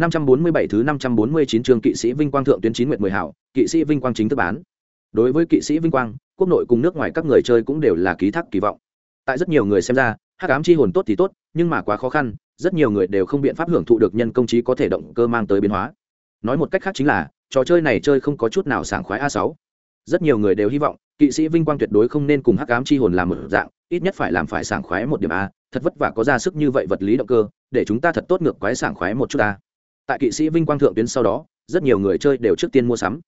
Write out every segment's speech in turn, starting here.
547 thứ 549 chương kỵ sĩ vinh quang thượng tuyến chín nguyệt mười hảo, kỵ sĩ vinh quang chính thức bán. Đối với kỵ sĩ vinh quang, quốc nội cùng nước ngoài các người chơi cũng đều là ký thác kỳ vọng. Tại rất nhiều người xem ra, hắc ám chi hồn tốt thì tốt, nhưng mà quá khó khăn, rất nhiều người đều không biện pháp hưởng thụ được nhân công trí có thể động cơ mang tới biến hóa. Nói một cách khác chính là, trò chơi này chơi không có chút nào sảng khoái a 6 Rất nhiều người đều hy vọng, kỵ sĩ vinh quang tuyệt đối không nên cùng hắc ám chi hồn làm một dạng, ít nhất phải làm phải sảng khoái một điểm a, thật vất vả có ra sức như vậy vật lý động cơ, để chúng ta thật tốt ngược quái sảng khoái một chút a tại kỵ sĩ vinh quang thượng tuyến sau đó, rất nhiều người chơi đều trước tiên mua sắm.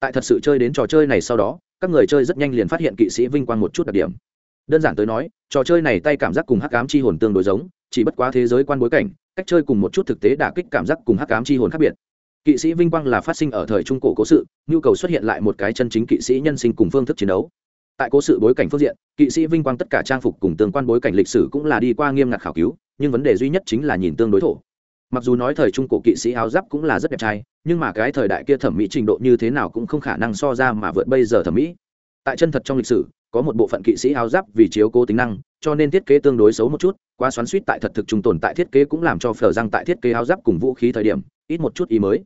Tại thật sự chơi đến trò chơi này sau đó, các người chơi rất nhanh liền phát hiện kỵ sĩ vinh quang một chút đặc điểm. Đơn giản tới nói, trò chơi này tay cảm giác cùng hắc ám chi hồn tương đối giống, chỉ bất quá thế giới quan bối cảnh, cách chơi cùng một chút thực tế đả kích cảm giác cùng hắc ám chi hồn khác biệt. Kỵ sĩ vinh quang là phát sinh ở thời trung cổ cố sự, nhu cầu xuất hiện lại một cái chân chính kỵ sĩ nhân sinh cùng phương thức chiến đấu. Tại cố sự bối cảnh phương diện, kỵ sĩ vinh quang tất cả trang phục cùng tương quan bối cảnh lịch sử cũng là đi qua nghiêm ngặt khảo cứu, nhưng vấn đề duy nhất chính là nhìn tương đối thổ mặc dù nói thời trung cổ kỵ sĩ áo giáp cũng là rất đẹp trai, nhưng mà cái thời đại kia thẩm mỹ trình độ như thế nào cũng không khả năng so ra mà vượt bây giờ thẩm mỹ. Tại chân thật trong lịch sử, có một bộ phận kỵ sĩ áo giáp vì chiếu cố tính năng, cho nên thiết kế tương đối xấu một chút, quá xoắn suýt tại thật thực trung tồn tại thiết kế cũng làm cho phở răng tại thiết kế áo giáp cùng vũ khí thời điểm, ít một chút ý mới.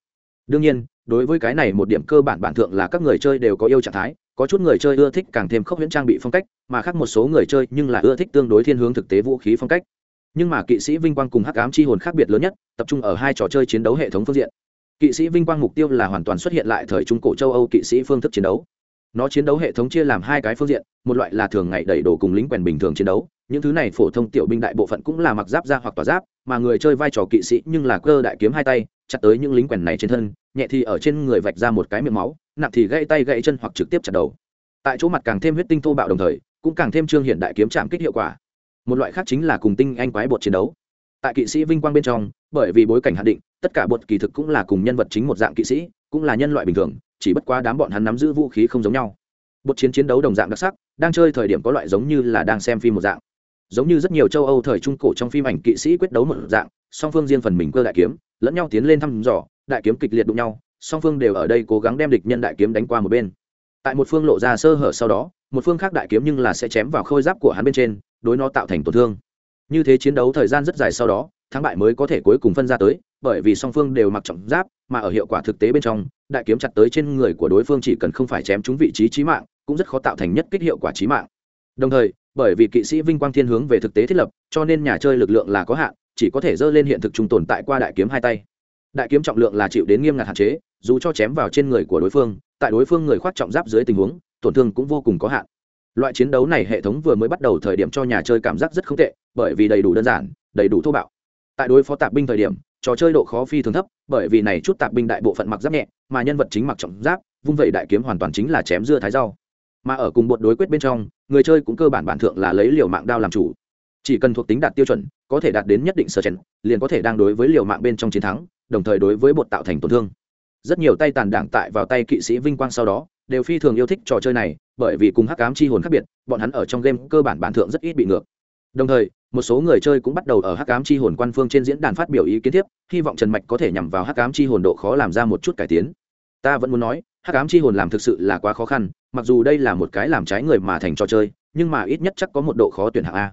Đương nhiên, đối với cái này một điểm cơ bản bản thượng là các người chơi đều có yêu trạng thái, có chút người chơi ưa thích càng thêm khốc huyễn trang bị phong cách, mà khác một số người chơi nhưng là ưa thích tương đối thiên hướng thực tế vũ khí phong cách nhưng mà kỵ sĩ vinh quang cùng hắc ám chi hồn khác biệt lớn nhất, tập trung ở hai trò chơi chiến đấu hệ thống phương diện. Kỵ sĩ vinh quang mục tiêu là hoàn toàn xuất hiện lại thời trung cổ châu âu kỵ sĩ phương thức chiến đấu. Nó chiến đấu hệ thống chia làm hai cái phương diện, một loại là thường ngày đẩy đổ cùng lính quèn bình thường chiến đấu, những thứ này phổ thông tiểu binh đại bộ phận cũng là mặc giáp ra hoặc tỏa giáp, mà người chơi vai trò kỵ sĩ nhưng là cơ đại kiếm hai tay, chặt tới những lính quèn này trên thân, nhẹ thì ở trên người vạch ra một cái miệng máu, nặng thì gãy tay gãy chân hoặc trực tiếp chặt đầu. Tại chỗ mặt càng thêm huyết tinh thô bạo đồng thời, cũng càng thêm trương hiện đại kiếm chạm kích hiệu quả một loại khác chính là cùng tinh anh quái bột chiến đấu. Tại kỵ sĩ vinh quang bên trong, bởi vì bối cảnh hạn định, tất cả bột kỳ thực cũng là cùng nhân vật chính một dạng kỵ sĩ, cũng là nhân loại bình thường, chỉ bất quá đám bọn hắn nắm giữ vũ khí không giống nhau. Bột chiến chiến đấu đồng dạng đặc sắc, đang chơi thời điểm có loại giống như là đang xem phim một dạng. Giống như rất nhiều châu âu thời trung cổ trong phim ảnh kỵ sĩ quyết đấu một dạng, song phương riêng phần mình cơ đại kiếm, lẫn nhau tiến lên thăm dò, đại kiếm kịch liệt đụng nhau, song phương đều ở đây cố gắng đem địch nhân đại kiếm đánh qua một bên. Tại một phương lộ ra sơ hở sau đó một phương khác đại kiếm nhưng là sẽ chém vào khôi giáp của hắn bên trên, đối nó tạo thành tổn thương. Như thế chiến đấu thời gian rất dài sau đó, thắng bại mới có thể cuối cùng phân ra tới, bởi vì song phương đều mặc trọng giáp, mà ở hiệu quả thực tế bên trong, đại kiếm chặt tới trên người của đối phương chỉ cần không phải chém trúng vị trí trí mạng, cũng rất khó tạo thành nhất kích hiệu quả trí mạng. Đồng thời, bởi vì kỵ sĩ vinh quang thiên hướng về thực tế thiết lập, cho nên nhà chơi lực lượng là có hạn, chỉ có thể dơ lên hiện thực trung tồn tại qua đại kiếm hai tay. Đại kiếm trọng lượng là chịu đến nghiêm ngặt hạn chế, dù cho chém vào trên người của đối phương, tại đối phương người khoác trọng giáp dưới tình huống tổn thương cũng vô cùng có hạn. Loại chiến đấu này hệ thống vừa mới bắt đầu thời điểm cho nhà chơi cảm giác rất không tệ, bởi vì đầy đủ đơn giản, đầy đủ thô bạo. Tại đối phó tạp binh thời điểm, trò chơi độ khó phi thường thấp, bởi vì này chút tạp binh đại bộ phận mặc giáp nhẹ, mà nhân vật chính mặc trọng giáp, vung vẩy đại kiếm hoàn toàn chính là chém dưa thái rau. Mà ở cùng bột đối quyết bên trong, người chơi cũng cơ bản bản thượng là lấy liều mạng đao làm chủ. Chỉ cần thuộc tính đạt tiêu chuẩn, có thể đạt đến nhất định sở chèn, liền có thể đang đối với liều mạng bên trong chiến thắng, đồng thời đối với bột tạo thành tổn thương. Rất nhiều tay tàn đảng tại vào tay kỵ sĩ vinh quang sau đó đều phi thường yêu thích trò chơi này, bởi vì cùng hắc ám chi hồn khác biệt, bọn hắn ở trong game cơ bản bản thượng rất ít bị ngược. Đồng thời, một số người chơi cũng bắt đầu ở hắc ám chi hồn quan phương trên diễn đàn phát biểu ý kiến tiếp, hy vọng trần mạch có thể nhằm vào hắc ám chi hồn độ khó làm ra một chút cải tiến. Ta vẫn muốn nói, hắc ám chi hồn làm thực sự là quá khó khăn, mặc dù đây là một cái làm trái người mà thành trò chơi, nhưng mà ít nhất chắc có một độ khó tuyển hạng a.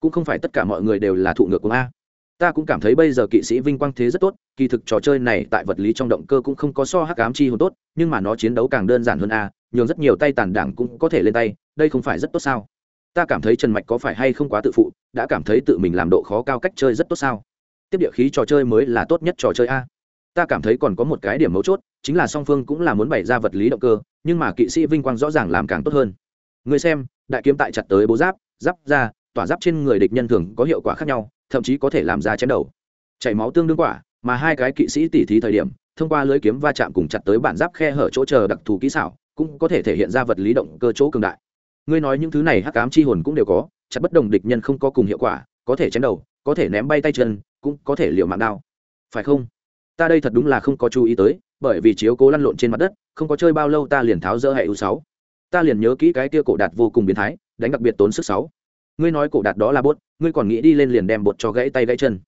Cũng không phải tất cả mọi người đều là thụ ngược của a ta cũng cảm thấy bây giờ kỵ sĩ vinh quang thế rất tốt, kỳ thực trò chơi này tại vật lý trong động cơ cũng không có so hắc ám chi hồn tốt, nhưng mà nó chiến đấu càng đơn giản hơn a nhường rất nhiều tay tàn đảng cũng có thể lên tay, đây không phải rất tốt sao? Ta cảm thấy trần mạch có phải hay không quá tự phụ, đã cảm thấy tự mình làm độ khó cao cách chơi rất tốt sao? Tiếp địa khí trò chơi mới là tốt nhất trò chơi a. Ta cảm thấy còn có một cái điểm mấu chốt, chính là song phương cũng là muốn bày ra vật lý động cơ, nhưng mà kỵ sĩ vinh quang rõ ràng làm càng tốt hơn. Người xem, đại kiếm tại chặt tới bố giáp giáp ra, tỏa giáp trên người địch nhân thường có hiệu quả khác nhau thậm chí có thể làm ra chém đầu. Chảy máu tương đương quả, mà hai cái kỵ sĩ tỉ thí thời điểm, thông qua lưới kiếm va chạm cùng chặt tới bản giáp khe hở chỗ chờ đặc thù kỹ xảo, cũng có thể thể hiện ra vật lý động cơ chỗ cường đại. Ngươi nói những thứ này hắc ám chi hồn cũng đều có, chặt bất đồng địch nhân không có cùng hiệu quả, có thể chém đầu, có thể ném bay tay chân, cũng có thể liều mạng đao. Phải không? Ta đây thật đúng là không có chú ý tới, bởi vì chiếu cố lăn lộn trên mặt đất, không có chơi bao lâu ta liền tháo rỡ hệ u sáu. Ta liền nhớ kỹ cái kia cổ đạt vô cùng biến thái, đánh đặc biệt tốn sức sáu. Ngươi nói cổ đạt đó là bốt ngươi còn nghĩ đi lên liền đem bột cho gãy tay gãy chân.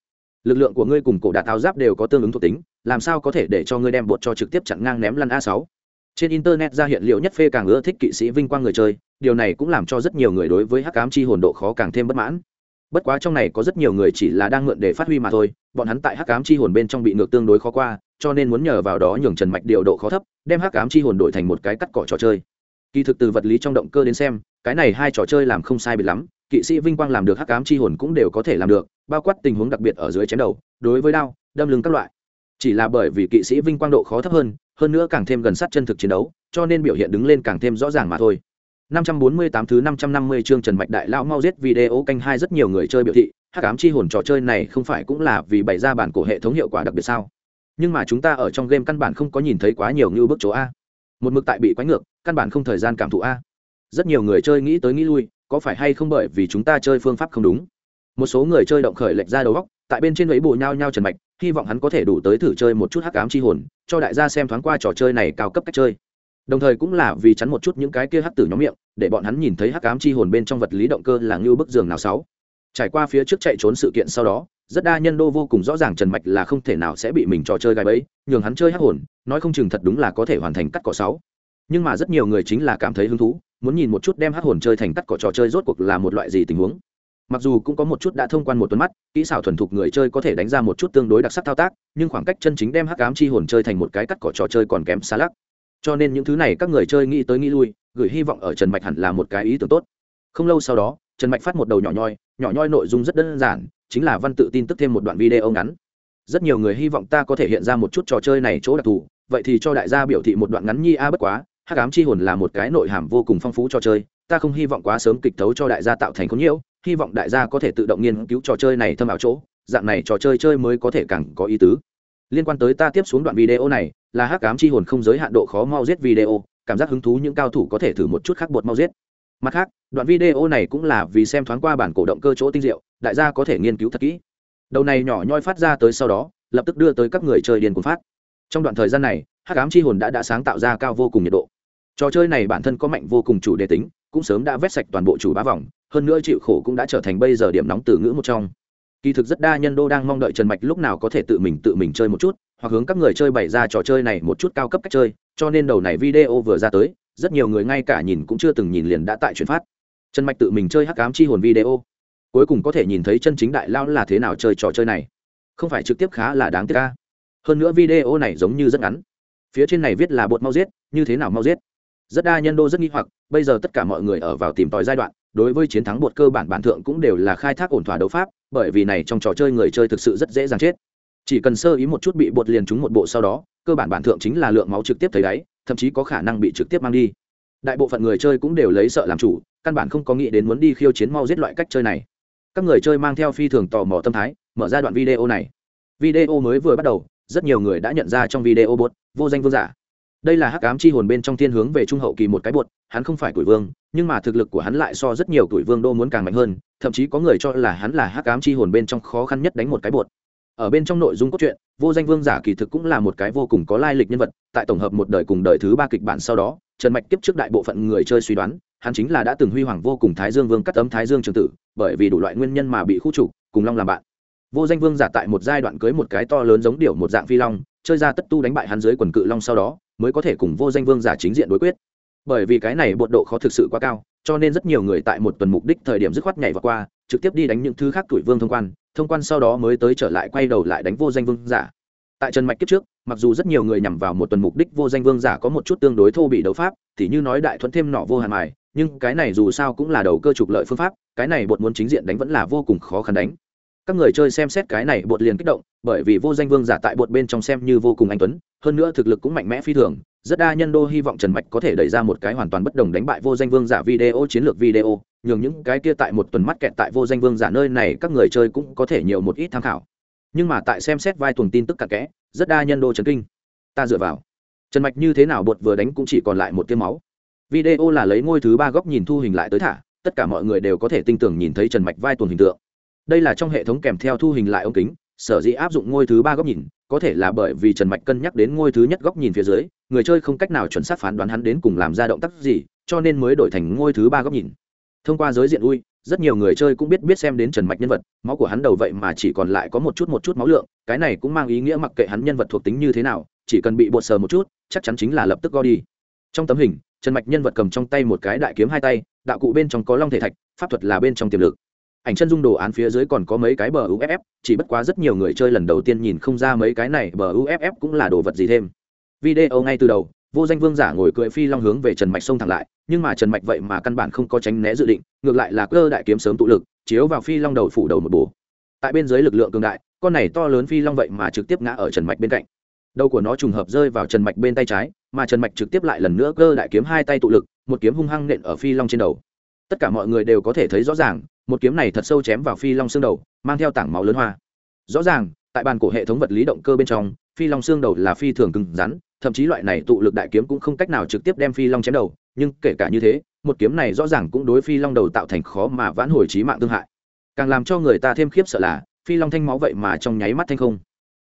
Lực lượng của ngươi cùng cổ đạt áo giáp đều có tương ứng thuộc tính, làm sao có thể để cho ngươi đem bột cho trực tiếp chặn ngang ném lăn a sáu? Trên internet ra hiện liệu nhất phê càng ưa thích kỵ sĩ vinh quang người chơi, điều này cũng làm cho rất nhiều người đối với hắc cám chi hồn độ khó càng thêm bất mãn. Bất quá trong này có rất nhiều người chỉ là đang mượn để phát huy mà thôi, bọn hắn tại hắc ám chi hồn bên trong bị ngược tương đối khó qua, cho nên muốn nhờ vào đó nhường trần mạch điều độ khó thấp, đem hắc ám chi hồn đổi thành một cái cắt cỏ trò chơi. Kỳ thực từ vật lý trong động cơ đến xem, cái này hai trò chơi làm không sai biệt lắm kỵ sĩ vinh quang làm được hắc ám chi hồn cũng đều có thể làm được bao quát tình huống đặc biệt ở dưới chém đầu đối với đao đâm lưng các loại chỉ là bởi vì kỵ sĩ vinh quang độ khó thấp hơn hơn nữa càng thêm gần sát chân thực chiến đấu cho nên biểu hiện đứng lên càng thêm rõ ràng mà thôi 548 thứ 550 chương Trần Mạch Đại lão mau giết video canh hai rất nhiều người chơi biểu thị, hắc ám chi hồn trò chơi này không phải cũng là vì bày ra bản cổ hệ thống hiệu quả đặc biệt sao? Nhưng mà chúng ta ở trong game căn bản không có nhìn thấy quá nhiều như bước chỗ a. Một mực tại bị quái ngược, căn bản không thời gian cảm thụ a. Rất nhiều người chơi nghĩ tới nghĩ lui, có phải hay không bởi vì chúng ta chơi phương pháp không đúng? Một số người chơi động khởi lệch ra đầu góc tại bên trên ấy bộ nhau nhau Trần Mạch, hy vọng hắn có thể đủ tới thử chơi một chút hắc ám chi hồn, cho đại gia xem thoáng qua trò chơi này cao cấp cách chơi. Đồng thời cũng là vì chắn một chút những cái kia hắc tử nhóm miệng để bọn hắn nhìn thấy hắc ám chi hồn bên trong vật lý động cơ là ngưu bức giường nào sáu. Trải qua phía trước chạy trốn sự kiện sau đó rất đa nhân đô vô cùng rõ ràng trần mạch là không thể nào sẽ bị mình trò chơi gài bẫy nhường hắn chơi hắc hồn nói không chừng thật đúng là có thể hoàn thành cắt cỏ sáu. Nhưng mà rất nhiều người chính là cảm thấy hứng thú muốn nhìn một chút đem hắc hồn chơi thành cắt cỏ trò chơi rốt cuộc là một loại gì tình huống. Mặc dù cũng có một chút đã thông quan một tuần mắt, kỹ xảo thuần thục người chơi có thể đánh ra một chút tương đối đặc sắc thao tác, nhưng khoảng cách chân chính đem hắc ám chi hồn chơi thành một cái cắt cỏ trò chơi còn kém xa lắc. Cho nên những thứ này các người chơi nghĩ tới nghĩ lui, gửi hy vọng ở trần mạch hẳn là một cái ý tưởng tốt. Không lâu sau đó, trần mạch phát một đầu nhỏ nhoi nhỏ nhoi nội dung rất đơn giản, chính là văn tự tin tức thêm một đoạn video ngắn. Rất nhiều người hy vọng ta có thể hiện ra một chút trò chơi này chỗ đặc thù, vậy thì cho đại gia biểu thị một đoạn ngắn nhi a bất quá hắc ám chi hồn là một cái nội hàm vô cùng phong phú trò chơi, ta không hy vọng quá sớm kịch tấu cho đại gia tạo thành khốn nhiễu, hy vọng đại gia có thể tự động nghiên cứu trò chơi này thâm ảo chỗ, dạng này trò chơi chơi mới có thể càng có ý tứ. Liên quan tới ta tiếp xuống đoạn video này, là hắc ám chi hồn không giới hạn độ khó mau giết video, cảm giác hứng thú những cao thủ có thể thử một chút khác bột mau giết. Mặt khác, đoạn video này cũng là vì xem thoáng qua bản cổ động cơ chỗ tinh diệu, đại gia có thể nghiên cứu thật kỹ. Đầu này nhỏ nhoi phát ra tới sau đó, lập tức đưa tới các người chơi điền cuốn phát. Trong đoạn thời gian này, hắc ám chi hồn đã đã sáng tạo ra cao vô cùng nhiệt độ trò chơi này bản thân có mạnh vô cùng chủ đề tính, cũng sớm đã vét sạch toàn bộ chủ bá vòng, hơn nữa chịu khổ cũng đã trở thành bây giờ điểm nóng từ ngữ một trong. Kỳ thực rất đa nhân đô đang mong đợi trần mạch lúc nào có thể tự mình tự mình chơi một chút, hoặc hướng các người chơi bày ra trò chơi này một chút cao cấp cách chơi, cho nên đầu này video vừa ra tới, rất nhiều người ngay cả nhìn cũng chưa từng nhìn liền đã tại chuyển phát. Trần mạch tự mình chơi hắc cám chi hồn video. Cuối cùng có thể nhìn thấy chân chính đại lao là thế nào chơi trò chơi này. Không phải trực tiếp khá là đáng tiếc ca hơn nữa video này giống như rất ngắn. Phía trên này viết là bột mau giết, như thế nào mau giết? Rất đa nhân đô rất nghi hoặc, bây giờ tất cả mọi người ở vào tìm tòi giai đoạn, đối với chiến thắng bột cơ bản bản thượng cũng đều là khai thác ổn thỏa đấu pháp, bởi vì này trong trò chơi người chơi thực sự rất dễ dàng chết. Chỉ cần sơ ý một chút bị bột liền trúng một bộ sau đó, cơ bản bản thượng chính là lượng máu trực tiếp thấy đáy, thậm chí có khả năng bị trực tiếp mang đi. Đại bộ phận người chơi cũng đều lấy sợ làm chủ, căn bản không có nghĩ đến muốn đi khiêu chiến mau giết loại cách chơi này. Các người chơi mang theo phi thường tò mò tâm thái, mở ra đoạn video này. Video mới vừa bắt đầu, rất nhiều người đã nhận ra trong video bột, vô danh vương giả đây là hắc ám chi hồn bên trong thiên hướng về trung hậu kỳ một cái bột, hắn không phải tuổi vương, nhưng mà thực lực của hắn lại so rất nhiều tuổi vương đô muốn càng mạnh hơn, thậm chí có người cho là hắn là hắc ám chi hồn bên trong khó khăn nhất đánh một cái bột. Ở bên trong nội dung cốt truyện, vô danh vương giả kỳ thực cũng là một cái vô cùng có lai lịch nhân vật, tại tổng hợp một đời cùng đời thứ ba kịch bản sau đó, trần mạch tiếp trước đại bộ phận người chơi suy đoán, hắn chính là đã từng huy hoàng vô cùng thái dương vương cắt tấm thái dương trường tử, bởi vì đủ loại nguyên nhân mà bị khu trục, cùng long làm bạn. Vô danh vương giả tại một giai đoạn cưới một cái to lớn giống điểu một dạng phi long, chơi ra tất tu đánh bại hắn dưới quần cự long sau đó mới có thể cùng vô danh vương giả chính diện đối quyết. Bởi vì cái này bột độ khó thực sự quá cao, cho nên rất nhiều người tại một tuần mục đích thời điểm dứt khoát nhảy vào qua, trực tiếp đi đánh những thứ khác tuổi vương thông quan thông quan sau đó mới tới trở lại quay đầu lại đánh vô danh vương giả. Tại trần mạch kiếp trước, mặc dù rất nhiều người nhằm vào một tuần mục đích vô danh vương giả có một chút tương đối thô bị đấu pháp thì như nói đại thuấn thêm nọ vô hàn mài, nhưng cái này dù sao cũng là đầu cơ trục lợi phương pháp, cái này bột muốn chính diện đánh vẫn là vô cùng khó khăn đánh các người chơi xem xét cái này bột liền kích động, bởi vì vô danh vương giả tại bột bên trong xem như vô cùng anh tuấn, hơn nữa thực lực cũng mạnh mẽ phi thường, rất đa nhân đô hy vọng trần mạch có thể đẩy ra một cái hoàn toàn bất đồng đánh bại vô danh vương giả video, chiến lược video, nhường những cái kia tại một tuần mắt kẹt tại vô danh vương giả nơi này các người chơi cũng có thể nhiều một ít tham khảo. Nhưng mà tại xem xét vai tuần tin tức cặn kẽ, rất đa nhân đô trần kinh. Ta dựa vào. Trần mạch như thế nào bột vừa đánh cũng chỉ còn lại một tiêu máu. Video là lấy ngôi thứ ba góc nhìn thu hình lại tới thả, tất cả mọi người đều có thể tin tưởng nhìn thấy trần mạch vai tuần hình tượng đây là trong hệ thống kèm theo thu hình lại ống kính, sở dĩ áp dụng ngôi thứ ba góc nhìn, có thể là bởi vì trần mạch cân nhắc đến ngôi thứ nhất góc nhìn phía dưới, người chơi không cách nào chuẩn xác phán đoán hắn đến cùng làm ra động tác gì, cho nên mới đổi thành ngôi thứ ba góc nhìn. Thông qua giới diện ui, rất nhiều người chơi cũng biết biết xem đến trần mạch nhân vật, máu của hắn đầu vậy mà chỉ còn lại có một chút một chút máu lượng, cái này cũng mang ý nghĩa mặc kệ hắn nhân vật thuộc tính như thế nào, chỉ cần bị bột sờ một chút, chắc chắn chính là lập tức go đi. Trong tấm hình, trần mạch nhân vật cầm trong tay một cái đại kiếm hai tay, đạo cụ bên trong có long thể thạch, pháp thuật là bên trong tiềm lực ảnh chân dung đồ án phía dưới còn có mấy cái bờ uff chỉ bất quá rất nhiều người chơi lần đầu tiên nhìn không ra mấy cái này bờ uff cũng là đồ vật gì thêm. Video ngay từ đầu, vô danh vương giả ngồi cưỡi phi long hướng về trần mạch xông thẳng lại, nhưng mà trần mạch vậy mà căn bản không có tránh né dự định, ngược lại là cơ đại kiếm sớm tụ lực, chiếu vào phi long đầu phủ đầu một bổ. Tại bên dưới lực lượng cường đại, con này to lớn phi long vậy mà trực tiếp ngã ở trần mạch bên cạnh. Đầu của nó trùng hợp rơi vào trần mạch bên tay trái, mà trần mạch trực tiếp lại lần nữa cơ đại kiếm hai tay tụ lực, một kiếm hung hăng nện ở phi long trên đầu. Tất cả mọi người đều có thể thấy rõ ràng một kiếm này thật sâu chém vào phi long xương đầu, mang theo tảng máu lớn hoa. Rõ ràng, tại bàn cổ hệ thống vật lý động cơ bên trong, phi long xương đầu là phi thường cứng rắn, thậm chí loại này tụ lực đại kiếm cũng không cách nào trực tiếp đem phi long chém đầu, nhưng kể cả như thế, một kiếm này rõ ràng cũng đối phi long đầu tạo thành khó mà vãn hồi trí mạng thương hại. Càng làm cho người ta thêm khiếp sợ là, phi long thanh máu vậy mà trong nháy mắt thanh không.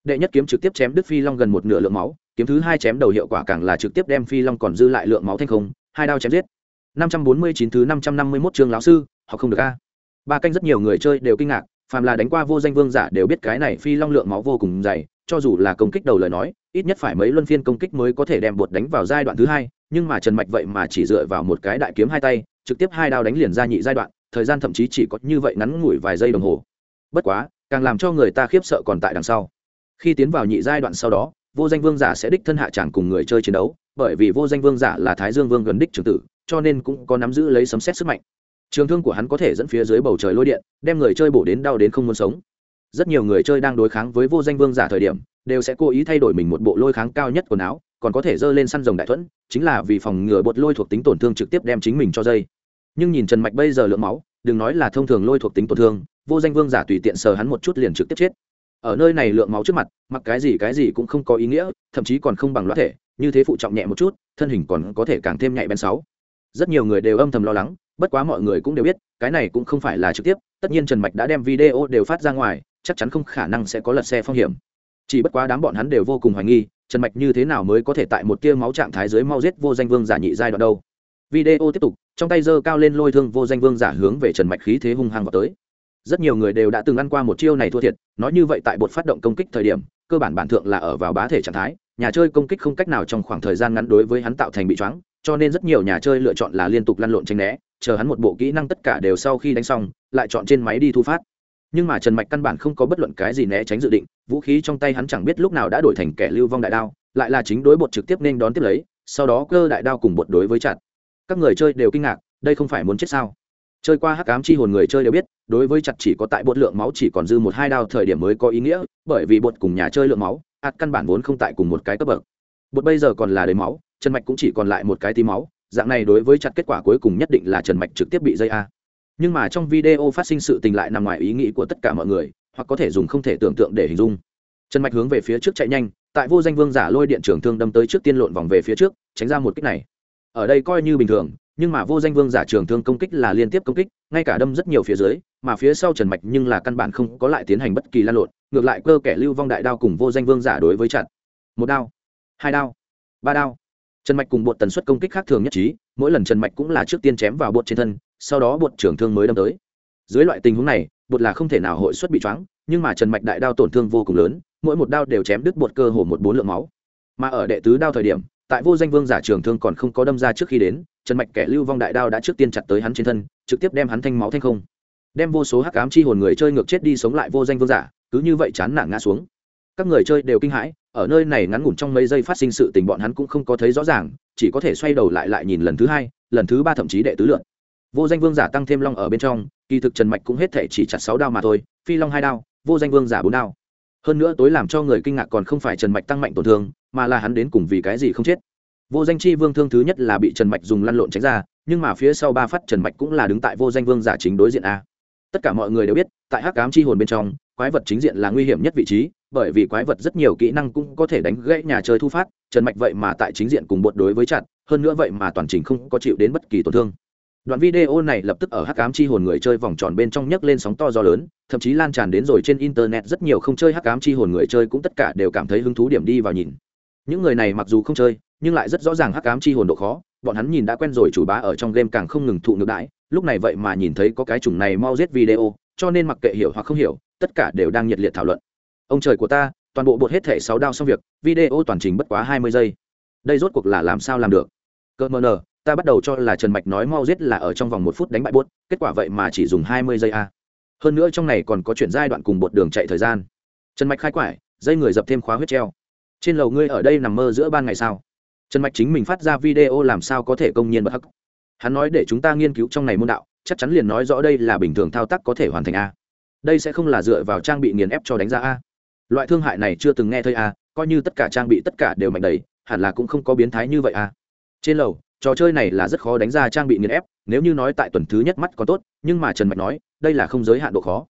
Đệ nhất kiếm trực tiếp chém đứt phi long gần một nửa lượng máu, kiếm thứ hai chém đầu hiệu quả càng là trực tiếp đem phi long còn dư lại lượng máu thanh không, hai đao chém giết. Năm trăm bốn mươi chín thứ năm trăm năm mươi mốt chương lão sư họ không được a ba canh rất nhiều người chơi đều kinh ngạc, phàm là đánh qua vô danh vương giả đều biết cái này phi long lượng máu vô cùng dày, cho dù là công kích đầu lời nói, ít nhất phải mấy luân phiên công kích mới có thể đem bột đánh vào giai đoạn thứ hai, nhưng mà trần mạch vậy mà chỉ dựa vào một cái đại kiếm hai tay, trực tiếp hai đao đánh liền ra nhị giai đoạn, thời gian thậm chí chỉ có như vậy ngắn ngủi vài giây đồng hồ. Bất quá, càng làm cho người ta khiếp sợ còn tại đằng sau. Khi tiến vào nhị giai đoạn sau đó, vô danh vương giả sẽ đích thân hạ tràng cùng người chơi chiến đấu, bởi vì vô danh vương giả là thái dương vương gần đích trường tử, cho nên cũng có nắm giữ lấy sấm xét sức mạnh trường thương của hắn có thể dẫn phía dưới bầu trời lôi điện, đem người chơi bổ đến đau đến không muốn sống. Rất nhiều người chơi đang đối kháng với vô danh vương giả thời điểm, đều sẽ cố ý thay đổi mình một bộ lôi kháng cao nhất quần áo, còn có thể dơ lên săn rồng đại thuẫn, chính là vì phòng ngừa bột lôi thuộc tính tổn thương trực tiếp đem chính mình cho dây. Nhưng nhìn trần mạch bây giờ lượng máu, đừng nói là thông thường lôi thuộc tính tổn thương, vô danh vương giả tùy tiện sờ hắn một chút liền trực tiếp chết. Ở nơi này lượng máu trước mặt, mặc cái gì cái gì cũng không có ý nghĩa, thậm chí còn không bằng loát thể, như thế phụ trọng nhẹ một chút, thân hình còn có thể càng thêm nhạy bén sáu rất nhiều người đều âm thầm lo lắng, bất quá mọi người cũng đều biết, cái này cũng không phải là trực tiếp, tất nhiên trần mạch đã đem video đều phát ra ngoài, chắc chắn không khả năng sẽ có lật xe phong hiểm. Chỉ bất quá đám bọn hắn đều vô cùng hoài nghi, trần mạch như thế nào mới có thể tại một tia máu trạng thái dưới mau giết vô danh vương giả nhị giai đoạn đâu. Video tiếp tục, trong tay giơ cao lên lôi thương vô danh vương giả hướng về trần mạch khí thế hung hăng vào tới. Rất nhiều người đều đã từng ăn qua một chiêu này thua thiệt, nói như vậy tại bột phát động công kích thời điểm, cơ bản bản thượng là ở vào bá thể trạng thái, nhà chơi công kích không cách nào trong khoảng thời gian ngắn đối với hắn tạo thành bị choáng cho nên rất nhiều nhà chơi lựa chọn là liên tục lăn lộn tranh né, chờ hắn một bộ kỹ năng tất cả đều sau khi đánh xong, lại chọn trên máy đi thu phát. Nhưng mà trần mạch căn bản không có bất luận cái gì né tránh dự định, vũ khí trong tay hắn chẳng biết lúc nào đã đổi thành kẻ lưu vong đại đao, lại là chính đối bột trực tiếp nên đón tiếp lấy, sau đó cơ đại đao cùng bột đối với chặt. Các người chơi đều kinh ngạc, đây không phải muốn chết sao? Chơi qua hắc ám chi hồn người chơi đều biết, đối với chặt chỉ có tại bột lượng máu chỉ còn dư một hai đao thời điểm mới có ý nghĩa, bởi vì bột cùng nhà chơi lượng máu, ạt căn bản vốn không tại cùng một cái cấp bậc bột bây giờ còn là đầy máu, trần mạch cũng chỉ còn lại một cái tí máu, dạng này đối với chặt kết quả cuối cùng nhất định là trần mạch trực tiếp bị dây a. Nhưng mà trong video phát sinh sự tình lại nằm ngoài ý nghĩ của tất cả mọi người, hoặc có thể dùng không thể tưởng tượng để hình dung. Trần mạch hướng về phía trước chạy nhanh, tại vô danh vương giả lôi điện trưởng thương đâm tới trước tiên lộn vòng về phía trước, tránh ra một kích này. Ở đây coi như bình thường, nhưng mà vô danh vương giả trường thương công kích là liên tiếp công kích, ngay cả đâm rất nhiều phía dưới, mà phía sau trần mạch nhưng là căn bản không có lại tiến hành bất kỳ lan lộn, ngược lại cơ kẻ lưu vong đại đao cùng vô danh vương giả đối với chặt. Một đao hai đao, ba đao. Trần mạch cùng bột tần suất công kích khác thường nhất trí, mỗi lần trần mạch cũng là trước tiên chém vào bột trên thân, sau đó bột trưởng thương mới đâm tới. Dưới loại tình huống này, bột là không thể nào hội xuất bị choáng, nhưng mà trần mạch đại đao tổn thương vô cùng lớn, mỗi một đao đều chém đứt bột cơ hồ một bốn lượng máu. Mà ở đệ tứ đao thời điểm, tại vô danh vương giả trường thương còn không có đâm ra trước khi đến, trần mạch kẻ lưu vong đại đao đã trước tiên chặt tới hắn trên thân, trực tiếp đem hắn thanh máu thanh không. Đem vô số hắc ám chi hồn người chơi ngược chết đi sống lại vô danh vương giả, cứ như vậy chán nản ngã xuống. Các người chơi đều kinh hãi ở nơi này ngắn ngủn trong mấy giây phát sinh sự tình bọn hắn cũng không có thấy rõ ràng, chỉ có thể xoay đầu lại lại nhìn lần thứ hai, lần thứ ba thậm chí đệ tứ lượn vô danh vương giả tăng thêm long ở bên trong, kỳ thực trần mạch cũng hết thể chỉ chặt sáu đao mà thôi, phi long hai đao, vô danh vương giả bốn đao. Hơn nữa tối làm cho người kinh ngạc còn không phải trần mạch tăng mạnh tổn thương, mà là hắn đến cùng vì cái gì không chết. Vô danh chi vương thương thứ nhất là bị trần mạch dùng lăn lộn tránh ra, nhưng mà phía sau ba phát trần mạch cũng là đứng tại vô danh vương giả chính đối diện a. Tất cả mọi người đều biết, tại hắc cám chi hồn bên trong quái vật chính diện là nguy hiểm nhất vị trí, bởi vì quái vật rất nhiều kỹ năng cũng có thể đánh gãy nhà chơi thu phát, trần mạch vậy mà tại chính diện cùng bột đối với chặt, hơn nữa vậy mà toàn trình không có chịu đến bất kỳ tổn thương. Đoạn video này lập tức ở hắc ám chi hồn người chơi vòng tròn bên trong nhấc lên sóng to gió lớn, thậm chí lan tràn đến rồi trên internet rất nhiều không chơi hắc ám chi hồn người chơi cũng tất cả đều cảm thấy hứng thú điểm đi vào nhìn. Những người này mặc dù không chơi, nhưng lại rất rõ ràng hắc ám chi hồn độ khó, bọn hắn nhìn đã quen rồi chủ bá ở trong game càng không ngừng thụ ngược đãi, lúc này vậy mà nhìn thấy có cái chủng này mau giết video, cho nên mặc kệ hiểu hoặc không hiểu tất cả đều đang nhiệt liệt thảo luận. Ông trời của ta, toàn bộ bột hết thể sáu đao xong việc, video toàn trình bất quá hai mươi giây. Đây rốt cuộc là làm sao làm được? Cơ mờ nờ, ta bắt đầu cho là trần mạch nói mau giết là ở trong vòng một phút đánh bại bốt kết quả vậy mà chỉ dùng hai mươi giây a. Hơn nữa trong này còn có chuyển giai đoạn cùng bột đường chạy thời gian. Trần mạch khai quải, dây người dập thêm khóa huyết treo. Trên lầu ngươi ở đây nằm mơ giữa ban ngày sao? Trần mạch chính mình phát ra video làm sao có thể công nhiên bất hắc. Hắn nói để chúng ta nghiên cứu trong này môn đạo, chắc chắn liền nói rõ đây là bình thường thao tác có thể hoàn thành a đây sẽ không là dựa vào trang bị nghiền ép cho đánh ra a. Loại thương hại này chưa từng nghe thấy a, coi như tất cả trang bị tất cả đều mạnh đầy, hẳn là cũng không có biến thái như vậy a. Trên lầu, trò chơi này là rất khó đánh ra trang bị nghiền ép, nếu như nói tại tuần thứ nhất mắt có tốt, nhưng mà trần mạch nói, đây là không giới hạn độ khó.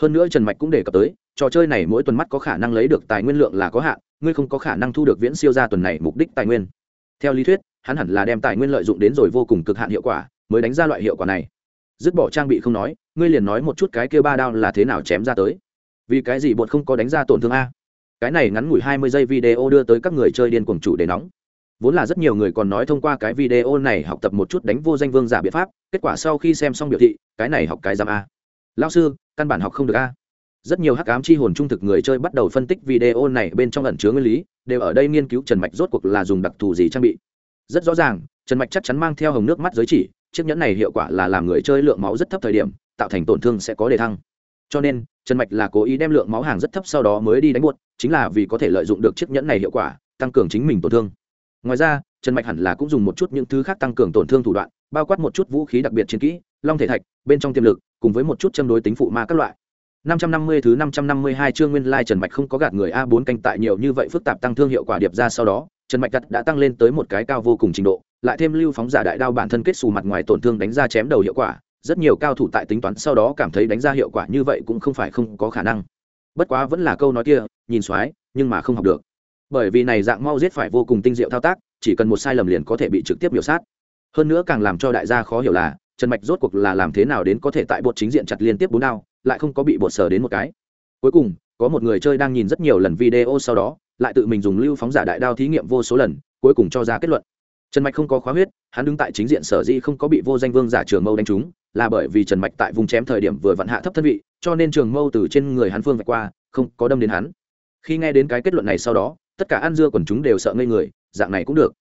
Hơn nữa trần mạch cũng đề cập tới, trò chơi này mỗi tuần mắt có khả năng lấy được tài nguyên lượng là có hạn, ngươi không có khả năng thu được viễn siêu ra tuần này mục đích tài nguyên. Theo lý thuyết, hắn hẳn là đem tài nguyên lợi dụng đến rồi vô cùng cực hạn hiệu quả, mới đánh ra loại hiệu quả này. Dứt bỏ trang bị không nói ngươi liền nói một chút cái kia ba đao là thế nào chém ra tới. Vì cái gì bột không có đánh ra tổn thương a? Cái này ngắn ngủi hai mươi giây video đưa tới các người chơi điên cuồng chủ đề nóng. Vốn là rất nhiều người còn nói thông qua cái video này học tập một chút đánh vô danh vương giả biện pháp, kết quả sau khi xem xong biểu thị, cái này học cái giam a. Lao sư, căn bản học không được a. Rất nhiều hắc ám chi hồn trung thực người chơi bắt đầu phân tích video này bên trong ẩn chứa nguyên lý, đều ở đây nghiên cứu trần mạch rốt cuộc là dùng đặc thù gì trang bị. Rất rõ ràng, trần mạch chắc chắn mang theo hồng nước mắt giới chỉ, chiếc nhẫn này hiệu quả là làm người chơi lượng máu rất thấp thời điểm tạo thành tổn thương sẽ có đề thăng. Cho nên trần mạch là cố ý đem lượng máu hàng rất thấp sau đó mới đi đánh buốt chính là vì có thể lợi dụng được chiếc nhẫn này hiệu quả tăng cường chính mình tổn thương. Ngoài ra trần mạch hẳn là cũng dùng một chút những thứ khác tăng cường tổn thương thủ đoạn bao quát một chút vũ khí đặc biệt chiến kỹ long thể thạch bên trong tiềm lực cùng với một chút châm đối tính phụ ma các loại. 550 thứ 552 chương nguyên lai Trần Mạch không có gạt người A4 canh tại nhiều như vậy phức tạp tăng thương hiệu quả điệp ra sau đó, Trần Mạch đặt đã tăng lên tới một cái cao vô cùng trình độ, lại thêm lưu phóng giả đại đao bản thân kết xù mặt ngoài tổn thương đánh ra chém đầu hiệu quả, rất nhiều cao thủ tại tính toán sau đó cảm thấy đánh ra hiệu quả như vậy cũng không phải không có khả năng. Bất quá vẫn là câu nói kia, nhìn xoái, nhưng mà không học được. Bởi vì này dạng mau giết phải vô cùng tinh diệu thao tác, chỉ cần một sai lầm liền có thể bị trực tiếp miểu sát. Hơn nữa càng làm cho đại gia khó hiểu là, Trần Mạch rốt cuộc là làm thế nào đến có thể tại bột chính diện chặt liên tiếp bốn đao, lại không có bị bột sờ đến một cái cuối cùng có một người chơi đang nhìn rất nhiều lần video sau đó lại tự mình dùng lưu phóng giả đại đao thí nghiệm vô số lần cuối cùng cho ra kết luận trần mạch không có khóa huyết hắn đứng tại chính diện sở di không có bị vô danh vương giả trường mâu đánh trúng là bởi vì trần mạch tại vùng chém thời điểm vừa vặn hạ thấp thân vị, cho nên trường mâu từ trên người hắn phương vạch qua, không có đâm đến hắn. Khi nghe đến cái kết luận này sau đó, tất cả ăn dưa quần chúng đều sợ ngây người, dạng này cũng được.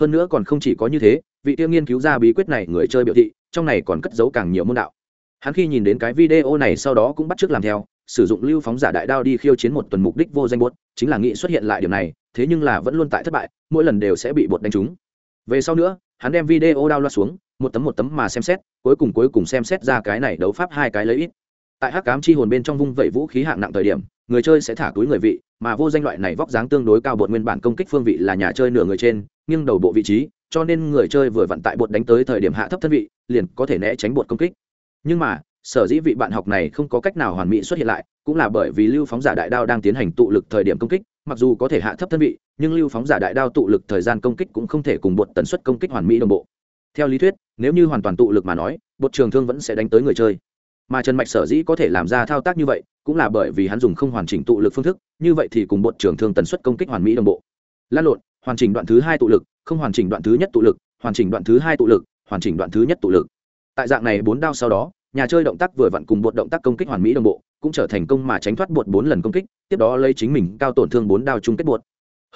Hơn nữa còn không chỉ có như thế, vị tiêu nghiên cứu ra bí quyết này người chơi biểu thị, trong này còn cất giấu càng nhiều môn đạo. Hắn khi nhìn đến cái video này sau đó cũng bắt t r ư ớ c làm theo, sử dụng lưu phóng giả đại đao đi khiêu chiến một tuần mục đích vô danh bột chính là nghĩ xuất hiện lại điều này, thế nhưng là vẫn luôn tại thất bại, mỗi lần đều sẽ bị bột đánh trúng. Về sau nữa hắn đem video đao loa xuống, một tấm một tấm mà xem xét, cuối cùng cuối cùng xem xét ra cái này đấu pháp hai cái lấy ít. Tại hắc cám chi hồn bên trong vung vẩy vũ khí hạng nặng thời điểm, người chơi sẽ thả túi người vị, mà vô danh loại này vóc dáng tương đối cao bột nguyên bản công kích phương vị là nhà chơi nửa người trên, nghiêng đầu bộ vị trí, cho nên người chơi vừa vặn tại bột đánh tới thời điểm hạ thấp thân vị, liền có thể né tránh bột công kích. Nhưng mà, sở dĩ vị bạn học này không có cách nào hoàn mỹ xuất hiện lại, cũng là bởi vì lưu phóng giả đại đao đang tiến hành tụ lực thời điểm công kích mặc dù có thể hạ thấp thân vị, nhưng lưu phóng giả đại đao tụ lực thời gian công kích cũng không thể cùng bột tần suất công kích hoàn mỹ đồng bộ. Theo lý thuyết, nếu như hoàn toàn tụ lực mà nói, bột trường thương vẫn sẽ đánh tới người chơi. Mà trần mạch sở dĩ có thể làm ra thao tác như vậy, cũng là bởi vì hắn dùng không hoàn chỉnh tụ lực phương thức, như vậy thì cùng bột trường thương tần suất công kích hoàn mỹ đồng bộ. Lan lộn, hoàn chỉnh đoạn thứ hai tụ lực, không hoàn chỉnh đoạn thứ nhất tụ lực, hoàn chỉnh đoạn thứ hai tụ lực, hoàn chỉnh đoạn thứ nhất tụ lực. Tại dạng này bốn đao sau đó, nhà chơi động tác vừa vặn cùng bột động tác công kích hoàn mỹ đồng bộ, cũng trở thành công mà tránh thoát bột bốn lần công kích tiếp đó lấy chính mình cao tổn thương bốn đao chung kết buộc.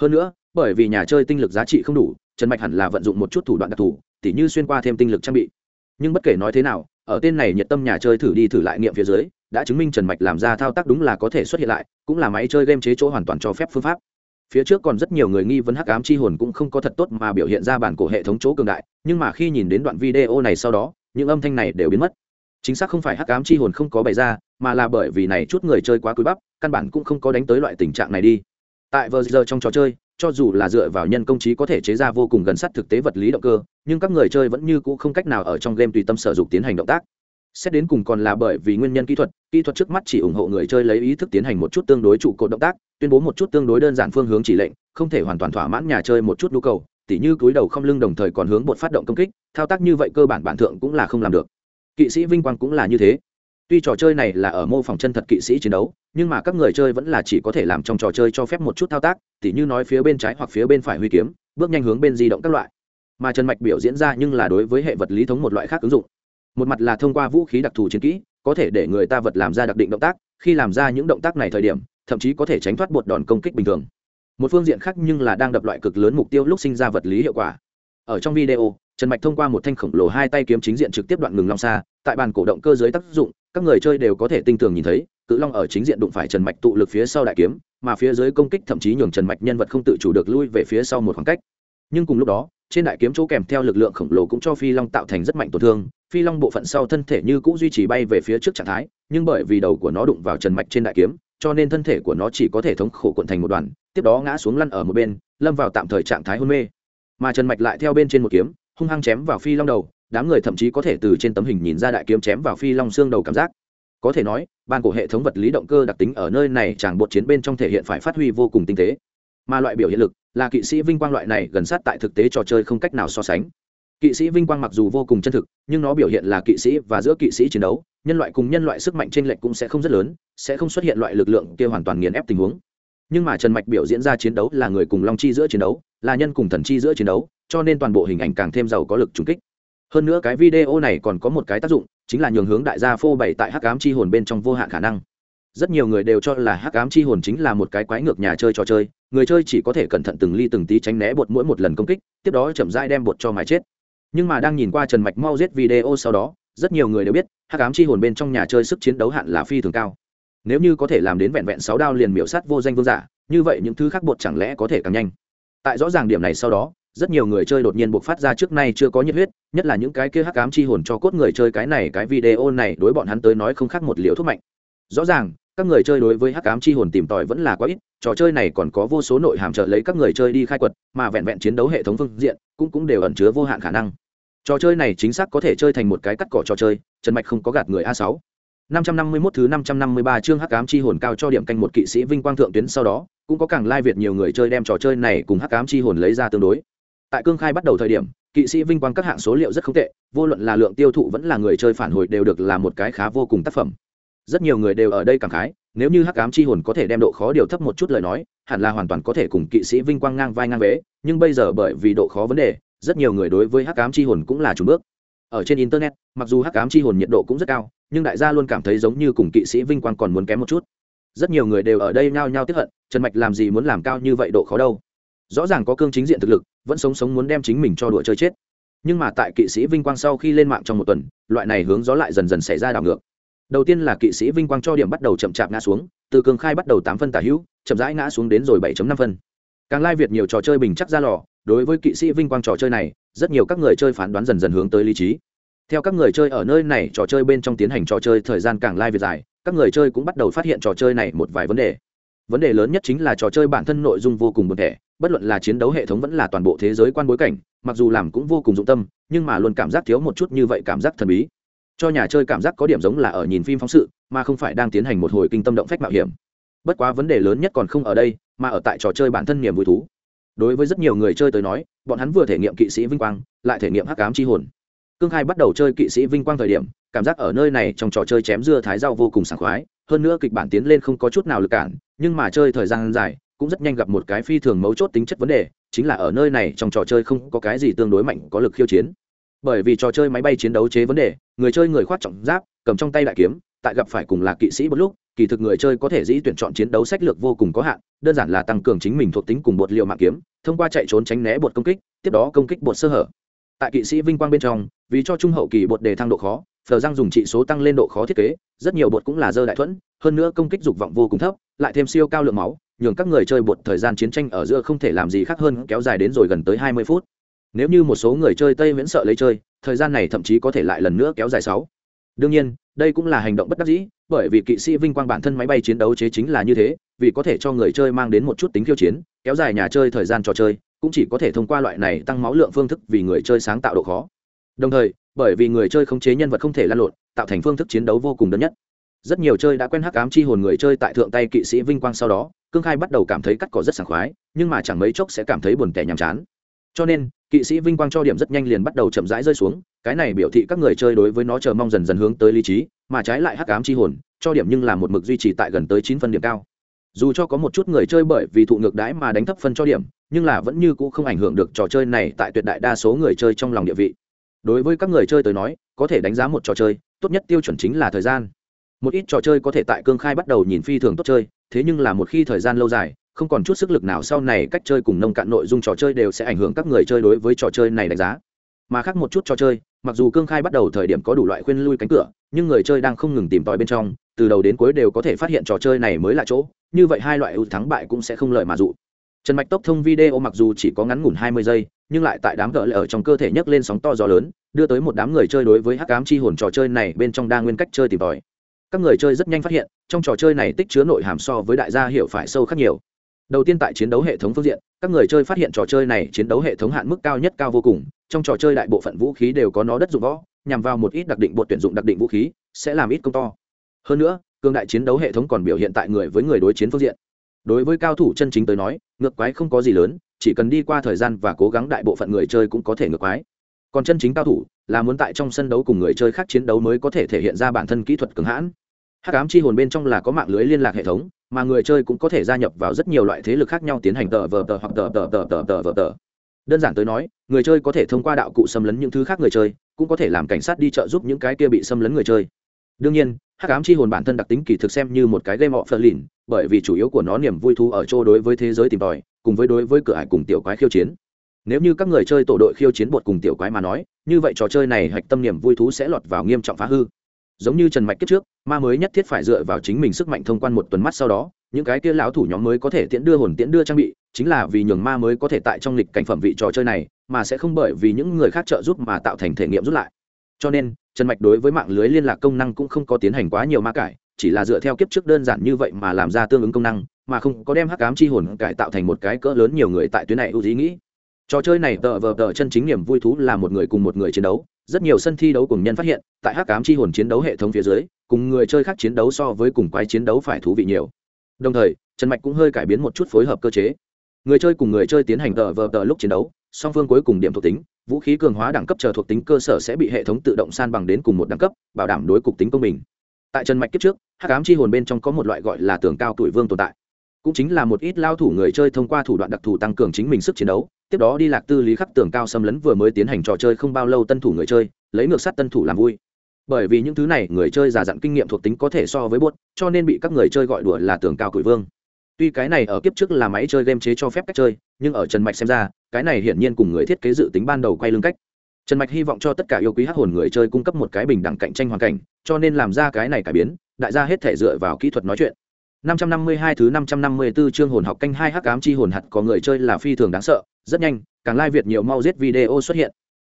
Hơn nữa, bởi vì nhà chơi tinh lực giá trị không đủ, trần mạch hẳn là vận dụng một chút thủ đoạn đặc thù, tỉ như xuyên qua thêm tinh lực trang bị. Nhưng bất kể nói thế nào, ở tên này nhiệt tâm nhà chơi thử đi thử lại nghiệm phía dưới, đã chứng minh trần mạch làm ra thao tác đúng là có thể xuất hiện lại, cũng là máy chơi game chế chỗ hoàn toàn cho phép phương pháp. Phía trước còn rất nhiều người nghi vấn hắc ám chi hồn cũng không có thật tốt mà biểu hiện ra bản cổ hệ thống chỗ cường đại, nhưng mà khi nhìn đến đoạn video này sau đó, những âm thanh này đều biến mất chính xác không phải hắc ám chi hồn không có bày ra, mà là bởi vì này chút người chơi quá cúi bắp, căn bản cũng không có đánh tới loại tình trạng này đi. Tại vờ giờ trong trò chơi, cho dù là dựa vào nhân công trí có thể chế ra vô cùng gần sát thực tế vật lý động cơ, nhưng các người chơi vẫn như cũ không cách nào ở trong game tùy tâm sử dụng tiến hành động tác. Xét đến cùng còn là bởi vì nguyên nhân kỹ thuật kỹ thuật trước mắt chỉ ủng hộ người chơi lấy ý thức tiến hành một chút tương đối trụ cột động tác, tuyên bố một chút tương đối đơn giản phương hướng chỉ lệnh, không thể hoàn toàn thỏa mãn nhà chơi một chút nhu cầu, tỉ như cúi đầu không lưng đồng thời còn hướng bột phát động công kích, thao tác như vậy cơ bản bản thượng cũng là không làm được kỵ sĩ vinh quang cũng là như thế. Tuy trò chơi này là ở mô phỏng chân thật kỵ sĩ chiến đấu, nhưng mà các người chơi vẫn là chỉ có thể làm trong trò chơi cho phép một chút thao tác, tỉ như nói phía bên trái hoặc phía bên phải huy kiếm, bước nhanh hướng bên di động các loại. Mà trần mạch biểu diễn ra nhưng là đối với hệ vật lý thống một loại khác ứng dụng. Một mặt là thông qua vũ khí đặc thù chiến kỹ, có thể để người ta vật làm ra đặc định động tác, khi làm ra những động tác này thời điểm, thậm chí có thể tránh thoát bột đòn công kích bình thường. Một phương diện khác nhưng là đang đập loại cực lớn mục tiêu lúc sinh ra vật lý hiệu quả. Ở trong video trần mạch thông qua một thanh khổng lồ hai tay kiếm chính diện trực tiếp đoạn ngừng long xa, tại bàn cổ động cơ dưới tác dụng, các người chơi đều có thể tinh tường nhìn thấy, cự long ở chính diện đụng phải trần mạch tụ lực phía sau đại kiếm, mà phía dưới công kích thậm chí nhường trần mạch nhân vật không tự chủ được lui về phía sau một khoảng cách. Nhưng cùng lúc đó, trên đại kiếm chỗ kèm theo lực lượng khổng lồ cũng cho phi long tạo thành rất mạnh tổn thương, phi long bộ phận sau thân thể như cũng duy trì bay về phía trước trạng thái, nhưng bởi vì đầu của nó đụng vào trần mạch trên đại kiếm, cho nên thân thể của nó chỉ có thể thống khổ cuộn thành một đoàn, tiếp đó ngã xuống lăn ở một bên, lâm vào tạm thời trạng thái hôn mê. Mà trần mạch lại theo bên trên một kiếm hung hăng chém vào phi long đầu, đám người thậm chí có thể từ trên tấm hình nhìn ra đại kiếm chém vào phi long xương đầu cảm giác. Có thể nói, ban của hệ thống vật lý động cơ đặc tính ở nơi này chẳng bột chiến bên trong thể hiện phải phát huy vô cùng tinh tế. Mà loại biểu hiện lực là kỵ sĩ vinh quang loại này gần sát tại thực tế trò chơi không cách nào so sánh. Kỵ sĩ vinh quang mặc dù vô cùng chân thực, nhưng nó biểu hiện là kỵ sĩ và giữa kỵ sĩ chiến đấu, nhân loại cùng nhân loại sức mạnh trên lệch cũng sẽ không rất lớn, sẽ không xuất hiện loại lực lượng kia hoàn toàn nghiền ép tình huống. Nhưng mà trần mạch biểu diễn ra chiến đấu là người cùng long chi giữa chiến đấu, là nhân cùng thần chi giữa chiến đấu cho nên toàn bộ hình ảnh càng thêm giàu có lực trùng kích. Hơn nữa cái video này còn có một cái tác dụng, chính là nhường hướng đại gia phô bày tại hắc ám chi hồn bên trong vô hạn khả năng. Rất nhiều người đều cho là hắc ám chi hồn chính là một cái quái ngược nhà chơi trò chơi, người chơi chỉ có thể cẩn thận từng ly từng tí tránh né bột mỗi một lần công kích, tiếp đó chậm rãi đem bột cho mái chết. Nhưng mà đang nhìn qua trần mạch mau giết video sau đó, rất nhiều người đều biết, hắc ám chi hồn bên trong nhà chơi sức chiến đấu hạn là phi thường cao. Nếu như có thể làm đến vẹn vẹn sáu đao liền miểu sát vô danh vương giả, như vậy những thứ khác bột chẳng lẽ có thể càng nhanh? Tại rõ ràng điểm này sau đó rất nhiều người chơi đột nhiên buộc phát ra trước nay chưa có nhiệt huyết nhất là những cái kia hắc ám chi hồn cho cốt người chơi cái này cái video này đối bọn hắn tới nói không khác một liều thuốc mạnh. Rõ ràng các người chơi đối với hắc ám chi hồn tìm tòi vẫn là quá ít trò chơi này còn có vô số nội hàm trợ lấy các người chơi đi khai quật mà vẹn vẹn chiến đấu hệ thống phương diện cũng cũng đều ẩn chứa vô hạn khả năng. Trò chơi này chính xác có thể chơi thành một cái cắt cỏ trò chơi trần mạch không có gạt người a sáu. 551 thứ 553 chương Hắc ám chi hồn cao cho điểm canh một kỵ sĩ vinh quang thượng tuyến sau đó, cũng có càng lai việt nhiều người chơi đem trò chơi này cùng Hắc ám chi hồn lấy ra tương đối. Tại cương khai bắt đầu thời điểm, kỵ sĩ vinh quang các hạng số liệu rất không tệ, vô luận là lượng tiêu thụ vẫn là người chơi phản hồi đều được là một cái khá vô cùng tác phẩm. Rất nhiều người đều ở đây cảm khái, nếu như Hắc ám chi hồn có thể đem độ khó điều thấp một chút lời nói, hẳn là hoàn toàn có thể cùng kỵ sĩ vinh quang ngang vai ngang vế, nhưng bây giờ bởi vì độ khó vấn đề, rất nhiều người đối với Hắc ám chi hồn cũng là trùng bước. Ở trên internet, mặc dù Hắc ám chi hồn nhiệt độ cũng rất cao, nhưng đại gia luôn cảm thấy giống như cùng kỵ sĩ vinh quang còn muốn kém một chút rất nhiều người đều ở đây nhao nhao tiếp hận trần mạch làm gì muốn làm cao như vậy độ khó đâu rõ ràng có cương chính diện thực lực, vẫn sống sống muốn đem chính mình cho đùa chơi chết. Nhưng mà tại kỵ sĩ vinh quang sau khi lên mạng trong một tuần, loại này hướng gió lại dần dần xảy ra đảo ngược. Đầu tiên là kỵ sĩ vinh quang cho điểm bắt đầu chậm chạp ngã xuống, từ cường khai bắt đầu tám phân tả hữu, chậm rãi ngã xuống đến rồi bảy năm phân. Càng lai việt nhiều trò chơi bình chắc ra lò, đối với kỵ sĩ vinh quang trò chơi này, rất nhiều các người chơi phán đoán dần dần hướng tới lý trí. Theo các người chơi ở nơi này trò chơi bên trong tiến hành trò chơi thời gian càng lai việt dài, các người chơi cũng bắt đầu phát hiện trò chơi này một vài vấn đề. Vấn đề lớn nhất chính là trò chơi bản thân nội dung vô cùng buồn thẻ bất luận là chiến đấu hệ thống vẫn là toàn bộ thế giới quan bối cảnh, mặc dù làm cũng vô cùng dụng tâm, nhưng mà luôn cảm giác thiếu một chút như vậy cảm giác thần bí. Cho nhà chơi cảm giác có điểm giống là ở nhìn phim phóng sự, mà không phải đang tiến hành một hồi kinh tâm động phách mạo hiểm. Bất quá vấn đề lớn nhất còn không ở đây, mà ở tại trò chơi bản thân niềm vui thú. Đối với rất nhiều người chơi tới nói, bọn hắn vừa thể nghiệm kỵ sĩ vinh quang, lại thể nghiệm hắc cám chi hồn. Cương khai bắt đầu chơi kỵ sĩ vinh quang thời điểm, cảm giác ở nơi này trong trò chơi chém dưa thái rau vô cùng sảng khoái, hơn nữa kịch bản tiến lên không có chút nào lực cản, nhưng mà chơi thời gian dài cũng rất nhanh gặp một cái phi thường mấu chốt tính chất vấn đề, chính là ở nơi này trong trò chơi không có cái gì tương đối mạnh, có lực khiêu chiến. Bởi vì trò chơi máy bay chiến đấu chế vấn đề, người chơi người khoác trọng giáp, cầm trong tay đại kiếm, tại gặp phải cùng là kỵ sĩ một lúc, kỳ thực người chơi có thể dĩ tuyển chọn chiến đấu sách lược vô cùng có hạn, đơn giản là tăng cường chính mình thuộc tính cùng bột liệu mạng kiếm, thông qua chạy trốn tránh né bột công kích, tiếp đó công kích bột sơ hở. Tại kỵ sĩ vinh quang bên trong, vì cho trung hậu kỳ bột đề thăng độ khó, phờ răng dùng trị số tăng lên độ khó thiết kế, rất nhiều bột cũng là dơ đại thuẫn, hơn nữa công kích dục vọng vô cùng thấp, lại thêm siêu cao lượng máu nhường các người chơi bột thời gian chiến tranh ở giữa không thể làm gì khác hơn kéo dài đến rồi gần tới hai mươi phút. Nếu như một số người chơi tây miễn sợ lấy chơi, thời gian này thậm chí có thể lại lần nữa kéo dài sáu. Đương nhiên, đây cũng là hành động bất đắc dĩ, bởi vì kỵ sĩ vinh quang bản thân máy bay chiến đấu chế chính là như thế, vì có thể cho người chơi mang đến một chút tính khiêu chiến, kéo dài nhà chơi thời gian trò chơi, cũng chỉ có thể thông qua loại này tăng máu lượng phương thức vì người chơi sáng tạo độ khó. Đồng thời, bởi vì người chơi khống chế nhân vật không thể lan lộn, tạo thành phương thức chiến đấu vô cùng đơn nhất. Rất nhiều chơi đã quen hắc ám chi hồn người chơi tại thượng tay kỵ sĩ vinh quang sau đó cương khai bắt đầu cảm thấy cắt cỏ rất sảng khoái, nhưng mà chẳng mấy chốc sẽ cảm thấy buồn tẻ nhàm chán. Cho nên, kỵ sĩ vinh quang cho điểm rất nhanh liền bắt đầu chậm rãi rơi xuống, cái này biểu thị các người chơi đối với nó chờ mong dần dần hướng tới lý trí, mà trái lại hắc ám chi hồn, cho điểm nhưng là một mực duy trì tại gần tới chín phân điểm cao. Dù cho có một chút người chơi bởi vì thụ ngược đãi mà đánh thấp phân cho điểm, nhưng là vẫn như cũ không ảnh hưởng được trò chơi này tại tuyệt đại đa số người chơi trong lòng địa vị. Đối với các người chơi tới nói, có thể đánh giá một trò chơi, tốt nhất tiêu chuẩn chính là thời gian. Một ít trò chơi có thể tại cương khai bắt đầu nhìn phi thường tốt chơi thế nhưng là một khi thời gian lâu dài, không còn chút sức lực nào sau này cách chơi cùng nông cạn nội dung trò chơi đều sẽ ảnh hưởng các người chơi đối với trò chơi này đánh giá. Mà khác một chút trò chơi, mặc dù cương khai bắt đầu thời điểm có đủ loại khuyên lui cánh cửa, nhưng người chơi đang không ngừng tìm tòi bên trong, từ đầu đến cuối đều có thể phát hiện trò chơi này mới là chỗ, như vậy hai loại ưu thắng bại cũng sẽ không lợi mà dụ. Trần mạch tốc thông video mặc dù chỉ có ngắn ngủn hai mươi giây, nhưng lại tại đám gỡ lại ở trong cơ thể nhấc lên sóng to gió lớn, đưa tới một đám người chơi đối với hắc ám chi hồn trò chơi này bên trong đa nguyên cách chơi tìm tòi các người chơi rất nhanh phát hiện, trong trò chơi này tích chứa nội hàm so với đại gia hiểu phải sâu khác nhiều. Đầu tiên tại chiến đấu hệ thống phương diện, các người chơi phát hiện trò chơi này chiến đấu hệ thống hạn mức cao nhất cao vô cùng, trong trò chơi đại bộ phận vũ khí đều có nó đất dụng võ, nhằm vào một ít đặc định bột tuyển dụng đặc định vũ khí, sẽ làm ít công to. Hơn nữa cương đại chiến đấu hệ thống còn biểu hiện tại người với người đối chiến phương diện. Đối với cao thủ chân chính tới nói, ngược quái không có gì lớn, chỉ cần đi qua thời gian và cố gắng đại bộ phận người chơi cũng có thể ngược quái. Còn chân chính cao thủ, là muốn tại trong sân đấu cùng người chơi khác chiến đấu mới có thể thể hiện ra bản thân kỹ thuật cứng hãn hắc ám chi hồn bên trong là có mạng lưới liên lạc hệ thống, mà người chơi cũng có thể gia nhập vào rất nhiều loại thế lực khác nhau tiến hành tờ vờ tờ hoặc tờ tờ tờ tờ tờ tờ tờ. Đơn giản tới nói, người chơi có thể thông qua đạo cụ xâm lấn những thứ khác người chơi, cũng có thể làm cảnh sát đi trợ giúp những cái kia bị xâm lấn người chơi. Đương nhiên, hắc ám chi hồn bản thân đặc tính kỳ thực xem như một cái game họ phờ lìn, bởi vì chủ yếu của nó niềm vui thú ở chỗ đối với thế giới tìm tòi, cùng với đối với cửa ải cùng tiểu quái khiêu chiến. Nếu như các người chơi tổ đội khiêu chiến bột cùng tiểu quái mà nói, như vậy trò chơi này hạch tâm niềm vui thú sẽ lọt vào nghiêm trọng phá hư giống như trần mạch kết trước, ma mới nhất thiết phải dựa vào chính mình sức mạnh thông quan một tuần mắt sau đó, những cái kia lão thủ nhóm mới có thể tiễn đưa hồn tiễn đưa trang bị, chính là vì nhường ma mới có thể tại trong lịch cảnh phẩm vị trò chơi này, mà sẽ không bởi vì những người khác trợ giúp mà tạo thành thể nghiệm rút lại. Cho nên, trần mạch đối với mạng lưới liên lạc công năng cũng không có tiến hành quá nhiều ma cải, chỉ là dựa theo kiếp trước đơn giản như vậy mà làm ra tương ứng công năng, mà không có đem hắc cám chi hồn cải tạo thành một cái cỡ lớn nhiều người tại tuyến này ưu ý nghĩ. Trò chơi này tờ vờ tờ chân chính niềm vui thú là một người cùng một người chiến đấu rất nhiều sân thi đấu cùng nhân phát hiện, tại hắc cám chi hồn chiến đấu hệ thống phía dưới, cùng người chơi khác chiến đấu so với cùng quái chiến đấu phải thú vị nhiều. Đồng thời, trần mạch cũng hơi cải biến một chút phối hợp cơ chế. Người chơi cùng người chơi tiến hành tờ vờ tờ lúc chiến đấu, song phương cuối cùng điểm thuộc tính, vũ khí cường hóa đẳng cấp chờ thuộc tính cơ sở sẽ bị hệ thống tự động san bằng đến cùng một đẳng cấp, bảo đảm đối cục tính công bình. Tại trần mạch kiếp trước, hắc ám chi hồn bên trong có một loại gọi là tường cao tuổi vương tồn tại. Cũng chính là một ít lao thủ người chơi thông qua thủ đoạn đặc thù tăng cường chính mình sức chiến đấu tiếp đó đi lạc tư lý khắc tường cao xâm lấn vừa mới tiến hành trò chơi không bao lâu tân thủ người chơi lấy ngược sắt tân thủ làm vui. Bởi vì những thứ này người chơi già dặn kinh nghiệm thuộc tính có thể so với bốt cho nên bị các người chơi gọi đùa là tường cao cửi vương. Tuy cái này ở kiếp trước là máy chơi game chế cho phép cách chơi nhưng ở trần mạch xem ra cái này hiển nhiên cùng người thiết kế dự tính ban đầu quay lưng cách. Trần mạch hy vọng cho tất cả yêu quý hát hồn người chơi cung cấp một cái bình đẳng cạnh tranh hoàn cảnh cho nên làm ra cái này cải biến đại gia hết thể dựa vào kỹ thuật nói chuyện. 552 thứ 554 chương hồn học canh hai hắc ám chi hồn hạt có người chơi là phi thường đáng sợ, rất nhanh, càng lai việt nhiều mau giết video xuất hiện.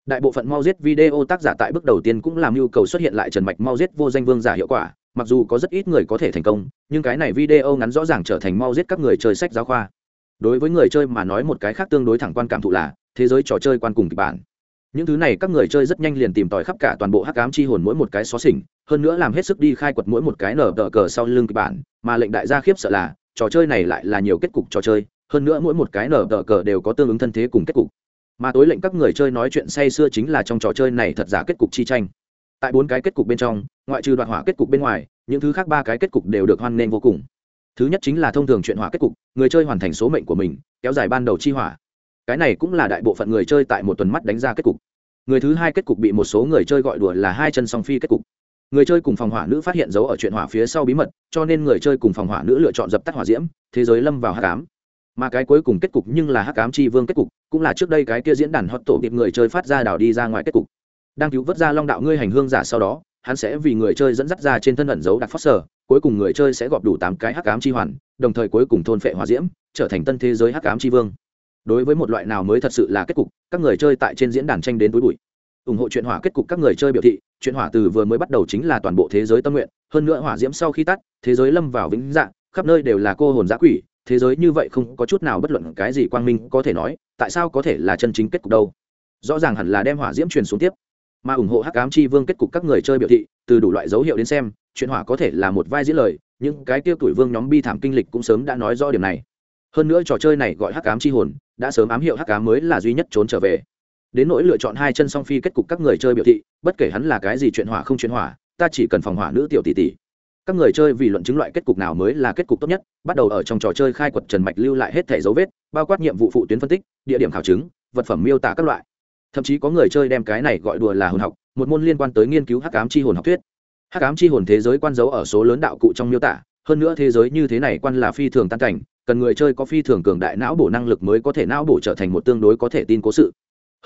Đại bộ phận mau giết video tác giả tại bước đầu tiên cũng làm nhu cầu xuất hiện lại Trần Mạch mau giết vô danh vương giả hiệu quả, mặc dù có rất ít người có thể thành công, nhưng cái này video ngắn rõ ràng trở thành mau giết các người chơi sách giáo khoa. Đối với người chơi mà nói một cái khác tương đối thẳng quan cảm thụ là, thế giới trò chơi quan cùng kịch bản những thứ này các người chơi rất nhanh liền tìm tòi khắp cả toàn bộ hắc ám chi hồn mỗi một cái xó xỉnh hơn nữa làm hết sức đi khai quật mỗi một cái nở đỡ cờ sau lưng kịch bản mà lệnh đại gia khiếp sợ là trò chơi này lại là nhiều kết cục trò chơi hơn nữa mỗi một cái nở tờ cờ đều có tương ứng thân thế cùng kết cục. Mà tối lệnh các người chơi nói chuyện say xưa chính là trong trò chơi này thật giả kết cục chi tranh. Tại bốn cái kết cục bên trong, ngoại trừ đoạn hỏa kết cục bên ngoài, những thứ khác ba cái kết cục đều được hoan nghênh vô cùng. Thứ nhất chính là thông thường chuyện hỏa kết cục, người chơi hoàn thành số mệnh của mình, kéo dài ban đầu chi hỏa. Cái này cũng là đại bộ phận người chơi tại một tuần mắt đánh ra kết cục. Người thứ hai kết cục bị một số người chơi gọi đùa là hai chân song phi kết cục. Người chơi cùng phòng hỏa nữ phát hiện dấu ở chuyện hỏa phía sau bí mật, cho nên người chơi cùng phòng hỏa nữ lựa chọn dập tắt hỏa diễm, thế giới lâm vào hát cám mà cái cuối cùng kết cục nhưng là hắc ám chi vương kết cục, cũng là trước đây cái kia diễn đàn hot tổ kịp người chơi phát ra đảo đi ra ngoài kết cục. Đang cứu vớt ra long đạo ngươi hành hương giả sau đó, hắn sẽ vì người chơi dẫn dắt ra trên thân ẩn dấu đặc phát sở, cuối cùng người chơi sẽ gọp đủ tám cái hắc ám chi hoàn, đồng thời cuối cùng thôn phệ hỏa diễm, trở thành tân thế giới hắc ám chi vương. Đối với một loại nào mới thật sự là kết cục, các người chơi tại trên diễn đàn tranh đến túi bụi. Ủng hộ chuyện hỏa kết cục các người chơi biểu thị, chuyện hỏa từ vừa mới bắt đầu chính là toàn bộ thế giới tâm nguyện, hơn nữa hỏa diễm sau khi tắt, thế giới lâm vào vĩnh dạng, khắp nơi đều là cô hồn giã quỷ thế giới như vậy không có chút nào bất luận cái gì quang minh có thể nói, tại sao có thể là chân chính kết cục đâu? Rõ ràng hẳn là đem hỏa diễm truyền xuống tiếp. Mà ủng hộ hắc ám chi vương kết cục các người chơi biểu thị, từ đủ loại dấu hiệu đến xem, chuyện hỏa có thể là một vai diễn lời nhưng cái tiêu tuổi vương nhóm bi thảm kinh lịch cũng sớm đã nói rõ điểm này. Hơn nữa trò chơi này gọi hắc ám chi hồn, đã sớm ám hiệu hắc ám mới là duy nhất trốn trở về. Đến nỗi lựa chọn hai chân song phi kết cục các người chơi biểu thị, bất kể hắn là cái gì chuyện hỏa không chuyện hỏa, ta chỉ cần phòng hỏa nữ tiểu tỷ tỷ các người chơi vì luận chứng loại kết cục nào mới là kết cục tốt nhất, bắt đầu ở trong trò chơi khai quật trần mạch lưu lại hết thẻ dấu vết, bao quát nhiệm vụ phụ tuyến phân tích, địa điểm khảo chứng, vật phẩm miêu tả các loại. Thậm chí có người chơi đem cái này gọi đùa là hồn học, một môn liên quan tới nghiên cứu hắc ám chi hồn học thuyết. Hắc ám chi hồn thế giới quan dấu ở số lớn đạo cụ trong miêu tả, hơn nữa thế giới như thế này quan là phi thường tan cảnh, cần người chơi có phi thường cường đại não bổ năng lực mới có thể não bổ trở thành một tương đối có thể tin cố sự.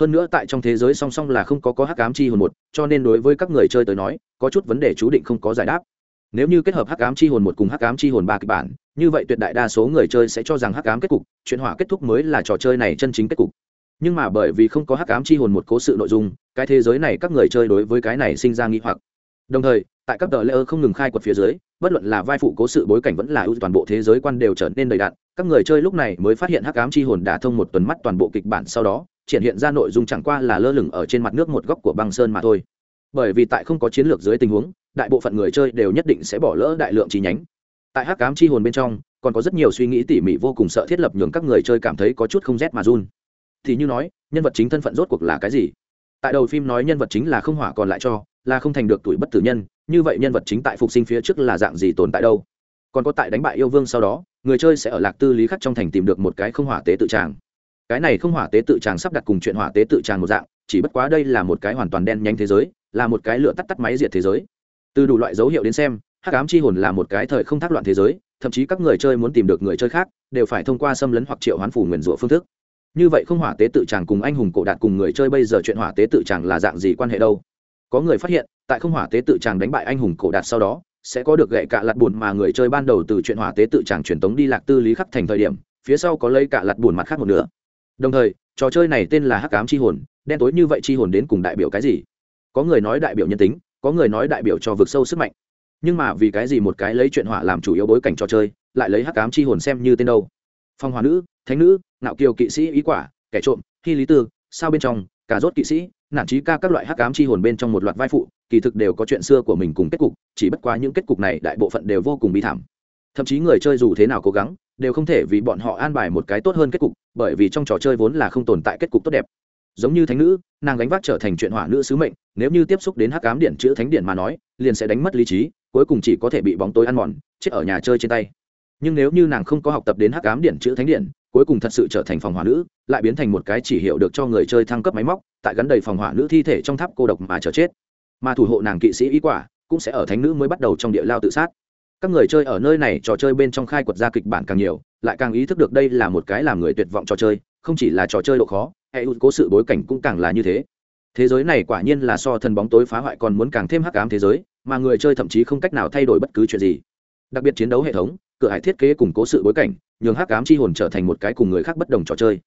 Hơn nữa tại trong thế giới song song là không có có hắc ám chi hồn một, cho nên đối với các người chơi tới nói, có chút vấn đề chú định không có giải đáp nếu như kết hợp hắc ám chi hồn một cùng hắc ám chi hồn ba kịch bản, như vậy tuyệt đại đa số người chơi sẽ cho rằng hắc ám kết cục, chuyện hỏa kết thúc mới là trò chơi này chân chính kết cục. Nhưng mà bởi vì không có hắc ám chi hồn một cố sự nội dung, cái thế giới này các người chơi đối với cái này sinh ra nghi hoặc. Đồng thời, tại các tờ lễ không ngừng khai quật phía dưới, bất luận là vai phụ cố sự bối cảnh vẫn là ưu toàn bộ thế giới quan đều trở nên đầy đạn các người chơi lúc này mới phát hiện hắc ám chi hồn đã thông một tuần mắt toàn bộ kịch bản sau đó, triển hiện ra nội dung chẳng qua là lơ lửng ở trên mặt nước một góc của băng sơn mà thôi bởi vì tại không có chiến lược dưới tình huống, đại bộ phận người chơi đều nhất định sẽ bỏ lỡ đại lượng chi nhánh. Tại hắc ám chi hồn bên trong, còn có rất nhiều suy nghĩ tỉ mỉ vô cùng sợ thiết lập nhường các người chơi cảm thấy có chút không rét mà run. Thì như nói, nhân vật chính thân phận rốt cuộc là cái gì? Tại đầu phim nói nhân vật chính là không hỏa còn lại cho, là không thành được tuổi bất tử nhân, như vậy nhân vật chính tại phục sinh phía trước là dạng gì tồn tại đâu? Còn có tại đánh bại yêu vương sau đó, người chơi sẽ ở lạc tư lý khắc trong thành tìm được một cái không hỏa tế tự tràng. Cái này không hỏa tế tự tràng sắp đặt cùng chuyện hỏa tế tự tràng một dạng, chỉ bất quá đây là một cái hoàn toàn đen nhanh thế giới là một cái lửa tắt tắt máy diệt thế giới. Từ đủ loại dấu hiệu đến xem, hắc ám chi hồn là một cái thời không thác loạn thế giới, thậm chí các người chơi muốn tìm được người chơi khác, đều phải thông qua xâm lấn hoặc triệu hoán phủ nguyền rủa phương thức. Như vậy không hỏa tế tự tràng cùng anh hùng cổ đạt cùng người chơi bây giờ chuyện hỏa tế tự tràng là dạng gì quan hệ đâu? Có người phát hiện, tại không hỏa tế tự tràng đánh bại anh hùng cổ đạt sau đó, sẽ có được gậy cạ lặt buồn mà người chơi ban đầu từ chuyện hỏa tế tự tràng truyền tống đi lạc tư lý khắc thành thời điểm, phía sau có lấy cạ lặt buồn mặt khác một nữa đồng thời, trò chơi này tên là hắc ám chi hồn, đen tối như vậy chi hồn đến cùng đại biểu cái gì? Có người nói đại biểu nhân tính, có người nói đại biểu cho vực sâu sức mạnh. Nhưng mà vì cái gì một cái lấy chuyện hỏa làm chủ yếu bối cảnh trò chơi, lại lấy hắc ám chi hồn xem như tên đâu? Phong hòa nữ, thánh nữ nạo kiều kỵ sĩ ý quả, kẻ trộm hy lý tư, sao bên trong cả rốt kỵ sĩ, nản trí ca các loại hắc ám chi hồn bên trong một loạt vai phụ, kỳ thực đều có chuyện xưa của mình cùng kết cục, chỉ bất quá những kết cục này đại bộ phận đều vô cùng bi thảm. Thậm chí người chơi dù thế nào cố gắng, đều không thể vì bọn họ an bài một cái tốt hơn kết cục, bởi vì trong trò chơi vốn là không tồn tại kết cục tốt đẹp giống như thánh nữ, nàng gánh vác trở thành chuyện hỏa nữ sứ mệnh, nếu như tiếp xúc đến hắc ám điện chữ thánh điện mà nói, liền sẽ đánh mất lý trí, cuối cùng chỉ có thể bị bóng tối ăn mòn, chết ở nhà chơi trên tay. Nhưng nếu như nàng không có học tập đến hắc ám điện chữ thánh điện, cuối cùng thật sự trở thành phòng hỏa nữ, lại biến thành một cái chỉ hiệu được cho người chơi thăng cấp máy móc, tại gắn đầy phòng hỏa nữ thi thể trong tháp cô độc mà chờ chết. Mà thủ hộ nàng kỵ sĩ ý quả, cũng sẽ ở thánh nữ mới bắt đầu trong địa lao tự sát. Các người chơi ở nơi này trò chơi bên trong khai quật ra kịch bản càng nhiều, lại càng ý thức được đây là một cái làm người tuyệt vọng trò chơi không chỉ là trò chơi độ khó, hệ cố sự bối cảnh cũng càng là như thế. Thế giới này quả nhiên là so thần bóng tối phá hoại còn muốn càng thêm hắc ám thế giới, mà người chơi thậm chí không cách nào thay đổi bất cứ chuyện gì. Đặc biệt chiến đấu hệ thống, cửa hải thiết kế củng cố sự bối cảnh, nhường hắc ám chi hồn trở thành một cái cùng người khác bất đồng trò chơi.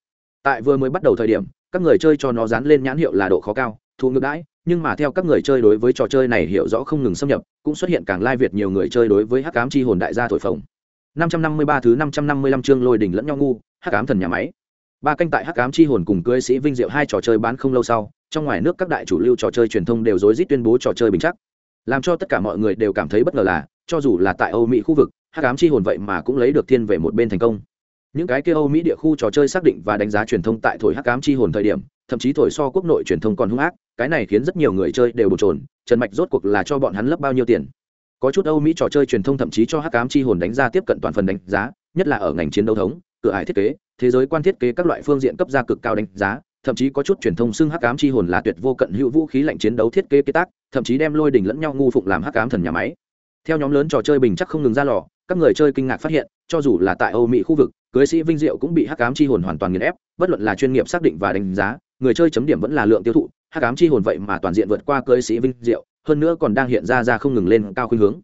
Tại vừa mới bắt đầu thời điểm, các người chơi cho nó dán lên nhãn hiệu là độ khó cao, thu ngược đãi, nhưng mà theo các người chơi đối với trò chơi này hiểu rõ không ngừng xâm nhập, cũng xuất hiện càng lai việt nhiều người chơi đối với hắc ám chi hồn đại gia thổi phồng. 553 thứ 555 chương lôi đỉnh lẫn nhau ngu, hắc ám thần nhà máy ba canh tại hắc ám chi hồn cùng cưới sĩ vinh diệu hai trò chơi bán không lâu sau, trong ngoài nước các đại chủ lưu trò chơi truyền thông đều rối rít tuyên bố trò chơi bình chắc. Làm cho tất cả mọi người đều cảm thấy bất ngờ là, cho dù là tại âu mỹ khu vực, hắc ám chi hồn vậy mà cũng lấy được thiên về một bên thành công. Những cái kia âu mỹ địa khu trò chơi xác định và đánh giá truyền thông tại thổi hắc ám chi hồn thời điểm, thậm chí thổi so quốc nội truyền thông còn hung ác, cái này khiến rất nhiều người chơi đều bồn trồn trần mạch rốt cuộc là cho bọn hắn lấp bao nhiêu tiền. Có chút âu mỹ trò chơi truyền thông thậm chí cho hắc ám chi hồn đánh ra tiếp cận toàn phần đánh giá, nhất là ở ngành chiến đấu thống cửa ải thiết kế, thế giới quan thiết kế các loại phương diện cấp ra cực cao đánh giá, thậm chí có chút truyền thông xưng hắc ám chi hồn là tuyệt vô cận hữu vũ khí lạnh chiến đấu thiết kế kế tác, thậm chí đem lôi đỉnh lẫn nhau ngu phụng làm hắc ám thần nhà máy. Theo nhóm lớn trò chơi bình chắc không ngừng ra lò, các người chơi kinh ngạc phát hiện, cho dù là tại âu mỹ khu vực, cưới sĩ vinh diệu cũng bị hắc ám chi hồn hoàn toàn nghiền ép, bất luận là chuyên nghiệp xác định và đánh giá, người chơi chấm điểm vẫn là lượng tiêu thụ, hắc ám chi hồn vậy mà toàn diện vượt qua cưới sĩ vinh diệu, hơn nữa còn đang hiện ra ra không ngừng lên cao khuynh hướng.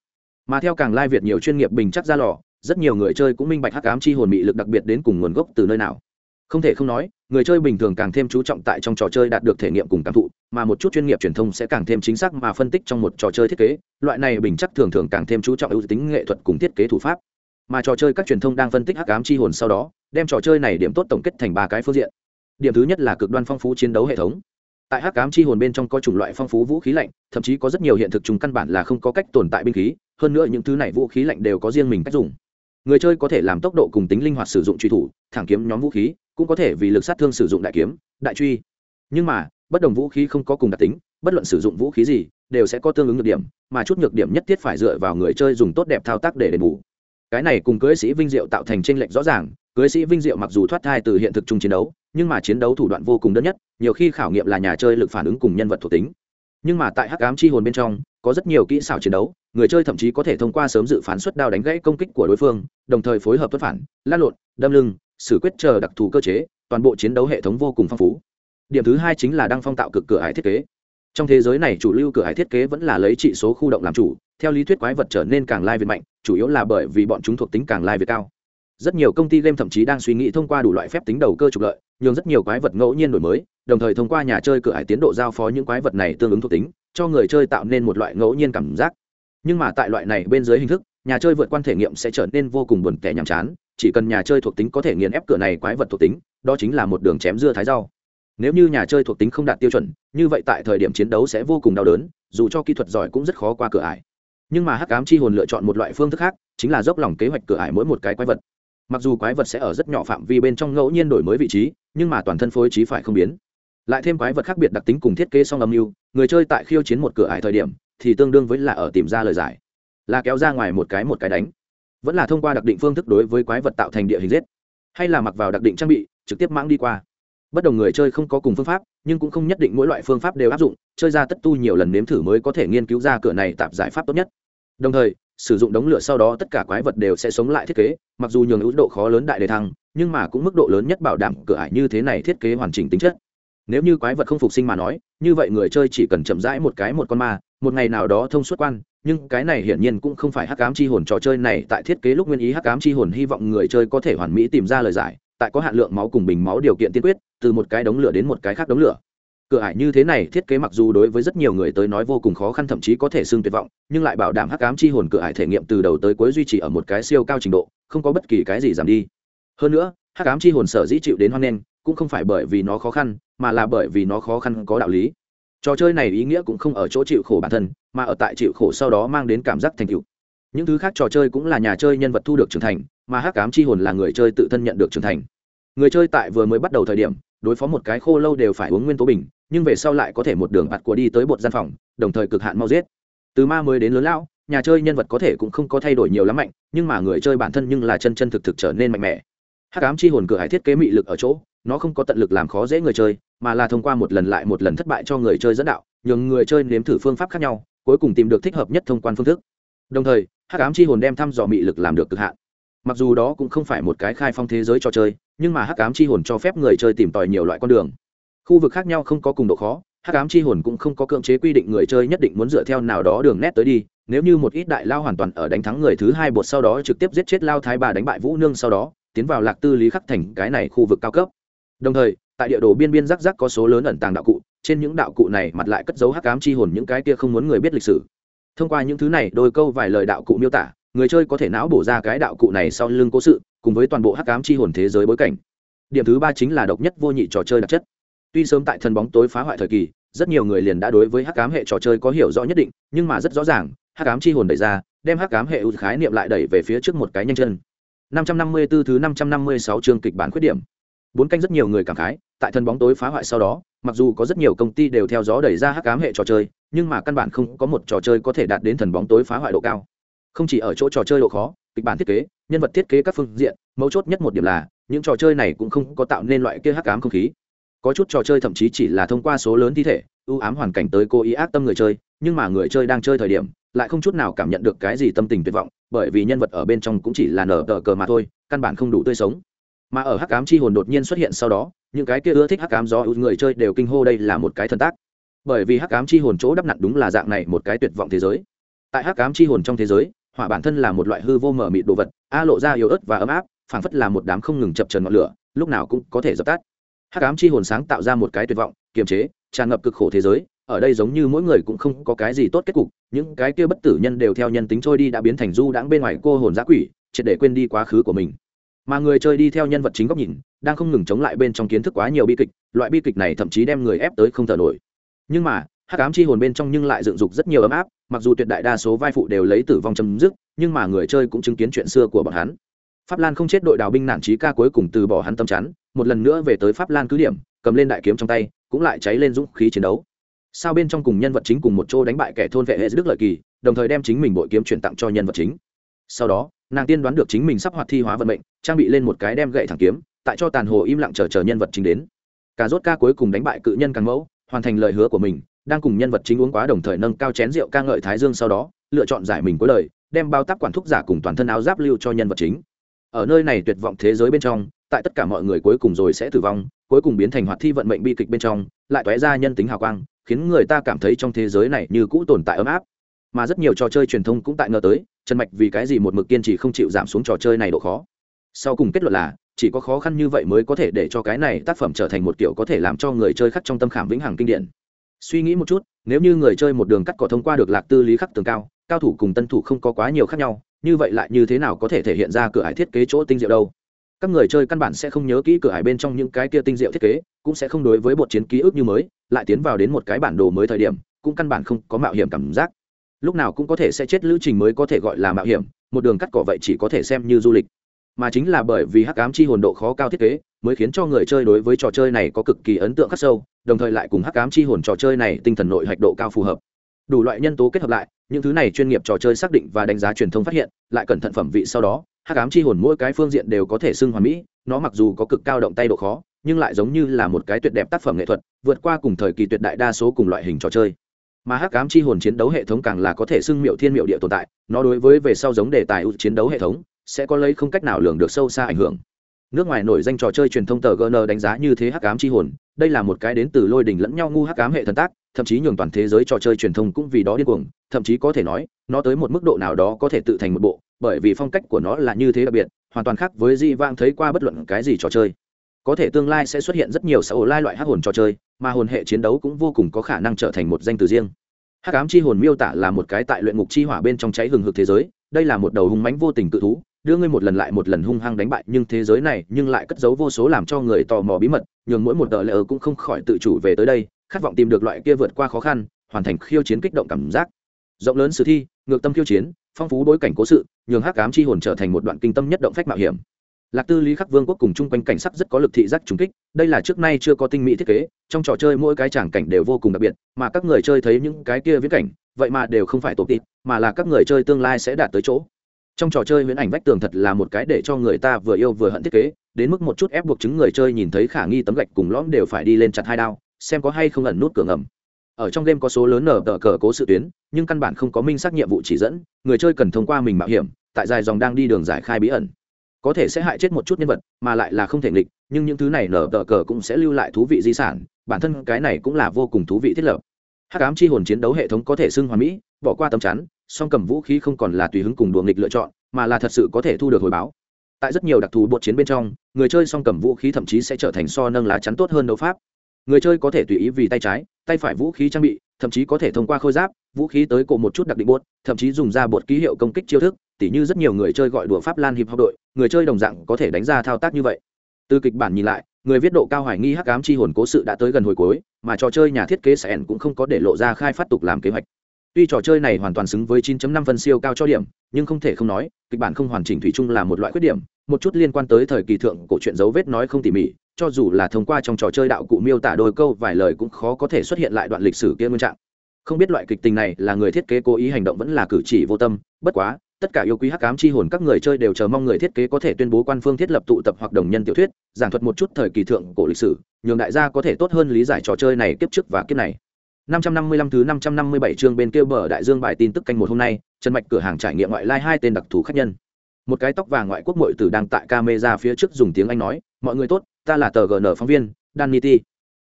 Mà theo càng lai việt nhiều chuyên nghiệp bình chắc ra lò rất nhiều người chơi cũng minh bạch hắc ám chi hồn bị lực đặc biệt đến cùng nguồn gốc từ nơi nào. Không thể không nói, người chơi bình thường càng thêm chú trọng tại trong trò chơi đạt được thể nghiệm cùng cảm thụ, mà một chút chuyên nghiệp truyền thông sẽ càng thêm chính xác mà phân tích trong một trò chơi thiết kế, loại này bình chắc thường thường càng thêm chú trọng ưu tính nghệ thuật cùng thiết kế thủ pháp. Mà trò chơi các truyền thông đang phân tích hắc ám chi hồn sau đó, đem trò chơi này điểm tốt tổng kết thành ba cái phương diện. Điểm thứ nhất là cực đoan phong phú chiến đấu hệ thống. Tại hắc ám chi hồn bên trong có chủng loại phong phú vũ khí lạnh, thậm chí có rất nhiều hiện thực chúng căn bản là không có cách tồn tại binh khí, hơn nữa những thứ này vũ khí lạnh đều có riêng mình cách dùng người chơi có thể làm tốc độ cùng tính linh hoạt sử dụng truy thủ, thẳng kiếm nhóm vũ khí, cũng có thể vì lực sát thương sử dụng đại kiếm, đại truy. Nhưng mà, bất đồng vũ khí không có cùng đặc tính, bất luận sử dụng vũ khí gì, đều sẽ có tương ứng nhược điểm, mà chút nhược điểm nhất thiết phải dựa vào người chơi dùng tốt đẹp thao tác để đền bù. Cái này cùng cưới sĩ vinh diệu tạo thành tranh lệch rõ ràng, cưới sĩ vinh diệu mặc dù thoát thai từ hiện thực chung chiến đấu, nhưng mà chiến đấu thủ đoạn vô cùng đơn nhất, nhiều khi khảo nghiệm là nhà chơi lực phản ứng cùng nhân vật thuộc tính. Nhưng mà tại hắc ám chi hồn bên trong, có rất nhiều kỹ xảo chiến đấu người chơi thậm chí có thể thông qua sớm dự phán suất đao đánh gãy công kích của đối phương, đồng thời phối hợp tuất phản lan lộn, đâm lưng, xử quyết chờ đặc thù cơ chế, toàn bộ chiến đấu hệ thống vô cùng phong phú. Điểm thứ hai chính là đăng phong tạo cực cửa hải thiết kế. Trong thế giới này chủ lưu cửa hải thiết kế vẫn là lấy trị số khu động làm chủ, theo lý thuyết quái vật trở nên càng lai việt mạnh, chủ yếu là bởi vì bọn chúng thuộc tính càng lai việt cao. Rất nhiều công ty game thậm chí đang suy nghĩ thông qua đủ loại phép tính đầu cơ trục lợi, nhường rất nhiều quái vật ngẫu nhiên đổi mới, đồng thời thông qua nhà chơi cửa hải tiến độ giao phó những quái vật này tương ứng thuộc tính, cho người chơi tạo nên một loại ngẫu nhiên cảm giác nhưng mà tại loại này bên dưới hình thức, nhà chơi vượt quan thể nghiệm sẽ trở nên vô cùng buồn tẻ nhàm chán, chỉ cần nhà chơi thuộc tính có thể nghiền ép cửa này quái vật thuộc tính, đó chính là một đường chém dưa thái rau. Nếu như nhà chơi thuộc tính không đạt tiêu chuẩn, như vậy tại thời điểm chiến đấu sẽ vô cùng đau đớn, dù cho kỹ thuật giỏi cũng rất khó qua cửa ải. Nhưng mà hắc ám chi hồn lựa chọn một loại phương thức khác, chính là dốc lòng kế hoạch cửa ải mỗi một cái quái vật. Mặc dù quái vật sẽ ở rất nhỏ phạm vi bên trong ngẫu nhiên đổi mới vị trí, nhưng mà toàn thân phối trí phải không biến. Lại thêm quái vật khác biệt đặc tính cùng thiết kế song âm mưu, người chơi tại khiêu chiến một cửa ải thời điểm thì tương đương với là ở tìm ra lời giải. Là kéo ra ngoài một cái một cái đánh. Vẫn là thông qua đặc định phương thức đối với quái vật tạo thành địa hình giết. Hay là mặc vào đặc định trang bị, trực tiếp mãng đi qua. Bất đồng người chơi không có cùng phương pháp, nhưng cũng không nhất định mỗi loại phương pháp đều áp dụng, chơi ra tất tu nhiều lần nếm thử mới có thể nghiên cứu ra cửa này tạp giải pháp tốt nhất. Đồng thời, sử dụng đống lửa sau đó tất cả quái vật đều sẽ sống lại thiết kế, mặc dù nhường ưu độ khó lớn đại đề thăng, nhưng mà cũng mức độ lớn nhất bảo đảm cửa ải như thế này thiết kế hoàn chỉnh tính chất. Nếu như quái vật không phục sinh mà nói, như vậy người chơi chỉ cần chậm rãi một cái một con ma một ngày nào đó thông suốt quan, nhưng cái này hiển nhiên cũng không phải hắc ám chi hồn trò chơi này tại thiết kế lúc nguyên ý hắc ám chi hồn hy vọng người chơi có thể hoàn mỹ tìm ra lời giải, tại có hạn lượng máu cùng bình máu điều kiện tiên quyết, từ một cái đống lửa đến một cái khác đống lửa. Cửa ải như thế này thiết kế mặc dù đối với rất nhiều người tới nói vô cùng khó khăn thậm chí có thể xưng tuyệt vọng, nhưng lại bảo đảm hắc ám chi hồn cửa ải thể nghiệm từ đầu tới cuối duy trì ở một cái siêu cao trình độ, không có bất kỳ cái gì giảm đi. Hơn nữa, hắc ám chi hồn sở dĩ chịu đến hoan nghênh, cũng không phải bởi vì nó khó khăn, mà là bởi vì nó khó khăn có đạo lý trò chơi này ý nghĩa cũng không ở chỗ chịu khổ bản thân, mà ở tại chịu khổ sau đó mang đến cảm giác thành tựu. Những thứ khác trò chơi cũng là nhà chơi nhân vật thu được trưởng thành, mà hắc ám chi hồn là người chơi tự thân nhận được trưởng thành. Người chơi tại vừa mới bắt đầu thời điểm, đối phó một cái khô lâu đều phải uống nguyên tố bình, nhưng về sau lại có thể một đường bạt của đi tới bột gian phòng, đồng thời cực hạn mau giết. Từ ma mới đến lớn lão, nhà chơi nhân vật có thể cũng không có thay đổi nhiều lắm mạnh, nhưng mà người chơi bản thân nhưng là chân chân thực thực trở nên mạnh mẽ hắc ám chi hồn cửa hải thiết kế mị lực ở chỗ, nó không có tận lực làm khó dễ người chơi, mà là thông qua một lần lại một lần thất bại cho người chơi dẫn đạo, nhường người chơi nếm thử phương pháp khác nhau, cuối cùng tìm được thích hợp nhất thông quan phương thức. Đồng thời, hắc ám chi hồn đem thăm dò mị lực làm được cực hạn. Mặc dù đó cũng không phải một cái khai phong thế giới cho chơi, nhưng mà hắc ám chi hồn cho phép người chơi tìm tòi nhiều loại con đường. Khu vực khác nhau không có cùng độ khó, hắc ám chi hồn cũng không có cưỡng chế quy định người chơi nhất định muốn dựa theo nào đó đường nét tới đi, nếu như một ít đại lao hoàn toàn ở đánh thắng người thứ hai bột sau đó trực tiếp giết chết lao thái bà đánh bại vũ nương sau đó tiến vào lạc tư lý khắc thành cái này khu vực cao cấp. Đồng thời, tại địa đồ biên biên rắc rắc có số lớn ẩn tàng đạo cụ, trên những đạo cụ này mặt lại cất dấu hắc cám chi hồn những cái kia không muốn người biết lịch sử. Thông qua những thứ này, đôi câu vài lời đạo cụ miêu tả, người chơi có thể não bổ ra cái đạo cụ này sau lưng cố sự, cùng với toàn bộ hắc cám chi hồn thế giới bối cảnh. Điểm thứ ba chính là độc nhất vô nhị trò chơi đặc chất. Tuy sớm tại thần bóng tối phá hoại thời kỳ, rất nhiều người liền đã đối với hắc cám hệ trò chơi có hiểu rõ nhất định, nhưng mà rất rõ ràng, hắc cám chi hồn đẩy ra, đem hắc cám hệ ưu khái niệm lại đẩy về phía trước một cái nhanh chân. 554 thứ 556 chương kịch bản khuyết điểm. Bốn canh rất nhiều người cảm khái, tại thần bóng tối phá hoại sau đó, mặc dù có rất nhiều công ty đều theo gió đẩy ra hắc ám hệ trò chơi, nhưng mà căn bản không có một trò chơi có thể đạt đến thần bóng tối phá hoại độ cao. Không chỉ ở chỗ trò chơi độ khó, kịch bản thiết kế, nhân vật thiết kế các phương diện, mấu chốt nhất một điểm là, những trò chơi này cũng không có tạo nên loại kia hắc ám không khí. Có chút trò chơi thậm chí chỉ là thông qua số lớn thi thể, ưu ám hoàn cảnh tới cố ý ác tâm người chơi, nhưng mà người chơi đang chơi thời điểm, lại không chút nào cảm nhận được cái gì tâm tình tuyệt vọng bởi vì nhân vật ở bên trong cũng chỉ là nở tờ cờ mà thôi, căn bản không đủ tươi sống. Mà ở hắc ám chi hồn đột nhiên xuất hiện sau đó, những cái kia ưa thích hắc ám do người chơi đều kinh hô đây là một cái thần tác. Bởi vì hắc ám chi hồn chỗ đắp nặn đúng là dạng này một cái tuyệt vọng thế giới. Tại hắc ám chi hồn trong thế giới, hỏa bản thân là một loại hư vô mở mịt đồ vật, a lộ ra yếu ớt và ấm áp, phảng phất là một đám không ngừng chập trần ngọn lửa, lúc nào cũng có thể dập tắt. Hắc ám chi hồn sáng tạo ra một cái tuyệt vọng, kiềm chế, tràn ngập cực khổ thế giới ở đây giống như mỗi người cũng không có cái gì tốt kết cục, những cái kia bất tử nhân đều theo nhân tính trôi đi đã biến thành du đãng bên ngoài cô hồn giã quỷ, triệt để quên đi quá khứ của mình. Mà người chơi đi theo nhân vật chính góc nhìn, đang không ngừng chống lại bên trong kiến thức quá nhiều bi kịch, loại bi kịch này thậm chí đem người ép tới không thở nổi. Nhưng mà, hắc ám chi hồn bên trong nhưng lại dựng dục rất nhiều ấm áp, mặc dù tuyệt đại đa số vai phụ đều lấy tử vong chấm dứt, nhưng mà người chơi cũng chứng kiến chuyện xưa của bọn hắn. Pháp lan không chết đội đào binh nản trí ca cuối cùng từ bỏ hắn tâm chắn, một lần nữa về tới pháp lan cứ điểm, cầm lên đại kiếm trong tay, cũng lại cháy lên dũng khí chiến đấu sao bên trong cùng nhân vật chính cùng một chỗ đánh bại kẻ thôn vệ hệ đức lợi kỳ, đồng thời đem chính mình bội kiếm chuyển tặng cho nhân vật chính. Sau đó, nàng tiên đoán được chính mình sắp hoạt thi hóa vận mệnh, trang bị lên một cái đem gậy thẳng kiếm, tại cho tàn hồ im lặng chờ chờ nhân vật chính đến. Cả rốt ca cuối cùng đánh bại cự nhân càng mẫu, hoàn thành lời hứa của mình, đang cùng nhân vật chính uống quá đồng thời nâng cao chén rượu ca ngợi thái dương sau đó, lựa chọn giải mình cuối lời, đem bao tác quản thúc giả cùng toàn thân áo giáp lưu cho nhân vật chính. Ở nơi này tuyệt vọng thế giới bên trong, tại tất cả mọi người cuối cùng rồi sẽ tử vong, cuối cùng biến thành hoạt thi vận mệnh bi kịch bên trong, lại tóe ra nhân tính hào quang khiến người ta cảm thấy trong thế giới này như cũ tồn tại ấm áp. Mà rất nhiều trò chơi truyền thông cũng tại ngờ tới, trần mạch vì cái gì một mực kiên trì không chịu giảm xuống trò chơi này độ khó. Sau cùng kết luận là, chỉ có khó khăn như vậy mới có thể để cho cái này tác phẩm trở thành một kiểu có thể làm cho người chơi khắc trong tâm khảm vĩnh hằng kinh điển. Suy nghĩ một chút, nếu như người chơi một đường cắt cỏ thông qua được lạc tư lý khắc tường cao cao thủ cùng tân thủ không có quá nhiều khác nhau, như vậy lại như thế nào có thể thể hiện ra cửa hải thiết kế chỗ tinh diệu đâu? Các người chơi căn bản sẽ không nhớ kỹ cửa hải bên trong những cái kia tinh diệu thiết kế, cũng sẽ không đối với bột chiến ký ức như mới, lại tiến vào đến một cái bản đồ mới thời điểm, cũng căn bản không có mạo hiểm cảm giác. Lúc nào cũng có thể sẽ chết lữ trình mới có thể gọi là mạo hiểm, một đường cắt cỏ vậy chỉ có thể xem như du lịch. Mà chính là bởi vì hắc ám chi hồn độ khó cao thiết kế, mới khiến cho người chơi đối với trò chơi này có cực kỳ ấn tượng khắc sâu, đồng thời lại cùng hắc ám chi hồn trò chơi này tinh thần nội hạch độ cao phù hợp. Đủ loại nhân tố kết hợp lại, những thứ này chuyên nghiệp trò chơi xác định và đánh giá truyền thông phát hiện, lại cẩn thận phẩm vị sau đó hắc ám chi hồn mỗi cái phương diện đều có thể xưng hoàn mỹ, nó mặc dù có cực cao động tay độ khó, nhưng lại giống như là một cái tuyệt đẹp tác phẩm nghệ thuật, vượt qua cùng thời kỳ tuyệt đại đa số cùng loại hình trò chơi. Mà hắc ám chi hồn chiến đấu hệ thống càng là có thể xưng miệu thiên miệu địa tồn tại, nó đối với về sau giống đề tài chiến đấu hệ thống, sẽ có lấy không cách nào lường được sâu xa ảnh hưởng. Nước ngoài nổi danh trò chơi truyền thông tờ gn đánh giá như thế hắc ám chi hồn, đây là một cái đến từ lôi đình lẫn nhau ngu hắc ám hệ thần tác, thậm chí nhường toàn thế giới trò chơi truyền thông cũng vì đó điên cuồng, thậm chí có thể nói, nó tới một mức độ nào đó có thể tự thành một bộ bởi vì phong cách của nó là như thế đặc biệt, hoàn toàn khác với di vang thấy qua bất luận cái gì trò chơi. Có thể tương lai sẽ xuất hiện rất nhiều xã hội lai loại hắc hồn trò chơi, mà hồn hệ chiến đấu cũng vô cùng có khả năng trở thành một danh từ riêng. Hắc ám chi hồn miêu tả là một cái tại luyện ngục chi hỏa bên trong cháy hừng hực thế giới, đây là một đầu hung mãnh vô tình cự thú, đưa ngươi một lần lại một lần hung hăng đánh bại, nhưng thế giới này nhưng lại cất giấu vô số làm cho người tò mò bí mật, nhường mỗi một tờ lỡ cũng không khỏi tự chủ về tới đây, khát vọng tìm được loại kia vượt qua khó khăn, hoàn thành khiêu chiến kích động cảm giác. Rộng lớn sử thi ngược tâm khiêu chiến, phong phú bối cảnh cố sự, nhường hắc ám chi hồn trở thành một đoạn kinh tâm nhất động phách mạo hiểm. Lạc tư lý khắc vương quốc cùng chung quanh cảnh sắc rất có lực thị giác trùng kích, đây là trước nay chưa có tinh mỹ thiết kế, trong trò chơi mỗi cái tràng cảnh đều vô cùng đặc biệt, mà các người chơi thấy những cái kia viễn cảnh, vậy mà đều không phải tổ tịt, mà là các người chơi tương lai sẽ đạt tới chỗ. Trong trò chơi huyễn ảnh vách tường thật là một cái để cho người ta vừa yêu vừa hận thiết kế, đến mức một chút ép buộc chứng người chơi nhìn thấy khả nghi tấm gạch cùng lõm đều phải đi lên chặt hai đao, xem có hay không ẩn nút cửa ngầm ở trong game có số lớn nở tờ cờ cố sự tuyến, nhưng căn bản không có minh xác nhiệm vụ chỉ dẫn, người chơi cần thông qua mình mạo hiểm, tại dài dòng đang đi đường giải khai bí ẩn. Có thể sẽ hại chết một chút nhân vật, mà lại là không thể nghịch, nhưng những thứ này nở tờ cờ cũng sẽ lưu lại thú vị di sản, bản thân cái này cũng là vô cùng thú vị thiết lập. Hắc ám chi hồn chiến đấu hệ thống có thể xưng hoàn mỹ, bỏ qua tấm chắn, song cầm vũ khí không còn là tùy hứng cùng đùa nghịch lựa chọn, mà là thật sự có thể thu được hồi báo. Tại rất nhiều đặc thù bột chiến bên trong, người chơi song cầm vũ khí thậm chí sẽ trở thành so nâng lá chắn tốt hơn đấu pháp người chơi có thể tùy ý vì tay trái, tay phải vũ khí trang bị, thậm chí có thể thông qua khôi giáp, vũ khí tới cổ một chút đặc định bột, thậm chí dùng ra bột ký hiệu công kích chiêu thức, tỉ như rất nhiều người chơi gọi đùa pháp lan hiệp học đội, người chơi đồng dạng có thể đánh ra thao tác như vậy. Từ kịch bản nhìn lại, người viết độ cao hoài nghi hắc ám chi hồn cố sự đã tới gần hồi cuối, mà trò chơi nhà thiết kế sẻn cũng không có để lộ ra khai phát tục làm kế hoạch. Tuy trò chơi này hoàn toàn xứng với 9.5 phân siêu cao cho điểm, nhưng không thể không nói, kịch bản không hoàn chỉnh thủy chung là một loại khuyết điểm một chút liên quan tới thời kỳ thượng cổ truyện dấu vết nói không tỉ mỉ, cho dù là thông qua trong trò chơi đạo cụ miêu tả đôi câu vài lời cũng khó có thể xuất hiện lại đoạn lịch sử kia nguyên trạng. Không biết loại kịch tình này là người thiết kế cố ý hành động vẫn là cử chỉ vô tâm, bất quá, tất cả yêu quý hắc ám chi hồn các người chơi đều chờ mong người thiết kế có thể tuyên bố quan phương thiết lập tụ tập hoặc đồng nhân tiểu thuyết, giảng thuật một chút thời kỳ thượng cổ lịch sử, nhường đại gia có thể tốt hơn lý giải trò chơi này kiếp trước và kiếp này. 555 thứ 557 chương bên kia bờ đại dương bài tin tức canh một hôm nay, trần mạch cửa hàng trải nghiệm ngoại lai hai tên đặc thù khách nhân một cái tóc vàng ngoại quốc mội tử đang tại camera phía trước dùng tiếng anh nói, mọi người tốt, ta là tờ gn phóng viên dan niti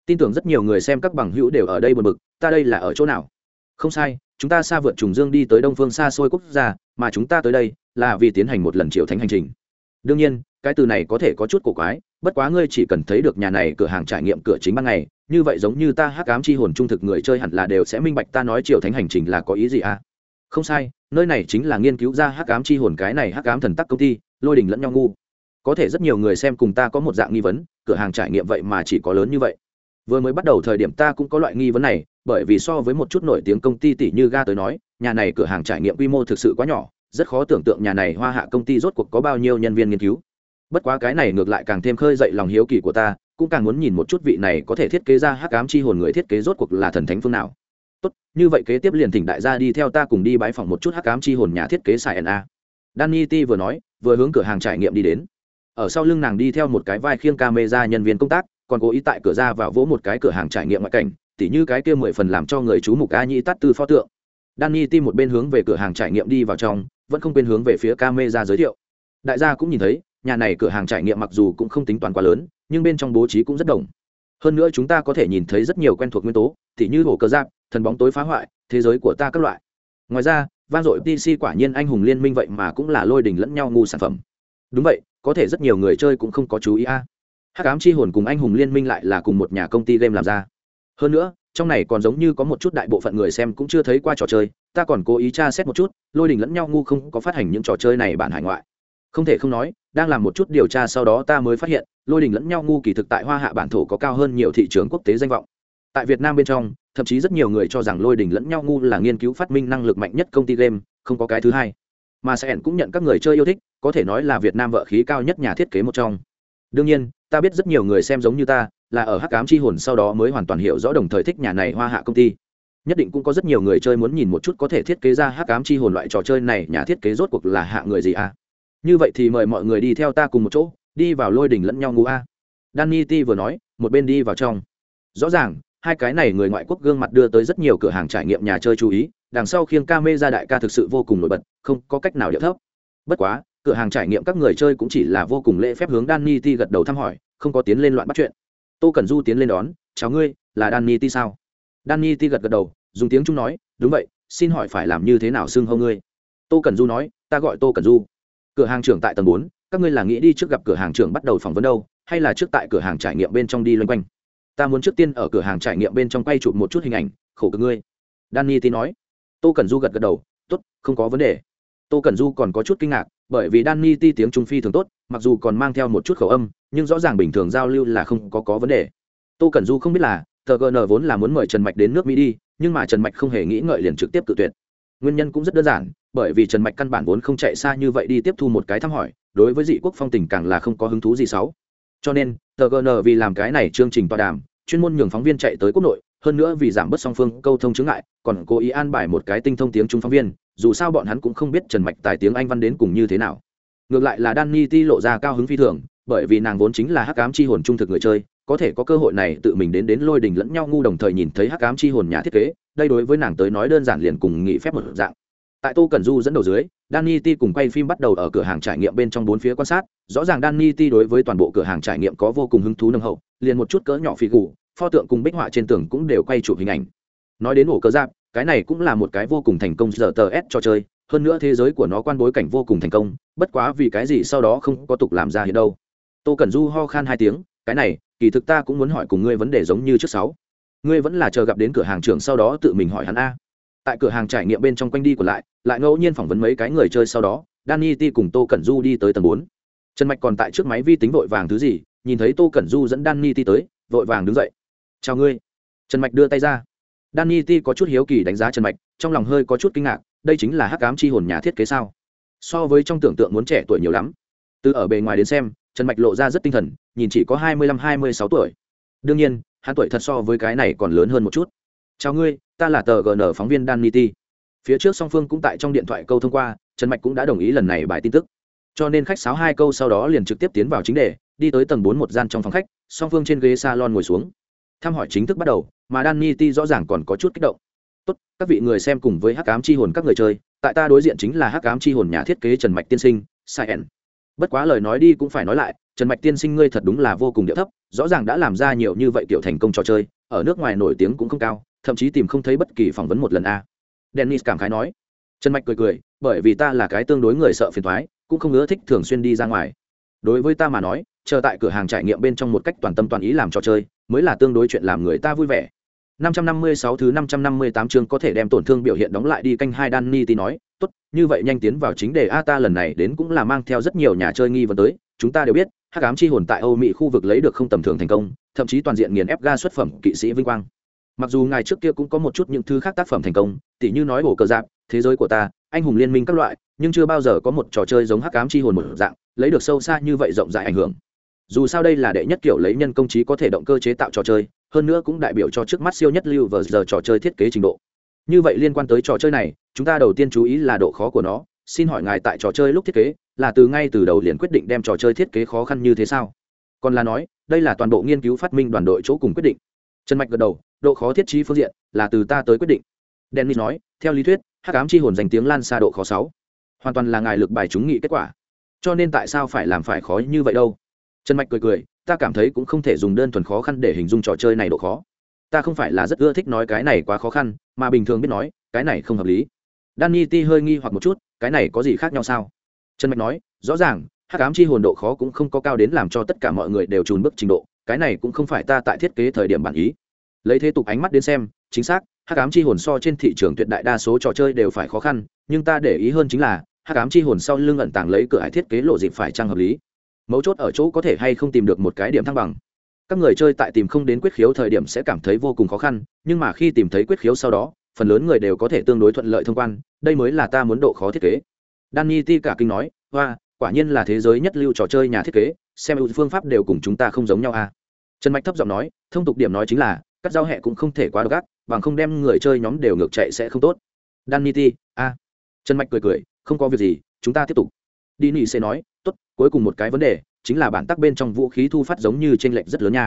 tin tưởng rất nhiều người xem các bằng hữu đều ở đây buồn bực, ta đây là ở chỗ nào? Không sai, chúng ta xa vượt trùng dương đi tới đông phương xa xôi quốc gia, mà chúng ta tới đây là vì tiến hành một lần triệu thánh hành trình. Đương nhiên, cái từ này có thể có chút cổ quái, bất quá ngươi chỉ cần thấy được nhà này cửa hàng trải nghiệm cửa chính ban ngày, như vậy giống như ta hắc ám chi hồn trung thực người chơi hẳn là đều sẽ minh bạch ta nói triệu thánh hành trình là có ý gì à? Không sai, nơi này chính là nghiên cứu ra hắc ám chi hồn cái này hắc ám thần tắc công ty, lôi đình lẫn nhau ngu. Có thể rất nhiều người xem cùng ta có một dạng nghi vấn, cửa hàng trải nghiệm vậy mà chỉ có lớn như vậy. Vừa mới bắt đầu thời điểm ta cũng có loại nghi vấn này, bởi vì so với một chút nổi tiếng công ty tỷ như ga tới nói, nhà này cửa hàng trải nghiệm quy mô thực sự quá nhỏ, rất khó tưởng tượng nhà này hoa hạ công ty rốt cuộc có bao nhiêu nhân viên nghiên cứu. Bất quá cái này ngược lại càng thêm khơi dậy lòng hiếu kỳ của ta, cũng càng muốn nhìn một chút vị này có thể thiết kế ra hắc ám chi hồn người thiết kế rốt cuộc là thần thánh phương nào tốt, như vậy kế tiếp liền thỉnh đại gia đi theo ta cùng đi bái phỏng một chút hắc ám chi hồn nhà thiết kế xài na danny t vừa nói, vừa hướng cửa hàng trải nghiệm đi đến. Ở sau lưng nàng đi theo một cái vai khiêng camera nhân viên công tác, còn cố ý tại cửa ra vào vỗ một cái cửa hàng trải nghiệm ngoại cảnh, tỉ như cái kia mười phần làm cho người chú mục a nhĩ tắt tư pho tượng. Danny tim một bên hướng về cửa hàng trải nghiệm đi vào trong, vẫn không quên hướng về phía camera giới thiệu. Đại gia cũng nhìn thấy, nhà này cửa hàng trải nghiệm mặc dù cũng không tính toàn quá lớn, nhưng bên trong bố trí cũng rất đồng. Hơn nữa chúng ta có thể nhìn thấy rất nhiều quen thuộc nguyên tố t h như hồ cơ giáp thần bóng tối phá hoại, thế giới của ta các loại. Ngoài ra Van dội pc quả nhiên anh hùng liên minh vậy mà cũng là lôi đình lẫn nhau ngu sản phẩm. Đúng vậy, có thể rất nhiều người chơi cũng không có chú ý a. À. hát cám chi hồn cùng anh hùng liên minh lại là cùng một nhà công ty game làm ra. Hơn nữa, trong này còn giống như có một chút đại bộ phận người xem cũng chưa thấy qua trò chơi, ta còn cố ý tra xét một chút, lôi đình lẫn nhau ngu không có phát hành những trò chơi này bản hải ngoại. Không thể không nói, đang làm một chút điều tra sau đó ta mới phát hiện, lôi đình lẫn nhau ngu kỳ thực tại hoa hạ bản thổ có cao hơn nhiều thị trường quốc tế danh vọng. Tại việt nam bên trong thậm chí rất nhiều người cho rằng lôi đình lẫn nhau ngu là nghiên cứu phát minh năng lực mạnh nhất công ty game, không có cái thứ hai. Mà sẽ cũng nhận các người chơi yêu thích, có thể nói là việt nam vợ khí cao nhất nhà thiết kế một trong. Đương nhiên, ta biết rất nhiều người xem giống như ta, là ở hắc cám chi hồn sau đó mới hoàn toàn hiểu rõ đồng thời thích nhà này hoa hạ công ty. Nhất định cũng có rất nhiều người chơi muốn nhìn một chút có thể thiết kế ra hắc cám chi hồn loại trò chơi này, nhà thiết kế rốt cuộc là hạ người gì à? Như vậy thì mời mọi người đi theo ta cùng một chỗ, đi vào lôi đỉnh lẫn nhau ngủ a. Danny t vừa nói, một bên đi vào trong. Rõ ràng hai cái này người ngoại quốc gương mặt đưa tới rất nhiều cửa hàng trải nghiệm nhà chơi chú ý, đằng sau khiêng ca mê ra đại ca thực sự vô cùng nổi bật, không có cách nào điệu thấp. Bất quá, cửa hàng trải nghiệm các người chơi cũng chỉ là vô cùng lễ phép hướng danny Ti gật đầu thăm hỏi, không có tiến lên loạn bắt chuyện. Tô cần du tiến lên đón, chào ngươi, là danny t sao? Danny t gật gật đầu, dùng tiếng trung nói, đúng vậy, xin hỏi phải làm như thế nào xưng hâu ngươi? Tô cần du nói, ta gọi tô cần du. Cửa hàng trưởng tại tầng bốn, các ngươi là nghĩ đi trước gặp cửa hàng trưởng bắt đầu phỏng vấn đâu, hay là trước tại cửa hàng trải nghiệm bên trong đi loanh quanh? Ta muốn trước tiên ở cửa hàng trải nghiệm bên trong quay chụp một chút hình ảnh khổ cực ngươi. Danny tí nói. Tô cần du gật gật đầu t ố t không có vấn đề. Tô cần du còn có chút kinh ngạc bởi vì danny ti tiếng trung phi thường tốt mặc dù còn mang theo một chút khẩu âm nhưng rõ ràng bình thường giao lưu là không có, có vấn đề. Tô cần du không biết là tờ gn vốn là muốn mời trần mạch đến nước mỹ đi nhưng mà trần mạch không hề nghĩ ngợi liền trực tiếp tự tuyệt. Nguyên nhân cũng rất đơn giản bởi vì trần mạch căn bản vốn không chạy xa như vậy đi tiếp thu một cái thăm hỏi đối với dị quốc phong tình càng là không có hứng thú gì xấu. Cho nên tgn vì làm cái này chương trình tọa đàm, chuyên môn nhường phóng viên chạy tới quốc nội, hơn nữa vì giảm bớt song phương câu thông chứng ngại, còn cố ý an bài một cái tinh thông tiếng trung phóng viên, dù sao bọn hắn cũng không biết trần mạch tài tiếng anh văn đến cùng như thế nào. Ngược lại là danny ti lộ ra cao hứng phi thường, bởi vì nàng vốn chính là hắc ám chi hồn trung thực người chơi, có thể có cơ hội này tự mình đến đến lôi đình lẫn nhau ngu đồng thời nhìn thấy hắc ám chi hồn nhà thiết kế, đây đối với nàng tới nói đơn giản liền cùng nghị phép một dạng tại tô cần du dẫn đầu dưới, danny t cùng quay phim bắt đầu ở cửa hàng trải nghiệm bên trong bốn phía quan sát. Rõ ràng danny t đối với toàn bộ cửa hàng trải nghiệm có vô cùng hứng thú nâng hậu, liền một chút cỡ nhỏ phi gù, pho tượng cùng bích họa trên tường cũng đều quay chụp hình ảnh. Nói đến ổ cơ giáp, cái này cũng là một cái vô cùng thành công giờ tờ s cho chơi, hơn nữa thế giới của nó quan bối cảnh vô cùng thành công, bất quá vì cái gì sau đó không có tục làm ra hiện đâu. Tô cần du ho khan hai tiếng, cái này, kỳ thực ta cũng muốn hỏi cùng ngươi vấn đề giống như trước sáu. Ngươi vẫn là chờ gặp đến cửa hàng trưởng sau đó tự mình hỏi hắn a tại cửa hàng trải nghiệm bên trong quanh đi của lại lại ngẫu nhiên phỏng vấn mấy cái người chơi sau đó, danny ti cùng tô cẩn du đi tới tầng bốn. Trần mạch còn tại trước máy vi tính vội vàng thứ gì, nhìn thấy tô cẩn du dẫn danny ti tới, vội vàng đứng dậy. Chào ngươi. Trần mạch đưa tay ra. Danny ti có chút hiếu kỳ đánh giá trần mạch, trong lòng hơi có chút kinh ngạc, đây chính là hắc cám chi hồn nhà thiết kế sao? So với trong tưởng tượng muốn trẻ tuổi nhiều lắm. Từ ở bề ngoài đến xem, trần mạch lộ ra rất tinh thần, nhìn chỉ có hai mươi lăm, hai mươi sáu tuổi. Đương nhiên, hắn tuổi thật so với cái này còn lớn hơn một chút. Chào ngươi ta là tờ gn phóng viên dan niti phía trước song phương cũng tại trong điện thoại câu thông qua, trần mạch cũng đã đồng ý lần này bài tin tức. Cho nên khách sáo hai câu sau đó liền trực tiếp tiến vào chính đề, đi tới tầng bốn một gian trong phòng khách, song phương trên ghế salon ngồi xuống. Thăm hỏi chính thức bắt đầu, mà dan niti rõ ràng còn có chút kích động. Tốt, các vị người xem cùng với hắc ám chi hồn các người chơi, tại ta đối diện chính là hắc ám chi hồn nhà thiết kế trần mạch tiên sinh sai bất quá lời nói đi cũng phải nói lại, trần mạch tiên sinh ngươi thật đúng là vô cùng địa thấp, rõ ràng đã làm ra nhiều như vậy kiểu thành công trò chơi, ở nước ngoài nổi tiếng cũng không cao thậm chí tìm không thấy bất kỳ phỏng vấn một lần a. Dennis cảm khái nói. Trần mạch cười cười bởi vì ta là cái tương đối người sợ phiền thoái cũng không ưa thích thường xuyên đi ra ngoài. Đối với ta mà nói chờ tại cửa hàng trải nghiệm bên trong một cách toàn tâm toàn ý làm trò chơi mới là tương đối chuyện làm người ta vui vẻ. 556 thứ 558 chương có thể đem tổn thương biểu hiện đóng lại đi canh hai Danny tí nói, tốt, như vậy nhanh tiến vào chính đề A ta lần này đến cũng là mang theo rất nhiều nhà chơi nghi vấn tới, chúng ta đều biết, hắc ám chi hồn tại Âu Mỹ khu vực lấy được không tầm thường thành công, thậm chí toàn diện nghiền ép ga xuất phẩm kỵ sĩ vinh quang. Mặc dù ngài trước kia cũng có một chút những thứ khác tác phẩm thành công, tỉ như nói bổ cờ giáp, thế giới của ta, anh hùng liên minh các loại, nhưng chưa bao giờ có một trò chơi giống hắc ám chi hồn một dạng, lấy được sâu xa như vậy rộng rãi ảnh hưởng. Dù sao đây là đệ nhất kiểu lấy nhân công trí có thể động cơ chế tạo trò chơi, hơn nữa cũng đại biểu cho trước mắt siêu nhất lưu vờ giờ trò chơi thiết kế trình độ. Như vậy liên quan tới trò chơi này chúng ta đầu tiên chú ý là độ khó của nó. Xin hỏi ngài tại trò chơi lúc thiết kế là từ ngay từ đầu liền quyết định đem trò chơi thiết kế khó khăn như thế sao? Còn là nói đây là toàn bộ nghiên cứu phát minh đoàn đội chỗ cùng quyết định. Trần mạch gật đầu độ khó thiết trí phương diện là từ ta tới quyết định. Dennis nói, theo lý thuyết hát cám chi hồn dành tiếng lan xa độ khó sáu. Hoàn toàn là ngài lực bài trúng nghị kết quả. Cho nên tại sao phải làm phải khó như vậy đâu? Trần mạch cười cười, ta cảm thấy cũng không thể dùng đơn thuần khó khăn để hình dung trò chơi này độ khó. Ta không phải là rất ưa thích nói cái này quá khó khăn, mà bình thường biết nói, cái này không hợp lý. Danny ti hơi nghi hoặc một chút, cái này có gì khác nhau sao? Trần mạch nói, rõ ràng, hắc ám chi hồn độ khó cũng không có cao đến làm cho tất cả mọi người đều trùn bước trình độ, cái này cũng không phải ta tại thiết kế thời điểm bản ý lấy thế tục ánh mắt đến xem, chính xác, hắc ám chi hồn so trên thị trường tuyệt đại đa số trò chơi đều phải khó khăn, nhưng ta để ý hơn chính là, hắc ám chi hồn sau lưng ẩn tàng lấy cửa hải thiết kế lộ dịp phải trang hợp lý. Mấu chốt ở chỗ có thể hay không tìm được một cái điểm thăng bằng. Các người chơi tại tìm không đến quyết khiếu thời điểm sẽ cảm thấy vô cùng khó khăn, nhưng mà khi tìm thấy quyết khiếu sau đó, phần lớn người đều có thể tương đối thuận lợi thông quan, đây mới là ta muốn độ khó thiết kế. Danny ti cả kinh nói, hoa, quả nhiên là thế giới nhất lưu trò chơi nhà thiết kế, xem ưu phương pháp đều cùng chúng ta không giống nhau à. Trần mạch thấp giọng nói, thông tục điểm nói chính là cắt giao hẹ cũng không thể quá độc ác bằng không đem người chơi nhóm đều ngược chạy sẽ không tốt. Danity, a. Trần mạch cười cười không có việc gì chúng ta tiếp tục. Đi nị sẽ nói tốt cuối cùng một cái vấn đề chính là bản tắc bên trong vũ khí thu phát giống như t r ê n lệch rất lớn nha.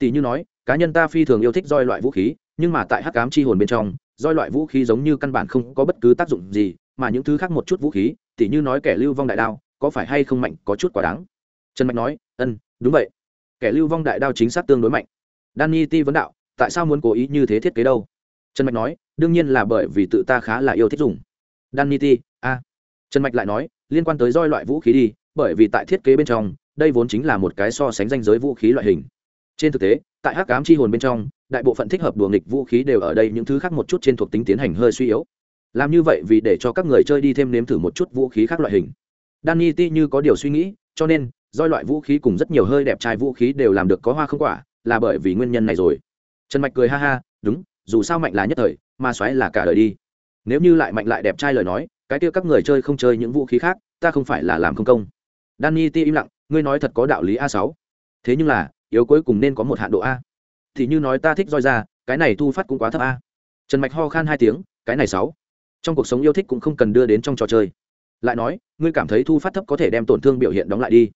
Tỷ như nói cá nhân ta phi thường yêu thích roi loại vũ khí nhưng mà tại hắc cám chi hồn bên trong roi loại vũ khí giống như căn bản không có bất cứ tác dụng gì mà những thứ khác một chút vũ khí tỷ như nói kẻ lưu vong đại đao có phải hay không mạnh có chút quá đáng. Trần mạch nói ân đúng vậy. Kẻ lưu vong đại đao chính xác tương đối mạnh. Danny ti vấn đạo tại sao muốn cố ý như thế thiết kế đâu? Trần mạch nói, đương nhiên là bởi vì tự ta khá là yêu thích dùng. Danny ti, a. Trần mạch lại nói, liên quan tới roi loại vũ khí đi, bởi vì tại thiết kế bên trong, đây vốn chính là một cái so sánh danh giới vũ khí loại hình. Trên thực tế, tại hắc cám chi hồn bên trong, đại bộ phận thích hợp đùa nghịch vũ khí đều ở đây, những thứ khác một chút trên thuộc tính tiến hành hơi suy yếu. Làm như vậy vì để cho các người chơi đi thêm nếm thử một chút vũ khí khác loại hình. Danny ti như có điều suy nghĩ, cho nên doi loại vũ khí cùng rất nhiều hơi đẹp trai vũ khí đều làm được có hoa không quả, là bởi vì nguyên nhân này rồi trần mạch cười ha ha, đúng, dù sao mạnh là nhất thời mà xoáy là cả đời đi. Nếu như lại mạnh lại đẹp trai lời nói, cái kia các người chơi không chơi những vũ khí khác, ta không phải là làm không công. Danny ti im lặng, ngươi nói thật có đạo lý a sáu. Thế nhưng là, yếu cuối cùng nên có một hạn độ a. Thì như nói ta thích roi ra, cái này thu phát cũng quá thấp a. Trần mạch ho khan hai tiếng, cái này sáu. Trong cuộc sống yêu thích cũng không cần đưa đến trong trò chơi. Lại nói, ngươi cảm thấy thu phát thấp có thể đem tổn thương biểu hiện đóng lại đi.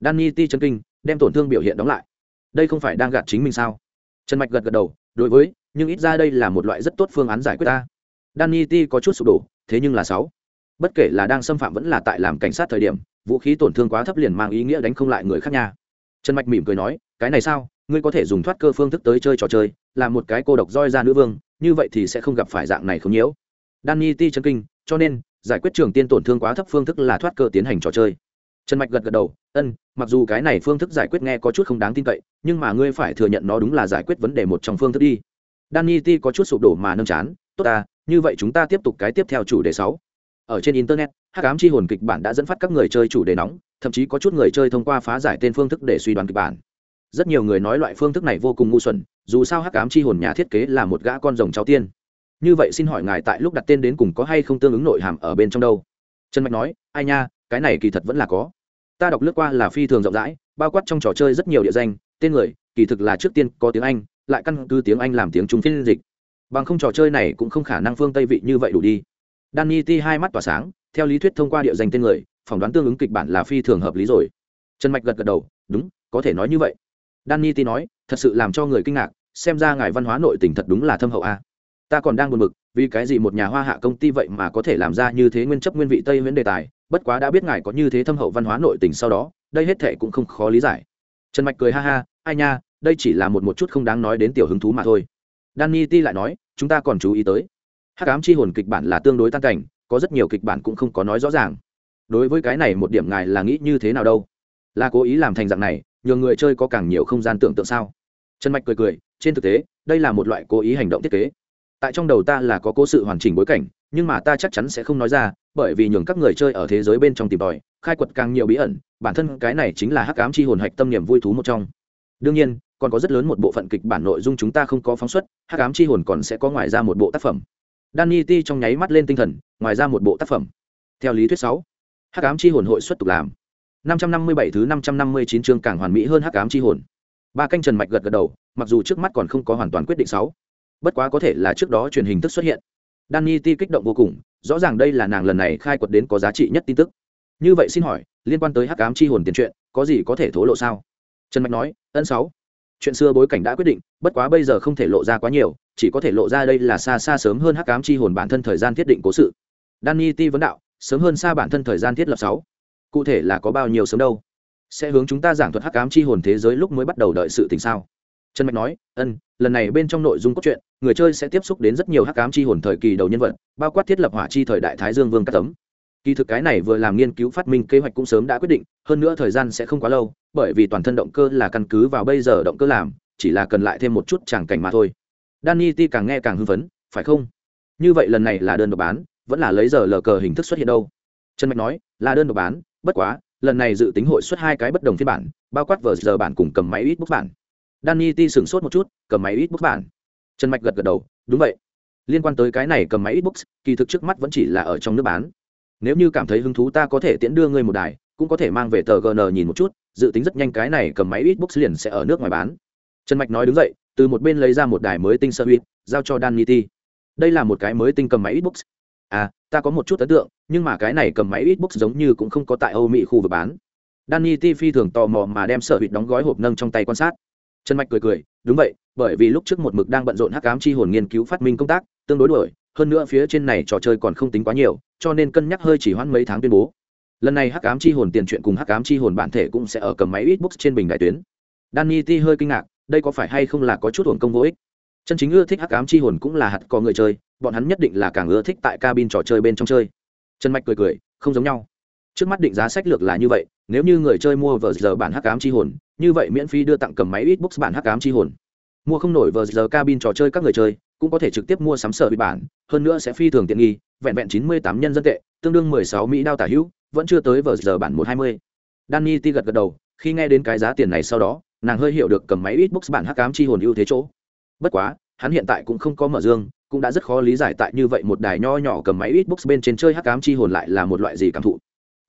Danny ti chân kinh, đem tổn thương biểu hiện đóng lại? Đây không phải đang gạt chính mình sao? Trần mạch gật gật đầu, đối với, nhưng ít ra đây là một loại rất tốt phương án giải quyết ta. Danny T có chút sụp đổ, thế nhưng là sáu. Bất kể là đang xâm phạm vẫn là tại làm cảnh sát thời điểm, vũ khí tổn thương quá thấp liền mang ý nghĩa đánh không lại người khác nha. Trần mạch mỉm cười nói, cái này sao, ngươi có thể dùng thoát cơ phương thức tới chơi trò chơi, là một cái cô độc roi ra nữ vương, như vậy thì sẽ không gặp phải dạng này không nhiễu. Danny ti chân kinh, cho nên, giải quyết trường tiên tổn thương quá thấp phương thức là thoát cơ tiến hành trò chơi trần mạch gật gật đầu, ân, mặc dù cái này phương thức giải quyết nghe có chút không đáng tin cậy, nhưng mà ngươi phải thừa nhận nó đúng là giải quyết vấn đề một trong phương thức đi. Danny ti có chút sụp đổ mà nâng chán, tốt ta, như vậy chúng ta tiếp tục cái tiếp theo chủ đề sáu. Ở trên internet, hắc ám chi hồn kịch bản đã dẫn phát các người chơi chủ đề nóng, thậm chí có chút người chơi thông qua phá giải tên phương thức để suy đoán kịch bản. Rất nhiều người nói loại phương thức này vô cùng ngu xuẩn, dù sao hắc ám chi hồn nhà thiết kế là một gã con rồng cháu tiên. Như vậy xin hỏi ngài tại lúc đặt tên đến cùng có hay không tương ứng nội hàm ở bên trong đâu? Trần mạch nói, ai nha cái này kỳ thật vẫn là có. Ta đọc lướt qua là phi thường rộng rãi, bao quát trong trò chơi rất nhiều địa danh, tên người, kỳ thực là trước tiên có tiếng anh, lại căn cứ tiếng anh làm tiếng trung phiên dịch. Bằng không trò chơi này cũng không khả năng phương tây vị như vậy đủ đi. Danny ti hai mắt tỏa sáng, theo lý thuyết thông qua địa danh tên người, phỏng đoán tương ứng kịch bản là phi thường hợp lý rồi. Trần mạch gật gật đầu, đúng, có thể nói như vậy. Danny ti nói, thật sự làm cho người kinh ngạc, xem ra ngài văn hóa nội tình thật đúng là thâm hậu a. Ta còn đang buồn bực, vì cái gì một nhà hoa hạ công ty vậy mà có thể làm ra như thế nguyên chấp nguyên vị tây nguyên đề tài bất quá đã biết ngài có như thế thâm hậu văn hóa nội tình sau đó, đây hết thệ cũng không khó lý giải. Trần mạch cười ha ha, ai nha, đây chỉ là một một chút không đáng nói đến tiểu hứng thú mà thôi. Danny ti lại nói, chúng ta còn chú ý tới. Hắc ám chi hồn kịch bản là tương đối tan cảnh, có rất nhiều kịch bản cũng không có nói rõ ràng. Đối với cái này một điểm ngài là nghĩ như thế nào đâu? Là cố ý làm thành dạng này, nhờ người chơi có càng nhiều không gian tưởng tượng sao? Trần mạch cười cười, trên thực tế, đây là một loại cố ý hành động thiết kế. Tại trong đầu ta là có cố sự hoàn chỉnh bối cảnh nhưng mà ta chắc chắn sẽ không nói ra, bởi vì nhường các người chơi ở thế giới bên trong tìm tòi, khai quật càng nhiều bí ẩn, bản thân cái này chính là hắc ám chi hồn hạch tâm niềm vui thú một trong. Đương nhiên, còn có rất lớn một bộ phận kịch bản nội dung chúng ta không có phóng xuất, hắc ám chi hồn còn sẽ có ngoài ra một bộ tác phẩm. Danny ti trong nháy mắt lên tinh thần, ngoài ra một bộ tác phẩm. Theo lý thuyết sáu, hắc ám chi hồn hội xuất tục làm. 557 thứ 559 chương càng hoàn mỹ hơn hắc ám chi hồn. Ba canh trần mạch gật gật đầu, mặc dù trước mắt còn không có hoàn toàn quyết định sáu, bất quá có thể là trước đó truyền hình thức xuất hiện danny ti kích động vô cùng, rõ ràng đây là nàng lần này khai quật đến có giá trị nhất tin tức. Như vậy xin hỏi, liên quan tới hắc ám chi hồn tiền truyện có gì có thể thổ lộ sao? Trần mạch nói, ân sáu, chuyện xưa bối cảnh đã quyết định, bất quá bây giờ không thể lộ ra quá nhiều, chỉ có thể lộ ra đây là xa xa sớm hơn hắc ám chi hồn bản thân thời gian thiết định cố sự. Danny ti vấn đạo, sớm hơn xa bản thân thời gian thiết lập sáu, cụ thể là có bao nhiêu sớm đâu? Sẽ hướng chúng ta giảng thuật hắc ám chi hồn thế giới lúc mới bắt đầu đợi sự tình sao? Trần mạch nói, ân, lần này bên trong nội dung cốt truyện, người chơi sẽ tiếp xúc đến rất nhiều hắc ám chi hồn thời kỳ đầu nhân vật, bao quát thiết lập hỏa chi thời đại thái dương vương các tấm. Kỳ thực cái này vừa làm nghiên cứu phát minh kế hoạch cũng sớm đã quyết định, hơn nữa thời gian sẽ không quá lâu, bởi vì toàn thân động cơ là căn cứ vào bây giờ động cơ làm, chỉ là cần lại thêm một chút tràng cảnh mà thôi. Danny ti càng nghe càng hưng phấn, phải không? Như vậy lần này là đơn độc bán, vẫn là lấy giờ lờ cờ hình thức xuất hiện đâu? Trần mạch nói, là đơn độc bán, bất quá, lần này dự tính hội xuất hai cái bất đồng phiên bản, bao quát vờ giờ bản cùng cầm máy ít bút bản danny ti sửng sốt một chút, cầm máy ít bút bản. Trần mạch gật gật đầu, đúng vậy. Liên quan tới cái này cầm máy ít books kỳ thực trước mắt vẫn chỉ là ở trong nước bán. Nếu như cảm thấy hứng thú, ta có thể tiễn đưa ngươi một đài, cũng có thể mang về tờ gn nhìn một chút, dự tính rất nhanh cái này cầm máy ít books liền sẽ ở nước ngoài bán. Trần mạch nói đứng dậy từ một bên lấy ra một đài mới tinh sơ huyết giao cho danny ti. Đây là một cái mới tinh cầm máy ít books à ta có một chút ấn tượng, nhưng mà cái này cầm máy ít books giống như cũng không có tại âu mỹ khu vực bán. Danny ti phi thường tò mò mà đem sở hụt đóng gói hộp nâng trong tay quan sát trần mạch cười cười, đúng vậy, bởi vì lúc trước một mực đang bận rộn hắc ám chi hồn nghiên cứu phát minh công tác, tương đối đổi hơn nữa phía trên này trò chơi còn không tính quá nhiều, cho nên cân nhắc hơi chỉ hoãn mấy tháng tuyên bố. Lần này hắc ám chi hồn tiền truyện cùng hắc ám chi hồn bản thể cũng sẽ ở cầm máy Xbox trên bình đại tuyến. Danny ti hơi kinh ngạc, đây có phải hay không là có chút hồn công vô ích? Chân chính ưa thích hắc ám chi hồn cũng là hạt có người chơi, bọn hắn nhất định là càng ưa thích tại cabin trò chơi bên trong chơi. Trần mạch cười cười, không giống nhau trước mắt định giá sách lược là như vậy, nếu như người chơi mua vờ giờ bản hắc ám chi hồn, như vậy miễn phí đưa tặng cầm máy ít books bản hắc ám chi hồn. Mua không nổi vờ giờ cabin trò chơi các người chơi, cũng có thể trực tiếp mua sắm sở bị bản, hơn nữa sẽ phi thường tiện nghi, vẹn vẹn chín mươi tám nhân dân tệ, tương đương mười sáu mỹ đao tả hữu, vẫn chưa tới vờ giờ bản một hai mươi. Danny ti gật gật đầu, khi nghe đến cái giá tiền này sau đó, nàng hơi hiểu được cầm máy ít books bản hắc ám chi hồn ưu thế chỗ. Bất quá, hắn hiện tại cũng không có mở dương, cũng đã rất khó lý giải tại như vậy một đài nho nhỏ cầm máy ít books bên trên chơi hắc ám chi hồn lại là một loại gì cảm thụ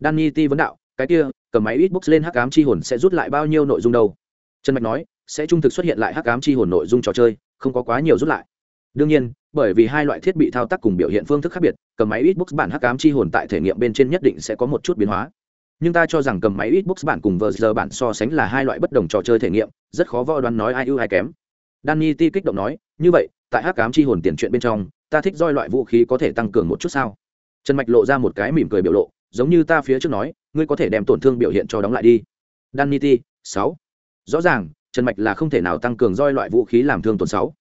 danny ti vấn đạo, cái kia, cầm máy ít lên hắc ám chi hồn sẽ rút lại bao nhiêu nội dung đâu? Trần mạch nói, sẽ trung thực xuất hiện lại hắc ám chi hồn nội dung trò chơi, không có quá nhiều rút lại. Đương nhiên, bởi vì hai loại thiết bị thao tác cùng biểu hiện phương thức khác biệt, cầm máy ít bản hắc ám chi hồn tại thể nghiệm bên trên nhất định sẽ có một chút biến hóa. Nhưng ta cho rằng cầm máy ít bản cùng vờ giờ bản so sánh là hai loại bất đồng trò chơi thể nghiệm, rất khó võ đoán nói ai ưu ai kém. Danny ti kích động nói, như vậy, tại hắc ám chi hồn tiền chuyện bên trong, ta thích roi loại vũ khí có thể tăng cường một chút sao? Trần mạch lộ ra một cái mỉm cười biểu lộ giống như ta phía trước nói, ngươi có thể đem tổn thương biểu hiện cho đóng lại đi. Danny sáu. Rõ ràng, trần mạch là không thể nào tăng cường roi loại vũ khí làm thương tổn sáu.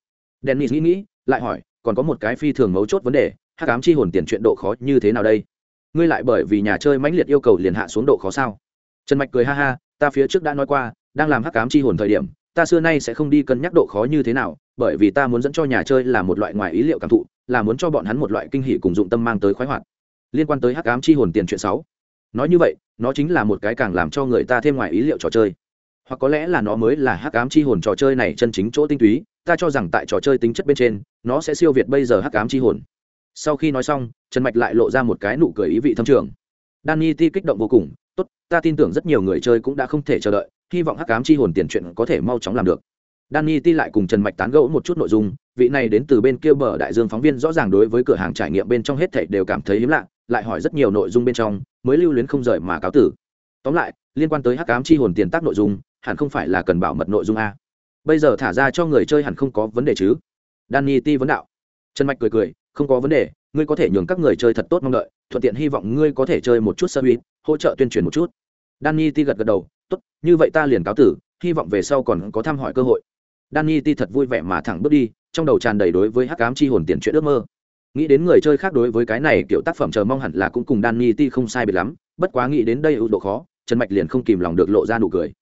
Dennis nghĩ nghĩ, lại hỏi, còn có một cái phi thường mấu chốt vấn đề, hắc ám chi hồn tiền chuyện độ khó như thế nào đây? Ngươi lại bởi vì nhà chơi mãnh liệt yêu cầu liền hạ xuống độ khó sao? Trần mạch cười ha ha, ta phía trước đã nói qua, đang làm hắc ám chi hồn thời điểm, ta xưa nay sẽ không đi cân nhắc độ khó như thế nào, bởi vì ta muốn dẫn cho nhà chơi là một loại ngoài ý liệu cảm thụ, là muốn cho bọn hắn một loại kinh hỉ cùng dụng tâm mang tới khoái hoạt liên quan tới hắc ám chi hồn tiền chuyện sáu. Nói như vậy, nó chính là một cái càng làm cho người ta thêm ngoài ý liệu trò chơi. Hoặc có lẽ là nó mới là hắc ám chi hồn trò chơi này chân chính chỗ tinh túy, ta cho rằng tại trò chơi tính chất bên trên, nó sẽ siêu việt bây giờ hắc ám chi hồn. Sau khi nói xong, trần mạch lại lộ ra một cái nụ cười ý vị thâm trường. Danny ti kích động vô cùng, tốt, ta tin tưởng rất nhiều người chơi cũng đã không thể chờ đợi, hy vọng hắc ám chi hồn tiền chuyện có thể mau chóng làm được. Danny ti lại cùng trần mạch tán gẫu một chút nội dung, vị này đến từ bên kia bờ đại dương phóng viên rõ ràng đối với cửa hàng trải nghiệm bên trong hết thảy đều cảm thấy hiếm lạ lại hỏi rất nhiều nội dung bên trong, mới lưu luyến không rời mà cáo tử. Tóm lại, liên quan tới hắc ám chi hồn tiền tác nội dung, hẳn không phải là cần bảo mật nội dung a. Bây giờ thả ra cho người chơi hẳn không có vấn đề chứ? Danny ti vấn đạo. Trần mạch cười cười, không có vấn đề, ngươi có thể nhường các người chơi thật tốt mong đợi, thuận tiện hy vọng ngươi có thể chơi một chút sơ uy hỗ trợ tuyên truyền một chút. Danny ti gật gật đầu, tốt, như vậy ta liền cáo tử, hy vọng về sau còn có thăm hỏi cơ hội. Danny ti thật vui vẻ mà thẳng bước đi, trong đầu tràn đầy đối với hắc ám chi hồn tiền chuyện ước mơ nghĩ đến người chơi khác đối với cái này, kiểu tác phẩm chờ mong hẳn là cũng cùng danny ti không sai biệt lắm, bất quá nghĩ đến đây ưu độ khó, trần mạch liền không kìm lòng được lộ ra nụ cười.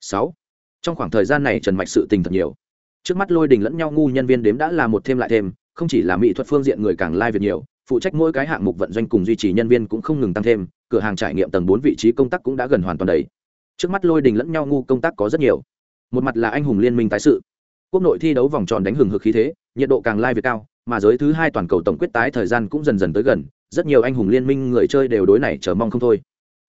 Sáu. Trong khoảng thời gian này trần mạch sự tình thật nhiều. Trước mắt lôi đình lẫn nhau ngu nhân viên đếm đã là một thêm lại thêm, không chỉ là mỹ thuật phương diện người càng lai、like、việc nhiều, phụ trách mỗi cái hạng mục vận doanh cùng duy trì nhân viên cũng không ngừng tăng thêm, cửa hàng trải nghiệm tầng bốn vị trí công tác cũng đã gần hoàn toàn đầy. Trước mắt lôi đình lẫn nhau ngu công tác có rất nhiều. Một mặt là anh hùng liên minh tái sự. Quốc nội thi đấu vòng tròn đánh hừng hực khí thế, nhiệt độ càng lai việt cao mà giới thứ hai toàn cầu tổng quyết tái thời gian cũng dần dần tới gần rất nhiều anh hùng liên minh người chơi đều đối này chờ mong không thôi.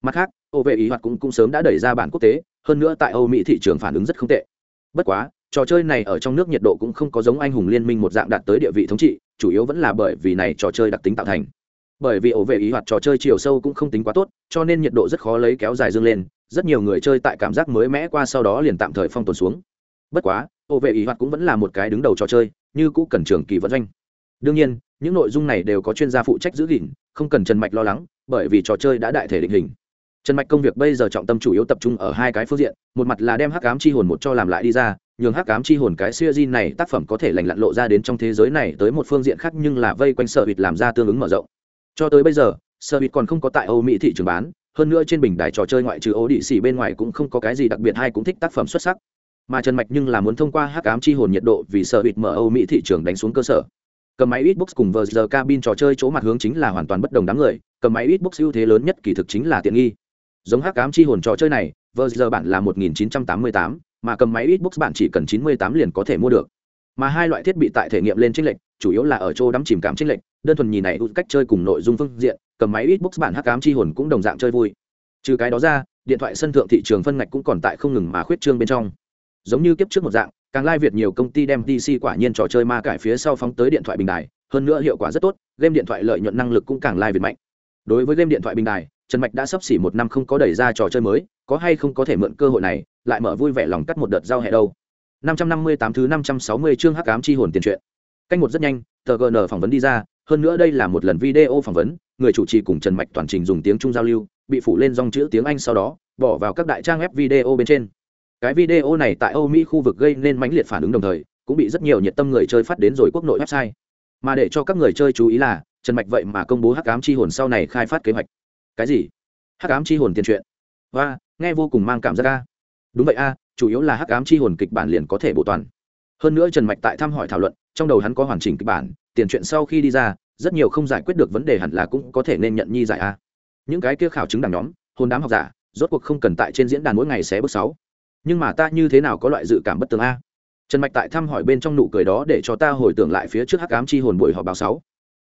Mặt khác ô vệ ý hoạt cũng, cũng sớm đã đẩy ra bản quốc tế hơn nữa tại âu mỹ thị trường phản ứng rất không tệ. Bất quá trò chơi này ở trong nước nhiệt độ cũng không có giống anh hùng liên minh một dạng đạt tới địa vị thống trị chủ yếu vẫn là bởi vì này trò chơi đặc tính tạo thành. Bởi vì ổ vệ ý hoạt trò chơi chiều sâu cũng không tính quá tốt cho nên nhiệt độ rất khó lấy kéo dài dương lên rất nhiều người chơi tại cảm giác mới mẽ qua sau đó liền tạm thời phong tồn xuống. Bất quá ổ vệ ý hoạt cũng vẫn là một cái đứng đầu trò chơi như cũ cần trường kỳ vận doanh đương nhiên, những nội dung này đều có chuyên gia phụ trách giữ gìn, không cần trần mạch lo lắng, bởi vì trò chơi đã đại thể định hình. Trần mạch công việc bây giờ trọng tâm chủ yếu tập trung ở hai cái phương diện, một mặt là đem hắc ám chi hồn một cho làm lại đi ra, nhường hắc ám chi hồn cái siêu di này tác phẩm có thể lành lặn lộ ra đến trong thế giới này tới một phương diện khác nhưng là vây quanh sợ hụt làm ra tương ứng mở rộng. Cho tới bây giờ sợ hụt còn không có tại âu mỹ thị trường bán, hơn nữa trên bình đài trò chơi ngoại trừ ố đĩ xỉ bên ngoài cũng không có cái gì đặc biệt hay cũng thích tác phẩm xuất sắc. Mà trần mạch nhưng là muốn thông qua hắc ám chi hồn nhiệt độ vì sợ hụt mở âu mỹ thị trường đánh xuống cơ sở cầm máy Xbox cùng vờ giờ cabin trò chơi chỗ mặt hướng chính là hoàn toàn bất đồng đám người cầm máy Xbox ưu thế lớn nhất kỳ thực chính là tiện nghi. Giống hắc ám chi hồn trò chơi này vờ giờ bản là 1988, mà cầm máy Xbox bản chỉ cần 98 liền có thể mua được. Mà hai loại thiết bị tại thể nghiệm lên chênh lệch chủ yếu là ở chỗ đắm chìm cảm chênh lệch đơn thuần nhìn này cách chơi cùng nội dung phương diện cầm máy Xbox bản hắc ám chi hồn cũng đồng dạng chơi vui. Trừ cái đó ra điện thoại sân thượng thị trường phân ngạch cũng còn tại không ngừng mà khuyết trương bên trong. Giống như kiếp trước một dạng càng lai việt nhiều công ty đem dc quả nhiên trò chơi ma cải phía sau phóng tới điện thoại bình đài, hơn nữa hiệu quả rất tốt, game điện thoại lợi nhuận năng lực cũng càng lai việt mạnh. Đối với game điện thoại bình đài, trần mạch đã sắp xỉ một năm không có đẩy ra trò chơi mới, có hay không có thể mượn cơ hội này, lại mở vui vẻ lòng cắt một đợt giao hẹ đâu. 558 thứ 560 chương hắc ám chi hồn tiền truyện. Canh một rất nhanh tờ gn phỏng vấn đi ra, hơn nữa đây là một lần video phỏng vấn, người chủ trì cùng trần mạch toàn trình dùng tiếng trung giao lưu, bị phủ lên dòng chữ tiếng anh sau đó, bỏ vào các đại trang web video bên trên cái video này tại âu mỹ khu vực gây nên mãnh liệt phản ứng đồng thời, cũng bị rất nhiều nhiệt tâm người chơi phát đến rồi quốc nội website. Mà để cho các người chơi chú ý là, trần mạch vậy mà công bố hắc ám chi hồn sau này khai phát kế hoạch. Cái gì? Hắc ám chi hồn tiền truyện. Và nghe vô cùng mang cảm giác a. Đúng vậy a, chủ yếu là hắc ám chi hồn kịch bản liền có thể bổ toàn. Hơn nữa trần mạch tại thăm hỏi thảo luận, trong đầu hắn có hoàn chỉnh kịch bản, tiền truyện sau khi đi ra, rất nhiều không giải quyết được vấn đề hẳn là cũng có thể nên nhận nhi giải a. Những cái kia khảo chứng đảng nhóm, hồn đám học giả, rốt cuộc không cần tại trên diễn đàn mỗi ngày xé bước sáu nhưng mà ta như thế nào có loại dự cảm bất tường a? Trần mạch tại thăm hỏi bên trong nụ cười đó để cho ta hồi tưởng lại phía trước hắc ám chi hồn buổi họp báo sáu.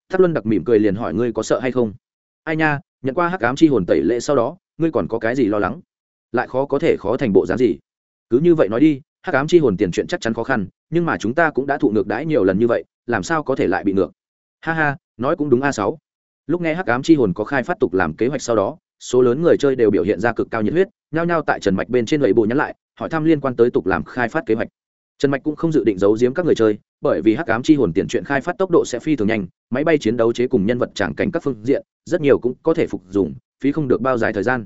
Tháp luân đặc mỉm cười liền hỏi ngươi có sợ hay không? Ai nha, nhận qua hắc ám chi hồn tẩy lệ sau đó, ngươi còn có cái gì lo lắng? Lại khó có thể khó thành bộ dáng gì? Cứ như vậy nói đi, hắc ám chi hồn tiền chuyện chắc chắn khó khăn, nhưng mà chúng ta cũng đã thụ ngược đãi nhiều lần như vậy, làm sao có thể lại bị ngược? Ha ha, nói cũng đúng a sáu. Lúc nghe hắc ám chi hồn có khai phát tục làm kế hoạch sau đó, số lớn người chơi đều biểu hiện ra cực cao nhiệt huyết, nhao nhao tại trần mạch bên trên lầy bộ nhắn lại hỏi thăm liên quan tới tục làm khai phát kế hoạch. Trần mạch cũng không dự định giấu giếm các người chơi, bởi vì hắc cám chi hồn tiền chuyện khai phát tốc độ sẽ phi thường nhanh, máy bay chiến đấu chế cùng nhân vật tràng cảnh các phương diện, rất nhiều cũng có thể phục dùng phí không được bao dài thời gian.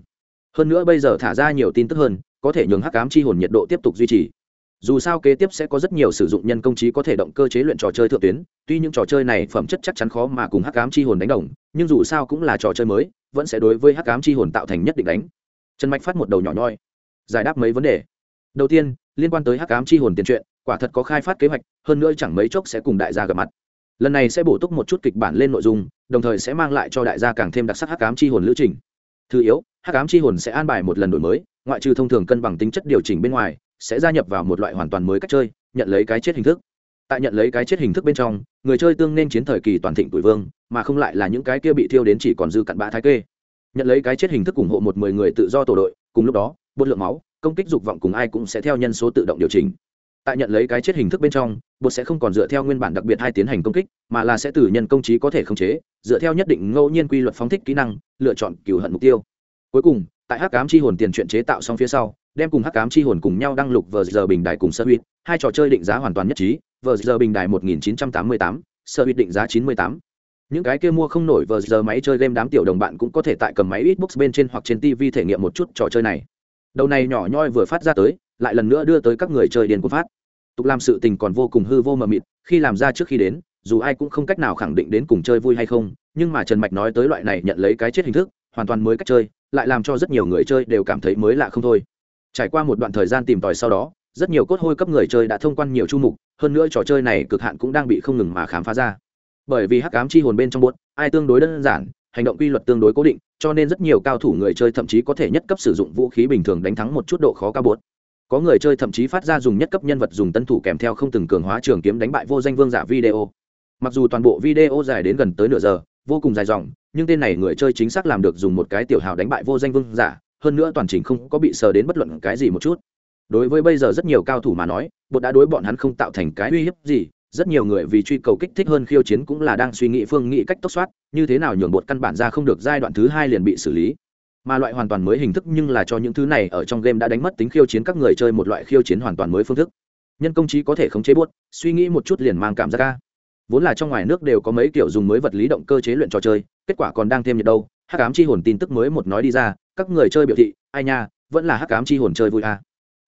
Hơn nữa bây giờ thả ra nhiều tin tức hơn, có thể nhường hắc cám chi hồn nhiệt độ tiếp tục duy trì. Dù sao kế tiếp sẽ có rất nhiều sử dụng nhân công trí có thể động cơ chế luyện trò chơi thượng tuyến, tuy những trò chơi này phẩm chất chắc chắn khó mà cùng hắc cám chi hồn đánh đồng, nhưng dù sao cũng là trò chơi mới, vẫn sẽ đối với hắc cám chi hồn tạo thành nhất định đánh. Trần mạch phát một đầu nhỏ nhoi, giải đáp mấy vấn đề đầu tiên, liên quan tới hắc ám chi hồn tiền truyện, quả thật có khai phát kế hoạch, hơn nữa chẳng mấy chốc sẽ cùng đại gia gặp mặt. Lần này sẽ bổ túc một chút kịch bản lên nội dung, đồng thời sẽ mang lại cho đại gia càng thêm đặc sắc hắc ám chi hồn lữ trình. Thứ yếu, hắc ám chi hồn sẽ an bài một lần đổi mới, ngoại trừ thông thường cân bằng tính chất điều chỉnh bên ngoài, sẽ gia nhập vào một loại hoàn toàn mới cách chơi, nhận lấy cái chết hình thức. Tại nhận lấy cái chết hình thức bên trong, người chơi tương nên chiến thời kỳ toàn thịnh tuổi vương, mà không lại là những cái kia bị thiêu đến chỉ còn dư cặn bã thái kê. Nhận lấy cái chết hình thức ủng hộ một mười người tự do tổ đội, cùng lúc đó, bột lượng máu công kích dục vọng cùng ai cũng sẽ theo nhân số tự động điều chỉnh. Tại nhận lấy cái chết hình thức bên trong, bột sẽ không còn dựa theo nguyên bản đặc biệt hai tiến hành công kích, mà là sẽ từ nhân công trí có thể khống chế, dựa theo nhất định ngẫu nhiên quy luật phóng thích kỹ năng, lựa chọn cửu hận mục tiêu. Cuối cùng, tại hắc cám chi hồn tiền chuyện chế tạo xong phía sau, đem cùng hắc cám chi hồn cùng nhau đăng lục vờ giờ bình đài cùng sơ huyết hai trò chơi định giá hoàn toàn nhất trí vờ giờ bình đài một nghìn chín trăm tám mươi tám, sơ huyết định giá chín mươi tám. Những cái kia mua không nổi vờ giờ máy chơi game đám tiểu đồng bạn cũng có thể tại cầm máy Xbox bên trên hoặc trên TV thể nghiệm một chút trò chơi này. Đầu này nhỏ nhoi vừa phát ra tới, lại lần nữa đưa tới các người chơi điền của phát. Tục làm sự tình còn vô cùng hư vô mờ mịt, khi làm ra trước khi đến, dù ai cũng không cách nào khẳng định đến cùng chơi vui hay không, nhưng mà Trần Mạch nói tới loại này nhận lấy cái chết hình thức, hoàn toàn mới cách chơi, lại làm cho rất nhiều người chơi đều cảm thấy mới lạ không thôi. Trải qua một đoạn thời gian tìm tòi sau đó, rất nhiều cốt hôi cấp người chơi đã thông quan nhiều chu mục, hơn nữa trò chơi này cực hạn cũng đang bị không ngừng mà khám phá ra bởi vì hắc ám chi hồn bên trong buốt ai tương đối đơn giản hành động quy luật tương đối cố định, cho nên rất nhiều cao thủ người chơi thậm chí có thể nhất cấp sử dụng vũ khí bình thường đánh thắng một chút độ khó cao bốt có người chơi thậm chí phát ra dùng nhất cấp nhân vật dùng tân thủ kèm theo không từng cường hóa trường kiếm đánh bại vô danh vương giả video. Mặc dù toàn bộ video dài đến gần tới nửa giờ, vô cùng dài dòng, nhưng tên này người chơi chính xác làm được dùng một cái tiểu hào đánh bại vô danh vương giả, hơn nữa toàn trình không có bị sờ đến bất luận cái gì một chút. Đối với bây giờ rất nhiều cao thủ mà nói, bột đã đối bọn hắn không tạo thành cái uy hiếp gì rất nhiều người vì truy cầu kích thích hơn khiêu chiến cũng là đang suy nghĩ phương nghĩ cách tốc soát, như thế nào nhường bột căn bản ra không được giai đoạn thứ hai liền bị xử lý. Mà loại hoàn toàn mới hình thức nhưng là cho những thứ này ở trong game đã đánh mất tính khiêu chiến các người chơi một loại khiêu chiến hoàn toàn mới phương thức. Nhân công trí có thể khống chế bốt suy nghĩ một chút liền mang cảm giác ca vốn là trong ngoài nước đều có mấy kiểu dùng mới vật lý động cơ chế luyện trò chơi, kết quả còn đang thêm nhiệt đâu, hắc ám chi hồn tin tức mới một nói đi ra, các người chơi biểu thị, ai nha, vẫn là hắc ám chi hồn chơi vui à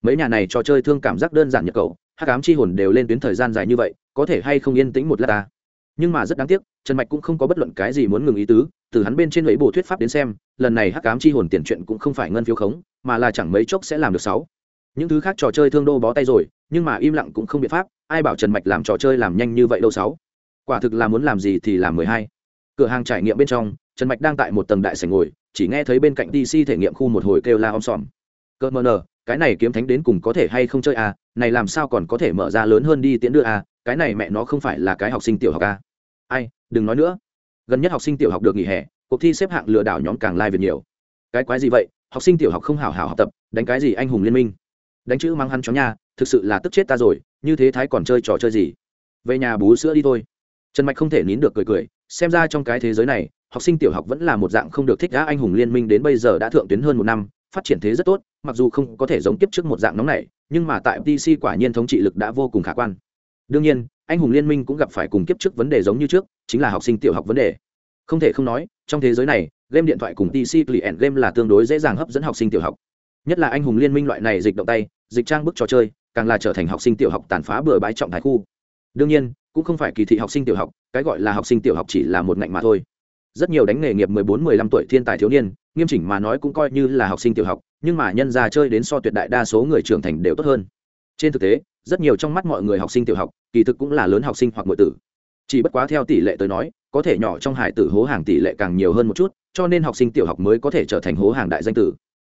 mấy nhà này trò chơi thương cảm giác đơn giản nhật cậu hắc ám chi hồn đều lên tuyến thời gian dài như vậy, có thể hay không yên tĩnh một lát ta? Nhưng mà rất đáng tiếc, trần mạch cũng không có bất luận cái gì muốn ngừng ý tứ, từ hắn bên trên lấy bộ thuyết pháp đến xem, lần này hắc ám chi hồn tiền chuyện cũng không phải ngân phiếu khống, mà là chẳng mấy chốc sẽ làm được sáu. Những thứ khác trò chơi thương đô bó tay rồi, nhưng mà im lặng cũng không biện pháp, ai bảo trần mạch làm trò chơi làm nhanh như vậy đâu sáu? Quả thực là muốn làm gì thì làm mười hai. Cửa hàng trải nghiệm bên trong, trần mạch đang tại một tầng đại sảnh ngồi, chỉ nghe thấy bên cạnh dc thể nghiệm khu một hồi kêu la om sòm. Cơ mờ nờ cái này kiếm thánh đến cùng có thể hay không chơi à? Này làm sao còn có thể mở ra lớn hơn đi tiễn đưa à? Cái này mẹ nó không phải là cái học sinh tiểu học à? Ai, đừng nói nữa. Gần nhất học sinh tiểu học được nghỉ hè, cuộc thi xếp hạng lừa đảo nhóm càng lai、like、việc nhiều. Cái quái gì vậy? Học sinh tiểu học không hảo hảo học tập, đánh cái gì anh hùng liên minh? Đánh chữ mang hắn chó nha, thực sự là tức chết ta rồi, như thế thái còn chơi trò chơi gì? Về nhà bú sữa đi thôi. Trần mạch không thể nín được cười cười, xem ra trong cái thế giới này, học sinh tiểu học vẫn là một dạng không được thích đã anh hùng liên minh đến bây giờ đã thượng tuyến hơn một năm phát triển thế rất tốt, mặc dù không có thể giống tiếp trước một dạng nóng này, nhưng mà tại pc quả nhiên thống trị lực đã vô cùng khả quan. Đương nhiên, anh hùng liên minh cũng gặp phải cùng kiếp trước vấn đề giống như trước, chính là học sinh tiểu học vấn đề. Không thể không nói, trong thế giới này, game điện thoại cùng pc client game là tương đối dễ dàng hấp dẫn học sinh tiểu học. Nhất là anh hùng liên minh loại này dịch động tay, dịch trang bức trò chơi, càng là trở thành học sinh tiểu học tàn phá bừa bãi trọng thái khu. Đương nhiên, cũng không phải kỳ thị học sinh tiểu học, cái gọi là học sinh tiểu học chỉ là một ngạnh mà thôi rất nhiều đánh nghề nghiệp 14-15 tuổi thiên tài thiếu niên nghiêm chỉnh mà nói cũng coi như là học sinh tiểu học nhưng mà nhân ra chơi đến so tuyệt đại đa số người trưởng thành đều tốt hơn. Trên thực tế rất nhiều trong mắt mọi người học sinh tiểu học kỳ thực cũng là lớn học sinh hoặc muội tử. Chỉ bất quá theo tỷ lệ tới nói có thể nhỏ trong hải tử hố hàng tỷ lệ càng nhiều hơn một chút cho nên học sinh tiểu học mới có thể trở thành hố hàng đại danh tử.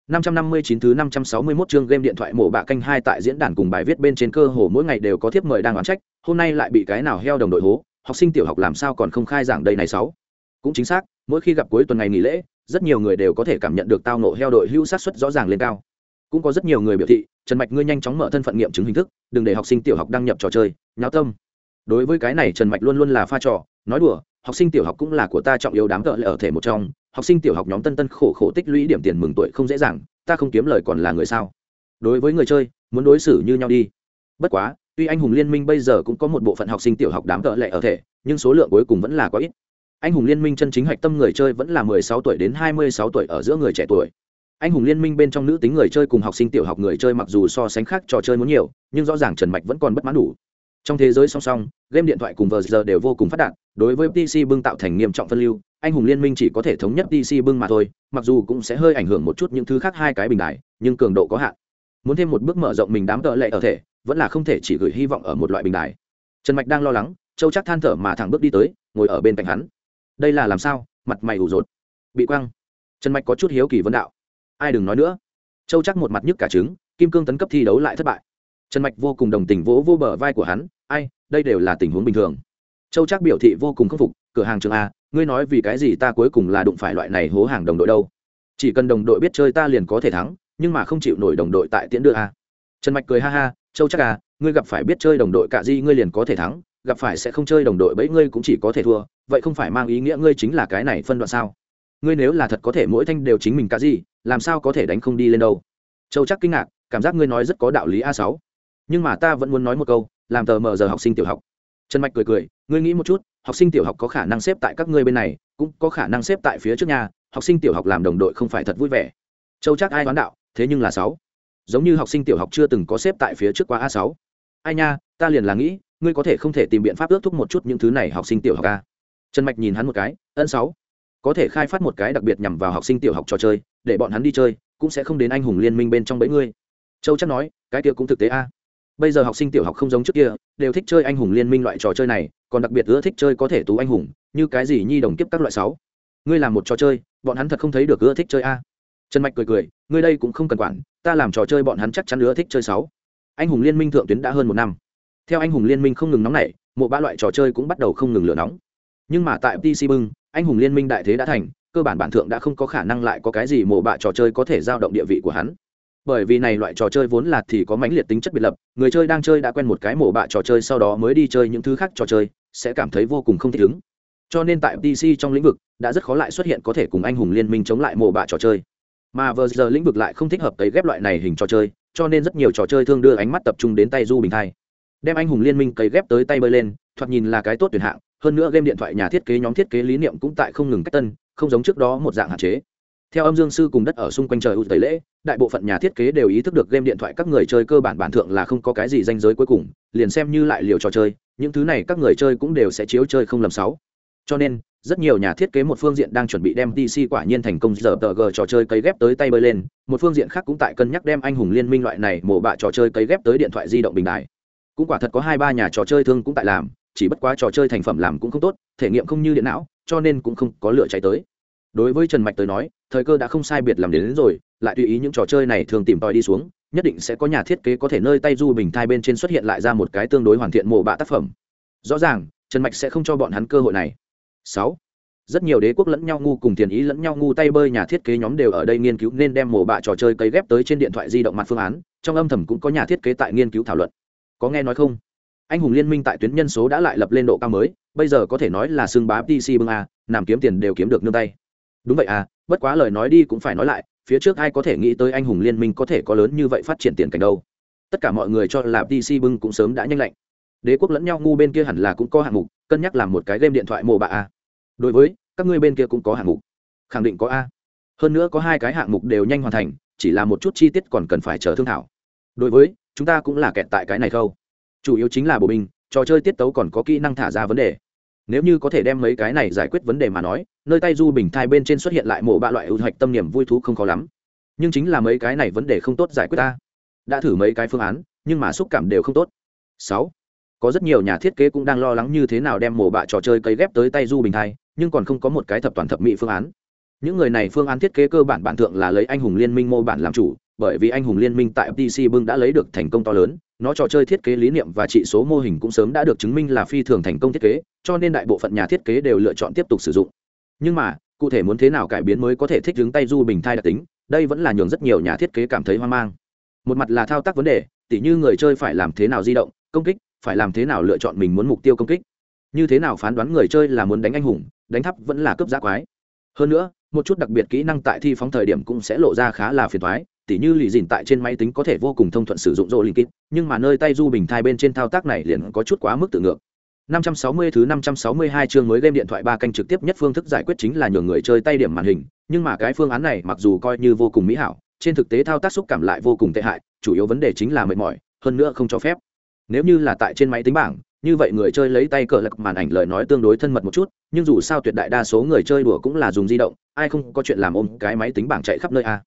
559 thứ 561 chương game điện thoại mổ bạ canh hai tại diễn đàn cùng bài viết bên trên cơ hồ mỗi ngày đều có thiếp mời đang oán trách, hôm nay lại bị cái nào heo đồng đội hố, học sinh tiểu học làm sao còn không khai giảng đây này sáu. Cũng chính xác, mỗi khi gặp cuối tuần ngày nghỉ lễ, rất nhiều người đều có thể cảm nhận được tao nộ heo đội hưu sát suất rõ ràng lên cao. Cũng có rất nhiều người biểu thị, Trần Mạch ngươi nhanh chóng mở thân phận nghiệm chứng hình thức, đừng để học sinh tiểu học đăng nhập trò chơi, nháo tâm. Đối với cái này Trần Mạch luôn luôn là pha trò, nói đùa, học sinh tiểu học cũng là của ta trọng yếu đám cỡ lại ở thể một trong, học sinh tiểu học nhóm tân tân khổ khổ tích lũy điểm tiền mừng tuổi không dễ dàng, ta không kiếm lời còn là người sao đối với người chơi muốn đối xử như nhau đi bất quá tuy anh hùng liên minh bây giờ cũng có một bộ phận học sinh tiểu học đám cỡ lại ở thể nhưng số lượng cuối cùng vẫn là có ít anh hùng liên minh chân chính hạch tâm người chơi vẫn là mười sáu tuổi đến hai mươi sáu tuổi ở giữa người trẻ tuổi. Anh hùng liên minh bên trong nữ tính người chơi cùng học sinh tiểu học người chơi mặc dù so sánh khác trò chơi muốn nhiều, nhưng rõ ràng trần mạch vẫn còn bất mãn đủ. Trong thế giới song song, game điện thoại cùng vờ giờ đều vô cùng phát đạt, đối với pc bưng tạo thành nghiêm trọng phân lưu, anh hùng liên minh chỉ có thể thống nhất pc bưng mà thôi, mặc dù cũng sẽ hơi ảnh hưởng một chút những thứ khác hai cái bình đại nhưng cường độ có hạn. Muốn thêm một bước mở rộng mình đám tợ lệ ở thể, vẫn là không thể chỉ gửi hy vọng ở một loại bình đại. trần mạch đang lo lắng, châu chắc than thở mà thẳng bước đi tới, ngồi ở bên cạnh hắn đây là làm sao, mặt mày ủ rột. Bị quăng. Trần mạch có chút hiếu kỳ vấn đạo. Ai đừng nói nữa. Châu chắc một mặt nhức cả trứng, kim cương tấn cấp thi đấu lại thất bại. Trần mạch vô cùng đồng tình vỗ vô bờ vai của hắn, ai, đây đều là tình huống bình thường. Châu chắc biểu thị vô cùng khâm phục, cửa hàng trường a, ngươi nói vì cái gì ta cuối cùng là đụng phải loại này hố hàng đồng đội đâu? Chỉ cần đồng đội biết chơi ta liền có thể thắng, nhưng mà không chịu nổi đồng đội tại tiễn đưa a. Trần mạch cười ha ha, châu chắc à ngươi gặp phải biết chơi đồng đội cả gì ngươi liền có thể thắng, gặp phải sẽ không chơi đồng đội bẫy ngươi cũng chỉ có thể thua vậy không phải mang ý nghĩa ngươi chính là cái này phân đoạn sao? Ngươi nếu là thật có thể mỗi thanh đều chính mình cả gì, làm sao có thể đánh không đi lên đâu? Châu chắc kinh ngạc, cảm giác ngươi nói rất có đạo lý a sáu. Nhưng mà ta vẫn muốn nói một câu, làm tờ mờ giờ học sinh tiểu học. Trần mạch cười cười, ngươi nghĩ một chút, học sinh tiểu học có khả năng xếp tại các ngươi bên này, cũng có khả năng xếp tại phía trước nhà, học sinh tiểu học làm đồng đội không phải thật vui vẻ. Châu chắc ai đoán đạo, thế nhưng là sáu. Giống như học sinh tiểu học chưa từng có xếp tại phía trước qua a sáu. Ai nha, ta liền là nghĩ, ngươi có thể không thể tìm biện pháp ước thúc một chút những thứ này học sinh tiểu học a trần mạch nhìn hắn một cái, ân sáu, có thể khai phát một cái đặc biệt nhằm vào học sinh tiểu học trò chơi, để bọn hắn đi chơi, cũng sẽ không đến anh hùng liên minh bên trong bẫy ngươi. Châu chắc nói, cái kia cũng thực tế a. Bây giờ học sinh tiểu học không giống trước kia, đều thích chơi anh hùng liên minh loại trò chơi này, còn đặc biệt ưa thích chơi có thể tú anh hùng, như cái gì nhi đồng kiếp các loại sáu. Ngươi làm một trò chơi, bọn hắn thật không thấy được ưa thích chơi a. Trần mạch cười cười, ngươi đây cũng không cần quản, ta làm trò chơi bọn hắn chắc chắn ưa thích chơi sáu. Anh hùng liên minh thượng tuyến đã hơn một năm. Theo anh hùng liên minh không ngừng nóng nảy một ba loại trò chơi cũng bắt đầu không ngừng lửa nóng nhưng mà tại pc bưng, anh hùng liên minh đại thế đã thành, cơ bản bản thượng đã không có khả năng lại có cái gì mổ bạ trò chơi có thể giao động địa vị của hắn. Bởi vì này loại trò chơi vốn là thì có mãnh liệt tính chất biệt lập, người chơi đang chơi đã quen một cái mổ bạ trò chơi sau đó mới đi chơi những thứ khác trò chơi, sẽ cảm thấy vô cùng không thích ứng. Cho nên tại pc trong lĩnh vực, đã rất khó lại xuất hiện có thể cùng anh hùng liên minh chống lại mổ bạ trò chơi. Mà vừa giờ lĩnh vực lại không thích hợp cấy ghép loại này hình trò chơi, cho nên rất nhiều trò chơi thương đưa ánh mắt tập trung đến tay du bình thai. Đem anh hùng liên minh cấy ghép tới tay bơi lên, thoạt nhìn là cái tốt tuyển hạng hơn nữa game điện thoại nhà thiết kế nhóm thiết kế lý niệm cũng tại không ngừng cách tân không giống trước đó một dạng hạn chế. Theo âm dương sư cùng đất ở xung quanh trời ưu tẩy lễ đại bộ phận nhà thiết kế đều ý thức được game điện thoại các người chơi cơ bản bản thượng là không có cái gì danh giới cuối cùng liền xem như lại liều trò chơi những thứ này các người chơi cũng đều sẽ chiếu chơi không lầm sáu. Cho nên rất nhiều nhà thiết kế một phương diện đang chuẩn bị đem DC quả nhiên thành công giờ tờ g trò chơi cấy ghép tới tay bơi lên, một phương diện khác cũng tại cân nhắc đem anh hùng liên minh loại này mổ bạ trò chơi cấy ghép tới điện thoại di động bình đại. Cũng quả thật có hai ba nhà trò chơi thương cũng tại làm, chỉ bất quá trò chơi thành phẩm làm cũng không tốt, thể nghiệm không như điện não, cho nên cũng không có lựa chạy tới. Đối với Trần Mạch tới nói, thời cơ đã không sai biệt làm đến, đến rồi, lại tùy ý những trò chơi này thường tìm tòi đi xuống, nhất định sẽ có nhà thiết kế có thể nơi tay du bình thai bên trên xuất hiện lại ra một cái tương đối hoàn thiện mộ bạ tác phẩm. Rõ ràng, Trần Mạch sẽ không cho bọn hắn cơ hội này. Sáu rất nhiều đế quốc lẫn nhau ngu cùng tiền ý lẫn nhau ngu tay bơi nhà thiết kế nhóm đều ở đây nghiên cứu nên đem mổ bạ trò chơi cấy ghép tới trên điện thoại di động mặt phương án trong âm thầm cũng có nhà thiết kế tại nghiên cứu thảo luận có nghe nói không anh hùng liên minh tại tuyến nhân số đã lại lập lên độ cao mới, bây giờ có thể nói là xương bá pc bưng a làm kiếm tiền đều kiếm được nương tay. Đúng vậy à bất quá lời nói đi cũng phải nói lại, phía trước ai có thể nghĩ tới anh hùng liên minh có thể có lớn như vậy phát triển tiền cảnh đâu. Tất cả mọi người cho là pc bưng cũng sớm đã nhanh lạnh. Đế quốc lẫn nhau ngu bên kia hẳn là cũng có hạng mục, cân nhắc làm một cái game điện thoại mộ bạ a. Đối với, các ngươi bên kia cũng có hạng mục. Khẳng định có a. Hơn nữa có hai cái hạng mục đều nhanh hoàn thành, chỉ là một chút chi tiết còn cần phải chờ thương thảo. Đối với, chúng ta cũng là kẹt tại cái này khâu chủ yếu chính là bộ binh, trò chơi tiết tấu còn có kỹ năng thả ra vấn đề. Nếu như có thể đem mấy cái này giải quyết vấn đề mà nói, nơi tay du bình thai bên trên xuất hiện lại mộ ba loại ưu hoạch tâm niệm vui thú không khó lắm. Nhưng chính là mấy cái này vấn đề không tốt giải quyết ta. Đã thử mấy cái phương án, nhưng mà xúc cảm đều không tốt. Sáu. Có rất nhiều nhà thiết kế cũng đang lo lắng như thế nào đem mổ bạ trò chơi cấy ghép tới tay du bình thai, nhưng còn không có một cái thập toàn thập mỹ phương án. Những người này phương án thiết kế cơ bản bản thượng là lấy anh hùng liên minh mô bản làm chủ, bởi vì anh hùng liên minh tại pc bưng đã lấy được thành công to lớn nó trò chơi thiết kế lý niệm và trị số mô hình cũng sớm đã được chứng minh là phi thường thành công thiết kế, cho nên đại bộ phận nhà thiết kế đều lựa chọn tiếp tục sử dụng. Nhưng mà, cụ thể muốn thế nào cải biến mới có thể thích ứng tay du bình thai đặc tính, đây vẫn là nhường rất nhiều nhà thiết kế cảm thấy hoang mang. Một mặt là thao tác vấn đề, tỉ như người chơi phải làm thế nào di động, công kích, phải làm thế nào lựa chọn mình muốn mục tiêu công kích. Như thế nào phán đoán người chơi là muốn đánh anh hùng, đánh thắp vẫn là cướp giác quái. Hơn nữa, một chút đặc biệt kỹ năng tại thi phóng thời điểm cũng sẽ lộ ra khá là phiền thoái tỉ như lì dìn tại trên máy tính có thể vô cùng thông thuận sử dụng rô linh kít nhưng mà nơi tay du bình thai bên trên thao tác này liền có chút quá mức tự ngược 560 thứ 562 chương mới game điện thoại ba canh trực tiếp nhất phương thức giải quyết chính là nhường người chơi tay điểm màn hình, nhưng mà cái phương án này mặc dù coi như vô cùng mỹ hảo, trên thực tế thao tác xúc cảm lại vô cùng tệ hại, chủ yếu vấn đề chính là mệt mỏi, hơn nữa không cho phép. Nếu như là tại trên máy tính bảng, như vậy người chơi lấy tay cờ lật màn ảnh lời nói tương đối thân mật một chút nhưng dù sao tuyệt đại đa số người chơi đùa cũng là dùng di động ai không có chuyện làm ôm cái máy tính bảng chạy khắp nơi a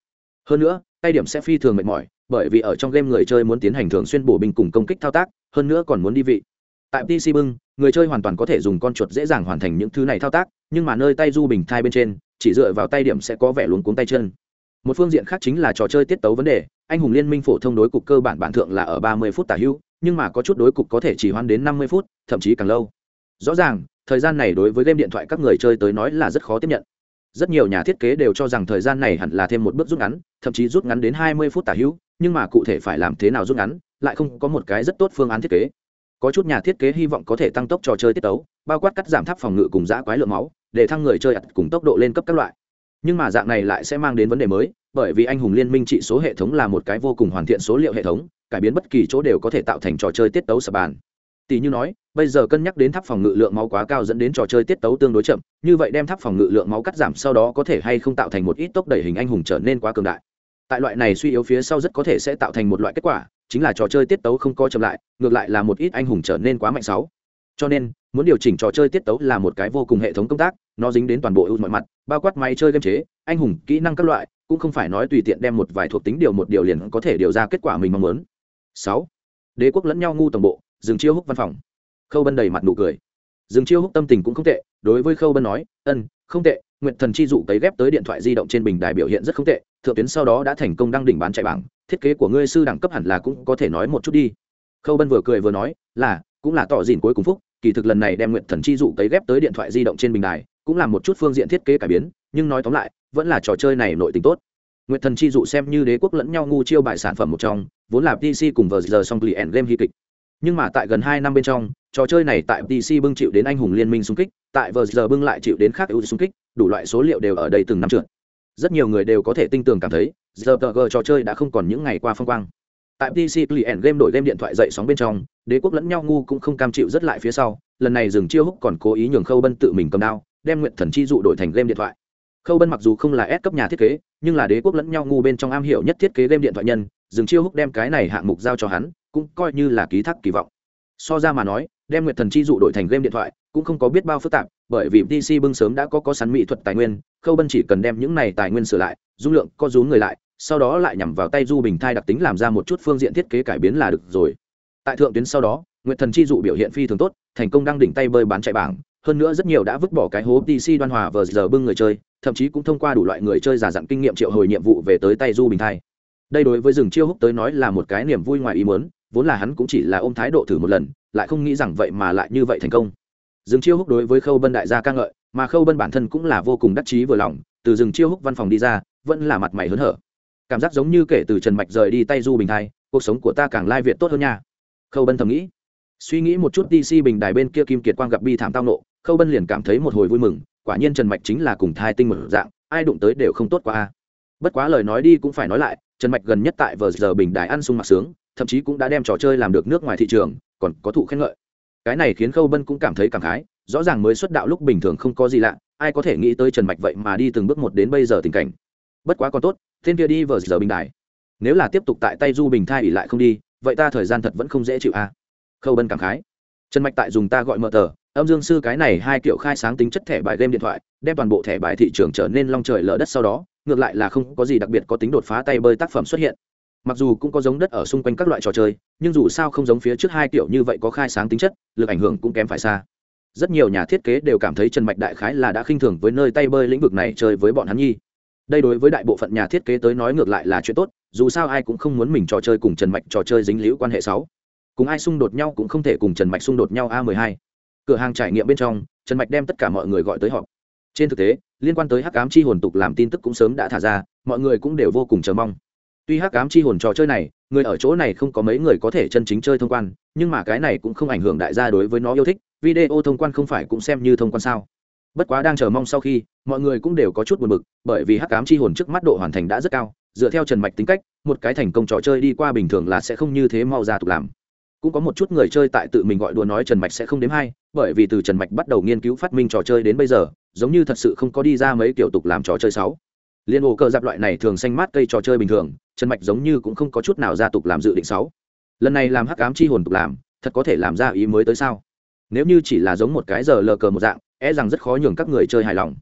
hơn nữa, tay điểm sẽ phi thường mệt mỏi, bởi vì ở trong game người chơi muốn tiến hành thường xuyên bổ binh cùng công kích thao tác, hơn nữa còn muốn đi vị. Tại pc bưng, người chơi hoàn toàn có thể dùng con chuột dễ dàng hoàn thành những thứ này thao tác, nhưng mà nơi tay du bình thai bên trên, chỉ dựa vào tay điểm sẽ có vẻ luống cuống tay chân. Một phương diện khác chính là trò chơi tiết tấu vấn đề, anh hùng liên minh phổ thông đối cục cơ bản bản thượng là ở ba mươi phút tả hữu, nhưng mà có chút đối cục có thể chỉ hoãn đến năm mươi phút, thậm chí càng lâu. Rõ ràng, thời gian này đối với game điện thoại các người chơi tới nói là rất khó tiếp nhận rất nhiều nhà thiết kế đều cho rằng thời gian này hẳn là thêm một bước rút ngắn, thậm chí rút ngắn đến hai mươi phút tả hữu, nhưng mà cụ thể phải làm thế nào rút ngắn, lại không có một cái rất tốt phương án thiết kế. Có chút nhà thiết kế hy vọng có thể tăng tốc trò chơi tiết tấu, bao quát cắt giảm tháp phòng ngự cùng giã quái lượng máu, để thăng người chơi ặt cùng tốc độ lên cấp các loại. Nhưng mà dạng này lại sẽ mang đến vấn đề mới, bởi vì anh hùng liên minh trị số hệ thống là một cái vô cùng hoàn thiện số liệu hệ thống, cải biến bất kỳ chỗ đều có thể tạo thành trò chơi tiết tấu sập bàn tỷ như nói, bây giờ cân nhắc đến tháp phòng ngự lượng máu quá cao dẫn đến trò chơi tiết tấu tương đối chậm, như vậy đem tháp phòng ngự lượng máu cắt giảm sau đó có thể hay không tạo thành một ít tốc đẩy hình anh hùng trở nên quá cường đại. Tại loại này suy yếu phía sau rất có thể sẽ tạo thành một loại kết quả, chính là trò chơi tiết tấu không có chậm lại, ngược lại là một ít anh hùng trở nên quá mạnh sáu. Cho nên, muốn điều chỉnh trò chơi tiết tấu là một cái vô cùng hệ thống công tác, nó dính đến toàn bộ ưu mọi mặt, bao quát máy chơi game chế, anh hùng, kỹ năng các loại, cũng không phải nói tùy tiện đem một vài thuộc tính điều một điều liền có thể điều ra kết quả mình mong muốn. Sáu. Đế quốc lẫn nhau ngu tổng bộ dừng chiêu húc văn phòng. Khâu bân đầy mặt nụ cười. Dừng chiêu húc tâm tình cũng không tệ, đối với khâu bân nói, ân, không tệ nguyện thần chi dụ cấy ghép tới điện thoại di động trên bình đài biểu hiện rất không tệ, thượng tuyến sau đó đã thành công đăng đỉnh bán chạy bảng, thiết kế của ngươi sư đẳng cấp hẳn là cũng có thể nói một chút đi. Khâu bân vừa cười vừa nói, là, cũng là tỏ dìn cuối cùng phúc, kỳ thực lần này đem nguyện thần chi dụ cấy ghép tới điện thoại di động trên bình đài, cũng là một chút phương diện thiết kế cải biến, nhưng nói tóm lại, vẫn là trò chơi này nội tình tốt. Nguyện thần chi dụ xem như đế quốc lẫn nhau ngu chiêu bài sản phẩm một trong, vốn là pc cùng vờ giờ song client game hy kịch nhưng mà tại gần hai năm bên trong, trò chơi này tại pc bưng chịu đến anh hùng liên minh xung kích, tại vờ giờ bưng lại chịu đến khác ưu xung kích, đủ loại số liệu đều ở đây từng năm trượt. Rất nhiều người đều có thể tin tưởng cảm thấy, giờ tờ g trò chơi đã không còn những ngày qua phong quang. Tại pc client game đổi game điện thoại dậy sóng bên trong, đế quốc lẫn nhau ngu cũng không cam chịu rất lại phía sau, lần này dừng chiêu húc còn cố ý nhường khâu bân tự mình cầm đao, đem nguyện thần chi dụ đổi thành game điện thoại. Khâu bân mặc dù không là S cấp nhà thiết kế, nhưng là đế quốc lẫn nhau ngu bên trong am hiểu nhất thiết kế game điện thoại nhân, dừng chiêu húc đem cái này hạng mục giao cho hắn cũng coi như là ký thác kỳ vọng. So ra mà nói, đem nguyệt thần chi dụ đổi thành game điện thoại cũng không có biết bao phức tạp, bởi vì pc bưng sớm đã có có sắn mỹ thuật tài nguyên, khâu bân chỉ cần đem những này tài nguyên sửa lại, dung lượng có rú người lại, sau đó lại nhằm vào tay du bình thai đặc tính làm ra một chút phương diện thiết kế cải biến là được rồi. Tại thượng tuyến sau đó, nguyệt thần chi dụ biểu hiện phi thường tốt, thành công đăng đỉnh tay bơi bán chạy bảng, hơn nữa rất nhiều đã vứt bỏ cái hố pc đoan hòa vờ giờ bưng người chơi, thậm chí cũng thông qua đủ loại người chơi giả dặn kinh nghiệm triệu hồi nhiệm vụ về tới tay du bình thai đây đối với rừng chiêu húc tới nói là một cái niềm vui ngoài ý muốn, vốn là hắn cũng chỉ là ôm thái độ thử một lần, lại không nghĩ rằng vậy mà lại như vậy thành công. Rừng chiêu húc đối với khâu bân đại gia ca ngợi, mà khâu bân bản thân cũng là vô cùng đắc chí vừa lòng, từ rừng chiêu húc văn phòng đi ra, vẫn là mặt mày hớn hở. Cảm giác giống như kể từ trần mạch rời đi tay du bình thai, cuộc sống của ta càng lai việt tốt hơn nha. Khâu bân thầm nghĩ. Suy nghĩ một chút dc bình đài bên kia kim kiệt quang gặp bi thảm tao nộ, khâu bân liền cảm thấy một hồi vui mừng, quả nhiên trần mạch chính là cùng thai tinh một dạng, ai đụng tới đều không tốt qua bất quá lời nói đi cũng phải nói lại, trần mạch gần nhất tại vờ giờ bình đài ăn sung mặc sướng, thậm chí cũng đã đem trò chơi làm được nước ngoài thị trường, còn có thụ khen ngợi. Cái này khiến khâu bân cũng cảm thấy cảm khái, rõ ràng mới xuất đạo lúc bình thường không có gì lạ, ai có thể nghĩ tới trần mạch vậy mà đi từng bước một đến bây giờ tình cảnh. Bất quá còn tốt tên kia đi vờ giờ bình đài nếu là tiếp tục tại tay du bình thai ỉ lại không đi, vậy ta thời gian thật vẫn không dễ chịu a à? khâu bân cảm khái. Trần mạch tại dùng ta gọi mở tờ, âm dương sư cái này hai kiểu khai sáng tính chất thẻ bài game điện thoại, đem toàn bộ thẻ bài thị trường trở nên long trời lở đất sau đó ngược lại là không có gì đặc biệt có tính đột phá tay bơi tác phẩm xuất hiện. Mặc dù cũng có giống đất ở xung quanh các loại trò chơi, nhưng dù sao không giống phía trước hai kiểu như vậy có khai sáng tính chất, lực ảnh hưởng cũng kém phải xa. Rất nhiều nhà thiết kế đều cảm thấy trần mạch đại khái là đã khinh thường với nơi tay bơi lĩnh vực này chơi với bọn hắn nhi. Đây đối với đại bộ phận nhà thiết kế tới nói ngược lại là chuyện tốt, dù sao ai cũng không muốn mình trò chơi cùng trần mạch trò chơi dính liễu quan hệ sáu. Cùng ai xung đột nhau cũng không thể cùng trần mạch xung đột nhau a mười hai. Cửa hàng trải nghiệm bên trong, trần mạch đem tất cả mọi người gọi tới họp trên thực tế, liên quan tới hắc ám chi hồn tục làm tin tức cũng sớm đã thả ra, mọi người cũng đều vô cùng chờ mong. Tuy hắc ám chi hồn trò chơi này, người ở chỗ này không có mấy người có thể chân chính chơi thông quan, nhưng mà cái này cũng không ảnh hưởng đại gia đối với nó yêu thích, video thông quan không phải cũng xem như thông quan sao. Bất quá đang chờ mong sau khi, mọi người cũng đều có chút buồn bực, bởi vì hắc ám chi hồn trước mắt độ hoàn thành đã rất cao, dựa theo trần mạch tính cách, một cái thành công trò chơi đi qua bình thường là sẽ không như thế mau ra tục làm. Cũng có một chút người chơi tại tự mình gọi đùa nói trần mạch sẽ không đếm hai bởi vì từ trần mạch bắt đầu nghiên cứu phát minh trò chơi đến bây giờ, giống như thật sự không có đi ra mấy kiểu tục làm trò chơi sáu. Liên hồ cờ dạp loại này thường xanh mát cây trò chơi bình thường, trần mạch giống như cũng không có chút nào ra tục làm dự định sáu. Lần này làm hắc ám chi hồn tục làm, thật có thể làm ra ý mới tới sao? Nếu như chỉ là giống một cái giờ lờ cờ một dạng e rằng rất khó nhường các người chơi hài lòng.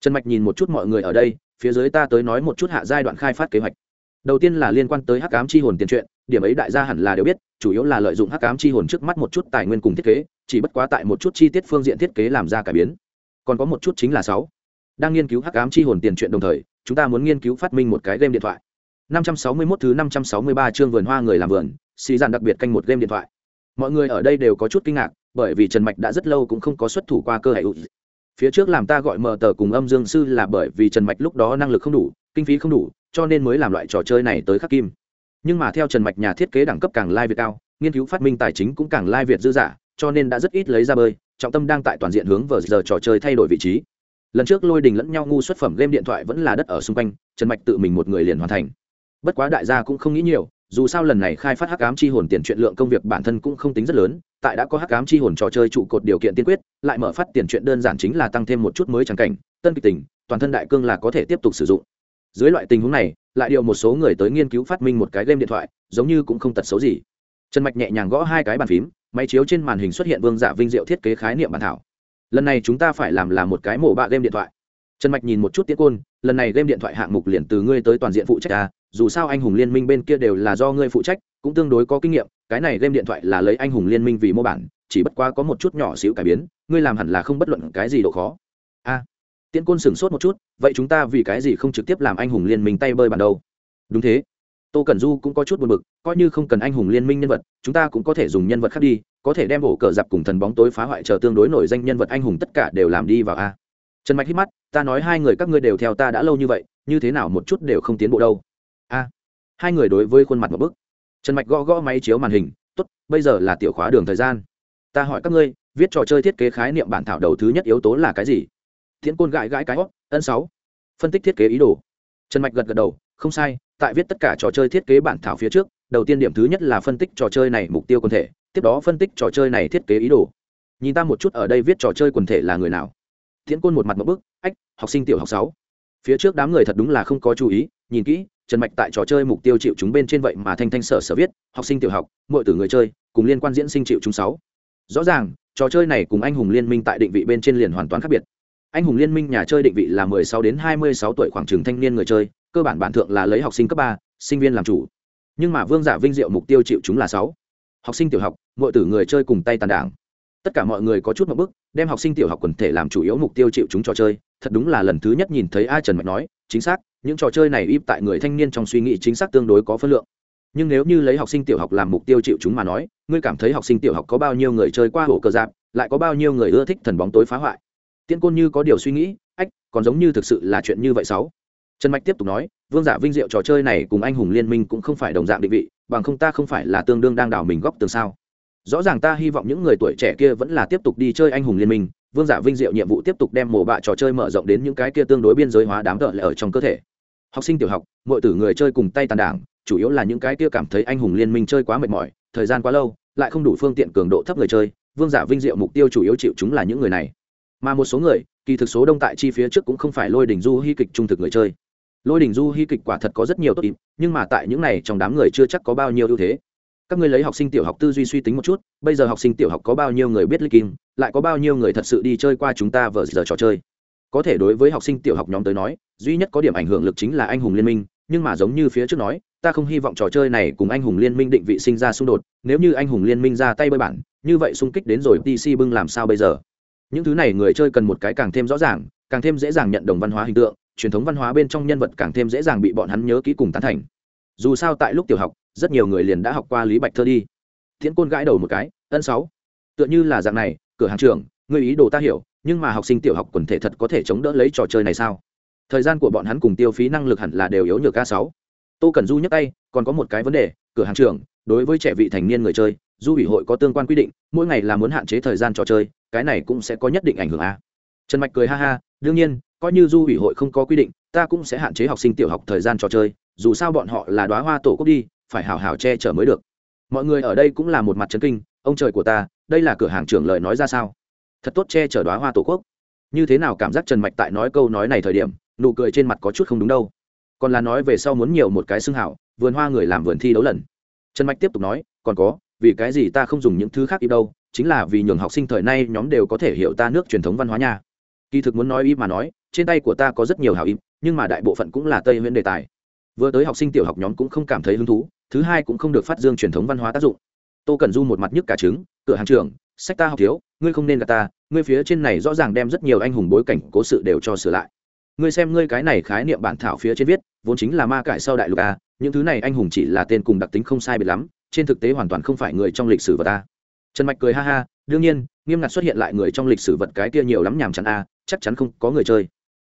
Trần mạch nhìn một chút mọi người ở đây, phía dưới ta tới nói một chút hạ giai đoạn khai phát kế hoạch. Đầu tiên là liên quan tới hắc ám chi hồn tiền truyện điểm ấy đại gia hẳn là đều biết, chủ yếu là lợi dụng hắc ám chi hồn trước mắt một chút tài nguyên cùng thiết kế, chỉ bất quá tại một chút chi tiết phương diện thiết kế làm ra cải biến. Còn có một chút chính là sáu. Đang nghiên cứu hắc ám chi hồn tiền truyện đồng thời, chúng ta muốn nghiên cứu phát minh một cái game điện thoại. 561 thứ 563 chương vườn hoa người làm vườn, xì dàn đặc biệt canh một game điện thoại. Mọi người ở đây đều có chút kinh ngạc, bởi vì trần mạch đã rất lâu cũng không có xuất thủ qua cơ hệ phía trước làm ta gọi mờ tờ cùng âm dương sư là bởi vì trần mạch lúc đó năng lực không đủ, kinh phí không đủ, cho nên mới làm loại trò chơi này tới khắc kim nhưng mà theo trần mạch nhà thiết kế đẳng cấp càng lai việt cao, nghiên cứu phát minh tài chính cũng càng lai việt dư dả, cho nên đã rất ít lấy ra bơi, trọng tâm đang tại toàn diện hướng vờ giờ trò chơi thay đổi vị trí. Lần trước lôi đình lẫn nhau ngu xuất phẩm game điện thoại vẫn là đất ở xung quanh, trần mạch tự mình một người liền hoàn thành. Bất quá đại gia cũng không nghĩ nhiều, dù sao lần này khai phát hắc ám chi hồn tiền chuyện lượng công việc bản thân cũng không tính rất lớn, tại đã có hắc ám chi hồn trò chơi trụ cột điều kiện tiên quyết, lại mở phát tiền chuyện đơn giản chính là tăng thêm một chút mới trắng cảnh, tân kịch tình, toàn thân đại cương là có thể tiếp tục sử dụng. Dưới loại tình huống này lại điều một số người tới nghiên cứu phát minh một cái game điện thoại giống như cũng không tật xấu gì. Trần mạch nhẹ nhàng gõ hai cái bàn phím máy chiếu trên màn hình xuất hiện vương giả vinh diệu thiết kế khái niệm bản thảo. Lần này chúng ta phải làm là một cái mổ bạ game điện thoại. Trần mạch nhìn một chút tiết côn lần này game điện thoại hạng mục liền từ ngươi tới toàn diện phụ trách à, dù sao anh hùng liên minh bên kia đều là do ngươi phụ trách cũng tương đối có kinh nghiệm cái này game điện thoại là lấy anh hùng liên minh vì mô bản chỉ bất quá có một chút nhỏ xíu cải biến ngươi làm hẳn là không bất luận cái gì độ khó. A à, tiễn côn sửng sốt một chút, vậy chúng ta vì cái gì không trực tiếp làm anh hùng liên minh tay bơi bàn đâu? Đúng thế. Tô cẩn du cũng có chút buồn bực, coi như không cần anh hùng liên minh nhân vật, chúng ta cũng có thể dùng nhân vật khác đi, có thể đem bổ cờ dạp cùng thần bóng tối phá hoại chờ tương đối nổi danh nhân vật anh hùng tất cả đều làm đi vào a. Trần mạch hít mắt, ta nói hai người các ngươi đều theo ta đã lâu như vậy, như thế nào một chút đều không tiến bộ đâu. A. Hai người đối với khuôn mặt một bức. Trần mạch gõ gõ máy chiếu màn hình, tốt, bây giờ là tiểu khóa đường thời gian. Ta hỏi các ngươi, viết trò chơi thiết kế khái niệm bản thảo đầu thứ nhất yếu tố là cái gì? Thiện côn gãi gãi cái hót ân sáu, phân tích thiết kế ý đồ. Trần mạch gật gật đầu, không sai, tại viết tất cả trò chơi thiết kế bản thảo phía trước, đầu tiên điểm thứ nhất là phân tích trò chơi này mục tiêu quần thể, tiếp đó phân tích trò chơi này thiết kế ý đồ. Nhìn ta một chút ở đây viết trò chơi quần thể là người nào? Thiện côn một mặt một bức, ách, học sinh tiểu học sáu. Phía trước đám người thật đúng là không có chú ý, nhìn kỹ, trần mạch tại trò chơi mục tiêu chịu chúng bên trên vậy mà thanh thanh sở sở viết, học sinh tiểu học, mọi tử người chơi, cùng liên quan diễn sinh chịu chúng sáu. Rõ ràng, trò chơi này cùng anh hùng liên minh tại định vị bên trên liền hoàn toàn khác biệt anh hùng liên minh nhà chơi định vị là 16 đến 26 tuổi khoảng trường thanh niên người chơi, cơ bản bản thượng là lấy học sinh cấp ba, sinh viên làm chủ. Nhưng mà vương giả vinh diệu mục tiêu chịu chúng là sáu. Học sinh tiểu học, mọi tử người chơi cùng tay tàn đảng. Tất cả mọi người có chút một bức đem học sinh tiểu học quần thể làm chủ yếu mục tiêu chịu chúng trò chơi. Thật đúng là lần thứ nhất nhìn thấy ai trần mạch nói, chính xác, những trò chơi này ít tại người thanh niên trong suy nghĩ chính xác tương đối có phân lượng. Nhưng nếu như lấy học sinh tiểu học làm mục tiêu chịu chúng mà nói, ngươi cảm thấy học sinh tiểu học có bao nhiêu người chơi qua hồ cờ giáp, lại có bao nhiêu người ưa thích thần bóng tối phá hoại? Tiên côn như có điều suy nghĩ, ách, còn giống như thực sự là chuyện như vậy sáu. Trần mạch tiếp tục nói, vương giả vinh diệu trò chơi này cùng anh hùng liên minh cũng không phải đồng dạng định vị, bằng không ta không phải là tương đương đang đảo mình góc tường sao. Rõ ràng ta hy vọng những người tuổi trẻ kia vẫn là tiếp tục đi chơi anh hùng liên minh, vương giả vinh diệu nhiệm vụ tiếp tục đem mổ bạ trò chơi mở rộng đến những cái kia tương đối biên giới hóa đám đợi lại ở trong cơ thể. Học sinh tiểu học, mọi tử người chơi cùng tay tàn đảng, chủ yếu là những cái kia cảm thấy anh hùng liên minh chơi quá mệt mỏi, thời gian quá lâu, lại không đủ phương tiện cường độ thấp người chơi, vương giả vinh diệu mục tiêu chủ yếu chịu chúng là những người này mà một số người, kỳ thực số đông tại chi phía trước cũng không phải lôi đỉnh du hy kịch trung thực người chơi. Lôi đỉnh du hy kịch quả thật có rất nhiều tốt ý nhưng mà tại những này trong đám người chưa chắc có bao nhiêu ưu thế. Các ngươi lấy học sinh tiểu học tư duy suy tính một chút, bây giờ học sinh tiểu học có bao nhiêu người biết linh lại có bao nhiêu người thật sự đi chơi qua chúng ta vờ giờ trò chơi. Có thể đối với học sinh tiểu học nhóm tới nói, duy nhất có điểm ảnh hưởng lực chính là anh hùng liên minh, nhưng mà giống như phía trước nói, ta không hy vọng trò chơi này cùng anh hùng liên minh định vị sinh ra xung đột, nếu như anh hùng liên minh ra tay bơi bản, như vậy xung kích đến rồi pc bưng làm sao bây giờ? Những thứ này người chơi cần một cái càng thêm rõ ràng, càng thêm dễ dàng nhận đồng văn hóa hình tượng, truyền thống văn hóa bên trong nhân vật càng thêm dễ dàng bị bọn hắn nhớ kỹ cùng tán thành. Dù sao tại lúc tiểu học, rất nhiều người liền đã học qua lý bạch thơ đi. Thiện côn gãi đầu một cái, ân sáu, tựa như là dạng này, cửa hàng trưởng người ý đồ ta hiểu, nhưng mà học sinh tiểu học quần thể thật có thể chống đỡ lấy trò chơi này sao? Thời gian của bọn hắn cùng tiêu phí năng lực hẳn là đều yếu nhược ca sáu. Tô cần du nhắc tay, còn có một cái vấn đề, cửa hàng trưởng đối với trẻ vị thành niên người chơi, du ủy hội có tương quan quy định, mỗi ngày là muốn hạn chế thời gian trò chơi cái này cũng sẽ có nhất định ảnh hưởng a. Trần mạch cười ha ha, đương nhiên, coi như du ủy hội không có quy định, ta cũng sẽ hạn chế học sinh tiểu học thời gian trò chơi, dù sao bọn họ là đoá hoa tổ quốc đi, phải hào hào che chở mới được. Mọi người ở đây cũng là một mặt trấn kinh, ông trời của ta, đây là cửa hàng trưởng lời nói ra sao? Thật tốt che chở đoá hoa tổ quốc. Như thế nào cảm giác trần mạch tại nói câu nói này thời điểm, nụ cười trên mặt có chút không đúng đâu. Còn là nói về sau muốn nhiều một cái xưng hảo, vườn hoa người làm vườn thi đấu lần. Trần mạch tiếp tục nói, còn có, vì cái gì ta không dùng những thứ khác ít đâu chính là vì nhường học sinh thời nay nhóm đều có thể hiểu ta nước truyền thống văn hóa nha. Kỳ thực muốn nói ý mà nói, trên tay của ta có rất nhiều hảo ý, nhưng mà đại bộ phận cũng là tây nguyên đề tài. Vừa tới học sinh tiểu học nhóm cũng không cảm thấy hứng thú, thứ hai cũng không được phát dương truyền thống văn hóa tác dụng. Tô cần du một mặt nhức cả trứng, cửa hàng trưởng, sách ta học thiếu, ngươi không nên gạt ta, ngươi phía trên này rõ ràng đem rất nhiều anh hùng bối cảnh, cố sự đều cho sửa lại. Ngươi xem ngươi cái này khái niệm bản thảo phía trên viết, vốn chính là ma cải sau đại lục a, những thứ này anh hùng chỉ là tên cùng đặc tính không sai biệt lắm, trên thực tế hoàn toàn không phải người trong lịch sử và ta trần mạch cười ha ha, đương nhiên, nghiêm ngặt xuất hiện lại người trong lịch sử vật cái kia nhiều lắm nhàm chán a, chắc chắn không có người chơi.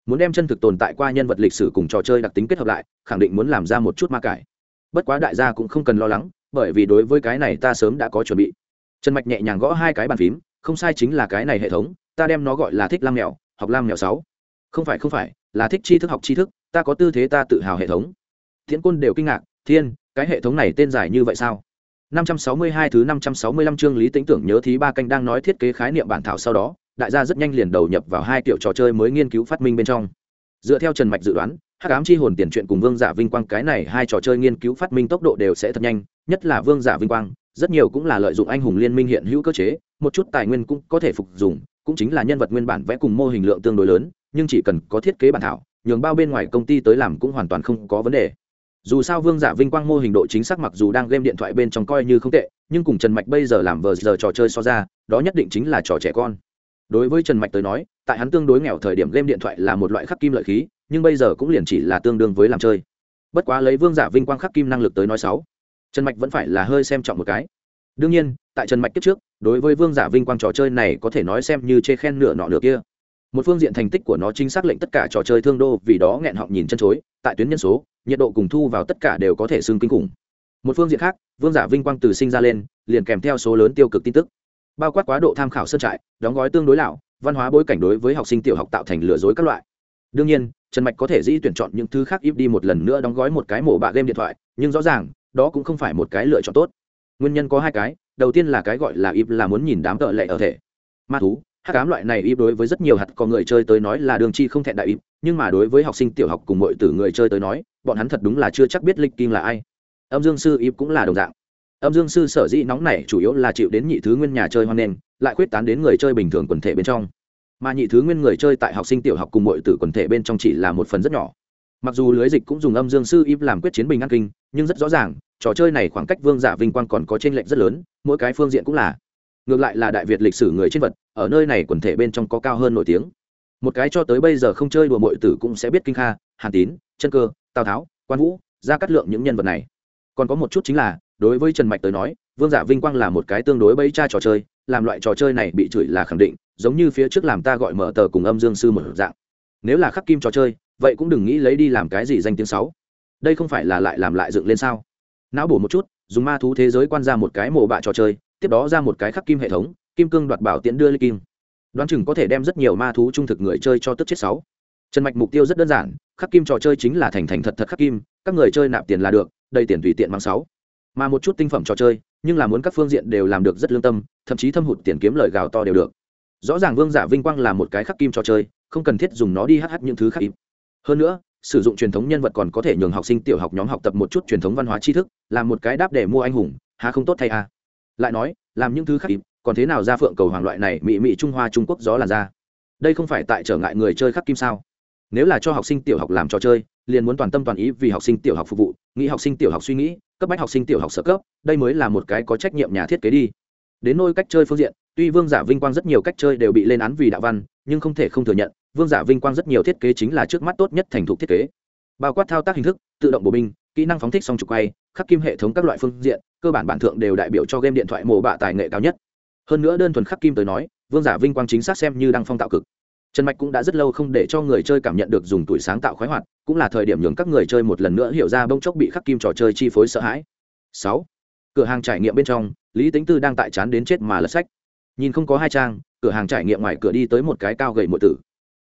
Muốn đem chân thực tồn tại qua nhân vật lịch sử cùng trò chơi đặc tính kết hợp lại, khẳng định muốn làm ra một chút ma cải. Bất quá đại gia cũng không cần lo lắng, bởi vì đối với cái này ta sớm đã có chuẩn bị. Trần mạch nhẹ nhàng gõ hai cái bàn phím, không sai chính là cái này hệ thống, ta đem nó gọi là thích lam mèo, học lam mèo sáu. Không phải không phải, là thích tri thức học tri thức, ta có tư thế ta tự hào hệ thống. Thiện côn đều kinh ngạc, thiên, cái hệ thống này tên dài như vậy sao? 562 thứ 565 chương lý Tĩnh tưởng nhớ thí ba canh đang nói thiết kế khái niệm bản thảo sau đó, đại gia rất nhanh liền đầu nhập vào hai kiểu trò chơi mới nghiên cứu phát minh bên trong. Dựa theo trần mạch dự đoán, hắc ám chi hồn tiền truyện cùng vương giả vinh quang cái này hai trò chơi nghiên cứu phát minh tốc độ đều sẽ thật nhanh, nhất là vương giả vinh quang, rất nhiều cũng là lợi dụng anh hùng liên minh hiện hữu cơ chế, một chút tài nguyên cũng có thể phục dùng cũng chính là nhân vật nguyên bản vẽ cùng mô hình lượng tương đối lớn, nhưng chỉ cần có thiết kế bản thảo, nhường bao bên ngoài công ty tới làm cũng hoàn toàn không có vấn đề dù sao vương giả vinh quang mô hình độ chính xác mặc dù đang game điện thoại bên trong coi như không tệ, nhưng cùng trần mạch bây giờ làm vờ giờ trò chơi so ra, đó nhất định chính là trò trẻ con. Đối với trần mạch tới nói, tại hắn tương đối nghèo thời điểm game điện thoại là một loại khắc kim lợi khí, nhưng bây giờ cũng liền chỉ là tương đương với làm chơi. Bất quá lấy vương giả vinh quang khắc kim năng lực tới nói sáu, trần mạch vẫn phải là hơi xem trọng một cái. Đương nhiên, tại trần mạch kiếp trước, đối với vương giả vinh quang trò chơi này có thể nói xem như chê khen nửa nọ nửa kia một phương diện thành tích của nó chính xác lệnh tất cả trò chơi thương đô vì đó nghẹn họng nhìn chân chối, tại tuyến nhân số, nhiệt độ cùng thu vào tất cả đều có thể xưng kinh khủng. Một phương diện khác, vương giả vinh quang từ sinh ra lên, liền kèm theo số lớn tiêu cực tin tức. Bao quát quá độ tham khảo sân trại, đóng gói tương đối lão, văn hóa bối cảnh đối với học sinh tiểu học tạo thành lừa dối các loại. Đương nhiên, trần mạch có thể dĩ tuyển chọn những thứ khác ít đi một lần nữa đóng gói một cái mổ bạ game điện thoại, nhưng rõ ràng, đó cũng không phải một cái lựa chọn tốt. Nguyên nhân có hai cái, đầu tiên là cái gọi là ít là muốn nhìn đám tợ lệ ở thể. Ma thú hát cám loại này ít đối với rất nhiều hạt có người chơi tới nói là đường chi không thẹn đại ít nhưng mà đối với học sinh tiểu học cùng mọi tử người chơi tới nói, bọn hắn thật đúng là chưa chắc biết lịch kim là ai. Âm dương sư ít cũng là đồng dạng. Âm dương sư sở dĩ nóng này chủ yếu là chịu đến nhị thứ nguyên nhà chơi hoan nghênh, lại khuyết tán đến người chơi bình thường quần thể bên trong. Mà nhị thứ nguyên người chơi tại học sinh tiểu học cùng mọi tử quần thể bên trong chỉ là một phần rất nhỏ. Mặc dù lưới dịch cũng dùng âm dương sư ít làm quyết chiến bình an kinh, nhưng rất rõ ràng, trò chơi này khoảng cách vương giả vinh quang còn có t r ê n lệch rất lớn, mỗi cái phương diện cũng là ngược lại là đại việt lịch sử người trên vật, ở nơi này quần thể bên trong có cao hơn nổi tiếng. Một cái cho tới bây giờ không chơi đùa mội tử cũng sẽ biết kinh kha, hàn tín, chân cơ, tào tháo, quan vũ, ra cắt lượng những nhân vật này. Còn có một chút chính là, đối với trần mạch tới nói, vương giả vinh quang là một cái tương đối bẫy cha trò chơi, làm loại trò chơi này bị chửi là khẳng định, giống như phía trước làm ta gọi mở tờ cùng âm dương sư một dạng. Nếu là khắc kim trò chơi, vậy cũng đừng nghĩ lấy đi làm cái gì danh tiếng sáu đây không phải là lại làm lại dựng lên sao? Não bổ một chút, dùng ma thú thế giới quan ra một cái mộ bạ trò chơi tiếp đó ra một cái khắc kim hệ thống, kim cương đoạt bảo tiễn đưa lên kim. Đoán chừng có thể đem rất nhiều ma thú trung thực người chơi cho tức chết sáu. Trần mạch mục tiêu rất đơn giản, khắc kim trò chơi chính là thành thành thật thật khắc kim, các người chơi nạp tiền là được, đầy tiền tùy tiện mang sáu. Mà một chút tinh phẩm trò chơi, nhưng là muốn các phương diện đều làm được rất lương tâm, thậm chí thâm hụt tiền kiếm lời gào to đều được. Rõ ràng vương giả vinh quang là một cái khắc kim trò chơi, không cần thiết dùng nó đi hh những thứ khắc im hơn nữa, sử dụng truyền thống nhân vật còn có thể nhường học sinh tiểu học nhóm học tập một chút truyền thống văn hóa tri thức, làm một cái đáp để mua anh hùng, há không tốt thay à lại nói, làm những thứ khác kim còn thế nào ra phượng cầu hoàng loại này mỹ mỹ trung hoa trung quốc gió là ra đây không phải tại trở ngại người chơi khắc kim sao? Nếu là cho học sinh tiểu học làm trò chơi, liền muốn toàn tâm toàn ý vì học sinh tiểu học phục vụ, nghĩ học sinh tiểu học suy nghĩ, cấp bách học sinh tiểu học sở cấp, đây mới là một cái có trách nhiệm nhà thiết kế đi. Đến nôi cách chơi phương diện, tuy vương giả vinh quang rất nhiều cách chơi đều bị lên án vì đạo văn, nhưng không thể không thừa nhận, vương giả vinh quang rất nhiều thiết kế chính là trước mắt tốt nhất thành thục thiết kế. Bao quát thao tác hình thức, tự động bộ binh kỹ năng phóng thích song trục quay, khắc kim hệ thống các loại phương diện, cơ bản bản thượng đều đại biểu cho game điện thoại mổ bạ tài nghệ cao nhất. Hơn nữa đơn thuần khắc kim tới nói, vương giả vinh quang chính xác xem như đang phong tạo cực. Trần mạch cũng đã rất lâu không để cho người chơi cảm nhận được dùng tuổi sáng tạo khoái hoạt, cũng là thời điểm nhường các người chơi một lần nữa hiểu ra bông chốc bị khắc kim trò chơi chi phối sợ hãi. Sáu, cửa hàng trải nghiệm bên trong, lý tính tư đang tại chán đến chết mà lật sách. Nhìn không có hai trang, cửa hàng trải nghiệm ngoài cửa đi tới một cái cao gầy muội tử.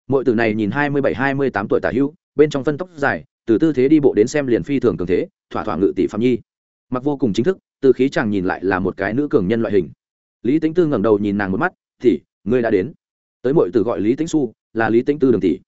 Muội tử này nhìn hai mươi bảy, hai mươi tám tuổi tả hữu, bên trong phân tóc dài từ tư thế đi bộ đến xem liền phi thường cường thế, thỏa thỏa ngự tỷ phạm nhi. Mặc vô cùng chính thức, từ khí chàng nhìn lại là một cái nữ cường nhân loại hình. Lý tính tư ngẩng đầu nhìn nàng một mắt thì ngươi đã đến. Tới mọi tử gọi lý tính su là lý tính tư đường tỷ.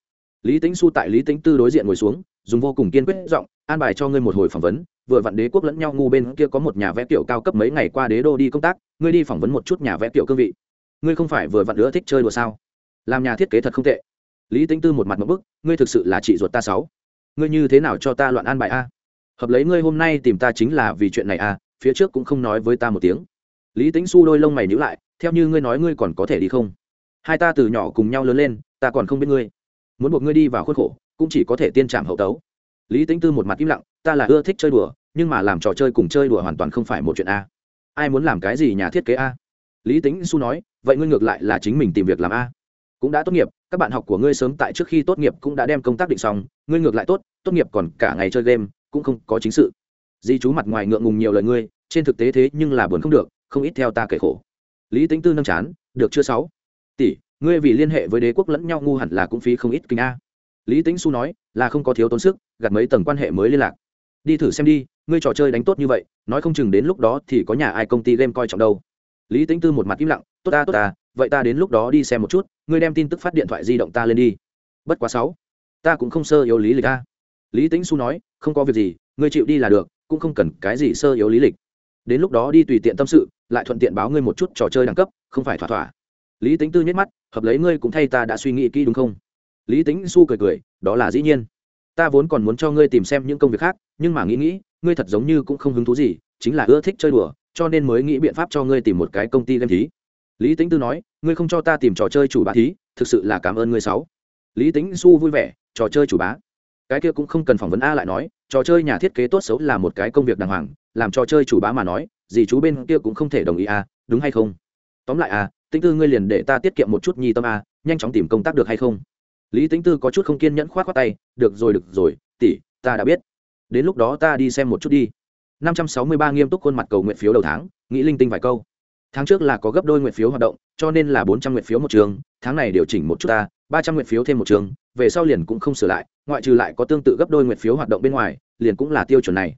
Lý tính su tại lý tính tư đối diện ngồi xuống, dùng vô cùng kiên quyết giọng, an bài cho ngươi một hồi phỏng vấn, vừa vặn đế quốc lẫn nhau ngu bên kia có một nhà vẽ tiểu cao cấp mấy ngày qua đế đô đi công tác, ngươi đi phỏng vấn một chút nhà vẽ tiểu cương vị. Ngươi không phải vừa vặn nữa thích chơi đùa sao? Làm nhà thiết kế thật không tệ. Lý tính tư một mặt một bức, ngươi thực sự là chị ruột ta sáu ngươi như thế nào cho ta loạn an bài a? Hợp lấy ngươi hôm nay tìm ta chính là vì chuyện này a, phía trước cũng không nói với ta một tiếng. Lý tính su đôi lông mày nhữ lại, theo như ngươi nói ngươi còn có thể đi không? Hai ta từ nhỏ cùng nhau lớn lên, ta còn không biết ngươi. Muốn buộc ngươi đi vào khuôn khổ, cũng chỉ có thể tiên trảm hậu tấu. Lý tính tư một mặt im lặng, ta là ưa thích chơi đùa, nhưng mà làm trò chơi cùng chơi đùa hoàn toàn không phải một chuyện a. Ai muốn làm cái gì nhà thiết kế a? Lý tính su nói, vậy ngươi ngược lại là chính mình tìm việc làm a cũng đã tốt nghiệp, các bạn học của ngươi sớm tại trước khi tốt nghiệp cũng đã đem công tác định xong, ngươi ngược lại tốt tốt nghiệp còn cả ngày chơi game, cũng không có chính sự. Di chú mặt ngoài ngượng ngùng nhiều lời ngươi, trên thực tế thế nhưng là buồn không được, không ít theo ta kể khổ. Lý tính tư nâng chán, được chưa sáu? Tỷ, ngươi vì liên hệ với đế quốc lẫn nhau ngu hẳn là cũng phí không ít kinh a. Lý tính su nói, là không có thiếu tốn sức gặt mấy tầng quan hệ mới liên lạc. Đi thử xem đi, ngươi trò chơi đánh tốt như vậy, nói không chừng đến lúc đó thì có nhà ai công ty game coi trọng đâu. Lý tính tư một mặt im lặng, tốt ta tốt ta vậy ta đến lúc đó đi xem một chút, ngươi đem tin tức phát điện thoại di động ta lên đi. Bất quá sáu, ta cũng không sơ yếu lý lịch a. Lý Tĩnh su nói, không có việc gì, ngươi chịu đi là được, cũng không cần cái gì sơ yếu lý lịch. Đến lúc đó đi tùy tiện tâm sự, lại thuận tiện báo ngươi một chút trò chơi đẳng cấp, không phải thỏa thỏa. Lý tính tư nhét mắt, hợp lấy ngươi cũng thay ta đã suy nghĩ kỹ đúng không? Lý tính su cười cười, đó là dĩ nhiên. Ta vốn còn muốn cho ngươi tìm xem những công việc khác, nhưng mà nghĩ nghĩ, ngươi thật giống như cũng không hứng thú gì, chính là ưa thích chơi đùa, cho nên mới nghĩ biện pháp cho ngươi tìm một cái công ty game thí lý tính tư nói, ngươi không cho ta tìm trò chơi chủ bá thí, thực sự là cảm ơn ngươi sáu. Lý tính su vui vẻ, trò chơi chủ bá? Cái kia cũng không cần phỏng vấn a lại nói, trò chơi nhà thiết kế tốt xấu là một cái công việc đàng hoàng, làm trò chơi chủ bá mà nói gì chú bên kia cũng không thể đồng ý a, đúng hay không? Tóm lại a tính tư ngươi liền để ta tiết kiệm một chút nhi tâm a, nhanh chóng tìm công tác được hay không? Lý tính tư có chút không kiên nhẫn khoát khoát tay, được rồi được rồi, tỷ, ta đã biết. Đến lúc đó ta đi xem một chút đi. Năm trăm sáu mươi ba nghiêm túc khuôn mặt cầu nguyện phiếu đầu tháng, nghĩ linh tinh vài câu tháng trước là có gấp đôi nguyện phiếu hoạt động, cho nên là bốn trăm nguyện phiếu một trường, tháng này điều chỉnh một chút ta, ba trăm nguyện phiếu thêm một trường, về sau liền cũng không sửa lại, ngoại trừ lại có tương tự gấp đôi nguyện phiếu hoạt động bên ngoài, liền cũng là tiêu chuẩn này.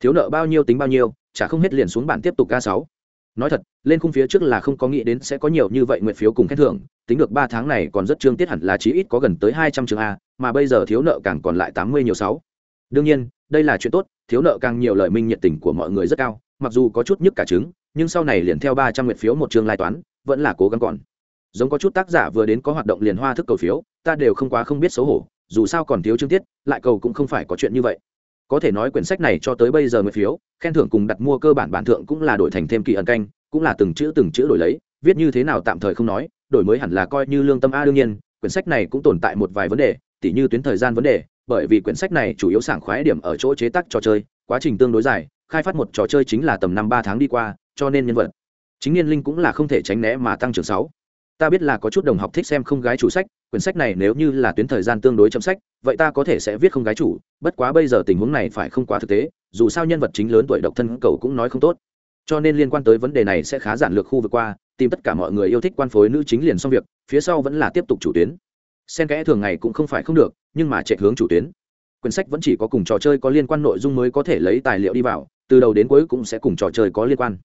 Thiếu nợ bao nhiêu tính bao nhiêu, chả không hết liền xuống bản tiếp tục ca sáu. Nói thật, lên khung phía trước là không có nghĩ đến sẽ có nhiều như vậy nguyện phiếu cùng khen thưởng, tính được ba tháng này còn rất trương tiết hẳn là chí ít có gần tới hai trăm trường a, mà bây giờ thiếu nợ càng còn lại tám mươi nhiều sáu. Đương nhiên, đây là chuyện tốt, thiếu nợ càng nhiều lời minh nhiệt tình của mọi người rất cao, mặc dù có chút nhức cả trứng nhưng sau này liền theo ba trăm nguyện phiếu một trường lai toán, vẫn là cố gắng còn. Giống có chút tác giả vừa đến có hoạt động liền hoa thức cầu phiếu, ta đều không quá không biết xấu hổ, dù sao còn thiếu chương tiết, lại cầu cũng không phải có chuyện như vậy. Có thể nói quyển sách này cho tới bây giờ nguyện phiếu, khen thưởng cùng đặt mua cơ bản bản thượng cũng là đổi thành thêm kỳ ẩn canh, cũng là từng chữ từng chữ đổi lấy, viết như thế nào tạm thời không nói, đổi mới hẳn là coi như lương tâm a đương nhiên, quyển sách này cũng tồn tại một vài vấn đề, tỉ như tuyến thời gian vấn đề, bởi vì quyển sách này chủ yếu sảng khoái điểm ở chỗ chế tác trò chơi, quá trình tương đối dài, khai phát một trò chơi chính là tầm năm ba tháng đi qua cho nên nhân vật. Chính niên linh cũng là không thể tránh né mà tăng trưởng sáu. Ta biết là có chút đồng học thích xem không gái chủ sách, quyển sách này nếu như là tuyến thời gian tương đối chậm sách, vậy ta có thể sẽ viết không gái chủ, bất quá bây giờ tình huống này phải không quá thực tế, dù sao nhân vật chính lớn tuổi độc thân cầu cũng nói không tốt. Cho nên liên quan tới vấn đề này sẽ khá giản lược khu vực qua, tìm tất cả mọi người yêu thích quan phối nữ chính liền xong việc, phía sau vẫn là tiếp tục chủ tuyến. Xen kẽ thường ngày cũng không phải không được, nhưng mà chạy hướng chủ tuyến. Quyển sách vẫn chỉ có cùng trò chơi có liên quan nội dung mới có thể lấy tài liệu đi vào, từ đầu đến cuối cũng sẽ cùng trò chơi có liên quan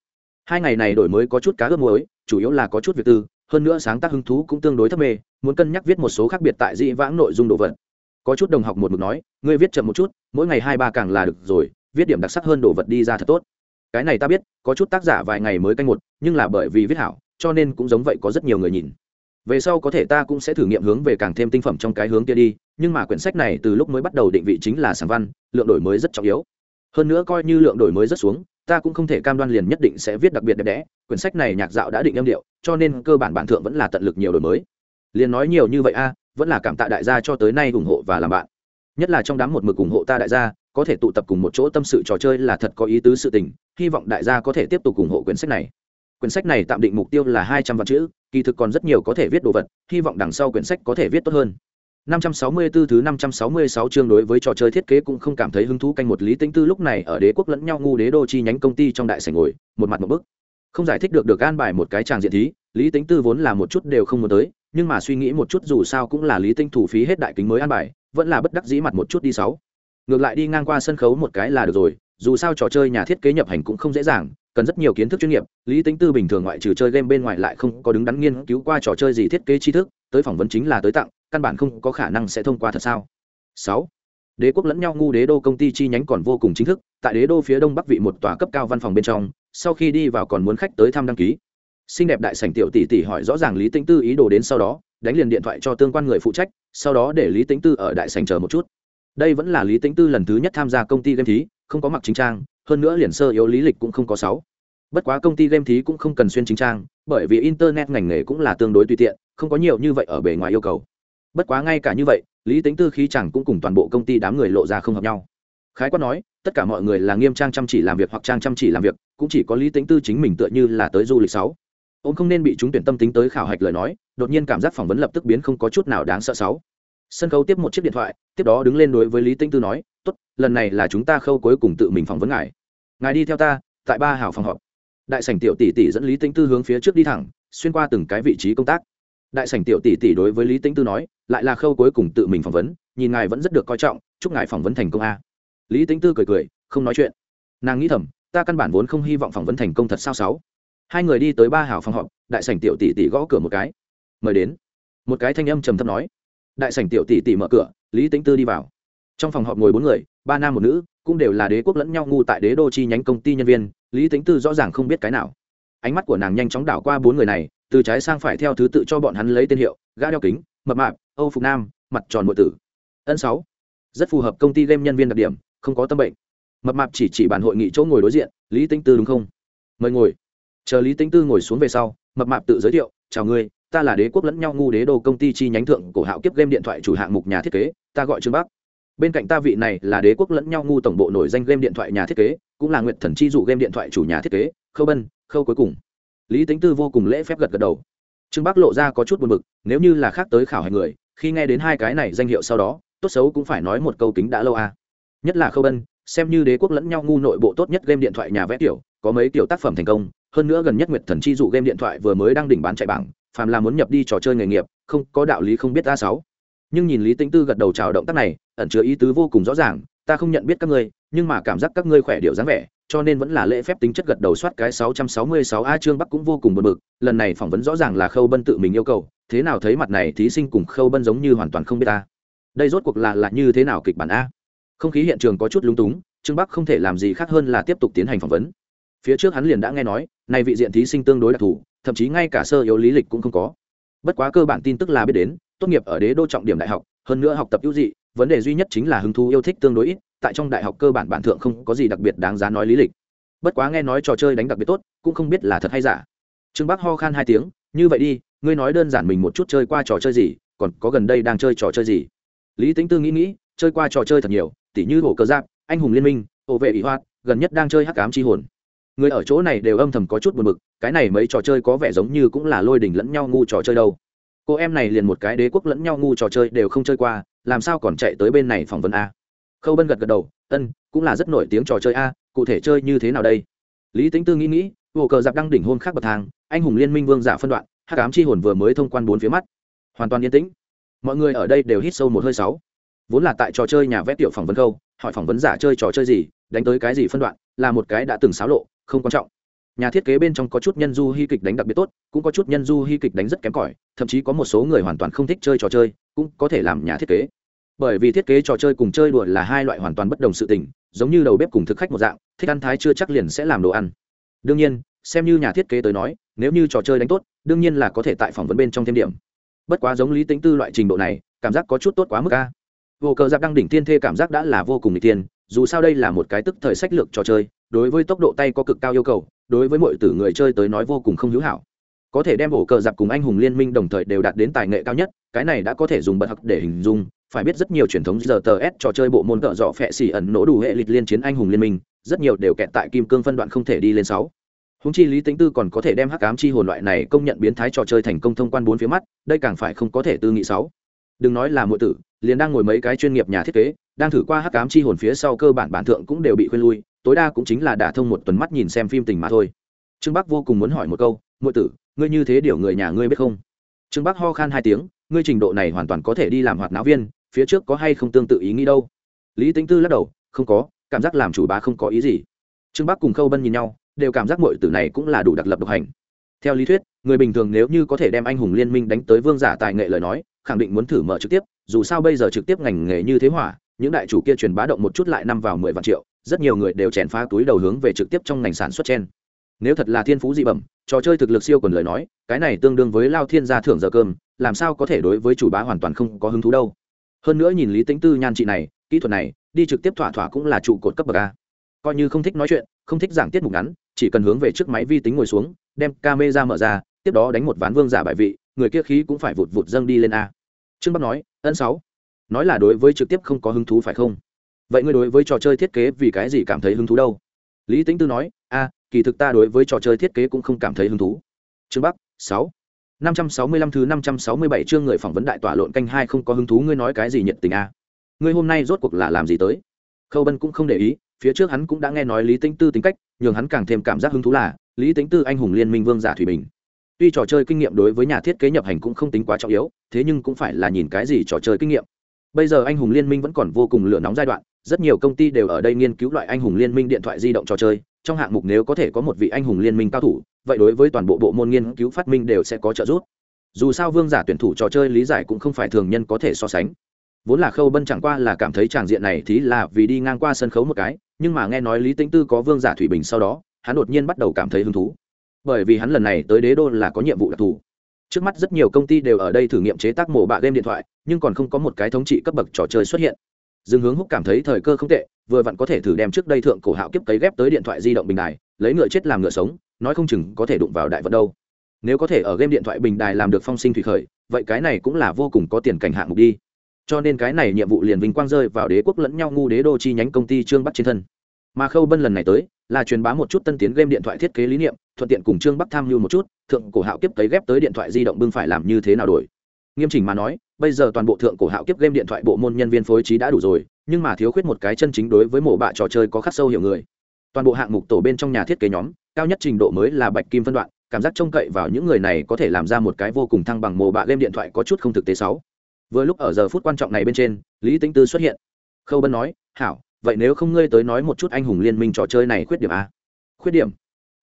hai ngày này đổi mới có chút cá ướp muối, chủ yếu là có chút việc tư, hơn nữa sáng tác hứng thú cũng tương đối thấp mê, muốn cân nhắc viết một số khác biệt tại dĩ vãng nội dung đồ vật. Có chút đồng học một mực nói, ngươi viết chậm một chút, mỗi ngày hai ba càng là được rồi, viết điểm đặc sắc hơn đồ vật đi ra thật tốt. Cái này ta biết, có chút tác giả vài ngày mới canh một, nhưng là bởi vì viết hảo, cho nên cũng giống vậy có rất nhiều người nhìn. Về sau có thể ta cũng sẽ thử nghiệm hướng về càng thêm tinh phẩm trong cái hướng kia đi, nhưng mà quyển sách này từ lúc mới bắt đầu định vị chính là sáng văn, lượng đổi mới rất trọng yếu. Hơn nữa coi như lượng đổi mới rất xuống ta cũng không thể cam đoan liền nhất định sẽ viết đặc biệt đẹp đẽ, quyển sách này nhạc dạo đã định âm điệu, cho nên cơ bản bản thượng vẫn là tận lực nhiều đổi mới. Liền nói nhiều như vậy a, vẫn là cảm tạ đại gia cho tới nay ủng hộ và làm bạn. Nhất là trong đám một mực ủng hộ ta đại gia, có thể tụ tập cùng một chỗ tâm sự trò chơi là thật có ý tứ sự tình, hy vọng đại gia có thể tiếp tục ủng hộ quyển sách này. Quyển sách này tạm định mục tiêu là hai trăm vạn chữ, kỳ thực còn rất nhiều có thể viết đồ vật, hy vọng đằng sau quyển sách có thể viết tốt hơn. 564 thứ 566 chương đối với trò chơi thiết kế cũng không cảm thấy hứng thú canh một lý tinh tư lúc này ở đế quốc lẫn nhau ngu đế đô chi nhánh công ty trong đại sảnh ngồi, một mặt một bức. Không giải thích được được an bài một cái tràng diện thí, lý tính tư vốn là một chút đều không muốn tới, nhưng mà suy nghĩ một chút dù sao cũng là lý tinh thủ phí hết đại kính mới an bài, vẫn là bất đắc dĩ mặt một chút đi sáu. Ngược lại đi ngang qua sân khấu một cái là được rồi, dù sao trò chơi nhà thiết kế nhập hành cũng không dễ dàng, cần rất nhiều kiến thức chuyên nghiệp, lý tính tư bình thường ngoại trừ chơi game bên ngoài lại không có đứng đắn nghiên cứu qua trò chơi gì thiết kế tri thức, tới phỏng vấn chính là tới tặng căn bản không có khả năng sẽ thông qua thật sao? Sáu. Đế quốc lẫn nhau ngu đế đô công ty chi nhánh còn vô cùng chính thức, tại đế đô phía đông bắc vị một tòa cấp cao văn phòng bên trong, sau khi đi vào còn muốn khách tới thăm đăng ký. Xinh đẹp đại sảnh tiểu tỷ tỷ hỏi rõ ràng lý tĩnh tư ý đồ đến sau đó, đánh liền điện thoại cho tương quan người phụ trách, sau đó để lý tĩnh tư ở đại sảnh chờ một chút. Đây vẫn là lý tĩnh tư lần thứ nhất tham gia công ty game thí, không có mặc chính trang, hơn nữa liền sơ yếu lý lịch cũng không có sáu. Bất quá công ty game thí cũng không cần xuyên chính trang, bởi vì internet ngành nghề cũng là tương đối tùy tiện, không có nhiều như vậy ở bề ngoài yêu cầu bất quá ngay cả như vậy, lý tính tư khí chẳng cũng cùng toàn bộ công ty đám người lộ ra không hợp nhau. Khái quát nói, tất cả mọi người là nghiêm trang chăm chỉ làm việc hoặc trang chăm chỉ làm việc, cũng chỉ có lý tính tư chính mình tựa như là tới du lịch sáu. Ông không nên bị chúng tuyển tâm tính tới khảo hạch lời nói, đột nhiên cảm giác phỏng vấn lập tức biến không có chút nào đáng sợ sáu. Sân khấu tiếp một chiếc điện thoại, tiếp đó đứng lên đối với lý tinh tư nói, tốt, lần này là chúng ta khâu cuối cùng tự mình phỏng vấn ngài. Ngài đi theo ta, tại ba hảo phòng họp. Đại sảnh tiểu tỷ tỷ dẫn lý tinh tư hướng phía trước đi thẳng, xuyên qua từng cái vị trí công tác đại sảnh tiểu tỷ tỷ đối với lý tĩnh tư nói, lại là khâu cuối cùng tự mình phỏng vấn, nhìn ngài vẫn rất được coi trọng, chúc ngài phỏng vấn thành công a. Lý tĩnh tư cười cười, không nói chuyện. Nàng nghĩ thầm, ta căn bản vốn không hy vọng phỏng vấn thành công thật sao sáu? Hai người đi tới ba hảo phòng họp, đại sảnh tiểu tỷ tỷ gõ cửa một cái. Mời đến. Một cái thanh âm trầm thấp nói. Đại sảnh tiểu tỷ tỷ mở cửa, lý tĩnh tư đi vào. Trong phòng họp ngồi bốn người, ba nam một nữ, cũng đều là đế quốc lẫn nhau ngu tại đế đô chi nhánh công ty nhân viên, lý tĩnh tư rõ ràng không biết cái nào. Ánh mắt của nàng nhanh chóng đảo qua bốn người này từ trái sang phải theo thứ tự cho bọn hắn lấy tên hiệu, gã đeo kính, mập mạp, âu phục nam, mặt tròn nội tử. Ân sáu. Rất phù hợp công ty game nhân viên đặc điểm, không có tâm bệnh. Mập mạp chỉ chỉ bàn hội nghị chỗ ngồi đối diện, lý tinh tư đúng không? Mời ngồi. Chờ lý tinh tư ngồi xuống về sau, mập mạp tự giới thiệu, chào ngươi, ta là đế quốc lẫn nhau ngu đế đô công ty chi nhánh thượng cổ hạo kiếp game điện thoại chủ hạng mục nhà thiết kế, ta gọi trương bắc. Bên cạnh ta vị này là đế quốc lẫn nhau ngu tổng bộ nổi danh game điện thoại nhà thiết kế, cũng là nguyện thần chi dụ game điện thoại chủ nhà thiết kế, khâu bân, khâu cuối cùng lý tính tư vô cùng lễ phép gật gật đầu trương bắc lộ ra có chút buồn b ự c nếu như là khác tới khảo hành người, khi nghe đến hai cái này danh hiệu sau đó, tốt xấu cũng phải nói một câu kính đã lâu à. nhất là khâu bân, xem như đế quốc lẫn nhau ngu nội bộ tốt nhất game điện thoại nhà vẽ tiểu, có mấy tiểu tác phẩm thành công, hơn nữa gần nhất nguyệt thần chi dụ game điện thoại vừa mới đang đỉnh bán chạy bảng, phàm là muốn nhập đi trò chơi nghề nghiệp, không, có đạo lý không biết a sáu nhưng nhìn lý tĩnh tư gật đầu chào động tác này, ẩn chứa ý tứ vô cùng rõ ràng, ta không nhận biết các ngươi, nhưng mà cảm giác các ngươi khỏe điệu dáng vẻ cho nên vẫn là lễ phép tính chất gật đầu soát cái 666 a trương bắc cũng vô cùng buồn bực, lần này phỏng vấn rõ ràng là khâu bân tự mình yêu cầu, thế nào thấy mặt này thí sinh cùng khâu bân giống như hoàn toàn không biết ta. Đây rốt cuộc là là như thế nào kịch bản a? Không khí hiện trường có chút lúng túng, trương bắc không thể làm gì khác hơn là tiếp tục tiến hành phỏng vấn. Phía trước hắn liền đã nghe nói, này vị diện thí sinh tương đối đặc thù, thậm chí ngay cả sơ yếu lý lịch cũng không có. Bất quá cơ bản tin tức là biết đến, tốt nghiệp ở đế đô trọng điểm đại học, hơn nữa học tập ưu dị, vấn đề duy nhất chính là hứng thú yêu thích tương đối ít tại trong đại học cơ bản bản thượng không có gì đặc biệt đáng giá nói lý lịch. Bất quá nghe nói trò chơi đánh đặc biệt tốt, cũng không biết là thật hay giả. Trương bắc ho khan hai tiếng, như vậy đi, ngươi nói đơn giản mình một chút chơi qua trò chơi gì, còn có gần đây đang chơi trò chơi gì? Lý tính tư nghĩ nghĩ, chơi qua trò chơi thật nhiều, tỉ như hồ cơ giáp, anh hùng liên minh hộ vệ ỷ hoạt gần nhất đang chơi hắc ám chi hồn. Người ở chỗ này đều âm thầm có chút buồn bực, cái này mấy trò chơi có vẻ giống như cũng là lôi đỉnh lẫn nhau ngu trò chơi đâu. Cô em này liền một cái đế quốc lẫn nhau ngu trò chơi đều không chơi qua, làm sao còn chạy tới bên này phỏng vấn a? Khâu bân gật gật đầu, ân, cũng là rất nổi tiếng trò chơi a, cụ thể chơi như thế nào đây? Lý tính tư nghĩ nghĩ, hồ cờ giặc đăng đỉnh hôn khác bậc thang, anh hùng liên minh vương giả phân đoạn, hắc ám chi hồn vừa mới thông quan bốn phía mắt. Hoàn toàn yên tĩnh. Mọi người ở đây đều hít sâu một hơi sáu. Vốn là tại trò chơi nhà vẽ tiểu phỏng vấn câu, hỏi phỏng vấn giả chơi trò chơi gì, đánh tới cái gì phân đoạn, là một cái đã từng xáo lộ, không quan trọng. Nhà thiết kế bên trong có chút nhân du hy kịch đánh đặc biệt tốt, cũng có chút nhân du hy kịch đánh rất kém cỏi, thậm chí có một số người hoàn toàn không thích chơi trò chơi, cũng có thể làm nhà thiết kế bởi vì thiết kế trò chơi cùng chơi đùa là hai loại hoàn toàn bất đồng sự tình, giống như đầu bếp cùng thực khách một dạng, thích ăn thái chưa chắc liền sẽ làm đồ ăn. Đương nhiên, xem như nhà thiết kế tới nói, nếu như trò chơi đánh tốt, đương nhiên là có thể tại phỏng vấn bên trong thêm điểm. Bất quá giống lý tính tư loại trình độ này, cảm giác có chút tốt quá mức a. Vô cờ giáp đăng đỉnh tiên thê cảm giác đã là vô cùng n tiên dù sao đây là một cái tức thời sách lược trò chơi, đối với tốc độ tay có cực cao yêu cầu, đối với mọi tử người chơi tới nói vô cùng không hữu hảo. Có thể đem vô cờ giặc cùng anh hùng liên minh đồng thời đều đạt đến tài nghệ cao nhất, cái này đã có thể dùng bật hặc để hình dung phải biết rất nhiều truyền thống giờ tờ s, trò chơi bộ môn cỡ dọ phẹ xỉ ẩn nổ đủ hệ lịch liên chiến anh hùng liên minh, rất nhiều đều kẹt tại kim cương phân đoạn không thể đi lên sáu. Húng chi lý tính tư còn có thể đem hắc ám chi hồn loại này công nhận biến thái trò chơi thành công thông quan bốn phía mắt, đây càng phải không có thể tư nghị sáu. Đừng nói là muội tử, liền đang ngồi mấy cái chuyên nghiệp nhà thiết kế, đang thử qua hắc ám chi hồn phía sau cơ bản bản thượng cũng đều bị khuyên lui, tối đa cũng chính là đả thông một tuần mắt nhìn xem phim tình mà thôi. Trương bắc vô cùng muốn hỏi một câu, muội tử, ngươi như thế điều người nhà ngươi biết không? Trương bắc ho khan hai tiếng ngươi trình độ này hoàn toàn có thể đi làm hoạt náo viên, phía trước có hay không tương tự ý nghĩ đâu? Lý tính tư lắc đầu, không có, cảm giác làm chủ bá không có ý gì. Trương bắc cùng khâu bân nhìn nhau, đều cảm giác mọi tử này cũng là đủ đặc lập độc hành. Theo lý thuyết, người bình thường nếu như có thể đem anh hùng liên minh đánh tới vương giả tài nghệ lời nói, khẳng định muốn thử mở trực tiếp, dù sao bây giờ trực tiếp ngành nghề như thế hỏa, những đại chủ kia truyền bá động một chút lại năm vào mười vạn triệu, rất nhiều người đều chèn phá túi đầu hướng về trực tiếp trong ngành sản xuất trên nếu thật là thiên phú dị bẩm, trò chơi thực lực siêu quần lời nói, cái này tương đương với lao thiên gia thưởng giờ cơm làm sao có thể đối với chủ bá hoàn toàn không có hứng thú đâu. Hơn nữa nhìn lý tính tư nhan chị này, kỹ thuật này, đi trực tiếp thỏa thỏa cũng là trụ cột cấp bậc a. Coi như không thích nói chuyện, không thích giảng tiết mục ngắn, chỉ cần hướng về trước máy vi tính ngồi xuống, đem camera mở ra, tiếp đó đánh một ván vương giả bại vị, người kia khí cũng phải vụt vụt dâng đi lên a. Trương bắc nói, ân sáu, nói là đối với trực tiếp không có hứng thú phải không? Vậy ngươi đối với trò chơi thiết kế vì cái gì cảm thấy hứng thú đâu? Lý tính tư nói, a, kỳ thực ta đối với trò chơi thiết kế cũng không cảm thấy hứng thú. Trương bắc, sáu năm trăm sáu mươi lăm thứ năm trăm sáu mươi bảy chương người phỏng vấn đại tỏa lộn canh hai không có hứng thú ngươi nói cái gì nhiệt tình a ngươi hôm nay rốt cuộc là làm gì tới? Khâu bân cũng không để ý, phía trước hắn cũng đã nghe nói lý Tĩnh tư tính cách, nhường hắn càng thêm cảm giác hứng thú là, lý Tĩnh tư anh hùng liên minh vương giả thủy bình. Tuy trò chơi kinh nghiệm đối với nhà thiết kế nhập hành cũng không tính quá trọng yếu, thế nhưng cũng phải là nhìn cái gì trò chơi kinh nghiệm. Bây giờ anh hùng liên minh vẫn còn vô cùng lửa nóng giai đoạn, rất nhiều công ty đều ở đây nghiên cứu loại anh hùng liên minh điện thoại di động trò chơi, trong hạng mục nếu có thể có một vị anh hùng liên minh cao thủ vậy đối với toàn bộ bộ môn nghiên cứu phát minh đều sẽ có trợ giúp. Dù sao vương giả tuyển thủ trò chơi lý giải cũng không phải thường nhân có thể so sánh. Vốn là khâu bân chẳng qua là cảm thấy tràng diện này thì là vì đi ngang qua sân khấu một cái, nhưng mà nghe nói lý tĩnh tư có vương giả thủy bình sau đó, hắn đột nhiên bắt đầu cảm thấy hứng thú. Bởi vì hắn lần này tới đế đô là có nhiệm vụ đặc thù. Trước mắt rất nhiều công ty đều ở đây thử nghiệm chế tác mổ bạ game điện thoại, nhưng còn không có một cái thống trị cấp bậc trò chơi xuất hiện. Dương hướng húc cảm thấy thời cơ không tệ, vừa vặn có thể thử đem trước đây thượng cổ hạo kiếp cấy ghép tới điện thoại di động bình đài, lấy ngựa chết làm ngựa sống nói không chừng có thể đụng vào đại vật đâu. Nếu có thể ở game điện thoại bình đài làm được phong sinh thủy khởi, vậy cái này cũng là vô cùng có tiền cảnh hạng mục đi. Cho nên cái này nhiệm vụ liền vinh quang rơi vào đế quốc lẫn nhau ngu đế đô chi nhánh công ty trương bắc trên thân. Mà khâu bân lần này tới, là truyền bá một chút tân tiến game điện thoại thiết kế lý niệm, thuận tiện cùng trương bắc tham mưu một chút, thượng cổ hạo kiếp cấy ghép tới điện thoại di động bưng phải làm như thế nào đổi. Nghiêm chỉnh mà nói, bây giờ toàn bộ thượng cổ hạo kiếp game điện thoại bộ môn nhân viên phối trí đã đủ rồi, nhưng mà thiếu khuyết một cái chân chính đối với mổ bạ trò chơi có khắc sâu hiểu người toàn bộ hạng mục tổ bên trong nhà thiết kế nhóm, cao nhất trình độ mới là bạch kim phân đoạn, cảm giác trông cậy vào những người này có thể làm ra một cái vô cùng thăng bằng mồ bạ lêm điện thoại có chút không thực tế sáu vừa lúc ở giờ phút quan trọng này bên trên, lý tính tư xuất hiện. Khâu bân nói, hảo, vậy nếu không ngươi tới nói một chút anh hùng liên minh trò chơi này khuyết điểm a? Khuyết điểm?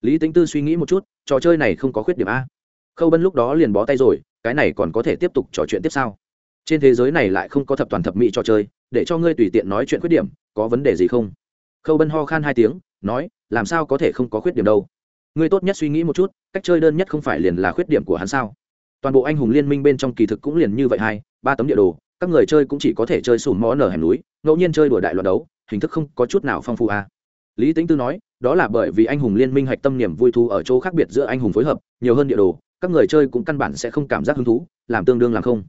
Lý tính tư suy nghĩ một chút, trò chơi này không có khuyết điểm a. Khâu bân lúc đó liền bó tay rồi, cái này còn có thể tiếp tục trò chuyện tiếp sau trên thế giới này lại không có thập toàn thập mỹ trò chơi, để cho ngươi tùy tiện nói chuyện khuyết điểm, có vấn đề gì không? Khâu bân ho khan hai tiếng nói, làm sao có thể không có khuyết điểm đâu? Ngươi tốt nhất suy nghĩ một chút, cách chơi đơn nhất không phải liền là khuyết điểm của hắn sao? Toàn bộ anh hùng liên minh bên trong kỳ thực cũng liền như vậy hai, ba tấm địa đồ, các người chơi cũng chỉ có thể chơi sùm mó nở hẻm núi, ngẫu nhiên chơi đùa đại loạt đấu, hình thức không có chút nào phong phú a lý tính tư nói, đó là bởi vì anh hùng liên minh hạch tâm niềm vui thú ở chỗ khác biệt giữa anh hùng phối hợp, nhiều hơn địa đồ, các người chơi cũng căn bản sẽ không cảm giác hứng thú, làm tương đương làm không.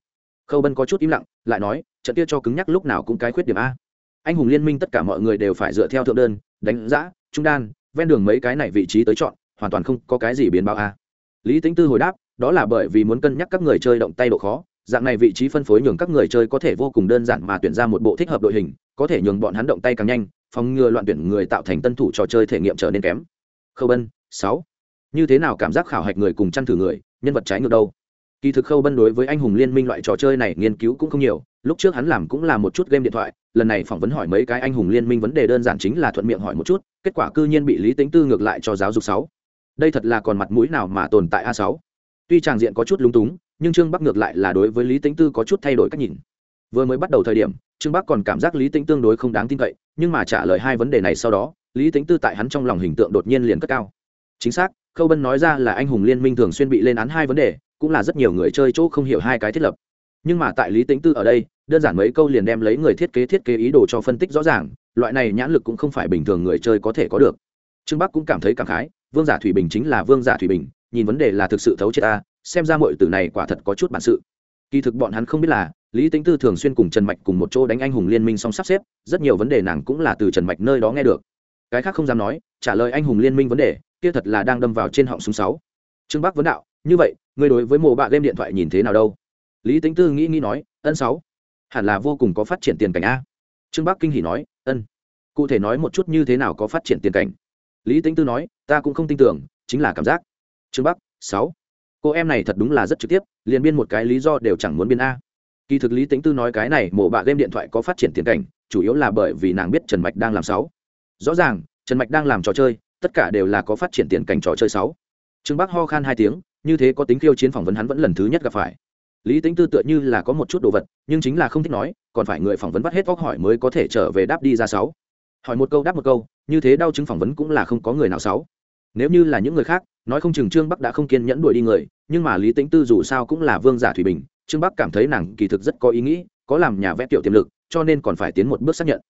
Khâu bân có chút im lặng, lại nói, trận kia cho cứng nhắc lúc nào cũng cái khuyết điểm a. Anh hùng liên minh tất cả mọi người đều phải dựa theo thượng đơn, đánh giá trung đan, ven đường mấy cái này vị trí tới chọn, hoàn toàn không có cái gì biến báo a. Lý tính tư hồi đáp, đó là bởi vì muốn cân nhắc các người chơi động tay độ khó, dạng này vị trí phân phối nhường các người chơi có thể vô cùng đơn giản mà tuyển ra một bộ thích hợp đội hình, có thể nhường bọn hắn động tay càng nhanh, phòng ngừa loạn tuyển người tạo thành tân thủ trò chơi thể nghiệm trở nên kém. Khâu bân, sáu. Như thế nào cảm giác khảo hạch người cùng chăn thử người, nhân vật trái ngược đâu? Kỳ thực khâu bân đối với anh hùng liên minh loại trò chơi này nghiên cứu cũng không nhiều, lúc trước hắn làm cũng là một chút game điện thoại lần này phỏng vấn hỏi mấy cái anh hùng liên minh vấn đề đơn giản chính là thuận miệng hỏi một chút, kết quả cư nhiên bị lý tính tư ngược lại cho giáo dục sáu. Đây thật là còn mặt mũi nào mà tồn tại a sáu. Tuy tràng diện có chút lúng túng, nhưng trương bắc ngược lại là đối với lý tính tư có chút thay đổi cách nhìn. Vừa mới bắt đầu thời điểm, trương bắc còn cảm giác lý tính tương đối không đáng tin cậy, nhưng mà trả lời hai vấn đề này sau đó, lý tính tư tại hắn trong lòng hình tượng đột nhiên liền cất cao. Chính xác, khâu bân nói ra là anh hùng liên minh thường xuyên bị lên án hai vấn đề, cũng là rất nhiều người chơi chỗ không hiểu hai cái thiết lập nhưng mà tại lý tính tư ở đây, đơn giản mấy câu liền đem lấy người thiết kế thiết kế ý đồ cho phân tích rõ ràng, loại này nhãn lực cũng không phải bình thường người chơi có thể có được. Trương bắc cũng cảm thấy cảm khái, vương giả thủy bình chính là vương giả thủy bình, nhìn vấn đề là thực sự thấu chết ta, xem ra mọi từ này quả thật có chút bản sự. Kỳ thực bọn hắn không biết là, lý tính tư thường xuyên cùng trần mạch cùng một chỗ đánh anh hùng liên minh song sắp xếp, rất nhiều vấn đề nàng cũng là từ trần mạch nơi đó nghe được. Cái khác không dám nói, trả lời anh hùng liên minh vấn đề, kia thật là đang đâm vào trên họng súng sáu. Trương bắc vấn đạo, như vậy, ngươi đối với mồ bạ game điện thoại nhìn thế nào đâu? Lý tính tư nghĩ nghĩ nói, ân sáu, hẳn là vô cùng có phát triển tiền cảnh a. Trương bắc kinh hỉ nói, ân, cụ thể nói một chút như thế nào có phát triển tiền cảnh? Lý tính tư nói, ta cũng không tin tưởng, chính là cảm giác. Trương bắc, sáu, cô em này thật đúng là rất trực tiếp, liền biên một cái lý do đều chẳng muốn biên a. Kỳ thực lý tính tư nói cái này, mổ bạ game điện thoại có phát triển tiền cảnh, chủ yếu là bởi vì nàng biết trần mạch đang làm sáu. Rõ ràng, trần mạch đang làm trò chơi, tất cả đều là có phát triển tiền cảnh trò chơi sáu. Trương bắc ho khan hai tiếng, như thế có tính khiêu chiến phỏng vấn hắn vẫn lần thứ nhất gặp phải lý tính tư tựa như là có một chút đồ vật, nhưng chính là không thích nói, còn phải người phỏng vấn bắt hết vóc hỏi mới có thể trở về đáp đi ra sáu. Hỏi một câu đáp một câu, như thế đau chứng phỏng vấn cũng là không có người nào sáu. Nếu như là những người khác, nói không chừng trương bắc đã không kiên nhẫn đuổi đi người, nhưng mà lý tính tư dù sao cũng là vương giả thủy bình, trương bắc cảm thấy nàng kỳ thực rất có ý nghĩ, có làm nhà vẽ tiểu tiềm lực, cho nên còn phải tiến một bước xác nhận.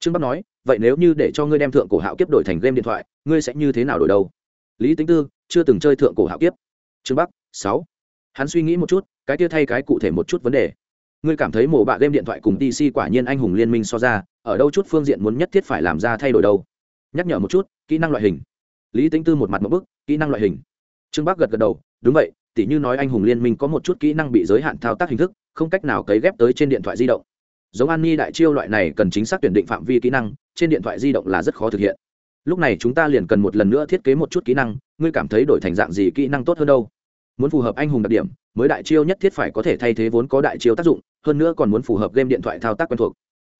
Trương bắc nói, vậy nếu như để cho ngươi đem thượng cổ hạo kiếp đổi thành game điện thoại, ngươi sẽ như thế nào đổi đâu? Lý tính tư, chưa từng chơi thượng cổ hạo kiếp. Trương bắc, sáu. Hắn suy nghĩ một chút cái kia thay cái cụ thể một chút vấn đề. Ngươi cảm thấy mổ bạ game điện thoại cùng dc quả nhiên anh hùng liên minh so ra, ở đâu chút phương diện muốn nhất thiết phải làm ra thay đổi đâu. Nhắc nhở một chút, kỹ năng loại hình. Lý tính tư một mặt một bức, kỹ năng loại hình. Trương bắc gật gật đầu, đúng vậy, tỉ như nói anh hùng liên minh có một chút kỹ năng bị giới hạn thao tác hình thức, không cách nào cấy ghép tới trên điện thoại di động. Giống an ni đại chiêu loại này cần chính xác tuyển định phạm vi kỹ năng, trên điện thoại di động là rất khó thực hiện. Lúc này chúng ta liền cần một lần nữa thiết kế một chút kỹ năng, ngươi cảm thấy đổi thành dạng gì kỹ năng tốt hơn đâu? Muốn phù hợp anh hùng đặc điểm mới đại chiêu nhất thiết phải có thể thay thế vốn có đại chiêu tác dụng hơn nữa còn muốn phù hợp game điện thoại thao tác quen thuộc.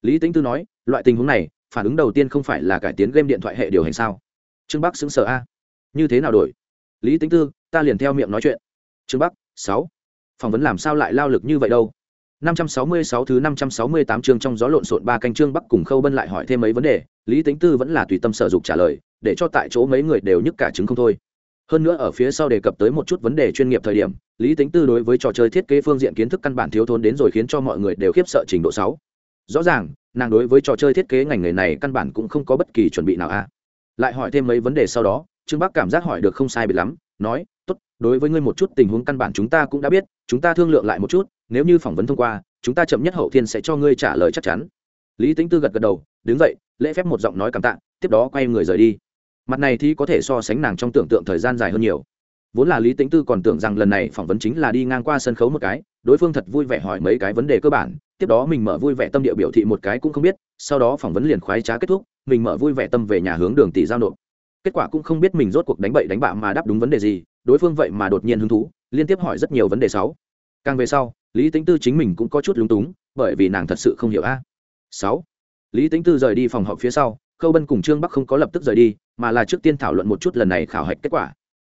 Lý tính tư nói loại tình huống này phản ứng đầu tiên không phải là cải tiến game điện thoại hệ điều hành sao? Trương bắc xứng sở a. Như thế nào đổi? Lý tính tư ta liền theo miệng nói chuyện. Trương bắc sáu. Phỏng vấn làm sao lại lao lực như vậy đâu? 566 thứ 568 chương trong gió lộn xộn ba canh chương Bắc cùng Khâu Bân lại hỏi thêm mấy vấn đề, Lý Tính Tư vẫn là tùy tâm sở dục trả lời, để cho tại chỗ mấy người đều nhức cả trứng không thôi. Hơn nữa ở phía sau đề cập tới một chút vấn đề chuyên nghiệp thời điểm, Lý Tính Tư đối với trò chơi thiết kế phương diện kiến thức căn bản thiếu thốn đến rồi khiến cho mọi người đều khiếp sợ trình độ sáu. Rõ ràng, nàng đối với trò chơi thiết kế ngành nghề này căn bản cũng không có bất kỳ chuẩn bị nào a. Lại hỏi thêm mấy vấn đề sau đó, Trương Bắc cảm giác hỏi được không sai biệt lắm, nói, "Tốt, đối với ngươi một chút tình huống căn bản chúng ta cũng đã biết, chúng ta thương lượng lại một chút, nếu như phỏng vấn thông qua chúng ta chậm nhất hậu thiên sẽ cho ngươi trả lời chắc chắn. Lý tính tư gật gật đầu đứng dậy lễ phép một giọng nói cảm tạ tiếp đó quay người rời đi mặt này thì có thể so sánh nàng trong tưởng tượng thời gian dài hơn nhiều. Vốn là lý tính tư còn tưởng rằng lần này phỏng vấn chính là đi ngang qua sân khấu một cái, đối phương thật vui vẻ hỏi mấy cái vấn đề cơ bản, tiếp đó mình mở vui vẻ tâm địa biểu thị một cái cũng không biết, sau đó phỏng vấn liền khoái trá kết thúc, mình mở vui vẻ tâm về nhà hướng đường tỷ giao nộp. Kết quả cũng không biết mình rốt cuộc đánh bậy đánh bạ mà đáp đúng vấn đề gì, đối phương vậy mà đột nhiên hứng thú, liên tiếp hỏi rất nhiều vấn đề sáu. Càng về sau, lý tính tư chính mình cũng có chút lúng túng, bởi vì nàng thật sự không hiểu a. Sáu. Lý tính tư rời đi phòng họp phía sau khâu bân cùng trương bắc không có lập tức rời đi, mà là trước tiên thảo luận một chút lần này khảo hạch kết quả.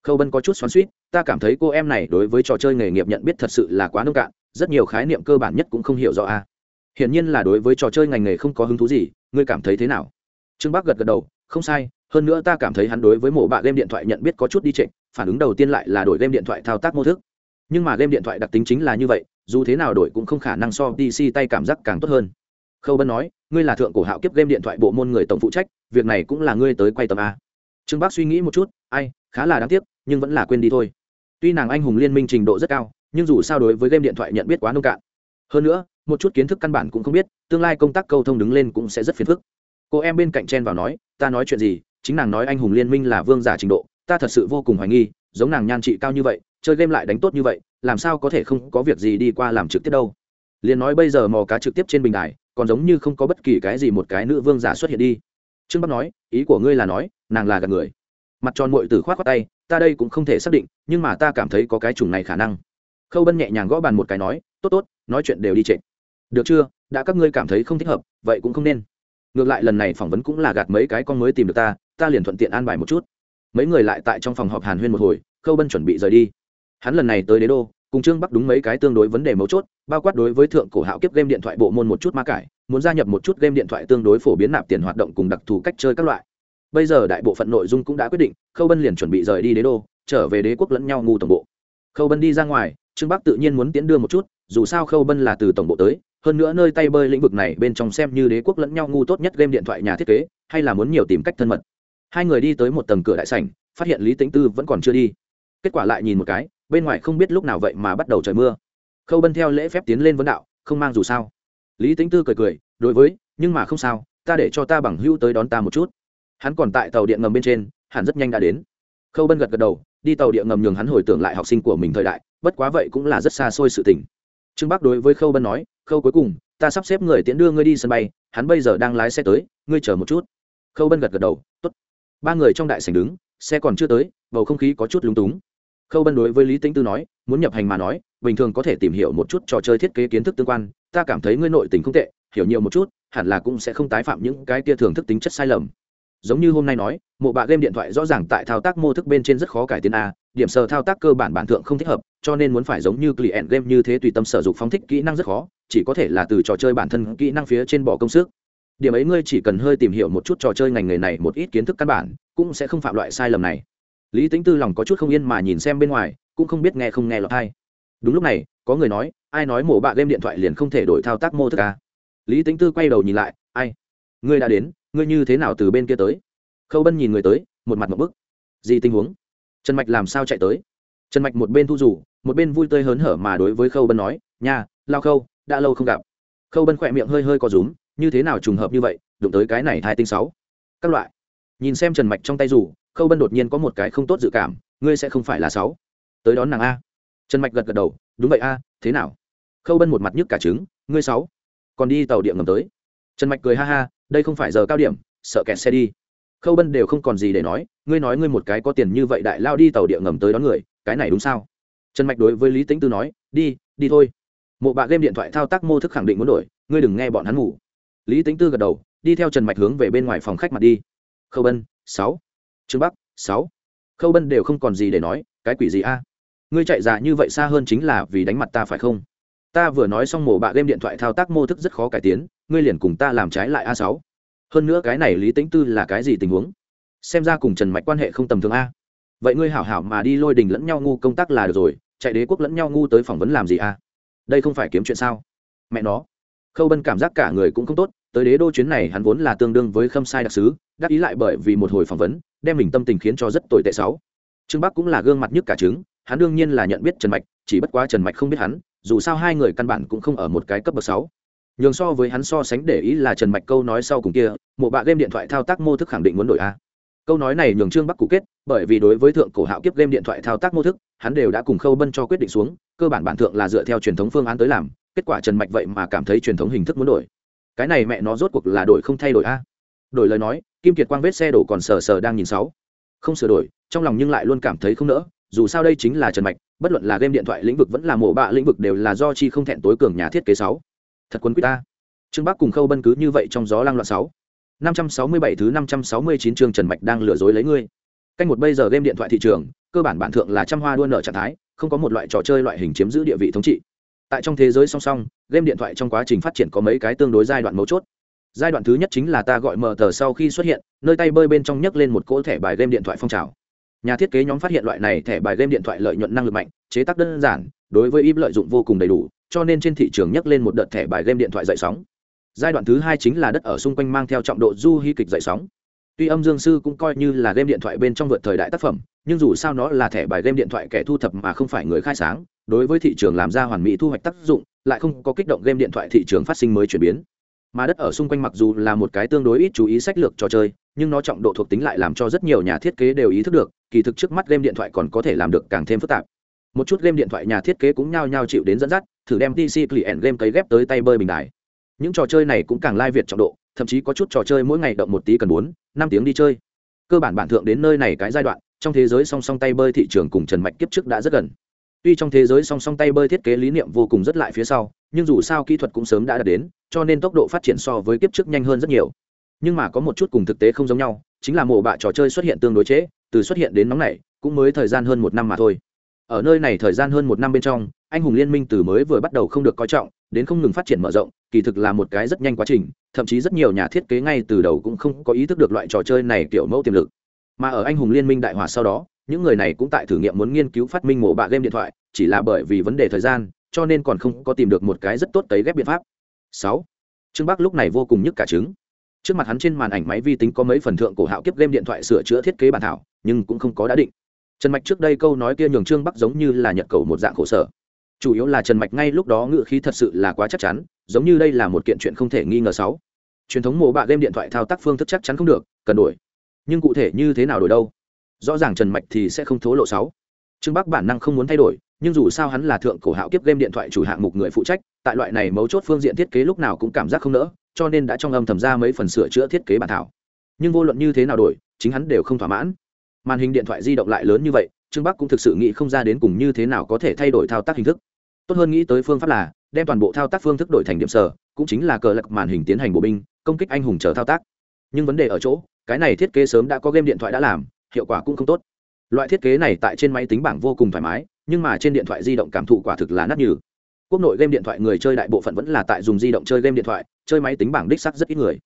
Khâu bân có chút xoắn suýt ta cảm thấy cô em này đối với trò chơi nghề nghiệp nhận biết thật sự là quá nông cạn, rất nhiều khái niệm cơ bản nhất cũng không hiểu rõ a. Hiển nhiên là đối với trò chơi ngành nghề không có hứng thú gì, ngươi cảm thấy thế nào? Trương bắc gật gật đầu, không sai, hơn nữa ta cảm thấy hắn đối với mổ bạ game điện thoại nhận biết có chút đi trịnh phản ứng đầu tiên lại là đổi game điện thoại thao tác mô thức. Nhưng mà game điện thoại đặc tính chính là như vậy, dù thế nào đổi cũng không khả năng so pc tay cảm giác càng tốt hơn khâu bân nói, ngươi là thượng cổ hạo kiếp game điện thoại bộ môn người tổng phụ trách, việc này cũng là ngươi tới quay tầm a. Trương bác suy nghĩ một chút, ai, khá là đáng tiếc, nhưng vẫn là quên đi thôi. Tuy nàng anh hùng liên minh trình độ rất cao, nhưng dù sao đối với game điện thoại nhận biết quá nông cạn. Hơn nữa, một chút kiến thức căn bản cũng không biết, tương lai công tác câu thông đứng lên cũng sẽ rất phiền phức. Cô em bên cạnh chen vào nói, ta nói chuyện gì, chính nàng nói anh hùng liên minh là vương giả trình độ, ta thật sự vô cùng hoài nghi, giống nàng nhan trị cao như vậy, chơi game lại đánh tốt như vậy, làm sao có thể không có việc gì đi qua làm trực tiếp đâu? Liền nói bây giờ mò cá trực tiếp trên bình đài còn giống như không có bất kỳ cái gì một cái nữ vương giả xuất hiện đi. Trương bắc nói, ý của ngươi là nói, nàng là gạt người. Mặt tròn mội từ khoát qua tay, ta đây cũng không thể xác định, nhưng mà ta cảm thấy có cái chủng này khả năng. Khâu bân nhẹ nhàng gõ bàn một cái nói, tốt tốt, nói chuyện đều đi trệ được chưa, đã các ngươi cảm thấy không thích hợp, vậy cũng không nên. Ngược lại lần này phỏng vấn cũng là gạt mấy cái con mới tìm được ta ta liền thuận tiện an bài một chút. Mấy người lại tại trong phòng họp hàn huyên một hồi, khâu bân chuẩn bị rời đi. Hắn lần này tới đế đô cùng trương bắc đúng mấy cái tương đối vấn đề mấu chốt, bao quát đối với thượng cổ hạo kiếp game điện thoại bộ môn một chút ma cải, muốn gia nhập một chút game điện thoại tương đối phổ biến nạp tiền hoạt động cùng đặc thù cách chơi các loại. Bây giờ đại bộ phận nội dung cũng đã quyết định, khâu bân liền chuẩn bị rời đi đế đô, trở về đế quốc lẫn nhau ngu tổng bộ. Khâu bân đi ra ngoài, trương bắc tự nhiên muốn tiến đưa một chút, dù sao khâu bân là từ tổng bộ tới, hơn nữa nơi tay bơi lĩnh vực này bên trong xem như đế quốc lẫn nhau ngu tốt nhất game điện thoại nhà thiết kế, hay là muốn nhiều tìm cách thân mật. Hai người đi tới một tầng cửa đại sảnh, phát hiện lý tĩnh tư vẫn còn chưa đi. Kết quả lại nhìn một cái bên ngoài không biết lúc nào vậy mà bắt đầu trời mưa. Khâu bân theo lễ phép tiến lên vấn đạo, không mang dù sao. Lý tĩnh tư cười cười, đối với, nhưng mà không sao, ta để cho ta bằng hữu tới đón ta một chút. Hắn còn tại tàu điện ngầm bên trên, hẳn rất nhanh đã đến. Khâu bân gật gật đầu, đi tàu điện ngầm nhường hắn hồi tưởng lại học sinh của mình thời đại, bất quá vậy cũng là rất xa xôi sự tình. Trương bắc đối với khâu bân nói, khâu cuối cùng, ta sắp xếp người tiễn đưa ngươi đi sân bay, hắn bây giờ đang lái xe tới, ngươi chờ một chút. Khâu bân gật gật đầu t ố t ba người trong đại sảnh đứng, xe còn chưa tới, bầu không khí có chút lúng túng khâu bân đối với lý tĩnh tư nói, muốn nhập hành mà nói, bình thường có thể tìm hiểu một chút trò chơi thiết kế kiến thức tương quan, ta cảm thấy ngươi nội tình không tệ, hiểu nhiều một chút, hẳn là cũng sẽ không tái phạm những cái kia thường thức tính chất sai lầm. Giống như hôm nay nói, mộ bạ game điện thoại rõ ràng tại thao tác mô thức bên trên rất khó cải tiến a, điểm sờ thao tác cơ bản bản thượng không thích hợp, cho nên muốn phải giống như client game như thế tùy tâm sở dụng phóng thích kỹ năng rất khó, chỉ có thể là từ trò chơi bản thân kỹ năng phía trên bỏ công sức. Điểm ấy ngươi chỉ cần hơi tìm hiểu một chút trò chơi ngành nghề này một ít kiến thức căn bản, cũng sẽ không phạm loại sai lầm này lý tính tư lòng có chút không yên mà nhìn xem bên ngoài, cũng không biết nghe không nghe lọt hay đúng lúc này, có người nói, ai nói mổ bạ game điện thoại liền không thể đổi thao tác mô thức à? lý tính tư quay đầu nhìn lại, ai? Ngươi đã đến, ngươi như thế nào từ bên kia tới? Khâu bân nhìn người tới, một mặt một bức. Gì tình huống? Trần mạch làm sao chạy tới? Trần mạch một bên thu rủ một bên vui tươi hớn hở mà đối với khâu bân nói nhà lao khâu, đã lâu không gặp. Khâu bân khỏe miệng hơi hơi có rúm, như thế nào trùng hợp như vậy, đụng tới cái này hai tinh sáu? Các loại. Nhìn xem trần mạch trong tay rủ khâu bân đột nhiên có một cái không tốt dự cảm, ngươi sẽ không phải là sáu. Tới đón nàng a. Trần mạch gật gật đầu, đúng vậy a, thế nào? Khâu bân một mặt nhức cả trứng, ngươi sáu. Còn đi tàu điện ngầm tới. Trần mạch cười ha ha, đây không phải giờ cao điểm, sợ kẹt xe đi. Khâu bân đều không còn gì để nói, ngươi nói ngươi một cái có tiền như vậy đại lao đi tàu điện ngầm tới đón người, cái này đúng sao? Trần mạch đối với lý tính tư nói, đi đi thôi. Mộ bạ game điện thoại thao tác mô thức khẳng định muốn đổi, ngươi đừng nghe bọn hắn ngủ. Lý tính tư gật đầu, đi theo trần mạch hướng về bên ngoài phòng khách mặt đi. Khâu bân, sáu trương bắc, sáu. Khâu bân đều không còn gì để nói, cái quỷ gì a? Ngươi chạy ra như vậy xa hơn chính là vì đánh mặt ta phải không? Ta vừa nói xong mổ bạ game điện thoại thao tác mô thức rất khó cải tiến, ngươi liền cùng ta làm trái lại a sáu. Hơn nữa cái này lý tính tư là cái gì tình huống? Xem ra cùng trần mạch quan hệ không tầm thường a. Vậy ngươi hảo hảo mà đi lôi đình lẫn nhau ngu công tác là được rồi, chạy đế quốc lẫn nhau ngu tới phỏng vấn làm gì a? Đây không phải kiếm chuyện sao? Mẹ nó. Khâu bân cảm giác cả người cũng không tốt, tới đế đô chuyến này hắn vốn là tương đương với khâm sai đặc sứ, đắc ý lại bởi vì một hồi phỏng vấn đem mình tâm tình khiến cho rất tồi tệ sáu. Trương bắc cũng là gương mặt nhức cả trứng, hắn đương nhiên là nhận biết trần mạch, chỉ bất quá trần mạch không biết hắn, dù sao hai người căn bản cũng không ở một cái cấp bậc sáu. Nhường so với hắn so sánh để ý là trần mạch câu nói sau cùng kia một bạ game điện thoại thao tác mô thức khẳng định muốn đổi a. Câu nói này nhường trương bắc cụ kết, bởi vì đối với thượng cổ hạo kiếp game điện thoại thao tác mô thức, hắn đều đã cùng khâu bân cho quyết định xuống, cơ bản bản thượng là dựa theo truyền thống phương án tới làm, kết quả trần mạch vậy mà cảm thấy truyền thống hình thức muốn đổi. Cái này mẹ nó rốt cuộc là đổi không thay đổi a đổi lời nói, kim kiệt quang vết xe đổ còn sờ sờ đang nhìn sáu. Không sửa đổi, trong lòng nhưng lại luôn cảm thấy không nỡ, dù sao đây chính là trần mạch, bất luận là game điện thoại lĩnh vực vẫn là mổ bạ lĩnh vực đều là do chi không thẹn tối cường nhà thiết kế sáu. Thật quân quý ta. Trương bắc cùng khâu bân cứ như vậy trong gió lang loạn sáu. Năm trăm sáu mươi bảy thứ năm trăm sáu mươi chín chương trần mạch đang lừa dối lấy ngươi. Canh một bây giờ game điện thoại thị trường, cơ bản bản thượng là trăm hoa đua nợ trạng thái, không có một loại trò chơi loại hình chiếm giữ địa vị thống trị. Tại trong thế giới song song, game điện thoại trong quá trình phát triển có mấy cái tương đối giai đoạn mấu chốt giai đoạn thứ nhất chính là ta gọi mở tờ sau khi xuất hiện, nơi tay bơi bên trong nhấc lên một cỗ thẻ bài game điện thoại phong trào. Nhà thiết kế nhóm phát hiện loại này thẻ bài game điện thoại lợi nhuận năng lực mạnh, chế tác đơn giản, đối với im lợi dụng vô cùng đầy đủ, cho nên trên thị trường nhấc lên một đợt thẻ bài game điện thoại dậy sóng. Giai đoạn thứ hai chính là đất ở xung quanh mang theo trọng độ du hy kịch dậy sóng. Tuy âm dương sư cũng coi như là game điện thoại bên trong vượt thời đại tác phẩm, nhưng dù sao nó là thẻ bài game điện thoại kẻ thu thập mà không phải người khai sáng, đối với thị trường làm ra hoàn mỹ thu hoạch tác dụng, lại không có kích động game điện thoại thị trường phát sinh mới chuyển biến mà đất ở xung quanh mặc dù là một cái tương đối ít chú ý sách lược trò chơi, nhưng nó trọng độ thuộc tính lại làm cho rất nhiều nhà thiết kế đều ý thức được, kỳ thực trước mắt game điện thoại còn có thể làm được càng thêm phức tạp. Một chút game điện thoại nhà thiết kế cũng nhao nhao chịu đến dẫn dắt, thử đem pc client game cấy ghép tới tay bơi bình đài. Những trò chơi này cũng càng lai việt trọng độ, thậm chí có chút trò chơi mỗi ngày động một tí cần bốn, năm tiếng đi chơi. Cơ bản bản thượng đến nơi này cái giai đoạn, trong thế giới song song tay bơi thị trường cùng trần mạch kiếp trước đã rất gần tuy trong thế giới song song tay bơi thiết kế lý niệm vô cùng rất lại phía sau nhưng dù sao kỹ thuật cũng sớm đã đạt đến cho nên tốc độ phát triển so với kiếp trước nhanh hơn rất nhiều. Nhưng mà có một chút cùng thực tế không giống nhau chính là mổ bạ trò chơi xuất hiện tương đối chế, từ xuất hiện đến nóng này cũng mới thời gian hơn một năm mà thôi. Ở nơi này thời gian hơn một năm bên trong anh hùng liên minh từ mới vừa bắt đầu không được coi trọng đến không ngừng phát triển mở rộng kỳ thực là một cái rất nhanh quá trình thậm chí rất nhiều nhà thiết kế ngay từ đầu cũng không có ý thức được loại trò chơi này kiểu mẫu tiềm lực. Mà ở anh hùng liên minh đại hòa sau đó những người này cũng tại thử nghiệm muốn nghiên cứu phát minh mổ bạ game điện thoại, chỉ là bởi vì vấn đề thời gian, cho nên còn không có tìm được một cái rất tốt tấy ghép biện pháp. Sáu. Trương bắc lúc này vô cùng nhức cả trứng. Trước mặt hắn trên màn ảnh máy vi tính có mấy phần thượng cổ hạo kiếp game điện thoại sửa chữa thiết kế bản thảo, nhưng cũng không có đã định. Trần mạch trước đây câu nói kia nhường trương bắc giống như là nhật cầu một dạng khổ sở. Chủ yếu là trần mạch ngay lúc đó ngự khí thật sự là quá chắc chắn, giống như đây là một kiện chuyện không thể nghi ngờ sáu. Truyền thống mổ bạ game điện thoại thao tác phương thức chắc chắn không được, cần đổi. Nhưng cụ thể như thế nào đổi đâu? Rõ ràng trần mạch thì sẽ không thố lộ sáu. Trương bắc bản năng không muốn thay đổi, nhưng dù sao hắn là thượng cổ hạo kiếp game điện thoại chủ hạng mục người phụ trách, tại loại này mấu chốt phương diện thiết kế lúc nào cũng cảm giác không nỡ, cho nên đã trong âm thầm ra mấy phần sửa chữa thiết kế bản thảo. Nhưng vô luận như thế nào đổi, chính hắn đều không thỏa mãn. Màn hình điện thoại di động lại lớn như vậy, trương bắc cũng thực sự nghĩ không ra đến cùng như thế nào có thể thay đổi thao tác hình thức. Tốt hơn nghĩ tới phương pháp là, đem toàn bộ thao tác phương thức đổi thành điểm sở, cũng chính là cờ lạc màn hình tiến hành bộ binh, công kích anh hùng chờ thao tác. Nhưng vấn đề ở chỗ, cái này thiết kế sớm đã có game điện thoại đã làm hiệu quả cũng không tốt. Loại thiết kế này tại trên máy tính bảng vô cùng thoải mái, nhưng mà trên điện thoại di động cảm thụ quả thực là nát nhừ. Quốc nội game điện thoại người chơi đại bộ phận vẫn là tại dùng di động chơi game điện thoại, chơi máy tính bảng đích sắc rất ít người.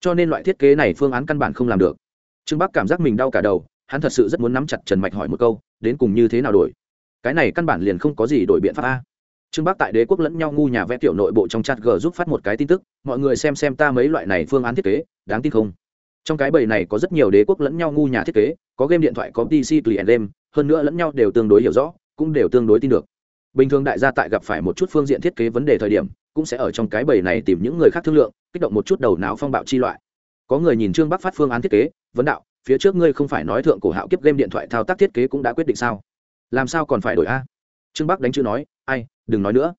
Cho nên loại thiết kế này phương án căn bản không làm được. Trương bắc cảm giác mình đau cả đầu, hắn thật sự rất muốn nắm chặt trần mạch hỏi một câu, đến cùng như thế nào đổi? Cái này căn bản liền không có gì đổi biện pháp a. Trương bắc tại đế quốc lẫn nhau ngu nhà vẽ tiểu nội bộ trong chat g giúp phát một cái tin tức, mọi người xem xem ta mấy loại này phương án thiết kế, đáng tin không? Trong cái bầy này có rất nhiều đế quốc lẫn nhau ngu nhà thiết kế, có game điện thoại, có pc client game, hơn nữa lẫn nhau đều tương đối hiểu rõ, cũng đều tương đối tin được. Bình thường đại gia tại gặp phải một chút phương diện thiết kế vấn đề thời điểm, cũng sẽ ở trong cái bầy này tìm những người khác thương lượng, kích động một chút đầu não phong bạo chi loại. Có người nhìn trương bắc phát phương án thiết kế, vấn đạo, phía trước ngươi không phải nói thượng cổ hạo kiếp game điện thoại thao tác thiết kế cũng đã quyết định sao? Làm sao còn phải đổi a? Trương bắc đánh chữ nói, ai, đừng nói nữa.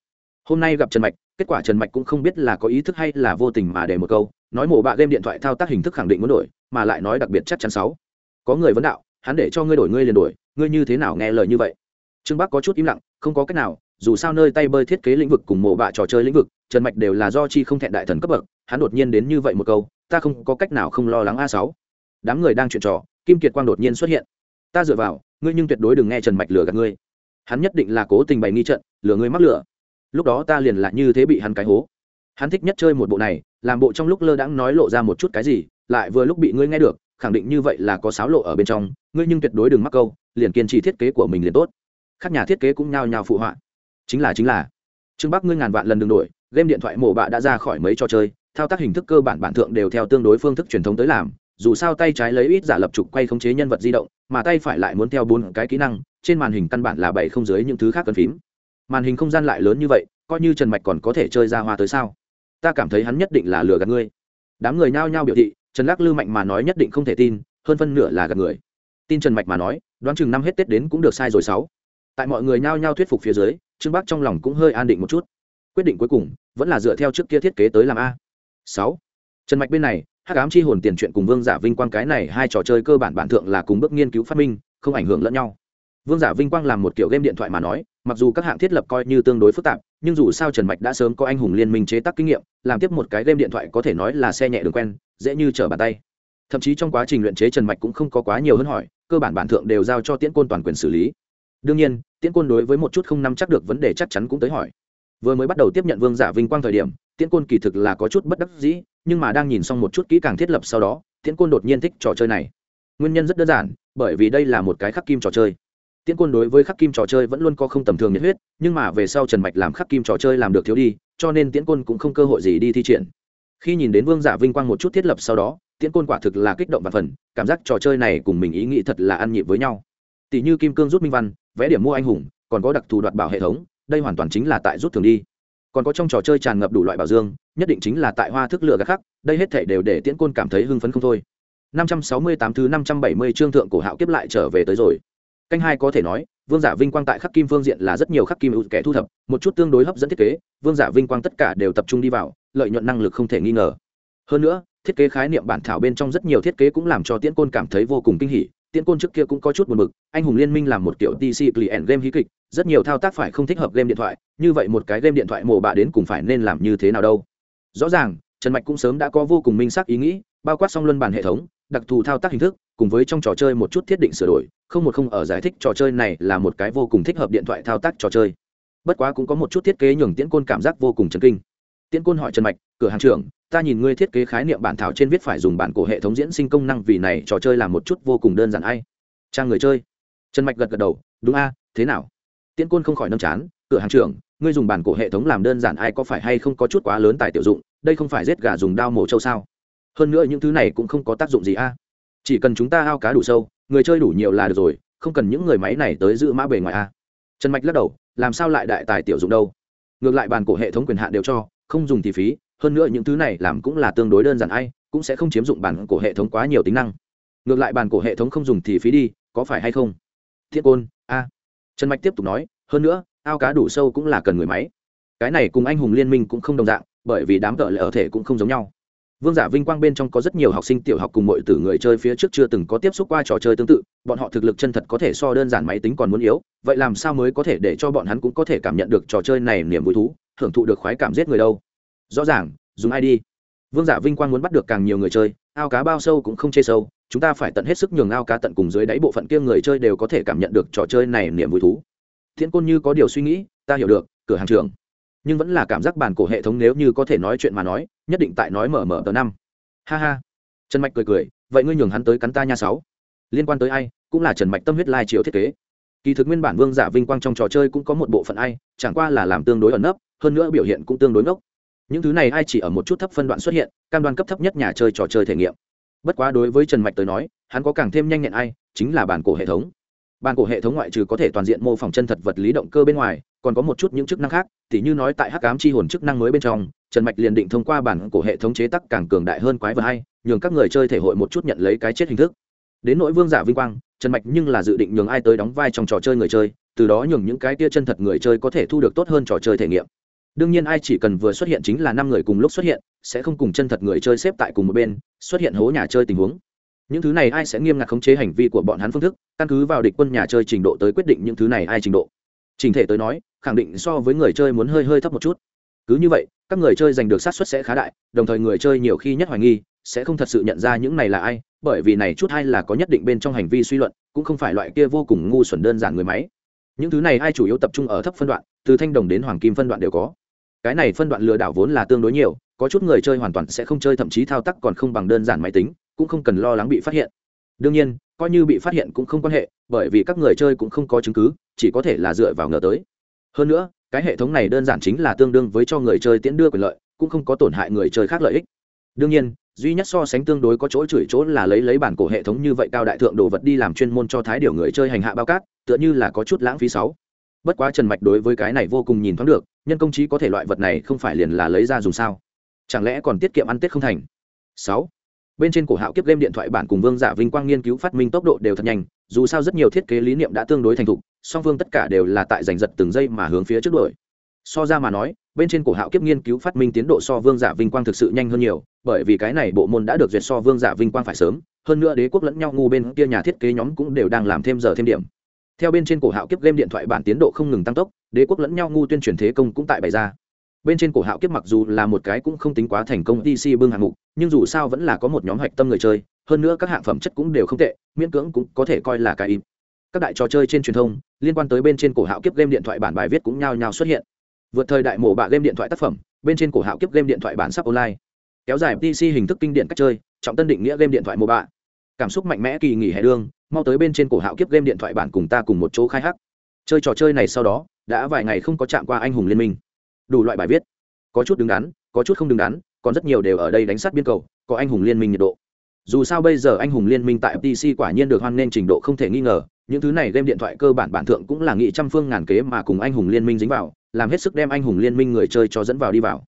Hôm nay gặp trần mạch, kết quả trần mạch cũng không biết là có ý thức hay là vô tình mà để một câu nói mổ bạ game điện thoại thao tác hình thức khẳng định muốn đổi, mà lại nói đặc biệt chắc chắn sáu. Có người vấn đạo, hắn để cho ngươi đổi ngươi liền đổi, ngươi như thế nào nghe lời như vậy? Trương bắc có chút im lặng, không có cách nào, dù sao nơi tay bơi thiết kế lĩnh vực cùng mổ bạ trò chơi lĩnh vực, trần mạch đều là do chi không thẹn đại thần cấp bậc, hắn đột nhiên đến như vậy một câu, ta không có cách nào không lo lắng a sáu. Đám người đang chuyện trò, kim kiệt quang đột nhiên xuất hiện. Ta dựa vào, ngươi nhưng tuyệt đối đừng nghe trần mạch lừa gạt ngươi. Hắn nhất định là cố tình bày nghi trận, lừa ngươi mắc lừa. Lúc đó ta liền là như thế bị hắn cái hố. Hắn thích nhất chơi một bộ này làm bộ trong lúc lơ đãng nói lộ ra một chút cái gì, lại vừa lúc bị ngươi nghe được, khẳng định như vậy là có sáo lộ ở bên trong, ngươi nhưng tuyệt đối đừng mắc câu, liền kiên trì thiết kế của mình liền tốt. Các nhà thiết kế cũng nhao nhao phụ họa. Chính là chính là. Trương bắc ngươi ngàn vạn lần đừng đổi, game điện thoại mổ bạ đã ra khỏi mấy trò chơi, thao tác hình thức cơ bản bản thượng đều theo tương đối phương thức truyền thống tới làm, dù sao tay trái lấy ít giả lập trục quay khống chế nhân vật di động, mà tay phải lại muốn theo bốn cái kỹ năng, trên màn hình căn bản là bảy không dưới những thứ khác cần phím. Màn hình không gian lại lớn như vậy, coi như trần mạch còn có thể chơi ra hoa tới sao? Ta cảm thấy hắn nhất định là lừa gạt ngươi. Đám người nhao nhao biểu thị, trần lắc lư mạnh mà nói nhất định không thể tin, hơn phân nửa là gạt người. Tin trần mạch mà nói, đoán chừng năm hết tết đến cũng được sai rồi sáu. Tại mọi người nhao nhao thuyết phục phía dưới, trương bắc trong lòng cũng hơi an định một chút. Quyết định cuối cùng, vẫn là dựa theo trước kia thiết kế tới làm a. Sáu. Trần mạch bên này, hắc ám chi hồn tiền chuyện cùng vương giả vinh quang cái này hai trò chơi cơ bản bản thượng là cùng bước nghiên cứu phát minh, không ảnh hưởng lẫn nhau. Vương giả vinh quang làm một kiểu game điện thoại mà nói mặc dù các hạng thiết lập coi như tương đối phức tạp, nhưng dù sao trần mạch đã sớm có anh hùng liên minh chế tác kinh nghiệm, làm tiếp một cái game điện thoại có thể nói là xe nhẹ đường quen, dễ như trở bàn tay. Thậm chí trong quá trình luyện chế trần mạch cũng không có quá nhiều hơn hỏi, cơ bản bản thượng đều giao cho tiễn côn toàn quyền xử lý. Đương nhiên, tiễn côn đối với một chút không nắm chắc được vấn đề chắc chắn cũng tới hỏi. Vừa mới bắt đầu tiếp nhận vương giả vinh quang thời điểm, tiễn côn kỳ thực là có chút bất đắc dĩ, nhưng mà đang nhìn xong một chút kỹ càng thiết lập sau đó, tiễn côn đột nhiên thích trò chơi này. Nguyên nhân rất đơn giản, bởi vì đây là một cái khắc kim trò chơi tiễn Quân đối với khắc kim trò chơi vẫn luôn có không tầm thường nhiệt huyết, nhưng mà về sau trần mạch làm khắc kim trò chơi làm được thiếu đi, cho nên tiễn Quân cũng không cơ hội gì đi thi triển. Khi nhìn đến vương giả vinh quang một chút thiết lập sau đó, tiễn Quân quả thực là kích động và phần, cảm giác trò chơi này cùng mình ý nghĩ thật là ăn nhịp với nhau. Tỷ như kim cương rút minh văn, vẽ điểm mua anh hùng, còn có đặc thù đoạt bảo hệ thống, đây hoàn toàn chính là tại rút thường đi. Còn có trong trò chơi tràn ngập đủ loại bảo dương, nhất định chính là tại hoa thức lựa gạt khắc, đây hết thể đều để tiễn côn cảm thấy hưng phấn không thôi. 568 thứ 570 chương thượng cổ hạo kiếp lại trở về tới rồi canh hai có thể nói, vương giả vinh quang tại khắc kim phương diện là rất nhiều khắc kim ưu kẻ thu thập, một chút tương đối hấp dẫn thiết kế, vương giả vinh quang tất cả đều tập trung đi vào, lợi nhuận năng lực không thể nghi ngờ. Hơn nữa, thiết kế khái niệm bản thảo bên trong rất nhiều thiết kế cũng làm cho tiễn côn cảm thấy vô cùng kinh hỉ, tiễn côn trước kia cũng có chút buồn bực, anh hùng liên minh làm một kiểu tc client game hí kịch, rất nhiều thao tác phải không thích hợp game điện thoại, như vậy một cái game điện thoại mổ bạ đến cùng phải nên làm như thế nào đâu. Rõ ràng, trần mạch cũng sớm đã có vô cùng minh xác ý nghĩ, bao quát xong luân bản hệ thống đặc thù thao tác hình thức, cùng với trong trò chơi một chút thiết định sửa đổi, không một không ở giải thích trò chơi này là một cái vô cùng thích hợp điện thoại thao tác trò chơi. Bất quá cũng có một chút thiết kế nhường tiễn côn cảm giác vô cùng chấn kinh. Tiễn côn hỏi trần mạch, cửa hàng trưởng, ta nhìn ngươi thiết kế khái niệm bản thảo trên viết phải dùng bản cổ hệ thống diễn sinh công năng vì này trò chơi làm một chút vô cùng đơn giản ai? Trang người chơi. Trần mạch gật gật đầu, đúng a, thế nào? Tiễn côn không khỏi nâm chán, cửa hàng trưởng, ngươi dùng bản cổ hệ thống làm đơn giản ai có phải hay không có chút quá lớn tài tiểu dụng, đây không phải giết gà dùng đao mổ trâu sao? Hơn nữa những thứ này cũng không có tác dụng gì a. Chỉ cần chúng ta ao cá đủ sâu, người chơi đủ nhiều là được rồi, không cần những người máy này tới giữ mã bề ngoài a. Trần mạch lắc đầu, làm sao lại đại tài tiểu dụng đâu? Ngược lại bản cổ hệ thống quyền hạn đều cho, không dùng thì phí, hơn nữa những thứ này làm cũng là tương đối đơn giản ai, cũng sẽ không chiếm dụng bản cổ hệ thống quá nhiều tính năng. Ngược lại bản cổ hệ thống không dùng thì phí đi, có phải hay không? Thiết côn, a. Trần mạch tiếp tục nói, hơn nữa, ao cá đủ sâu cũng là cần người máy. Cái này cùng anh hùng liên minh cũng không đồng dạng, bởi vì đám tợ lệ ở thể cũng không giống nhau vương giả vinh quang bên trong có rất nhiều học sinh tiểu học cùng mọi tử người chơi phía trước chưa từng có tiếp xúc qua trò chơi tương tự, bọn họ thực lực chân thật có thể so đơn giản máy tính còn muốn yếu, vậy làm sao mới có thể để cho bọn hắn cũng có thể cảm nhận được trò chơi này niềm vui thú hưởng thụ được khoái cảm giết người đâu? Rõ ràng, dùng ai đi? Vương giả vinh quang muốn bắt được càng nhiều người chơi, ao cá bao sâu cũng không chê sâu, chúng ta phải tận hết sức nhường ao cá tận cùng dưới đáy bộ phận kia người chơi đều có thể cảm nhận được trò chơi này niềm vui thú. Thiên côn như có điều suy nghĩ, ta hiểu được, cửa hàng trường nhưng vẫn là cảm giác bản cổ hệ thống nếu như có thể nói chuyện mà nói, nhất định tại nói mở mở tờ năm. Ha ha. Trần mạch cười cười, vậy ngươi nhường hắn tới cắn ta nha sáu. Liên quan tới ai, cũng là trần mạch tâm huyết lai chiếu thiết kế. Kỳ thực nguyên bản vương giả vinh quang trong trò chơi cũng có một bộ phận ai, chẳng qua là làm tương đối ẩn nấp, hơn nữa biểu hiện cũng tương đối ngốc. Những thứ này ai chỉ ở một chút thấp phân đoạn xuất hiện, cam đoan cấp thấp nhất nhà chơi trò chơi thể nghiệm. Bất quá đối với trần mạch tới nói, hắn có càng thêm nhanh nhẹn ai, chính là bản cổ hệ thống bản cổ hệ thống ngoại trừ có thể toàn diện mô phỏng chân thật vật lý động cơ bên ngoài, còn có một chút những chức năng khác t như nói tại hắc ám chi hồn chức năng mới bên trong, trần mạch liền định thông qua bản cổ hệ thống chế tắc càng cường đại hơn quái vật hay, nhường các người chơi thể hội một chút nhận lấy cái chết hình thức. Đến nỗi vương giả vinh quang, trần mạch nhưng là dự định nhường ai tới đóng vai trong trò chơi người chơi, từ đó nhường những cái tia chân thật người chơi có thể thu được tốt hơn trò chơi thể nghiệm. Đương nhiên ai chỉ cần vừa xuất hiện chính là năm người cùng lúc xuất hiện, sẽ không cùng chân thật người chơi xếp tại cùng một bên, xuất hiện hố nhà chơi tình huống những thứ này ai sẽ nghiêm ngặt khống chế hành vi của bọn hắn phương thức, căn cứ vào địch quân nhà chơi trình độ tới quyết định những thứ này ai trình độ. Trình thể tới nói, khẳng định so với người chơi muốn hơi hơi thấp một chút. Cứ như vậy, các người chơi giành được sát xuất sẽ khá đại, đồng thời người chơi nhiều khi nhất hoài nghi, sẽ không thật sự nhận ra những này là ai, bởi vì này chút hay là có nhất định bên trong hành vi suy luận, cũng không phải loại kia vô cùng ngu xuẩn đơn giản người máy. Những thứ này ai chủ yếu tập trung ở thấp phân đoạn, từ thanh đồng đến hoàng kim phân đoạn đều có. Cái này phân đoạn lừa đảo vốn là tương đối nhiều, có chút người chơi hoàn toàn sẽ không chơi, thậm chí thao tác còn không bằng đơn giản máy tính cũng không cần lo lắng bị phát hiện. Đương nhiên, coi như bị phát hiện cũng không quan hệ, bởi vì các người chơi cũng không có chứng cứ, chỉ có thể là dựa vào ngờ tới. Hơn nữa, cái hệ thống này đơn giản chính là tương đương với cho người chơi tiễn đưa quyền lợi, cũng không có tổn hại người chơi khác lợi ích. Đương nhiên, duy nhất so sánh tương đối có chỗ chửi chỗ là lấy lấy bản cổ hệ thống như vậy cao đại thượng đồ vật đi làm chuyên môn cho thái điều người chơi hành hạ bao cát, tựa như là có chút lãng phí sáu. Bất quá trần mạch đối với cái này vô cùng nhìn thoáng được, nhân công trí có thể loại vật này không phải liền là lấy ra dùng sao? Chẳng lẽ còn tiết kiệm ăn tết không thành? Sáu bên trên cổ hạo kiếp game điện thoại bản cùng vương giả vinh quang nghiên cứu phát minh tốc độ đều thật nhanh, dù sao rất nhiều thiết kế lý niệm đã tương đối thành thục, song phương tất cả đều là tại giành giật từng giây mà hướng phía trước đuổi. So ra mà nói, bên trên cổ hạo kiếp nghiên cứu phát minh tiến độ so vương giả vinh quang thực sự nhanh hơn nhiều, bởi vì cái này bộ môn đã được duyệt so vương giả vinh quang phải sớm, hơn nữa đế quốc lẫn nhau ngu bên kia nhà thiết kế nhóm cũng đều đang làm thêm giờ thêm điểm. Theo bên trên cổ hạo kiếp game điện thoại bản tiến độ không ngừng tăng tốc, đế quốc lẫn nhau ngu tuyên truyền thế công cũng tại bày ra bên trên cổ hạo kiếp mặc dù là một cái cũng không tính quá thành công dc bưng hạng mục, nhưng dù sao vẫn là có một nhóm hạch tâm người chơi, hơn nữa các hạng phẩm chất cũng đều không tệ, miễn cưỡng cũng có thể coi là cái im. Các đại trò chơi trên truyền thông, liên quan tới bên trên cổ hạo kiếp game điện thoại bản bài viết cũng nhao nhao xuất hiện. Vượt thời đại mổ bạ game điện thoại tác phẩm, bên trên cổ hạo kiếp game điện thoại bản sắp online. Kéo dài pc hình thức kinh điển cách chơi, trọng tân định nghĩa game điện thoại mổ bạ. Cảm xúc mạnh mẽ kỳ nghỉ hè đương mau tới bên trên cổ hạo kiếp game điện thoại bản cùng ta cùng một chỗ khai hắc. Chơi trò chơi này sau đó, đã vài ngày không có chạm qua anh hùng liên minh đủ loại bài viết. Có chút đứng đắn, có chút không đứng đắn, còn rất nhiều đều ở đây đánh sát biên cầu, có anh hùng liên minh nhiệt độ. Dù sao bây giờ anh hùng liên minh tại pc quả nhiên được hoan nghênh trình độ không thể nghi ngờ, những thứ này game điện thoại cơ bản bản thượng cũng là nghị trăm phương ngàn kế mà cùng anh hùng liên minh dính vào, làm hết sức đem anh hùng liên minh người chơi cho dẫn vào đi vào.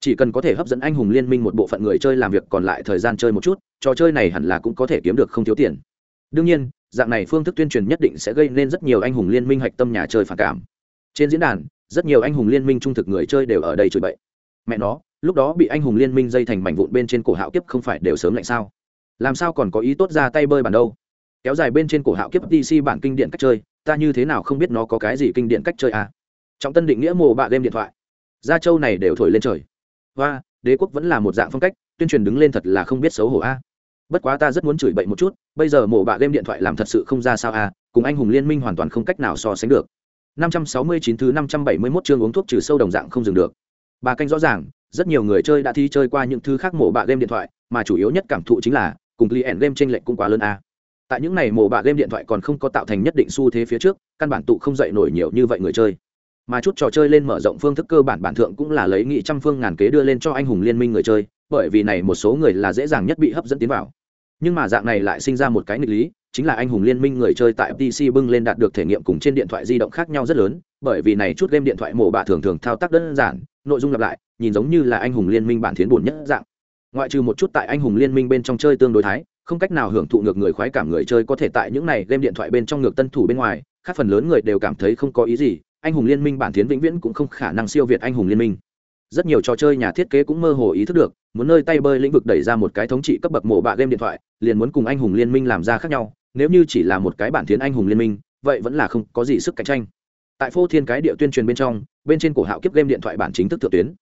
Chỉ cần có thể hấp dẫn anh hùng liên minh một bộ phận người chơi làm việc còn lại thời gian chơi một chút, trò chơi này hẳn là cũng có thể kiếm được không thiếu tiền. Đương nhiên, dạng này phương thức tuyên truyền nhất định sẽ gây nên rất nhiều anh hùng liên minh hạch tâm nhà chơi phản cảm. Trên diễn đàn rất nhiều anh hùng liên minh trung thực người chơi đều ở đây chửi bậy. Mẹ nó, lúc đó bị anh hùng liên minh dây thành mảnh vụn bên trên cổ hạo kiếp không phải đều sớm lạnh sao? Làm sao còn có ý tốt ra tay bơi bản đâu? Kéo dài bên trên cổ hạo kiếp dc bản kinh điện cách chơi, ta như thế nào không biết nó có cái gì kinh điện cách chơi à? Trọng tân định nghĩa mồ bạ game điện thoại. Gia châu này đều thổi lên trời. Và đế quốc vẫn là một dạng phong cách, tuyên truyền đứng lên thật là không biết xấu hổ a. Bất quá ta rất muốn chửi bậy một chút, bây giờ mổ bạ game điện thoại làm thật sự không ra sao a cùng anh hùng liên minh hoàn toàn không cách nào so sánh được. 569 thứ 571 chương uống thuốc trừ sâu đồng dạng không dừng được. Bà canh rõ ràng, rất nhiều người chơi đã thi chơi qua những thứ khác mổ bạ game điện thoại, mà chủ yếu nhất cảm thụ chính là, cùng client game trên lệnh cũng quá lớn a. Tại những này mổ bạ game điện thoại còn không có tạo thành nhất định xu thế phía trước, căn bản tụ không dậy nổi nhiều như vậy người chơi. Mà chút trò chơi lên mở rộng phương thức cơ bản bản thượng cũng là lấy nghị trăm phương ngàn kế đưa lên cho anh hùng liên minh người chơi, bởi vì này một số người là dễ dàng nhất bị hấp dẫn tiến vào. Nhưng mà dạng này lại sinh ra một cái nghịch lý chính là anh hùng liên minh người chơi tại pc bưng lên đạt được thể nghiệm cùng trên điện thoại di động khác nhau rất lớn, bởi vì này chút game điện thoại mổ bạ thường thường thao tác đơn giản, nội dung lặp lại, nhìn giống như là anh hùng liên minh bản thiến buồn nhất dạng. Ngoại trừ một chút tại anh hùng liên minh bên trong chơi tương đối thái, không cách nào hưởng thụ ngược người khoái cảm người chơi có thể tại những này game điện thoại bên trong ngược tân thủ bên ngoài, khác phần lớn người đều cảm thấy không có ý gì, anh hùng liên minh bản thiến vĩnh viễn cũng không khả năng siêu việt anh hùng liên minh. Rất nhiều trò chơi nhà thiết kế cũng mơ hồ ý thức được, muốn nơi tay bơi lĩnh vực đẩy ra một cái thống trị cấp bậc mổ bạ game điện thoại, liền muốn cùng anh hùng liên minh làm ra khác nhau nếu như chỉ là một cái bản thiến anh hùng liên minh, vậy vẫn là không có gì sức cạnh tranh. Tại phô thiên cái địa tuyên truyền bên trong, bên trên cổ hạo kiếp game điện thoại bản chính thức thượng tuyến.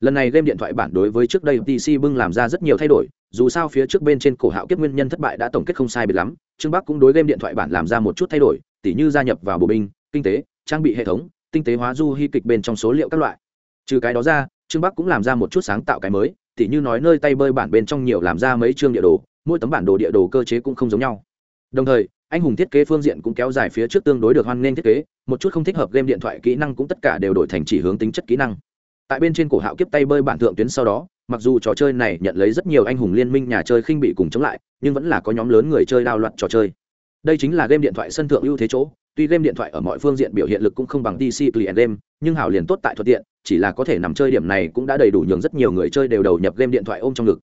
Lần này game điện thoại bản đối với trước đây pc bưng làm ra rất nhiều thay đổi, dù sao phía trước bên trên cổ hạo kiếp nguyên nhân thất bại đã tổng kết không sai biệt lắm, trương bắc cũng đối game điện thoại bản làm ra một chút thay đổi, tỉ như gia nhập vào bộ binh, kinh tế, trang bị hệ thống, tinh tế hóa du hy kịch bên trong số liệu các loại. Trừ cái đó ra, trương bắc cũng làm ra một chút sáng tạo cái mới, tỉ như nói nơi tay bơi bản bên trong nhiều làm ra mấy chương địa đồ, mỗi tấm bản đồ địa đồ cơ chế cũng không giống nhau đồng thời, anh hùng thiết kế phương diện cũng kéo dài phía trước tương đối được hoan nghênh thiết kế, một chút không thích hợp game điện thoại kỹ năng cũng tất cả đều đổi thành chỉ hướng tính chất kỹ năng. Tại bên trên cổ hạo kiếp tay bơi bản thượng tuyến sau đó, mặc dù trò chơi này nhận lấy rất nhiều anh hùng liên minh nhà chơi khinh bị cùng chống lại, nhưng vẫn là có nhóm lớn người chơi đao loạn trò chơi. Đây chính là game điện thoại sân thượng ưu thế chỗ, tuy game điện thoại ở mọi phương diện biểu hiện lực cũng không bằng dc client game, nhưng hảo liền tốt tại thuận tiện, chỉ là có thể nằm chơi điểm này cũng đã đầy đủ nhường rất nhiều người chơi đều đầu nhập game điện thoại ôm trong ngực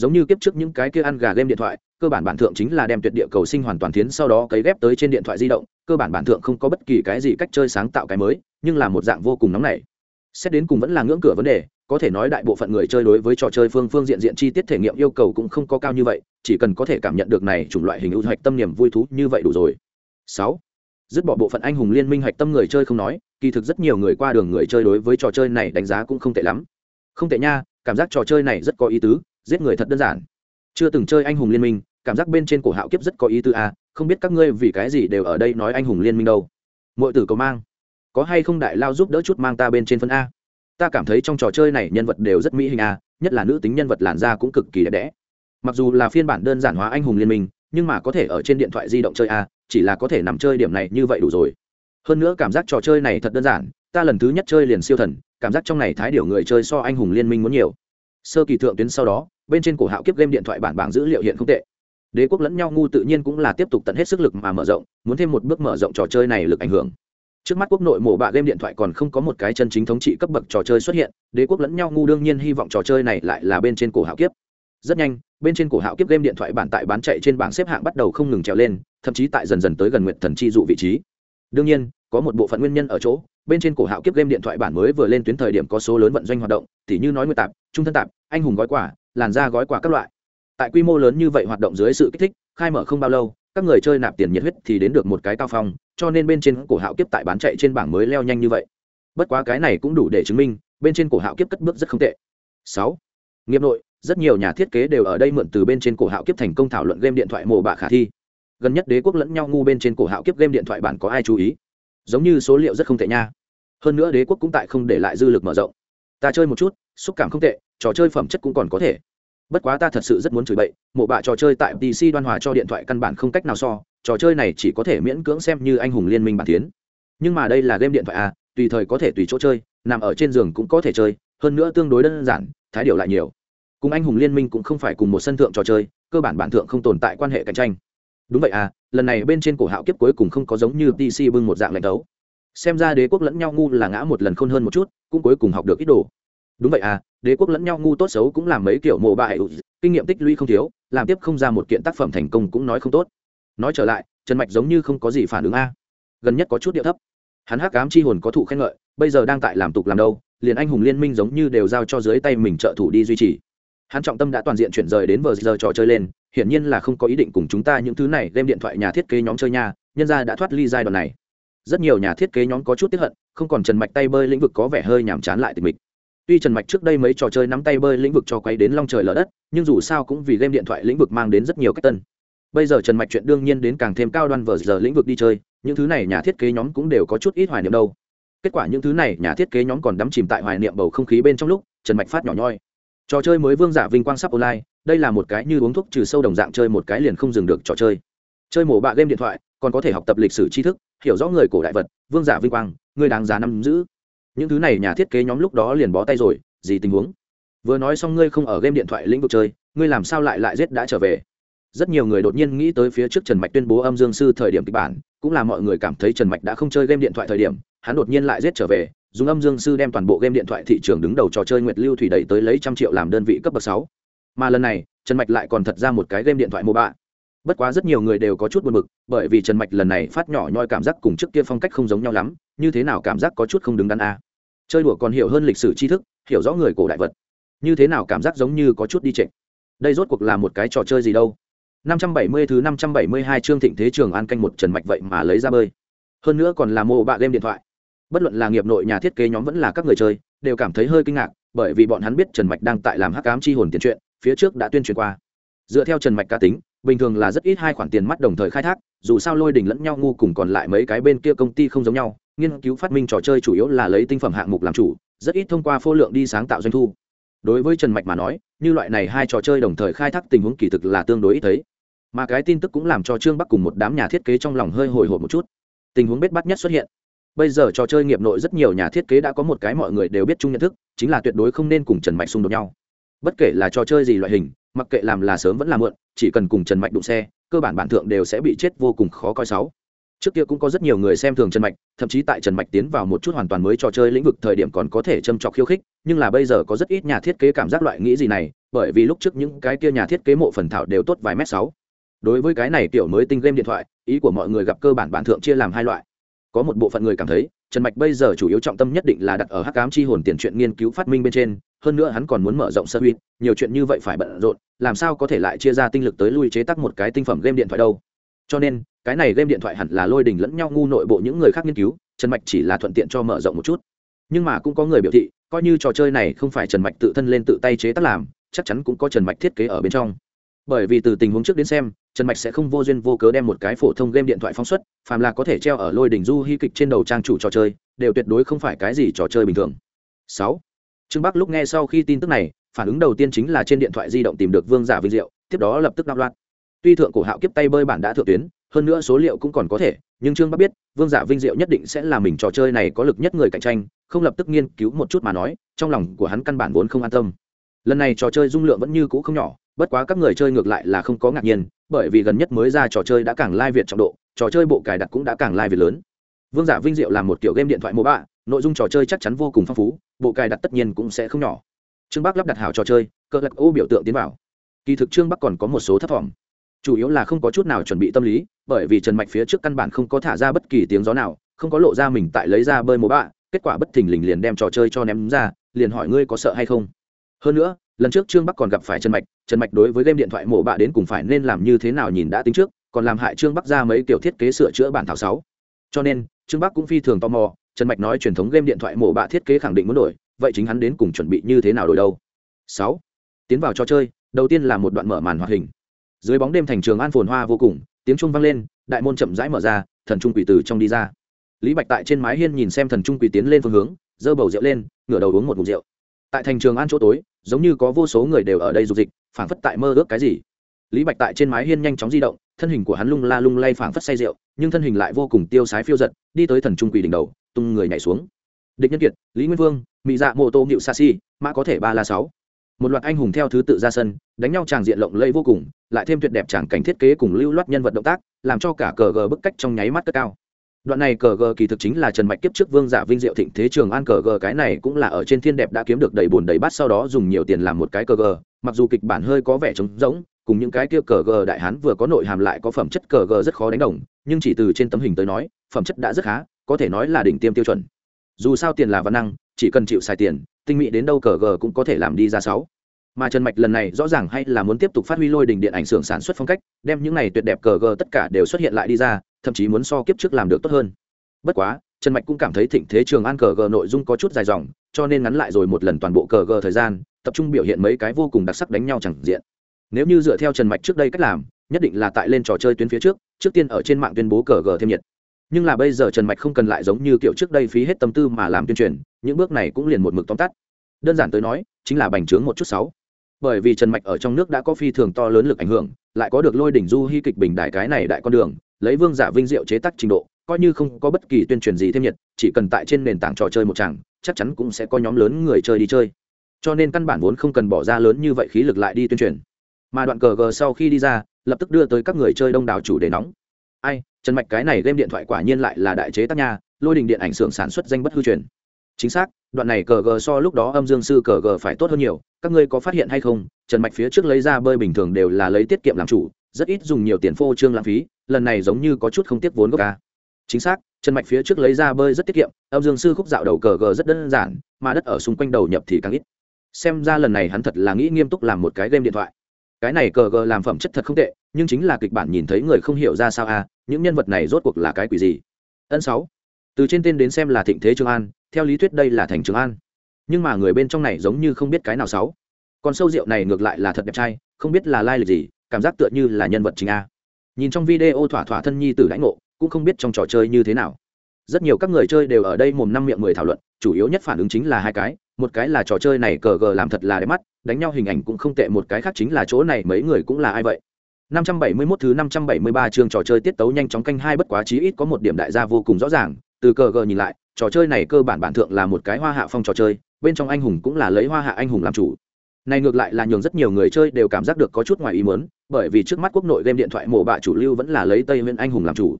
giống như kiếp trước những cái kia ăn gà game điện thoại, cơ bản bản thượng chính là đem tuyệt địa cầu sinh hoàn toàn tiến sau đó cấy ghép tới trên điện thoại di động, cơ bản bản thượng không có bất kỳ cái gì cách chơi sáng tạo cái mới, nhưng là một dạng vô cùng nóng nảy. Xét đến cùng vẫn là ngưỡng cửa vấn đề, có thể nói đại bộ phận người chơi đối với trò chơi phương phương diện diện chi tiết thể nghiệm yêu cầu cũng không có cao như vậy, chỉ cần có thể cảm nhận được này chủng loại hình ưu hoạch tâm niềm vui thú như vậy đủ rồi. Sáu, dứt bỏ bộ phận anh hùng liên minh hoạch tâm người chơi không nói, kỳ thực rất nhiều người qua đường người chơi đối với trò chơi này đánh giá cũng không tệ lắm. Không tệ nha, cảm giác trò chơi này rất có ý tứ giết người thật đơn giản. Chưa từng chơi anh hùng liên minh, cảm giác bên trên cổ hạo kiếp rất có ý tứ à không biết các ngươi vì cái gì đều ở đây nói anh hùng liên minh đâu. Mọi tử cầu mang, có hay không đại lao giúp đỡ chút mang ta bên trên phân a? Ta cảm thấy trong trò chơi này nhân vật đều rất mỹ hình a, nhất là nữ tính nhân vật làn da cũng cực kỳ đẹp đẽ. Mặc dù là phiên bản đơn giản hóa anh hùng liên minh, nhưng mà có thể ở trên điện thoại di động chơi a, chỉ là có thể nằm chơi điểm này như vậy đủ rồi. Hơn nữa cảm giác trò chơi này thật đơn giản, ta lần thứ nhất chơi liền siêu thần, cảm giác trong này thái điều người chơi so anh hùng liên minh muốn nhiều sơ kỳ thượng tuyến sau đó, bên trên cổ hạo kiếp game điện thoại bản bảng dữ liệu hiện không tệ. Đế quốc lẫn nhau ngu tự nhiên cũng là tiếp tục tận hết sức lực mà mở rộng, muốn thêm một bước mở rộng trò chơi này lực ảnh hưởng. Trước mắt quốc nội mổ bạ game điện thoại còn không có một cái chân chính thống trị cấp bậc trò chơi xuất hiện, đế quốc lẫn nhau ngu đương nhiên hy vọng trò chơi này lại là bên trên cổ hạo kiếp. Rất nhanh, bên trên cổ hạo kiếp game điện thoại bản tại bán chạy trên bảng xếp hạng bắt đầu không ngừng trèo lên, thậm chí tại dần dần tới gần nguyện thần chi dụ vị trí. Đương nhiên, có một bộ phận nguyên nhân ở chỗ bên trên cổ hạo kiếp game điện thoại bản mới vừa lên tuyến thời điểm có số lớn vận doanh hoạt động, tỉ như nói nguyên tạp, trung thân tạp, anh hùng gói quả làn da gói quả các loại. Tại quy mô lớn như vậy hoạt động dưới sự kích thích, khai mở không bao lâu, các người chơi nạp tiền nhiệt huyết thì đến được một cái cao phong, cho nên bên trên cổ hạo kiếp tại bán chạy trên bảng mới leo nhanh như vậy. Bất quá cái này cũng đủ để chứng minh, bên trên cổ hạo kiếp cất bước rất không tệ. Sáu, nghiệp nội, rất nhiều nhà thiết kế đều ở đây mượn từ bên trên cổ hạo kiếp thành công thảo luận game điện thoại mổ bạ khả thi. Gần nhất đế quốc lẫn nhau ngu bên trên cổ hạo kiếp game điện thoại bản có ai chú ý? Giống như số liệu rất không tệ nha. Hơn nữa đế quốc cũng tại không để lại dư lực mở rộng. Ta chơi một chút, xúc cảm không tệ, trò chơi phẩm chất cũng còn có thể. Bất quá ta thật sự rất muốn chửi bậy, mộ bạ trò chơi tại pc đoan hòa cho điện thoại căn bản không cách nào so, trò chơi này chỉ có thể miễn cưỡng xem như anh hùng liên minh bản tiến. Nhưng mà đây là game điện thoại à tùy thời có thể tùy chỗ chơi, nằm ở trên giường cũng có thể chơi, hơn nữa tương đối đơn giản, thái điều lại nhiều. Cùng anh hùng liên minh cũng không phải cùng một sân thượng trò chơi, cơ bản bản thượng không tồn tại quan hệ cạnh tranh đúng vậy à lần này bên trên cổ hạo kiếp cuối cùng không có giống như pc bưng một dạng lạnh tấu xem ra đế quốc lẫn nhau ngu là ngã một lần khôn hơn một chút, cũng cuối cùng học được ít đồ. Đúng vậy à đế quốc lẫn nhau ngu tốt xấu cũng làm mấy kiểu mộ bại kinh nghiệm tích lũy không thiếu, làm tiếp không ra một kiện tác phẩm thành công cũng nói không tốt. Nói trở lại, trần mạch giống như không có gì phản ứng a. Gần nhất có chút điệu thấp. Hắn hắc cám chi hồn có thụ khen ngợi, bây giờ đang tại làm tục làm đâu, liền anh hùng liên minh giống như đều giao cho dưới tay mình trợ thủ đi duy trì. Hắn trọng tâm đã toàn diện chuyển rời đến vờ giờ trò chơi lên hiển nhiên là không có ý định cùng chúng ta những thứ này đem điện thoại nhà thiết kế nhóm chơi nha, nhân ra đã thoát ly giai đoạn này. Rất nhiều nhà thiết kế nhóm có chút tiếp hận, không còn trần mạch tay bơi lĩnh vực có vẻ hơi nhàm chán lại tình mình. tuy trần mạch trước đây mấy trò chơi nắm tay bơi lĩnh vực cho quay đến long trời lở đất, nhưng dù sao cũng vì game điện thoại lĩnh vực mang đến rất nhiều cách tân. Bây giờ trần mạch chuyện đương nhiên đến càng thêm cao đoan vờ giờ lĩnh vực đi chơi, những thứ này nhà thiết kế nhóm cũng đều có chút ít hoài niệm đâu. Kết quả những thứ này nhà thiết kế nhóm còn đắm chìm tại hoài niệm bầu không khí bên trong lúc, trần mạch phát nhỏ nhoi. Trò chơi mới vương giả vinh quang sắp online đây là một cái như uống thuốc trừ sâu đồng dạng chơi một cái liền không dừng được trò chơi. Chơi mổ bạ game điện thoại, còn có thể học tập lịch sử tri thức, hiểu rõ người cổ đại vật, vương giả vinh quang, người đáng giá nắm giữ. Những thứ này nhà thiết kế nhóm lúc đó liền bó tay rồi, gì tình huống? Vừa nói xong ngươi không ở game điện thoại lĩnh vực chơi, ngươi làm sao lại lại giết đã trở về? Rất nhiều người đột nhiên nghĩ tới phía trước trần mạch tuyên bố âm dương sư thời điểm kịch bản, cũng là mọi người cảm thấy trần mạch đã không chơi game điện thoại thời điểm, hắn đột nhiên lại giết trở về, dùng âm dương sư đem toàn bộ game điện thoại thị trường đứng đầu trò chơi nguyệt lưu thủy đẩy tới lấy trăm triệu làm đơn vị cấp bậc sáu mà lần này, trần mạch lại còn thật ra một cái game điện thoại mô bạ bất quá rất nhiều người đều có chút buồn bực, bởi vì trần mạch lần này phát nhỏ nhoi cảm giác cùng trước kia phong cách không giống nhau lắm, như thế nào cảm giác có chút không đứng đắn a. Chơi đùa còn hiểu hơn lịch sử tri thức, hiểu rõ người cổ đại vật. Như thế nào cảm giác giống như có chút đi trệ. đây rốt cuộc là một cái trò chơi gì đâu? 570 thứ 572 chương thịnh thế trường an canh một trần mạch vậy mà lấy ra bơi. Hơn nữa còn là mô bạ game điện thoại. Bất luận là nghiệp nội nhà thiết kế nhóm vẫn là các người chơi, đều cảm thấy hơi kinh ngạc, bởi vì bọn hắn biết trần mạch đang tại làm hắc cám chi hồn tiền chuyện phía trước đã tuyên truyền qua. Dựa theo trần mạch cá tính, bình thường là rất ít hai khoản tiền mắt đồng thời khai thác, dù sao lôi đình lẫn nhau ngu cùng còn lại mấy cái bên kia công ty không giống nhau, nghiên cứu phát minh trò chơi chủ yếu là lấy tinh phẩm hạng mục làm chủ, rất ít thông qua phô lượng đi sáng tạo doanh thu. Đối với trần mạch mà nói, như loại này hai trò chơi đồng thời khai thác tình huống kỳ thực là tương đối ít thấy. Mà cái tin tức cũng làm cho trương bắc cùng một đám nhà thiết kế trong lòng hơi hồi hộp một chút. Tình huống bết bắt nhất xuất hiện. Bây giờ trò chơi nghiệp nội rất nhiều nhà thiết kế đã có một cái mọi người đều biết chung nhận thức, chính là tuyệt đối không nên cùng trần mạch xung đột nhau bất kể là trò chơi gì loại hình, mặc kệ làm là sớm vẫn là muộn, chỉ cần cùng trần mạch đụng xe, cơ bản bản thượng đều sẽ bị chết vô cùng khó coi sáu trước kia cũng có rất nhiều người xem thường trần mạch, thậm chí tại trần mạch tiến vào một chút hoàn toàn mới trò chơi lĩnh vực thời điểm còn có thể châm trọc khiêu khích, nhưng là bây giờ có rất ít nhà thiết kế cảm giác loại nghĩ gì này, bởi vì lúc trước những cái kia nhà thiết kế mộ phần thảo đều tốt vài mét sáu. Đối với cái này kiểu mới tinh game điện thoại, ý của mọi người gặp cơ bản bản thượng chia làm hai loại. Có một bộ phận người cảm thấy trần mạch bây giờ chủ yếu trọng tâm nhất định là đặt ở hắc cám chi hồn tiền chuyện nghiên cứu phát minh bên trên, hơn nữa hắn còn muốn mở rộng sơ huy nhiều chuyện như vậy phải bận rộn, làm sao có thể lại chia ra tinh lực tới lui chế tắc một cái tinh phẩm game điện thoại đâu. Cho nên, cái này game điện thoại hẳn là lôi đình lẫn nhau ngu nội bộ những người khác nghiên cứu, trần mạch chỉ là thuận tiện cho mở rộng một chút. Nhưng mà cũng có người biểu thị, coi như trò chơi này không phải trần mạch tự thân lên tự tay chế tác làm, chắc chắn cũng có trần mạch thiết kế ở bên trong bởi vì từ tình huống trước đến xem, trần mạch sẽ không vô duyên vô cớ đem một cái phổ thông game điện thoại phóng xuất, phàm là có thể treo ở lôi đỉnh du hy kịch trên đầu trang chủ trò chơi, đều tuyệt đối không phải cái gì trò chơi bình thường. Sáu. Trương bắc lúc nghe sau khi tin tức này, phản ứng đầu tiên chính là trên điện thoại di động tìm được vương giả vinh diệu, tiếp đó lập tức đáp loạn. Tuy thượng cổ hạo kiếp tay bơi bản đã thượng tuyến, hơn nữa số liệu cũng còn có thể, nhưng trương bắc biết, vương giả vinh diệu nhất định sẽ là mình trò chơi này có lực nhất người cạnh tranh, không lập tức nghiên cứu một chút mà nói, trong lòng của hắn căn bản vốn không an tâm. Lần này trò chơi dung lượng vẫn như cũ không nhỏ bất quá các người chơi ngược lại là không có ngạc nhiên, bởi vì gần nhất mới ra trò chơi đã càng lai việt trọng độ, trò chơi bộ cài đặt cũng đã càng lai việt lớn. Vương giả vinh diệu là một kiểu game điện thoại mô bạ nội dung trò chơi chắc chắn vô cùng phong phú, bộ cài đặt tất nhiên cũng sẽ không nhỏ. Trương bắc lắp đặt hảo trò chơi cỡ lật ô biểu tượng tiến vào. Kỳ thực trương bắc còn có một số thất vọng. Chủ yếu là không có chút nào chuẩn bị tâm lý, bởi vì trần mạch phía trước căn bản không có thả ra bất kỳ tiếng gió nào, không có lộ ra mình tại lấy ra bơi mô bạ kết quả bất thình lình liền đem trò chơi cho ném ra, liền hỏi ngươi có sợ hay không. Hơn nữa lần trước trương bắc còn gặp phải trần mạch trần mạch đối với game điện thoại mổ bạ đến cùng phải nên làm như thế nào nhìn đã tính trước, còn làm hại trương bắc ra mấy kiểu thiết kế sửa chữa bản thảo sáu. Cho nên, trương bắc cũng phi thường tò mò, trần mạch nói truyền thống game điện thoại mổ bạ thiết kế khẳng định muốn đổi, vậy chính hắn đến cùng chuẩn bị như thế nào đổi đâu? Sáu. Tiến vào trò chơi, đầu tiên là một đoạn mở màn hoạt hình. Dưới bóng đêm thành trường an phồn hoa vô cùng, tiếng trung vang lên, đại môn chậm rãi mở ra, thần trung quỷ từ trong đi ra. Lý bạch tại trên mái hiên nhìn xem thần trung quỷ tiến lên phương hướng, giơ bầu rượu lên, ngửa đầu uống một ngụm rượu. Tại thành trường an chỗ tối giống như có vô số người đều ở đây dục dịch, phảng phất tại mơ ước cái gì. Lý bạch tại trên mái hiên nhanh chóng di động, thân hình của hắn lung la lung lay phảng phất say rượu, nhưng thân hình lại vô cùng tiêu sái phiêu giật, đi tới thần trung quỷ đỉnh đầu, tung người nhảy xuống. Địch nhân kiệt, lý nguyên vương mỹ dạ mô tô nhịu sa si, mã có thể ba la sáu. Một loạt anh hùng theo thứ tự ra sân, đánh nhau tràng diện lộng lẫy vô cùng, lại thêm tuyệt đẹp tràng cảnh thiết kế cùng lưu loát nhân vật động tác, làm cho cả cờ gờ bức cách trong nháy mắt cất cao đoạn này cờ gờ kỳ thực chính là trần mạch kiếp trước vương giả vinh diệu thịnh thế trường an cờ gờ, cái này cũng là ở trên thiên đẹp đã kiếm được đầy bùn đầy bát, sau đó dùng nhiều tiền làm một cái cờ gờ. Mặc dù kịch bản hơi có vẻ trống rỗng, cùng những cái kia cờ gờ đại hán vừa có nội hàm lại có phẩm chất cờ gờ rất khó đánh đồng, nhưng chỉ từ trên tấm hình tới nói, phẩm chất đã rất khá, có thể nói là đỉnh tiêm tiêu chuẩn. Dù sao tiền là văn năng, chỉ cần chịu xài tiền, tinh mỹ đến đâu cờ gờ cũng có thể làm đi ra sáu mà trần mạch lần này rõ ràng hay là muốn tiếp tục phát huy lôi đình điện ảnh xưởng sản xuất phong cách, đem những này tuyệt đẹp cờ gờ tất cả đều xuất hiện lại đi ra, thậm chí muốn so kiếp trước làm được tốt hơn. Bất quá, trần mạch cũng cảm thấy thịnh thế trường an cờ gờ nội dung có chút dài dòng, cho nên ngắn lại rồi một lần toàn bộ cờ gờ thời gian, tập trung biểu hiện mấy cái vô cùng đặc sắc đánh nhau chẳng diện. Nếu như dựa theo trần mạch trước đây cách làm, nhất định là tại lên trò chơi tuyến phía trước trước tiên ở trên mạng tuyên bố cờ gờ thêm nhiệt. Nhưng là bây giờ trần mạch không cần lại giống như kiểu trước đây phí hết tâm tư mà làm tuyên truyền, những bước này cũng liền một mực tóm tắt. Đơn giản tới nói, chính là bành trướng một chút sáu bởi vì trần mạch ở trong nước đã có phi thường to lớn lực ảnh hưởng, lại có được lôi đỉnh du hy kịch bình đại cái này đại con đường, lấy vương giả vinh diệu chế tác trình độ, coi như không có bất kỳ tuyên truyền gì thêm nhiệt, chỉ cần tại trên nền tảng trò chơi một chàng chắc chắn cũng sẽ có nhóm lớn người chơi đi chơi. Cho nên căn bản vốn không cần bỏ ra lớn như vậy khí lực lại đi tuyên truyền. Mà đoạn cờ gờ sau khi đi ra, lập tức đưa tới các người chơi đông đảo chủ đề nóng. Ai, trần mạch cái này game điện thoại quả nhiên lại là đại chế tác nha, lôi đình điện ảnh xưởng sản xuất danh bất hư truyền chính xác, đoạn này cờ gờ so lúc đó âm dương sư cờ gờ phải tốt hơn nhiều, các ngươi có phát hiện hay không? Trần mạch phía trước lấy ra bơi bình thường đều là lấy tiết kiệm làm chủ, rất ít dùng nhiều tiền phô trương lãng phí, lần này giống như có chút không tiếc vốn gốc ca chính xác, trần mạch phía trước lấy ra bơi rất tiết kiệm, âm dương sư khúc dạo đầu cờ gờ rất đơn giản, mà đất ở xung quanh đầu nhập thì càng ít. Xem ra lần này hắn thật là nghĩ nghiêm túc làm một cái game điện thoại. Cái này cờ gờ làm phẩm chất thật không tệ, nhưng chính là kịch bản nhìn thấy người không hiểu ra sao à những nhân vật này rốt cuộc là cái quỷ gì? Ân sáu. Từ trên tên đến xem là thịnh thế trường an theo lý thuyết đây là thành trường an. Nhưng mà người bên trong này giống như không biết cái nào sáu còn sâu rượu này ngược lại là thật đẹp trai không biết là lai lịch gì cảm giác tựa như là nhân vật chính a. Nhìn trong video thỏa thỏa thân nhi tử lãnh ngộ cũng không biết trong trò chơi như thế nào. Rất nhiều các người chơi đều ở đây mồm năm miệng mười thảo luận chủ yếu nhất phản ứng chính là hai cái. Một cái là trò chơi này cờ gờ làm thật là đẹp mắt đánh nhau hình ảnh cũng không tệ một cái khác chính là chỗ này mấy người cũng là ai vậy? 571 thứ 573 chương trò chơi tiết tấu nhanh chóng canh hai bất quá chí ít có một điểm đại gia vô cùng rõ ràng, từ cờ gờ nhìn lại, trò chơi này cơ bản bản thượng là một cái hoa hạ phong trò chơi, bên trong anh hùng cũng là lấy hoa hạ anh hùng làm chủ. Này ngược lại là nhường rất nhiều người chơi đều cảm giác được có chút ngoài ý muốn, bởi vì trước mắt quốc nội game điện thoại mổ bạ chủ lưu vẫn là lấy Tây Nguyên anh hùng làm chủ.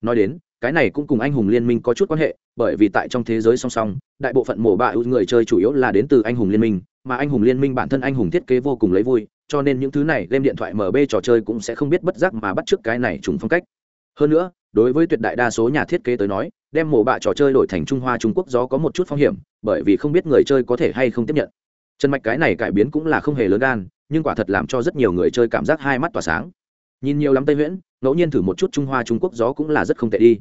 Nói đến, cái này cũng cùng anh hùng liên minh có chút quan hệ, bởi vì tại trong thế giới song song, đại bộ phận mổ bạ người chơi chủ yếu là đến từ anh hùng liên minh, mà anh hùng liên minh bản thân anh hùng thiết kế vô cùng lấy vui, cho nên những thứ này game điện thoại MB trò chơi cũng sẽ không biết bất giác mà bắt chước cái này trùng phong cách. Hơn nữa, đối với tuyệt đại đa số nhà thiết kế tới nói, đem mổ bạ trò chơi đổi thành Trung Hoa Trung Quốc gió có một chút phong hiểm, bởi vì không biết người chơi có thể hay không tiếp nhận. Chân mạch cái này cải biến cũng là không hề lớn gan, nhưng quả thật làm cho rất nhiều người chơi cảm giác hai mắt tỏa sáng. Nhìn nhiều lắm Tây nguyễn ngẫu nhiên thử một chút Trung Hoa Trung Quốc gió cũng là rất không tệ đi.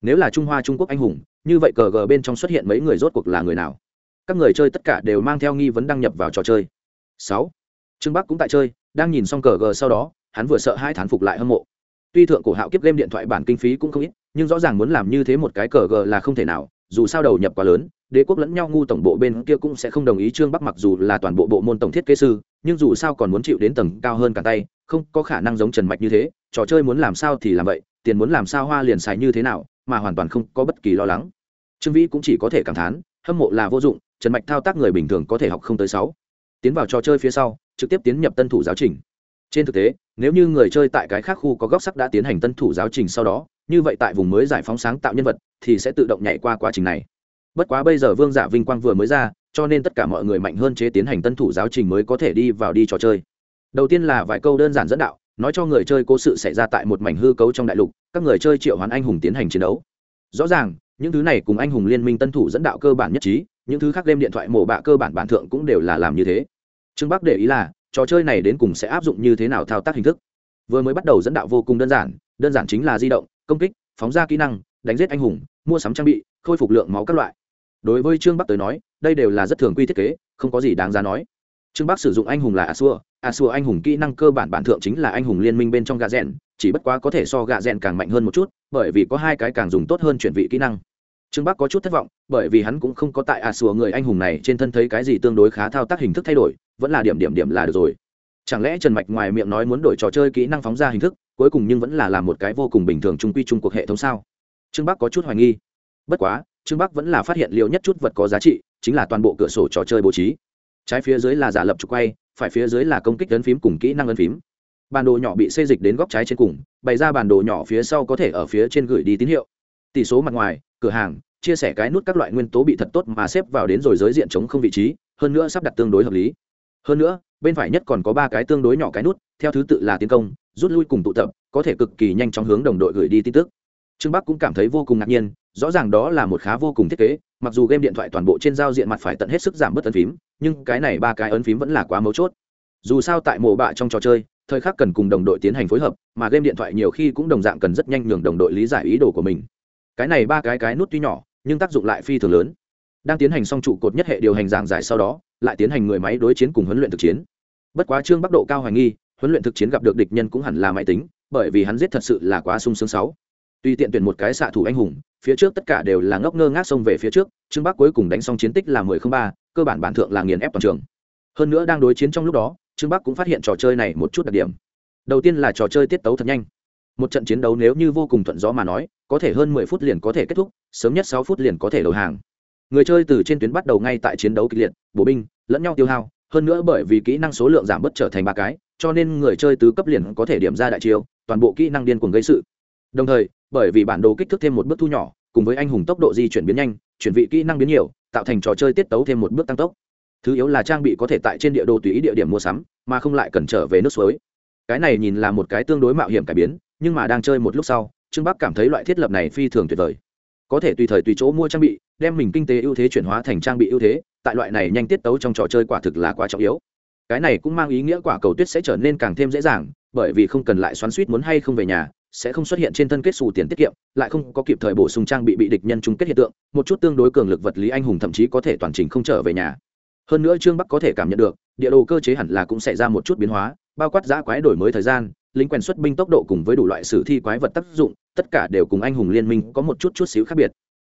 Nếu là Trung Hoa Trung Quốc anh hùng, như vậy cờ gờ bên trong xuất hiện mấy người rốt cuộc là người nào? Các người chơi tất cả đều mang theo nghi vấn đăng nhập vào trò chơi. sáu trương bắc cũng tại chơi đang nhìn xong cờ gờ sau đó hắn vừa sợ hai thán phục lại hâm mộ tuy thượng cổ hạo kiếp game điện thoại bản kinh phí cũng không ít, nhưng rõ ràng muốn làm như thế một cái cờ gờ là không thể nào, dù sao đầu nhập quá lớn, đế quốc lẫn nhau ngu tổng bộ bên kia cũng sẽ không đồng ý trương bắc mặc dù là toàn bộ bộ môn tổng thiết kế sư, nhưng dù sao còn muốn chịu đến tầng cao hơn cả tay, không có khả năng giống trần mạch như thế, trò chơi muốn làm sao thì làm vậy, tiền muốn làm sao hoa liền xài như thế nào, mà hoàn toàn không có bất kỳ lo lắng. Trương vĩ cũng chỉ có thể cảm thán, hâm mộ là vô dụng, trần mạch thao tác người bình thường có thể học không tới sáu. Tiến vào trò chơi phía sau, trực tiếp tiến nhập tân thủ giáo trình. Trên thực tế nếu như người chơi tại cái khác khu có góc sắc đã tiến hành tân thủ giáo trình sau đó, như vậy tại vùng mới giải phóng sáng tạo nhân vật thì sẽ tự động nhảy qua quá trình này. Bất quá bây giờ vương giả vinh quang vừa mới ra, cho nên tất cả mọi người mạnh hơn chế tiến hành tân thủ giáo trình mới có thể đi vào đi trò chơi. Đầu tiên là vài câu đơn giản dẫn đạo, nói cho người chơi cố sự xảy ra tại một mảnh hư cấu trong đại lục, các người chơi triệu hoán anh hùng tiến hành chiến đấu. Rõ ràng, những thứ này cùng anh hùng liên minh tân thủ dẫn đạo cơ bản nhất trí, những thứ khác đem điện thoại mổ bạ cơ bản bản thượng cũng đều là làm như thế. Trương bắc để ý là trò chơi này đến cùng sẽ áp dụng như thế nào thao tác hình thức? Vừa mới bắt đầu dẫn đạo vô cùng đơn giản đơn giản chính là di động, công kích, phóng ra kỹ năng, đánh giết anh hùng, mua sắm trang bị, khôi phục lượng máu các loại. Đối với trương bắc tới nói, đây đều là rất thường quy thiết kế, không có gì đáng giá nói. Trương bắc sử dụng anh hùng là a xua a xua anh hùng kỹ năng cơ bản bản thượng chính là anh hùng liên minh bên trong gà rèn, chỉ bất quá có thể so gà rèn càng mạnh hơn một chút, bởi vì có hai cái càng dùng tốt hơn chuyển vị kỹ năng trương bắc có chút thất vọng, bởi vì hắn cũng không có tại a xua người anh hùng này trên thân thấy cái gì tương đối khá thao tác hình thức thay đổi, vẫn là điểm điểm điểm là được rồi. Chẳng lẽ trần mạch ngoài miệng nói muốn đổi trò chơi kỹ năng phóng ra hình thức, cuối cùng nhưng vẫn là làm một cái vô cùng bình thường trung quy trung cuộc hệ thống sao? Trương bắc có chút hoài nghi. Bất quá, trương bắc vẫn là phát hiện liệu nhất chút vật có giá trị, chính là toàn bộ cửa sổ trò chơi bố trí. Trái phía dưới là giả lập trục quay, phải phía dưới là công kích ấn phím cùng kỹ năng ấn phím. Bản đồ nhỏ bị xê dịch đến góc trái trên cùng, bày ra bản đồ nhỏ phía sau có thể ở phía trên gửi đi tín hiệu. Tỷ số mặt ngoài cửa hàng, chia sẻ cái nút các loại nguyên tố bị thật tốt mà xếp vào đến rồi giới diện chống không vị trí, hơn nữa sắp đặt tương đối hợp lý. Hơn nữa, bên phải nhất còn có ba cái tương đối nhỏ cái nút, theo thứ tự là tiến công, rút lui cùng tụ tập, có thể cực kỳ nhanh chóng hướng đồng đội gửi đi tin tức. Trương bắc cũng cảm thấy vô cùng ngạc nhiên, rõ ràng đó là một khá vô cùng thiết kế, mặc dù game điện thoại toàn bộ trên giao diện mặt phải tận hết sức giảm bớt ấn phím, nhưng cái này ba cái ấn phím vẫn là quá mấu chốt. Dù sao tại mộ bạ trong trò chơi, thời khắc cần cùng đồng đội tiến hành phối hợp, mà game điện thoại nhiều khi cũng đồng dạng cần rất nhanh nhường đồng đội lý giải ý đồ của mình cái này ba cái cái nút tuy nhỏ, nhưng tác dụng lại phi thường lớn. Đang tiến hành xong trụ cột nhất hệ điều hành giảng giải sau đó, lại tiến hành người máy đối chiến cùng huấn luyện thực chiến. Bất quá trương bắc độ cao hoài nghi, huấn luyện thực chiến gặp được địch nhân cũng hẳn là máy tính, bởi vì hắn giết thật sự là quá sung sướng sáu. Tuy tiện tuyển một cái xạ thủ anh hùng, phía trước tất cả đều là ngốc ngơ ngác xông về phía trước, trương bắc cuối cùng đánh xong chiến tích là mười không ba, cơ bản bản thượng là nghiền ép toàn trường. Hơn nữa đang đối chiến trong lúc đó, trương bắc cũng phát hiện trò chơi này một chút đặc điểm. Đầu tiên là trò chơi tiết tấu thật nhanh một trận chiến đấu nếu như vô cùng thuận gió mà nói, có thể hơn mười phút liền có thể kết thúc, sớm nhất sáu phút liền có thể đầu hàng. Người chơi từ trên tuyến bắt đầu ngay tại chiến đấu kịch liệt bộ binh, lẫn nhau tiêu hao, hơn nữa bởi vì kỹ năng số lượng giảm bất trở thành ba cái, cho nên người chơi tứ cấp liền có thể điểm ra đại chiêu, toàn bộ kỹ năng điên cuồng gây sự. Đồng thời, bởi vì bản đồ kích thước thêm một bước thu nhỏ, cùng với anh hùng tốc độ di chuyển biến nhanh, chuyển vị kỹ năng biến nhiều, tạo thành trò chơi tiết tấu thêm một bước tăng tốc. Thứ yếu là trang bị có thể tại trên địa đồ tùy ý địa điểm mua sắm, mà không lại cần trở về nước suối. Cái này nhìn là một cái tương đối mạo hiểm cải biến nhưng mà đang chơi một lúc sau, trương bắc cảm thấy loại thiết lập này phi thường tuyệt vời. Có thể tùy thời tùy chỗ mua trang bị, đem mình kinh tế ưu thế chuyển hóa thành trang bị ưu thế, tại loại này nhanh tiết tấu trong trò chơi quả thực là quá trọng yếu. Cái này cũng mang ý nghĩa quả cầu tuyết sẽ trở nên càng thêm dễ dàng, bởi vì không cần lại xoắn suýt muốn hay không về nhà, sẽ không xuất hiện trên thân kết xù tiền tiết kiệm, lại không có kịp thời bổ sung trang bị bị địch nhân chung kết hiện tượng, một chút tương đối cường lực vật lý anh hùng thậm chí có thể toàn trình không trở về nhà. Hơn nữa trương bắc có thể cảm nhận được, địa đồ cơ chế hẳn là cũng xảy ra một chút biến hóa, bao quát giã quái đổi mới thời gian lính quen xuất binh tốc độ cùng với đủ loại sử thi quái vật tác dụng, tất cả đều cùng anh hùng liên minh có một chút chút xíu khác biệt.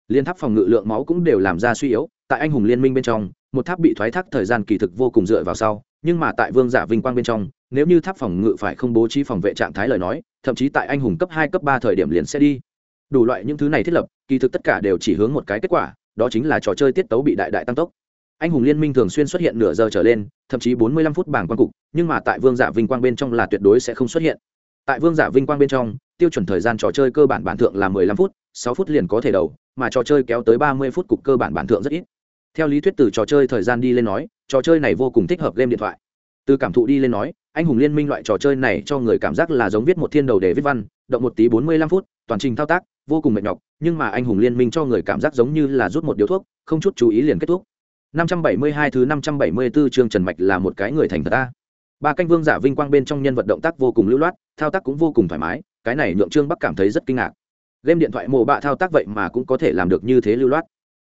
Liên tháp phòng ngự lượng máu cũng đều làm ra suy yếu, tại anh hùng liên minh bên trong, một tháp bị thoái thác thời gian kỳ thực vô cùng dựa vào sau, nhưng mà tại vương giả vinh quang bên trong, nếu như tháp phòng ngự phải không bố trí phòng vệ trạng thái lời nói, thậm chí tại anh hùng cấp hai, cấp ba thời điểm liền sẽ đi. Đủ loại những thứ này thiết lập, kỳ thực tất cả đều chỉ hướng một cái kết quả, đó chính là trò chơi tiết tấu bị đại đại tăng tốc anh hùng liên minh thường xuyên xuất hiện nửa giờ trở lên, thậm chí bốn mươi lăm phút bảng quan cục, nhưng mà tại vương giả vinh quang bên trong là tuyệt đối sẽ không xuất hiện. Tại vương giả vinh quang bên trong, tiêu chuẩn thời gian trò chơi cơ bản bản thượng là mười lăm phút, sáu phút liền có thể đầu, mà trò chơi kéo tới ba mươi phút cục cơ bản bản thượng rất ít. Theo lý thuyết từ trò chơi thời gian đi lên nói, trò chơi này vô cùng thích hợp game điện thoại. Từ cảm thụ đi lên nói, anh hùng liên minh loại trò chơi này cho người cảm giác là giống viết một thiên đầu để viết văn, động một tí bốn mươi lăm phút, toàn trình thao tác, vô cùng mệt nhọc, nhưng mà anh hùng liên minh cho người cảm giác giống như là rút một điếu thuốc, không chút chú ý liền kết thúc. 572 thứ 574 chương Trần Mạch là một cái người thành thật ta. Ba canh vương giả vinh quang bên trong nhân vật động tác vô cùng lưu loát, thao tác cũng vô cùng thoải mái, cái này nhượng Trương Bắc cảm thấy rất kinh ngạc. Game điện thoại mồ bạ thao tác vậy mà cũng có thể làm được như thế lưu loát.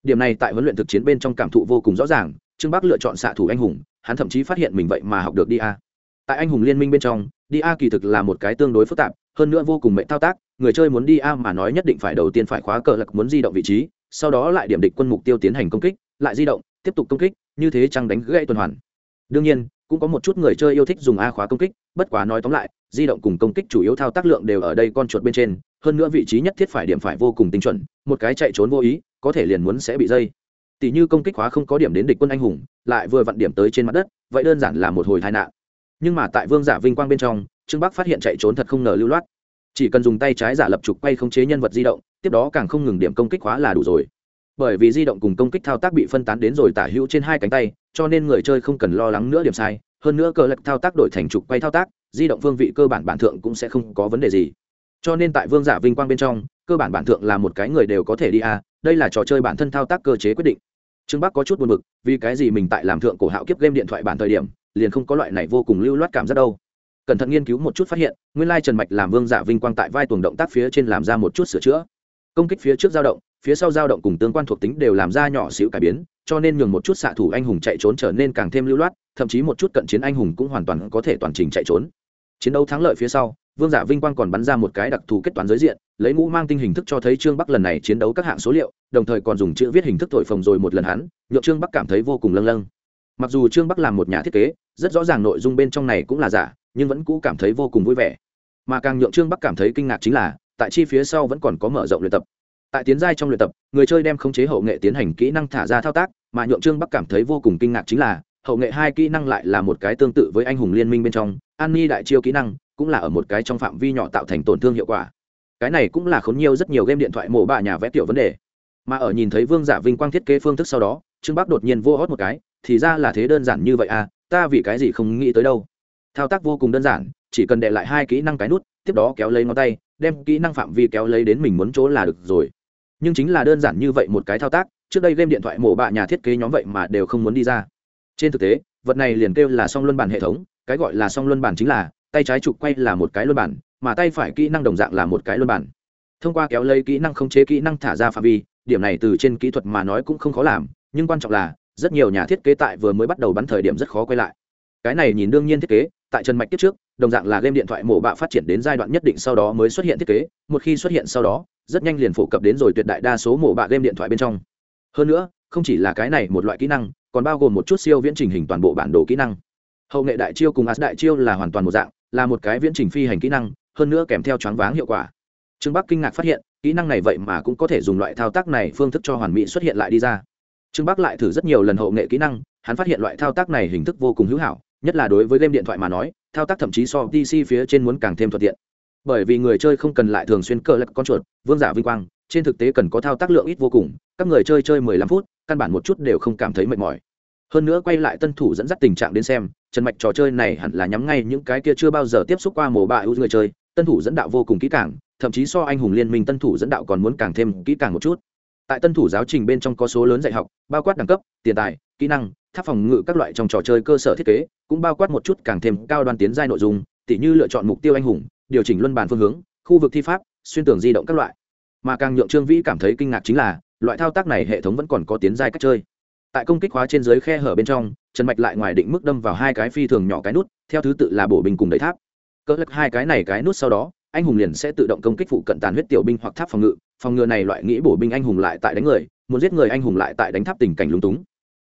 Điểm này tại huấn luyện thực chiến bên trong cảm thụ vô cùng rõ ràng, Trương Bắc lựa chọn xạ thủ anh hùng, hắn thậm chí phát hiện mình vậy mà học được đi a. Tại anh hùng liên minh bên trong, đi a kỳ thực là một cái tương đối phức tạp, hơn nữa vô cùng mệt thao tác, người chơi muốn đi a mà nói nhất định phải đầu tiên phải khóa cờ lực muốn di động vị trí, sau đó lại điểm địch quân mục tiêu tiến hành công kích, lại di động, tiếp tục công kích, như thế chăng đánh gãy tuần hoàn. Đương nhiên, cũng có một chút người chơi yêu thích dùng a khóa công kích, bất quá nói tóm lại, di động cùng công kích chủ yếu thao tác lượng đều ở đây con chuột bên trên, hơn nữa vị trí nhất thiết phải điểm phải vô cùng tinh chuẩn, một cái chạy trốn vô ý, có thể liền muốn sẽ bị dây. Tỷ như công kích khóa không có điểm đến địch quân anh hùng, lại vừa vặn điểm tới trên mặt đất, vậy đơn giản là một hồi tai nạn. Nhưng mà tại vương giả vinh quang bên trong, trương bắc phát hiện chạy trốn thật không ngờ lưu loát. Chỉ cần dùng tay trái giả lập trục quay khống chế nhân vật di động, tiếp đó càng không ngừng điểm công kích khóa là đủ rồi bởi vì di động cùng công kích thao tác bị phân tán đến rồi tả hữu trên hai cánh tay, cho nên người chơi không cần lo lắng nữa điểm sai. Hơn nữa cờ lật thao tác đổi thành trục quay thao tác, di động phương vị cơ bản bản thượng cũng sẽ không có vấn đề gì. Cho nên tại vương giả vinh quang bên trong, cơ bản bản thượng là một cái người đều có thể đi à? đây là trò chơi bản thân thao tác cơ chế quyết định. Trương bắc có chút buồn b ự c vì cái gì mình tại làm thượng cổ hạo kiếp game điện thoại bản thời điểm, liền không có loại này vô cùng lưu loát cảm giác đâu. Cẩn thận nghiên cứu một chút phát hiện, nguyên lai trần mạch làm vương giả vinh quang tại vai tuồng động tác phía trên làm ra một chút sửa chữa. Công kích phía trước dao động phía sau dao động cùng tương quan thuộc tính đều làm ra nhỏ xíu cải biến, cho nên nhường một chút xạ thủ anh hùng chạy trốn trở nên càng thêm lưu loát, thậm chí một chút cận chiến anh hùng cũng hoàn toàn có thể toàn trình chạy trốn. Chiến đấu thắng lợi phía sau, vương giả vinh quang còn bắn ra một cái đặc thù kết toán giới diện, lấy ngũ mang tinh hình thức cho thấy trương bắc lần này chiến đấu các hạng số liệu, đồng thời còn dùng chữ viết hình thức thổi phồng rồi một lần hắn, nhượng trương bắc cảm thấy vô cùng lâng lâng. Mặc dù trương bắc làm một nhà thiết kế, rất rõ ràng nội dung bên trong này cũng là giả, nhưng vẫn cũ cảm thấy vô cùng vui vẻ. Mà càng nhượng trương bắc cảm thấy kinh ngạc chính là, tại chi phía sau vẫn còn có mở rộng luyện tập tại tiến giai trong luyện tập, người chơi đem khống chế hậu nghệ tiến hành kỹ năng thả ra thao tác, mà nhượng trương bắc cảm thấy vô cùng kinh ngạc chính là, hậu nghệ hai kỹ năng lại là một cái tương tự với anh hùng liên minh bên trong, an ni đại chiêu kỹ năng, cũng là ở một cái trong phạm vi nhỏ tạo thành tổn thương hiệu quả. Cái này cũng là khốn nhiều rất nhiều game điện thoại mổ bà nhà vẽ tiểu vấn đề. Mà ở nhìn thấy vương giả vinh quang thiết kế phương thức sau đó, trương bắc đột nhiên vô hót một cái, thì ra là thế đơn giản như vậy à ta vì cái gì không nghĩ tới đâu. Thao tác vô cùng đơn giản, chỉ cần đệ lại hai kỹ năng cái nút, tiếp đó kéo lấy ngón tay, đem kỹ năng phạm vi kéo lấy đến mình muốn chỗ là được rồi nhưng chính là đơn giản như vậy một cái thao tác, trước đây game điện thoại mổ bạ nhà thiết kế nhóm vậy mà đều không muốn đi ra. Trên thực tế, vật này liền kêu là song luân bản hệ thống, cái gọi là song luân bản chính là, tay trái trục quay là một cái luân bản, mà tay phải kỹ năng đồng dạng là một cái luân bản. Thông qua kéo lấy kỹ năng không chế kỹ năng thả ra phạm vi, điểm này từ trên kỹ thuật mà nói cũng không khó làm, nhưng quan trọng là, rất nhiều nhà thiết kế tại vừa mới bắt đầu bắn thời điểm rất khó quay lại. Cái này nhìn đương nhiên thiết kế, tại trần mạch tiếp trước đồng dạng là game điện thoại mổ bạ phát triển đến giai đoạn nhất định sau đó mới xuất hiện thiết kế, một khi xuất hiện sau đó, rất nhanh liền phổ cập đến rồi tuyệt đại đa số mổ bạ game điện thoại bên trong. Hơn nữa, không chỉ là cái này một loại kỹ năng, còn bao gồm một chút siêu viễn trình hình toàn bộ bản đồ kỹ năng. Hậu nghệ đại chiêu cùng as đại chiêu là hoàn toàn một dạng, là một cái viễn trình phi hành kỹ năng, hơn nữa kèm theo choáng váng hiệu quả. Trương bắc kinh ngạc phát hiện, kỹ năng này vậy mà cũng có thể dùng loại thao tác này phương thức cho hoàn mỹ xuất hiện lại đi ra. Trương bắc lại thử rất nhiều lần hậu nghệ kỹ năng, hắn phát hiện loại thao tác này hình thức vô cùng hữu hảo, nhất là đối với game điện thoại mà nói thao tác thậm chí so pc phía trên muốn càng thêm thuận tiện. Bởi vì người chơi không cần lại thường xuyên cờ lật con chuột, vương giả vinh quang, trên thực tế cần có thao tác lượng ít vô cùng, các người chơi chơi mười lăm phút, căn bản một chút đều không cảm thấy mệt mỏi. Hơn nữa quay lại tân thủ dẫn dắt tình trạng đến xem, trần mạch trò chơi này hẳn là nhắm ngay những cái kia chưa bao giờ tiếp xúc qua mổ bạ ưu người chơi, tân thủ dẫn đạo vô cùng kỹ càng, thậm chí so anh hùng liên minh tân thủ dẫn đạo còn muốn càng thêm kỹ càng một chút tại tân thủ giáo trình bên trong có số lớn dạy học, bao quát đẳng cấp, tiền tài, kỹ năng, tháp phòng ngự các loại trong trò chơi cơ sở thiết kế, cũng bao quát một chút càng thêm cao đoan tiến giai nội dung, tỉ như lựa chọn mục tiêu anh hùng, điều chỉnh luân bàn phương hướng, khu vực thi pháp, xuyên tường di động các loại. Mà càng nhượng trương vĩ cảm thấy kinh ngạc chính là, loại thao tác này hệ thống vẫn còn có tiến giai cách chơi. Tại công kích khóa trên dưới khe hở bên trong, trần mạch lại ngoài định mức đâm vào hai cái phi thường nhỏ cái nút, theo thứ tự là bổ bình cùng đẩy tháp. Cỡ lắc hai cái này cái nút sau đó, anh hùng liền sẽ tự động công kích phụ cận tàn huyết tiểu binh hoặc tháp phòng ngự phòng ngừa này loại nghĩ bổ binh anh hùng lại tại đánh người, muốn giết người anh hùng lại tại đánh tháp tình cảnh lúng túng.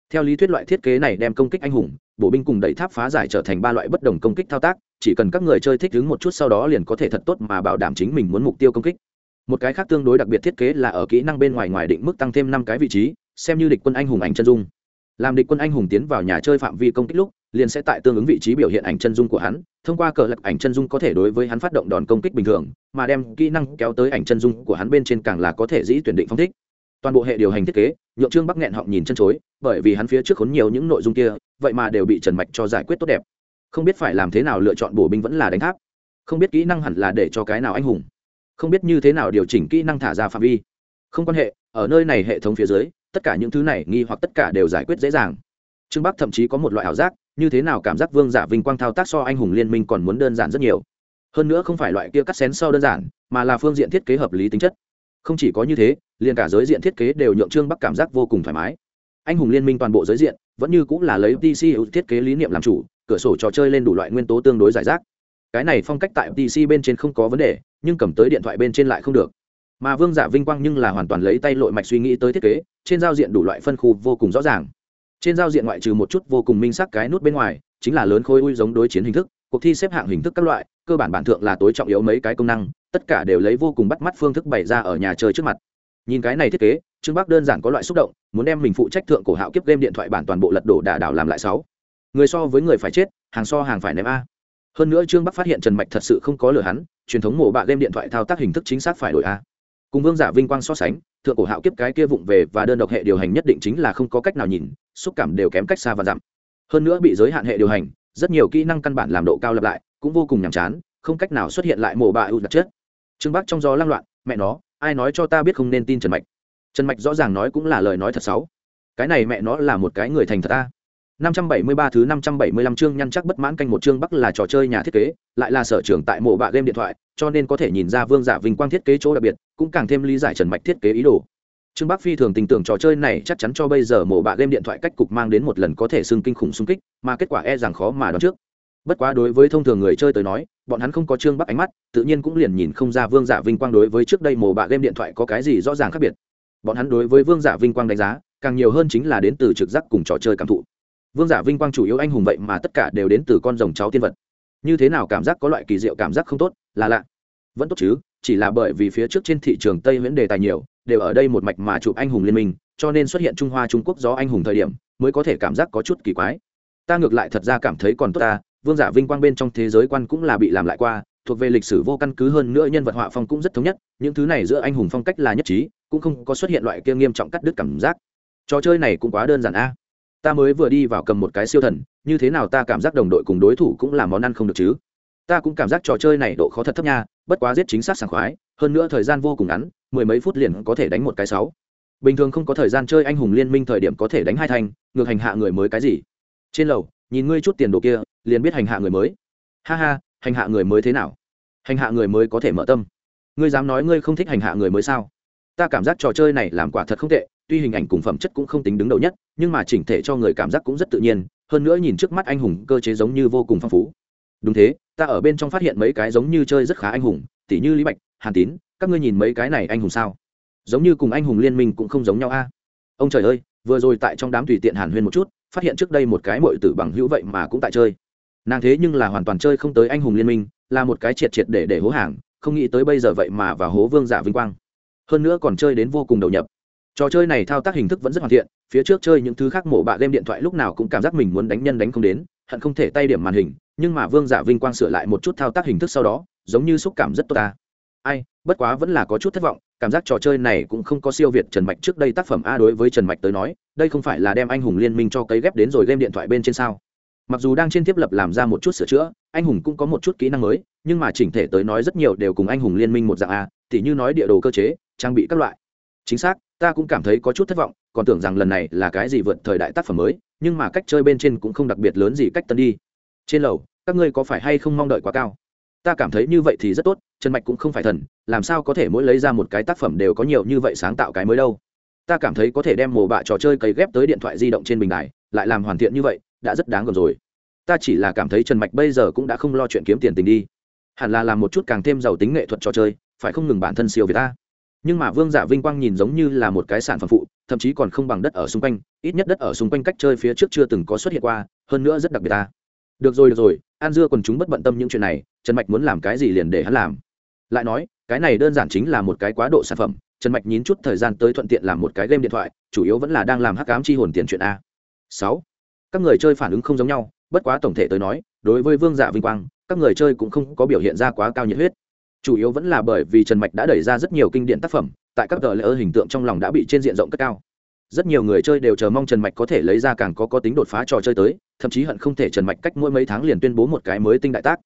Theo lý thuyết loại thiết kế này đem công kích anh hùng, bổ binh cùng đẩy tháp phá giải trở thành ba loại bất đồng công kích thao tác, chỉ cần các người chơi thích ứng một chút sau đó liền có thể thật tốt mà bảo đảm chính mình muốn mục tiêu công kích. Một cái khác tương đối đặc biệt thiết kế là ở kỹ năng bên ngoài ngoài định mức tăng thêm năm cái vị trí, xem như địch quân anh hùng ảnh chân dung. Làm địch quân anh hùng tiến vào nhà chơi phạm vi công kích lúc liền sẽ tại tương ứng vị trí biểu hiện ảnh chân dung của hắn, thông qua cờ lật ảnh chân dung có thể đối với hắn phát động đòn công kích bình thường, mà đem kỹ năng kéo tới ảnh chân dung của hắn bên trên càng là có thể dĩ tuyển định phong thích. Toàn bộ hệ điều hành thiết kế, nhượng trương bắc nghẹn họng nhìn chân chối, bởi vì hắn phía trước khốn nhiều những nội dung kia, vậy mà đều bị trần mạch cho giải quyết tốt đẹp. Không biết phải làm thế nào lựa chọn bổ binh vẫn là đánh tháp. Không biết kỹ năng hẳn là để cho cái nào anh hùng. Không biết như thế nào điều chỉnh kỹ năng thả ra phạm vi. Không quan hệ, ở nơi này hệ thống phía dưới, tất cả những thứ này nghi hoặc tất cả đều giải quyết dễ dàng. Trương bắc thậm chí có một loại ảo giác như thế nào cảm giác vương giả vinh quang thao tác so anh hùng liên minh còn muốn đơn giản rất nhiều. Hơn nữa không phải loại kia cắt xén so đơn giản, mà là phương diện thiết kế hợp lý tính chất. Không chỉ có như thế, liền cả giới diện thiết kế đều nhượng trương bắc cảm giác vô cùng thoải mái. Anh hùng liên minh toàn bộ giới diện, vẫn như cũng là lấy pc thiết kế lý niệm làm chủ, cửa sổ trò chơi lên đủ loại nguyên tố tương đối giải rác. Cái này phong cách tại pc bên trên không có vấn đề, nhưng cầm tới điện thoại bên trên lại không được. Mà vương giả vinh quang nhưng là hoàn toàn lấy tay lội mạch suy nghĩ tới thiết kế, trên giao diện đủ loại phân khu vô cùng rõ ràng trên giao diện ngoại trừ một chút vô cùng minh sắc cái nút bên ngoài, chính là lớn khối ui giống đối chiến hình thức, cuộc thi xếp hạng hình thức các loại, cơ bản bản thượng là tối trọng yếu mấy cái công năng, tất cả đều lấy vô cùng bắt mắt phương thức bày ra ở nhà chơi trước mặt. Nhìn cái này thiết kế, trương bắc đơn giản có loại xúc động, muốn đem mình phụ trách thượng cổ hạo kiếp game điện thoại bản toàn bộ lật đổ đả đảo làm lại sáu. Người so với người phải chết, hàng so hàng phải ném a. Hơn nữa trương bắc phát hiện trần mạch thật sự không có lừa hắn, truyền thống mổ bạ game điện thoại thao tác hình thức chính xác phải đổi a cùng vương giả vinh quang so sánh, thượng cổ hạo kiếp cái kia vụng về và đơn độc hệ điều hành nhất định chính là không có cách nào nhìn, xúc cảm đều kém cách xa và dặm hơn nữa bị giới hạn hệ điều hành, rất nhiều kỹ năng căn bản làm độ cao lặp lại, cũng vô cùng nhàm chán, không cách nào xuất hiện lại mổ bạ ưu đặc chất. Trương bắc trong gió lăng loạn, mẹ nó, ai nói cho ta biết không nên tin trần mạch? Trần mạch rõ ràng nói cũng là lời nói thật xấu. Cái này mẹ nó là một cái người thành thật ta. 573 thứ 575 chương nhăn chắc bất mãn canh một chương Bắc là trò chơi nhà thiết kế, lại là sở trưởng tại mộ bạ game điện thoại, cho nên có thể nhìn ra Vương Giả Vinh quang thiết kế chỗ đặc biệt, cũng càng thêm lý giải Trần Mạch thiết kế ý đồ. Trương Bắc Phi thường tình tưởng trò chơi này chắc chắn cho bây giờ mộ bạ game điện thoại cách cục mang đến một lần có thể xưng kinh khủng xung kích, mà kết quả e rằng khó mà đoán trước. Bất quá đối với thông thường người chơi tới nói, bọn hắn không có Trương Bắc ánh mắt, tự nhiên cũng liền nhìn không ra Vương Giả Vinh quang đối với trước đây mộ bạ game điện thoại có cái gì rõ ràng khác biệt. Bọn hắn đối với Vương Giả Vinh quang đánh giá, càng nhiều hơn chính là đến từ trực giác cùng trò chơi cảm thụ vương giả vinh quang chủ yếu anh hùng vậy mà tất cả đều đến từ con rồng cháu tiên vật. Như thế nào cảm giác có loại kỳ diệu cảm giác không tốt, là lạ. Vẫn tốt chứ, chỉ là bởi vì phía trước trên thị trường tây nguyễn đề tài nhiều, đều ở đây một mạch mà chụp anh hùng liên minh, cho nên xuất hiện trung hoa trung quốc do anh hùng thời điểm, mới có thể cảm giác có chút kỳ quái. Ta ngược lại thật ra cảm thấy còn tốt ta, vương giả vinh quang bên trong thế giới quan cũng là bị làm lại qua, thuộc về lịch sử vô căn cứ hơn nữa nhân vật họa phong cũng rất thống nhất, những thứ này giữa anh hùng phong cách là nhất trí, cũng không có xuất hiện loại kia nghiêm trọng cắt đứt cảm giác. Trò chơi này cũng quá đơn giản a ta mới vừa đi vào cầm một cái siêu thần, như thế nào ta cảm giác đồng đội cùng đối thủ cũng là món ăn không được chứ? Ta cũng cảm giác trò chơi này độ khó thật thấp nha, bất quá giết chính xác sảng khoái, hơn nữa thời gian vô cùng ngắn, mười mấy phút liền có thể đánh một cái sáu. Bình thường không có thời gian chơi anh hùng liên minh thời điểm có thể đánh hai thanh, ngược hành hạ người mới cái gì? Trên lầu, nhìn ngươi chút tiền đồ kia, liền biết hành hạ người mới. Ha ha, hành hạ người mới thế nào? Hành hạ người mới có thể mở tâm. Ngươi dám nói ngươi không thích hành hạ người mới sao? Ta cảm giác trò chơi này làm quả thật không tệ tuy hình ảnh cùng phẩm chất cũng không tính đứng đầu nhất, nhưng mà chỉnh thể cho người cảm giác cũng rất tự nhiên, hơn nữa nhìn trước mắt anh hùng cơ chế giống như vô cùng phong phú. Đúng thế, ta ở bên trong phát hiện mấy cái giống như chơi rất khá anh hùng, tỉ như lý bạch, hàn tín, các ngươi nhìn mấy cái này anh hùng sao? Giống như cùng anh hùng liên minh cũng không giống nhau a. Ông trời ơi, vừa rồi tại trong đám tùy tiện hàn huyên một chút, phát hiện trước đây một cái mội tử bằng hữu vậy mà cũng tại chơi. Nàng thế nhưng là hoàn toàn chơi không tới anh hùng liên minh, là một cái triệt triệt để để hố hàng, không nghĩ tới bây giờ vậy mà vào hố vương giả vinh quang. Hơn nữa còn chơi đến vô cùng đầu nhập trò chơi này thao tác hình thức vẫn rất hoàn thiện, phía trước chơi những thứ khác mổ bạ game điện thoại lúc nào cũng cảm giác mình muốn đánh nhân đánh không đến, hận không thể tay điểm màn hình, nhưng mà vương giả vinh quang sửa lại một chút thao tác hình thức sau đó, giống như xúc cảm rất tốt ta. Ai, bất quá vẫn là có chút thất vọng, cảm giác trò chơi này cũng không có siêu việt trần mạch trước đây tác phẩm a đối với trần mạch tới nói, đây không phải là đem anh hùng liên minh cho cấy ghép đến rồi game điện thoại bên trên sao. Mặc dù đang trên tiếp lập làm ra một chút sửa chữa, anh hùng cũng có một chút kỹ năng mới, nhưng mà chỉnh thể tới nói rất nhiều đều cùng anh hùng liên minh một dạng a t h như nói địa đồ cơ chế, trang bị các loại. Chính xác ta cũng cảm thấy có chút thất vọng, còn tưởng rằng lần này là cái gì vượt thời đại tác phẩm mới, nhưng mà cách chơi bên trên cũng không đặc biệt lớn gì cách tân đi. Trên lầu, các ngươi có phải hay không mong đợi quá cao? Ta cảm thấy như vậy thì rất tốt, trần mạch cũng không phải thần, làm sao có thể mỗi lấy ra một cái tác phẩm đều có nhiều như vậy sáng tạo cái mới đâu? Ta cảm thấy có thể đem mồ bạ trò chơi cấy ghép tới điện thoại di động trên bình đài, lại làm hoàn thiện như vậy, đã rất đáng gần rồi. Ta chỉ là cảm thấy trần mạch bây giờ cũng đã không lo chuyện kiếm tiền tình đi. Hẳn là làm một chút càng thêm giàu tính nghệ thuật trò chơi, phải không ngừng bản thân siêu việt ta? Nhưng mà vương giả vinh quang nhìn giống như là một cái sản phẩm phụ, thậm chí còn không bằng đất ở xung quanh, ít nhất đất ở xung quanh cách chơi phía trước chưa từng có xuất hiện qua, hơn nữa rất đặc biệt ta. Được rồi được rồi, an dưa còn chúng bất bận tâm những chuyện này, trần mạch muốn làm cái gì liền để hắn làm. Lại nói, cái này đơn giản chính là một cái quá độ sản phẩm, trần mạch nhín chút thời gian tới thuận tiện làm một cái game điện thoại, chủ yếu vẫn là đang làm hắc cám chi hồn tiền chuyện a. Sáu, các người chơi phản ứng không giống nhau, bất quá tổng thể tới nói, đối với vương giả vinh quang, các người chơi cũng không có biểu hiện ra quá cao nhiệt huyết chủ yếu vẫn là bởi vì trần mạch đã đẩy ra rất nhiều kinh điển tác phẩm, tại các tờ lễ ơ hình tượng trong lòng đã bị trên diện rộng cất cao. Rất nhiều người chơi đều chờ mong trần mạch có thể lấy ra càng có có tính đột phá trò chơi tới, thậm chí hận không thể trần mạch cách mỗi mấy tháng liền tuyên bố một cái mới tinh đại tác.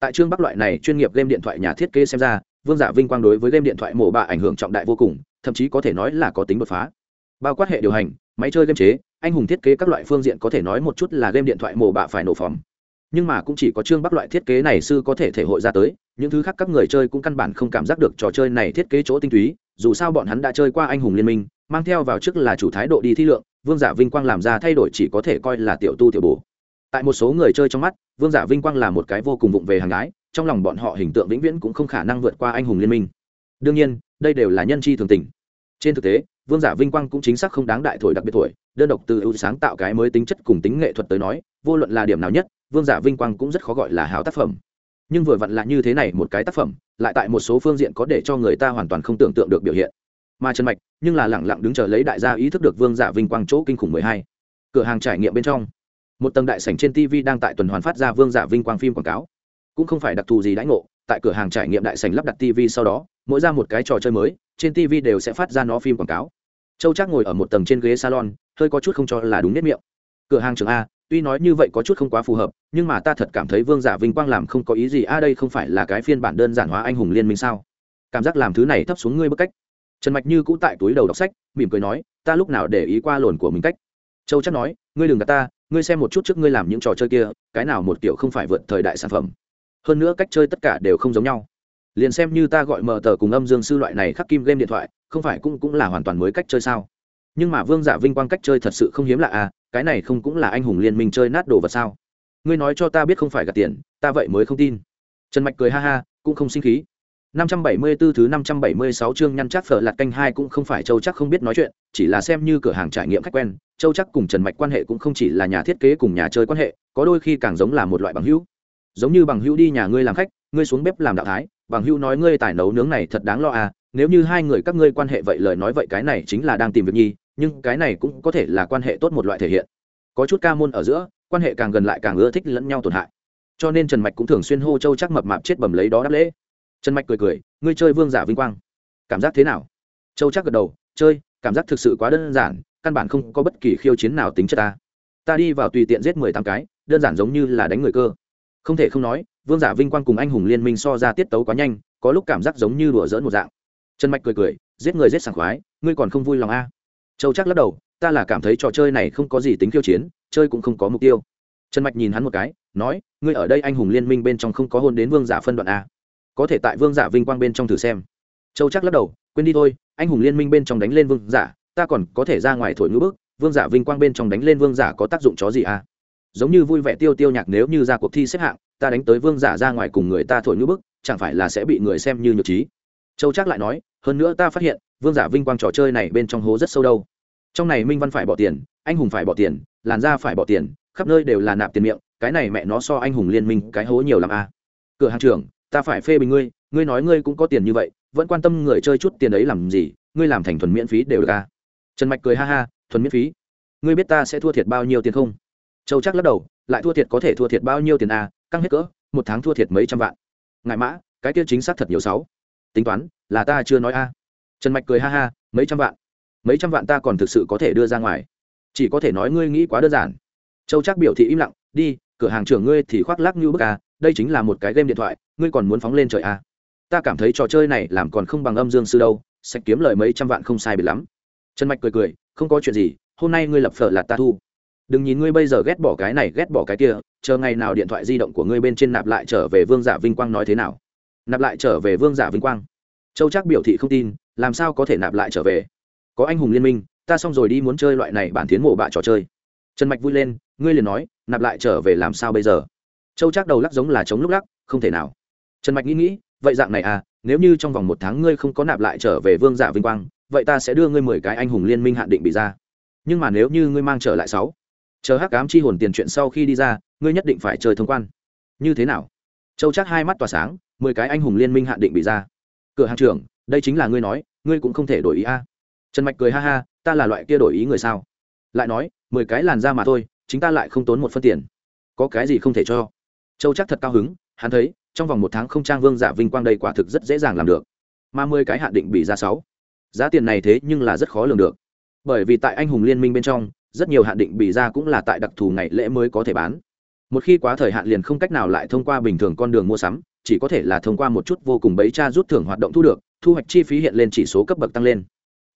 Tại trương bắc loại này chuyên nghiệp game điện thoại nhà thiết kế xem ra, vương giả vinh quang đối với game điện thoại mổ bạ ảnh hưởng trọng đại vô cùng, thậm chí có thể nói là có tính đột phá. Bao quát hệ điều hành, máy chơi game chế, anh hùng thiết kế các loại phương diện có thể nói một chút là game điện thoại mổ bạ phải nổ phỏng. Nhưng mà cũng chỉ có trương bắc loại thiết kế này sư có thể thể hội ra tới những thứ khác các người chơi cũng căn bản không cảm giác được trò chơi này thiết kế chỗ tinh túy, dù sao bọn hắn đã chơi qua anh hùng liên minh, mang theo vào trước là chủ thái độ đi thi lượng, vương giả vinh quang làm ra thay đổi chỉ có thể coi là tiểu tu tiểu bổ. Tại một số người chơi trong mắt, vương giả vinh quang là một cái vô cùng vụng về hàng gái, trong lòng bọn họ hình tượng vĩnh viễn cũng không khả năng vượt qua anh hùng liên minh. Đương nhiên, đây đều là nhân chi thường tình. Trên thực tế, vương giả vinh quang cũng chính xác không đáng đại thổi đặc biệt thổi, đơn độc từ ưu sáng tạo cái mới tính chất cùng tính nghệ thuật tới nói, vô luận là điểm nào nhất, vương giả vinh quang cũng rất khó gọi là hào tác phẩm nhưng vừa vặn là như thế này một cái tác phẩm, lại tại một số phương diện có để cho người ta hoàn toàn không tưởng tượng được biểu hiện. Mà trần mạch, nhưng là lẳng lặng đứng chờ lấy đại gia ý thức được vương giả vinh quang chỗ kinh khủng mười hai. Cửa hàng trải nghiệm bên trong, một tầng đại sảnh trên tv đang tại tuần hoàn phát ra vương giả vinh quang phim quảng cáo. Cũng không phải đặc thù gì đãi ngộ, tại cửa hàng trải nghiệm đại sảnh lắp đặt tv sau đó, mỗi ra một cái trò chơi mới, trên tv đều sẽ phát ra nó phim quảng cáo. Châu chắc ngồi ở một tầng trên ghế salon, hơi có chút không cho là đúng nếp miệng. Cửa hàng trường a tuy nói như vậy có chút không quá phù hợp, nhưng mà ta thật cảm thấy vương giả vinh quang làm không có ý gì, a, đây không phải là cái phiên bản đơn giản hóa anh hùng liên minh sao? Cảm giác làm thứ này thấp xuống ngươi bức cách. Trần mạch như cũ tại túi đầu đọc sách, mỉm cười nói, ta lúc nào để ý qua lồn của mình cách? Châu chắc nói, ngươi đừng gạt ta, ngươi xem một chút trước ngươi làm những trò chơi kia, cái nào một kiểu không phải vượt thời đại sản phẩm. Hơn nữa cách chơi tất cả đều không giống nhau. Liền xem như ta gọi mờ tờ cùng âm dương sư loại này khắc kim game điện thoại, không phải cũng cũng là hoàn toàn mới cách chơi sao? Nhưng mà vương giả vinh quang cách chơi thật sự không hiếm lạ à cái này không cũng là anh hùng liên minh chơi nát đồ vật sao? Ngươi nói cho ta biết không phải gạt tiền ta vậy mới không tin. Trần mạch cười ha ha cũng không sinh khí. 574 thứ 576 chương nhăn chắc phở lạt canh hai cũng không phải Châu chắc không biết nói chuyện, chỉ là xem như cửa hàng trải nghiệm khách quen, Châu chắc cùng Trần Mạch quan hệ cũng không chỉ là nhà thiết kế cùng nhà chơi quan hệ, có đôi khi càng giống là một loại bằng hữu. Giống như bằng hữu đi nhà ngươi làm khách, ngươi xuống bếp làm đạo thái, bằng hữu nói ngươi tài nấu nướng này thật đáng lo à, nếu như hai người các ngươi quan hệ vậy lời nói vậy cái này chính là đang tìm việc nhi, nhưng cái này cũng có thể là quan hệ tốt một loại thể hiện. Có chút ca môn ở giữa, quan hệ càng gần lại càng ưa thích lẫn nhau tổn hại. Cho nên Trần Mạch cũng thường xuyên hô Châu chắc mập mạp chết bầm lấy đó đáp lễ. Trần mạch cười cười ngươi chơi vương giả vinh quang cảm giác thế nào? Châu chắc gật đầu chơi cảm giác thực sự quá đơn giản căn bản không có bất kỳ khiêu chiến nào tính chất ta. Ta đi vào tùy tiện giết mười tám cái đơn giản giống như là đánh người cơ. Không thể không nói vương giả vinh quang cùng anh hùng liên minh so ra tiết tấu quá nhanh có lúc cảm giác giống như đùa dỡn một dạng. Trần mạch cười cười giết người giết sảng khoái ngươi còn không vui lòng a? Châu chắc lắc đầu, ta là cảm thấy trò chơi này không có gì tính khiêu chiến, chơi cũng không có mục tiêu. Trần mạch nhìn hắn một cái, nói, ngươi ở đây anh hùng liên minh bên trong không có hôn đến vương giả phân đoạn a. Có thể tại vương giả vinh quang bên trong thử xem. Châu chắc lắc đầu, quên đi thôi, anh hùng liên minh bên trong đánh lên vương giả, ta còn có thể ra ngoài thổi ngữ bức, vương giả vinh quang bên trong đánh lên vương giả có tác dụng chó gì à giống như vui vẻ tiêu tiêu nhạc nếu như ra cuộc thi xếp hạng, ta đánh tới vương giả ra ngoài cùng người ta thổi ngữ bức, chẳng phải là sẽ bị người xem như nhược trí? Châu Trác lại nói, hơn nữa ta phát hiện, vương giả vinh quang trò chơi này bên trong hố rất sâu đâu. Trong này minh văn phải bỏ tiền, anh hùng phải bỏ tiền, làn da phải bỏ tiền, khắp nơi đều là nạp tiền miệng, cái này mẹ nó so anh hùng liên minh cái hố nhiều lắm à. cửa hàng trưởng, ta phải phê bình ngươi ngươi nói ngươi cũng có tiền như vậy, vẫn quan tâm người chơi chút tiền ấy làm gì, ngươi làm thành thuần miễn phí đều được à. Trần mạch cười ha ha, thuần miễn phí? Ngươi biết ta sẽ thua thiệt bao nhiêu tiền không? Châu chắc lắc đầu, lại thua thiệt có thể thua thiệt bao nhiêu tiền à căng hết cỡ, một tháng thua thiệt mấy trăm vạn. Ngại mã, cái kia chính xác thật nhiều sáu tính toán, là ta chưa nói a. À. trần mạch cười ha ha, mấy trăm vạn. Mấy trăm vạn ta còn thực sự có thể đưa ra ngoài. Chỉ có thể nói ngươi nghĩ quá đơn giản. Châu chắc biểu thị im lặng, đi, cửa hàng trưởng ngươi thì khoác lác như bức à đây chính là một cái game điện thoại, ngươi còn muốn phóng lên trời à. ta cảm thấy trò chơi này làm còn không bằng âm dương sư đâu sẽ kiếm lời mấy trăm vạn không sai biệt lắm. Trần mạch cười cười, không có chuyện gì, hôm nay ngươi lập phở là ta thu. Đừng nhìn ngươi bây giờ ghét bỏ cái này, ghét bỏ cái kia, chờ ngày nào điện thoại di động của ngươi bên trên nạp lại trở về vương giả vinh quang nói thế nào nạp lại trở về vương giả vinh quang. Châu chắc biểu thị không tin, làm sao có thể nạp lại trở về? Có anh hùng liên minh, ta xong rồi đi muốn chơi loại này bản tiến mộ bạ trò chơi. Trần mạch vui lên, ngươi liền nói, nạp lại trở về làm sao bây giờ? Châu chắc đầu lắc giống là chống lúc lắc, không thể nào. Trần mạch nghĩ nghĩ, vậy dạng này à nếu như trong vòng một tháng ngươi không có nạp lại trở về vương giả vinh quang, vậy ta sẽ đưa ngươi mười cái anh hùng liên minh hạn định bị ra. Nhưng mà nếu như ngươi mang trở lại sáu, chờ hắc cám chi hồn tiền chuyện sau khi đi ra, ngươi nhất định phải chơi thông quan. Như thế nào? Châu chắc hai mắt tỏa sáng mười cái anh hùng liên minh hạn định bị ra. Cửa hàng trưởng, đây chính là ngươi nói, ngươi cũng không thể đổi ý a. À. trần mạch cười ha ha, ta là loại kia đổi ý người sao? Lại nói, mười cái làn ra mà thôi, chính ta lại không tốn một phân tiền. Có cái gì không thể cho? Châu chắc thật cao hứng, hắn thấy, trong vòng một tháng không trang vương giả vinh quang đây quả thực rất dễ dàng làm được. Mà mười cái hạn định bị ra sáu. Giá tiền này thế nhưng là rất khó lường được. Bởi vì tại anh hùng liên minh bên trong, rất nhiều hạn định bị ra cũng là tại đặc thù ngày lễ mới có thể bán. Một khi quá thời hạn liền không cách nào lại thông qua bình thường con đường mua sắm chỉ có thể là thông qua một chút vô cùng bấy cha rút thưởng hoạt động thu được, thu hoạch chi phí hiện lên chỉ số cấp bậc tăng lên.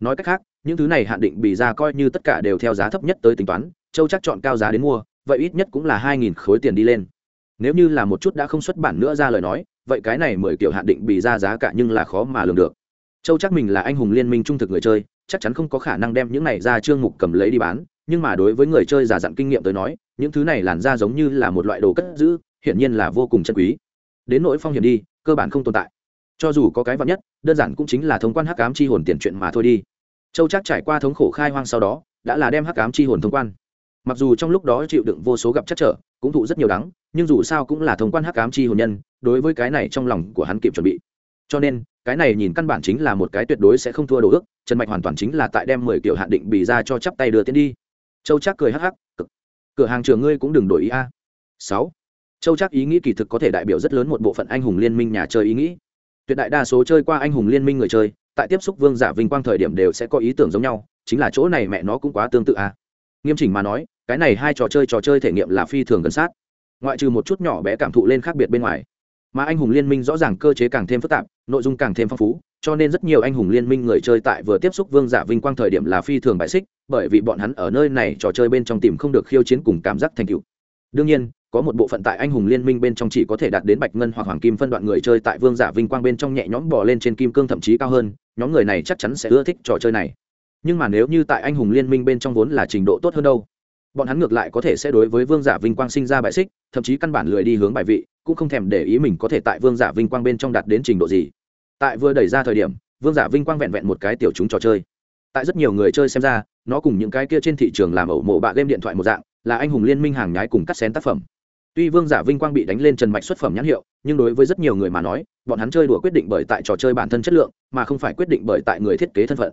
Nói cách khác, những thứ này hạn định bị ra coi như tất cả đều theo giá thấp nhất tới tính toán, châu chắc chọn cao giá đến mua, vậy ít nhất cũng là hai nghìn khối tiền đi lên. Nếu như là một chút đã không xuất bản nữa ra lời nói, vậy cái này mười kiểu hạn định bị ra giá cả nhưng là khó mà lường được. Châu chắc mình là anh hùng liên minh trung thực người chơi, chắc chắn không có khả năng đem những này ra chương mục cầm lấy đi bán, nhưng mà đối với người chơi giả dặn kinh nghiệm tới nói, những thứ này làn ra giống như là một loại đồ cất giữ, hiển nhiên là vô cùng chân quý đến nỗi phong hiểm đi, cơ bản không tồn tại. Cho dù có cái vật nhất, đơn giản cũng chính là thông quan hắc ám chi hồn tiền chuyện mà thôi đi. Châu chắc trải qua thống khổ khai hoang sau đó, đã là đem hắc ám chi hồn thông quan. Mặc dù trong lúc đó chịu đựng vô số gặp chắc trở, cũng thụ rất nhiều đắng, nhưng dù sao cũng là thông quan hắc ám chi hồn nhân, đối với cái này trong lòng của hắn kịp chuẩn bị. Cho nên, cái này nhìn căn bản chính là một cái tuyệt đối sẽ không thua đồ ước, trần mạch hoàn toàn chính là tại đem mười kiểu hạn định bì ra cho chắp tay đưa tiến đi. Châu chắc cười hắc hắc cửa hàng trường ngươi cũng đừng đổi ý a. Sáu châu chắc ý nghĩ kỳ thực có thể đại biểu rất lớn một bộ phận anh hùng liên minh nhà chơi ý nghĩ. Tuyệt đại đa số chơi qua anh hùng liên minh người chơi, tại tiếp xúc vương giả vinh quang thời điểm đều sẽ có ý tưởng giống nhau, chính là chỗ này mẹ nó cũng quá tương tự à? nghiêm chỉnh mà nói, cái này hai trò chơi trò chơi thể nghiệm là phi thường gần sát. Ngoại trừ một chút nhỏ bé cảm thụ lên khác biệt bên ngoài. Mà anh hùng liên minh rõ ràng cơ chế càng thêm phức tạp, nội dung càng thêm phong phú, cho nên rất nhiều anh hùng liên minh người chơi tại vừa tiếp xúc vương giả vinh quang thời điểm là phi thường bại xích, bởi vì bọn hắn ở nơi này trò chơi bên trong tìm không được khiêu chiến cùng cảm giác thành tựu. Đương nhiên có một bộ phận tại anh hùng liên minh bên trong chỉ có thể đạt đến bạch ngân hoặc hoàng kim phân đoạn người chơi tại vương giả vinh quang bên trong nhẹ nhõm bỏ lên trên kim cương thậm chí cao hơn, nhóm người này chắc chắn sẽ ưa thích trò chơi này. Nhưng mà nếu như tại anh hùng liên minh bên trong vốn là trình độ tốt hơn đâu, bọn hắn ngược lại có thể sẽ đối với vương giả vinh quang sinh ra bại xích, thậm chí căn bản lười đi hướng bài vị, cũng không thèm để ý mình có thể tại vương giả vinh quang bên trong đạt đến trình độ gì. Tại vừa đẩy ra thời điểm, vương giả vinh quang vẹn vẹn một cái tiểu chúng trò chơi. Tại rất nhiều người chơi xem ra, nó cùng những cái kia trên thị trường làm ẩu mộ bạ game điện thoại một dạng, là anh hùng liên minh hàng nhái cùng cắt xén tác phẩm tuy vương giả vinh quang bị đánh lên trần mạch xuất phẩm nhãn hiệu, nhưng đối với rất nhiều người mà nói, bọn hắn chơi đùa quyết định bởi tại trò chơi bản thân chất lượng, mà không phải quyết định bởi tại người thiết kế thân phận.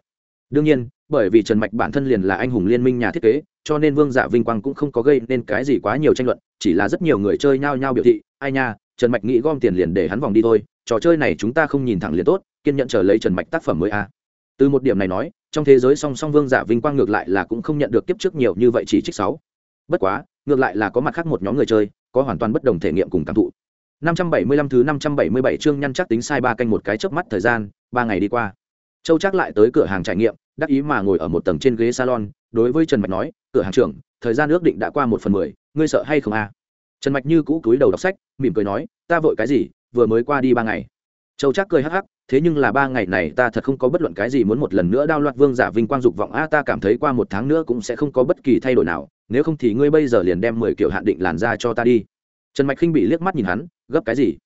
Đương nhiên, bởi vì trần mạch bản thân liền là anh hùng liên minh nhà thiết kế, cho nên vương giả vinh quang cũng không có gây nên cái gì quá nhiều tranh luận, chỉ là rất nhiều người chơi nhao nhao biểu thị, ai nha, trần mạch nghĩ gom tiền liền để hắn vòng đi thôi, trò chơi này chúng ta không nhìn thẳng liền tốt, kiên nhận chờ lấy trần mạch tác phẩm mới a. Từ một điểm này nói, trong thế giới song song vương giả vinh quang ngược lại là cũng không nhận được kiếp trước nhiều như vậy chỉ trích sáu. Bất quá, ngược lại là có mặt khác một nhóm người chơi có hoàn toàn bất đồng thể nghiệm cùng cảm thụ 575 thứ 577 chương nhăn chắc tính sai ba canh một cái chớp mắt thời gian, ba ngày đi qua. Châu Trác lại tới cửa hàng trải nghiệm, đắc ý mà ngồi ở một tầng trên ghế salon, đối với Trần Mạch nói, "Cửa hàng trưởng, thời gian ước định đã qua một phần mười, ngươi sợ hay không a?" À? Trần Mạch như cũ cúi đầu đọc sách, mỉm cười nói, "Ta vội cái gì, vừa mới qua đi ba ngày." Châu Trác cười hắc hắc, thế nhưng là ba ngày này ta thật không có bất luận cái gì muốn một lần nữa đao loạt vương giả vinh quang dục vọng a ta cảm thấy qua một tháng nữa cũng sẽ không có bất kỳ thay đổi nào nếu không thì ngươi bây giờ liền đem mười kiểu hạn định làn ra cho ta đi. Trần mạch khinh bị liếc mắt nhìn hắn, gấp cái gì?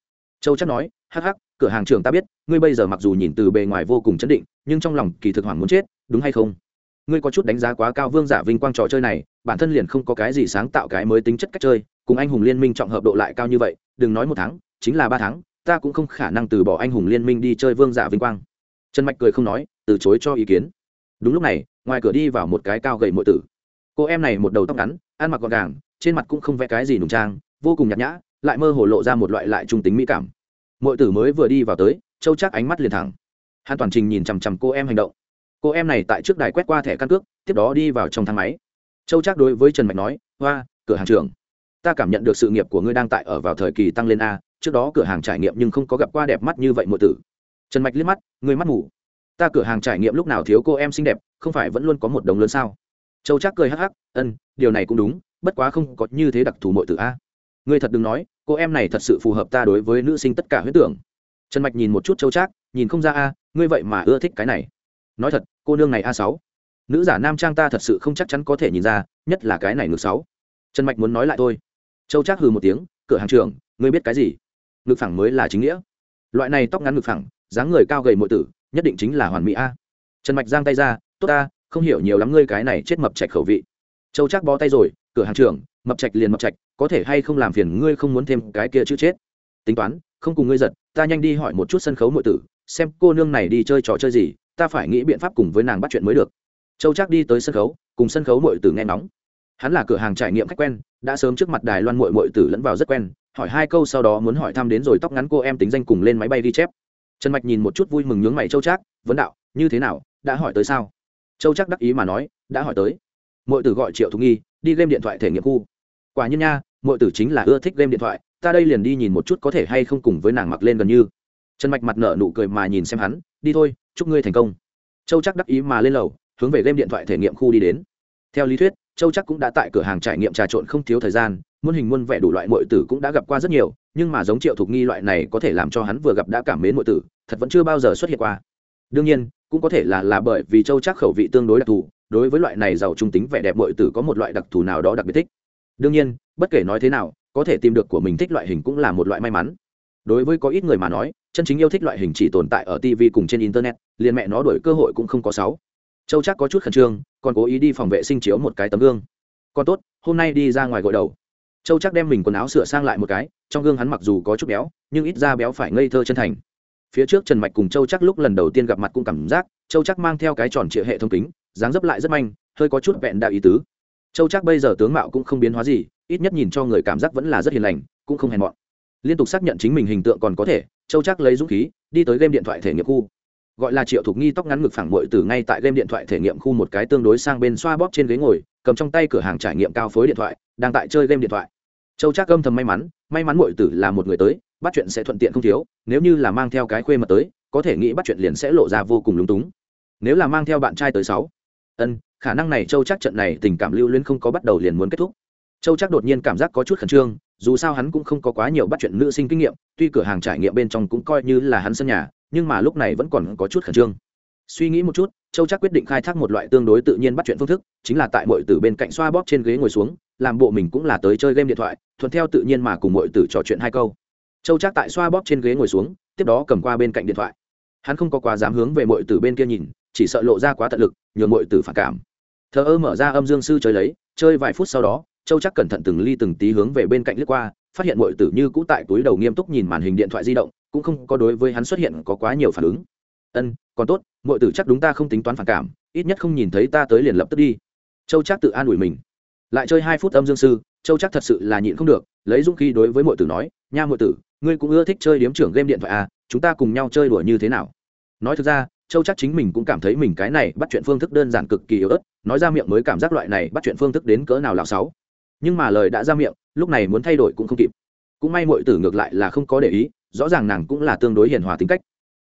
Châu chắc nói, hắc hắc, cửa hàng trưởng ta biết, ngươi bây giờ mặc dù nhìn từ bề ngoài vô cùng chấn định, nhưng trong lòng kỳ thực hoàng muốn chết, đúng hay không? Ngươi có chút đánh giá quá cao vương giả vinh quang trò chơi này, bản thân liền không có cái gì sáng tạo cái mới tính chất cách chơi, cùng anh hùng liên minh trọng hợp độ lại cao như vậy, đừng nói một tháng, chính là ba tháng, ta cũng không khả năng từ bỏ anh hùng liên minh đi chơi vương giả vinh quang. Trần mạch cười không nói, từ chối cho ý kiến. Đúng lúc này, ngoài cửa đi vào một cái cao gầy mọi tử cô em này một đầu tóc ngắn, ăn mặc gọn gàng, trên mặt cũng không vẽ cái gì nùng trang, vô cùng nhạt nhã, lại mơ hồ lộ ra một loại lại trung tính mỹ cảm. Mọi tử mới vừa đi vào tới, châu chắc ánh mắt liền thẳng. Hắn toàn trình nhìn chằm chằm cô em hành động. Cô em này tại trước đài quét qua thẻ căn cước, tiếp đó đi vào trong thang máy. Châu chắc đối với trần mạch nói, hoa, cửa hàng trưởng, ta cảm nhận được sự nghiệp của ngươi đang tại ở vào thời kỳ tăng lên a, trước đó cửa hàng trải nghiệm nhưng không có gặp qua đẹp mắt như vậy mọi tử. Trần mạch liếc mắt người mắt ngủ ta cửa hàng trải nghiệm lúc nào thiếu cô em xinh đẹp, không phải vẫn luôn có một đồng lớn sao? Châu chắc cười hắc hắc, ân, điều này cũng đúng, bất quá không có như thế đặc thù mọi tử a. Ngươi thật đừng nói, cô em này thật sự phù hợp ta đối với nữ sinh tất cả huyết tưởng. Trần mạch nhìn một chút châu trác, nhìn không ra a, ngươi vậy mà ưa thích cái này. Nói thật, cô nương này a sáu. Nữ giả nam trang ta thật sự không chắc chắn có thể nhìn ra, nhất là cái này ngược sáu. Trần mạch muốn nói lại thôi. Châu trác hừ một tiếng, cửa hàng trưởng, ngươi biết cái gì? Ngực phẳng mới là chính nghĩa. Loại này tóc ngắn ngực phẳng, dáng người cao gầy mọi tử, nhất định chính là hoàn mỹ a. Trần mạch giang tay ra, tốt ta không hiểu nhiều lắm ngươi cái này chết mập trạch khẩu vị. Châu chắc bó tay rồi, cửa hàng trưởng, mập trạch liền mập trạch, có thể hay không làm phiền ngươi không muốn thêm cái kia chữ chết? Tính toán, không cùng ngươi giật, ta nhanh đi hỏi một chút sân khấu nội tử, xem cô nương này đi chơi trò chơi gì, ta phải nghĩ biện pháp cùng với nàng bắt chuyện mới được. Châu chắc đi tới sân khấu, cùng sân khấu nội tử nghe nóng hắn là cửa hàng trải nghiệm khách quen, đã sớm trước mặt đài loan mội mội tử lẫn vào rất quen, hỏi hai câu sau đó muốn hỏi thăm đến rồi tóc ngắn cô em tính danh cùng lên máy bay ghi chép. Trần mạch nhìn một chút vui mừng nhướng mày châu trác, vấn đạo, như thế nào, đã hỏi tới sao? Châu chắc đắc ý mà nói, đã hỏi tới. Mọi tử gọi triệu thục nghi, đi game điện thoại thể nghiệm khu. Quả nhiên nha mọi tử chính là ưa thích game điện thoại, ta đây liền đi nhìn một chút có thể hay không cùng với nàng mặc lên gần như. Trần mạch mặt nở nụ cười mà nhìn xem hắn, đi thôi, chúc ngươi thành công. Châu chắc đắc ý mà lên lầu, hướng về game điện thoại thể nghiệm khu đi đến. Theo lý thuyết, châu chắc cũng đã tại cửa hàng trải nghiệm trà trộn không thiếu thời gian, muôn hình muôn vẻ đủ loại mọi tử cũng đã gặp qua rất nhiều, nhưng mà giống triệu thục nghi loại này có thể làm cho hắn vừa gặp đã cảm mến mọi tử, thật vẫn chưa bao giờ xuất hiện qua. Đương nhiên cũng có thể là là bởi vì châu chắc khẩu vị tương đối đặc thù, đối với loại này giàu trung tính vẻ đẹp bội tử có một loại đặc thù nào đó đặc biệt thích. Đương nhiên, bất kể nói thế nào, có thể tìm được của mình thích loại hình cũng là một loại may mắn. Đối với có ít người mà nói, chân chính yêu thích loại hình chỉ tồn tại ở tv cùng trên internet, liền mẹ nó đổi cơ hội cũng không có sáu. Châu chắc có chút khẩn trương, còn cố ý đi phòng vệ sinh chiếu một cái tấm gương. Còn tốt, hôm nay đi ra ngoài gội đầu. Châu chắc đem mình quần áo sửa sang lại một cái, trong gương hắn mặc dù có chút béo, nhưng ít ra béo phải ngây thơ chân thành phía trước trần mạch cùng châu chắc lúc lần đầu tiên gặp mặt cũng cảm giác, châu chắc mang theo cái tròn trịa hệ thống kính, dáng dấp lại rất manh, hơi có chút vẹn đạo ý tứ. Châu chắc bây giờ tướng mạo cũng không biến hóa gì, ít nhất nhìn cho người cảm giác vẫn là rất hiền lành, cũng không hèn mọn. Liên tục xác nhận chính mình hình tượng còn có thể, châu chắc lấy dũng khí, đi tới game điện thoại thể nghiệm khu. Gọi là triệu thục nghi tóc ngắn ngực phẳng bội từ ngay tại game điện thoại thể nghiệm khu một cái tương đối sang bên xoa bóp trên ghế ngồi, cầm trong tay cửa hàng trải nghiệm cao phối điện thoại, đang tại chơi game điện thoại. Châu chắc âm thầm may mắn may mắn muội tử là một người tới bắt chuyện sẽ thuận tiện không thiếu, nếu như là mang theo cái khuê mật tới, có thể nghĩ bắt chuyện liền sẽ lộ ra vô cùng lúng túng. Nếu là mang theo bạn trai tới sáu, ân, khả năng này châu chắc trận này tình cảm lưu luyến không có bắt đầu liền muốn kết thúc. Châu chắc đột nhiên cảm giác có chút khẩn trương, dù sao hắn cũng không có quá nhiều bắt chuyện nữ sinh kinh nghiệm, tuy cửa hàng trải nghiệm bên trong cũng coi như là hắn sân nhà, nhưng mà lúc này vẫn còn có chút khẩn trương. Suy nghĩ một chút, châu chắc quyết định khai thác một loại tương đối tự nhiên bắt chuyện phương thức, chính là tại mọi tử bên cạnh xoa bóp trên ghế ngồi xuống, làm bộ mình cũng là tới chơi game điện thoại, thuận theo tự nhiên mà cùng mọi tử trò chuyện hai câu châu Trác tại xoa bóp trên ghế ngồi xuống, tiếp đó cầm qua bên cạnh điện thoại. Hắn không có quá dám hướng về mọi tử bên kia nhìn, chỉ sợ lộ ra quá tận lực, nhường mọi tử phản cảm. Thờ ơ mở ra âm dương sư chơi lấy, chơi vài phút sau đó, châu chắc cẩn thận từng ly từng tí hướng về bên cạnh lướt qua, phát hiện mọi tử như cũ tại túi đầu nghiêm túc nhìn màn hình điện thoại di động, cũng không có đối với hắn xuất hiện có quá nhiều phản ứng. Ân, còn tốt mọi tử chắc đúng ta không tính toán phản cảm, ít nhất không nhìn thấy ta tới liền lập tức đi. Châu chắc tự an ủi mình. Lại chơi hai phút âm dương sư, châu chắc thật sự là nhịn không được, lấy dũng khí đối với mọi tử nói, nha mọi tử ngươi cũng ưa thích chơi điếm trưởng game điện thoại à chúng ta cùng nhau chơi đùa như thế nào? Nói thực ra, châu chắc chính mình cũng cảm thấy mình cái này bắt chuyện phương thức đơn giản cực kỳ yếu ớt, nói ra miệng mới cảm giác loại này bắt chuyện phương thức đến cỡ nào lào sáu nhưng mà lời đã ra miệng, lúc này muốn thay đổi cũng không kịp. Cũng may mọi tử ngược lại là không có để ý, rõ ràng nàng cũng là tương đối hiền hòa tính cách.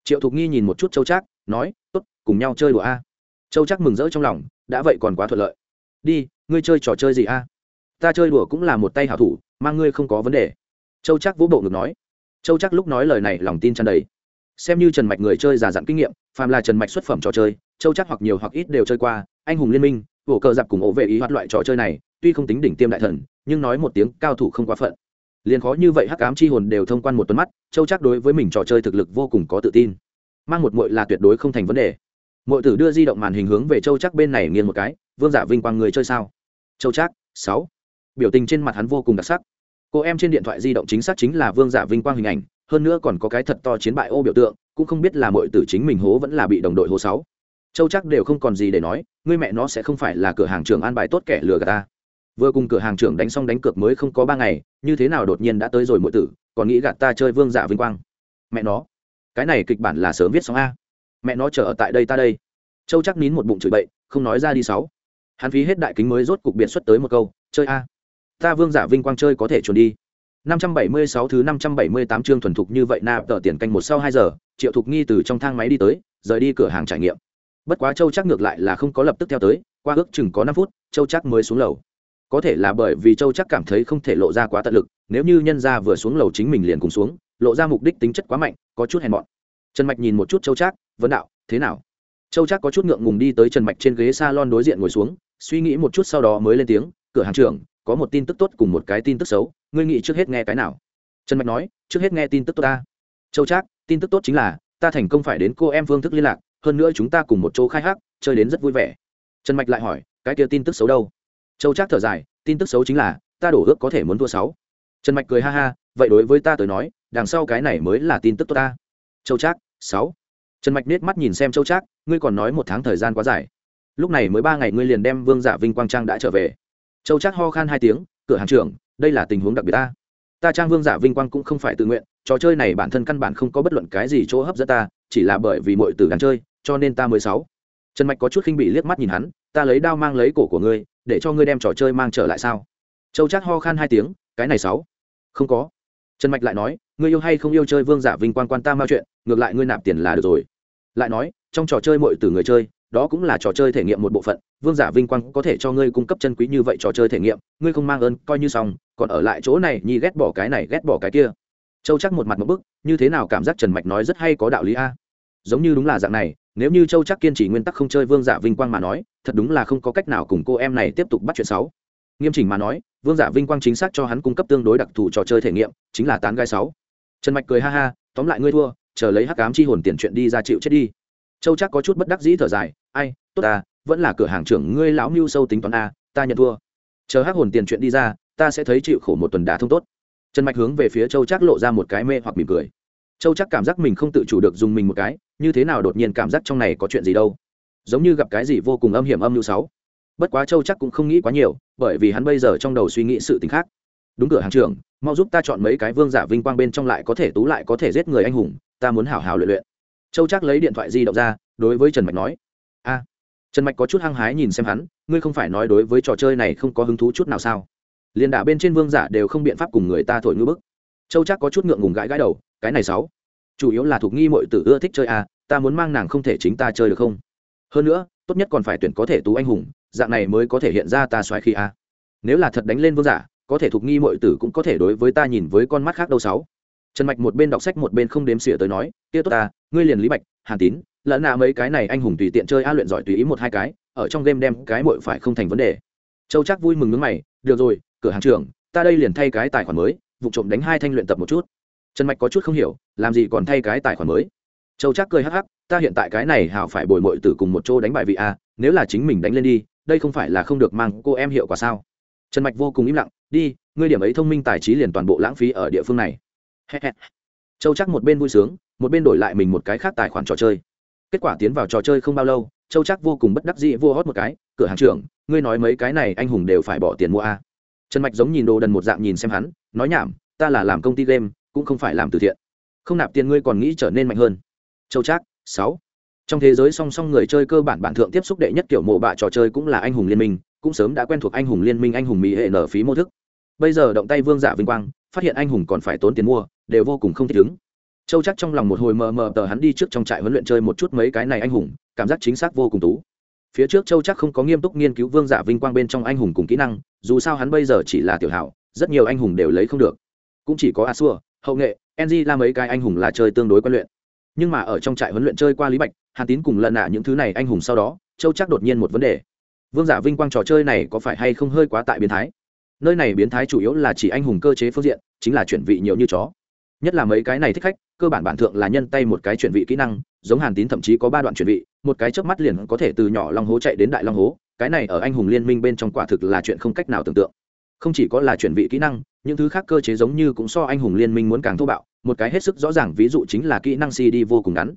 Triệu thục nghi nhìn một chút châu trác nói, tốt, cùng nhau chơi đùa a. Châu trác mừng rỡ trong lòng, đã vậy còn quá thuận lợi. Đi, ngươi chơi trò chơi gì a? Ta chơi đùa cũng là một tay hảo thủ, mà ngươi không có vấn đề. Châu trác vỗ bộ ngực nói châu chắc lúc nói lời này lòng tin tràn đầy. Xem như trần mạch người chơi già dặn kinh nghiệm, phàm là trần mạch xuất phẩm trò chơi, châu chắc hoặc nhiều hoặc ít đều chơi qua, anh hùng liên minh vỗ cờ giặc cùng ổ vệ ý hoạt loại trò chơi này, tuy không tính đỉnh tiêm đại thần, nhưng nói một tiếng cao thủ không quá phận. Liền khó như vậy hắc ám chi hồn đều thông quan một tuần mắt, châu chắc đối với mình trò chơi thực lực vô cùng có tự tin. Mang một mội là tuyệt đối không thành vấn đề. Mội tử đưa di động màn hình hướng về châu chắc bên này nghiêng một cái, vương giả vinh quang người chơi sao? Châu chắc, sáu. Biểu tình trên mặt hắn vô cùng đặc sắc cô em trên điện thoại di động chính xác chính là vương giả vinh quang hình ảnh, hơn nữa còn có cái thật to chiến bại ô biểu tượng, cũng không biết là mọi tử chính mình hố vẫn là bị đồng đội hố sáu. Châu chắc đều không còn gì để nói người mẹ nó sẽ không phải là cửa hàng trưởng an bài tốt kẻ lừa gạt ta. Vừa cùng cửa hàng trưởng đánh xong đánh cược mới không có ba ngày, như thế nào đột nhiên đã tới rồi mọi tử, còn nghĩ gạt ta chơi vương giả vinh quang. Mẹ nó, cái này kịch bản là sớm viết xong a. Mẹ nó chờ ở tại đây ta đây. Châu chắc nín một bụng chửi bậy, không nói ra đi sáu. Hắn phí hết đại kính mới rốt cục biệt xuất tới một câu, chơi a ta vương giả vinh quang chơi có thể chuồn đi 576 thứ 578 chương thuần thục như vậy nạp tờ tiền canh một sau 2 giờ, Triệu Thục Nghi từ trong thang máy đi tới, rời đi cửa hàng trải nghiệm. Bất quá Châu Trác ngược lại là không có lập tức theo tới, qua ước chừng có 5 phút, Châu Trác mới xuống lầu. Có thể là bởi vì Châu Trác cảm thấy không thể lộ ra quá tận lực, nếu như nhân gia vừa xuống lầu chính mình liền cùng xuống, lộ ra mục đích tính chất quá mạnh, có chút hèn mọn. Trần Mạch nhìn một chút Châu Trác, vấn đạo, thế nào? Châu Trác có chút ngượng ngùng đi tới Trần Mạch trên ghế salon đối diện ngồi xuống, suy nghĩ một chút sau đó mới lên tiếng, cửa hàng trưởng, có một tin tức tốt cùng một cái tin tức xấu, ngươi nghĩ trước hết nghe cái nào? Trần mạch nói, trước hết nghe tin tức tốt ta. Châu trác, tin tức tốt chính là, ta thành công phải đến cô em phương thức liên lạc, hơn nữa chúng ta cùng một chỗ khai hát chơi đến rất vui vẻ. Trần mạch lại hỏi, cái kia tin tức xấu đâu? Châu trác thở dài, tin tức xấu chính là, ta đổ ước có thể muốn thua sáu. Trần mạch cười ha ha, vậy đối với ta tới nói, đằng sau cái này mới là tin tức tốt ta. Châu trác, sáu. Trần mạch nết mắt nhìn xem châu trác, ngươi còn nói một tháng thời gian quá dài. Lúc này mới ba ngày ngươi liền đem vương giả vinh quang trang đã trở về châu chắc ho khan hai tiếng, cửa hàng trưởng, đây là tình huống đặc biệt ta. Ta trang vương giả vinh quang cũng không phải tự nguyện, trò chơi này bản thân căn bản không có bất luận cái gì chỗ hấp dẫn ta, chỉ là bởi vì mọi từ đáng chơi, cho nên ta mới sáu. Trần mạch có chút khinh bị liếc mắt nhìn hắn, ta lấy đao mang lấy cổ của ngươi, để cho ngươi đem trò chơi mang trở lại sao? Châu chắc ho khan hai tiếng, cái này sáu. Không có. Trần mạch lại nói, ngươi yêu hay không yêu chơi vương giả vinh quang quan ta mau chuyện, ngược lại ngươi nạp tiền là được rồi. Lại nói, trong trò chơi mọi từ người chơi đó cũng là trò chơi thể nghiệm một bộ phận. Vương giả vinh quang có thể cho ngươi cung cấp chân quý như vậy trò chơi thể nghiệm, ngươi không mang ơn, coi như xong, còn ở lại chỗ này, nhi ghét bỏ cái này, ghét bỏ cái kia. Châu chắc một mặt một bức, như thế nào cảm giác trần mạch nói rất hay có đạo lý a. Giống như đúng là dạng này, nếu như châu chắc kiên trì nguyên tắc không chơi vương giả vinh quang mà nói, thật đúng là không có cách nào cùng cô em này tiếp tục bắt chuyện sáu nghiêm chỉnh mà nói, vương giả vinh quang chính xác cho hắn cung cấp tương đối đặc thù trò chơi thể nghiệm, chính là tán gai sáu trần mạch cười ha ha, tóm lại ngươi thua, chờ lấy hắc cám chi hồn tiền chuyện đi ra chịu chết đi. Châu chắc có chút bất đắc dĩ thở dài ai, tốt ta vẫn là cửa hàng trưởng ngươi lão mưu sâu tính toán a, ta nhận thua. Chờ hắc hồn tiền chuyện đi ra, ta sẽ thấy chịu khổ một tuần đá thông tốt. Trần mạch hướng về phía châu chắc lộ ra một cái mê hoặc mỉm cười. Châu chắc cảm giác mình không tự chủ được dùng mình một cái, như thế nào đột nhiên cảm giác trong này có chuyện gì đâu. Giống như gặp cái gì vô cùng âm hiểm âm mưu sáu. Bất quá châu chắc cũng không nghĩ quá nhiều, bởi vì hắn bây giờ trong đầu suy nghĩ sự t ì n h khác. Đúng cửa hàng trưởng, mau giúp ta chọn mấy cái vương giả vinh quang bên trong lại có thể tú lại có thể giết người anh hùng, ta muốn hảo hảo luyện luyện. Châu chắc lấy điện thoại di động ra, đối với trần mạch nói a. Trần mạch có chút hăng hái nhìn xem hắn, ngươi không phải nói đối với trò chơi này không có hứng thú chút nào sao? Liền đả bên trên vương giả đều không biện pháp cùng người ta thổi ngư bức. Châu chắc có chút ngượng ngùng gãi gãi đầu, cái này sáu. Chủ yếu là thuộc nghi mọi tử ưa thích chơi a, ta muốn mang nàng không thể chính ta chơi được không? Hơn nữa, tốt nhất còn phải tuyển có thể tú anh hùng, dạng này mới có thể hiện ra ta xoáy khi a. Nếu là thật đánh lên vương giả, có thể thuộc nghi mọi tử cũng có thể đối với ta nhìn với con mắt khác đâu sáu. Trần mạch một bên đọc sách một bên không đếm xỉa tới nói, kia tốt ta, ngươi liền lý bạch, hàn tín lỡ nạ mấy cái này anh hùng tùy tiện chơi a luyện giỏi tùy ý một hai cái, ở trong game đem cái mội phải không thành vấn đề. Châu chắc vui mừng nước mày, được rồi, cửa hàng trưởng, ta đây liền thay cái tài khoản mới, vụ trộm đánh hai thanh luyện tập một chút. Trần mạch có chút không hiểu, làm gì còn thay cái tài khoản mới? Châu chắc cười hắc hắc, ta hiện tại cái này hào phải bồi mội tử cùng một chỗ đánh bại vị a, nếu là chính mình đánh lên đi, đây không phải là không được mang cô em hiệu quả sao? Trần mạch vô cùng im lặng, đi, ngươi điểm ấy thông minh tài trí liền toàn bộ lãng phí ở địa phương này. Châu chắc một bên vui sướng, một bên đổi lại mình một cái khác tài khoản trò chơi kết quả tiến vào trò chơi không bao lâu, châu chắc vô cùng bất đắc dĩ vua hót một cái, cửa hàng trưởng, ngươi nói mấy cái này anh hùng đều phải bỏ tiền mua a. Trần mạch giống nhìn đồ đần một dạng nhìn xem hắn, nói nhảm, ta là làm công ty game, cũng không phải làm từ thiện. Không nạp tiền ngươi còn nghĩ trở nên mạnh hơn. Châu trác, sáu. Trong thế giới song song người chơi cơ bản bản thượng tiếp xúc đệ nhất kiểu mộ bạ trò chơi cũng là anh hùng liên minh, cũng sớm đã quen thuộc anh hùng liên minh anh hùng mỹ hệ nở phí mô thức. Bây giờ động tay vương giả vinh quang, phát hiện anh hùng còn phải tốn tiền mua, đều vô cùng không thích ứng châu chắc trong lòng một hồi mờ mờ tờ hắn đi trước trong trại huấn luyện chơi một chút mấy cái này anh hùng, cảm giác chính xác vô cùng tú. Phía trước châu chắc không có nghiêm túc nghiên cứu vương giả vinh quang bên trong anh hùng cùng kỹ năng, dù sao hắn bây giờ chỉ là tiểu hảo, rất nhiều anh hùng đều lấy không được. Cũng chỉ có a xua hậu nghệ ng là mấy cái anh hùng là chơi tương đối quen luyện. Nhưng mà ở trong trại huấn luyện chơi qua lý bạch, hàn tín cùng lần nạ những thứ này anh hùng sau đó, châu chắc đột nhiên một vấn đề. Vương giả vinh quang trò chơi này có phải hay không hơi quá tại biến thái? Nơi này biến thái chủ yếu là chỉ anh hùng cơ chế phương diện, chính là chuyển vị nhiều như chó nhất là mấy cái này thích khách, cơ bản bản thượng là nhân tay một cái chuyển vị kỹ năng, giống hàn tín thậm chí có ba đoạn chuyển vị, một cái chớp mắt liền có thể từ nhỏ long hố chạy đến đại long hố, cái này ở anh hùng liên minh bên trong quả thực là chuyện không cách nào tưởng tượng. Không chỉ có là chuyển vị kỹ năng, những thứ khác cơ chế giống như cũng so anh hùng liên minh muốn càng thô bạo, một cái hết sức rõ ràng, ví dụ chính là kỹ năng cd vô cùng ngắn.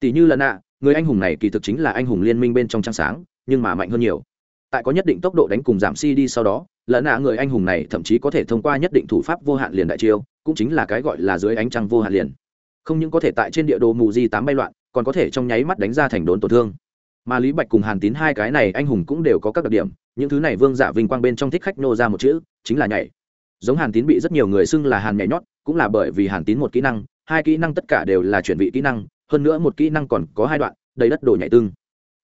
Tỷ như lần nạ, người anh hùng này kỳ thực chính là anh hùng liên minh bên trong trang sáng, nhưng mà mạnh hơn nhiều tại có nhất định tốc độ đánh cùng giảm cd sau đó lẫn nạ người anh hùng này thậm chí có thể thông qua nhất định thủ pháp vô hạn liền đại chiêu, cũng chính là cái gọi là dưới ánh trăng vô hạn liền. Không những có thể tại trên địa đồ mù di tám bay loạn, còn có thể trong nháy mắt đánh ra thành đốn tổn thương. Mà lý bạch cùng hàn tín hai cái này anh hùng cũng đều có các đặc điểm, những thứ này vương giả vinh quang bên trong thích khách nô ra một chữ, chính là nhảy. Giống hàn tín bị rất nhiều người xưng là hàn nhảy nhót, cũng là bởi vì hàn tín một kỹ năng, hai kỹ năng tất cả đều là chuyển vị kỹ năng, hơn nữa một kỹ năng còn có hai đoạn, đầy đất đồ nhảy tương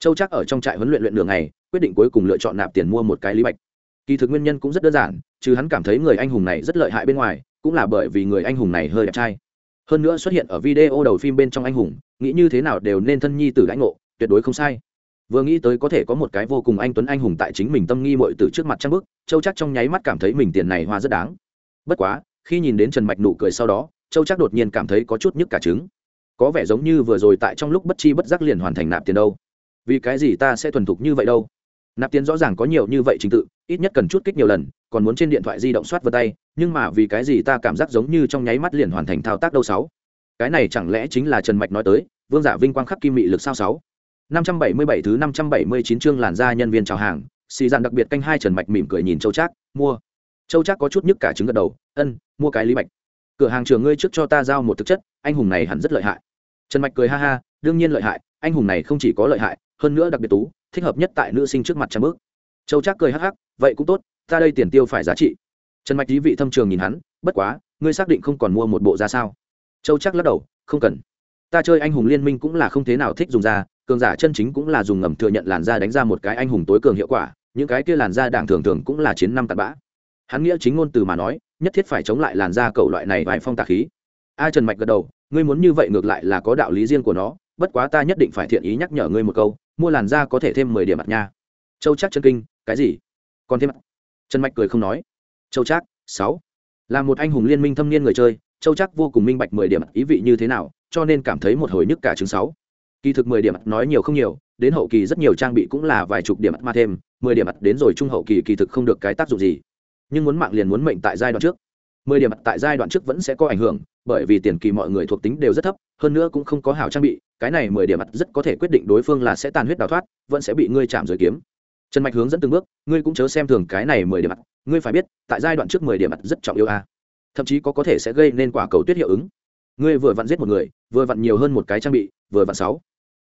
châu chắc ở trong trại huấn luyện luyện đường này quyết định cuối cùng lựa chọn nạp tiền mua một cái lý bạch. Kỳ thực nguyên nhân cũng rất đơn giản chứ hắn cảm thấy người anh hùng này rất lợi hại bên ngoài, cũng là bởi vì người anh hùng này hơi đẹp trai. Hơn nữa xuất hiện ở video đầu phim bên trong anh hùng, nghĩ như thế nào đều nên thân nhi tử lãnh ngộ, tuyệt đối không sai. Vừa nghĩ tới có thể có một cái vô cùng anh tuấn anh hùng tại chính mình tâm nghi mội từ trước mặt trang bức, châu chắc trong nháy mắt cảm thấy mình tiền này hoa rất đáng. Bất quá, khi nhìn đến trần mạch nụ cười sau đó, châu chắc đột nhiên cảm thấy có chút nhức cả trứng. Có vẻ giống như vừa rồi tại trong lúc bất chi bất giác liền hoàn thành nạp tiền đâu. Vì cái gì ta sẽ thuần thục như vậy đâu? Nạp tiền rõ ràng có nhiều như vậy trình tự, ít nhất cần chút kích nhiều lần, còn muốn trên điện thoại di động soát vân tay, nhưng mà vì cái gì ta cảm giác giống như trong nháy mắt liền hoàn thành thao tác đâu sáu? Cái này chẳng lẽ chính là trần mạch nói tới, vương giả vinh quang khắc kim mị lực sao sáu? Năm trăm bảy mươi bảy thứ năm trăm bảy mươi chín chương làn da nhân viên chào hàng, xì dàn đặc biệt canh hai trần mạch mỉm cười nhìn châu trác, mua. Châu trác có chút nhức cả trứng gật đầu, ân, mua cái lý bạch. Cửa hàng trường ngươi trước cho ta giao một thực chất, anh hùng này hẳn rất lợi hại. Trần mạch cười ha ha, đương nhiên lợi hại, anh hùng này không chỉ có lợi hại, hơn nữa đặc biệt tú thích hợp nhất tại nữ sinh trước mặt trang bước. Châu trác cười hắc hắc, vậy cũng tốt, ta đây tiền tiêu phải giá trị. Trần mạch lý vị thâm trường nhìn hắn, bất quá, ngươi xác định không còn mua một bộ ra sao? Châu Trác lắc đầu, không cần. Ta chơi anh hùng liên minh cũng là không thế nào thích dùng da, cường giả chân chính cũng là dùng ngầm thừa nhận làn da đánh ra một cái anh hùng tối cường hiệu quả, những cái kia làn da đảng thường thường cũng là chiến năm tạt bã. Hắn nghĩa chính ngôn từ mà nói, nhất thiết phải chống lại làn da cầu loại này vài phong tà khí. A trần mạch gật đầu, ngươi muốn như vậy ngược lại là có đạo lý riêng của nó, bất quá ta nhất định phải thiện ý nhắc nhở ngươi một câu mua làn da có thể thêm mười điểm mặt nha. Châu chắc chân kinh, cái gì? Còn thêm mặt. Trần mạch cười không nói. Châu chắc sáu. Là một anh hùng liên minh thâm niên người chơi, châu chắc vô cùng minh bạch mười điểm ý vị như thế nào, cho nên cảm thấy một hồi nhức cả chứng sáu. Kỳ thực mười điểm nói nhiều không nhiều, đến hậu kỳ rất nhiều trang bị cũng là vài chục điểm mà thêm, mười điểm đến rồi trung hậu kỳ kỳ thực không được cái tác dụng gì. Nhưng muốn mạng liền muốn mệnh tại giai đoạn trước. Mười điểm tại giai đoạn trước vẫn sẽ có ảnh hưởng, bởi vì tiền kỳ mọi người thuộc tính đều rất thấp, hơn nữa cũng không có hảo trang bị cái này mười điểm mặt rất có thể quyết định đối phương là sẽ tàn huyết đào thoát, vẫn sẽ bị ngươi chạm rồi kiếm. Trần mạch hướng dẫn từng bước, ngươi cũng chớ xem thường cái này mười điểm mặt. ngươi phải biết, tại giai đoạn trước mười điểm mặt rất trọng yêu a. Thậm chí có có thể sẽ gây nên quả cầu tuyết hiệu ứng. Ngươi vừa vặn giết một người, vừa vặn nhiều hơn một cái trang bị, vừa vặn sáu.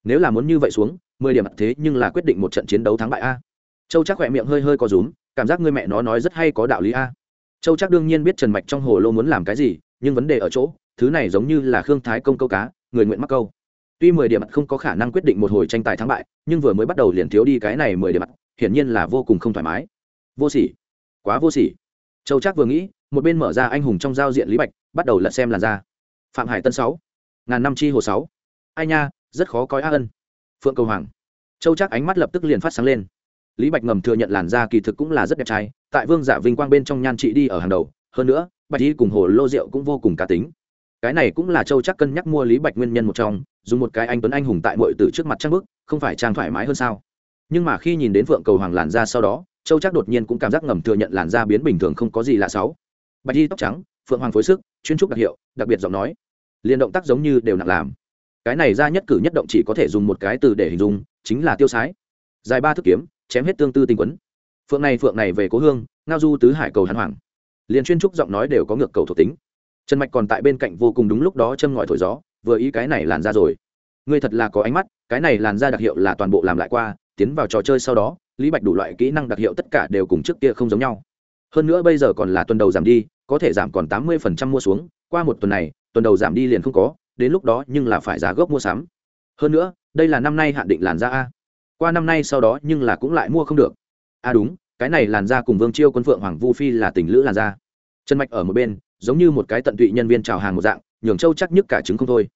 Nếu là muốn như vậy xuống, mười điểm mặt thế nhưng là quyết định một trận chiến đấu thắng bại a. Châu chắc khỏe miệng hơi hơi có rúm, cảm giác ngươi mẹ nó nói rất hay có đạo lý a. Châu chắc đương nhiên biết trần mạch trong hồ lô muốn làm cái gì, nhưng vấn đề ở chỗ, thứ này giống như là khương thái công câu cá, người nguyện mắc câu tuy mười điểm không có khả năng quyết định một hồi tranh tài thắng bại, nhưng vừa mới bắt đầu liền thiếu đi cái này mười điểm hiển nhiên là vô cùng không thoải mái. Vô sỉ. Quá vô sỉ. Châu trác vừa nghĩ, một bên mở ra anh hùng trong giao diện lý bạch, bắt đầu lật xem làn da. Phạm hải tân sáu. Ngàn năm chi hồ sáu. Ai nha, rất khó coi a ân. Phượng cầu hoàng. Châu trác ánh mắt lập tức liền phát sáng lên. Lý bạch ngầm thừa nhận làn da kỳ thực cũng là rất đẹp trai, tại vương giả vinh quang bên trong nhan trị đi ở hàng đầu. Hơn nữa, bạch y cùng hồ lô rượu cũng vô cùng cá tính cái này cũng là châu chắc cân nhắc mua lý bạch nguyên nhân một trong, dùng một cái anh tuấn anh hùng tại mọi từ trước mặt trang bức, không phải trang thoải mái hơn sao? Nhưng mà khi nhìn đến phượng cầu hoàng làn da sau đó, châu chắc đột nhiên cũng cảm giác ngầm thừa nhận làn da biến bình thường không có gì lạ sáu bạch y tóc trắng, phượng hoàng phối sức, chuyên trúc đặc hiệu, đặc biệt giọng nói. Liền động tác giống như đều nặng làm. Cái này ra nhất cử nhất động chỉ có thể dùng một cái từ để hình dung, chính là tiêu sái. Dài ba thước kiếm, chém hết tương tư tinh quấn. Phượng này phượng này về cố hương, ngao du tứ hải cầu hàn hoàng. Liền chuyên trúc giọng nói đều có ngược cầu thuộc tính trần mạch còn tại bên cạnh vô cùng đúng lúc đó châm ngòi thổi gió, vừa ý cái này làn ra rồi. Ngươi thật là có ánh mắt, cái này làn ra đặc hiệu là toàn bộ làm lại qua, tiến vào trò chơi sau đó, lý bạch đủ loại kỹ năng đặc hiệu tất cả đều cùng trước kia không giống nhau. Hơn nữa bây giờ còn là tuần đầu giảm đi, có thể giảm còn tám mươi phần trăm mua xuống, qua một tuần này, tuần đầu giảm đi liền không có, đến lúc đó nhưng là phải giá gốc mua sắm. Hơn nữa, đây là năm nay hạn định làn da a. Qua năm nay sau đó nhưng là cũng lại mua không được. À đúng, cái này làn da cùng vương chiêu quân phượng hoàng vu phi là tình lữ làn da trần mạch ở một bên, giống như một cái tận tụy nhân viên chào hàng một dạng, nhường châu chắc nhất cả trứng không thôi.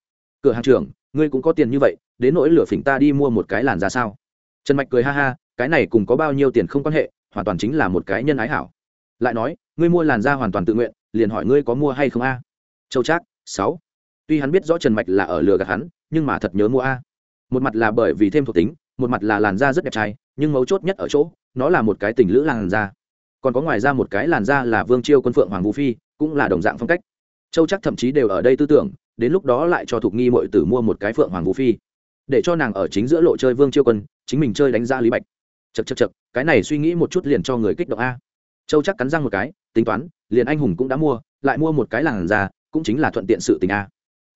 Cửa hàng trưởng, ngươi cũng có tiền như vậy, đến nỗi lửa phỉnh ta đi mua một cái làn da sao? Trần mạch cười ha ha, cái này cùng có bao nhiêu tiền không quan hệ, hoàn toàn chính là một cái nhân ái hảo. Lại nói, ngươi mua làn da hoàn toàn tự nguyện, liền hỏi ngươi có mua hay không a? Châu trác sáu. Tuy hắn biết rõ trần mạch là ở lừa gạt hắn, nhưng mà thật nhớ mua a. Một mặt là bởi vì thêm thuộc tính, một mặt là làn da rất đẹp trai, nhưng mấu chốt nhất ở chỗ, nó là một cái tình lữ làn da còn có ngoài ra một cái làn da là vương chiêu quân phượng hoàng vũ phi, cũng là đồng dạng phong cách. Châu chắc thậm chí đều ở đây tư tưởng, đến lúc đó lại cho thục nghi mọi tử mua một cái phượng hoàng vũ phi, để cho nàng ở chính giữa lộ chơi vương chiêu quân, chính mình chơi đánh ra lý bạch. Chật chật chật cái này suy nghĩ một chút liền cho người kích động a. Châu chắc cắn răng một cái, tính toán, liền anh hùng cũng đã mua, lại mua một cái làn da, cũng chính là thuận tiện sự tình a.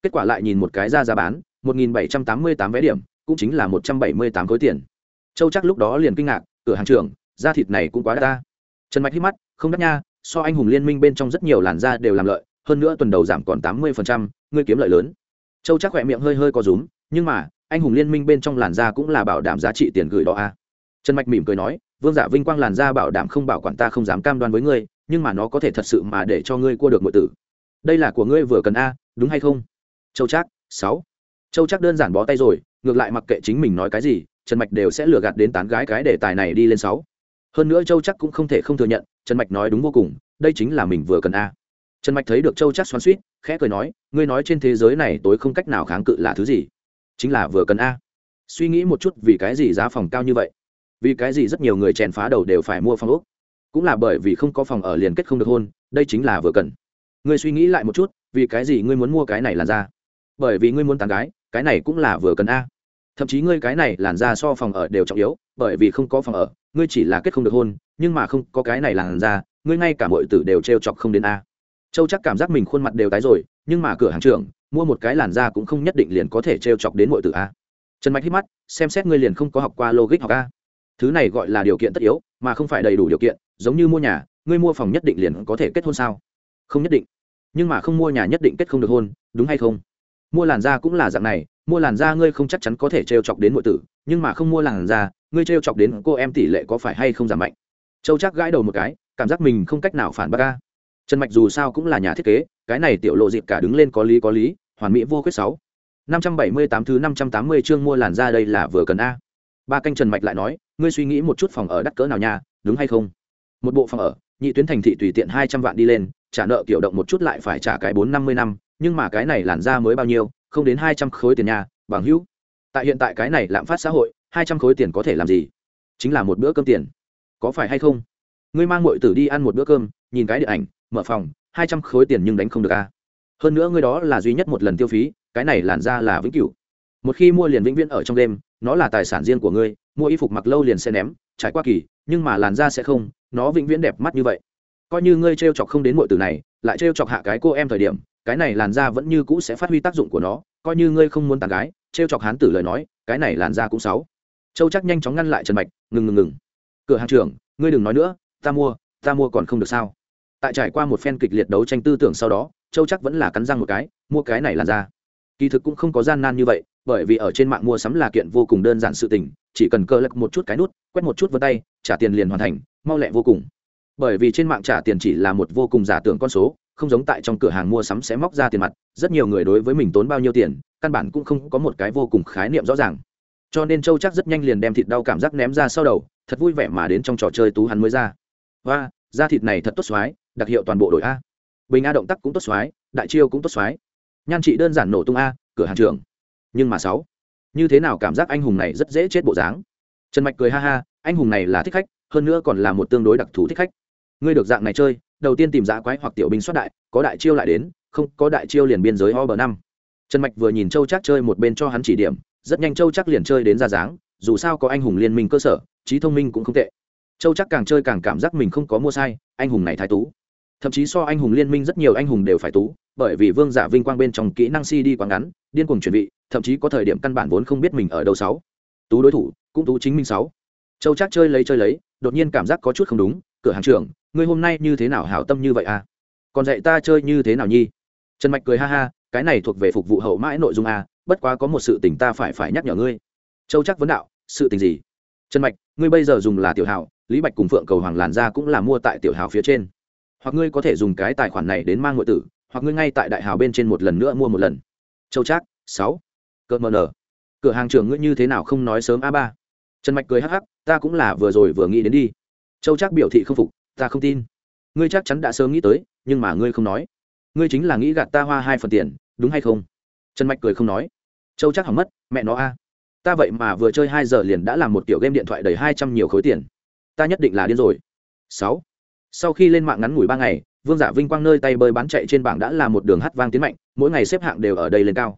Kết quả lại nhìn một cái ra giá bán, một nghìn bảy trăm tám mươi tám vé điểm, cũng chính là một trăm bảy mươi tám khối tiền. Châu chắc lúc đó liền kinh ngạc, cửa hàng trưởng, da thịt này cũng quá đắt ta trần mạch hít mắt, không đắt nha, so anh hùng liên minh bên trong rất nhiều làn da đều làm lợi, hơn nữa tuần đầu giảm còn tám mươi ngươi kiếm lợi lớn. Châu chắc khỏe miệng hơi hơi có rúm, nhưng mà, anh hùng liên minh bên trong làn da cũng là bảo đảm giá trị tiền gửi đó a. Trần mạch mỉm cười nói, vương giả vinh quang làn da bảo đảm không bảo quản ta không dám cam đoan với ngươi, nhưng mà nó có thể thật sự mà để cho ngươi cua được mọi tử. Đây là của ngươi vừa cần a, đúng hay không? Châu Trác sáu. Châu Trác đơn giản bó tay rồi, ngược lại mặc kệ chính mình nói cái gì, trần mạch đều sẽ lừa gạt đến tán gái cái đề tài này đi lên sáu hơn nữa châu chắc cũng không thể không thừa nhận, trần mạch nói đúng vô cùng, đây chính là mình vừa cần a. Trần mạch thấy được châu chắc xoắn suýt khẽ cười nói, ngươi nói trên thế giới này tối không cách nào kháng cự là thứ gì? Chính là vừa cần a. Suy nghĩ một chút, vì cái gì giá phòng cao như vậy? Vì cái gì rất nhiều người chèn phá đầu đều phải mua phòng úc cũng là bởi vì không có phòng ở liền kết không được hôn, đây chính là vừa cần. Ngươi suy nghĩ lại một chút, vì cái gì ngươi muốn mua cái này là ra bởi vì ngươi muốn tán gái, cái này cũng là vừa cần a. Thậm chí ngươi cái này làn da so phòng ở đều trọng yếu, bởi vì không có phòng ở ngươi chỉ là kết không được hôn, nhưng mà không, có cái này làn da, ngươi ngay cả mọi tử đều t r e o chọc không đến a. Châu chắc cảm giác mình khuôn mặt đều tái rồi, nhưng mà cửa hàng trưởng, mua một cái làn da cũng không nhất định liền có thể t r e o chọc đến mọi tử a. Trần mạch hít mắt, xem xét ngươi liền không có học qua logic học a. Thứ này gọi là điều kiện tất yếu, mà không phải đầy đủ điều kiện, giống như mua nhà, ngươi mua phòng nhất định liền có thể kết hôn sao? Không nhất định. Nhưng mà không mua nhà nhất định kết không được hôn, đúng hay không? Mua làn da cũng là dạng này mua làn da ngươi không chắc chắn có thể t r e o chọc đến mọi tử, nhưng mà không mua làn da, ngươi t r e o chọc đến cô em tỷ lệ có phải hay không giảm mạnh? Châu chắc gãi đầu một cái, cảm giác mình không cách nào phản bác ca trần mạch dù sao cũng là nhà thiết kế, cái này tiểu lộ dịp cả đứng lên có lý có lý, hoàn mỹ vô khuyết sáu. Năm trăm bảy mươi tám thứ năm trăm tám mươi chương mua làn da đây là vừa cần a. Ba canh trần mạch lại nói, ngươi suy nghĩ một chút phòng ở đắt cỡ nào nha, đúng hay không? Một bộ phòng ở, nhị tuyến thành thị tùy tiện hai trăm vạn đi lên, trả nợ kiểu động một chút lại phải trả cái bốn năm mươi năm, nhưng mà cái này làn da mới bao nhiêu không đến hai trăm khối tiền nhà, bằng hữu. Tại hiện tại cái này lạm phát xã hội, hai trăm khối tiền có thể làm gì? Chính là một bữa cơm tiền. Có phải hay không? Ngươi mang mọi tử đi ăn một bữa cơm, nhìn cái điện ảnh, mở phòng, hai trăm khối tiền nhưng đánh không được a à. hơn nữa ngươi đó là duy nhất một lần tiêu phí, cái này làn ra là vĩnh cửu. Một khi mua liền vĩnh viễn ở trong đêm, nó là tài sản riêng của ngươi, mua y phục mặc lâu liền sẽ ném, trải qua kỳ, nhưng mà làn da sẽ không, nó vĩnh viễn đẹp mắt như vậy coi như ngươi t r e o chọc không đến mọi từ này, lại t r e o chọc hạ cái cô em thời điểm, cái này làn da vẫn như cũ sẽ phát huy tác dụng của nó, coi như ngươi không muốn tàn gái t r e o chọc hán tử lời nói, cái này làn da cũng sáu châu chắc nhanh chóng ngăn lại trần mạch, ngừng ngừng ngừng. Cửa hàng trưởng, ngươi đừng nói nữa, ta mua ta mua còn không được sao? Tại trải qua một phen kịch liệt đấu tranh tư tưởng sau đó, châu chắc vẫn là cắn răng một cái, mua cái này làn da. kỳ thực cũng không có gian nan như vậy, bởi vì ở trên mạng mua sắm là kiện vô cùng đơn giản sự tình, chỉ cần cơ lực một chút cái nút, quét một chút vân tay, trả tiền liền hoàn thành, mau lẹ vô cùng bởi vì trên mạng trả tiền chỉ là một vô cùng giả tưởng con số, không giống tại trong cửa hàng mua sắm sẽ móc ra tiền mặt, rất nhiều người đối với mình tốn bao nhiêu tiền, căn bản cũng không có một cái vô cùng khái niệm rõ ràng. Cho nên châu chắc rất nhanh liền đem thịt đau cảm giác ném ra sau đầu, thật vui vẻ mà đến trong trò chơi tú hắn mới ra. Và da thịt này thật tốt xoái, đặc hiệu toàn bộ đội a. Bình a động tác cũng tốt xoái, đại chiêu cũng tốt xoái. Nhan trị đơn giản nổ tung a, cửa hàng trường nhưng mà sáu, như thế nào cảm giác anh hùng này rất dễ chết bộ dáng? Trần mạch cười ha ha, anh hùng này là thích khách, hơn nữa còn là một tương đối đặc thù thích khách ngươi được dạng này chơi, đầu tiên tìm giá quái hoặc tiểu binh xuất đại, có đại chiêu lại đến, không có đại chiêu liền biên giới o bờ năm. Trần mạch vừa nhìn châu chắc chơi một bên cho hắn chỉ điểm, rất nhanh châu chắc liền chơi đến ra dáng, dù sao có anh hùng liên minh cơ sở, trí thông minh cũng không tệ. Châu chắc càng chơi càng cảm giác mình không có mua sai, anh hùng này thái tú. Thậm chí so anh hùng liên minh rất nhiều anh hùng đều phải tú, bởi vì vương giả vinh quang bên trong kỹ năng si đi quá ngắn, điên cuồng chuẩn bị thậm chí có thời điểm căn bản vốn không biết mình ở đâu sáu. Tú đối thủ, cũng tú chính minh sáu. Châu chắc chơi lấy chơi lấy, đột nhiên cảm giác có chút không đúng, cửa hàng trưởng ngươi hôm nay như thế nào hảo tâm như vậy à? Còn dạy ta chơi như thế nào nhi? Trần mạch cười ha ha, cái này thuộc về phục vụ hậu mãi nội dung à bất quá có một sự tình ta phải phải nhắc nhở ngươi. Châu chắc vấn đạo, sự tình gì? Trần mạch, ngươi bây giờ dùng là tiểu hảo, lý bạch cùng phượng cầu hoàng làn ra cũng là mua tại tiểu hảo phía trên. Hoặc ngươi có thể dùng cái tài khoản này đến mang ngoại tử, hoặc ngươi ngay tại đại hào bên trên một lần nữa mua một lần. Châu trác sáu. Cỡ mờ nở. Cửa hàng trưởng ngươi như thế nào không nói sớm a ba. Trần mạch cười hắc hắc, ta cũng là vừa rồi vừa nghĩ đến đi. Châu trác biểu thị không phục ta không tin. Ngươi chắc chắn đã sớm nghĩ tới, nhưng mà ngươi không nói. Ngươi chính là nghĩ gạt ta hoa hai phần tiền, đúng hay không? Trần mạch cười không nói. Châu chắc hỏng mất, mẹ nó a. Ta vậy mà vừa chơi hai giờ liền đã làm một kiểu game điện thoại đầy hai trăm nhiều khối tiền. Ta nhất định là điên rồi. Sáu. Sau khi lên mạng ngắn ngủi ba ngày, vương giả vinh quang nơi tay bơi bán chạy trên bảng đã là một đường hát vang tiến mạnh, mỗi ngày xếp hạng đều ở đây lên cao.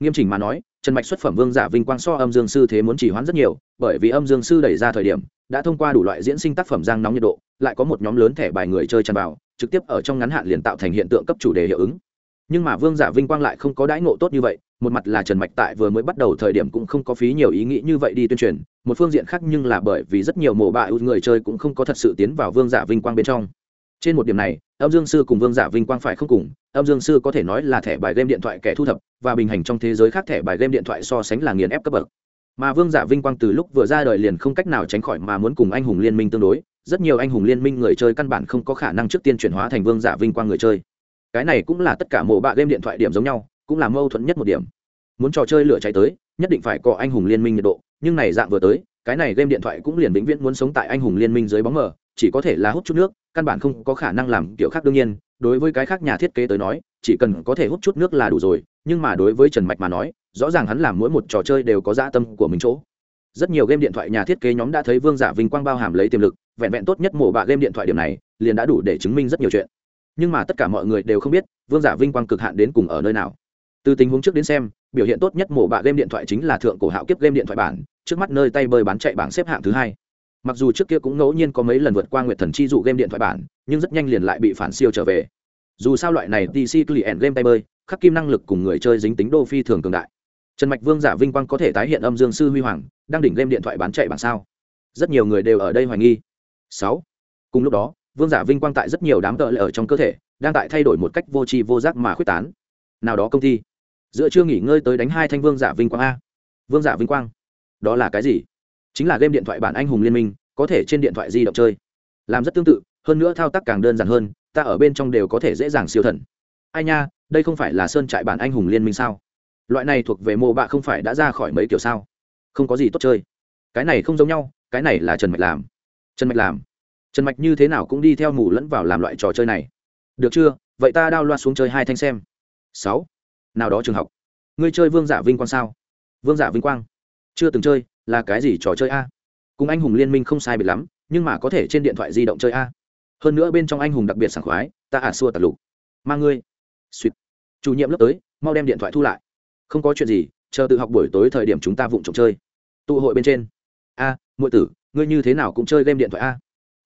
Nghiêm chỉnh mà nói, trần mạch xuất phẩm vương giả vinh quang so âm dương sư thế muốn chỉ hoãn rất nhiều, bởi vì âm dương sư đẩy ra thời điểm, đã thông qua đủ loại diễn sinh tác phẩm giang nóng nhiệt độ lại có một nhóm lớn thẻ bài người chơi tràn vào, trực tiếp ở trong ngắn hạn liền tạo thành hiện tượng cấp chủ đề hiệu ứng. Nhưng mà vương giả vinh quang lại không có đãi ngộ tốt như vậy, một mặt là trần mạch tại vừa mới bắt đầu thời điểm cũng không có phí nhiều ý nghĩ như vậy đi tuyên truyền, một phương diện khác nhưng là bởi vì rất nhiều mộ bạ ưu người chơi cũng không có thật sự tiến vào vương giả vinh quang bên trong. Trên một điểm này, âm dương sư cùng vương giả vinh quang phải không cùng, âm dương sư có thể nói là thẻ bài game điện thoại kẻ thu thập, và bình hành trong thế giới khác thẻ bài game điện thoại so sánh là nghiền ép cấp bậc. Mà vương giả vinh quang từ lúc vừa ra đời liền không cách nào tránh khỏi mà muốn cùng anh hùng liên minh tương đối rất nhiều anh hùng liên minh người chơi căn bản không có khả năng trước tiên chuyển hóa thành vương giả vinh quang người chơi. Cái này cũng là tất cả mộ bạ game điện thoại điểm giống nhau, cũng là mâu thuẫn nhất một điểm. Muốn trò chơi lửa cháy tới, nhất định phải có anh hùng liên minh nhiệt độ, nhưng này dạng vừa tới, cái này game điện thoại cũng liền vĩnh viễn muốn sống tại anh hùng liên minh dưới bóng mờ, chỉ có thể là hút chút nước, căn bản không có khả năng làm kiểu khác đương nhiên. Đối với cái khác nhà thiết kế tới nói, chỉ cần có thể hút chút nước là đủ rồi, nhưng mà đối với trần mạch mà nói, rõ ràng hắn làm mỗi một trò chơi đều có dã tâm của mình chỗ. Rất nhiều game điện thoại nhà thiết kế nhóm đã thấy vương giả vinh quang bao hàm lấy tiềm lực vẹn vẹn tốt nhất mổ bạ game điện thoại điểm này, liền đã đủ để chứng minh rất nhiều chuyện. Nhưng mà tất cả mọi người đều không biết, vương giả vinh quang cực hạn đến cùng ở nơi nào. Từ tình huống trước đến xem, biểu hiện tốt nhất mổ bạ game điện thoại chính là thượng cổ hạo kiếp game điện thoại bản, trước mắt nơi tay bơi bán chạy bảng xếp hạng thứ hai. Mặc dù trước kia cũng ngẫu nhiên có mấy lần vượt qua nguyệt thần chi dụ game điện thoại bản, nhưng rất nhanh liền lại bị phản siêu trở về. Dù sao loại này tc client game tay bơi, khắc kim năng lực cùng người chơi dính tính đô phi thường cường đại. Trần mạch vương giả vinh quang có thể tái hiện âm dương sư huy hoàng, đang đỉnh game điện thoại bán chạy bảng sao? Rất nhiều người đều ở đây hoài nghi sáu. Cùng lúc đó, vương giả vinh quang tại rất nhiều đám tợ lệ ở trong cơ thể, đang tại thay đổi một cách vô tri vô giác mà khuyết tán. Nào đó công ty giữa chưa nghỉ ngơi tới đánh hai thanh vương giả vinh quang a. Vương giả vinh quang. Đó là cái gì? Chính là game điện thoại bản anh hùng liên minh, có thể trên điện thoại di động chơi. Làm rất tương tự, hơn nữa thao tác càng đơn giản hơn, ta ở bên trong đều có thể dễ dàng siêu thần. Ai nha, đây không phải là sơn trại bản anh hùng liên minh sao? Loại này thuộc về mô bạ không phải đã ra khỏi mấy kiểu sao? Không có gì tốt chơi. Cái này không giống nhau, cái này là trần mạch làm trần mạch làm. Trần mạch như thế nào cũng đi theo mù lẫn vào làm loại trò chơi này. Được chưa? Vậy ta đao loa xuống chơi hai thanh xem. Sáu. Nào đó trường học. Ngươi chơi vương giả vinh quang sao? Vương giả vinh quang. Chưa từng chơi là cái gì trò chơi a? Cùng anh hùng liên minh không sai biệt lắm nhưng mà có thể trên điện thoại di động chơi a. Hơn nữa bên trong anh hùng đặc biệt sảng khoái ta ả à xua tạt lục. Mang ngươi. Suýt chủ nhiệm lớp tới mau đem điện thoại thu lại. Không có chuyện gì chờ tự học buổi tối thời điểm chúng ta vụng trộm chơi. Tụ hội bên trên. A à, ngụy tử ngươi như thế nào cũng chơi game điện thoại a.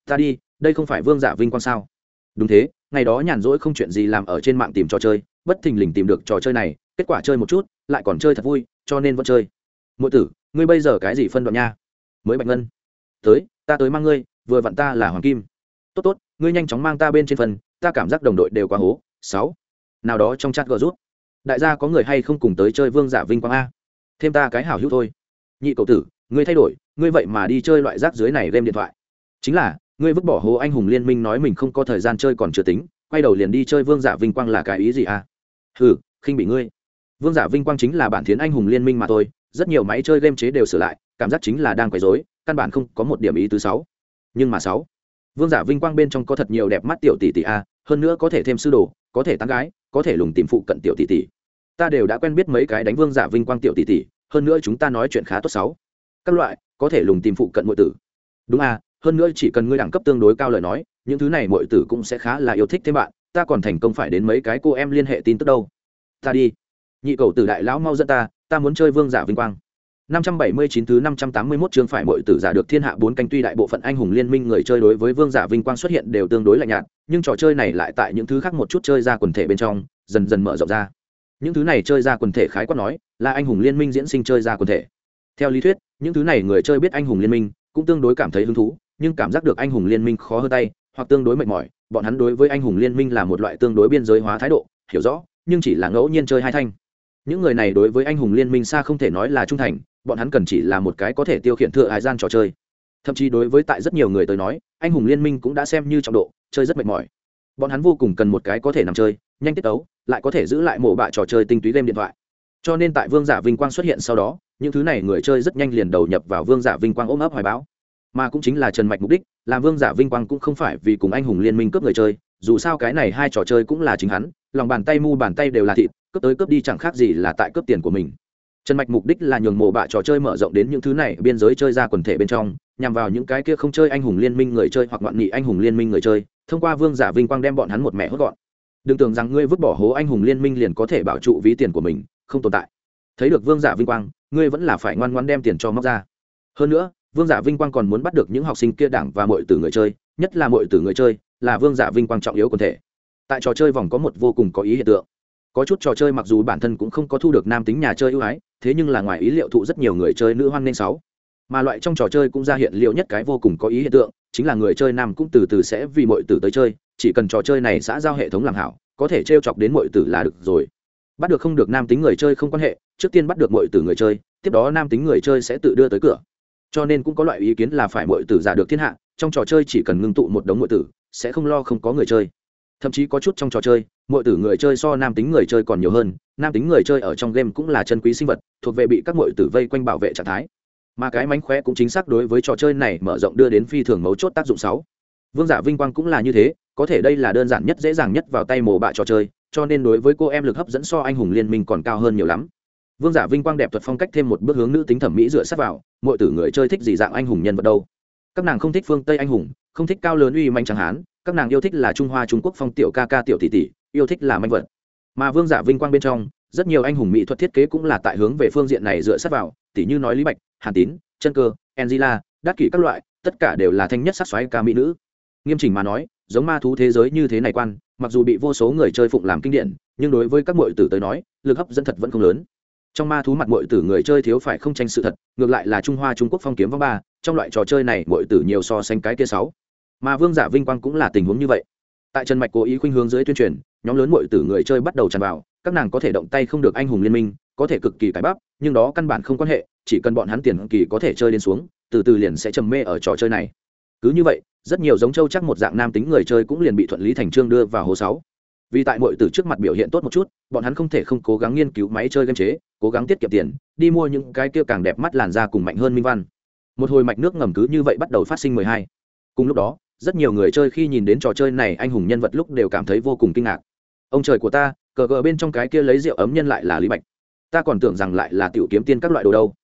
Ta đi, đây không phải vương giả vinh quang sao? Đúng thế, ngày đó nhàn rỗi không chuyện gì làm ở trên mạng tìm trò chơi, bất thình lình tìm được trò chơi này, kết quả chơi một chút, lại còn chơi thật vui, cho nên vẫn chơi. Ngụy tử, ngươi bây giờ cái gì phân đoạn nha? Mới bạch ngân. Tới, ta tới mang ngươi, vừa vặn ta là hoàng kim. Tốt tốt, ngươi nhanh chóng mang ta bên trên phần, ta cảm giác đồng đội đều quá hố. Sáu. Nào đó trong chat gờ rút. Đại gia có người hay không cùng tới chơi vương giả vinh quang a? Thêm ta cái hảo hữu thôi. Nhị cậu tử, ngươi thay đổi ngươi vậy mà đi chơi loại rác dưới này game điện thoại. Chính là, ngươi vứt bỏ hố anh hùng liên minh nói mình không có thời gian chơi còn chưa tính, quay đầu liền đi chơi vương giả vinh quang là cái ý gì à? Hừ, khinh bị ngươi. Vương giả vinh quang chính là bản thiến anh hùng liên minh mà thôi, rất nhiều máy chơi game chế đều sửa lại, cảm giác chính là đang quấy rối, căn bản không có một điểm ý thứ sáu nhưng mà sáu vương giả vinh quang bên trong có thật nhiều đẹp mắt tiểu tỷ tỷ a hơn nữa có thể thêm sư đồ, có thể tán gái, có thể lùng tìm phụ cận tiểu tỷ tỷ. Ta đều đã quen biết mấy cái đánh vương giả vinh quang tiểu tỷ tỷ, hơn nữa chúng ta nói chuyện khá tốt sáu các loại có thể lùng tìm phụ cận mọi tử đúng à, hơn nữa chỉ cần ngươi đẳng cấp tương đối cao lời nói những thứ này mọi tử cũng sẽ khá là yêu thích thêm bạn ta còn thành công phải đến mấy cái cô em liên hệ tin tức đâu ta đi nhị cầu tử đại lão mau dẫn ta ta muốn chơi vương giả vinh quang 579 thứ 581 chương phải mọi tử giả được thiên hạ bốn canh tuy đại bộ phận anh hùng liên minh người chơi đối với vương giả vinh quang xuất hiện đều tương đối lạnh nhạt, nhưng trò chơi này lại tại những thứ khác một chút chơi ra quần thể bên trong, dần dần mở rộng ra. Những thứ này chơi ra quần thể khái quát nói, là anh hùng liên minh diễn sinh chơi ra quần thể. Theo lý thuyết, những thứ này người chơi biết anh hùng liên minh, cũng tương đối cảm thấy hứng thú, nhưng cảm giác được anh hùng liên minh khó hơn tay, hoặc tương đối mệt mỏi, bọn hắn đối với anh hùng liên minh là một loại tương đối biên giới hóa thái độ, hiểu rõ, nhưng chỉ là ngẫu nhiên chơi hai thanh. Những người này đối với anh hùng liên minh xa không thể nói là trung thành, bọn hắn cần chỉ là một cái có thể tiêu khiển thừa hải gian trò chơi. Thậm chí đối với tại rất nhiều người tới nói anh hùng liên minh cũng đã xem như trọng độ chơi rất mệt mỏi. Bọn hắn vô cùng cần một cái có thể nằm chơi nhanh tiết tấu, lại có thể giữ lại mổ bạ trò chơi tinh túy game điện thoại cho nên tại vương giả vinh quang xuất hiện sau đó, những thứ này người chơi rất nhanh liền đầu nhập vào vương giả vinh quang ôm ấp hoài báo. Mà cũng chính là trần mạch mục đích, làm vương giả vinh quang cũng không phải vì cùng anh hùng liên minh cướp người chơi, dù sao cái này hai trò chơi cũng là chính hắn, lòng bàn tay mu bàn tay đều là thịt, cướp tới cướp đi chẳng khác gì là tại cướp tiền của mình. Trần mạch mục đích là nhường mộ bạ trò chơi mở rộng đến những thứ này biên giới chơi ra quần thể bên trong, nhằm vào những cái kia không chơi anh hùng liên minh người chơi hoặc ngoạn nghị anh hùng liên minh người chơi, thông qua vương giả vinh quang đem bọn hắn một mẹ hốt gọn. Đừng tưởng rằng ngươi vứt bỏ hố anh hùng liên minh liền có thể bảo trụ ví tiền của mình không tồn tại. Thấy được vương giả vinh quang, ngươi vẫn là phải ngoan ngoan đem tiền cho móc ra. Hơn nữa, vương giả vinh quang còn muốn bắt được những học sinh kia đảng và mọi từ người chơi, nhất là mọi từ người chơi, là vương giả vinh quang trọng yếu quần thể. Tại trò chơi vòng có một vô cùng có ý hiện tượng. Có chút trò chơi mặc dù bản thân cũng không có thu được nam tính nhà chơi ưu ái, thế nhưng là ngoài ý liệu thụ rất nhiều người chơi nữ hoan nên sáu. Mà loại trong trò chơi cũng ra hiện liệu nhất cái vô cùng có ý hiện tượng, chính là người chơi nam cũng từ từ sẽ vì mọi tử tới chơi, chỉ cần trò chơi này xã giao hệ thống làm hảo, có thể t chọc đến mọi tử là được rồi bắt được không được nam tính người chơi không quan hệ, trước tiên bắt được mọi tử người chơi, tiếp đó nam tính người chơi sẽ tự đưa tới cửa. Cho nên cũng có loại ý kiến là phải mọi tử giả được thiên hạ, trong trò chơi chỉ cần ngưng tụ một đống mọi tử, sẽ không lo không có người chơi. Thậm chí có chút trong trò chơi mọi tử người chơi so nam tính người chơi còn nhiều hơn, nam tính người chơi ở trong game cũng là chân quý sinh vật, thuộc về bị các mọi tử vây quanh bảo vệ trạng thái. Mà cái mánh khóe cũng chính xác đối với trò chơi này mở rộng đưa đến phi thường mấu chốt tác dụng sáu. Vương giả vinh quang cũng là như thế, có thể đây là đơn giản nhất, dễ dàng nhất vào tay mồ bạ trò chơi cho nên đối với cô em lực hấp dẫn so anh hùng liên minh còn cao hơn nhiều lắm. Vương giả vinh quang đẹp thuật phong cách thêm một bước hướng nữ tính thẩm mỹ dựa sát vào, mọi tử người chơi thích gì dạng anh hùng nhân vật đâu. Các nàng không thích phương tây anh hùng, không thích cao lớn uy manh chẳng hán, các nàng yêu thích là trung hoa, trung quốc phong tiểu ca ca tiểu tỷ tỷ, yêu thích là manh vật. Mà vương giả vinh quang bên trong, rất nhiều anh hùng mỹ thuật thiết kế cũng là tại hướng về phương diện này dựa sát vào tỷ như nói lý bạch, hàn tín, chân cơ, angela đắc kỷ các loại, tất cả đều là thanh nhất sắc xoáy ca mỹ nữ. Nghiêm chỉnh mà nói, giống ma thú thế giới như thế này quan mặc dù bị vô số người chơi phụng làm kinh điển, nhưng đối với các muội tử tới nói, lực hấp dẫn thật vẫn không lớn. Trong ma thú mặt muội tử người chơi thiếu phải không tranh sự thật, ngược lại là trung hoa trung quốc phong kiếm vong ba, trong loại trò chơi này muội tử nhiều so sánh cái kia sáu. Mà vương giả vinh quang cũng là tình huống như vậy. Tại trần mạch cố ý khuynh hướng dưới tuyên truyền, nhóm lớn muội tử người chơi bắt đầu tràn vào, các nàng có thể động tay không được anh hùng liên minh, có thể cực kỳ cải bắp, nhưng đó căn bản không quan hệ, chỉ cần bọn hắn tiền kỳ có thể chơi lên xuống, từ từ liền sẽ trầm mê ở trò chơi này. Cứ như vậy rất nhiều giống châu chắc một dạng nam tính người chơi cũng liền bị thuận lý thành trương đưa vào hồ sáu. Vì tại mọi từ trước mặt biểu hiện tốt một chút, bọn hắn không thể không cố gắng nghiên cứu máy chơi game chế, cố gắng tiết kiệm tiền, đi mua những cái kia càng đẹp mắt làn da cùng mạnh hơn minh văn. Một hồi mạch nước ngầm cứ như vậy bắt đầu phát sinh mười hai. Cùng lúc đó, rất nhiều người chơi khi nhìn đến trò chơi này, anh hùng nhân vật lúc đều cảm thấy vô cùng kinh ngạc. Ông trời của ta, cờ cờ bên trong cái kia lấy rượu ấm nhân lại là lý bạch. Ta còn tưởng rằng lại là tiểu kiếm tiên các loại đồ đâu.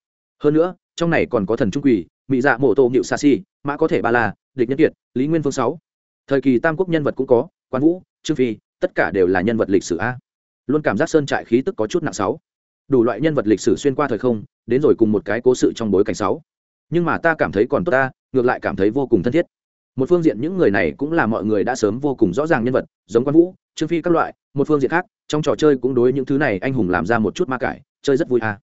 Hơn nữa, trong này còn có thần trung quỳ mỹ dạ mộ tô nhịu sa si mã có thể ba la, địch nhân kiệt, lý nguyên phương sáu. Thời kỳ tam quốc nhân vật cũng có, quan vũ, trương phi, tất cả đều là nhân vật lịch sử a. Luôn cảm giác sơn trại khí tức có chút nặng sáu. Đủ loại nhân vật lịch sử xuyên qua thời không, đến rồi cùng một cái cố sự trong bối cảnh sáu. Nhưng mà ta cảm thấy còn tốt ta, ngược lại cảm thấy vô cùng thân thiết. Một phương diện những người này cũng là mọi người đã sớm vô cùng rõ ràng nhân vật, giống quan vũ, trương phi các loại, một phương diện khác, trong trò chơi cũng đối những thứ này anh hùng làm ra một chút ma cải, chơi rất vui à.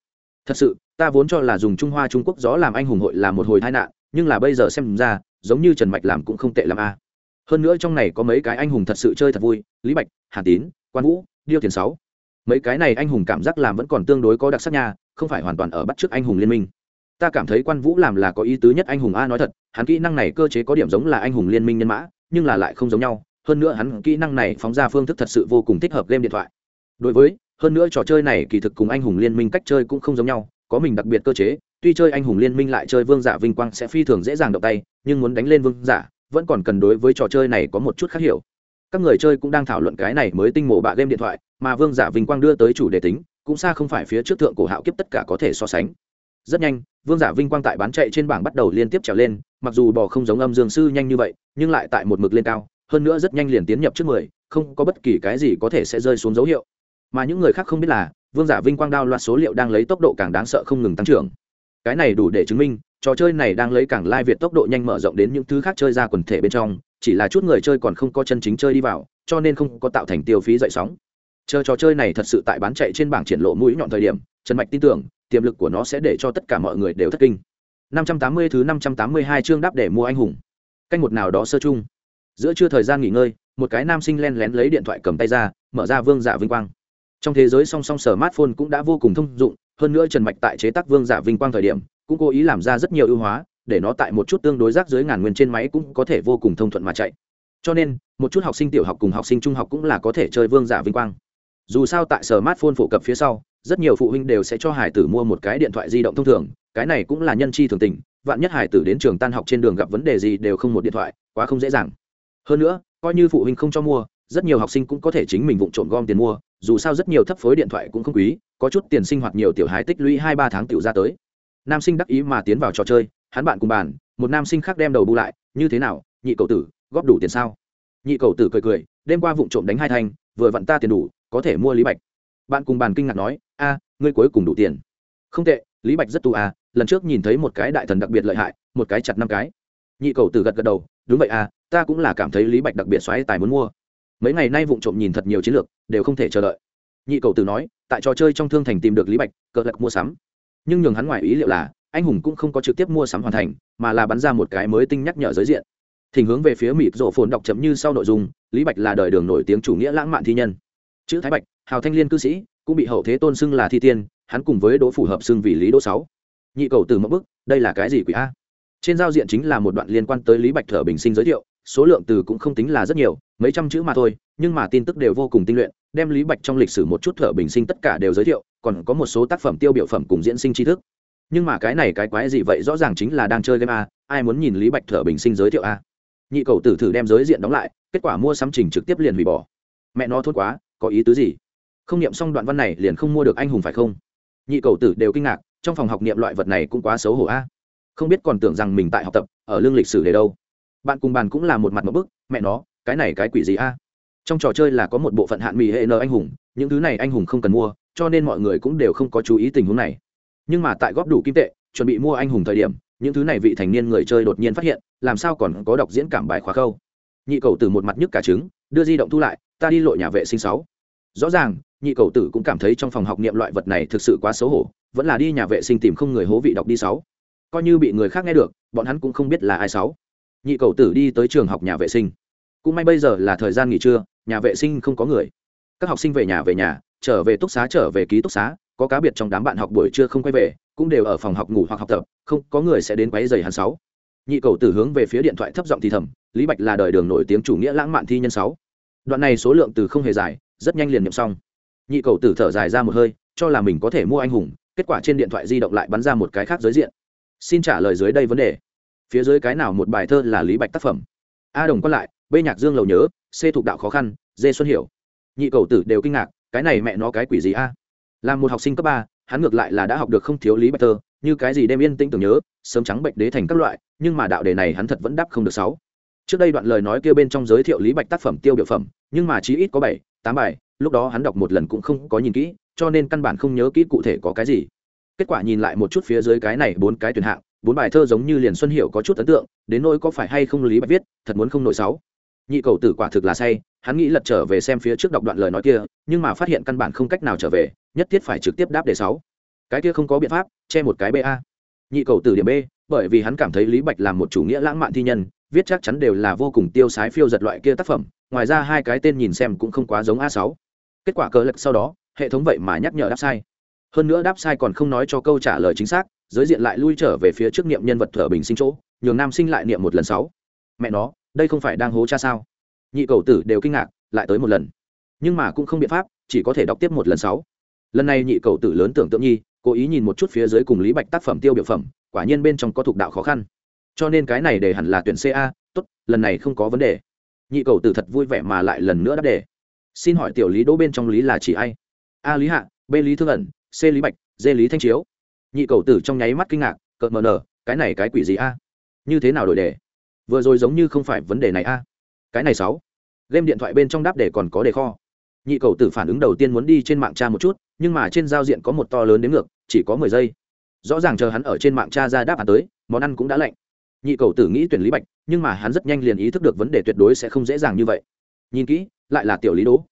thật sự, ta vốn cho là dùng trung hoa trung quốc gió làm anh hùng hội là một hồi tai nạn nhưng là bây giờ xem ra, giống như trần mạch làm cũng không tệ l à. hơn nữa trong này có mấy cái anh hùng thật sự chơi thật vui, lý bạch, hàn tín, quan vũ, điêu tiền sáu. Mấy cái này anh hùng cảm giác làm vẫn còn tương đối có đặc sắc nha, không phải hoàn toàn ở bắt chước anh hùng liên minh. Ta cảm thấy quan vũ làm là có ý tứ nhất anh hùng a nói thật, hắn kỹ năng này cơ chế có điểm giống là anh hùng liên minh nhân mã, nhưng là lại không giống nhau. Hơn nữa hắn kỹ năng này phóng ra phương thức thật sự vô cùng thích hợp game điện thoại. Đối với, hơn nữa trò chơi này kỳ thực cùng anh hùng liên minh cách chơi cũng không giống nhau, có mình đặc biệt cơ chế tuy chơi anh hùng liên minh lại chơi vương giả vinh quang sẽ phi thường dễ dàng động tay, nhưng muốn đánh lên vương giả, vẫn còn cần đối với trò chơi này có một chút khác hiểu. Các người chơi cũng đang thảo luận cái này mới tinh mổ bạ game điện thoại, mà vương giả vinh quang đưa tới chủ đề tính, cũng xa không phải phía trước thượng cổ hạo kiếp tất cả có thể so sánh. Rất nhanh, vương giả vinh quang tại bán chạy trên bảng bắt đầu liên tiếp trèo lên, mặc dù bò không giống âm dương sư nhanh như vậy, nhưng lại tại một mực lên cao, hơn nữa rất nhanh liền tiến nhập trước mười, không có bất kỳ cái gì có thể sẽ rơi xuống dấu hiệu. Mà những người khác không biết là, vương giả vinh quang đao loạt số liệu đang lấy tốc độ càng đáng sợ không ngừng tăng trưởng cái này đủ để chứng minh, trò chơi này đang lấy cảng lai việt tốc độ nhanh mở rộng đến những thứ khác chơi ra quần thể bên trong, chỉ là chút người chơi còn không có chân chính chơi đi vào, cho nên không có tạo thành tiêu phí dậy sóng. Chờ trò chơi này thật sự tại bán chạy trên bảng triển lộ mũi nhọn thời điểm, trần mạch tin tưởng, tiềm lực của nó sẽ để cho tất cả mọi người đều thất kinh. 580 thứ 582 chương đáp để mua anh hùng. Canh một nào đó sơ chung. Giữa trưa thời gian nghỉ ngơi, một cái nam sinh len lén lấy điện thoại cầm tay ra, mở ra vương giả vinh quang. Trong thế giới song song smartphone cũng đã vô cùng thông dụng hơn nữa trần mạch tại chế tác vương giả vinh quang thời điểm, cũng cố ý làm ra rất nhiều ưu hóa, để nó tại một chút tương đối rác dưới ngàn nguyên trên máy cũng có thể vô cùng thông thuận mà chạy. Cho nên, một chút học sinh tiểu học cùng học sinh trung học cũng là có thể chơi vương giả vinh quang. Dù sao tại smartphone phổ cập phía sau, rất nhiều phụ huynh đều sẽ cho hải tử mua một cái điện thoại di động thông thường, cái này cũng là nhân chi thường tình, vạn nhất hải tử đến trường tan học trên đường gặp vấn đề gì đều không một điện thoại, quá không dễ dàng. Hơn nữa, coi như phụ huynh không cho mua, rất nhiều học sinh cũng có thể chính mình vụng trộm gom tiền mua dù sao rất nhiều thấp phối điện thoại cũng không quý, có chút tiền sinh hoạt nhiều tiểu hài tích lũy hai ba tháng tiểu ra tới. Nam sinh đắc ý mà tiến vào trò chơi, hắn bạn cùng bàn, một nam sinh khác đem đầu bu lại, như thế nào, nhị cầu tử, góp đủ tiền sao? Nhị cầu tử cười cười, đêm qua vụng trộm đánh hai thanh, vừa vặn ta tiền đủ, có thể mua lý bạch. Bạn cùng bàn kinh ngạc nói, a, ngươi cuối cùng đủ tiền. Không tệ, lý bạch rất tu a à, lần trước nhìn thấy một cái đại thần đặc biệt lợi hại, một cái chặt năm cái. Nhị cầu tử gật gật đầu, đúng vậy a ta cũng là cảm thấy lý bạch đặc biệt xoáy tài muốn mua mấy ngày nay vụng trộm nhìn thật nhiều chiến lược, đều không thể chờ đợi. Nhị cầu tử nói, tại trò chơi trong thương thành tìm được lý bạch, cờ lạc mua sắm. Nhưng nhường hắn ngoài ý liệu là, anh hùng cũng không có trực tiếp mua sắm hoàn thành, mà là bắn ra một cái mới tinh nhắc nhở giới diện. Thỉnh hướng về phía mịt rộ phồn đọc chấm như sau nội dung, lý bạch là đời đường nổi tiếng chủ nghĩa lãng mạn thi nhân. Chữ thái bạch, hào thanh liên cư sĩ, cũng bị hậu thế tôn xưng là thi tiên, hắn cùng với đỗ phủ hợp xưng vì lý đỗ sáu. Nhị cầu từ mẫu bức, đây là cái gì quỷ a? Trên giao diện chính là một đoạn liên quan tới lý bạch thở bình sinh giới thiệu số lượng từ cũng không tính là rất nhiều, mấy trăm chữ mà thôi, nhưng mà tin tức đều vô cùng tinh luyện, đem lý bạch trong lịch sử một chút thở bình sinh tất cả đều giới thiệu, còn có một số tác phẩm tiêu biểu phẩm cùng diễn sinh tri thức. Nhưng mà cái này cái quái gì vậy rõ ràng chính là đang chơi game a, ai muốn nhìn lý bạch thở bình sinh giới thiệu a? Nhị cầu tử thử đem giới diện đóng lại, kết quả mua sắm trình trực tiếp liền hủy bỏ. Mẹ nó thốt quá, có ý tứ gì? Không niệm xong đoạn văn này liền không mua được anh hùng phải không? Nhị cầu tử đều kinh ngạc, trong phòng học niệm loại vật này cũng quá xấu hổ a. Không biết còn tưởng rằng mình tại học tập, ở lương lịch sử để đâu bạn cùng bàn cũng là một mặt một bức, mẹ nó, cái này cái quỷ gì a? Trong trò chơi là có một bộ phận hạn mỹ hệ n anh hùng, những thứ này anh hùng không cần mua, cho nên mọi người cũng đều không có chú ý tình huống này. Nhưng mà tại góp đủ kim tệ, chuẩn bị mua anh hùng thời điểm, những thứ này vị thành niên người chơi đột nhiên phát hiện, làm sao còn có đọc diễn cảm bài khóa khâu? Nhị cầu tử một mặt nhức cả trứng, đưa di động thu lại, ta đi lội nhà vệ sinh sáu. Rõ ràng, nhị cầu tử cũng cảm thấy trong phòng học nghiệm loại vật này thực sự quá xấu hổ, vẫn là đi nhà vệ sinh tìm không người hố vị đọc đi sáu. Coi như bị người khác nghe được, bọn hắn cũng không biết là ai sáu nhị cầu tử đi tới trường học nhà vệ sinh. Cũng may bây giờ là thời gian nghỉ trưa, nhà vệ sinh không có người. Các học sinh về nhà về nhà, trở về túc xá trở về ký túc xá, có cá biệt trong đám bạn học buổi trưa không quay về, cũng đều ở phòng học ngủ hoặc học tập, không có người sẽ đến quấy giày hắn sáu. Nhị cầu tử hướng về phía điện thoại thấp giọng thì thầm, lý bạch là đời đường nổi tiếng chủ nghĩa lãng mạn thi nhân sáu. Đoạn này số lượng từ không hề dài, rất nhanh liền nhậm xong. Nhị cầu tử thở dài ra một hơi, cho là mình có thể mua anh hùng, kết quả trên điện thoại di động lại bắn ra một cái khác giới diện. Xin trả lời dưới đây vấn đề phía dưới cái nào một bài thơ là lý bạch tác phẩm a đồng quan lại b nhạc dương lầu nhớ c thuộc đạo khó khăn d xuân hiểu nhị cầu tử đều kinh ngạc cái này mẹ nó cái quỷ gì a là một học sinh cấp ba hắn ngược lại là đã học được không thiếu lý bạch thơ như cái gì đêm yên tĩnh tưởng nhớ sớm trắng bệnh đế thành các loại nhưng mà đạo đề này hắn thật vẫn đáp không được sáu trước đây đoạn lời nói kia bên trong giới thiệu lý bạch tác phẩm tiêu biểu phẩm nhưng mà chí ít có bảy tám bài lúc đó hắn đọc một lần cũng không có nhìn kỹ cho nên căn bản không nhớ kỹ cụ thể có cái gì kết quả nhìn lại một chút phía dưới cái này bốn cái tuyển hạng bốn bài thơ giống như liền xuân hiệu có chút ấn tượng, đến nỗi có phải hay không lý bạch viết, thật muốn không nổi sáu. Nhị cầu tử quả thực là say, hắn nghĩ lật trở về xem phía trước đọc đoạn lời nói kia, nhưng mà phát hiện căn bản không cách nào trở về, nhất thiết phải trực tiếp đáp đề sáu. Cái kia không có biện pháp, che một cái ba nhị cầu tử điểm b bởi vì hắn cảm thấy lý bạch là một chủ nghĩa lãng mạn thi nhân, viết chắc chắn đều là vô cùng tiêu sái phiêu giật loại kia tác phẩm, ngoài ra hai cái tên nhìn xem cũng không quá giống a sáu. Kết quả cờ lật sau đó, hệ thống vậy mà nhắc nhở đáp sai hơn nữa đáp sai còn không nói cho câu trả lời chính xác, giới diện lại lui trở về phía trước niệm nhân vật thở bình sinh chỗ, nhường nam sinh lại niệm một lần sáu. Mẹ nó, đây không phải đang hố cha sao? Nhị cầu tử đều kinh ngạc, lại tới một lần. Nhưng mà cũng không biện pháp, chỉ có thể đọc tiếp một lần sáu. Lần này nhị cầu tử lớn tưởng tượng nhi, cố ý nhìn một chút phía dưới cùng lý bạch tác phẩm tiêu biểu phẩm, quả nhiên bên trong có thuộc đạo khó khăn. Cho nên cái này để hẳn là tuyển ca tốt, lần này không có vấn đề. Nhị cầu tử thật vui vẻ mà lại lần nữa đáp đề. Xin hỏi tiểu lý đỗ bên trong lý là chỉ ai? A lý hạ, b lý thương ẩn c lý bạch, d lý thanh chiếu. Nhị cầu tử trong nháy mắt kinh ngạc, cợt mờ nở, cái này cái quỷ gì a? Như thế nào đổi đề? Vừa rồi giống như không phải vấn đề này a. Cái này sáu. Game điện thoại bên trong đáp đề còn có đề kho. Nhị cầu tử phản ứng đầu tiên muốn đi trên mạng tra một chút, nhưng mà trên giao diện có một to lớn đến ngược, chỉ có mười giây. Rõ ràng chờ hắn ở trên mạng tra ra đáp án tới, món ăn cũng đã lạnh. Nhị cầu tử nghĩ tuyển lý bạch, nhưng mà hắn rất nhanh liền ý thức được vấn đề tuyệt đối sẽ không dễ dàng như vậy. Nhìn kỹ, lại là tiểu lý Đố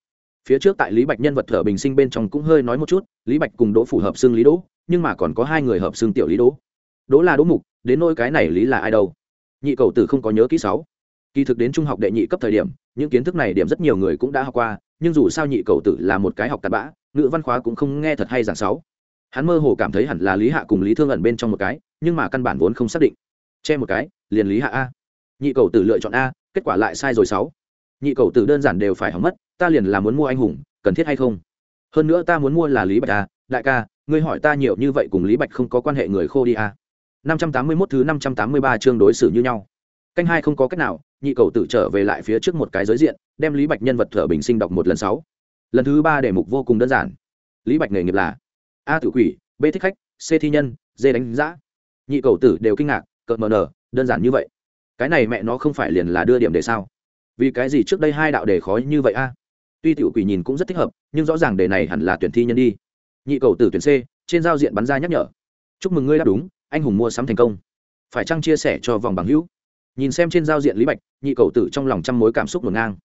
phía trước tại lý bạch nhân vật thở bình sinh bên trong cũng hơi nói một chút, lý bạch cùng đỗ phủ hợp xưng lý đỗ, nhưng mà còn có hai người hợp xưng tiểu lý đỗ. Đỗ là đỗ mục, đến nỗi cái này lý là ai đâu? Nhị cầu tử không có nhớ kỹ sáu. Kỳ thực đến trung học đệ nhị cấp thời điểm, những kiến thức này điểm rất nhiều người cũng đã học qua, nhưng dù sao nhị cầu tử là một cái học tạp bã, ngữ văn khóa cũng không nghe thật hay giảng sáu. Hắn mơ hồ cảm thấy hẳn là lý hạ cùng lý thương ẩn bên trong một cái, nhưng mà căn bản vốn không xác định. Che một cái, liền lý hạ a. Nhị cầu tử lựa chọn a, kết quả lại sai rồi sáu. Nhị cầu tử đơn giản đều phải hỏng mất ta liền là muốn mua anh hùng cần thiết hay không? Hơn nữa ta muốn mua là lý bạch à, đại ca ngươi hỏi ta nhiều như vậy cùng lý bạch không có quan hệ người khô đi à? năm trăm tám mươi 581 thứ năm trăm tám mươi ba chương đối xử như nhau. Canh hai không có cách nào nhị cầu tử trở về lại phía trước một cái giới diện đem lý bạch nhân vật thở bình sinh đọc một lần sáu. Lần thứ ba đề mục vô cùng đơn giản. Lý bạch nghề nghiệp là a tự quỷ b thích khách c thi nhân d đánh giã. Nhị cầu tử đều kinh ngạc cợt mờ nở đơn giản như vậy. Cái này mẹ nó không phải liền là đưa điểm để sao? Vì cái gì trước đây hai đạo đề khó như vậy a? Tuy tiểu quỷ nhìn cũng rất thích hợp, nhưng rõ ràng đề này hẳn là tuyển thi nhân đi. Nhị cầu tử tuyển c, trên giao diện bắn ra nhắc nhở. Chúc mừng ngươi đáp đúng, anh hùng mua sắm thành công. Phải chăng chia sẻ cho vòng bằng hữu? Nhìn xem trên giao diện lý bạch, nhị cầu tử trong lòng trăm mối cảm xúc ngổn ngang.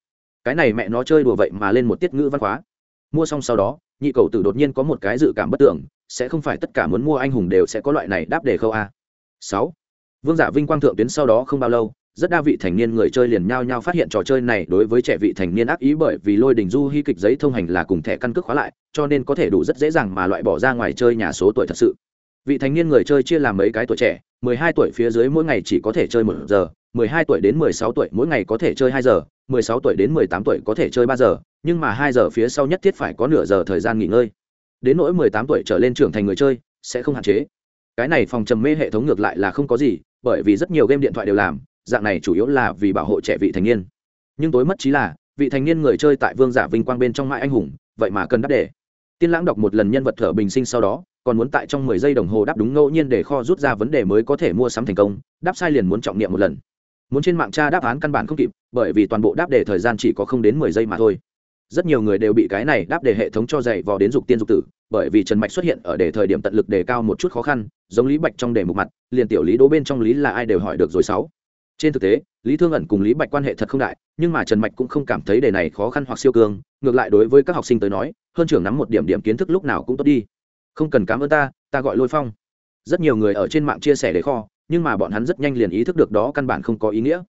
Cái này mẹ nó chơi đùa vậy mà lên một tiết ngữ văn hóa mua xong sau đó, nhị cầu tử đột nhiên có một cái dự cảm bất tưởng, sẽ không phải tất cả muốn mua anh hùng đều sẽ có loại này đáp đề khâu a. Sáu. Vương giả vinh quang thượng tuyến sau đó không bao lâu rất đa vị thành niên người chơi liền nhao nhao phát hiện trò chơi này đối với trẻ vị thành niên ác ý bởi vì lôi đình du hy kịch giấy thông hành là cùng thẻ căn cước khóa lại, cho nên có thể đủ rất dễ dàng mà loại bỏ ra ngoài chơi nhà số tuổi thật sự. Vị thành niên người chơi chia làm mấy cái tuổi trẻ 12 tuổi phía dưới mỗi ngày chỉ có thể chơi một giờ 12 tuổi đến 16 tuổi mỗi ngày có thể chơi 2 giờ 16 tuổi đến 18 tuổi có thể chơi 3 giờ, nhưng mà 2 giờ phía sau nhất thiết phải có nửa giờ thời gian nghỉ ngơi. Đến nỗi 18 tuổi trở lên trưởng thành người chơi, sẽ không hạn chế. Cái này phòng trầm mê hệ thống ngược lại là không có gì, bởi vì rất nhiều game điện thoại đều làm dạng này chủ yếu là vì bảo hộ trẻ vị thành niên. Nhưng tối mất trí là, vị thành niên người chơi tại vương giả vinh quang bên trong mãi anh hùng, vậy mà cần đáp để tiên lãng đọc một lần nhân vật thở bình sinh sau đó, còn muốn tại trong mười giây đồng hồ đáp đúng ngẫu nhiên để kho rút ra vấn đề mới có thể mua sắm thành công, đáp sai liền muốn trọng niệm một lần. Muốn trên mạng tra đáp án căn bản không kịp, bởi vì toàn bộ đáp đề thời gian chỉ có không đến mười giây mà thôi. Rất nhiều người đều bị cái này đáp đề hệ thống cho dạy vò đến dục tiên dục tử, bởi vì trần mạch xuất hiện ở đề thời điểm tận lực đề cao một chút khó khăn, giống lý bạch trong đề mục mặt, liền tiểu lý đố bên trong lý là ai đều hỏi được rồi sáu trên thực tế, lý thương ẩn cùng lý bạch quan hệ thật không đại, nhưng mà trần mạch cũng không cảm thấy đề này khó khăn hoặc siêu cương, ngược lại đối với các học sinh tới nói, hơn trưởng nắm một điểm điểm kiến thức lúc nào cũng tốt đi. Không cần cảm ơn ta ta gọi lôi phong. Rất nhiều người ở trên mạng chia sẻ đề kho, nhưng mà bọn hắn rất nhanh liền ý thức được đó căn bản không có ý nghĩa.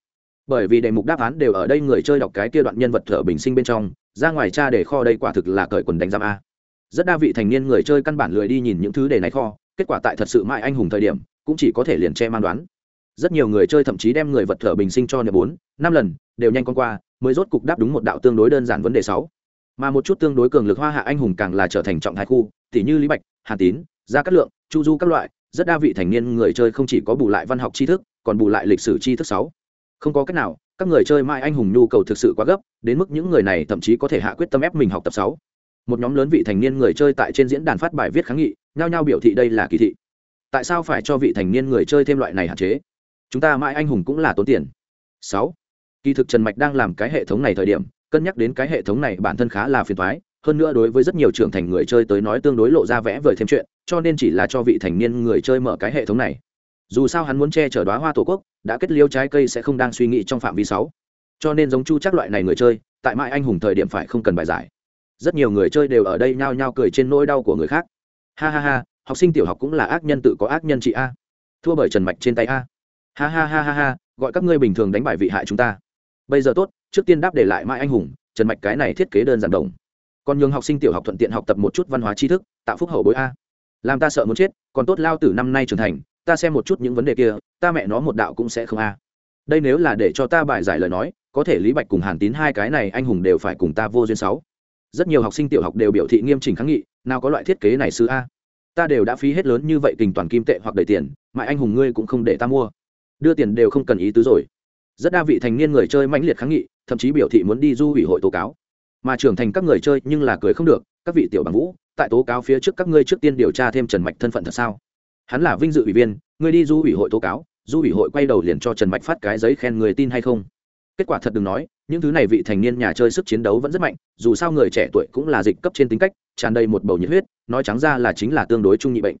Bởi vì đề mục đáp án đều ở đây người chơi đọc cái kia đoạn nhân vật thở bình sinh bên trong, ra ngoài cha đề kho đây quả thực là cởi quần đánh giam a. Rất đa vị thành niên người chơi căn bản lười đi nhìn những thứ đề này kho, kết quả tại thật sự mãi anh hùng thời điểm, cũng chỉ có thể liền che man đoán rất nhiều người chơi thậm chí đem người vật thở bình sinh cho nợ bốn năm lần, đều nhanh con qua, mới rốt cục đáp đúng một đạo tương đối đơn giản vấn đề sáu. Mà một chút tương đối cường lực hoa hạ anh hùng càng là trở thành trọng thái khu tỷ như lý bạch, hà tín, gia cát lượng, chu du các loại, rất đa vị thành niên người chơi không chỉ có bù lại văn học tri thức, còn bù lại lịch sử tri thức sáu. Không có cách nào, các người chơi mai anh hùng nhu cầu thực sự quá gấp, đến mức những người này thậm chí có thể hạ quyết tâm ép mình học tập sáu. Một nhóm lớn vị thành niên người chơi tại trên diễn đàn phát bài viết kháng nghị, nhao nhao biểu thị đây là kỳ thị. Tại sao phải cho vị thành niên người chơi thêm loại này hạn chế? Chúng ta mãi anh hùng cũng là tốn tiền. Sáu, kỳ thực trần mạch đang làm cái hệ thống này thời điểm, cân nhắc đến cái hệ thống này bản thân khá là phiền thoái hơn nữa đối với rất nhiều trưởng thành người chơi tới nói tương đối lộ ra vẽ vời thêm chuyện, cho nên chỉ là cho vị thành niên người chơi mở cái hệ thống này. Dù sao hắn muốn che chở đoá hoa tổ quốc, đã kết liêu trái cây sẽ không đang suy nghĩ trong phạm vi sáu. Cho nên giống chu chắc loại này người chơi, tại mãi anh hùng thời điểm phải không cần bài giải. Rất nhiều người chơi đều ở đây nhao nhao cười trên nỗi đau của người khác. Ha ha ha, học sinh tiểu học cũng là ác nhân tự có ác nhân chị a. Thua bởi trần mạch trên tay a ha ha ha ha ha, gọi các ngươi bình thường đánh bại vị hại chúng ta. Bây giờ tốt, trước tiên đáp để lại mai anh hùng, trần mạch cái này thiết kế đơn giản đồng. Còn nhường học sinh tiểu học thuận tiện học tập một chút văn hóa tri thức, tạo phúc hậu bối a. Làm ta sợ muốn chết, còn tốt lao tử năm nay trưởng thành, ta xem một chút những vấn đề kia, ta mẹ nó một đạo cũng sẽ không a. Đây nếu là để cho ta bài giải lời nói, có thể lý bạch cùng hàn tín hai cái này anh hùng đều phải cùng ta vô duyên sáu. Rất nhiều học sinh tiểu học đều biểu thị nghiêm chỉnh kháng nghị, nào có loại thiết kế này sư a. Ta đều đã phí hết lớn như vậy kình toàn kim tệ hoặc đầy tiền mà anh hùng ngươi cũng không để ta mua đưa tiền đều không cần ý tứ rồi. Rất đa vị thành niên người chơi mãnh liệt kháng nghị, thậm chí biểu thị muốn đi du ủy hội tố cáo. Mà trưởng thành các người chơi nhưng là cười không được, các vị tiểu bằng vũ, tại tố cáo phía trước các ngươi trước tiên điều tra thêm trần mạch thân phận thật sao? Hắn là vinh dự ủy viên, ngươi đi du ủy hội tố cáo, du ủy hội quay đầu liền cho trần mạch phát cái giấy khen người tin hay không? Kết quả thật đừng nói, những thứ này vị thành niên nhà chơi sức chiến đấu vẫn rất mạnh, dù sao người trẻ tuổi cũng là dịch cấp trên tính cách, tràn đầy một bầu nhiệt huyết, nói trắng ra là chính là tương đối trung nhị bệnh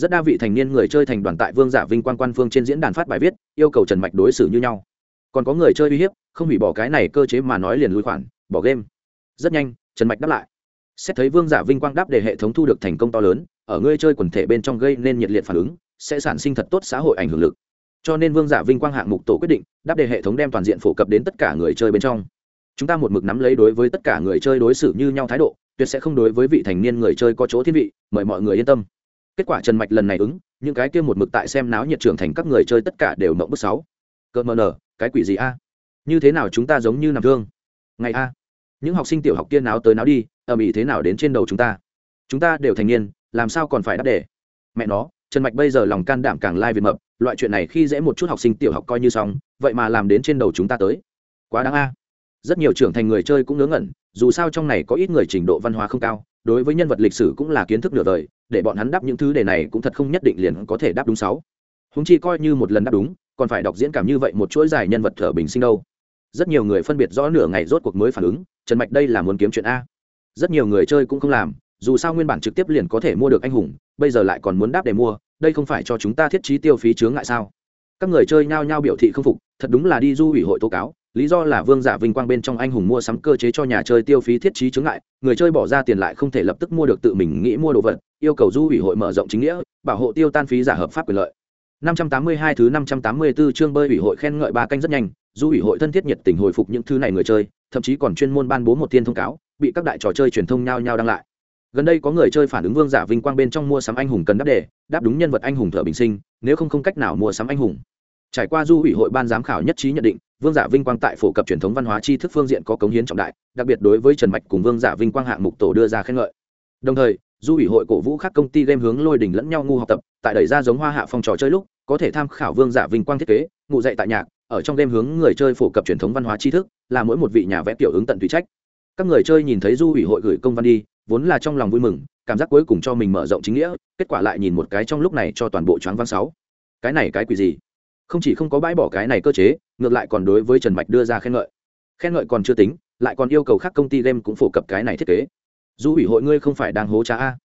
rất đa vị thành niên người chơi thành đoàn tại vương giả vinh quan quan phương trên diễn đàn phát bài viết, yêu cầu trần mạch đối xử như nhau. Còn có người chơi uy hiếp, không hủy bỏ cái này cơ chế mà nói liền lùi khoản, bỏ game. Rất nhanh, trần mạch đáp lại. Xét thấy vương giả vinh quang đáp để hệ thống thu được thành công to lớn, ở ngươi chơi quần thể bên trong gây nên nhiệt liệt phản ứng, sẽ sản sinh thật tốt xã hội ảnh hưởng lực. Cho nên vương giả vinh quang hạng mục tổ quyết định, đáp đề hệ thống đem toàn diện phổ cập đến tất cả người chơi bên trong. Chúng ta một mực nắm lấy đối với tất cả người chơi đối xử như nhau thái độ, tuyệt sẽ không đối với vị thành niên người chơi có chỗ thiên vị, mời mọi người yên tâm kết quả trần mạch lần này ứng, những cái kia một mực tại xem náo nhiệt trưởng thành các người chơi tất cả đều mộng bức sáu. Cợt mờ nở cái quỷ gì a? Như thế nào chúng ta giống như nằm thương? Ngày a, những học sinh tiểu học kia náo tới náo đi ở ĩ thế nào đến trên đầu chúng ta? Chúng ta đều thành niên, làm sao còn phải đáp để? mẹ nó, trần mạch bây giờ lòng can đảm càng lai việt mập, loại chuyện này khi dễ một chút học sinh tiểu học coi như xong, vậy mà làm đến trên đầu chúng ta tới. Quá đáng a. Rất nhiều trưởng thành người chơi cũng ngớ ngẩn, dù sao trong này có ít người trình độ văn hóa không cao đối với nhân vật lịch sử cũng là kiến thức nửa đời, để bọn hắn đáp những thứ đề này cũng thật không nhất định liền có thể đáp đúng sáu. Húng chi coi như một lần đáp đúng, còn phải đọc diễn cảm như vậy một chuỗi dài nhân vật thở bình sinh đâu. Rất nhiều người phân biệt rõ nửa ngày rốt cuộc mới phản ứng, trần mạch đây là muốn kiếm chuyện a. Rất nhiều người chơi cũng không làm, dù sao nguyên bản trực tiếp liền có thể mua được anh hùng, bây giờ lại còn muốn đáp để mua, đây không phải cho chúng ta thiết trí tiêu phí chướng ngại sao? Các người chơi nhao nhao biểu thị không phục, thật đúng là đi du ủy hội tố cáo lý do là vương giả vinh quang bên trong anh hùng mua sắm cơ chế cho nhà chơi tiêu phí thiết trí chướng ngại, người chơi bỏ ra tiền lại không thể lập tức mua được tự mình nghĩ mua đồ vật, yêu cầu du ủy hội mở rộng chính nghĩa, bảo hộ tiêu tan phí giả hợp pháp quyền lợi. 582 thứ 584 chương bơi ủy hội khen ngợi ba canh rất nhanh, du ủy hội thân thiết nhiệt tình hồi phục những thứ này người chơi, thậm chí còn chuyên môn ban bố một thiên thông cáo, bị các đại trò chơi truyền thông nhao nhao đăng lại. Gần đây có người chơi phản ứng vương giả vinh quang bên trong mua sắm anh hùng cần đáp đề, đáp đúng nhân vật anh hùng thợ bình sinh, nếu không không cách nào mua sắm anh hùng. Trải qua du ủy hội ban giám khảo nhất trí nhận định vương giả vinh quang tại phổ cập truyền thống văn hóa tri thức phương diện có cống hiến trọng đại, đặc biệt đối với trần mạch cùng vương giả vinh quang hạng mục tổ đưa ra khen ngợi. Đồng thời du ủy hội cổ vũ các công ty game hướng lôi đỉnh lẫn nhau ngu học tập, tại đẩy ra giống hoa hạ phong trò chơi lúc, có thể tham khảo vương giả vinh quang thiết kế, ngụ dạy tại nhạc, ở trong game hướng người chơi phổ cập truyền thống văn hóa tri thức, là mỗi một vị nhà vẽ tiểu ứng tận tùy trách. Các người chơi nhìn thấy du ủy hội gửi công văn đi, vốn là trong lòng vui mừng, cảm giác cuối cùng cho mình mở rộng chính nghĩa, kết quả lại nhìn một cái trong lúc này cho toàn bộ choáng văn sáu. Cái này cái quỷ gì? Không chỉ không có bãi bỏ cái này cơ chế, ngược lại còn đối với trần mạch đưa ra khen ngợi. Khen ngợi còn chưa tính, lại còn yêu cầu các công ty game cũng phổ cập cái này thiết kế. Du ủy hội ngươi không phải đang hố trá a?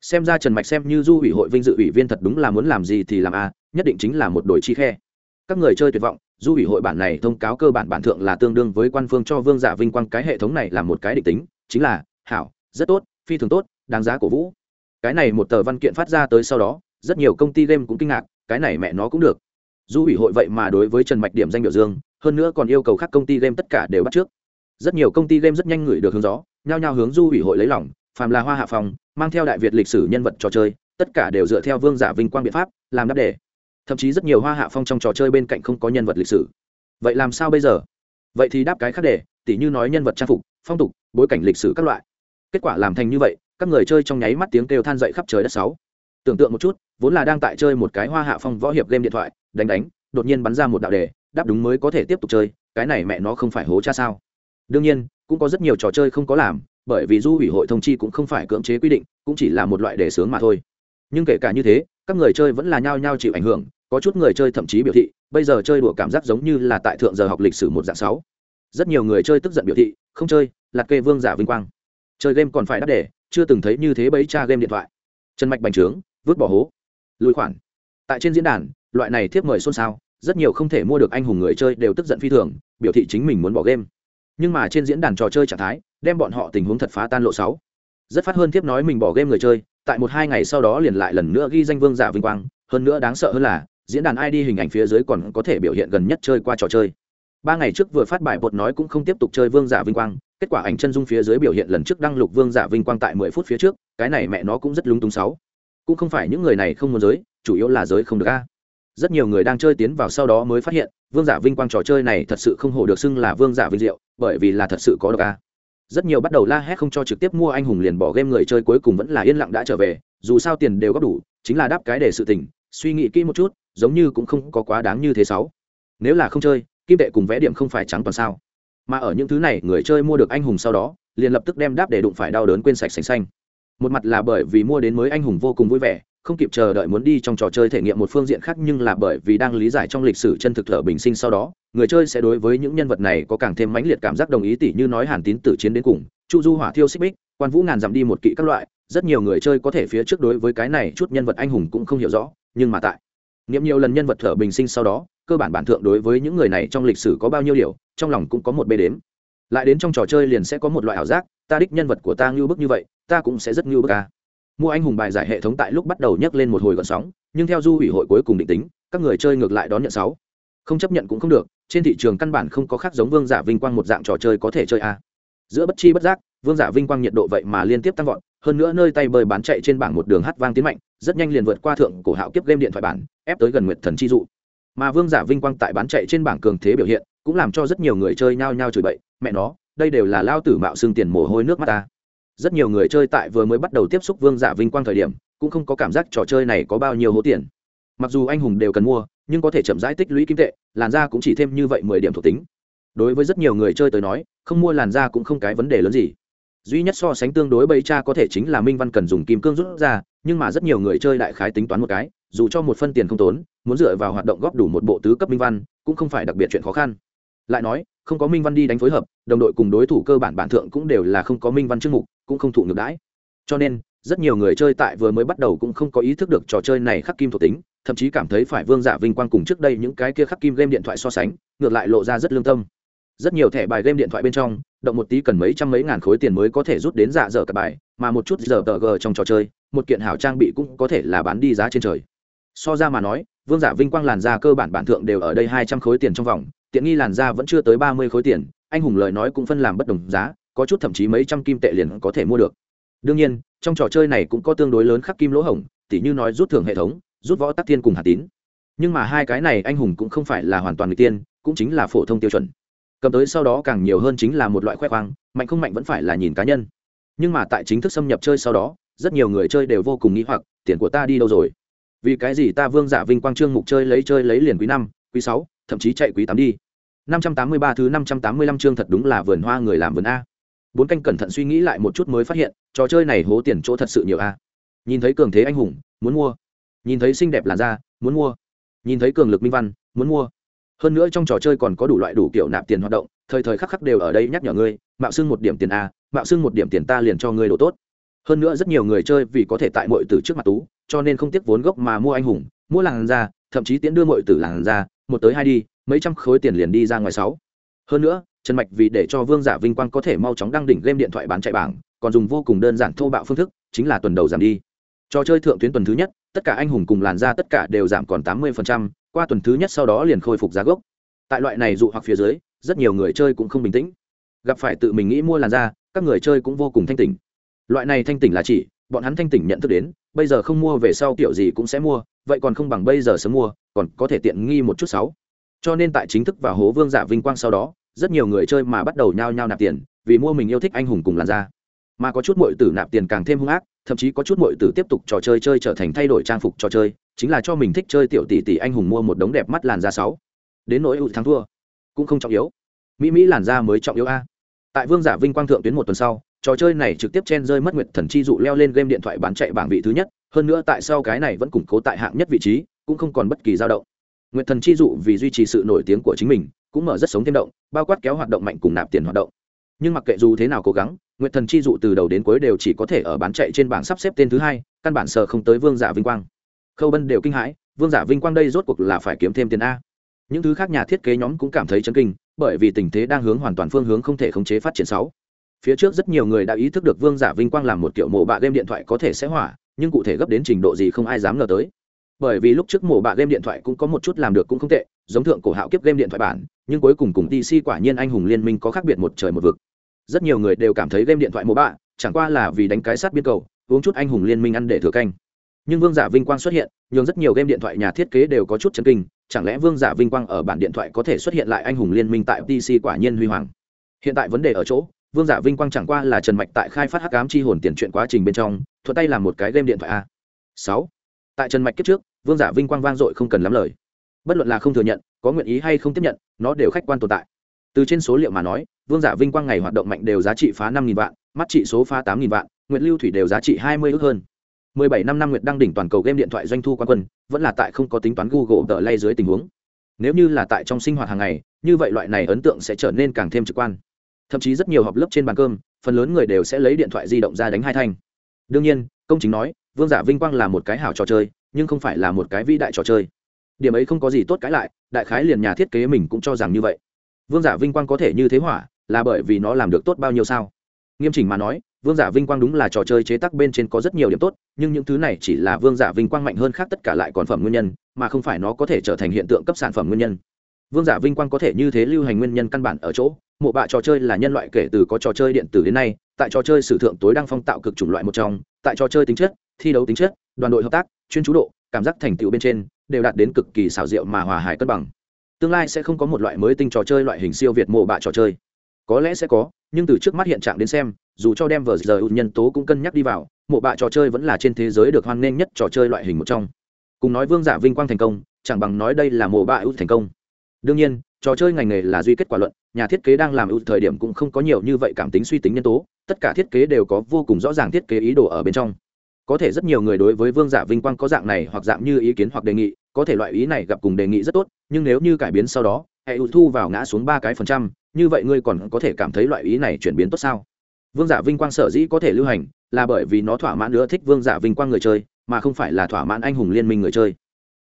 Xem ra trần mạch xem như du ủy hội vinh dự ủy viên thật đúng là muốn làm gì thì làm a, nhất định chính là một đội chi khe. Các người chơi tuyệt vọng, du ủy hội bản này thông cáo cơ bản bản thượng là tương đương với quan phương cho vương giả vinh quang cái hệ thống này là một cái định tính, chính là, hảo, rất tốt, phi thường tốt, đáng giá cổ vũ. Cái này một tờ văn kiện phát ra tới sau đó, rất nhiều công ty game cũng kinh ngạc, cái này mẹ nó cũng được du ủy hội vậy mà đối với trần mạch điểm danh biểu dương, hơn nữa còn yêu cầu các công ty game tất cả đều bắt trước. Rất nhiều công ty game rất nhanh gửi được hướng gió, nhao nhao hướng du ủy hội lấy lòng, phàm là hoa hạ phòng mang theo đại việt lịch sử nhân vật trò chơi, tất cả đều dựa theo vương giả vinh quang biện pháp, làm đáp đề. Thậm chí rất nhiều hoa hạ phong trong trò chơi bên cạnh không có nhân vật lịch sử. Vậy làm sao bây giờ? Vậy thì đáp cái khác đề, tỉ như nói nhân vật trang phục, phong tục, bối cảnh lịch sử các loại. Kết quả làm thành như vậy, các người chơi trong nháy mắt tiếng kêu than dậy khắp trời đất sáu tưởng tượng một chút, vốn là đang tại chơi một cái hoa hạ phong võ hiệp game điện thoại, đánh đánh, đột nhiên bắn ra một đạo đề, đáp đúng mới có thể tiếp tục chơi, cái này mẹ nó không phải hố cha sao? Đương nhiên, cũng có rất nhiều trò chơi không có làm, bởi vì du ủy hội thông chi cũng không phải cưỡng chế quy định, cũng chỉ là một loại đề sướng mà thôi. Nhưng kể cả như thế, các người chơi vẫn là nhao nhao chịu ảnh hưởng, có chút người chơi thậm chí biểu thị, bây giờ chơi đùa cảm giác giống như là tại thượng giờ học lịch sử một dạng sáu. Rất nhiều người chơi tức giận biểu thị, không chơi là kê vương giả vinh quang. Chơi game còn phải đắt để chưa từng thấy như thế bấy cha game điện thoại. Chân mạch bành trướng vứt bỏ hố. Lùi khoản. Tại trên diễn đàn, loại này thiếp mời xôn xao, rất nhiều không thể mua được anh hùng người chơi đều tức giận phi thường, biểu thị chính mình muốn bỏ game. Nhưng mà trên diễn đàn trò chơi trạng thái, đem bọn họ tình huống thật phá tan lộ sáu. Rất phát hơn tiếp nói mình bỏ game người chơi, tại một hai ngày sau đó liền lại lần nữa ghi danh vương giả vinh quang, hơn nữa đáng sợ hơn là, diễn đàn id hình ảnh phía dưới còn có thể biểu hiện gần nhất chơi qua trò chơi. Ba ngày trước vừa phát bài bột nói cũng không tiếp tục chơi vương giả vinh quang, kết quả ảnh chân dung phía dưới biểu hiện lần trước đăng lục vương giả vinh quang tại mười phút phía trước, cái này mẹ nó cũng rất lúng túng sáu cũng không phải những người này không muốn giới, chủ yếu là giới không được a. Rất nhiều người đang chơi tiến vào sau đó mới phát hiện, vương giả vinh quang trò chơi này thật sự không hổ được xưng là vương giả vinh diệu, bởi vì là thật sự có được a. Rất nhiều bắt đầu la hét không cho trực tiếp mua anh hùng liền bỏ game người chơi cuối cùng vẫn là yên lặng đã trở về, dù sao tiền đều góp đủ, chính là đáp cái để sự tình, suy nghĩ kỹ một chút, giống như cũng không có quá đáng như thế sáu. Nếu là không chơi, kim tệ cùng vẽ điểm không phải trắng toàn sao. Mà ở những thứ này, người chơi mua được anh hùng sau đó, liền lập tức đem đáp để đụng phải đau đớn quên sạch sành xanh một mặt là bởi vì mua đến mới anh hùng vô cùng vui vẻ, không kịp chờ đợi muốn đi trong trò chơi thể nghiệm một phương diện khác nhưng là bởi vì đang lý giải trong lịch sử chân thực thở bình sinh sau đó, người chơi sẽ đối với những nhân vật này có càng thêm mãnh liệt cảm giác đồng ý tỷ như nói hàn tín tử chiến đến cùng, chu du hỏa thiêu xích bích, quan vũ ngàn dặm đi một kỵ các loại, rất nhiều người chơi có thể phía trước đối với cái này chút nhân vật anh hùng cũng không hiểu rõ, nhưng mà tại nghiệm nhiều lần nhân vật thở bình sinh sau đó, cơ bản bản thượng đối với những người này trong lịch sử có bao nhiêu điều, trong lòng cũng có một bê đếm. Lại đến trong trò chơi liền sẽ có một loại ảo giác, ta đích nhân vật của ta ngưu bức như vậy ta cũng sẽ rất ngưu bức ca mua anh hùng bài giải hệ thống tại lúc bắt đầu nhấc lên một hồi gọn sóng, nhưng theo du ủy hội cuối cùng định tính, các người chơi ngược lại đón nhận sáu. Không chấp nhận cũng không được, trên thị trường căn bản không có khác giống vương giả vinh quang một dạng trò chơi có thể chơi a. Giữa bất chi bất giác, vương giả vinh quang nhiệt độ vậy mà liên tiếp tăng vọt, hơn nữa nơi tay bơi bán chạy trên bảng một đường hát vang tiến mạnh, rất nhanh liền vượt qua thượng cổ hạo kiếp game điện thoại bản, ép tới gần nguyệt thần chi dụ. Mà vương giả vinh quang tại bán chạy trên bảng cường thế biểu hiện, cũng làm cho rất nhiều người chơi nhao nhao chửi bậy, mẹ nó, đây đều là lao tử mạo xương tiền mồ hôi nước mắt ta rất nhiều người chơi tại vừa mới bắt đầu tiếp xúc vương giả vinh quang thời điểm, cũng không có cảm giác trò chơi này có bao nhiêu hố tiền. Mặc dù anh hùng đều cần mua, nhưng có thể chậm rãi tích lũy kim tệ, làn da cũng chỉ thêm như vậy mười điểm thuộc tính. Đối với rất nhiều người chơi tới nói, không mua làn da cũng không cái vấn đề lớn gì. Duy nhất so sánh tương đối bấy cha có thể chính là minh văn cần dùng kim cương rút ra, nhưng mà rất nhiều người chơi đại khái tính toán một cái, dù cho một phân tiền không tốn, muốn dựa vào hoạt động góp đủ một bộ tứ cấp minh văn, cũng không phải đặc biệt chuyện khó khăn. Lại nói, không có minh văn đi đánh phối hợp, đồng đội cùng đối thủ cơ bản bản thượng cũng đều là không có minh văn chương mục cũng không thụ ngược đãi. Cho nên, rất nhiều người chơi tại vừa mới bắt đầu cũng không có ý thức được trò chơi này khắc kim thuộc tính, thậm chí cảm thấy phải vương giả vinh quang cùng trước đây những cái kia khắc kim game điện thoại so sánh, ngược lại lộ ra rất lương tâm. Rất nhiều thẻ bài game điện thoại bên trong, động một tí cần mấy trăm mấy ngàn khối tiền mới có thể rút đến dạ dở cả bài, mà một chút giờ tờ g trong trò chơi, một kiện hảo trang bị cũng có thể là bán đi giá trên trời. So ra mà nói, vương giả vinh quang làn da cơ bản bản thượng đều ở đây hai trăm khối tiền trong vòng, tiện nghi làn da vẫn chưa tới ba mươi khối tiền, anh hùng lời nói cũng phân làm bất đồng giá có chút thậm chí mấy trăm kim tệ liền có thể mua được. Đương nhiên, trong trò chơi này cũng có tương đối lớn khắc kim lỗ hổng, tỉ như nói rút thưởng hệ thống, rút võ tắc thiên cùng hà tín. Nhưng mà hai cái này anh hùng cũng không phải là hoàn toàn người tiên, cũng chính là phổ thông tiêu chuẩn. Cầm tới sau đó càng nhiều hơn chính là một loại khoe khoang, mạnh không mạnh vẫn phải là nhìn cá nhân. Nhưng mà tại chính thức xâm nhập chơi sau đó, rất nhiều người chơi đều vô cùng nghĩ hoặc, tiền của ta đi đâu rồi? Vì cái gì ta vương giả vinh quang trương mục chơi lấy chơi lấy liền quý năm, quý sáu, thậm chí chạy quý tám đi. Năm trăm tám mươi ba thứ năm trăm tám mươi lăm chương thật đúng là vườn hoa người làm vườn a bốn canh cẩn thận suy nghĩ lại một chút mới phát hiện, trò chơi này hố tiền chỗ thật sự nhiều a. Nhìn thấy cường thế anh hùng, muốn mua. Nhìn thấy xinh đẹp làn da, muốn mua. Nhìn thấy cường lực minh văn, muốn mua. Hơn nữa trong trò chơi còn có đủ loại đủ kiểu nạp tiền hoạt động, thời thời khắc khắc đều ở đây nhắc nhở ngươi, mạo xưng một điểm tiền a, mạo xưng một điểm tiền ta liền cho ngươi đồ tốt. Hơn nữa rất nhiều người chơi vì có thể tại mọi từ trước mặt tú, cho nên không tiếc vốn gốc mà mua anh hùng, mua làng ra thậm chí tiễn đưa mọi tử làng ra một tới hai đi, mấy trăm khối tiền liền đi ra ngoài sáu. Hơn nữa trần mạch vì để cho vương giả vinh quang có thể mau chóng đăng đỉnh game điện thoại bán chạy bảng, còn dùng vô cùng đơn giản thô bạo phương thức, chính là tuần đầu giảm đi. Trò chơi thượng tuyến tuần thứ nhất, tất cả anh hùng cùng làn ra tất cả đều giảm còn tám mươi qua tuần thứ nhất sau đó liền khôi phục giá gốc. Tại loại này dụ hoặc phía dưới, rất nhiều người chơi cũng không bình tĩnh. Gặp phải tự mình nghĩ mua làn da, các người chơi cũng vô cùng thanh tỉnh. Loại này thanh tỉnh là chỉ, bọn hắn thanh tỉnh nhận thức đến, bây giờ không mua về sau kiểu gì cũng sẽ mua, vậy còn không bằng bây giờ sớm mua, còn có thể tiện nghi một chút sáu cho nên tại chính thức và hố vương giả vinh quang sau đó rất nhiều người chơi mà bắt đầu nhao nhao nạp tiền, vì mua mình yêu thích anh hùng cùng làn da. Mà có chút mọi tử nạp tiền càng thêm hung ác, thậm chí có chút mọi tử tiếp tục trò chơi chơi trở thành thay đổi trang phục trò chơi, chính là cho mình thích chơi tiểu tỷ tỷ anh hùng mua một đống đẹp mắt làn da sáu. Đến nỗi ưu thắng thua, cũng không trọng yếu. Mỹ mỹ làn da mới trọng yếu a. Tại vương giả vinh quang thượng tuyến một tuần sau, trò chơi này trực tiếp chen rơi mất nguyệt thần chi dụ leo lên game điện thoại bán chạy bảng vị thứ nhất, hơn nữa tại sau cái này vẫn củng cố tại hạng nhất vị trí, cũng không còn bất kỳ dao động. Nguyệt thần chi dụ vì duy trì sự nổi tiếng của chính mình cũng mở rất sống thêm động, bao quát kéo hoạt động mạnh cùng nạp tiền hoạt động. Nhưng mặc kệ dù thế nào cố gắng nguyện thần chi dụ từ đầu đến cuối đều chỉ có thể ở bán chạy trên bảng sắp xếp tên thứ hai, căn bản sờ không tới vương giả vinh quang. Khâu bân đều kinh hãi, vương giả vinh quang đây rốt cuộc là phải kiếm thêm tiền a. Những thứ khác nhà thiết kế nhóm cũng cảm thấy chấn kinh, bởi vì tình thế đang hướng hoàn toàn phương hướng không thể khống chế phát triển sáu. Phía trước rất nhiều người đã ý thức được vương giả vinh quang làm một kiểu mộ bạ game điện thoại có thể sẽ hỏa, nhưng cụ thể gấp đến trình độ gì không ai dám ngờ tới bởi vì lúc trước mổ bạ game điện thoại cũng có một chút làm được cũng không tệ, giống thượng cổ hạo kiếp game điện thoại bản, nhưng cuối cùng cùng tc quả nhiên anh hùng liên minh có khác biệt một trời một vực. Rất nhiều người đều cảm thấy game điện thoại mổ bạ, chẳng qua là vì đánh cái sát biên cầu, uống chút anh hùng liên minh ăn để thừa canh. Nhưng vương giả vinh quang xuất hiện, nhường rất nhiều game điện thoại nhà thiết kế đều có chút chấn kinh, chẳng lẽ vương giả vinh quang ở bản điện thoại có thể xuất hiện lại anh hùng liên minh tại pc quả nhiên huy hoàng? Hiện tại vấn đề ở chỗ, vương giả vinh quang chẳng qua là trần mạch tại khai phát hắc ám chi hồn tiền chuyện quá trình bên trong, thuận tay làm một cái game điện thoại a. Sáu. Tại trần mạch kiếp trước vương giả vinh quang vang dội không cần lắm lời. Bất luận là không thừa nhận, có nguyện ý hay không tiếp nhận, nó đều khách quan tồn tại. Từ trên số liệu mà nói, vương giả vinh quang ngày hoạt động mạnh đều giá trị phá năm vạn, mắt trị số phá tám vạn nguyện lưu thủy đều giá trị hai mươi ước hơn. 17 năm năm nguyệt đăng đỉnh toàn cầu game điện thoại doanh thu quan quân, vẫn là tại không có tính toán google tờ lay dưới tình huống. Nếu như là tại trong sinh hoạt hàng ngày, như vậy loại này ấn tượng sẽ trở nên càng thêm trực quan. Thậm chí rất nhiều họp lớp trên bàn cơm, phần lớn người đều sẽ lấy điện thoại di động ra đánh hai thanh. Đương nhiên, công chính nói, vương giả vinh quang là một cái hảo trò chơi nhưng không phải là một cái vĩ đại trò chơi. Điểm ấy không có gì tốt cãi lại, đại khái liền nhà thiết kế mình cũng cho rằng như vậy. Vương giả vinh quang có thể như thế hỏa, là bởi vì nó làm được tốt bao nhiêu sao? Nghiêm chỉnh mà nói, vương giả vinh quang đúng là trò chơi chế tác bên trên có rất nhiều điểm tốt, nhưng những thứ này chỉ là vương giả vinh quang mạnh hơn khác tất cả lại còn phẩm nguyên nhân, mà không phải nó có thể trở thành hiện tượng cấp sản phẩm nguyên nhân. Vương giả vinh quang có thể như thế lưu hành nguyên nhân căn bản ở chỗ, mộ bạ trò chơi là nhân loại kể từ có trò chơi điện tử đến nay, tại trò chơi sử thượng tối đang phong tạo cực chủng loại một trong, tại trò chơi tính chất, thi đấu tính chất, đoàn đội hợp tác chuyên chú độ, cảm giác thành tựu bên trên, đều đạt đến cực kỳ xảo diệu mà hòa hải cân bằng. Tương lai sẽ không có một loại mới tinh trò chơi loại hình siêu việt mộ bạ trò chơi. Có lẽ sẽ có, nhưng từ trước mắt hiện trạng đến xem, dù cho đem vờ giờ nhân tố cũng cân nhắc đi vào, mộ bạ trò chơi vẫn là trên thế giới được hoan nghênh nhất trò chơi loại hình một trong. Cùng nói vương giả vinh quang thành công, chẳng bằng nói đây là mộ bạ ưu thành công. Đương nhiên, trò chơi ngành nghề là duy kết quả luận, nhà thiết kế đang làm ưu thời điểm cũng không có nhiều như vậy cảm tính suy tính nhân tố, tất cả thiết kế đều có vô cùng rõ ràng thiết kế ý đồ ở bên trong có thể rất nhiều người đối với vương giả vinh quang có dạng này hoặc dạng như ý kiến hoặc đề nghị, có thể loại ý này gặp cùng đề nghị rất tốt, nhưng nếu như cải biến sau đó, hệ thu vào ngã xuống ba cái phần trăm, như vậy ngươi còn có thể cảm thấy loại ý này chuyển biến tốt sao? Vương giả vinh quang sở dĩ có thể lưu hành là bởi vì nó thỏa mãn nữa thích vương giả vinh quang người chơi, mà không phải là thỏa mãn anh hùng liên minh người chơi.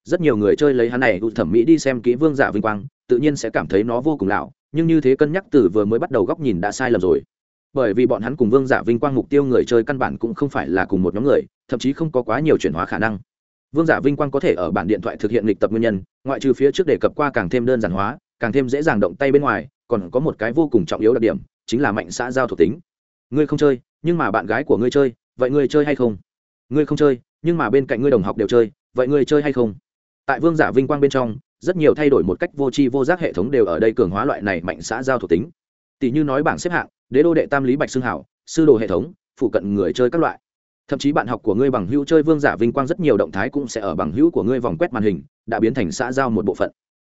Rất nhiều người chơi lấy hắn này thẩm mỹ đi xem kỹ vương giả vinh quang, tự nhiên sẽ cảm thấy nó vô cùng lão, nhưng như thế cân nhắc từ vừa mới bắt đầu góc nhìn đã sai lầm rồi bởi vì bọn hắn cùng vương giả vinh quang mục tiêu người chơi căn bản cũng không phải là cùng một nhóm người, thậm chí không có quá nhiều chuyển hóa khả năng. Vương giả vinh quang có thể ở bản điện thoại thực hiện lịch tập nguyên nhân, ngoại trừ phía trước đề cập qua càng thêm đơn giản hóa, càng thêm dễ dàng động tay bên ngoài, còn có một cái vô cùng trọng yếu đặc điểm, chính là mạnh xã giao thuộc tính. Ngươi không chơi, nhưng mà bạn gái của ngươi chơi, vậy ngươi chơi hay không? Ngươi không chơi, nhưng mà bên cạnh ngươi đồng học đều chơi, vậy ngươi chơi hay không? Tại vương giả vinh quang bên trong, rất nhiều thay đổi một cách vô tri vô giác hệ thống đều ở đây cường hóa loại này mạnh xã giao thuộc tính. Tỷ như nói bảng xếp hạng đế đô đệ tam lý bạch xương hảo, sư đồ hệ thống, phụ cận người chơi các loại. Thậm chí bạn học của ngươi bằng hữu chơi vương giả vinh quang rất nhiều động thái cũng sẽ ở bằng hữu của ngươi vòng quét màn hình, đã biến thành xã giao một bộ phận.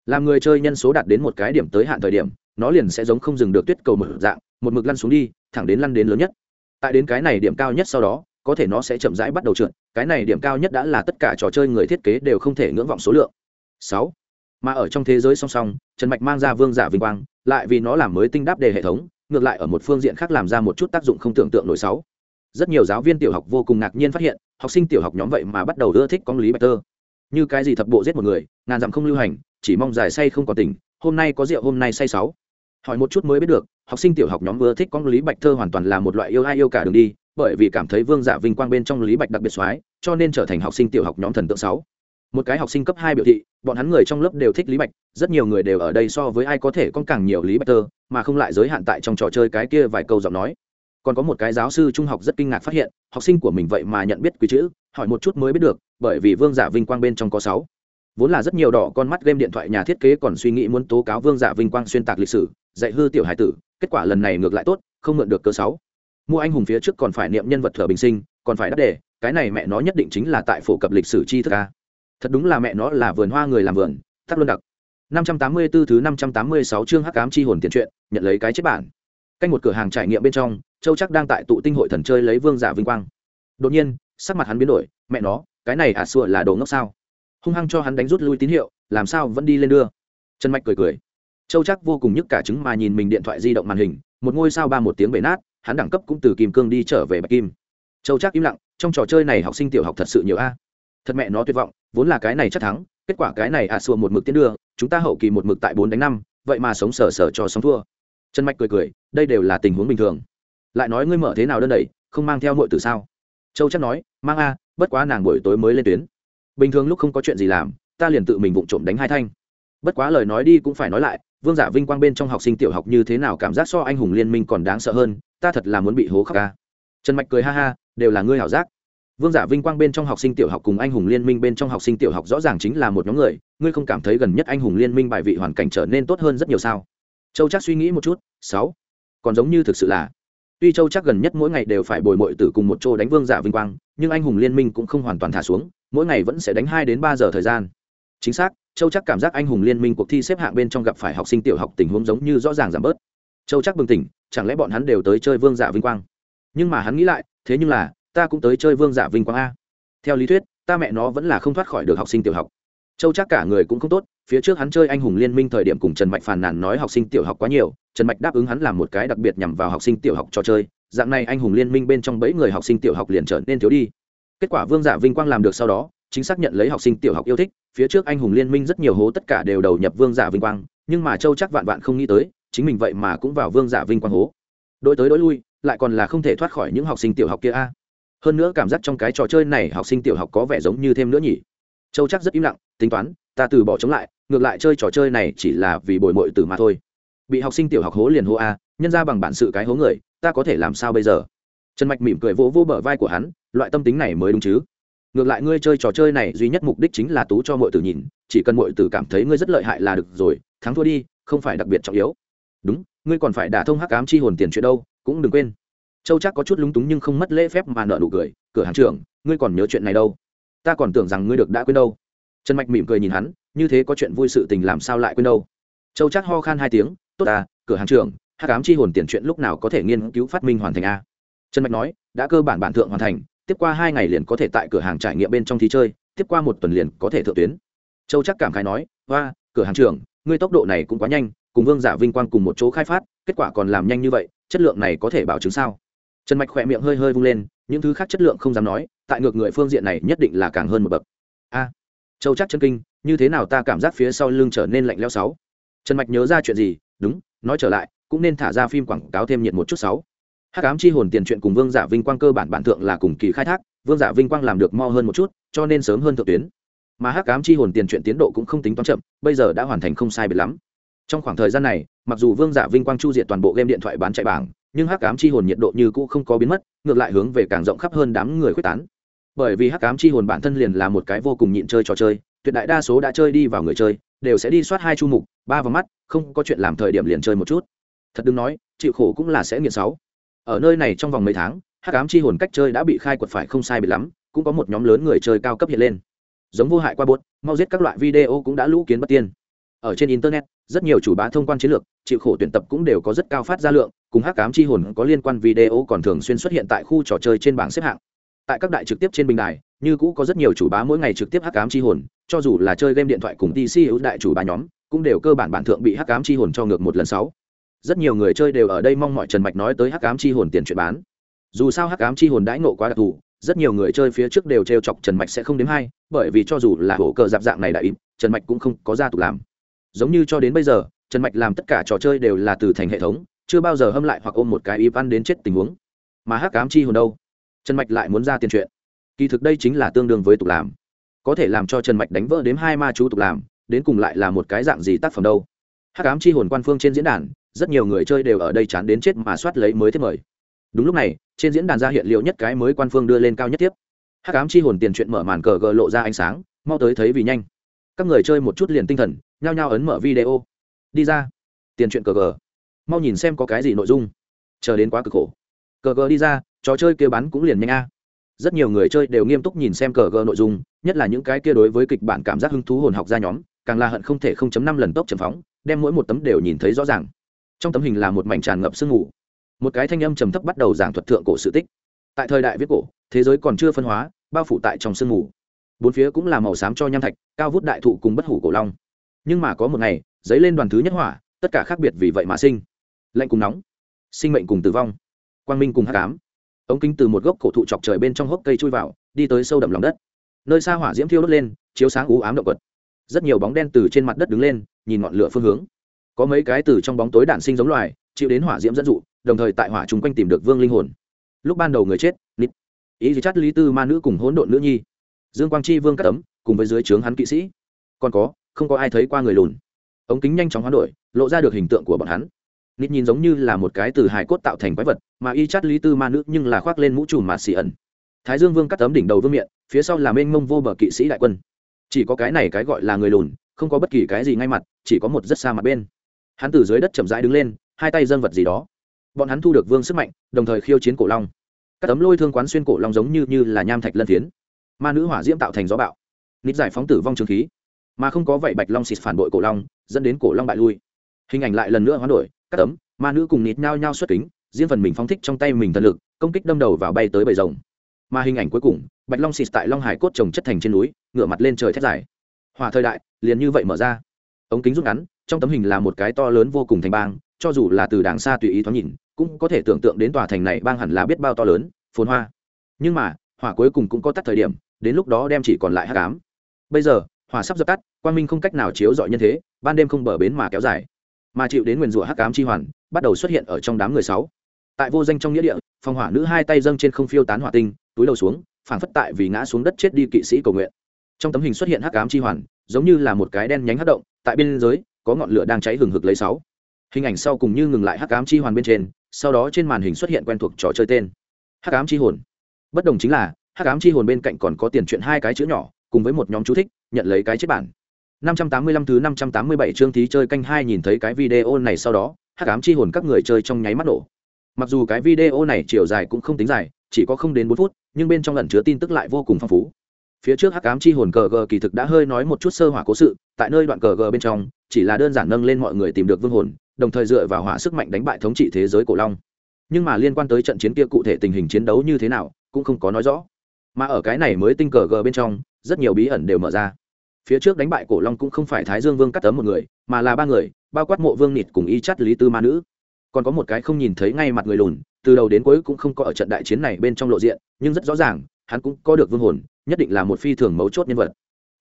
Làm người chơi nhân số đạt đến một cái điểm tới hạn thời điểm, nó liền sẽ giống không dừng được tuyết cầu mở dạng, một mực lăn xuống đi, thẳng đến lăn đến lớn nhất. Tại đến cái này điểm cao nhất sau đó, có thể nó sẽ chậm rãi bắt đầu trượt, cái này điểm cao nhất đã là tất cả trò chơi người thiết kế đều không thể ngưỡng vọng số lượng. Sáu. Mà ở trong thế giới song song, trần mạch mang ra vương giả vinh quang, lại vì nó làm mới tinh đáp đề hệ thống ngược lại ở một phương diện khác làm ra một chút tác dụng không tưởng tượng nổi sáu. Rất nhiều giáo viên tiểu học vô cùng ngạc nhiên phát hiện, học sinh tiểu học nhóm vậy mà bắt đầu ưa thích con lý bạch tơ. Như cái gì thập bộ giết một người, ngàn dặm không lưu hành, chỉ mong dài say không có tình hôm nay có rượu, hôm nay say sáu. Hỏi một chút mới biết được, học sinh tiểu học nhóm vừa thích con lý bạch thơ hoàn toàn là một loại yêu ai yêu cả đường đi, bởi vì cảm thấy vương giả vinh quang bên trong lý bạch đặc biệt soái, cho nên trở thành học sinh tiểu học nhóm thần tượng sáu một cái học sinh cấp hai biểu thị, bọn hắn người trong lớp đều thích lý bạch, rất nhiều người đều ở đây so với ai có thể con càng nhiều lý bạch tơ, mà không lại giới hạn tại trong trò chơi cái kia vài câu giọng nói. Còn có một cái giáo sư trung học rất kinh ngạc phát hiện, học sinh của mình vậy mà nhận biết quý chữ, hỏi một chút mới biết được, bởi vì vương giả vinh quang bên trong có sáu. Vốn là rất nhiều đỏ con mắt game điện thoại nhà thiết kế còn suy nghĩ muốn tố cáo vương giả vinh quang xuyên tạc lịch sử, dạy hư tiểu hải tử, kết quả lần này ngược lại tốt, không mượn được cơ sáu. Mua anh hùng phía trước còn phải niệm nhân vật thờ bình sinh, còn phải đáp đề, cái này mẹ nó nhất định chính là tại phổ cập lịch sử chi thức a thật đúng là mẹ nó là vườn hoa người làm vườn tắt luôn đặc. 584 thứ 586 chương hắc ám chi hồn tiền truyện, nhận lấy cái chết bản. Canh một cửa hàng trải nghiệm bên trong, châu chắc đang tại tụ tinh hội thần chơi lấy vương giả vinh quang. Đột nhiên, sắc mặt hắn biến đổi, mẹ nó, cái này à xua là đồ ngốc sao? Hung hăng cho hắn đánh rút lui tín hiệu, làm sao vẫn đi lên đưa? Trần mạch cười cười. Châu chắc vô cùng nhức cả trứng mà nhìn mình điện thoại di động màn hình, một ngôi sao ba một tiếng bể nát, hắn đẳng cấp cũng từ kim cương đi trở về bạch kim. Châu chắc im lặng, trong trò chơi này học sinh tiểu học thật sự nhiều a thật mẹ nó tuyệt vọng, vốn là cái này chắc thắng, kết quả cái này à xua một mực tiến đưa, chúng ta hậu kỳ một mực tại bốn đánh năm, vậy mà sống sờ sờ cho sống thua. Trần mạch cười cười, đây đều là tình huống bình thường. Lại nói ngươi mở thế nào đơn đẩy, không mang theo nội từ sao? Châu chắc nói, mang a, bất quá nàng buổi tối mới lên tuyến. Bình thường lúc không có chuyện gì làm, ta liền tự mình vụng trộm đánh hai thanh. Bất quá lời nói đi cũng phải nói lại, vương giả vinh quang bên trong học sinh tiểu học như thế nào cảm giác so anh hùng liên minh còn đáng sợ hơn, ta thật là muốn bị hố khóc ca trần mạch cười ha ha, đều là ngươi hảo giác vương giả vinh quang bên trong học sinh tiểu học cùng anh hùng liên minh bên trong học sinh tiểu học rõ ràng chính là một nhóm người, ngươi không cảm thấy gần nhất anh hùng liên minh bài vị hoàn cảnh trở nên tốt hơn rất nhiều sao? Châu chắc suy nghĩ một chút, sáu. Còn giống như thực sự là, tuy châu chắc gần nhất mỗi ngày đều phải bồi mội tử cùng một chỗ đánh vương giả vinh quang, nhưng anh hùng liên minh cũng không hoàn toàn thả xuống, mỗi ngày vẫn sẽ đánh hai đến ba giờ thời gian. Chính xác, châu chắc cảm giác anh hùng liên minh cuộc thi xếp hạng bên trong gặp phải học sinh tiểu học tình huống giống như rõ ràng giảm bớt. Châu chắc bừng tỉnh, chẳng lẽ bọn hắn đều tới chơi vương giả vinh quang? Nhưng mà hắn nghĩ lại, thế nhưng là ta cũng tới chơi vương giả vinh quang a. Theo lý thuyết, ta mẹ nó vẫn là không thoát khỏi được học sinh tiểu học. Châu chắc cả người cũng không tốt, phía trước hắn chơi anh hùng liên minh thời điểm cùng trần mạch phàn nàn nói học sinh tiểu học quá nhiều, trần mạch đáp ứng hắn làm một cái đặc biệt nhằm vào học sinh tiểu học cho chơi, dạng này anh hùng liên minh bên trong bẫy người học sinh tiểu học liền trở nên thiếu đi. Kết quả vương giả vinh quang làm được sau đó, chính xác nhận lấy học sinh tiểu học yêu thích, phía trước anh hùng liên minh rất nhiều hố tất cả đều đầu nhập vương giả vinh quang, nhưng mà châu chắc vạn vạn không nghĩ tới, chính mình vậy mà cũng vào vương giả vinh quang hố. Đôi tới đôi lui, lại còn là không thể thoát khỏi những học sinh tiểu học kia a hơn nữa cảm giác trong cái trò chơi này học sinh tiểu học có vẻ giống như thêm nữa nhỉ. Châu chắc rất im lặng, tính toán, ta từ bỏ chống lại, ngược lại chơi trò chơi này chỉ là vì bồi mội từ mà thôi. Bị học sinh tiểu học hố liền hô a, nhân ra bằng bản sự cái hố người, ta có thể làm sao bây giờ? Trần mạch mỉm cười vỗ vỗ bờ vai của hắn, loại tâm tính này mới đúng chứ. Ngược lại ngươi chơi trò chơi này duy nhất mục đích chính là tú cho mọi tử nhìn, chỉ cần mọi tử cảm thấy ngươi rất lợi hại là được rồi, thắng thua đi, không phải đặc biệt trọng yếu. Đúng, ngươi còn phải đả thông hắc ám chi hồn tiền chuyện đâu, cũng đừng quên châu chắc có chút lúng túng nhưng không mất lễ phép mà nợ nụ cười, cửa hàng trưởng, ngươi còn nhớ chuyện này đâu? Ta còn tưởng rằng ngươi được đã quên đâu. Trần mạch mỉm cười nhìn hắn, như thế có chuyện vui sự tình làm sao lại quên đâu? Châu chắc ho khan hai tiếng, tốt à cửa hàng trưởng hát cám chi hồn tiền chuyện lúc nào có thể nghiên cứu phát minh hoàn thành a? Trần mạch nói, đã cơ bản bản thượng hoàn thành, tiếp qua hai ngày liền có thể tại cửa hàng trải nghiệm bên trong thi chơi, tiếp qua một tuần liền có thể thượng tuyến. Châu chắc cảm khái nói và cửa hàng trưởng, ngươi tốc độ này cũng quá nhanh, cùng vương giả vinh quang cùng một chỗ khai phát, kết quả còn làm nhanh như vậy, chất lượng này có thể bảo chứng sao? Trần mạch khỏe miệng hơi hơi vung lên, những thứ khác chất lượng không dám nói, tại ngược người phương diện này nhất định là càng hơn một bậc. A, châu chắc chân kinh, như thế nào ta cảm giác phía sau lưng trở nên lạnh leo sáu? Trần mạch nhớ ra chuyện gì? Đúng, nói trở lại, cũng nên thả ra phim quảng cáo thêm nhiệt một chút sáu. Hắc ám chi hồn tiền chuyện cùng vương giả vinh quang cơ bản bản thượng là cùng kỳ khai thác, vương giả vinh quang làm được mo hơn một chút, cho nên sớm hơn thượng tuyến. Mà hắc ám chi hồn tiền chuyện tiến độ cũng không tính toán chậm, bây giờ đã hoàn thành không sai biệt lắm. Trong khoảng thời gian này, mặc dù vương giả vinh quang chu diệt toàn bộ game điện thoại bán chạy bảng nhưng hắc ám chi hồn nhiệt độ như cũ không có biến mất, ngược lại hướng về càng rộng khắp hơn đám người quyết tán. Bởi vì hắc ám chi hồn bản thân liền là một cái vô cùng nhịn chơi trò chơi, tuyệt đại đa số đã chơi đi vào người chơi, đều sẽ đi soát hai chu mục, ba vào mắt, không có chuyện làm thời điểm liền chơi một chút. Thật đừng nói, chịu khổ cũng là sẽ nghiện sáu. Ở nơi này trong vòng mấy tháng, hắc ám chi hồn cách chơi đã bị khai quật phải không sai bị lắm, cũng có một nhóm lớn người chơi cao cấp hiện lên. Giống vô hại qua bốt mau giết các loại video cũng đã lũ kiến bất tiên. Ở trên internet, rất nhiều chủ bá thông quan chiến lược, chịu khổ tuyển tập cũng đều có rất cao phát ra lượng cùng hắc ám chi hồn có liên quan video còn thường xuyên xuất hiện tại khu trò chơi trên bảng xếp hạng. Tại các đại trực tiếp trên bình đài, như cũ có rất nhiều chủ bá mỗi ngày trực tiếp hắc ám chi hồn, cho dù là chơi game điện thoại cùng tc hữu đại chủ bá nhóm, cũng đều cơ bản bản thượng bị hắc ám chi hồn cho ngược một lần sáu. Rất nhiều người chơi đều ở đây mong mọi trần mạch nói tới hắc ám chi hồn tiền chuyện bán. Dù sao hắc ám chi hồn đãi nộ quá đặc thù, rất nhiều người chơi phía trước đều trêu chọc trần mạch sẽ không đếm hay bởi vì cho dù là hổ cờ dạp dạng này đại im, trần mạch cũng không có ra tục làm. Giống như cho đến bây giờ, trần mạch làm tất cả trò chơi đều là từ thành hệ thống chưa bao giờ hâm lại hoặc ôm một cái Ivan đến chết tình huống. Mà hắc ám chi hồn đâu? Trần mạch lại muốn ra tiền chuyện. Kỳ thực đây chính là tương đương với tục làm. Có thể làm cho trần mạch đánh vỡ đến hai ma chú tục làm, đến cùng lại là một cái dạng gì tác phẩm đâu? Hắc ám chi hồn quan phương trên diễn đàn, rất nhiều người chơi đều ở đây chán đến chết mà soát lấy mới thiết mời. Đúng lúc này, trên diễn đàn ra hiện liệu nhất cái mới quan phương đưa lên cao nhất tiếp. Hắc ám chi hồn tiền chuyện mở màn cờ gờ lộ ra ánh sáng, mau tới thấy vì nhanh. Các người chơi một chút liền tinh thần, nhao nhao ấn mở video. Đi ra. Tiền chuyện cờ gờ mau nhìn xem có cái gì nội dung. Chờ đến quá cực khổ. Cờ gờ đi ra, trò chơi kia bắn cũng liền nhanh a. Rất nhiều người chơi đều nghiêm túc nhìn xem cờ gờ nội dung, nhất là những cái kia đối với kịch bản cảm giác hứng thú hồn học ra nhóm, càng là hận không thể không chấm năm lần tốc chấm phóng, đem mỗi một tấm đều nhìn thấy rõ ràng. Trong tấm hình là một mảnh tràn ngập sương mù. Một cái thanh âm trầm thấp bắt đầu giảng thuật thượng cổ sự tích. Tại thời đại viết cổ, thế giới còn chưa phân hóa, bao phủ tại trong sương mù. Bốn phía cũng là màu xám cho nham thạch, cao vút đại thụ cùng bất hủ cổ long. Nhưng mà có một ngày, dấy lên đoàn thứ nhất hỏa, tất cả khác biệt vì vậy mà sinh lạnh cùng nóng, sinh mệnh cùng tử vong, quang minh cùng hát cám ống kính từ một gốc cổ thụ chọc trời bên trong hốc cây chui vào, đi tới sâu đậm lòng đất. Nơi xa hỏa diễm thiêu đốt lên, chiếu sáng ú ám động vật. Rất nhiều bóng đen từ trên mặt đất đứng lên, nhìn ngọn lửa phương hướng. Có mấy cái từ trong bóng tối đản sinh giống loài, chịu đến hỏa diễm dẫn dụ, đồng thời tại hỏa chung quanh tìm được vương linh hồn. Lúc ban đầu người chết, nít. Ý gì chắt lý tư ma nữ cùng hỗn độn nữ nhi. Dương quang chi, vương cắt tấm, cùng với dưới trướng hắn kỵ sĩ. Còn có, không có ai thấy qua người lùn. Ống kính nhanh chóng hoán đổi, lộ ra được hình tượng của bọn hắn nít nhìn giống như là một cái từ hài cốt tạo thành quái vật, mà y chát lý tư ma nữ nhưng là khoác lên mũ trùm mà xì ẩn. Thái dương vương cắt tấm đỉnh đầu vương miệng phía sau là mênh mông vô bờ kỵ sĩ đại quân. Chỉ có cái này cái gọi là người lùn, không có bất kỳ cái gì ngay mặt, chỉ có một rất xa mặt bên. Hắn từ dưới đất chậm rãi đứng lên, hai tay dân vật gì đó. Bọn hắn thu được vương sức mạnh, đồng thời khiêu chiến cổ long. Các tấm lôi thương quán xuyên cổ long giống như như là nham thạch lân thiến. ma nữ hỏa diễm tạo thành gió bạo nít giải phóng tử vong trường khí. Mà không có vậy bạch long xịt phản bội cổ long, dẫn đến cổ long bại lui. Hình ảnh lại lần nữa hoán đổi các tấm, ma nữ cùng nít nhao nhao xuất kính, riêng phần mình phóng thích trong tay mình thần lực, công kích đâm đầu vào bay tới bầy rồng. Mà hình ảnh cuối cùng, bạch long xịt tại long hải cốt trồng chất thành trên núi, ngửa mặt lên trời thét dài. Hòa thời đại, liền như vậy mở ra. Ống kính rút ngắn, trong tấm hình là một cái to lớn vô cùng thành bang, cho dù là từ đàng xa tùy ý thoáng nhìn, cũng có thể tưởng tượng đến tòa thành này bang hẳn là biết bao to lớn, phồn hoa. Nhưng mà, hỏa cuối cùng cũng có tắt thời điểm, đến lúc đó đem chỉ còn lại hát cám bây giờ, hỏa sắp dập tắt, quang minh không cách nào chiếu dọi nhân thế, ban đêm không bờ bến mà kéo dài mà chịu đến nguyền rủa hắc ám chi hoàn, bắt đầu xuất hiện ở trong đám người sáu. Tại vô danh trong nghĩa địa phong hỏa nữ hai tay dâng trên không phiêu tán hỏa tinh, túi đầu xuống, phảng phất tại vì ngã xuống đất chết đi kỵ sĩ cầu nguyện. Trong tấm hình xuất hiện hắc ám chi hoàn, giống như là một cái đen nhánh hất động, tại biên giới có ngọn lửa đang cháy hừng hực lấy sáu. Hình ảnh sau cùng như ngừng lại hắc ám chi hoàn bên trên, sau đó trên màn hình xuất hiện quen thuộc trò chơi tên. Hắc ám chi hồn. Bất đồng chính là, hắc ám chi hồn bên cạnh còn có tiền chuyện hai cái chữ nhỏ, cùng với một nhóm chú thích, nhận lấy cái chết bản. 585 thứ 587 chương thí chơi canh hai nhìn thấy cái video này sau đó, hắc ám chi hồn các người chơi trong nháy mắt nổ. Mặc dù cái video này chiều dài cũng không tính dài, chỉ có không đến 4 phút, nhưng bên trong lần chứa tin tức lại vô cùng phong phú. Phía trước hắc ám chi hồn cờ gờ kỳ thực đã hơi nói một chút sơ hỏa cố sự, tại nơi đoạn cờ gờ bên trong, chỉ là đơn giản nâng lên mọi người tìm được vương hồn, đồng thời dựa vào hỏa sức mạnh đánh bại thống trị thế giới cổ long. Nhưng mà liên quan tới trận chiến kia cụ thể tình hình chiến đấu như thế nào, cũng không có nói rõ. Mà ở cái này mới tinh cờ gờ bên trong, rất nhiều bí ẩn đều mở ra phía trước đánh bại cổ long cũng không phải thái dương vương cắt tấm một người, mà là ba người, bao quát mộ vương nịt cùng y chắt lý tư ma nữ. Còn có một cái không nhìn thấy ngay mặt người lùn, từ đầu đến cuối cũng không có ở trận đại chiến này bên trong lộ diện, nhưng rất rõ ràng, hắn cũng có được vương hồn, nhất định là một phi thường mấu chốt nhân vật.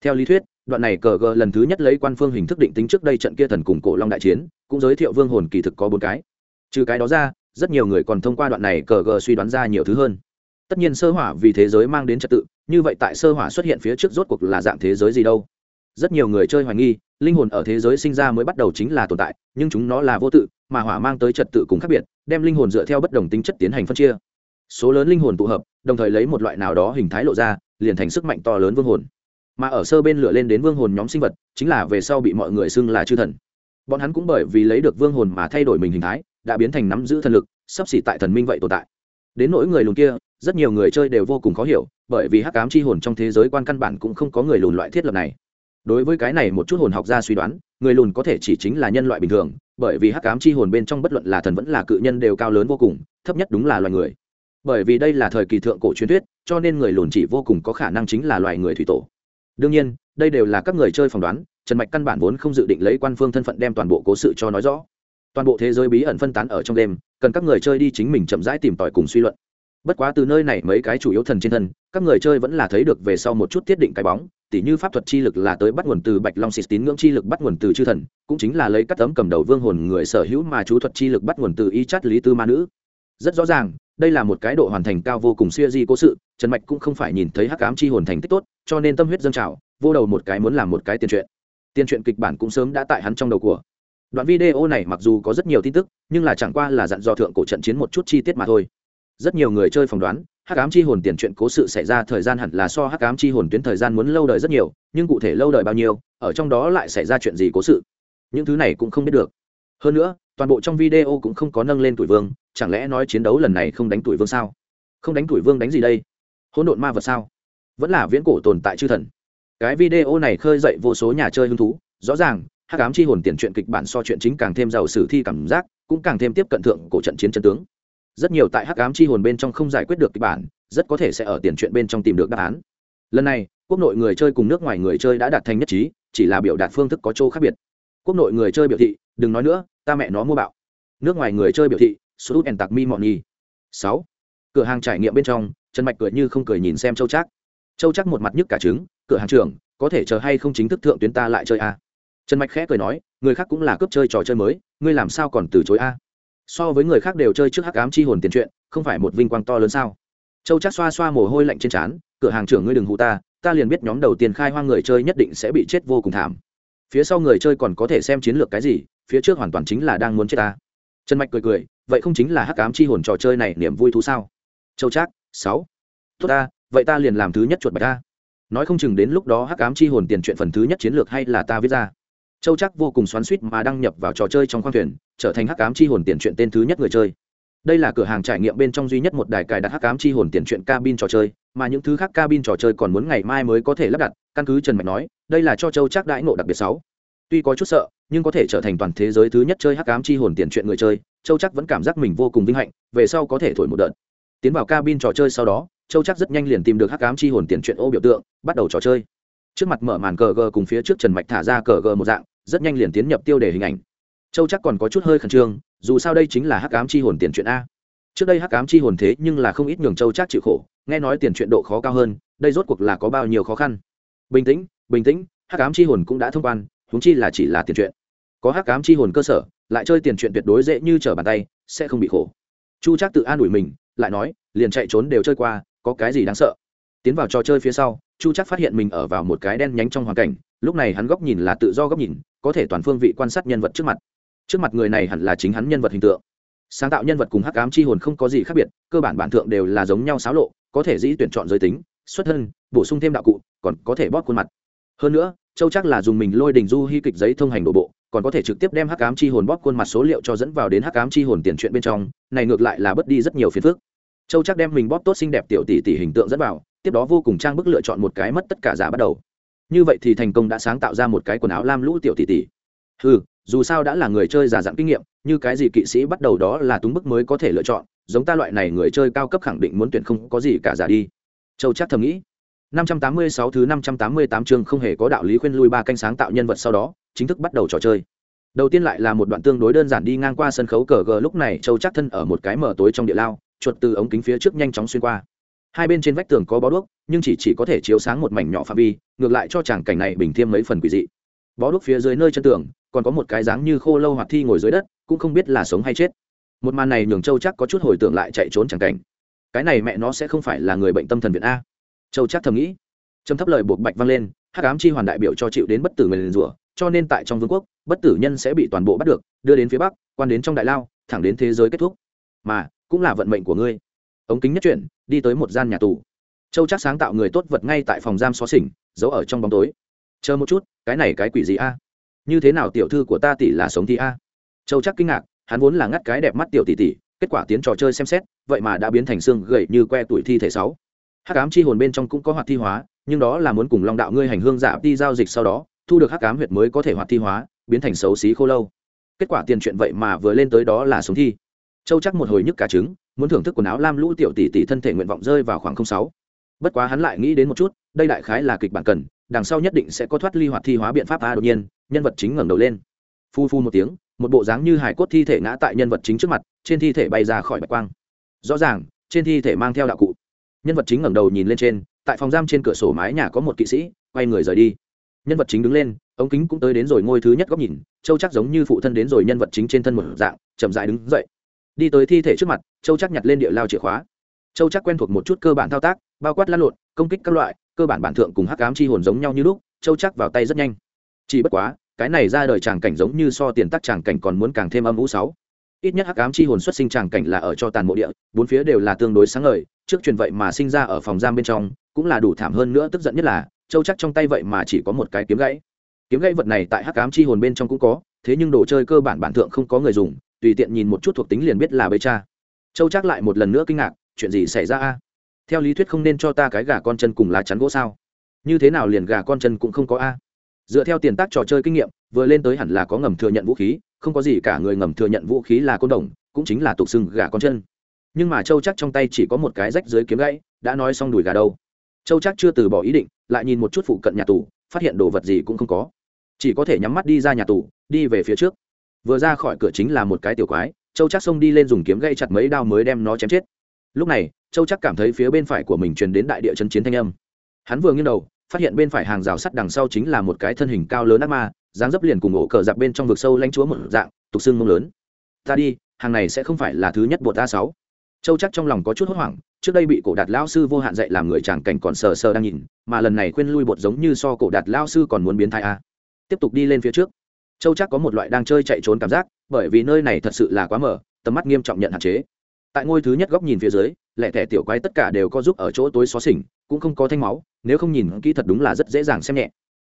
Theo lý thuyết, đoạn này cờ gờ lần thứ nhất lấy quan phương hình thức định tính trước đây trận kia thần cùng cổ long đại chiến, cũng giới thiệu vương hồn kỳ thực có bốn cái. Trừ cái đó ra, rất nhiều người còn thông qua đoạn này cờ gờ suy đoán ra nhiều thứ hơn. Tất nhiên sơ hỏa vì thế giới mang đến trật tự, như vậy tại sơ hỏa xuất hiện phía trước rốt cuộc là dạng thế giới gì đâu? Rất nhiều người chơi hoài nghi, linh hồn ở thế giới sinh ra mới bắt đầu chính là tồn tại, nhưng chúng nó là vô tự, mà hỏa mang tới trật tự cùng khác biệt, đem linh hồn dựa theo bất đồng tính chất tiến hành phân chia. Số lớn linh hồn tụ hợp, đồng thời lấy một loại nào đó hình thái lộ ra, liền thành sức mạnh to lớn vương hồn. Mà ở sơ bên lửa lên đến vương hồn nhóm sinh vật, chính là về sau bị mọi người xưng là chư thần. Bọn hắn cũng bởi vì lấy được vương hồn mà thay đổi mình hình thái, đã biến thành nắm giữ thần lực, sắp xỉ tại thần minh vậy tồn tại. Đến nỗi người lùn kia, rất nhiều người chơi đều vô cùng khó hiểu, bởi vì hắc ám chi hồn trong thế giới quan căn bản cũng không có người lùn loại thiết lập này đối với cái này một chút hồn học gia suy đoán, người lùn có thể chỉ chính là nhân loại bình thường, bởi vì hắc ám chi hồn bên trong bất luận là thần vẫn là cự nhân đều cao lớn vô cùng, thấp nhất đúng là loài người. Bởi vì đây là thời kỳ thượng cổ truyền thuyết, cho nên người lùn chỉ vô cùng có khả năng chính là loài người thủy tổ. Đương nhiên, đây đều là các người chơi phỏng đoán, trần mạch căn bản vốn không dự định lấy quan phương thân phận đem toàn bộ cố sự cho nói rõ. Toàn bộ thế giới bí ẩn phân tán ở trong đêm, cần các người chơi đi chính mình chậm rãi tìm tòi cùng suy luận bất quá từ nơi này mấy cái chủ yếu thần trên thân, các người chơi vẫn là thấy được về sau một chút tiết định cái bóng, tỉ như pháp thuật chi lực là tới bắt nguồn từ bạch long xịt tín ngưỡng chi lực bắt nguồn từ chư thần, cũng chính là lấy cắt tấm cầm đầu vương hồn người sở hữu mà chú thuật chi lực bắt nguồn từ y chát lý tư ma nữ. Rất rõ ràng, đây là một cái độ hoàn thành cao vô cùng siêu di cố sự, trần mạch cũng không phải nhìn thấy hắc ám chi hồn thành tích tốt, cho nên tâm huyết dâng trào, vô đầu một cái muốn làm một cái tiền truyện. Tiền truyện kịch bản cũng sớm đã tại hắn trong đầu của. Đoạn video này mặc dù có rất nhiều tin tức, nhưng là chẳng qua là dặn dò thượng cổ trận chiến một chút chi tiết mà thôi rất nhiều người chơi phỏng đoán, hắc ám chi hồn tiền chuyện cố sự xảy ra thời gian hẳn là so hắc ám chi hồn tuyến thời gian muốn lâu đời rất nhiều, nhưng cụ thể lâu đời bao nhiêu, ở trong đó lại xảy ra chuyện gì cố sự? Những thứ này cũng không biết được. Hơn nữa, toàn bộ trong video cũng không có nâng lên tuổi vương, chẳng lẽ nói chiến đấu lần này không đánh tuổi vương sao? Không đánh tuổi vương đánh gì đây? Hỗn độn ma vật sao? Vẫn là viễn cổ tồn tại chư thần. Cái video này khơi dậy vô số nhà chơi hứng thú, rõ ràng, hắc ám chi hồn tiền truyện kịch bản so chuyện chính càng thêm giàu sử thi cảm giác, cũng càng thêm tiếp cận thượng cổ trận chiến chân tướng rất nhiều tại hắc ám chi hồn bên trong không giải quyết được kịch bản, rất có thể sẽ ở tiền chuyện bên trong tìm được đáp án. Lần này, quốc nội người chơi cùng nước ngoài người chơi đã đạt thành nhất trí, chỉ là biểu đạt phương thức có chỗ khác biệt. Quốc nội người chơi biểu thị, đừng nói nữa, ta mẹ nó mua bạo. Nước ngoài người chơi biểu thị sút and tặc mi mọn nhi. Sáu, cửa hàng trải nghiệm bên trong, trần mạch cười như không cười nhìn xem châu chắc châu chắc một mặt nhức cả trứng, cửa hàng trưởng, có thể chờ hay không chính thức thượng tuyến ta lại chơi a? À? trần mạch khẽ cười nói, người khác cũng là cướp chơi trò chơi mới, ngươi làm sao còn từ chối a? So với người khác đều chơi trước hắc ám chi hồn tiền chuyện, không phải một vinh quang to lớn sao? Châu chắc xoa xoa mồ hôi lạnh trên trán cửa hàng trưởng ngươi đừng hụ ta ta liền biết nhóm đầu tiên khai hoang người chơi nhất định sẽ bị chết vô cùng thảm. Phía sau người chơi còn có thể xem chiến lược cái gì phía trước hoàn toàn chính là đang muốn chết ta. Trần mạch cười cười vậy không chính là hắc ám chi hồn trò chơi này niềm vui thú sao? Châu trác sáu. Tốt ta vậy ta liền làm thứ nhất chuột bạch ta. Nói không chừng đến lúc đó hắc ám chi hồn tiền chuyện phần thứ nhất chiến lược hay là ta viết ra. Châu chắc vô cùng xoắn suýt mà đăng nhập vào trò chơi trong khoang thuyền trở thành hắc ám chi hồn tiền truyện tên thứ nhất người chơi. Đây là cửa hàng trải nghiệm bên trong duy nhất một đài cài đặt hắc ám chi hồn tiền truyện cabin trò chơi, mà những thứ khác cabin trò chơi còn muốn ngày mai mới có thể lắp đặt, căn cứ trần mạch nói, đây là cho châu chắc đãi ngộ đặc biệt sáu tuy có chút sợ, nhưng có thể trở thành toàn thế giới thứ nhất chơi hắc ám chi hồn tiền truyện người chơi, châu chắc vẫn cảm giác mình vô cùng vinh hạnh, về sau có thể thổi một đợt. Tiến vào cabin trò chơi sau đó, châu chắc rất nhanh liền tìm được hắc ám chi hồn tiền truyện ô biểu tượng, bắt đầu trò chơi. Trước mặt mở màn cờ gờ cùng phía trước trần mạch thả ra cờ gờ một dạng, rất nhanh liền tiến nhập tiêu đề hình ảnh châu chắc còn có chút hơi khẩn trương, dù sao đây chính là hắc ám chi hồn tiền chuyện a. Trước đây hắc ám chi hồn thế nhưng là không ít nhường châu chắc chịu khổ, nghe nói tiền chuyện độ khó cao hơn, đây rốt cuộc là có bao nhiêu khó khăn. Bình tĩnh bình tĩnh, hắc ám chi hồn cũng đã thông quan, huống chi là chỉ là tiền chuyện. Có hắc ám chi hồn cơ sở, lại chơi tiền chuyện tuyệt đối dễ như trở bàn tay, sẽ không bị khổ. Chu chắc tự an ủi mình, lại nói, liền chạy trốn đều chơi qua, có cái gì đáng sợ? Tiến vào trò chơi phía sau, chu chắc phát hiện mình ở vào một cái đen nhánh trong hoàn cảnh, lúc này hắn góc nhìn là tự do góc nhìn, có thể toàn phương vị quan sát nhân vật trước mặt trước mặt người này hẳn là chính hắn nhân vật hình tượng. Sáng tạo nhân vật cùng hắc ám chi hồn không có gì khác biệt, cơ bản bản thượng đều là giống nhau xáo lộ, có thể dĩ tuyển chọn giới tính, xuất thân, bổ sung thêm đạo cụ, còn có thể bóp khuôn mặt. Hơn nữa, châu chắc là dùng mình lôi đình du hy kịch giấy thông hành đổ bộ, còn có thể trực tiếp đem hắc ám chi hồn bóp khuôn mặt số liệu cho dẫn vào đến hắc ám chi hồn tiền chuyện bên trong, này ngược lại là bớt đi rất nhiều phiền phức. Châu chắc đem mình bóp tốt xinh đẹp tiểu tỷ tỷ hình tượng dẫn vào, tiếp đó vô cùng trang bức lựa chọn một cái mất tất cả giả bắt đầu. Như vậy thì thành công đã sáng tạo ra một cái quần áo lam lũ tiểu tỷ tỷ ừ dù sao đã là người chơi giả dặn kinh nghiệm, như cái gì kỵ sĩ bắt đầu đó là túng bức mới có thể lựa chọn, giống ta loại này người chơi cao cấp khẳng định muốn tuyển không có gì cả giả đi. Châu chắc thầm nghĩ. 586 thứ 588 chương không hề có đạo lý khuyên lui ba canh sáng tạo nhân vật sau đó, chính thức bắt đầu trò chơi. Đầu tiên lại là một đoạn tương đối đơn giản đi ngang qua sân khấu cờ gờ lúc này, châu chắc thân ở một cái mở tối trong địa lao, chuột từ ống kính phía trước nhanh chóng xuyên qua. Hai bên trên vách tường có bó đuốc, nhưng chỉ chỉ có thể chiếu sáng một mảnh nhỏ phạm vi, ngược lại cho chàng cảnh này bình thêm mấy phần quỷ dị. Bó đuốc phía dưới nơi chân tường còn có một cái dáng như khô lâu hoạt thi ngồi dưới đất, cũng không biết là sống hay chết. Một màn này nhường châu chắc có chút hồi tưởng lại chạy trốn chẳng cảnh. Cái này mẹ nó sẽ không phải là người bệnh tâm thần Việt a. Châu chắc thầm nghĩ. Trầm thấp lời buộc bạch vang lên, hắc ám chi hoàn đại biểu cho chịu đến bất tử người liền rủa, cho nên tại trong vương quốc, bất tử nhân sẽ bị toàn bộ bắt được, đưa đến phía bắc, quan đến trong đại lao, thẳng đến thế giới kết thúc. Mà, cũng là vận mệnh của ngươi. Ống kính nhất chuyển, đi tới một gian nhà tù. Châu chắc sáng tạo người tốt vật ngay tại phòng giam xó xỉnh, giấu ở trong bóng tối. Chờ một chút, cái này cái quỷ gì a? Như thế nào tiểu thư của ta tỷ là sống thì a? Châu chắc kinh ngạc, hắn vốn là ngắt cái đẹp mắt tiểu tỷ tỷ, kết quả tiến trò chơi xem xét, vậy mà đã biến thành xương gậy như que tuổi thi thể sáu. Hắc ám chi hồn bên trong cũng có hoạt thi hóa, nhưng đó là muốn cùng long đạo ngươi hành hương giả đi giao dịch sau đó, thu được hắc ám huyệt mới có thể hoạt thi hóa, biến thành xấu xí khô lâu. Kết quả tiền chuyện vậy mà vừa lên tới đó là sống thi. Châu chắc một hồi nhức cả trứng, muốn thưởng thức quần áo lam lũ tiểu tỷ tỷ thân thể nguyện vọng rơi vào khoảng không sáu. Bất quá hắn lại nghĩ đến một chút, đây đại khái là kịch bản cần, đằng sau nhất định sẽ có thoát ly hoạt thi hóa biện pháp a đột nhiên nhân vật chính ngẩng đầu lên. Phu phu một tiếng, một bộ dáng như hải cốt thi thể ngã tại nhân vật chính trước mặt, trên thi thể bay ra khỏi bạch quang. Rõ ràng, trên thi thể mang theo đạo cụ. Nhân vật chính ngẩng đầu nhìn lên trên, tại phòng giam trên cửa sổ mái nhà có một kỵ sĩ, quay người rời đi. Nhân vật chính đứng lên, ống kính cũng tới đến rồi ngôi thứ nhất góc nhìn, châu chắc giống như phụ thân đến rồi nhân vật chính trên thân một dạng, chậm dại đứng dậy. Đi tới thi thể trước mặt, châu chắc nhặt lên địa lao chìa khóa. Châu chắc quen thuộc một chút cơ bản thao tác, bao quát lăn lộn, công kích các loại, cơ bản bản thượng cùng hắc ám chi hồn giống nhau như lúc, châu chắc vào tay rất nhanh chỉ bất quá, cái này ra đời tràng cảnh giống như so tiền tắc tràng cảnh còn muốn càng thêm âm ngũ sáu. Ít nhất hắc ám chi hồn xuất sinh tràng cảnh là ở cho tàn mộ địa, bốn phía đều là tương đối sáng ngời, trước truyền vậy mà sinh ra ở phòng giam bên trong, cũng là đủ thảm hơn nữa tức giận nhất là, châu chắc trong tay vậy mà chỉ có một cái kiếm gãy. Kiếm gãy vật này tại hắc ám chi hồn bên trong cũng có, thế nhưng đồ chơi cơ bản bản thượng không có người dùng, tùy tiện nhìn một chút thuộc tính liền biết là bê cha. Châu chắc lại một lần nữa kinh ngạc, chuyện gì xảy ra a? Theo lý thuyết không nên cho ta cái gà con chân cùng lá chắn gỗ sao? Như thế nào liền gà con chân cũng không có a? Dựa theo tiền tác trò chơi kinh nghiệm, vừa lên tới hẳn là có ngầm thừa nhận vũ khí, không có gì cả người ngầm thừa nhận vũ khí là côn đồng, cũng chính là tục sưng gà con chân. Nhưng mà châu chắc trong tay chỉ có một cái rách dưới kiếm gãy, đã nói xong đùi gà đâu. Châu chắc chưa từ bỏ ý định, lại nhìn một chút phụ cận nhà tù, phát hiện đồ vật gì cũng không có. Chỉ có thể nhắm mắt đi ra nhà tù, đi về phía trước. Vừa ra khỏi cửa chính là một cái tiểu quái, châu chắc xông đi lên dùng kiếm gây chặt mấy đao mới đem nó chém chết. Lúc này, châu chắc cảm thấy phía bên phải của mình truyền đến đại địa chân chiến thanh âm. Hắn vừa nghiêng đầu phát hiện bên phải hàng rào sắt đằng sau chính là một cái thân hình cao lớn ác ma, dáng dấp liền cùng ổ cờ giặc bên trong vực sâu lanh chúa một dạng, tục xương mông lớn. Ta đi, hàng này sẽ không phải là thứ nhất bột a sáu. Châu chắc trong lòng có chút hốt hoảng, trước đây bị cổ đạt lao sư vô hạn dạy làm người chàng cảnh còn sờ sờ đang nhìn, mà lần này khuyên lui bột giống như so cổ đạt lao sư còn muốn biến thai a. Tiếp tục đi lên phía trước. Châu chắc có một loại đang chơi chạy trốn cảm giác, bởi vì nơi này thật sự là quá mở, tầm mắt nghiêm trọng nhận hạn chế tại ngôi thứ nhất góc nhìn phía dưới, lẻ thẻ tiểu quái tất cả đều có giúp ở chỗ tối xó xỉnh, cũng không có thanh máu, nếu không nhìn kỹ thật đúng là rất dễ dàng xem nhẹ.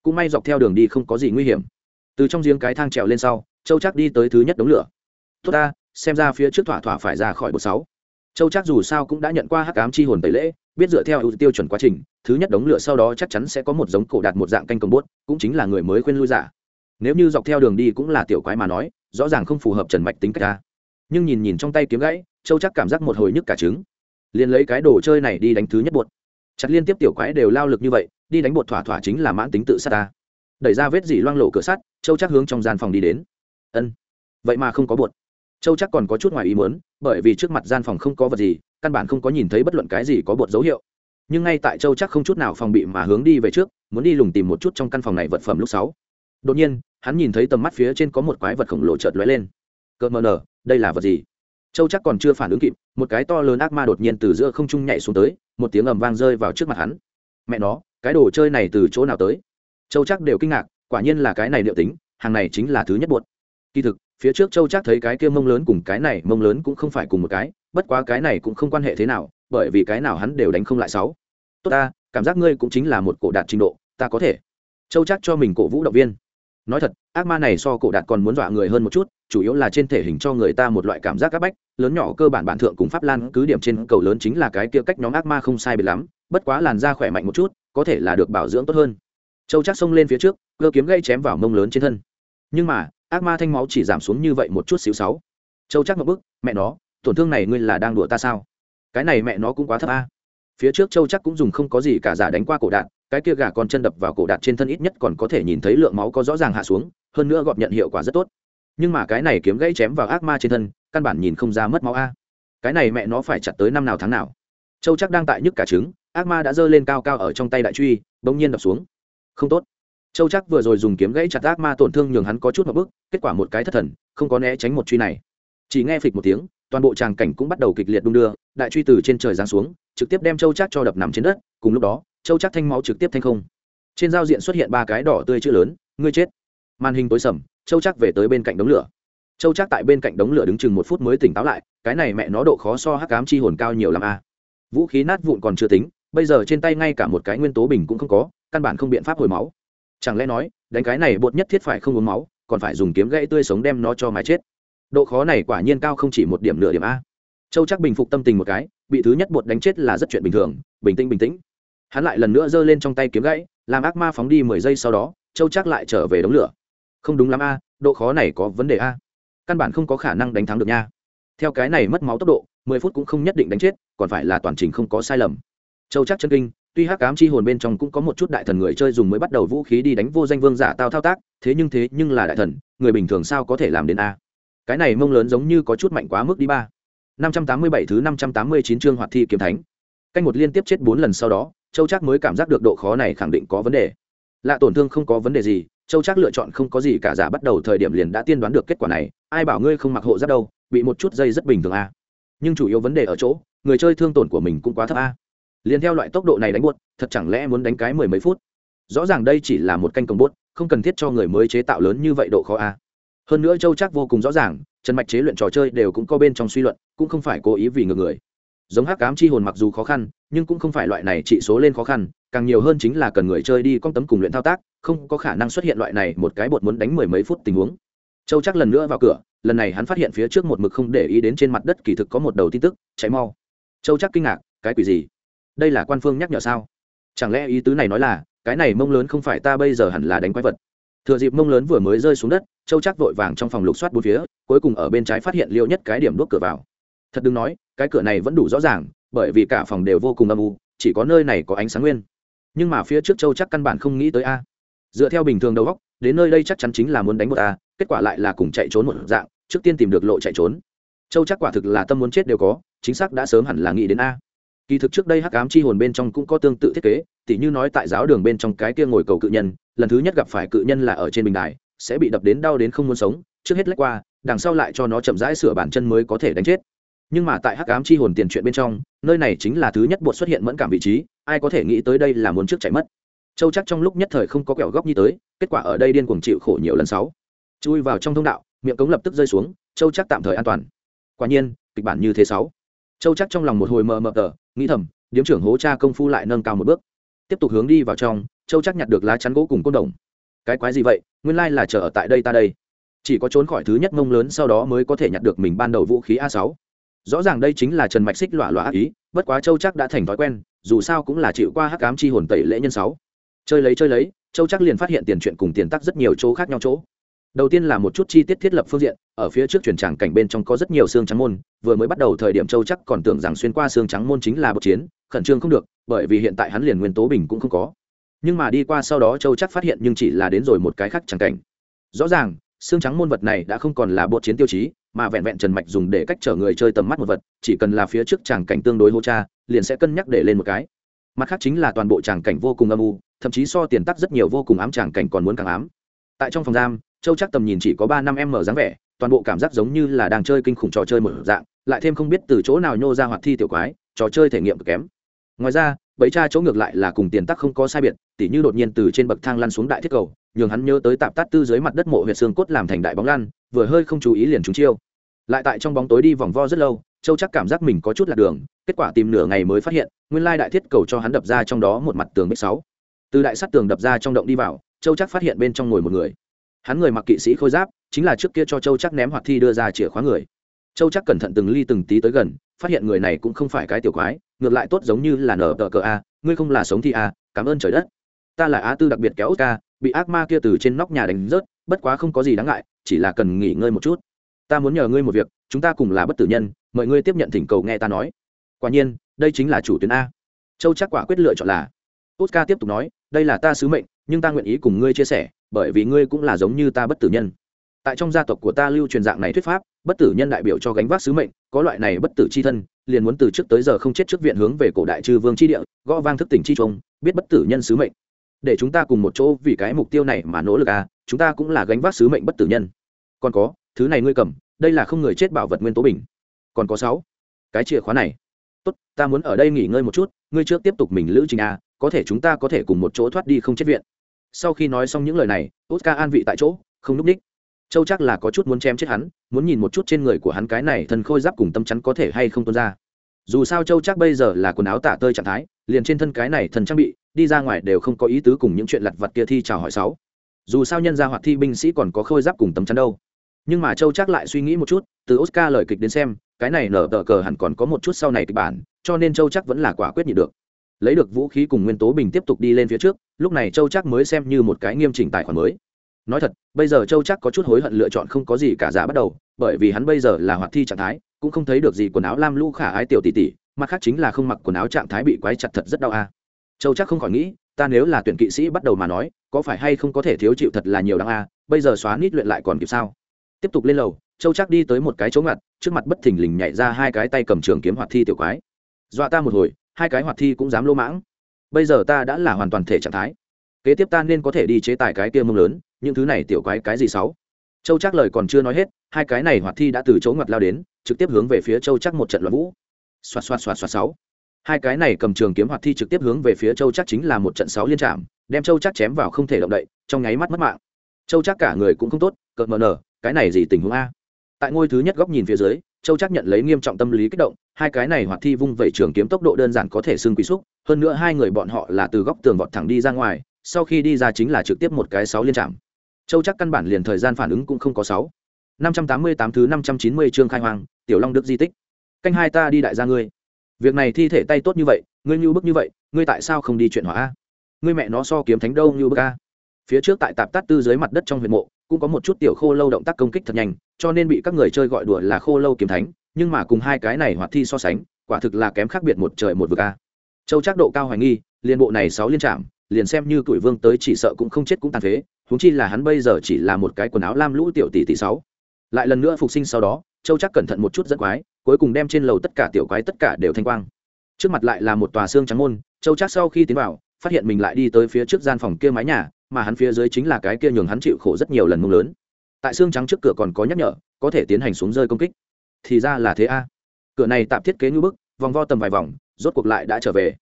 Cũng may dọc theo đường đi không có gì nguy hiểm. Từ trong giếng cái thang trèo lên sau, châu chắc đi tới thứ nhất đống lửa. Tốt ta, xem ra phía trước thỏa thỏa phải ra khỏi bột sáu. Châu chắc dù sao cũng đã nhận qua hắc ám chi hồn tẩy lễ, biết dựa theo ưu tiêu chuẩn quá trình, thứ nhất đống lửa sau đó chắc chắn sẽ có một giống cổ đạt một dạng canh công bốt cũng chính là người mới khuyên lui giả. Nếu như dọc theo đường đi cũng là tiểu quái mà nói, rõ ràng không phù hợp trần mạch tính cách ta. Nhưng nhìn nhìn trong tay kiếm gãy châu chắc cảm giác một hồi nhức cả trứng. Liền lấy cái đồ chơi này đi đánh thứ nhất bột. Chặt liên tiếp tiểu quái đều lao lực như vậy, đi đánh bột thỏa thỏa chính là mãn tính tự sát ta. Đẩy ra vết dỉ loang lộ cửa sắt, châu chắc hướng trong gian phòng đi đến. Ân, vậy mà không có bột. Châu chắc còn có chút ngoài ý muốn, bởi vì trước mặt gian phòng không có vật gì, căn bản không có nhìn thấy bất luận cái gì có bột dấu hiệu. Nhưng ngay tại châu chắc không chút nào phòng bị mà hướng đi về trước, muốn đi lùng tìm một chút trong căn phòng này vật phẩm lúc sáu. Đột nhiên, hắn nhìn thấy tầm mắt phía trên có một quái vật khổng lồ chợt lóe lên. Cợt mờ nở, đây là vật gì? Châu chắc còn chưa phản ứng kịp, một cái to lớn ác ma đột nhiên từ giữa không trung nhảy xuống tới, một tiếng ầm vang rơi vào trước mặt hắn. Mẹ nó, cái đồ chơi này từ chỗ nào tới? Châu chắc đều kinh ngạc, quả nhiên là cái này liệu tính, hàng này chính là thứ nhất buột kỳ thực, phía trước châu chắc thấy cái kia mông lớn cùng cái này mông lớn cũng không phải cùng một cái, bất quá cái này cũng không quan hệ thế nào, bởi vì cái nào hắn đều đánh không lại sáu. Tốt ta, cảm giác ngươi cũng chính là một cổ đạt trình độ, ta có thể. Châu chắc cho mình cổ vũ động viên nói thật, ác ma này so cổ đạt còn muốn dọa người hơn một chút, chủ yếu là trên thể hình cho người ta một loại cảm giác áp bách, lớn nhỏ cơ bản bản thượng cùng pháp lan cứ điểm trên cầu lớn chính là cái kia cách nhóm ác ma không sai biệt lắm, bất quá làn da khỏe mạnh một chút, có thể là được bảo dưỡng tốt hơn. Châu chắc xông lên phía trước, cơ kiếm gây chém vào mông lớn trên thân. Nhưng mà, ác ma thanh máu chỉ giảm xuống như vậy một chút xíu sáu. Châu chắc một bức mẹ nó, tổn thương này ngươi là đang đùa ta sao? Cái này mẹ nó cũng quá thấp a. Phía trước châu chắc cũng dùng không có gì cả giả đánh qua cổ đạn cái kia gà con chân đập vào cổ đạt trên thân ít nhất còn có thể nhìn thấy lượng máu có rõ ràng hạ xuống, hơn nữa gọt nhận hiệu quả rất tốt. Nhưng mà cái này kiếm gãy chém vào ác ma trên thân, căn bản nhìn không ra mất máu a. Cái này mẹ nó phải chặt tới năm nào tháng nào. Châu chắc đang tại nhức cả trứng, ác ma đã giơ lên cao cao ở trong tay đại truy, bỗng nhiên đập xuống. Không tốt. Châu chắc vừa rồi dùng kiếm gãy chặt ác ma tổn thương nhường hắn có chút một bước kết quả một cái thất thần, không có né tránh một truy này. Chỉ nghe phịch một tiếng, toàn bộ tràng cảnh cũng bắt đầu kịch liệt đung đưa, đại truy từ trên trời giáng xuống, trực tiếp đem châu chắc cho đập nằm trên đất, cùng lúc đó châu chắc thanh máu trực tiếp thanh không. Trên giao diện xuất hiện ba cái đỏ tươi chữ lớn, ngươi chết. Màn hình tối sầm, châu chắc về tới bên cạnh đống lửa. Châu chắc tại bên cạnh đống lửa đứng chừng một phút mới tỉnh táo lại, cái này mẹ nó độ khó so hắc cám chi hồn cao nhiều l a. Vũ khí nát vụn còn chưa tính, bây giờ trên tay ngay cả một cái nguyên tố bình cũng không có, căn bản không biện pháp hồi máu. Chẳng lẽ nói, đánh cái này bột nhất thiết phải không uống máu, còn phải dùng kiếm gãy tươi sống đem nó cho mái chết? Độ khó này quả nhiên cao không chỉ một điểm nửa điểm a. Châu chắc bình phục tâm tình một cái, bị thứ nhất bột đánh chết là rất chuyện bình thường, bình tĩnh bình tĩnh hắn lại lần nữa giơ lên trong tay kiếm gãy, làm ác ma phóng đi mười giây sau đó, châu chắc lại trở về đống lửa. Không đúng lắm a, độ khó này có vấn đề a. Căn bản không có khả năng đánh thắng được nha. Theo cái này mất máu tốc độ, mười phút cũng không nhất định đánh chết, còn phải là toàn trình không có sai lầm. Châu chắc chân kinh, tuy hắc cám chi hồn bên trong cũng có một chút đại thần người chơi dùng mới bắt đầu vũ khí đi đánh vô danh vương giả tao thao tác, thế nhưng thế nhưng là đại thần, người bình thường sao có thể làm đến a? Cái này mông lớn giống như có chút mạnh quá mức đi ba. Năm trăm tám mươi bảy thứ năm trăm tám mươi chín chương hoạt thi kiếm thánh. Canh một liên tiếp chết bốn lần sau đó châu chắc mới cảm giác được độ khó này khẳng định có vấn đề. Lạ tổn thương không có vấn đề gì, châu chắc lựa chọn không có gì cả, giả bắt đầu thời điểm liền đã tiên đoán được kết quả này, ai bảo ngươi không mặc hộ giáp đâu, bị một chút dây rất bình thường a nhưng chủ yếu vấn đề ở chỗ, người chơi thương tổn của mình cũng quá thấp a liền theo loại tốc độ này đánh buốt, thật chẳng lẽ muốn đánh cái mười mấy phút? Rõ ràng đây chỉ là một canh công bốt không cần thiết cho người mới chế tạo lớn như vậy độ khó a hơn nữa châu chắc vô cùng rõ ràng, trần mạch chế luyện trò chơi đều cũng có bên trong suy luận, cũng không phải cố ý vì ngược người giống hắc cám chi hồn mặc dù khó khăn, nhưng cũng không phải loại này trị số lên khó khăn, càng nhiều hơn chính là cần người chơi đi con tấm cùng luyện thao tác, không có khả năng xuất hiện loại này một cái bột muốn đánh mười mấy phút tình huống. Châu chắc lần nữa vào cửa, lần này hắn phát hiện phía trước một mực không để ý đến trên mặt đất kỳ thực có một đầu tin tức cháy mau. Châu chắc kinh ngạc, cái quỷ gì? Đây là quan phương nhắc nhở sao? Chẳng lẽ ý tứ này nói là, cái này mông lớn không phải ta bây giờ hẳn là đánh quái vật? Thừa dịp mông lớn vừa mới rơi xuống đất, châu chắc vội vàng trong phòng lục soát bốn phía, cuối cùng ở bên trái phát hiện liệu nhất cái điểm đuốc cửa vào. Thật đừng nói cái cửa này vẫn đủ rõ ràng, bởi vì cả phòng đều vô cùng âm u, chỉ có nơi này có ánh sáng nguyên. Nhưng mà phía trước châu chắc căn bản không nghĩ tới a. Dựa theo bình thường đầu góc đến nơi đây chắc chắn chính là muốn đánh một a, kết quả lại là cùng chạy trốn một dạng, trước tiên tìm được lộ chạy trốn. Châu chắc quả thực là tâm muốn chết đều có, chính xác đã sớm hẳn là nghĩ đến a. Kỳ thực trước đây hắc ám chi hồn bên trong cũng có tương tự thiết kế, tỉ như nói tại giáo đường bên trong cái kia ngồi cầu cự nhân, lần thứ nhất gặp phải cự nhân là ở trên bình đài, sẽ bị đập đến đau đến không muốn sống, trước hết lách qua, đằng sau lại cho nó chậm rãi sửa bản chân mới có thể đánh chết nhưng mà tại hắc ám chi hồn tiền chuyện bên trong, nơi này chính là thứ nhất bột xuất hiện mẫn cảm vị trí, ai có thể nghĩ tới đây là muốn trước chạy mất. Châu chắc trong lúc nhất thời không có kẹo góc như tới, kết quả ở đây điên cuồng chịu khổ nhiều lần sáu. Chui vào trong thông đạo, miệng cống lập tức rơi xuống, châu chắc tạm thời an toàn. Quả nhiên, kịch bản như thế sáu. Châu chắc trong lòng một hồi mờ mờ tờ, nghĩ thầm, điếm trưởng hố cha công phu lại nâng cao một bước. Tiếp tục hướng đi vào trong, châu chắc nhặt được lá chắn gỗ cùng côn đồng. Cái quái gì vậy? Nguyên lai là chờ ở tại đây ta đây. Chỉ có trốn khỏi thứ nhất mông lớn sau đó mới có thể nhặt được mình ban đầu vũ khí a sáu rõ ràng đây chính là trần mạch xích lọa lọa ác ý, bất quá châu chắc đã thành thói quen, dù sao cũng là chịu qua hắc cám chi hồn tẩy lễ nhân sáu. Chơi lấy chơi lấy, châu chắc liền phát hiện tiền chuyện cùng tiền tắc rất nhiều chỗ khác nhau chỗ. Đầu tiên là một chút chi tiết thiết lập phương diện, ở phía trước chuyển tràng cảnh bên trong có rất nhiều xương trắng môn, vừa mới bắt đầu thời điểm châu chắc còn tưởng rằng xuyên qua xương trắng môn chính là bậc chiến, khẩn trương không được, bởi vì hiện tại hắn liền nguyên tố bình cũng không có. Nhưng mà đi qua sau đó châu chắc phát hiện nhưng chỉ là đến rồi một cái khác tràng cảnh. Rõ ràng, xương trắng môn vật này đã không còn là bột chiến tiêu chí mà vẹn vẹn trần mạch dùng để cách chở người chơi tầm mắt một vật, chỉ cần là phía trước tràng cảnh tương đối hô cha, liền sẽ cân nhắc để lên một cái. Mặt khác chính là toàn bộ tràng cảnh vô cùng âm u, thậm chí so tiền tắc rất nhiều vô cùng ám tràng cảnh còn muốn càng ám. Tại trong phòng giam, châu chắc tầm nhìn chỉ có ba năm em mở dáng vẻ, toàn bộ cảm giác giống như là đang chơi kinh khủng trò chơi một dạng, lại thêm không biết từ chỗ nào nhô ra hoạt thi tiểu quái, trò chơi thể nghiệm cực kém. Ngoài ra, bẫy cha chỗ ngược lại là cùng tiền tắc không có sai biệt, tỉ như đột nhiên từ trên bậc thang lăn xuống đại thiết cầu, nhường hắn nhớ tới tạp tát tư dưới mặt đất mộ huyệt xương cốt làm thành đại bóng lăn vừa hơi không chú ý liền trúng chiêu. Lại tại trong bóng tối đi vòng vo rất lâu, châu chắc cảm giác mình có chút lạc đường, kết quả tìm nửa ngày mới phát hiện, nguyên lai đại thiết cầu cho hắn đập ra trong đó một mặt tường bích sáu. Từ đại sắt tường đập ra trong động đi vào, châu chắc phát hiện bên trong ngồi một người. Hắn người mặc kỵ sĩ khôi giáp, chính là trước kia cho châu chắc ném hoạt thi đưa ra chìa khóa người. Châu chắc cẩn thận từng ly từng tí tới gần, phát hiện người này cũng không phải cái tiểu quái, ngược lại tốt giống như là nở tờ cờ a, ngươi không là sống thi a, cảm ơn trời đất. Ta là á tư đặc biệt kéo ca bị ác ma kia từ trên nóc nhà đánh rớt, bất quá không có gì đáng ngại chỉ là cần nghỉ ngơi một chút. Ta muốn nhờ ngươi một việc, chúng ta cùng là bất tử nhân, mời ngươi tiếp nhận thỉnh cầu nghe ta nói. Quả nhiên, đây chính là chủ tuyến a. Châu chắc quả quyết lựa chọn là. Oscar tiếp tục nói, đây là ta sứ mệnh, nhưng ta nguyện ý cùng ngươi chia sẻ, bởi vì ngươi cũng là giống như ta bất tử nhân. Tại trong gia tộc của ta lưu truyền dạng này thuyết pháp, bất tử nhân đại biểu cho gánh vác sứ mệnh, có loại này bất tử c h i thân, liền muốn từ trước tới giờ không chết trước viện hướng về cổ đại chư vương c h i địa, gõ vang thức tỉnh c h i trung, biết bất tử nhân sứ mệnh. Để chúng ta cùng một chỗ vì cái mục tiêu này mà nỗ lực à chúng ta cũng là gánh vác sứ mệnh bất tử nhân còn có, thứ này ngươi cầm, đây là không người chết bảo vật nguyên tố bình. Còn có sáu, cái chìa khóa này. Tốt, ta muốn ở đây nghỉ ngơi một chút, ngươi trước tiếp tục mình lữ trình à có thể chúng ta có thể cùng một chỗ thoát đi không chết viện. Sau khi nói xong những lời này, oscar an vị tại chỗ, không núp ních châu chắc là có chút muốn chém chết hắn, muốn nhìn một chút trên người của hắn cái này thân khôi giáp cùng tâm chắn có thể hay không tuôn ra. Dù sao châu chắc bây giờ là quần áo tả tơi trạng thái, liền trên thân cái này thần trang bị, đi ra ngoài đều không có ý tứ cùng những chuyện lặt vặt kia thi chào hỏi sáu. Dù sao nhân gia hoạt thi binh sĩ còn có khôi giáp cùng tấm chắn đâu nhưng mà châu chắc lại suy nghĩ một chút, từ oscar lời kịch đến xem, cái này nở tờ cờ hẳn còn có một chút sau này kịch bản, cho nên châu chắc vẫn là quả quyết nhị được. Lấy được vũ khí cùng nguyên tố bình tiếp tục đi lên phía trước, lúc này châu chắc mới xem như một cái nghiêm chỉnh tài khoản mới. Nói thật, bây giờ châu chắc có chút hối hận lựa chọn không có gì cả giả bắt đầu, bởi vì hắn bây giờ là hoạt thi trạng thái, cũng không thấy được gì quần áo lam lũ khả ái tiểu tỷ tỷ, mặt khác chính là không mặc quần áo trạng thái bị quái chặt thật rất đau a. Châu chắc không khỏi nghĩ, ta nếu là tuyển kỵ sĩ bắt đầu mà nói, có phải hay không có thể thiếu chịu thật là nhiều đáng a, bây giờ xóa nít luyện lại còn kịp sao? Tiếp tục lên lầu, châu chắc đi tới một cái chỗ ngặt, trước mặt bất thình lình nhảy ra hai cái tay cầm trường kiếm hoạt thi tiểu quái. Dọa ta một hồi, hai cái hoạt thi cũng dám lô mãng. Bây giờ ta đã là hoàn toàn thể trạng thái. Kế tiếp ta nên có thể đi chế tài cái kia mông lớn, những thứ này tiểu quái cái gì sáu? Châu chắc lời còn chưa nói hết, hai cái này hoạt thi đã từ chỗ ngặt lao đến, trực tiếp hướng về phía châu chắc một trận loạn vũ. Xoạt xoạt xoạt xoạt sáu. Hai cái này cầm trường kiếm hoạt thi trực tiếp hướng về phía châu chắc chính là một trận sáu liên trạm đem châu chắc chém vào không thể động đậy, trong nháy mắt mất mạng. Châu chắc cả người cũng không tốt, cợt mờ nở cái này gì tình huống a? Tại ngôi thứ nhất góc nhìn phía dưới, châu chắc nhận lấy nghiêm trọng tâm lý kích động, hai cái này hoạt thi vung vẩy trường kiếm tốc độ đơn giản có thể xưng quý xúc, hơn nữa hai người bọn họ là từ góc tường vọt thẳng đi ra ngoài, sau khi đi ra chính là trực tiếp một cái sáu liên trạm châu chắc căn bản liền thời gian phản ứng cũng không có sáu. Năm trăm tám mươi tám thứ năm trăm chín mươi chương khai hoàng tiểu long đức di tích. Canh hai ta đi đại gia ngươi. Việc này thi thể tay tốt như vậy, ngươi như bức như vậy, ngươi tại sao không đi chuyện hỏa a? Ngươi mẹ nó so kiếm thánh đâu như bức a? Phía trước tại tạp tát tư dưới mặt đất trong huyện mộ cũng có một chút tiểu khô lâu động tác công kích thật nhanh, cho nên bị các người chơi gọi đùa là khô lâu kiếm thánh, nhưng mà cùng hai cái này hoạt thi so sánh, quả thực là kém khác biệt một trời một vực a. Châu chắc độ cao hoài nghi, liên bộ này sáu liên trạm, liền xem như tuổi vương tới chỉ sợ cũng không chết cũng tàn phế, huống chi là hắn bây giờ chỉ là một cái quần áo lam lũ tiểu tỷ tỷ sáu. Lại lần nữa phục sinh sau đó, châu chắc cẩn thận một chút dẫn quái, cuối cùng đem trên lầu tất cả tiểu quái tất cả đều thanh quang. Trước mặt lại là một tòa xương trắng môn, châu chắc sau khi tiến vào, phát hiện mình lại đi tới phía trước gian phòng kia mái nhà mà hắn phía dưới chính là cái kia nhường hắn chịu khổ rất nhiều lần mông lớn. Tại xương trắng trước cửa còn có nhắc nhở, có thể tiến hành xuống rơi công kích. Thì ra là thế a. Cửa này tạm thiết kế như bức, vòng vo tầm vài vòng, rốt cuộc lại đã trở về.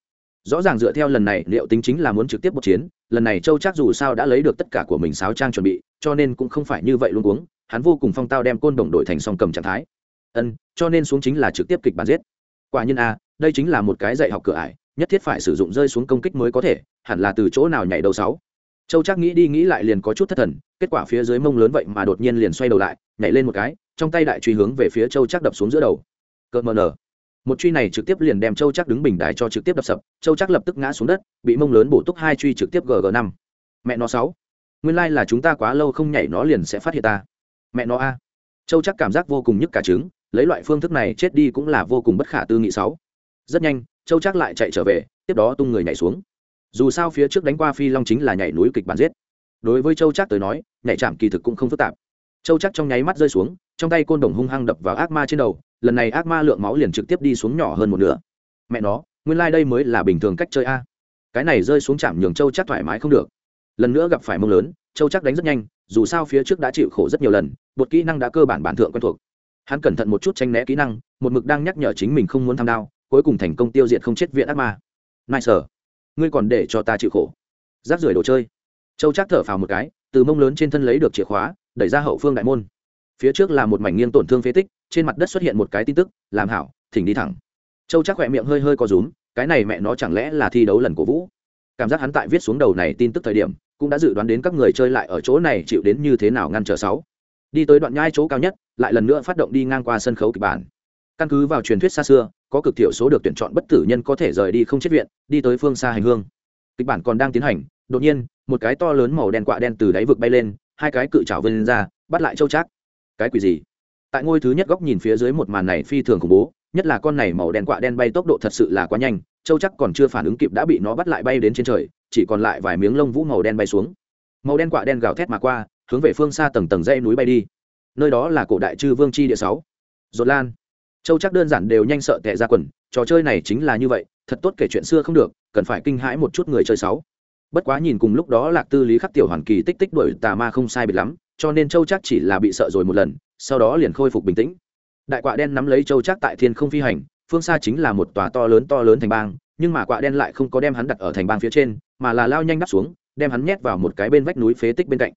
Rõ ràng dựa theo lần này, liệu tính chính là muốn trực tiếp một chiến, lần này châu chắc dù sao đã lấy được tất cả của mình sáo trang chuẩn bị, cho nên cũng không phải như vậy luôn uống hắn vô cùng phong tao đem côn đồng đội thành song cầm trạng thái. Ân, cho nên xuống chính là trực tiếp kịch bản giết. Quả nhiên a, đây chính là một cái dạy học cửa ải, nhất thiết phải sử dụng rơi xuống công kích mới có thể, hẳn là từ chỗ nào nhảy đầu sáu châu chắc nghĩ đi nghĩ lại liền có chút thất thần, kết quả phía dưới mông lớn vậy mà đột nhiên liền xoay đầu lại, nhảy lên một cái, trong tay đại truy hướng về phía châu chắc đập xuống giữa đầu. Cợt mờ nở. Một truy này trực tiếp liền đem châu chắc đứng bình đài cho trực tiếp đập sập, châu chắc lập tức ngã xuống đất, bị mông lớn bổ túc hai truy trực tiếp gg năm. Mẹ nó sáu. Nguyên lai、like、là chúng ta quá lâu không nhảy nó liền sẽ phát hiện ta. Mẹ nó a. Châu chắc cảm giác vô cùng nhức cả trứng, lấy loại phương thức này chết đi cũng là vô cùng bất khả tư nghị sáu. Rất nhanh, châu chắc lại chạy trở về, tiếp đó tung người nhảy xuống dù sao phía trước đánh qua phi long chính là nhảy núi kịch bản giết. Đối với châu chắc tới nói, nhảy chạm kỳ thực cũng không phức tạp. Châu chắc trong nháy mắt rơi xuống, trong tay côn đồng hung hăng đập vào ác ma trên đầu, lần này ác ma lượng máu liền trực tiếp đi xuống nhỏ hơn một nửa. Mẹ nó, nguyên lai、like、đây mới là bình thường cách chơi a. Cái này rơi xuống chạm nhường châu chắc thoải mái không được. Lần nữa gặp phải mông lớn, châu chắc đánh rất nhanh, dù sao phía trước đã chịu khổ rất nhiều lần, một kỹ năng đã cơ bản bản thượng quen thuộc. Hắn cẩn thận một chút tranh né kỹ năng, một mực đang nhắc nhở chính mình không muốn tham đao, cuối cùng thành công tiêu diệt không chết viện ác ma. Nai sở ngươi còn để cho ta chịu khổ. Rác rưởi đồ chơi. Châu chắc thở phào một cái, từ mông lớn trên thân lấy được chìa khóa, đẩy ra hậu phương đại môn. Phía trước là một mảnh nghiêng tổn thương phế tích, trên mặt đất xuất hiện một cái tin tức, làm hảo, thỉnh đi thẳng. Châu chắc khỏe miệng hơi hơi có rúm, cái này mẹ nó chẳng lẽ là thi đấu lần cổ vũ? Cảm giác hắn tại viết xuống đầu này tin tức thời điểm, cũng đã dự đoán đến các người chơi lại ở chỗ này chịu đến như thế nào ngăn trở sáu. Đi tới đoạn nhai chỗ cao nhất, lại lần nữa phát động đi ngang qua sân khấu kịch bản căn cứ vào truyền thuyết xa xưa, có cực thiểu số được tuyển chọn bất tử nhân có thể rời đi không chết viện, đi tới phương xa hành hương. Kịch bản còn đang tiến hành, đột nhiên, một cái to lớn màu đen quạ đen từ đáy vực bay lên, hai cái cự trào vươn ra, bắt lại châu trác. Cái quỷ gì? Tại ngôi thứ nhất góc nhìn phía dưới một màn này phi thường khủng bố, nhất là con này màu đen quạ đen bay tốc độ thật sự là quá nhanh, châu chắc còn chưa phản ứng kịp đã bị nó bắt lại bay đến trên trời, chỉ còn lại vài miếng lông vũ màu đen bay xuống. Màu đen quạ đen gào thét mà qua, hướng về phương xa tầng tầng dây núi bay đi. Nơi đó là cổ đại chư vương chi địa sáu. Dột lan châu chắc đơn giản đều nhanh sợ tệ ra quần, trò chơi này chính là như vậy, thật tốt kể chuyện xưa không được, cần phải kinh hãi một chút người chơi sáu bất quá nhìn cùng lúc đó lạc tư lý khắc tiểu hoàn kỳ tích tích đuổi tà ma không sai biệt lắm, cho nên châu chắc chỉ là bị sợ rồi một lần, sau đó liền khôi phục bình tĩnh. Đại quạ đen nắm lấy châu chắc tại thiên không phi hành, phương xa chính là một tòa to lớn to lớn thành bang, nhưng mà quạ đen lại không có đem hắn đặt ở thành bang phía trên, mà là lao nhanh đắp xuống, đem hắn nhét vào một cái bên vách núi phế tích bên cạnh.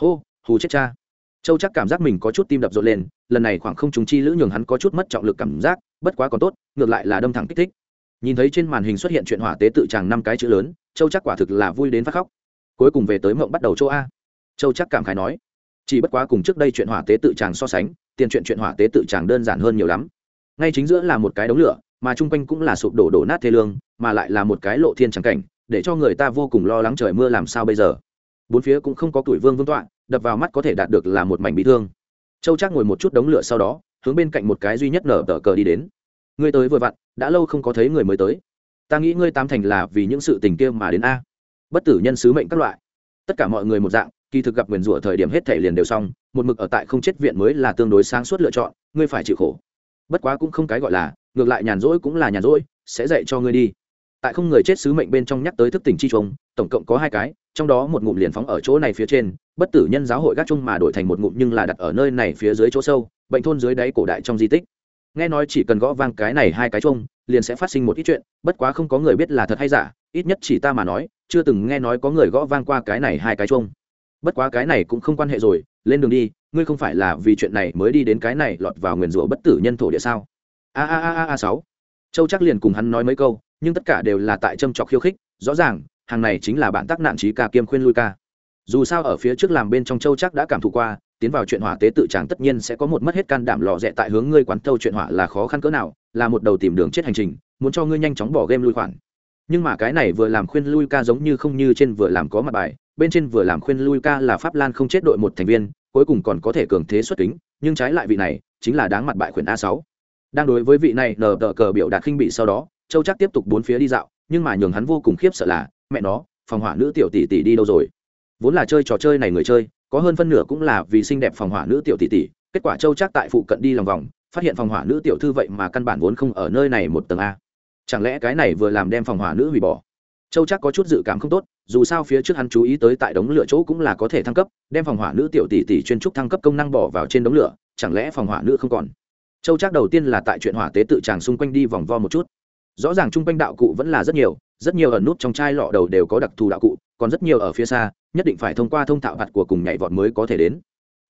Hô, hù chết cha châu chắc cảm giác mình có chút tim đập rộn lên, lần này khoảng không trùng chi lữ nhường hắn có chút mất trọng lực cảm giác, bất quá còn tốt, ngược lại là đâm thẳng kích thích. Nhìn thấy trên màn hình xuất hiện chuyện hỏa tế tự tràng năm cái chữ lớn, châu chắc quả thực là vui đến phát khóc. Cuối cùng về tới mộng bắt đầu châu a. Châu chắc cảm khái nói, chỉ bất quá cùng trước đây chuyện hỏa tế tự tràng so sánh, tiền chuyện chuyện hỏa tế tự tràng đơn giản hơn nhiều lắm. Ngay chính giữa là một cái đống lửa, mà chung quanh cũng là sụp đổ đổ nát thê lương, mà lại là một cái lộ thiên chẳng cảnh, để cho người ta vô cùng lo lắng trời mưa làm sao bây giờ. Bốn phía cũng không có tuổi vương vương tọa đập vào mắt có thể đạt được là một mảnh bị thương. Châu chắc ngồi một chút đống lửa sau đó, hướng bên cạnh một cái duy nhất nở tờ cờ đi đến. Ngươi tới vừa vặn, đã lâu không có thấy người mới tới. Ta nghĩ ngươi tam thành là vì những sự tình kia mà đến a. Bất tử nhân sứ mệnh các loại. Tất cả mọi người một dạng, kỳ thực gặp nguyền rủa thời điểm hết thể liền đều xong, một mực ở tại không chết viện mới là tương đối sáng suốt lựa chọn, ngươi phải chịu khổ. Bất quá cũng không cái gọi là, ngược lại nhàn rỗi cũng là nhàn rỗi, sẽ dạy cho ngươi đi. Tại không người chết sứ mệnh bên trong nhắc tới thức tỉnh chi trùng tổng cộng có hai cái trong đó một ngụm liền phóng ở chỗ này phía trên, bất tử nhân giáo hội gác chung mà đổi thành một ngụm nhưng là đặt ở nơi này phía dưới chỗ sâu, bệnh thôn dưới đáy cổ đại trong di tích. Nghe nói chỉ cần gõ vang cái này hai cái chung, liền sẽ phát sinh một ít chuyện, bất quá không có người biết là thật hay giả, ít nhất chỉ ta mà nói, chưa từng nghe nói có người gõ vang qua cái này hai cái chung. Bất quá cái này cũng không quan hệ rồi, lên đường đi, ngươi không phải là vì chuyện này mới đi đến cái này lọt vào nguyền rủa bất tử nhân thổ địa sao? A a a a a sáu. Châu chắc liền cùng hắn nói mấy câu, nhưng tất cả đều là tại châm trọc khiêu khích, rõ ràng hàng này chính là bản tác nạn trí ca kiêm khuyên lui ca. Dù sao ở phía trước làm bên trong châu chắc đã cảm thụ qua, tiến vào chuyện hỏa tế tự tràng tất nhiên sẽ có một mất hết can đảm lò rẽ tại hướng ngươi quán thâu chuyện hỏa là khó khăn cỡ nào, là một đầu tìm đường chết hành trình, muốn cho ngươi nhanh chóng bỏ game lui khoản. Nhưng mà cái này vừa làm khuyên lui ca giống như không như trên vừa làm có mặt bài, bên trên vừa làm khuyên lui ca là pháp lan không chết đội một thành viên, cuối cùng còn có thể cường thế xuất kính, nhưng trái lại vị này chính là đáng mặt bại khuyển a sáu. Đang đối với vị này nờ tờ cờ biểu đạt khinh bị sau đó, châu chắc tiếp tục bốn phía đi dạo, nhưng mà nhường hắn vô cùng khiếp sợ là mẹ nó, phòng hỏa nữ tiểu tỷ tỷ đi đâu rồi? Vốn là chơi trò chơi này người chơi, có hơn phân nửa cũng là vì xinh đẹp phòng hỏa nữ tiểu tỷ tỷ. Kết quả châu chắc tại phụ cận đi lòng vòng, phát hiện phòng hỏa nữ tiểu thư vậy mà căn bản vốn không ở nơi này một tầng a. Chẳng lẽ cái này vừa làm đem phòng hỏa nữ hủy bỏ? Châu chắc có chút dự cảm không tốt, dù sao phía trước hắn chú ý tới tại đống lửa chỗ cũng là có thể thăng cấp, đem phòng hỏa nữ tiểu tỷ tỷ chuyên trúc thăng cấp công năng bỏ vào trên đống lửa, chẳng lẽ phòng hỏa nữ không còn? Châu chắc đầu tiên là tại chuyện hỏa tế tự tràng xung quanh đi vòng vo một chút. Rõ ràng chung quanh đạo cụ vẫn là rất nhiều rất nhiều ẩn nút trong chai lọ đầu đều có đặc thù đạo cụ, còn rất nhiều ở phía xa, nhất định phải thông qua thông thạo hạt của cùng nhảy vọt mới có thể đến.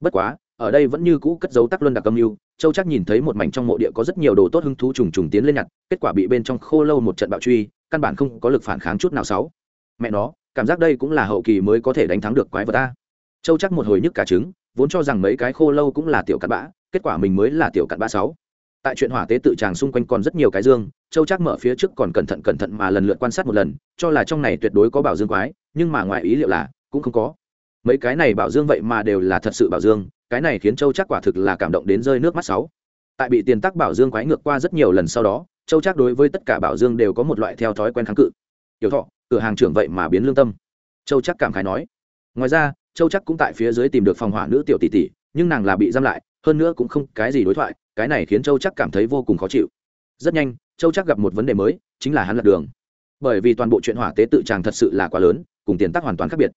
Bất quá, ở đây vẫn như cũ cất dấu tắc luân đặc âm mưu, châu chắc nhìn thấy một mảnh trong mộ địa có rất nhiều đồ tốt hứng thú trùng trùng tiến lên nhặt, kết quả bị bên trong khô lâu một trận bạo truy, căn bản không có lực phản kháng chút nào sáu. Mẹ nó, cảm giác đây cũng là hậu kỳ mới có thể đánh thắng được quái vật ta. Châu chắc một hồi nhức cả trứng, vốn cho rằng mấy cái khô lâu cũng là tiểu cặn bã, kết quả mình mới là tiểu cặn bã sáu tại chuyện hỏa tế tự tràng xung quanh còn rất nhiều cái dương, châu chắc mở phía trước còn cẩn thận cẩn thận mà lần lượt quan sát một lần, cho là trong này tuyệt đối có bảo dương quái, nhưng mà ngoài ý liệu là, cũng không có. Mấy cái này bảo dương vậy mà đều là thật sự bảo dương, cái này khiến châu chắc quả thực là cảm động đến rơi nước mắt sáu. Tại bị tiền tắc bảo dương quái ngược qua rất nhiều lần sau đó, châu chắc đối với tất cả bảo dương đều có một loại theo thói quen kháng cự. Tiểu thọ, cửa hàng trưởng vậy mà biến lương tâm. Châu chắc cảm khái nói. Ngoài ra, châu chắc cũng tại phía dưới tìm được phòng hỏa nữ tiểu tỷ tỷ, nhưng nàng là bị giam lại hơn nữa cũng không cái gì đối thoại, cái này khiến châu chắc cảm thấy vô cùng khó chịu. Rất nhanh, châu chắc gặp một vấn đề mới, chính là hắn lật đường. Bởi vì toàn bộ chuyện hỏa tế tự tràng thật sự là quá lớn, cùng tiền tắc hoàn toàn khác biệt.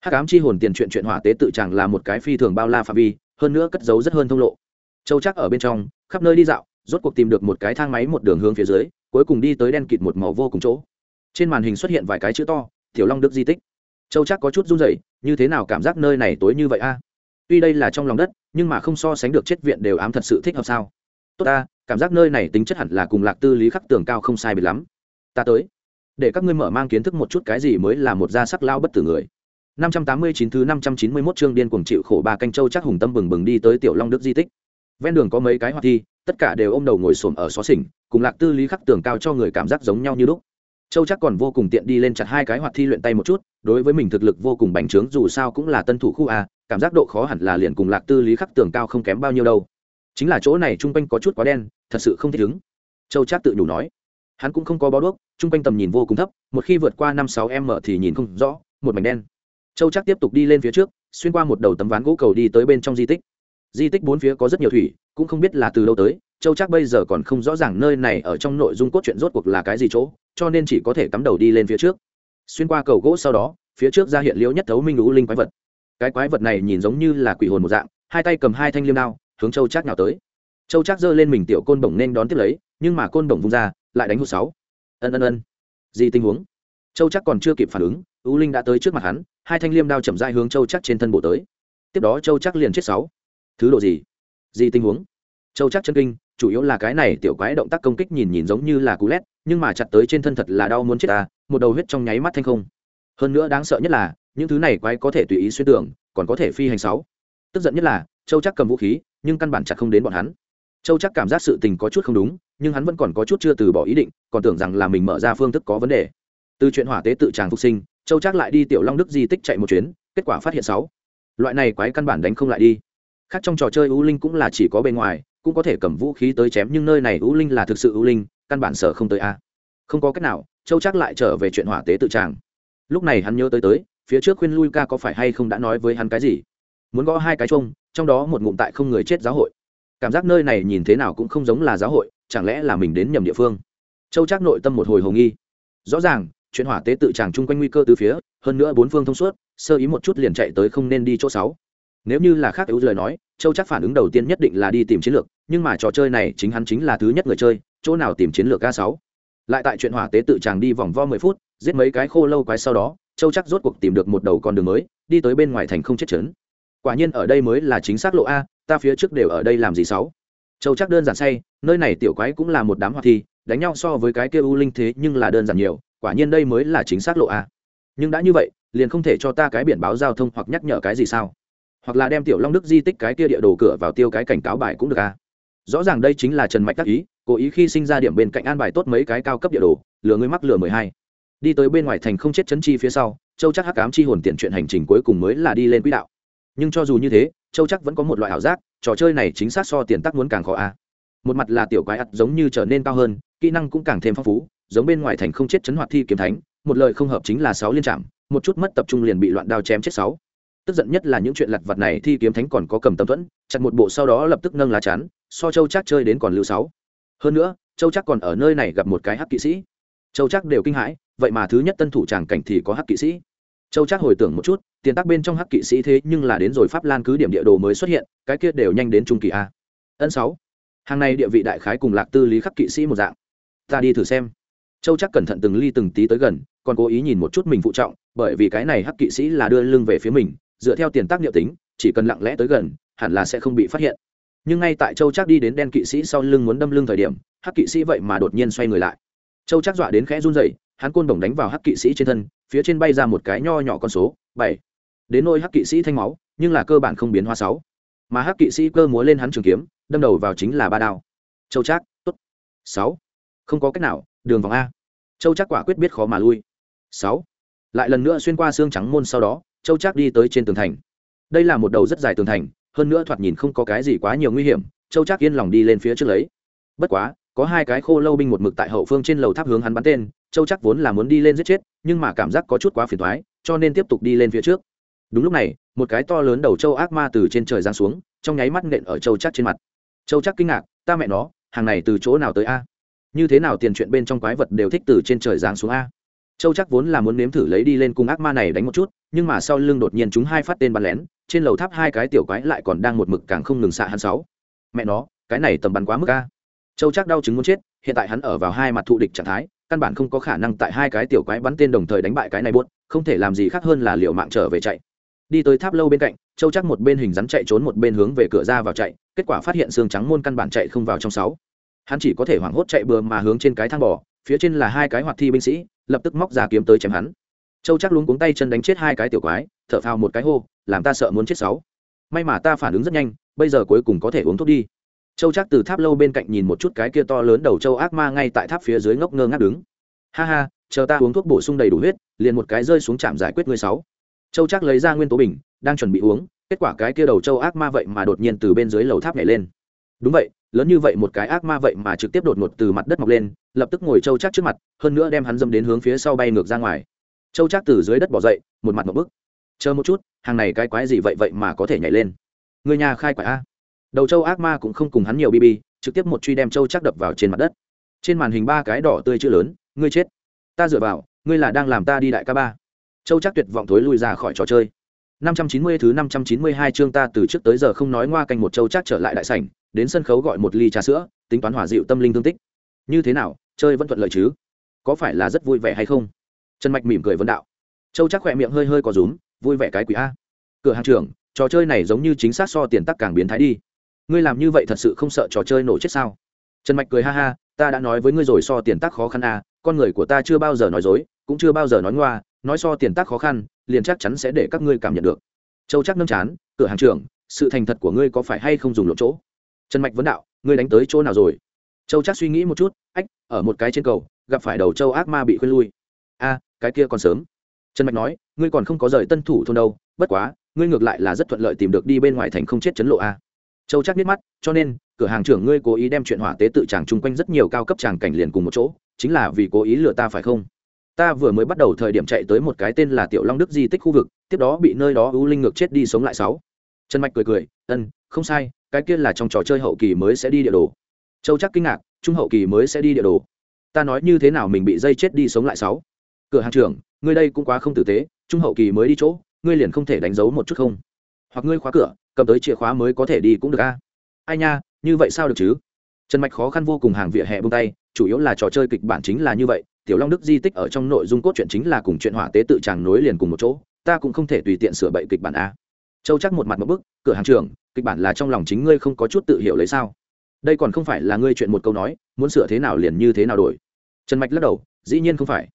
Hắc ám chi hồn tiền chuyện chuyện hỏa tế tự tràng là một cái phi thường bao la phạm vi, hơn nữa cất giấu rất hơn thông lộ. Châu chắc ở bên trong, khắp nơi đi dạo, rốt cuộc tìm được một cái thang máy một đường hướng phía dưới, cuối cùng đi tới đen kịt một màu vô cùng chỗ. Trên màn hình xuất hiện vài cái chữ to, tiểu long đức di tích. Châu chắc có chút run rẩy, như thế nào cảm giác nơi này tối như vậy a? Tuy đây là trong lòng đất, nhưng mà không so sánh được chết viện đều ám thật sự thích hợp sao? Tốt ta, cảm giác nơi này tính chất hẳn là cùng lạc tư lý khắc tường cao không sai biệt lắm. Ta tới. Để các ngươi mở mang kiến thức một chút cái gì mới là một gia sắc lao bất tử người. 589 thứ 591 chương điên cuồng chịu khổ ba canh châu chắc hùng tâm bừng bừng đi tới tiểu long đức di tích. Ven đường có mấy cái hoạt thi, tất cả đều ôm đầu ngồi xổm ở xó xỉnh, cùng lạc tư lý khắc tường cao cho người cảm giác giống nhau như lúc châu chắc còn vô cùng tiện đi lên chặt hai cái hoạt thi luyện tay một chút, đối với mình thực lực vô cùng bành trướng, dù sao cũng là tân thủ khu a, cảm giác độ khó hẳn là liền cùng lạc tư lý khắc tường cao không kém bao nhiêu đâu. Chính là chỗ này chung quanh có chút quá đen, thật sự không thích ứng. Châu chắc tự nhủ nói. Hắn cũng không có bó đuốc, chung quanh tầm nhìn vô cùng thấp, một khi vượt qua năm sáu m thì nhìn không rõ, một mảnh đen. Châu chắc tiếp tục đi lên phía trước, xuyên qua một đầu tấm ván gỗ cầu đi tới bên trong di tích di tích bốn phía có rất nhiều thủy, cũng không biết là từ đâu tới, châu chắc bây giờ còn không rõ ràng nơi này ở trong nội dung cốt truyện rốt cuộc là cái gì chỗ, cho nên chỉ có thể cắm đầu đi lên phía trước. Xuyên qua cầu gỗ sau đó, phía trước ra hiện liễu nhất thấu minh lũ linh quái vật. Cái quái vật này nhìn giống như là quỷ hồn một dạng, hai tay cầm hai thanh liêm đao, hướng châu chắc nào tới. Châu chắc giơ lên mình tiểu côn bổng nên đón tiếp lấy, nhưng mà côn bổng vung ra, lại đánh hụt sáu. Ân ân ân. Gì tình huống? Châu chắc còn chưa kịp phản ứng ưu linh đã tới trước mặt hắn, hai thanh liêm đao chậm dai hướng châu chắc trên thân bộ tới. Tiếp đó châu chắc liền chết sáu thứ độ gì? Gì tình huống? Châu chắc chân kinh, chủ yếu là cái này tiểu quái động tác công kích nhìn nhìn giống như là cú lét, nhưng mà chặt tới trên thân thật là đau muốn chết ta, một đầu huyết trong nháy mắt thanh không. Hơn nữa đáng sợ nhất là, những thứ này quái có thể tùy ý xuyên tưởng còn có thể phi hành sáu. Tức giận nhất là, châu chắc cầm vũ khí, nhưng căn bản chặt không đến bọn hắn. Châu chắc cảm giác sự tình có chút không đúng, nhưng hắn vẫn còn có chút chưa từ bỏ ý định, còn tưởng rằng là mình mở ra phương thức có vấn đề. Từ chuyện hỏa tế tự tràng phục sinh, châu chắc lại đi tiểu long đức di tích chạy một chuyến, kết quả phát hiện sáu. Loại này quái căn bản đánh không lại đi khác trong trò chơi u linh cũng là chỉ có bề ngoài, cũng có thể cầm vũ khí tới chém, nhưng nơi này u linh là thực sự u linh, căn bản sở không tới a. Không có cách nào, châu chắc lại trở về chuyện hỏa tế tự tràng. Lúc này hắn nhớ tới tới, phía trước khuyên lui ca có phải hay không đã nói với hắn cái gì? Muốn gõ hai cái chung trong đó một ngụm tại không người chết giáo hội. Cảm giác nơi này nhìn thế nào cũng không giống là giáo hội, chẳng lẽ là mình đến nhầm địa phương? Châu chắc nội tâm một hồi hồ nghi. Rõ ràng, chuyện hỏa tế tự tràng chung quanh nguy cơ từ phía, hơn nữa bốn phương thông suốt, sơ ý một chút liền chạy tới không nên đi chỗ sáu nếu như là khác ưu lời nói, châu chắc phản ứng đầu tiên nhất định là đi tìm chiến lược, nhưng mà trò chơi này chính hắn chính là thứ nhất người chơi, chỗ nào tìm chiến lược a sáu. Lại tại chuyện hỏa tế tự chàng đi vòng vo mười phút, giết mấy cái khô lâu quái sau đó, châu chắc rốt cuộc tìm được một đầu con đường mới, đi tới bên ngoài thành không chết chấn. Quả nhiên ở đây mới là chính xác lộ a, ta phía trước đều ở đây làm gì sáu? Châu chắc đơn giản say, nơi này tiểu quái cũng là một đám hoạt thi, đánh nhau so với cái kia u linh thế nhưng là đơn giản nhiều, quả nhiên đây mới là chính xác lộ a. Nhưng đã như vậy, liền không thể cho ta cái biển báo giao thông hoặc nhắc nhở cái gì sao? Hoặc là đem tiểu long đức di tích cái kia địa đồ cửa vào tiêu cái cảnh cáo bài cũng được a rõ ràng đây chính là trần mạch tác ý, cố ý khi sinh ra điểm bên cạnh an bài tốt mấy cái cao cấp địa đồ, lừa người mắc lừa mười hai. Đi tới bên ngoài thành không chết chấn chi phía sau, châu chắc hắc cám chi hồn tiện chuyện hành trình cuối cùng mới là đi lên quỹ đạo. Nhưng cho dù như thế, châu chắc vẫn có một loại ảo giác, trò chơi này chính xác so tiền tắc muốn càng khó a một mặt là tiểu quái ắt giống như trở nên cao hơn, kỹ năng cũng càng thêm phong phú, giống bên ngoài thành không chết chấn hoạt thi kiếm thánh, một lời không hợp chính là sáu liên trạm, một chút mất tập trung liền bị loạn đao chém chết sáu tức giận nhất là những chuyện lặt vặt này thi kiếm thánh còn có cầm tâm thuẫn, chặt một bộ sau đó lập tức nâng lá chắn, so châu chắc chơi đến còn lưu sáu. Hơn nữa, châu chắc còn ở nơi này gặp một cái hắc kỵ sĩ. Châu chắc đều kinh hãi, vậy mà thứ nhất tân thủ tràng cảnh thì có hắc kỵ sĩ. Châu chắc hồi tưởng một chút, tiền tác bên trong hắc kỵ sĩ thế nhưng là đến rồi pháp lan cứ điểm địa đồ mới xuất hiện, cái kia đều nhanh đến trung kỳ a. Ân sáu. Hàng này địa vị đại khái cùng lạc tư lý khắc kỵ sĩ một dạng. Ta đi thử xem. Châu chắc cẩn thận từng ly từng tí tới gần, còn cố ý nhìn một chút mình phụ trọng, bởi vì cái này hắc kỵ sĩ là đưa lưng về phía mình dựa theo tiền tác liệu tính, chỉ cần lặng lẽ tới gần, hẳn là sẽ không bị phát hiện. Nhưng ngay tại châu chắc đi đến đen kỵ sĩ sau lưng muốn đâm lưng thời điểm, hắc kỵ sĩ vậy mà đột nhiên xoay người lại. Châu chắc dọa đến khẽ run dậy hắn côn đồng đánh vào hắc kỵ sĩ trên thân, phía trên bay ra một cái nho nhỏ con số, bảy. Đến nôi hắc kỵ sĩ thanh máu, nhưng là cơ bản không biến hoa sáu. Mà hắc kỵ sĩ cơ múa lên hắn trường kiếm, đâm đầu vào chính là ba đao. Châu chắc tốt. Sáu. Không có cách nào, đường vòng a. Châu chắc quả quyết biết khó mà lui. Sáu. Lại lần nữa xuyên qua xương trắng môn sau đó châu chắc đi tới trên tường thành. Đây là một đầu rất dài tường thành, hơn nữa thoạt nhìn không có cái gì quá nhiều nguy hiểm, châu chắc yên lòng đi lên phía trước lấy. Bất quá, có hai cái khô lâu binh một mực tại hậu phương trên lầu tháp hướng hắn bắn tên, châu chắc vốn là muốn đi lên giết chết, nhưng mà cảm giác có chút quá phiền thoái cho nên tiếp tục đi lên phía trước. Đúng lúc này, một cái to lớn đầu châu ác ma từ trên trời giáng xuống, trong nháy mắt nện ở châu chắc trên mặt. Châu chắc kinh ngạc, ta mẹ nó, hàng này từ chỗ nào tới a? Như thế nào tiền chuyện bên trong quái vật đều thích từ trên trời giáng xuống a? Châu chắc vốn là muốn nếm thử lấy đi lên cùng ác ma này đánh một chút, nhưng mà sau lưng đột nhiên chúng hai phát tên bắn lén, trên lầu tháp hai cái tiểu quái lại còn đang một mực càng không ngừng xạ hắn sáu. Mẹ nó, cái này tầm bắn quá mức a. Châu chắc đau chứng muốn chết, hiện tại hắn ở vào hai mặt thụ địch trạng thái, căn bản không có khả năng tại hai cái tiểu quái bắn tên đồng thời đánh bại cái này buốt, không thể làm gì khác hơn là liều mạng trở về chạy. Đi tới tháp lâu bên cạnh, châu chắc một bên hình rắn chạy trốn một bên hướng về cửa ra vào chạy, kết quả phát hiện xương trắng môn căn bản chạy không vào trong sáu. Hắn chỉ có thể hoảng hốt chạy bừa mà hướng trên cái thang bò, phía trên là hai cái hoạt thi binh sĩ lập tức móc ra kiếm tới chém hắn. Châu chắc luống cuống tay chân đánh chết hai cái tiểu quái, thở phào một cái hô, làm ta sợ muốn chết sáu. May mà ta phản ứng rất nhanh, bây giờ cuối cùng có thể uống thuốc đi. Châu chắc từ tháp lâu bên cạnh nhìn một chút cái kia to lớn đầu châu ác ma ngay tại tháp phía dưới ngốc ngơ ngác đứng. Ha ha, chờ ta uống thuốc bổ sung đầy đủ huyết, liền một cái rơi xuống trạm giải quyết người sáu. Châu chắc lấy ra nguyên tố bình, đang chuẩn bị uống, kết quả cái kia đầu châu ác ma vậy mà đột nhiên từ bên dưới lầu tháp nhảy lên. Đúng vậy, lớn như vậy một cái ác ma vậy mà trực tiếp đột ngột từ mặt đất mọc lên lập tức ngồi châu chắc trước mặt, hơn nữa đem hắn dâm đến hướng phía sau bay ngược ra ngoài. Châu chắc từ dưới đất bỏ dậy, một mặt một bức. Chờ một chút, hàng này cái quái gì vậy vậy mà có thể nhảy lên? Người nhà khai quả a. Đầu châu ác ma cũng không cùng hắn nhiều bb trực tiếp một truy đem châu chắc đập vào trên mặt đất. Trên màn hình ba cái đỏ tươi chữ lớn, ngươi chết. Ta dựa vào, ngươi là đang làm ta đi đại ca ba. Châu chắc tuyệt vọng thối lui ra khỏi trò chơi. 590 thứ 592 chương ta từ trước tới giờ không nói ngoa canh một châu chắc trở lại đại sảnh, đến sân khấu gọi một ly trà sữa, tính toán hỏa dịu tâm linh thương tích như thế nào, chơi vẫn thuận lợi chứ? Có phải là rất vui vẻ hay không? Trần mạch mỉm cười vấn đạo. Châu chắc khỏe miệng hơi hơi có rúm, vui vẻ cái quỷ a. Cửa hàng trưởng, trò chơi này giống như chính xác so tiền tắc càng biến thái đi. Ngươi làm như vậy thật sự không sợ trò chơi nổ chết sao? Trần mạch cười ha ha, ta đã nói với ngươi rồi so tiền tắc khó khăn a, con người của ta chưa bao giờ nói dối, cũng chưa bao giờ nói ngoa, nói so tiền tắc khó khăn, liền chắc chắn sẽ để các ngươi cảm nhận được. Châu chắc nâng chán, cửa hàng trưởng, sự thành thật của ngươi có phải hay không dùng lộ chỗ? Trần mạch vấn đạo, ngươi đánh tới chỗ nào rồi? Châu chắc suy nghĩ một chút, ách, ở một cái trên cầu, gặp phải đầu châu ác ma bị khuyên lui. A, cái kia còn sớm. Trần mạch nói, ngươi còn không có rời tân thủ thôn đâu, bất quá, ngươi ngược lại là rất thuận lợi tìm được đi bên ngoài thành không chết chấn lộ a. Châu chắc biết mắt, cho nên, cửa hàng trưởng ngươi cố ý đem chuyện hỏa tế tự tràng chung quanh rất nhiều cao cấp tràng cảnh liền cùng một chỗ, chính là vì cố ý lừa ta phải không? Ta vừa mới bắt đầu thời điểm chạy tới một cái tên là tiểu long đức di tích khu vực, tiếp đó bị nơi đó ưu linh ngược chết đi sống lại sáu. Trần mạch cười cười, ân, không sai, cái kia là trong trò chơi hậu kỳ mới sẽ đi địa đồ châu chắc kinh ngạc trung hậu kỳ mới sẽ đi địa đồ. Ta nói như thế nào mình bị dây chết đi sống lại sáu? Cửa hàng trưởng ngươi đây cũng quá không tử tế trung hậu kỳ mới đi chỗ ngươi liền không thể đánh dấu một chút không? Hoặc ngươi khóa cửa cầm tới chìa khóa mới có thể đi cũng được a. Ai nha như vậy sao được chứ? Trần mạch khó khăn vô cùng hàng vỉa hè bông tay chủ yếu là trò chơi kịch bản chính là như vậy tiểu long đức di tích ở trong nội dung cốt truyện chính là cùng chuyện hỏa tế tự chàng nối liền cùng một chỗ ta cũng không thể tùy tiện sửa bậy kịch bản a. Châu chắc một mặt một bức cửa hàng trưởng, kịch bản là trong lòng chính ngươi không có chút tự hiểu lấy sao? Đây còn không phải là ngươi chuyện một câu nói, muốn sửa thế nào liền như thế nào đổi. Trần mạch lắc đầu, dĩ nhiên không phải.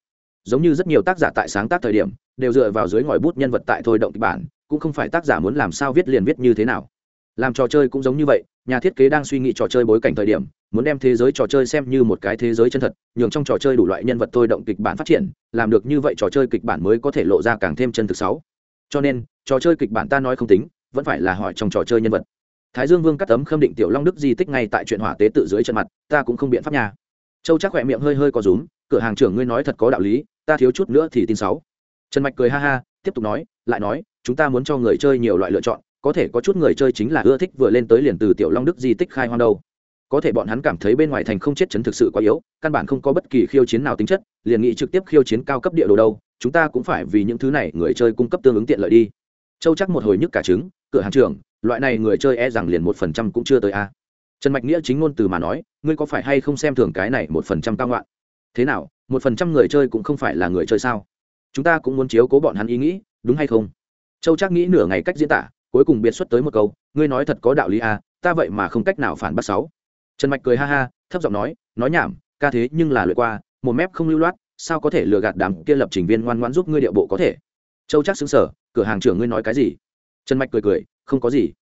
Giống như rất nhiều tác giả tại sáng tác thời điểm, đều dựa vào dưới ngòi bút nhân vật tại thôi động kịch bản, cũng không phải tác giả muốn làm sao viết liền viết như thế nào. Làm trò chơi cũng giống như vậy, nhà thiết kế đang suy nghĩ trò chơi bối cảnh thời điểm, muốn đem thế giới trò chơi xem như một cái thế giới chân thật, nhường trong trò chơi đủ loại nhân vật thôi động kịch bản phát triển, làm được như vậy trò chơi kịch bản mới có thể lộ ra càng thêm chân thực sáu. Cho nên, trò chơi kịch bản ta nói không tính, vẫn phải là hỏi trong trò chơi nhân vật thái dương vương cắt tấm khâm định tiểu long đức di tích ngay tại chuyện hỏa tế tự dưới chân mặt, ta cũng không biện pháp nhà châu chắc khỏe miệng hơi hơi có rúm, cửa hàng trưởng ngươi nói thật có đạo lý, ta thiếu chút nữa thì tin sáu trần mạch cười ha ha, tiếp tục nói, lại nói, chúng ta muốn cho người chơi nhiều loại lựa chọn, có thể có chút người chơi chính là ưa thích vừa lên tới liền từ tiểu long đức di tích khai hoang đâu. Có thể bọn hắn cảm thấy bên ngoài thành không chết chấn thực sự quá yếu, căn bản không có bất kỳ khiêu chiến nào tính chất, liền nghĩ trực tiếp khiêu chiến cao cấp địa đồ đâu, chúng ta cũng phải vì những thứ này người chơi cung cấp tương ứng tiện lợi đi. Châu chắc một hồi nhức cả trứng cửa hàng trưởng, loại này người chơi e rằng liền một phần trăm cũng chưa tới a. Trần mạch nghĩa chính ngôn từ mà nói, ngươi có phải hay không xem thường cái này một phần trăm cao ngoạn thế nào, một phần trăm người chơi cũng không phải là người chơi sao? Chúng ta cũng muốn chiếu cố bọn hắn ý nghĩ, đúng hay không? Châu chắc nghĩ nửa ngày cách diễn tả, cuối cùng biệt xuất tới một câu, ngươi nói thật có đạo lý à ta vậy mà không cách nào phản bác sáu. Trần mạch cười ha ha, thấp giọng nói nói nhảm, ca thế nhưng là lượt qua, một mép không lưu loát, sao có thể lừa gạt đám kia lập trình viên ngoan ngoãn giúp ngươi điệu bộ có thể? Châu chắc xứng sở cửa hàng trưởng ngươi nói cái gì? Trần mạch cười cười, không có gì.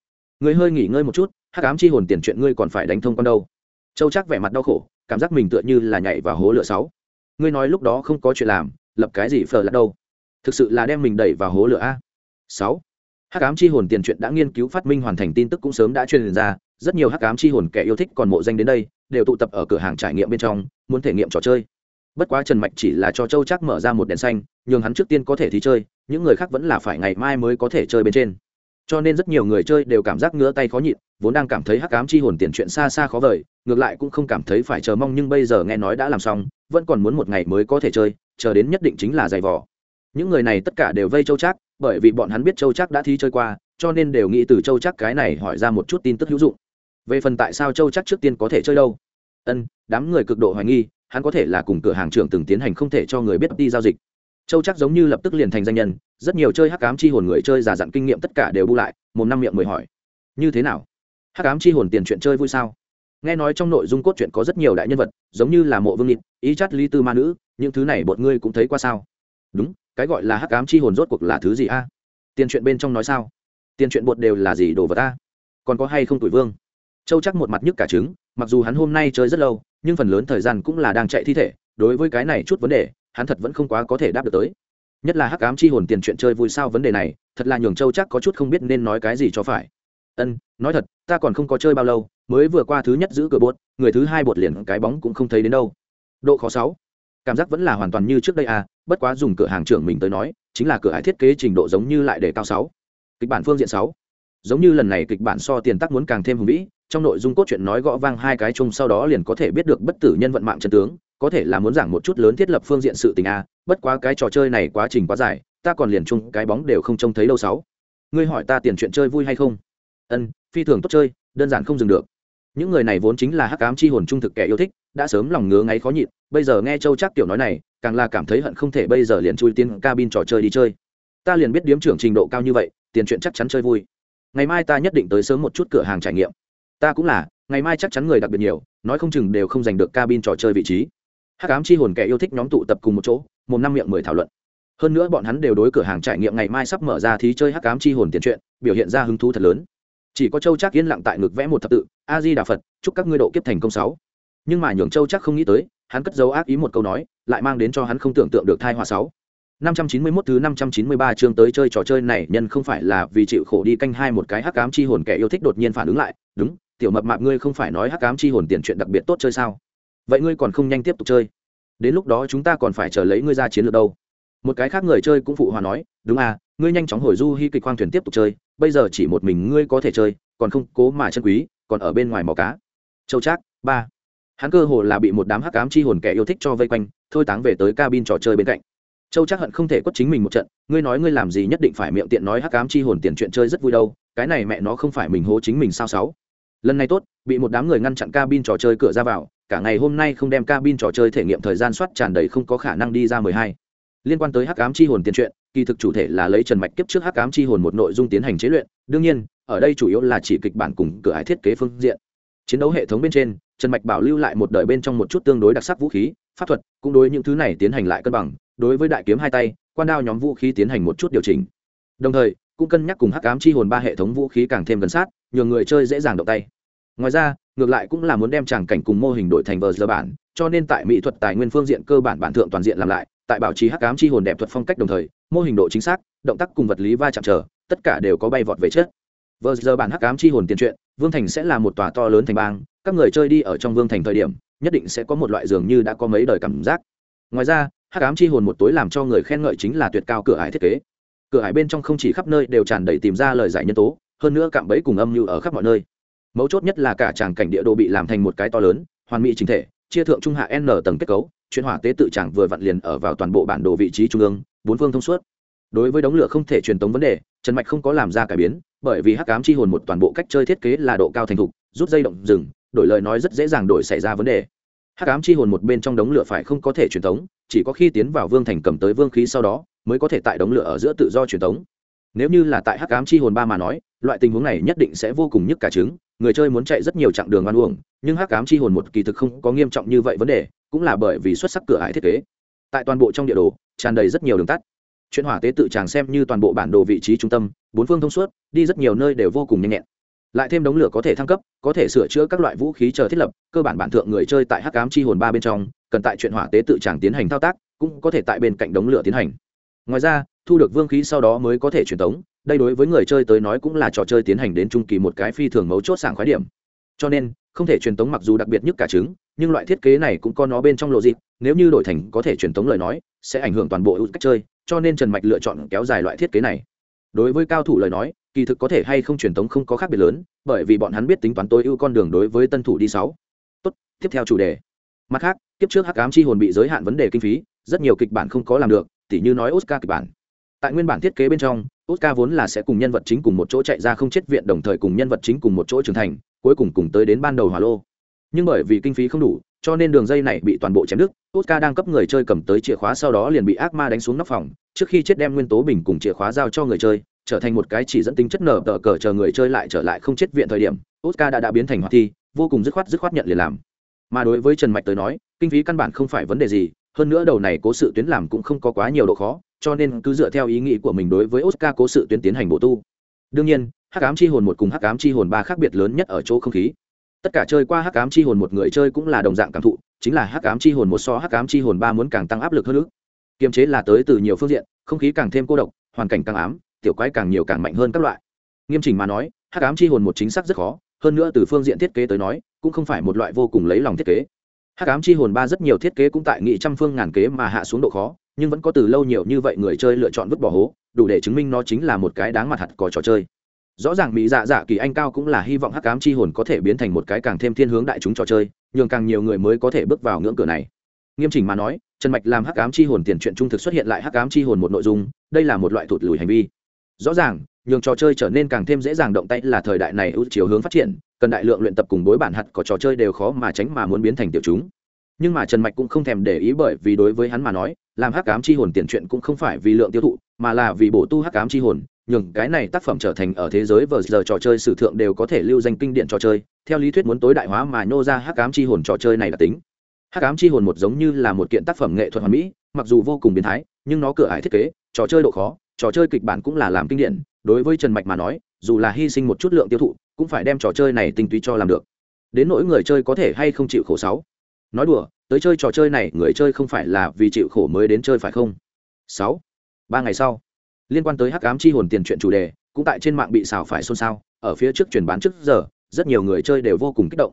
Ngươi hơi nghỉ ngơi một chút, hắc ám chi hồn tiền chuyện ngươi còn phải đánh thông con đâu. Châu chắc vẻ mặt đau khổ, cảm giác mình tựa như là nhảy vào hố lửa sáu. Ngươi nói lúc đó không có chuyện làm, lập cái gì phờ là đâu? Thực sự là đem mình đẩy vào hố lửa a? Sáu. Hắc ám chi hồn tiền chuyện đã nghiên cứu phát minh hoàn thành tin tức cũng sớm đã truyền ra, rất nhiều hắc ám chi hồn kẻ yêu thích còn mộ danh đến đây, đều tụ tập ở cửa hàng trải nghiệm bên trong, muốn thể nghiệm trò chơi. Bất quá trần mạch chỉ là cho châu chắc mở ra một đèn xanh, nhường hắn trước tiên có thể thi chơi, những người khác vẫn là phải ngày mai mới có thể chơi bên trên cho nên rất nhiều người chơi đều cảm giác ngứa tay khó nhịn vốn đang cảm thấy hắc ám chi hồn tiền chuyện xa xa khó vời ngược lại cũng không cảm thấy phải chờ mong nhưng bây giờ nghe nói đã làm xong vẫn còn muốn một ngày mới có thể chơi chờ đến nhất định chính là giày vò. Những người này tất cả đều vây châu Trác, bởi vì bọn hắn biết châu Trác đã thi chơi qua cho nên đều nghĩ từ châu Trác cái này hỏi ra một chút tin tức hữu dụng. Về phần tại sao châu Trác trước tiên có thể chơi đâu? Ân đám người cực độ hoài nghi hắn có thể là cùng cửa hàng trưởng từng tiến hành không thể cho người biết đi giao dịch. Châu Trác giống như lập tức liền thành danh nhân rất nhiều chơi hắc ám chi hồn người chơi giả dặn kinh nghiệm tất cả đều bu lại một năm miệng mười hỏi. Như thế nào? Hắc ám chi hồn tiền chuyện chơi vui sao? Nghe nói trong nội dung cốt truyện có rất nhiều đại nhân vật, giống như là mộ vương nhịn ý chát ly tư ma nữ, những thứ này bột ngươi cũng thấy qua sao? Đúng, cái gọi là hắc ám chi hồn rốt cuộc là thứ gì a? Tiền chuyện bên trong nói sao? Tiền chuyện bột đều là gì đồ vật a? Còn có hay không tuổi vương? Châu chắc một mặt nhức cả trứng, mặc dù hắn hôm nay chơi rất lâu, nhưng phần lớn thời gian cũng là đang chạy thi thể, đối với cái này chút vấn đề, hắn thật vẫn không quá có thể đáp được tới nhất là hắc ám chi hồn tiền chuyện chơi vui sao vấn đề này, thật là nhường châu chắc có chút không biết nên nói cái gì cho phải. Ân, nói thật, ta còn không có chơi bao lâu, mới vừa qua thứ nhất giữ cửa bột, người thứ hai bột liền cái bóng cũng không thấy đến đâu. Độ khó sáu. Cảm giác vẫn là hoàn toàn như trước đây à bất quá dùng cửa hàng trưởng mình tới nói, chính là cửa hải thiết kế trình độ giống như lại để cao sáu. Kịch bản phương diện sáu. Giống như lần này kịch bản so tiền tắc muốn càng thêm hùng vĩ, trong nội dung cốt truyện nói gõ vang hai cái chung sau đó liền có thể biết được bất tử nhân vận mạng chân tướng, có thể là muốn giảng một chút lớn thiết lập phương diện sự tình a bất quá cái trò chơi này quá trình quá dài, ta còn liền chung cái bóng đều không trông thấy lâu sáu. Ngươi hỏi ta tiền chuyện chơi vui hay không? Ân, phi thường tốt chơi, đơn giản không dừng được. Những người này vốn chính là hắc ám chi hồn trung thực kẻ yêu thích, đã sớm lòng ngứa ngáy khó nhịn, bây giờ nghe châu chắc tiểu nói này, càng là cảm thấy hận không thể bây giờ liền chui tiến cabin trò chơi đi chơi. Ta liền biết điếm trưởng trình độ cao như vậy, tiền chuyện chắc chắn chơi vui. Ngày mai ta nhất định tới sớm một chút cửa hàng trải nghiệm. Ta cũng là, ngày mai chắc chắn người đặc biệt nhiều, nói không chừng đều không giành được cabin trò chơi vị trí hắc ám chi hồn kẻ yêu thích nhóm tụ tập cùng một chỗ một năm miệng mười thảo luận. Hơn nữa bọn hắn đều đối cửa hàng trải nghiệm ngày mai sắp mở ra thí chơi hắc ám chi hồn tiền truyện biểu hiện ra hứng thú thật lớn. Chỉ có châu chắc yên lặng tại ngực vẽ một thập tự a di đà phật chúc các ngươi độ kiếp thành công sáu. Nhưng mà nhường châu chắc không nghĩ tới hắn cất dấu ác ý một câu nói lại mang đến cho hắn không tưởng tượng được thai hòa sáu. 591 thứ 593 chương tới chơi trò chơi này nhân không phải là vì chịu khổ đi canh hai một cái hắc ám chi hồn kẻ yêu thích đột nhiên phản ứng lại, đúng, tiểu mập mạp ngươi không phải nói hắc ám chi hồn tiền chuyện đặc biệt tốt chơi sao? Vậy ngươi còn không nhanh tiếp tục chơi? Đến lúc đó chúng ta còn phải chờ lấy ngươi ra chiến lược đâu. Một cái khác người chơi cũng phụ hòa nói, đúng à, ngươi nhanh chóng hồi du hy kịch khoang thuyền tiếp tục chơi, bây giờ chỉ một mình ngươi có thể chơi, còn không cố mà chân quý, còn ở bên ngoài mò cá. Châu Trác, ba. Hắn cơ hồ là bị một đám hắc ám chi hồn kẻ yêu thích cho vây quanh, thôi táng về tới cabin trò chơi bên cạnh châu trác hận không thể quất chính mình một trận ngươi nói ngươi làm gì nhất định phải miệng tiện nói hắc cám chi hồn tiền chuyện chơi rất vui đâu cái này mẹ nó không phải mình hố chính mình sao sáu lần này tốt bị một đám người ngăn chặn cabin trò chơi cửa ra vào cả ngày hôm nay không đem cabin trò chơi thể nghiệm thời gian soát tràn đầy không có khả năng đi ra mười hai. Liên quan tới hắc ám chi hồn tiền truyện, kỳ thực chủ thể là lấy trần mạch kiếp trước hắc ám chi hồn một nội dung tiến hành chế luyện. Đương nhiên ở đây chủ yếu là chỉ kịch bản cùng cửa ải thiết kế phương diện. Chiến đấu hệ thống bên trên trần mạch bảo lưu lại một đời bên trong một chút tương đối đặc sắc vũ khí pháp thuật cũng đối những thứ này tiến hành lại cân bằng. Đối với đại kiếm hai tay quan đao nhóm vũ khí tiến hành một chút điều chỉnh. Đồng thời cũng cân nhắc cùng hắc ám chi hồn ba hệ thống vũ khí càng thêm gần sát nhờ người chơi dễ dàng động tay ngoài ra, ngược lại cũng là muốn đem tràng cảnh cùng mô hình đổi thành vờ giờ bản, cho nên tại mỹ thuật tài nguyên phương diện cơ bản bản thượng toàn diện làm lại, tại bảo trì hắc ám chi hồn đẹp thuật phong cách đồng thời, mô hình độ chính xác, động tác cùng vật lý va chạm trở, tất cả đều có bay vọt về chết vờ giờ bản hắc ám chi hồn tiền truyện, vương thành sẽ là một tòa to lớn thành bang, các người chơi đi ở trong vương thành thời điểm, nhất định sẽ có một loại dường như đã có mấy đời cảm giác. Ngoài ra, hắc ám chi hồn một tối làm cho người khen ngợi chính là tuyệt cao cửa hải thiết kế. Cửa hải bên trong không chỉ khắp nơi đều tràn đầy tìm ra lời giải nhân tố, hơn nữa cạm bẫy cùng âm như ở khắp mọi nơi mấu chốt nhất là cả tràng cảnh địa đồ bị làm thành một cái to lớn, hoàn mỹ chính thể, chia thượng trung hạ n tầng kết cấu chuyên hỏa tế tự tràng vừa vặn liền ở vào toàn bộ bản đồ vị trí trung ương, bốn phương thông suốt. Đối với đống lửa không thể truyền tống vấn đề, trần mạch không có làm ra cải biến, bởi vì hắc cám chi hồn một toàn bộ cách chơi thiết kế là độ cao thành thục, rút dây động rừng đổi lời nói rất dễ dàng đổi xảy ra vấn đề. Hắc ám chi hồn một bên trong đống lửa phải không có thể truyền tống, chỉ có khi tiến vào vương thành cầm tới vương khí sau đó, mới có thể tại đống lửa ở giữa tự do truyền tống nếu như là tại hắc ám chi hồn ba mà nói, loại tình huống này nhất định sẽ vô cùng nhức cả trứng. Người chơi muốn chạy rất nhiều chặng đường ăn uổng, nhưng hắc ám chi hồn một kỳ thực không có nghiêm trọng như vậy vấn đề, cũng là bởi vì xuất sắc cửa hải thiết kế. Tại toàn bộ trong địa đồ, tràn đầy rất nhiều đường tắt. Chuyện hỏa tế tự tràng xem như toàn bộ bản đồ vị trí trung tâm, bốn phương thông suốt, đi rất nhiều nơi đều vô cùng nhanh nhẹn. Lại thêm đống lửa có thể thăng cấp, có thể sửa chữa các loại vũ khí chờ thiết lập, cơ bản bản thượng người chơi tại hắc ám chi hồn ba bên trong, cần tại chuyện hỏa tế tự tràng tiến hành thao tác, cũng có thể tại bên cạnh đống lửa tiến hành. Ngoài ra thu được vương khí sau đó mới có thể truyền tống, đây đối với người chơi tới nói cũng là trò chơi tiến hành đến trung kỳ một cái phi thường mấu chốt sảng khoái điểm. Cho nên, không thể truyền tống mặc dù đặc biệt nhất cả trứng, nhưng loại thiết kế này cũng có nó bên trong lộ dịp nếu như đổi thành có thể truyền tống lời nói, sẽ ảnh hưởng toàn bộ ưu cách chơi, cho nên trần mạch lựa chọn kéo dài loại thiết kế này. Đối với cao thủ lời nói, kỳ thực có thể hay không truyền tống không có khác biệt lớn, bởi vì bọn hắn biết tính toán tối ưu con đường đối với tân thủ đi sáu. Tốt, tiếp theo chủ đề. Mặt khác tiếp trước hắc ám chi hồn bị giới hạn vấn đề kinh phí, rất nhiều kịch bản không có làm được, tỉ như nói oscar kịch bản tại nguyên bản thiết kế bên trong, oscar vốn là sẽ cùng nhân vật chính cùng một chỗ chạy ra không chết viện đồng thời cùng nhân vật chính cùng một chỗ trưởng thành, cuối cùng cùng tới đến ban đầu hỏa lô. Nhưng bởi vì kinh phí không đủ, cho nên đường dây này bị toàn bộ chém đứt, oscar đang cấp người chơi cầm tới chìa khóa sau đó liền bị ác ma đánh xuống nóc phòng, trước khi chết đem nguyên tố bình cùng chìa khóa giao cho người chơi, trở thành một cái chỉ dẫn tính chất nở tờ cờ chờ người chơi lại trở lại không chết viện thời điểm, oscar đã đã biến thành hoạt thi, vô cùng dứt khoát dứt khoát nhận liền làm. Mà đối với trần mạch tới nói, kinh phí căn bản không phải vấn đề gì hơn nữa đầu này cố sự tuyến làm cũng không có quá nhiều độ khó, cho nên cứ dựa theo ý nghĩ của mình đối với oscar cố sự tuyến tiến hành bổ tu. Đương nhiên, hắc ám chi hồn một cùng hắc ám chi hồn ba khác biệt lớn nhất ở chỗ không khí. Tất cả chơi qua hắc ám chi hồn một người chơi cũng là đồng dạng cảm thụ, chính là hắc ám chi hồn một so hắc ám chi hồn ba muốn càng tăng áp lực hơn nữa. Kiềm chế là tới từ nhiều phương diện, không khí càng thêm cô độc, hoàn cảnh càng ám, tiểu quái càng nhiều càng mạnh hơn các loại. Nghiêm chỉnh mà nói, hắc ám chi hồn một chính xác rất khó, hơn nữa từ phương diện thiết kế tới nói, cũng không phải một loại vô cùng lấy lòng thiết kế hắc ám chi hồn ba rất nhiều thiết kế cũng tại nghị trăm phương ngàn kế mà hạ xuống độ khó, nhưng vẫn có từ lâu nhiều như vậy người chơi lựa chọn vứt bỏ hố, đủ để chứng minh nó chính là một cái đáng mặt hạt có trò chơi. Rõ ràng mỹ dạ dạ kỳ anh cao cũng là hy vọng hắc ám chi hồn có thể biến thành một cái càng thêm thiên hướng đại chúng trò chơi, nhường càng nhiều người mới có thể bước vào ngưỡng cửa này. Nghiêm chỉnh mà nói, trần mạch làm hắc ám chi hồn tiền chuyện trung thực xuất hiện lại hắc ám chi hồn một nội dung, đây là một loại thụt lùi hành vi. Rõ ràng nhường trò chơi trở nên càng thêm dễ dàng động tay là thời đại này ưu chiều hướng phát triển, cần đại lượng luyện tập cùng bối bản hạt có trò chơi đều khó mà tránh mà muốn biến thành tiểu chúng. Nhưng mà trần mạch cũng không thèm để ý bởi vì đối với hắn mà nói, làm hắc ám chi hồn tiền chuyện cũng không phải vì lượng tiêu thụ, mà là vì bổ tu hắc ám chi hồn, nhường cái này tác phẩm trở thành ở thế giới vờ giờ trò chơi sử thượng đều có thể lưu danh kinh điển trò chơi, theo lý thuyết muốn tối đại hóa mà nhô ra hắc ám chi hồn trò chơi này là tính hắc ám chi hồn một giống như là một kiện tác phẩm nghệ thuật hoàn mỹ, mặc dù vô cùng biến thái, nhưng nó cửa ải thiết kế, trò chơi độ khó, trò chơi kịch bản cũng là làm kinh điển. Đối với trần mạch mà nói, dù là hy sinh một chút lượng tiêu thụ, cũng phải đem trò chơi này tinh túy cho làm được. Đến nỗi người chơi có thể hay không chịu khổ sáu. Nói đùa, tới chơi trò chơi này, người chơi không phải là vì chịu khổ mới đến chơi phải không? Sáu. Ba ngày sau, liên quan tới hắc ám chi hồn tiền chuyện chủ đề, cũng tại trên mạng bị xào phải xôn xao. Ở phía trước truyền bán trước giờ, rất nhiều người chơi đều vô cùng kích động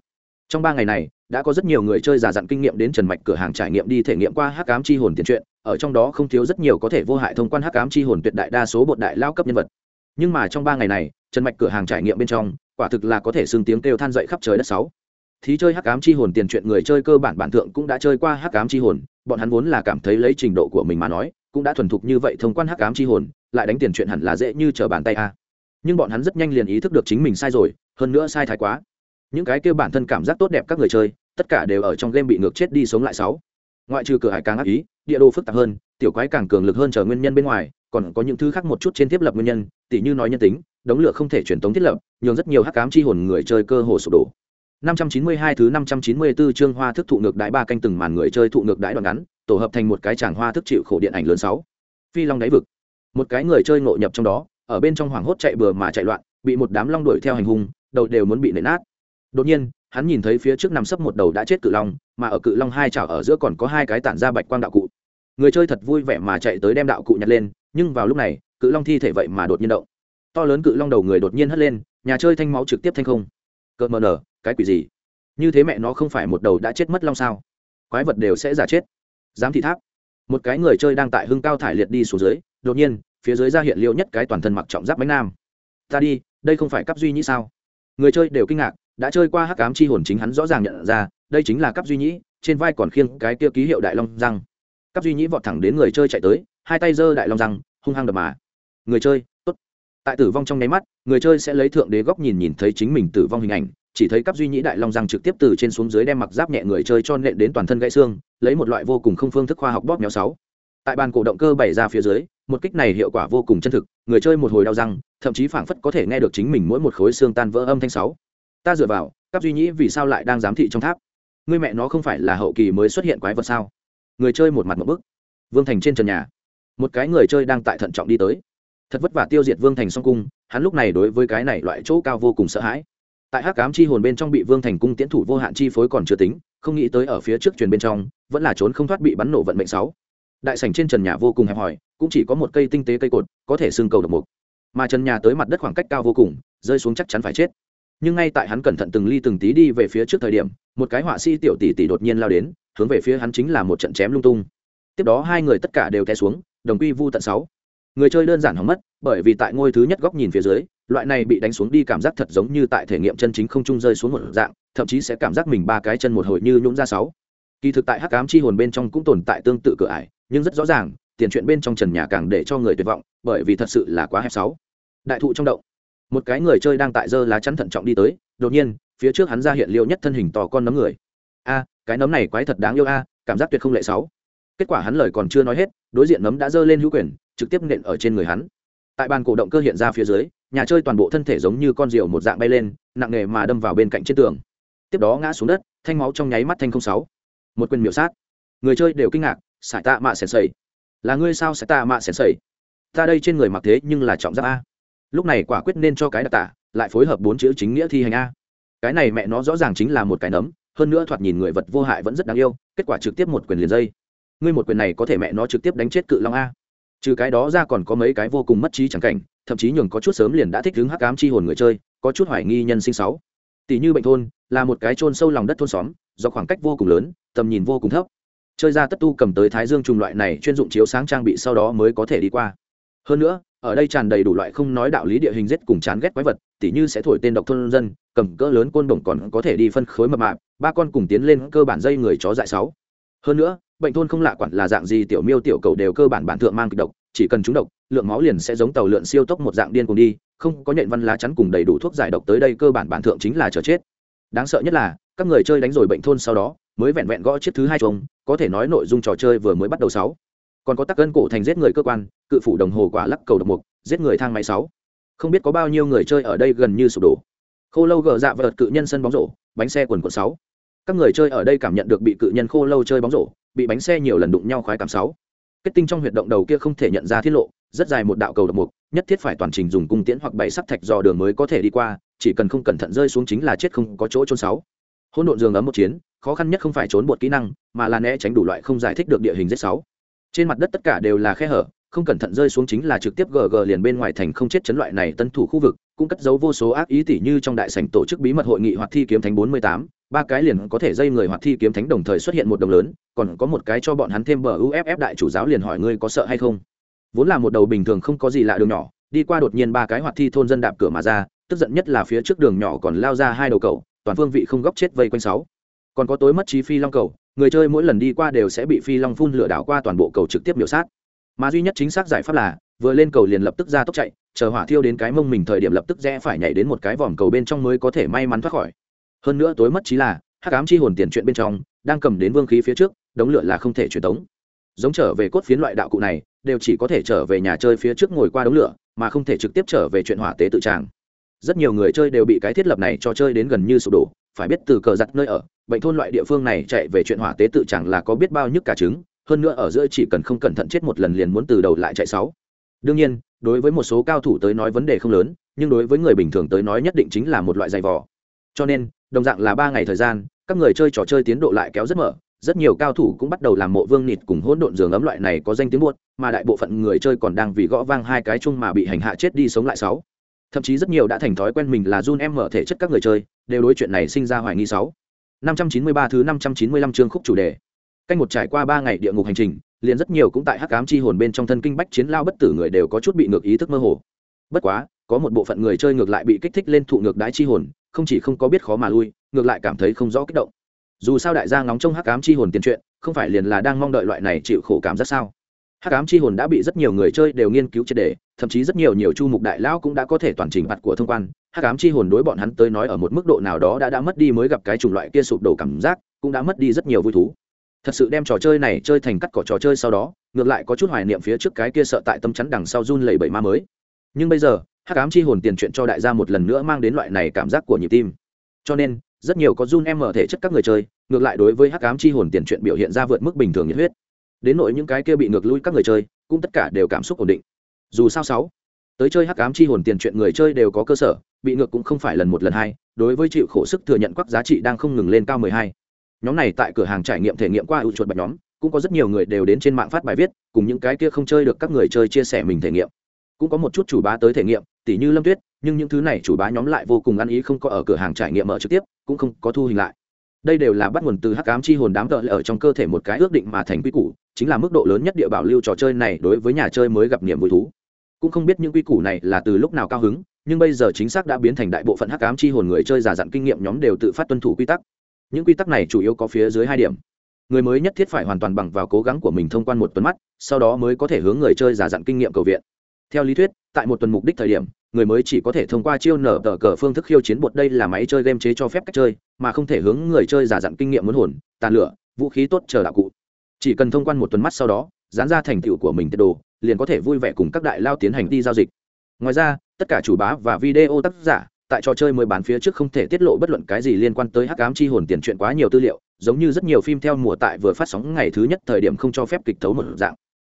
trong ba ngày này, đã có rất nhiều người chơi giả dặn kinh nghiệm đến trần mạch cửa hàng trải nghiệm đi thể nghiệm qua hắc ám chi hồn tiền truyện, ở trong đó không thiếu rất nhiều có thể vô hại thông quan hắc ám chi hồn tuyệt đại đa số bột đại lao cấp nhân vật. Nhưng mà trong ba ngày này, trần mạch cửa hàng trải nghiệm bên trong, quả thực là có thể xưng tiếng kêu than dậy khắp trời đất sáu. Thí chơi hắc ám chi hồn tiền truyện người chơi cơ bản bản thượng cũng đã chơi qua hắc ám chi hồn, bọn hắn vốn là cảm thấy lấy trình độ của mình mà nói, cũng đã thuần thục như vậy thông quan hắc ám chi hồn, lại đánh tiền truyện hẳn là dễ như trở bàn tay a. Nhưng bọn hắn rất nhanh liền ý thức được chính mình sai rồi, hơn nữa sai thái quá những cái kêu bản thân cảm giác tốt đẹp các người chơi tất cả đều ở trong game bị ngược chết đi sống lại sáu ngoại trừ cửa hải càng ác ý địa đồ phức tạp hơn tiểu quái càng cường lực hơn chờ nguyên nhân bên ngoài còn có những thứ khác một chút trên thiết lập nguyên nhân tỉ như nói nhân tính đống lửa không thể truyền tống thiết lập nhường rất nhiều hắc ám chi hồn người chơi cơ hồ sụp đổ 592 thứ 594 chương hoa thức thụ ngược đãi ba canh từng màn người chơi thụ ngược đãi đoạn ngắn, tổ hợp thành một cái tràng hoa thức chịu khổ điện ảnh lớn 6. Phi Long đáy vực. Một cái người chơi ngộ nhập trong đó, ở bên trong hoảng hốt chạy bừa mà chạy loạn, bị một đám long đuổi theo hành hung, đầu đều muốn bị nện nát. Đột nhiên, hắn nhìn thấy phía trước nằm sấp một đầu đã chết cự long, mà ở cự long hai chảo ở giữa còn có hai cái tản ra bạch quang đạo cụ. Người chơi thật vui vẻ mà chạy tới đem đạo cụ nhặt lên, nhưng vào lúc này, cự long thi thể vậy mà đột nhiên động. To lớn cự long đầu người đột nhiên hất lên, nhà chơi thanh máu trực tiếp thanh không. Cơn mờ nở, cái quỷ gì như thế mẹ nó không phải một đầu đã chết mất long sao quái vật đều sẽ giả chết giám thị tháp một cái người chơi đang tại hưng cao thải liệt đi xuống dưới đột nhiên phía dưới ra hiện liệu nhất cái toàn thân mặc trọng giáp bánh nam ta đi đây không phải cấp duy nhĩ sao người chơi đều kinh ngạc đã chơi qua hắc ám chi hồn chính hắn rõ ràng nhận ra, đây chính là cấp duy nhĩ, trên vai còn khiêng cái kia ký hiệu đại long răng. Cấp duy nhĩ vọt thẳng đến người chơi chạy tới, hai tay giơ đại long răng, hung hăng đập mà. Người chơi, tốt. Tại tử vong trong nháy mắt, người chơi sẽ lấy thượng đế góc nhìn nhìn thấy chính mình tử vong hình ảnh, chỉ thấy cấp duy nhĩ đại long răng trực tiếp từ trên xuống dưới đem mặc giáp nhẹ người chơi cho nện đến toàn thân gãy xương, lấy một loại vô cùng không phương thức khoa học bóp méo sáu. Tại bàn cổ động cơ bày ra phía dưới, một kích này hiệu quả vô cùng chân thực, người chơi một hồi đau răng, thậm chí phảng phất có thể nghe được chính mình mỗi một khối xương tan vỡ âm thanh sáu ta dựa vào các duy nhĩ vì sao lại đang giám thị trong tháp? Người mẹ nó không phải là hậu kỳ mới xuất hiện quái vật sao? Người chơi một mặt một bức. Vương thành trên trần nhà, một cái người chơi đang tại thận trọng đi tới. Thật vất vả tiêu diệt vương thành song cung, hắn lúc này đối với cái này loại chỗ cao vô cùng sợ hãi. Tại hắc cám chi hồn bên trong bị vương thành cung tiến thủ vô hạn chi phối còn chưa tính, không nghĩ tới ở phía trước truyền bên trong, vẫn là trốn không thoát bị bắn nổ vận mệnh sáu. Đại sảnh trên trần nhà vô cùng hẹp hòi, cũng chỉ có một cây tinh tế cây cột, có thể xương cầu độc mục. Mà trần nhà tới mặt đất khoảng cách cao vô cùng, rơi xuống chắc chắn phải chết nhưng ngay tại hắn cẩn thận từng ly từng tí đi về phía trước thời điểm, một cái họa sĩ tiểu tỷ tỷ đột nhiên lao đến, hướng về phía hắn chính là một trận chém lung tung. Tiếp đó hai người tất cả đều té xuống, đồng quy vu tận sáu. Người chơi đơn giản hỏng mất, bởi vì tại ngôi thứ nhất góc nhìn phía dưới, loại này bị đánh xuống đi cảm giác thật giống như tại thể nghiệm chân chính không trung rơi xuống một dạng, thậm chí sẽ cảm giác mình ba cái chân một hồi như nhũng ra sáu. Kỳ thực tại hắc ám chi hồn bên trong cũng tồn tại tương tự cửa ải, nhưng rất rõ ràng, tiền chuyện bên trong trần nhà càng để cho người tuyệt vọng, bởi vì thật sự là quá hẹp sáu. Đại thụ trong động một cái người chơi đang tại dơ lá chắn thận trọng đi tới, đột nhiên, phía trước hắn ra hiện liệu nhất thân hình to con nấm người. A, cái nấm này quái thật đáng yêu a, cảm giác tuyệt không lệ sáu. Kết quả hắn lời còn chưa nói hết, đối diện nấm đã dơ lên hữu quyền, trực tiếp nện ở trên người hắn. Tại bàn cổ động cơ hiện ra phía dưới, nhà chơi toàn bộ thân thể giống như con rượu một dạng bay lên, nặng nề mà đâm vào bên cạnh trên tường. Tiếp đó ngã xuống đất, thanh máu trong nháy mắt thanh không sáu. Một quyền miểu sát. Người chơi đều kinh ngạc, sải tạ mạ sèn sầy là ngươi sao, sải tạ mạ sèn sầy ta đây trên người mặc thế nhưng là trọng giáp a lúc này quả quyết nên cho cái đặc tả, lại phối hợp bốn chữ chính nghĩa thi hành a. Cái này mẹ nó rõ ràng chính là một cái nấm, hơn nữa thoạt nhìn người vật vô hại vẫn rất đáng yêu, kết quả trực tiếp một quyền liền dây. Ngươi một quyền này có thể mẹ nó trực tiếp đánh chết cự long a. Trừ cái đó ra còn có mấy cái vô cùng mất trí chẳng cảnh, thậm chí nhường có chút sớm liền đã thích hứng hắc ám chi hồn người chơi, có chút hoài nghi nhân sinh sáu. Tỷ như bệnh thôn, là một cái chôn sâu lòng đất thôn xóm, do khoảng cách vô cùng lớn, tầm nhìn vô cùng thấp. Chơi ra tất tu cầm tới thái dương trùng loại này chuyên dụng chiếu sáng trang bị sau đó mới có thể đi qua. Hơn nữa ở đây tràn đầy đủ loại không nói đạo lý địa hình rất cùng chán ghét quái vật, tỉ như sẽ thổi tên độc thôn dân, cầm cỡ lớn côn đồng còn có thể đi phân khối mập mạp, ba con cùng tiến lên cơ bản dây người chó dại sáu. Hơn nữa, bệnh thôn không lạ quản là dạng gì tiểu miêu tiểu cầu đều cơ bản bản thượng mang kịch độc, chỉ cần chúng độc, lượng máu liền sẽ giống tàu lượn siêu tốc một dạng điên cùng đi, không có nhện văn lá chắn cùng đầy đủ thuốc giải độc tới đây cơ bản bản thượng chính là chờ chết. Đáng sợ nhất là, các người chơi đánh rồi bệnh thôn sau đó, mới vẹn vẹn gõ chiếc thứ hai chung có thể nói nội dung trò chơi vừa mới bắt đầu sáu còn có tắc cân cổ thành giết người cơ quan, cự phủ đồng hồ quả lắc cầu độc mục, giết người thang máy sáu. Không biết có bao nhiêu người chơi ở đây gần như sụp đổ. Khô lâu gờ dạ vợt cự nhân sân bóng rổ, bánh xe quần quần sáu. Các người chơi ở đây cảm nhận được bị cự nhân khô lâu chơi bóng rổ, bị bánh xe nhiều lần đụng nhau khoái cảm sáu. Kết tinh trong huyệt động đầu kia không thể nhận ra thiết lộ, rất dài một đạo cầu độc mục, nhất thiết phải toàn trình dùng cung tiễn hoặc bảy sắt thạch dò đường mới có thể đi qua, chỉ cần không cẩn thận rơi xuống chính là chết không có chỗ trôn sáu. Hỗn độn giường ấm một chiến, khó khăn nhất không phải trốn bột kỹ năng, mà là né tránh đủ loại không giải thích được địa hình giết sáu trên mặt đất tất cả đều là khe hở, không cẩn thận rơi xuống chính là trực tiếp gg liền bên ngoài thành không chết chấn loại này tân thủ khu vực, cũng cất giấu vô số ác ý tỷ như trong đại sảnh tổ chức bí mật hội nghị hoạt thi kiếm thánh bốn mươi tám, ba cái liền có thể dây người hoạt thi kiếm thánh đồng thời xuất hiện một đồng lớn, còn có một cái cho bọn hắn thêm bờ uff đại chủ giáo liền hỏi ngươi có sợ hay không? Vốn là một đầu bình thường không có gì lạ đường nhỏ, đi qua đột nhiên ba cái hoạt thi thôn dân đạp cửa mà ra, tức giận nhất là phía trước đường nhỏ còn lao ra hai đầu cầu, toàn phương vị không góc chết vây quanh sáu. Còn có tối mất trí phi long cầu người chơi mỗi lần đi qua đều sẽ bị phi long phun lửa đảo qua toàn bộ cầu trực tiếp biểu sát. Mà duy nhất chính xác giải pháp là, vừa lên cầu liền lập tức ra tốc chạy, chờ hỏa thiêu đến cái mông mình thời điểm lập tức rẽ phải nhảy đến một cái vòm cầu bên trong mới có thể may mắn thoát khỏi. Hơn nữa tối mất trí là, hắc ám chi hồn tiền chuyện bên trong, đang cầm đến vương khí phía trước, đống lửa là không thể truyền tống. Giống trở về cốt phiến loại đạo cụ này, đều chỉ có thể trở về nhà chơi phía trước ngồi qua đống lửa, mà không thể trực tiếp trở về chuyện hỏa tế tự tràng rất nhiều người chơi đều bị cái thiết lập này cho chơi đến gần như sụp đổ phải biết từ cờ giặt nơi ở, bệnh thôn loại địa phương này chạy về chuyện hỏa tế tự chẳng là có biết bao nhức cả trứng, hơn nữa ở giữa chỉ cần không cẩn thận chết một lần liền muốn từ đầu lại chạy sáu. Đương nhiên, đối với một số cao thủ tới nói vấn đề không lớn, nhưng đối với người bình thường tới nói nhất định chính là một loại dày vò. Cho nên, đồng dạng là ba ngày thời gian, các người chơi trò chơi tiến độ lại kéo rất mở, rất nhiều cao thủ cũng bắt đầu làm mộ vương nịt cùng hỗn độn giường ấm loại này có danh tiếng buốt mà đại bộ phận người chơi còn đang vì gõ vang hai cái chung mà bị hành hạ chết đi sống lại sáu thậm chí rất nhiều đã thành thói quen mình là run em mở thể chất các người chơi, đều đối chuyện này sinh ra hoài nghi sáu. năm trăm chín mươi ba thứ năm trăm chín mươi lăm chương khúc chủ đề. Canh một trải qua ba ngày địa ngục hành trình, liền rất nhiều cũng tại hắc ám chi hồn bên trong thân kinh bách chiến lao bất tử người đều có chút bị ngược ý thức mơ hồ. Bất quá, có một bộ phận người chơi ngược lại bị kích thích lên thụ ngược đái chi hồn, không chỉ không có biết khó mà lui, ngược lại cảm thấy không rõ kích động. Dù sao đại gia ngóng trong hắc ám chi hồn tiền chuyện, không phải liền là đang mong đợi loại này chịu khổ cảm giác sao? Hắc ám chi hồn đã bị rất nhiều người chơi đều nghiên cứu triệt đề thậm chí rất nhiều nhiều chu mục đại lão cũng đã có thể toàn trình mặt của thông quan. Hắc ám chi hồn đối bọn hắn tới nói ở một mức độ nào đó đã đã mất đi mới gặp cái chủng loại kia sụp đổ cảm giác, cũng đã mất đi rất nhiều vui thú. Thật sự đem trò chơi này chơi thành cắt cỏ trò chơi sau đó, ngược lại có chút hoài niệm phía trước cái kia sợ tại tâm chắn đằng sau run lẩy bẩy ma mới. Nhưng bây giờ, hắc ám chi hồn tiền chuyện cho đại gia một lần nữa mang đến loại này cảm giác của nhịp tim. Cho nên, rất nhiều có run em mở thể chất các người chơi, ngược lại đối với hắc ám chi hồn tiền chuyện biểu hiện ra vượt mức bình thường nhiệt huyết đến nỗi những cái kia bị ngược lui các người chơi, cũng tất cả đều cảm xúc ổn định. Dù sao sáu, tới chơi hắc ám chi hồn tiền chuyện người chơi đều có cơ sở, bị ngược cũng không phải lần một lần hai, đối với chịu khổ sức thừa nhận quắc giá trị đang không ngừng lên cao mười hai. Nhóm này tại cửa hàng trải nghiệm thể nghiệm qua ưu chuột bạch nhóm, cũng có rất nhiều người đều đến trên mạng phát bài viết, cùng những cái kia không chơi được các người chơi chia sẻ mình thể nghiệm. Cũng có một chút chủ bá tới thể nghiệm, tỉ như lâm tuyết, nhưng những thứ này chủ bá nhóm lại vô cùng ăn ý không có ở cửa hàng trải nghiệm mở trực tiếp, cũng không có thu hình lại đây đều là bắt nguồn từ hắc ám chi hồn đám tợ ở trong cơ thể một cái ước định mà thành quy củ, chính là mức độ lớn nhất địa bảo lưu trò chơi này đối với nhà chơi mới gặp niềm vui thú. Cũng không biết những quy củ này là từ lúc nào cao hứng, nhưng bây giờ chính xác đã biến thành đại bộ phận hắc ám chi hồn người chơi giả dặn kinh nghiệm nhóm đều tự phát tuân thủ quy tắc. Những quy tắc này chủ yếu có phía dưới hai điểm. Người mới nhất thiết phải hoàn toàn bằng vào cố gắng của mình thông quan một tuần mắt, sau đó mới có thể hướng người chơi giả dặn kinh nghiệm cầu viện theo lý thuyết, tại một tuần mục đích thời điểm, người mới chỉ có thể thông qua chiêu nở tờ cờ phương thức khiêu chiến bột đây là máy chơi game chế cho phép cách chơi, mà không thể hướng người chơi giả dặn kinh nghiệm muốn hồn, tàn lửa, vũ khí tốt chờ đạo cụ. Chỉ cần thông quan một tuần mắt sau đó, dán ra thành tựu của mình tiết đồ, liền có thể vui vẻ cùng các đại lao tiến hành đi giao dịch. Ngoài ra, tất cả chủ bá và video tác giả, tại trò chơi mới bán phía trước không thể tiết lộ bất luận cái gì liên quan tới hắc ám chi hồn tiền chuyện quá nhiều tư liệu, giống như rất nhiều phim theo mùa tại vừa phát sóng ngày thứ nhất thời điểm không cho phép kịch thấu một dạng.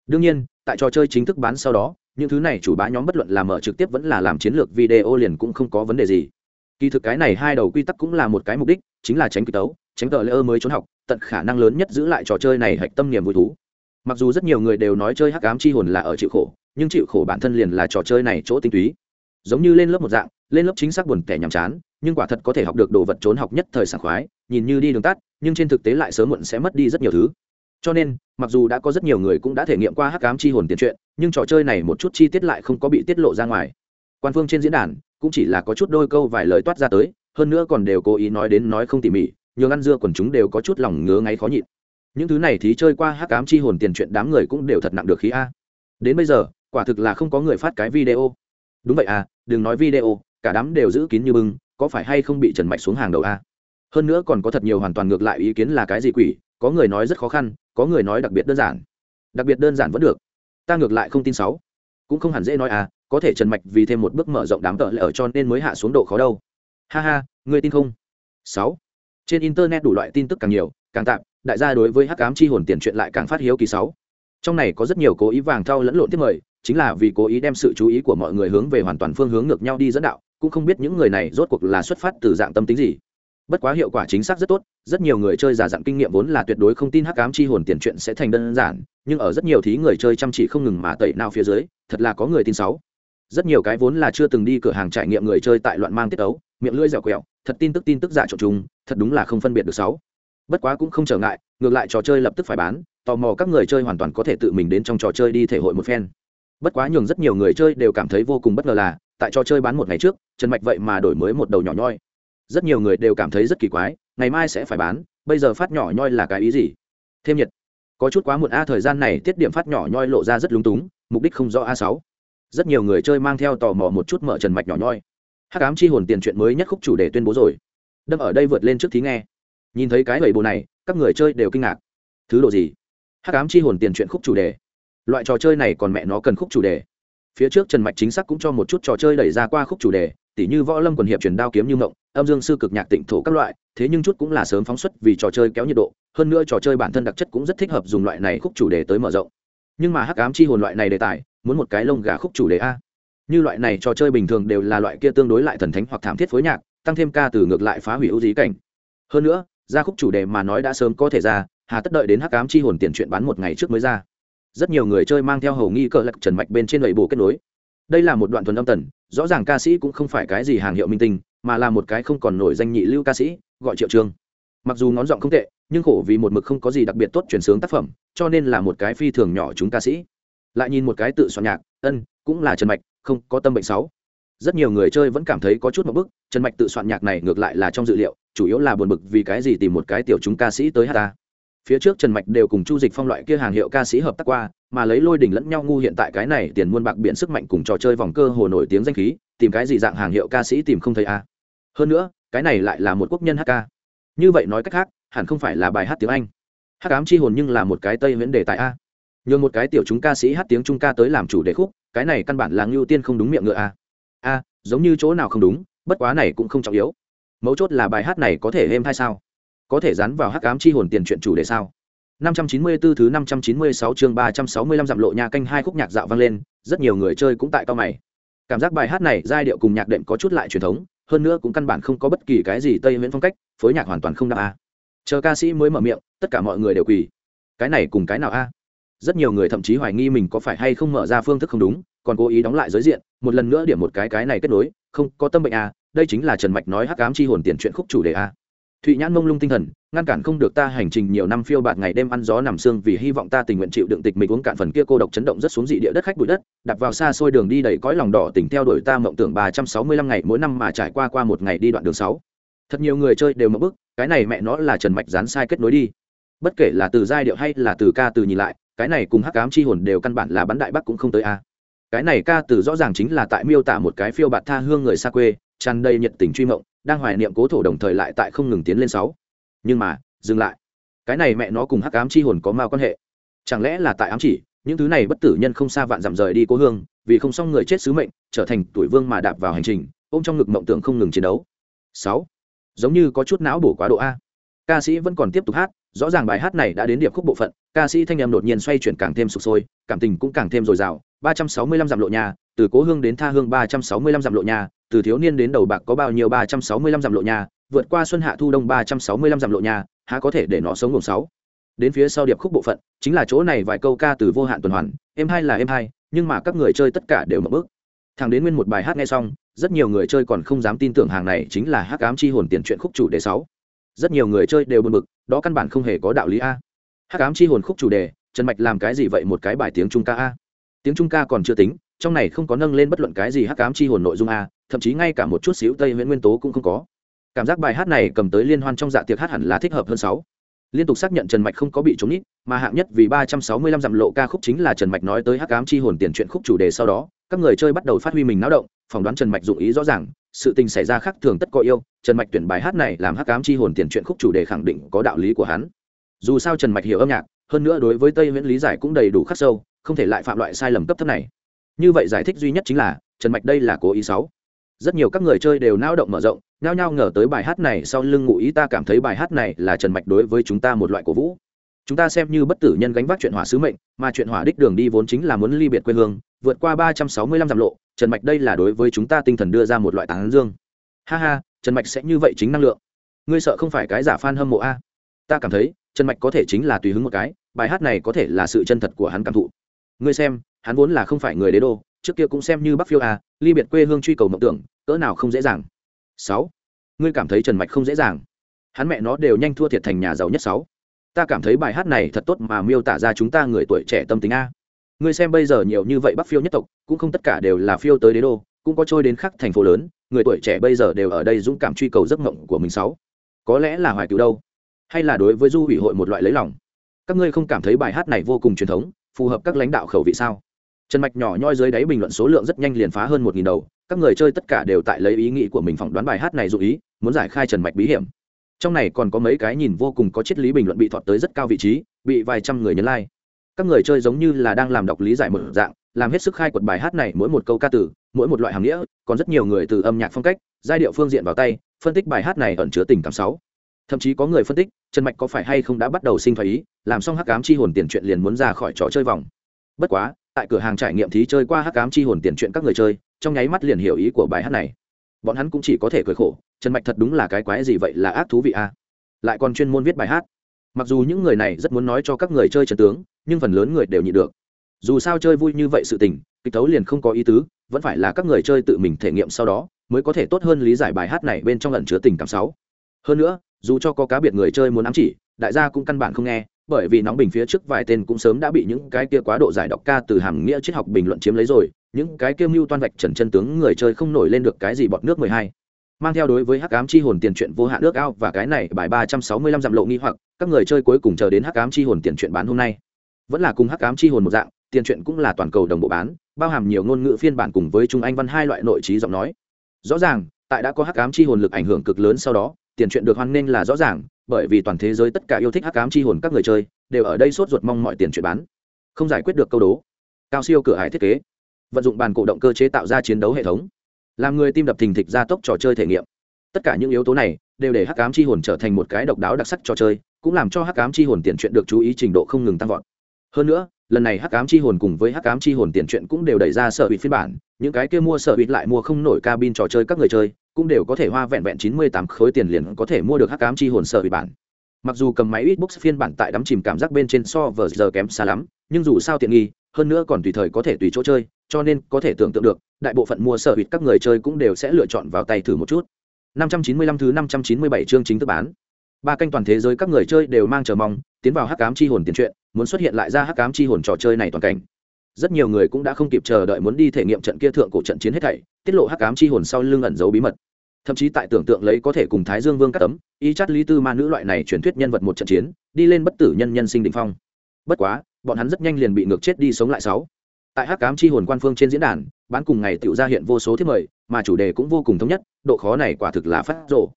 Đương nhiên tại trò chơi chính thức bán sau đó, những thứ này chủ bá nhóm bất luận làm mở trực tiếp vẫn là làm chiến lược video liền cũng không có vấn đề gì. Kỳ thực cái này hai đầu quy tắc cũng là một cái mục đích, chính là tránh kịch tấu, tránh tờ lỡ mới trốn học, tận khả năng lớn nhất giữ lại trò chơi này hạch tâm niềm vui thú. Mặc dù rất nhiều người đều nói chơi hắc ám chi hồn là ở chịu khổ, nhưng chịu khổ bản thân liền là trò chơi này chỗ tinh túy. Giống như lên lớp một dạng, lên lớp chính xác buồn tẻ nhàm chán, nhưng quả thật có thể học được đồ vật trốn học nhất thời sảng khoái, nhìn như đi đường tắt, nhưng trên thực tế lại sớm muộn sẽ mất đi rất nhiều thứ. Cho nên mặc dù đã có rất nhiều người cũng đã thể nghiệm qua hắc ám chi hồn tiền truyện, nhưng trò chơi này một chút chi tiết lại không có bị tiết lộ ra ngoài. Quan phương trên diễn đàn cũng chỉ là có chút đôi câu vài lời toát ra tới, hơn nữa còn đều cố ý nói đến nói không tỉ mỉ, nhường ăn dưa quần chúng đều có chút lòng ngứa ngáy khó nhịn. Những thứ này thì chơi qua hắc ám chi hồn tiền truyện đám người cũng đều thật nặng được khí a. Đến bây giờ, quả thực là không có người phát cái video. Đúng vậy à đừng nói video, cả đám đều giữ kín như bưng, có phải hay không bị trần mạch xuống hàng đầu a? Hơn nữa còn có thật nhiều hoàn toàn ngược lại ý kiến là cái gì quỷ có người nói rất khó khăn, có người nói đặc biệt đơn giản. Đặc biệt đơn giản vẫn được. Ta ngược lại không tin sáu. Cũng không hẳn dễ nói à có thể trần mạch vì thêm một bước mở rộng đám tợ lỡ cho nên mới hạ xuống độ khó đâu. Ha ha, ngươi tin không? Sáu. Trên internet đủ loại tin tức càng nhiều, càng tạm đại gia đối với hắc ám chi hồn tiền chuyện lại càng phát hiếu kỳ sáu. Trong này có rất nhiều cố ý vàng thau lẫn lộn tiếp mời, chính là vì cố ý đem sự chú ý của mọi người hướng về hoàn toàn phương hướng ngược nhau đi dẫn đạo, cũng không biết những người này rốt cuộc là xuất phát từ dạng tâm tính gì bất quá hiệu quả chính xác rất tốt, rất nhiều người chơi giả dặn kinh nghiệm vốn là tuyệt đối không tin hắc ám chi hồn tiền chuyện sẽ thành đơn giản, nhưng ở rất nhiều thí người chơi chăm chỉ không ngừng mà tẩy nào phía dưới, thật là có người tin sáu rất nhiều cái vốn là chưa từng đi cửa hàng trải nghiệm người chơi tại loạn mang tiết ấu, miệng lưỡi dẻo quẹo, thật tin tức tin tức giả trộn trùng thật đúng là không phân biệt được sáu bất quá cũng không trở ngại, ngược lại trò chơi lập tức phải bán, tò mò các người chơi hoàn toàn có thể tự mình đến trong trò chơi đi thể hội một phen. Bất quá nhường rất nhiều người chơi đều cảm thấy vô cùng bất ngờ là, tại trò chơi bán một ngày trước, trần mạch vậy mà đổi mới một đầu nhỏ nhoi rất nhiều người đều cảm thấy rất kỳ quái, ngày mai sẽ phải bán, bây giờ phát nhỏ nhoi là cái ý gì? Thêm nhiệt. Có chút quá muộn a, thời gian này tiết điểm phát nhỏ nhoi lộ ra rất lúng túng, mục đích không rõ a sáu. Rất nhiều người chơi mang theo tò mò một chút mở trần mạch nhỏ nhoi. Hát cám chi hồn tiền chuyện mới nhất khúc chủ đề tuyên bố rồi. Đâm ở đây vượt lên trước thí nghe. Nhìn thấy cái lầy bộ này, các người chơi đều kinh ngạc. Thứ độ gì? Hát cám chi hồn tiền chuyện khúc chủ đề. Loại trò chơi này còn mẹ nó cần khúc chủ đề. Phía trước trần mạch chính xác cũng cho một chút trò chơi đẩy ra qua khúc chủ đề, tỉ như võ lâm quần hiệp truyền đao kiếm như mộng âm dương sư cực nhạc tịnh thổ các loại, thế nhưng chút cũng là sớm phóng xuất vì trò chơi kéo nhiệt độ, hơn nữa trò chơi bản thân đặc chất cũng rất thích hợp dùng loại này khúc chủ đề tới mở rộng. Nhưng mà hắc ám chi hồn loại này đề tài, muốn một cái lông gà khúc chủ đề a. Như loại này trò chơi bình thường đều là loại kia tương đối lại thần thánh hoặc thảm thiết phối nhạc, tăng thêm ca từ ngược lại phá hủy ưu dí cảnh. Hơn nữa, ra khúc chủ đề mà nói đã sớm có thể ra, hà tất đợi đến hắc ám chi hồn tiền chuyện bán một ngày trước mới ra. Rất nhiều người chơi mang theo hầu nghi cờ lạc trần mạch bên trên lầy bù kết nối. Đây là một đoạn thuần âm tần, rõ ràng ca sĩ cũng không phải cái gì hàng hiệu minh tinh mà là một cái không còn nổi danh nhị lưu ca sĩ, gọi triệu trương mặc dù ngón giọng không tệ, nhưng khổ vì một mực không có gì đặc biệt tốt chuyển sướng tác phẩm, cho nên là một cái phi thường nhỏ chúng ca sĩ. Lại nhìn một cái tự soạn nhạc, ân, cũng là trần mạch, không có tâm bệnh sáu rất nhiều người chơi vẫn cảm thấy có chút một bức, trần mạch tự soạn nhạc này ngược lại là trong dự liệu, chủ yếu là buồn bực vì cái gì tìm một cái tiểu chúng ca sĩ tới hát ta. Phía trước trần mạch đều cùng chu dịch phong loại kia hàng hiệu ca sĩ hợp tác qua, mà lấy lôi đỉnh lẫn nhau ngu hiện tại cái này tiền muôn bạc biện sức mạnh cùng trò chơi vòng cơ hồ nổi tiếng danh khí, tìm cái gì dạng hàng hiệu ca sĩ tìm không thấy a hơn nữa cái này lại là một quốc nhân hát ca. Như vậy nói cách khác hẳn không phải là bài hát tiếng anh. Hát cám chi hồn nhưng là một cái tây miễn đề tài a. Nhường một cái tiểu chúng ca sĩ hát tiếng trung ca tới làm chủ đề khúc cái này căn bản là ngưu tiên không đúng miệng ngựa a. A giống như chỗ nào không đúng bất quá này cũng không trọng yếu. Mấu chốt là bài hát này có thể êm hay sao? Có thể dán vào hắc ám chi hồn tiền chuyện chủ đề sao? 594 thứ 596 chương 365 dặm lộ nhà canh hai khúc nhạc dạo vang lên, rất nhiều người chơi cũng tại cao mày. Cảm giác bài hát này giai điệu cùng nhạc đệm có chút lại truyền thống, hơn nữa cũng căn bản không có bất kỳ cái gì tây miễn phong cách, phối nhạc hoàn toàn không đáp a. Chờ ca sĩ mới mở miệng, tất cả mọi người đều quỳ. Cái này cùng cái nào a? Rất nhiều người thậm chí hoài nghi mình có phải hay không mở ra phương thức không đúng, còn cố ý đóng lại giới diện, một lần nữa điểm một cái cái này kết nối, không, có tâm bệnh a, đây chính là Trần Mạch nói hắc ám chi hồn tiền chuyện khúc chủ đề a thụy nhãn mông lung tinh thần, ngăn cản không được ta hành trình nhiều năm phiêu bạt ngày đêm ăn gió nằm xương vì hy vọng ta tình nguyện chịu đựng tịch mình uống cạn phần kia cô độc chấn động rất xuống dị địa đất khách bụi đất đặt vào xa xôi đường đi đầy cõi lòng đỏ tỉnh theo đuổi ta mộng tưởng ba trăm sáu mươi lăm ngày mỗi năm mà trải qua qua một ngày đi đoạn đường sáu. Thật nhiều người chơi đều mộng bức, cái này mẹ nó là trần mạch dán sai kết nối đi. Bất kể là từ giai điệu hay là từ ca từ nhìn lại, cái này cùng hắc ám chi hồn đều căn bản là bắn đại bắc cũng không tới a. Cái này ca từ rõ ràng chính là tại miêu tả một cái phiêu bạt tha hương người xa quê, tràn đầy nhiệt tình truy mộng đang hoài niệm cố thổ đồng thời lại tại không ngừng tiến lên sáu. Nhưng mà, dừng lại. Cái này mẹ nó cùng hắc ám chi hồn có mao quan hệ. Chẳng lẽ là tại ám chỉ, những thứ này bất tử nhân không xa vạn dặm rời đi cố hương, vì không xong người chết sứ mệnh, trở thành tuổi vương mà đạp vào hành trình, ôm trong ngực mộng tưởng không ngừng chiến đấu. Sáu. Giống như có chút não bổ quá độ a. Ca sĩ vẫn còn tiếp tục hát, rõ ràng bài hát này đã đến điệp khúc bộ phận, ca sĩ thanh em đột nhiên xoay chuyển càng thêm sụp sôi, cảm tình cũng càng thêm dồi dào. Ba trăm sáu mươi lăm dặm lộ nhà, từ cố hương đến tha hương ba trăm sáu mươi lăm dặm lộ nhà từ thiếu niên đến đầu bạc có bao nhiêu? ba trăm sáu mươi lăm dặm lộ nhà, vượt qua xuân hạ thu đông ba trăm sáu mươi lăm dặm lộ nhà, há có thể để nó sống gồm sáu. Đến phía sau điệp khúc bộ phận, chính là chỗ này vài câu ca từ vô hạn tuần hoàn, em hai là em hai, nhưng mà các người chơi tất cả đều mở bước. Thằng đến nguyên một bài hát nghe xong, rất nhiều người chơi còn không dám tin tưởng hàng này chính là hát ám chi hồn tiền truyện khúc chủ đề sáu. Rất nhiều người chơi đều buồn bực, đó căn bản không hề có đạo lý a. Hát ám chi hồn khúc chủ đề, trần mạch làm cái gì vậy? Một cái bài tiếng trung ca a. Tiếng trung ca còn chưa tính trong này không có nâng lên bất luận cái gì hắc ám chi hồn nội dung a, thậm chí ngay cả một chút xíu tây nguyễn nguyên tố cũng không có. Cảm giác bài hát này cầm tới liên hoan trong dạ tiệc hát hẳn là thích hợp hơn sáu. Liên tục xác nhận trần mạch không có bị trúng nít mà hạng nhất vì ba trăm sáu mươi lăm dặm lộ ca khúc chính là trần mạch nói tới hắc ám chi hồn tiền chuyện khúc chủ đề sau đó, các người chơi bắt đầu phát huy mình náo động, phỏng đoán trần mạch dụng ý rõ ràng, sự tình xảy ra khác thường tất có yêu, trần mạch tuyển bài hát này làm hắc ám chi hồn tiền chuyện khúc chủ đề khẳng định có đạo lý của hắn. Dù sao trần mạch hiểu âm nhạc, hơn nữa đối với tây nguyễn lý giải cũng đầy đủ khắc sâu, không thể lại phạm loại sai lầm cấp thấp này như vậy giải thích duy nhất chính là, trần mạch đây là cố ý sáu rất nhiều các người chơi đều nao động mở rộng, nhao nhao ngờ tới bài hát này sau lưng ngụ ý ta cảm thấy bài hát này là trần mạch đối với chúng ta một loại cổ vũ. Chúng ta xem như bất tử nhân gánh vác chuyện hỏa sứ mệnh, mà chuyện hỏa đích đường đi vốn chính là muốn ly biệt quê hương, vượt qua ba trăm sáu mươi lăm dặm lộ, trần mạch đây là đối với chúng ta tinh thần đưa ra một loại tán dương. Ha ha, trần mạch sẽ như vậy chính năng lượng. Ngươi sợ không phải cái giả f a n hâm mộ a? Ta cảm thấy, trần mạch có thể chính là tùy hứng một cái, bài hát này có thể là sự chân thật của hắn cảm thụ ngươi xem, hắn vốn là không phải người đế đô, trước kia cũng xem như bắc phiêu a ly biệt quê hương truy cầu mộng tưởng, cỡ nào không dễ dàng. Sáu, ngươi cảm thấy trần mạch không dễ dàng. Hắn mẹ nó đều nhanh thua thiệt thành nhà giàu nhất sáu. Ta cảm thấy bài hát này thật tốt mà miêu tả ra chúng ta người tuổi trẻ tâm tính a. Ngươi xem bây giờ nhiều như vậy bắc phiêu nhất tộc, cũng không tất cả đều là phiêu tới đế đô, cũng có trôi đến khắc thành phố lớn, người tuổi trẻ bây giờ đều ở đây dũng cảm truy cầu giấc mộng của mình sáu. Có lẽ là hoài cứu đâu, hay là đối với du hủy hội một loại lấy lòng. Các ngươi không cảm thấy bài hát này vô cùng truyền thống phù hợp các lãnh đạo khẩu vị sao? Trần mạch nhỏ nhoi dưới đáy bình luận số lượng rất nhanh liền phá hơn một nghìn đầu, các người chơi tất cả đều tại lấy ý nghĩ của mình phỏng đoán bài hát này dụ ý, muốn giải khai trần mạch bí hiểm. Trong này còn có mấy cái nhìn vô cùng có triết lý bình luận bị thọt tới rất cao vị trí, bị vài trăm người nhấn like. Các người chơi giống như là đang làm đọc lý giải một dạng, làm hết sức khai quật bài hát này mỗi một câu ca từ, mỗi một loại hàm nghĩa, còn rất nhiều người từ âm nhạc phong cách, giai điệu phương diện vào tay, phân tích bài hát này ẩn chứa tình cảm sáu thậm chí có người phân tích, trần mạch có phải hay không đã bắt đầu sinh thái ý, làm xong hắc cám chi hồn tiền chuyện liền muốn ra khỏi trò chơi vòng. Bất quá, tại cửa hàng trải nghiệm thí chơi qua hắc cám chi hồn tiền chuyện các người chơi, trong nháy mắt liền hiểu ý của bài hát này. Bọn hắn cũng chỉ có thể cười khổ, trần mạch thật đúng là cái quái gì vậy là ác thú vị a. À? lại còn chuyên môn viết bài hát. Mặc dù những người này rất muốn nói cho các người chơi trần tướng, nhưng phần lớn người đều nhịn được. Dù sao chơi vui như vậy sự tình, kịch tấu liền không có ý tứ, vẫn phải là các người chơi tự mình thể nghiệm sau đó, mới có thể tốt hơn lý giải bài hát này bên trong lần chứa tình cảm sáu hơn nữa, dù cho có cá biệt người chơi muốn ám chỉ, đại gia cũng căn bản không nghe, bởi vì nóng bình phía trước vài tên cũng sớm đã bị những cái kia quá độ giải đọc ca từ hàm nghĩa triết học bình luận chiếm lấy rồi, những cái kia mưu toan vạch trần chân tướng người chơi không nổi lên được cái gì bọt nước mười hai. Mang theo đối với hắc ám chi hồn tiền truyện vô hạn nước ao và cái này bài ba trăm sáu mươi lăm dặm lộ nghi hoặc, các người chơi cuối cùng chờ đến hắc ám chi hồn tiền truyện bán hôm nay. Vẫn là cùng hắc ám chi hồn một dạng, tiền truyện cũng là toàn cầu đồng bộ bán, bao hàm nhiều ngôn ngữ phiên bản cùng với trung anh văn hai loại nội trí giọng nói. Rõ ràng, tại đã có hắc ám chi hồn lực ảnh hưởng cực lớn sau đó tiền chuyện được hoan nghênh là rõ ràng, bởi vì toàn thế giới tất cả yêu thích hắc ám chi hồn các người chơi đều ở đây sốt ruột mong mọi tiền chuyện bán, không giải quyết được câu đố. Cao siêu cửa hải thiết kế, vận dụng bàn cổ động cơ chế tạo ra chiến đấu hệ thống, làm người tim đập thình thịch ra tốc trò chơi thể nghiệm. Tất cả những yếu tố này đều để hắc ám chi hồn trở thành một cái độc đáo đặc sắc trò chơi, cũng làm cho hắc ám chi hồn tiền chuyện được chú ý trình độ không ngừng tăng vọt. Hơn nữa, lần này hắc ám chi hồn cùng với hắc ám chi hồn tiền chuyện cũng đều đẩy ra sở hữu phiên bản, những cái kia mua sở hữu lại mua không nổi cabin trò chơi các người chơi cũng đều có thể hoa vẹn vẹn chín mươi tám khối tiền liền có thể mua được hắc ám chi hồn sở bị bản. Mặc dù cầm máy Xbox phiên bản tại đắm chìm cảm giác bên trên so với giờ kém xa lắm, nhưng dù sao tiện nghi, hơn nữa còn tùy thời có thể tùy chỗ chơi, cho nên có thể tưởng tượng được, đại bộ phận mua sở hữu các người chơi cũng đều sẽ lựa chọn vào tay thử một chút. 595 thứ 597 chương chính thức bán. Ba kênh toàn thế giới các người chơi đều mang chờ mong, tiến vào hắc ám chi hồn tiền truyện, muốn xuất hiện lại ra hắc ám chi hồn trò chơi này toàn cảnh rất nhiều người cũng đã không kịp chờ đợi muốn đi thể nghiệm trận kia thượng cổ trận chiến hết thảy, tiết lộ hắc ám chi hồn sau lưng ẩn giấu bí mật. Thậm chí tại tưởng tượng lấy có thể cùng thái dương vương các tấm, y chắt lý tư ma nữ loại này truyền thuyết nhân vật một trận chiến, đi lên bất tử nhân nhân sinh đình phong. Bất quá, bọn hắn rất nhanh liền bị ngược chết đi sống lại sáu. Tại hắc ám chi hồn quan phương trên diễn đàn, bán cùng ngày tiểu ra hiện vô số thiết mời, mà chủ đề cũng vô cùng thống nhất, độ khó này quả thực là phát rộ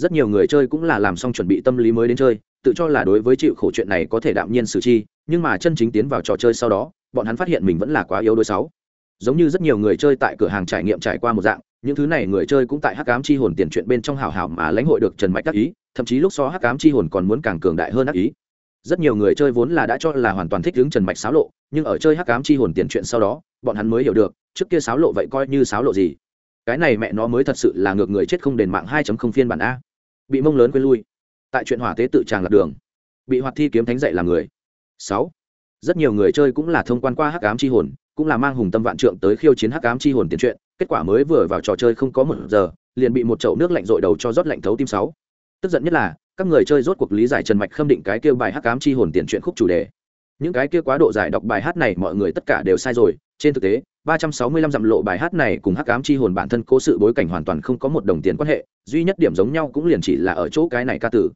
rất nhiều người chơi cũng là làm xong chuẩn bị tâm lý mới đến chơi, tự cho là đối với chịu khổ chuyện này có thể đạm nhiên xử chi, nhưng mà chân chính tiến vào trò chơi sau đó bọn hắn phát hiện mình vẫn là quá yếu đuối sáu. Giống như rất nhiều người chơi tại cửa hàng trải nghiệm trải qua một dạng, những thứ này người chơi cũng tại hắc ám chi hồn tiền chuyện bên trong hào hào mà lãnh hội được trần mạch đắc ý, thậm chí lúc so hắc ám chi hồn còn muốn càng cường đại hơn đắc ý. Rất nhiều người chơi vốn là đã cho là hoàn toàn thích ứng trần mạch xáo lộ, nhưng ở chơi hắc ám chi hồn tiền chuyện sau đó, bọn hắn mới hiểu được, trước kia xáo lộ vậy coi như xáo lộ gì. Cái này mẹ nó mới thật sự là ngược người chết không đền mạng 2.0 phiên bản a. Bị mông lớn quên lui. Tại chuyện hỏa tế tự tràng lạc đường. Bị hoạt thi kiếm thánh dạy làm người. Sáu rất nhiều người chơi cũng là thông quan qua hắc ám chi hồn, cũng là mang hùng tâm vạn trượng tới khiêu chiến hắc ám chi hồn tiền truyện, kết quả mới vừa vào trò chơi không có một giờ, liền bị một chậu nước lạnh rội đầu cho rót lạnh thấu tim sáu. Tức giận nhất là, các người chơi rốt cuộc lý giải trần mạch khâm định cái kêu bài hắc ám chi hồn tiền truyện khúc chủ đề. Những cái kia quá độ giải đọc bài hát này mọi người tất cả đều sai rồi, trên thực tế 365 dặm lộ bài hát này cùng hắc ám chi hồn bản thân cố sự bối cảnh hoàn toàn không có một đồng tiền quan hệ, duy nhất điểm giống nhau cũng liền chỉ là ở chỗ cái này ca tử.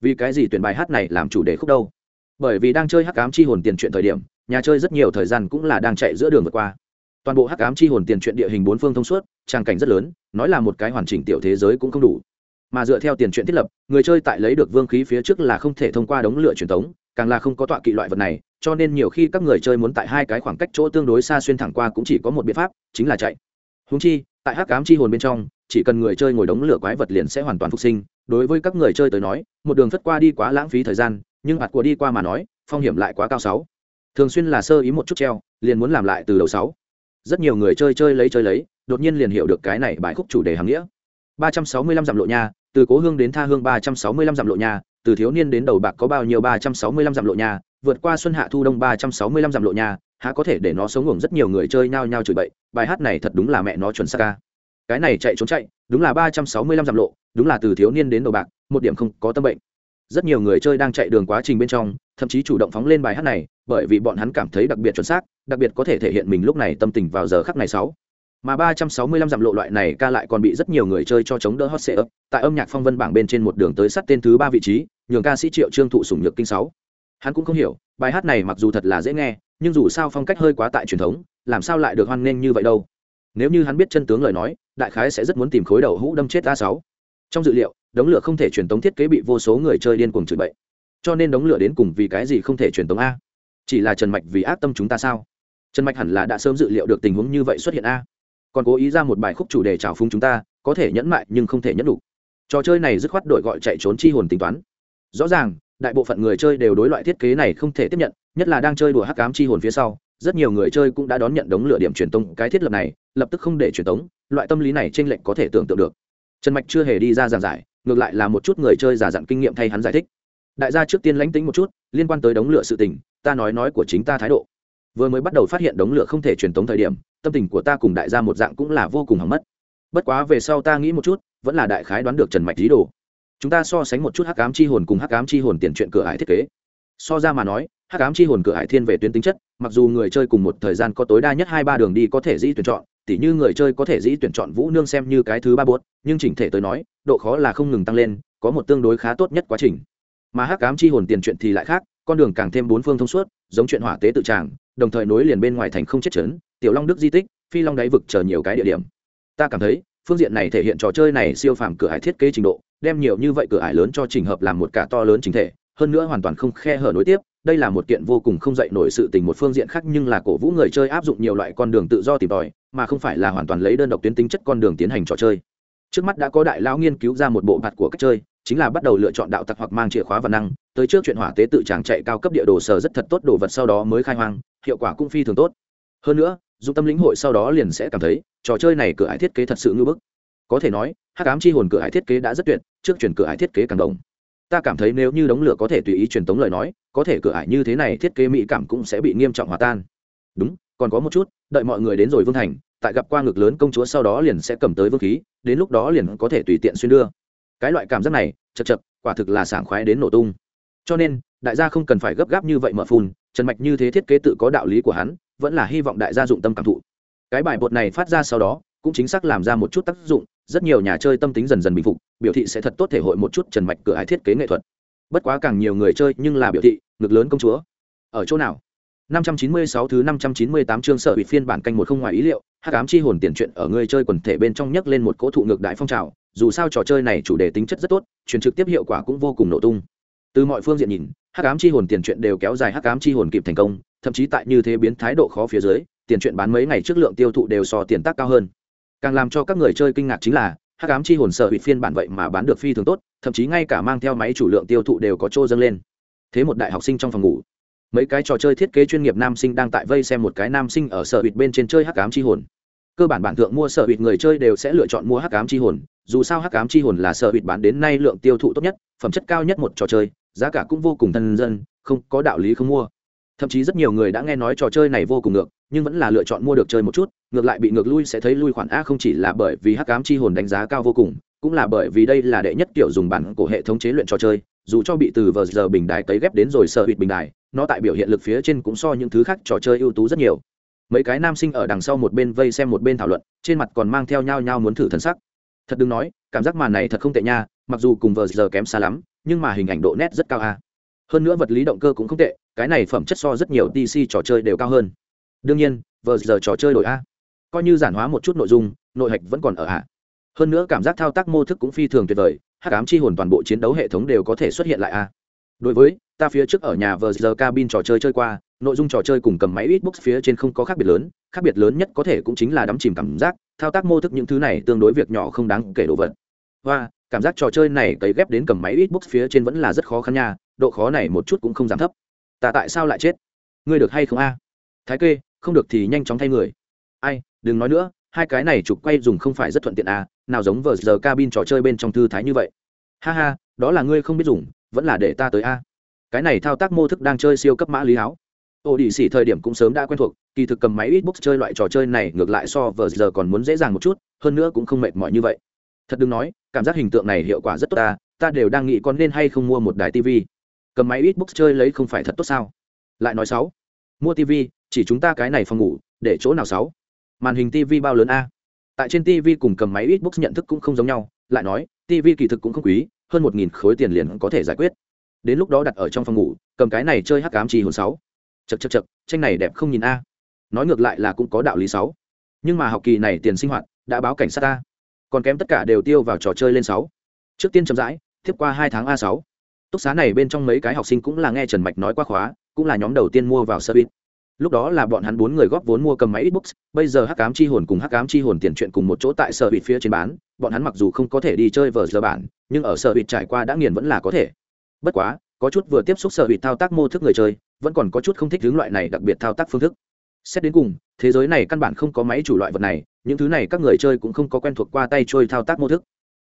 Vì cái gì tuyển bài hát này làm chủ đề khúc đâu? Bởi vì đang chơi hắc ám chi hồn tiền truyện thời điểm, nhà chơi rất nhiều thời gian cũng là đang chạy giữa đường vượt qua. Toàn bộ hắc ám chi hồn tiền truyện địa hình bốn phương thông suốt trang cảnh rất lớn, nói là một cái hoàn chỉnh tiểu thế giới cũng không đủ. Mà dựa theo tiền truyện thiết lập, người chơi tại lấy được vương khí phía trước là không thể thông qua đống lửa truyền thống càng là không có tọa kỵ loại vật này, cho nên nhiều khi các người chơi muốn tại hai cái khoảng cách chỗ tương đối xa xuyên thẳng qua cũng chỉ có một biện pháp, chính là chạy. Húng chi, tại hắc ám chi hồn bên trong, chỉ cần người chơi ngồi đống lửa quái vật liền sẽ hoàn toàn phục sinh. Đối với các người chơi tới nói, một đường phất qua đi quá lãng phí thời gian nhưng hạt của đi qua mà nói, phong hiểm lại quá cao sáu. Thường xuyên là sơ ý một chút treo, liền muốn làm lại từ đầu sáu. Rất nhiều người chơi chơi lấy chơi lấy, đột nhiên liền hiểu được cái này bài khúc chủ đề hàng nghĩa. ba trăm sáu mươi lăm dặm lộ nha, từ cố hương đến tha hương ba trăm sáu mươi lăm dặm lộ nha, từ thiếu niên đến đầu bạc có bao nhiêu ba trăm sáu mươi lăm dặm lộ nha, vượt qua xuân hạ thu đông ba trăm sáu mươi lăm dặm lộ nha, há có thể để nó sống ngủng rất nhiều người chơi nhao nhao chửi bậy, bài hát này thật đúng là mẹ nó chuẩn xác ca. Cái này chạy trốn chạy, đúng là ba trăm sáu mươi lăm dặm lộ, đúng là từ thiếu niên đến đầu bạc, một điểm không có tâm bệnh rất nhiều người chơi đang chạy đường quá trình bên trong, thậm chí chủ động phóng lên bài hát này, bởi vì bọn hắn cảm thấy đặc biệt chuẩn xác, đặc biệt có thể thể hiện mình lúc này tâm tình vào giờ khắc này sáu. Mà ba trăm sáu mươi lăm dặm lộ loại này ca lại còn bị rất nhiều người chơi cho chống đỡ hot sệ ấp tại âm nhạc phong vân bảng bên trên một đường tới sát tên thứ ba vị trí, nhường ca sĩ triệu trương thụ sủng nhược kinh sáu. Hắn cũng không hiểu, bài hát này mặc dù thật là dễ nghe, nhưng dù sao phong cách hơi quá tại truyền thống, làm sao lại được hoan nghênh như vậy đâu? Nếu như hắn biết chân tướng lời nói, đại khái sẽ rất muốn tìm khối đầu hũ đâm chết a sáu. Trong dự liệu đống lửa không thể truyền tống thiết kế bị vô số người chơi điên cuồng chửi bậy. Cho nên đống lửa đến cùng vì cái gì không thể truyền tống a? Chỉ là trần mạch vì ác tâm chúng ta sao? Trần mạch hẳn là đã sớm dự liệu được tình huống như vậy xuất hiện a. Còn cố ý ra một bài khúc chủ đề trào phúng chúng ta, có thể nhẫn mại nhưng không thể nhẫn đủ. Trò chơi này dứt khoát đội gọi chạy trốn chi hồn tính toán. Rõ ràng, đại bộ phận người chơi đều đối loại thiết kế này không thể tiếp nhận, nhất là đang chơi đùa hắc cám chi hồn phía sau, rất nhiều người chơi cũng đã đón nhận đống lửa điểm truyền tống cái thiết lập này, lập tức không để truyền tống, loại tâm lý này t r ê n lệch có thể tưởng tượng được. Trần mạch chưa hề đi ra giảng giải ngược lại là một chút người chơi giả dặn kinh nghiệm thay hắn giải thích. Đại gia trước tiên lánh tính một chút, liên quan tới đống lửa sự tình, ta nói nói của chính ta thái độ. Vừa mới bắt đầu phát hiện đống lửa không thể truyền tống thời điểm, tâm tình của ta cùng đại gia một dạng cũng là vô cùng hỏng mất. Bất quá về sau ta nghĩ một chút, vẫn là đại khái đoán được trần mạch lý đồ. Chúng ta so sánh một chút hắc ám chi hồn cùng hắc ám chi hồn tiền chuyện cửa ải thiết kế. So ra mà nói, hắc ám chi hồn cửa ải thiên về tuyến tính chất, mặc dù người chơi cùng một thời gian có tối đa nhất hai ba đường đi có thể dĩ tuyển chọn tỉ như người chơi có thể dĩ tuyển chọn vũ nương xem như cái thứ ba bốt nhưng chỉnh thể tới nói, độ khó là không ngừng tăng lên, có một tương đối khá tốt nhất quá trình. Mà hắc ám chi hồn tiền chuyện thì lại khác, con đường càng thêm bốn phương thông suốt, giống chuyện hỏa tế tự tràng, đồng thời nối liền bên ngoài thành không chết chấn, tiểu long đức di tích, phi long đáy vực chờ nhiều cái địa điểm. Ta cảm thấy, phương diện này thể hiện trò chơi này siêu phàm cửa hải thiết kế trình độ, đem nhiều như vậy cửa ải lớn cho trình hợp làm một cả to lớn chính thể, hơn nữa hoàn toàn không khe hở nối tiếp đây là một kiện vô cùng không dạy nổi sự tình, một phương diện khác nhưng là cổ vũ người chơi áp dụng nhiều loại con đường tự do tìm tòi, mà không phải là hoàn toàn lấy đơn độc tuyến tính chất con đường tiến hành trò chơi. Trước mắt đã có đại lão nghiên cứu ra một bộ mặt của cách chơi, chính là bắt đầu lựa chọn đạo tặc hoặc mang chìa khóa và năng, tới trước chuyện hỏa tế tự tràng chạy cao cấp địa đồ sở rất thật tốt đồ vật sau đó mới khai hoang, hiệu quả cũng phi thường tốt. Hơn nữa dùng tâm lĩnh hội sau đó liền sẽ cảm thấy, trò chơi này cửa ải thiết kế thật sự ngưỡng bức. Có thể nói, hắc ám chi hồn cửa ải thiết kế đã rất tuyệt, trước chuyển cửa ải thiết kế càng đồng ta cảm thấy nếu như đống lửa có thể tùy ý truyền tống lời nói, có thể cửa ải như thế này thiết kế mỹ cảm cũng sẽ bị nghiêm trọng hòa tan. Đúng, còn có một chút, đợi mọi người đến rồi vương thành, tại gặp qua ngực lớn công chúa sau đó liền sẽ cầm tới vương khí, đến lúc đó liền có thể tùy tiện xuyên đưa. Cái loại cảm giác này, chật chật, quả thực là sảng khoái đến nổ tung. Cho nên, đại gia không cần phải gấp gáp như vậy mở phun, trần mạch như thế thiết kế tự có đạo lý của hắn, vẫn là hy vọng đại gia dụng tâm cảm thụ. Cái bài bột này phát ra sau đó, cũng chính xác làm ra một chút tác dụng, rất nhiều nhà chơi tâm tính dần dần bình phục biểu thị sẽ thật tốt thể hội một chút trần mạch cửa ái thiết kế nghệ thuật bất quá càng nhiều người chơi nhưng là biểu thị ngực lớn công chúa ở chỗ nào 596 thứ 598 chương sở bị phiên bản canh một không ngoài ý liệu, hắc ám chi hồn tiền truyện ở người chơi quần thể bên trong nhấc lên một cỗ thụ ngược đại phong trào, dù sao trò chơi này chủ đề tính chất rất tốt, truyền trực tiếp hiệu quả cũng vô cùng nổ tung. Từ mọi phương diện nhìn, hắc ám chi hồn tiền truyện đều kéo dài hắc ám chi hồn kịp thành công, thậm chí tại như thế biến thái độ khó phía dưới, tiền truyện bán mấy ngày trước lượng tiêu thụ đều so tiền tác cao hơn. Càng làm cho các người chơi kinh ngạc chính là, hắc ám chi hồn sở bị phiên bản vậy mà bán được phi thường tốt, thậm chí ngay cả mang theo máy chủ lượng tiêu thụ đều có trô dâng lên. Thế một đại học sinh trong phòng ngủ, mấy cái trò chơi thiết kế chuyên nghiệp nam sinh đang tại vây xem một cái nam sinh ở sở bịt bên trên chơi hắc ám chi hồn cơ bản bản thượng mua sở bịt người chơi đều sẽ lựa chọn mua hắc ám chi hồn dù sao hắc ám chi hồn là sở bịt bán đến nay lượng tiêu thụ tốt nhất phẩm chất cao nhất một trò chơi giá cả cũng vô cùng thân dân không có đạo lý không mua thậm chí rất nhiều người đã nghe nói trò chơi này vô cùng ngược, nhưng vẫn là lựa chọn mua được chơi một chút, ngược lại bị ngược lui sẽ thấy lui khoản a không chỉ là bởi vì hắc cám chi hồn đánh giá cao vô cùng, cũng là bởi vì đây là đệ nhất kiểu dùng bản của hệ thống chế luyện trò chơi, dù cho bị từ vờ giờ bình đài cấy ghép đến rồi sở hụt bình đài, nó tại biểu hiện lực phía trên cũng so những thứ khác trò chơi ưu tú rất nhiều. Mấy cái nam sinh ở đằng sau một bên vây xem một bên thảo luận, trên mặt còn mang theo nhau nhau muốn thử thân sắc. Thật đừng nói, cảm giác màn này thật không tệ nha, mặc dù cùng vờ giờ kém xa lắm, nhưng mà hình ảnh độ nét rất cao a. Hơn nữa vật lý động cơ cũng không tệ cái này phẩm chất so rất nhiều dc trò chơi đều cao hơn. Đương nhiên, vờ giờ trò chơi đổi a. Coi như giản hóa một chút nội dung, nội hạch vẫn còn ở hạ hơn nữa cảm giác thao tác mô thức cũng phi thường tuyệt vời hát cám chi hồn toàn bộ chiến đấu hệ thống đều có thể xuất hiện lại a. Đối với, ta phía trước ở nhà vờ giờ cabin trò chơi chơi qua, nội dung trò chơi cùng cầm máy Xbox phía trên không có khác biệt lớn, khác biệt lớn nhất có thể cũng chính là đắm chìm cảm giác, thao tác mô thức những thứ này tương đối việc nhỏ không đáng kể đồ vật. Và, cảm giác trò chơi này cấy ghép đến cầm máy Xbox phía trên vẫn là rất khó khăn nha, độ khó này một chút cũng không giảm thấp ta tại sao lại chết? Ngươi được hay không a? Thái kê, không được thì nhanh chóng thay người. Ai, đừng nói nữa, hai cái này chụp quay dùng không phải rất thuận tiện à nào giống vờ giờ cabin trò chơi bên trong thư thái như vậy. Ha ha, đó là ngươi không biết dùng, vẫn là để ta tới a. Cái này thao tác mô thức đang chơi siêu cấp mã lý háo ô đi xỉ thời điểm cũng sớm đã quen thuộc, kỳ thực cầm máy ít box chơi loại trò chơi này ngược lại so vờ giờ còn muốn dễ dàng một chút, hơn nữa cũng không mệt mỏi như vậy. Thật đừng nói, cảm giác hình tượng này hiệu quả rất tốt ta ta đều đang nghĩ con nên hay không mua một đài tv cầm máy ít box chơi lấy không phải thật tốt sao? Lại nói sáu. Mua tv chỉ chúng ta cái này phòng ngủ, để chỗ nào sáu? Màn hình tv bao lớn a? Tại trên tv cùng cầm máy ít box nhận thức cũng không giống nhau, lại nói tv kỳ thực cũng không quý, hơn một nghìn khối tiền liền có thể giải quyết. Đến lúc đó đặt ở trong phòng ngủ, cầm cái này chơi hắc cám chi hồn sáu. Chật chật chật tranh này đẹp không nhìn a. Nói ngược lại là cũng có đạo lý sáu. Nhưng mà học kỳ này tiền sinh hoạt, đã báo cảnh sát ta còn kém tất cả đều tiêu vào trò chơi lên sáu. Trước tiên chậm rãi tiếp qua hai tháng a sáu túc xá này bên trong mấy cái học sinh cũng là nghe trần mạch nói qua khóa cũng là nhóm đầu tiên mua vào sơ bít lúc đó là bọn hắn bốn người góp vốn mua cầm máy Xbox, bây giờ Hắc Ám Chi Hồn cùng Hắc Ám Chi Hồn tiền chuyện cùng một chỗ tại sở bịt phía trên bán, bọn hắn mặc dù không có thể đi chơi vờ giờ bản, nhưng ở sở bịt trải qua đã nghiền vẫn là có thể. Bất quá, có chút vừa tiếp xúc sở bịt thao tác mô thức người chơi, vẫn còn có chút không thích hướng loại này đặc biệt thao tác phương thức. Xét đến cùng, thế giới này căn bản không có máy chủ loại vật này, những thứ này các người chơi cũng không có quen thuộc qua tay trôi thao tác mô thức.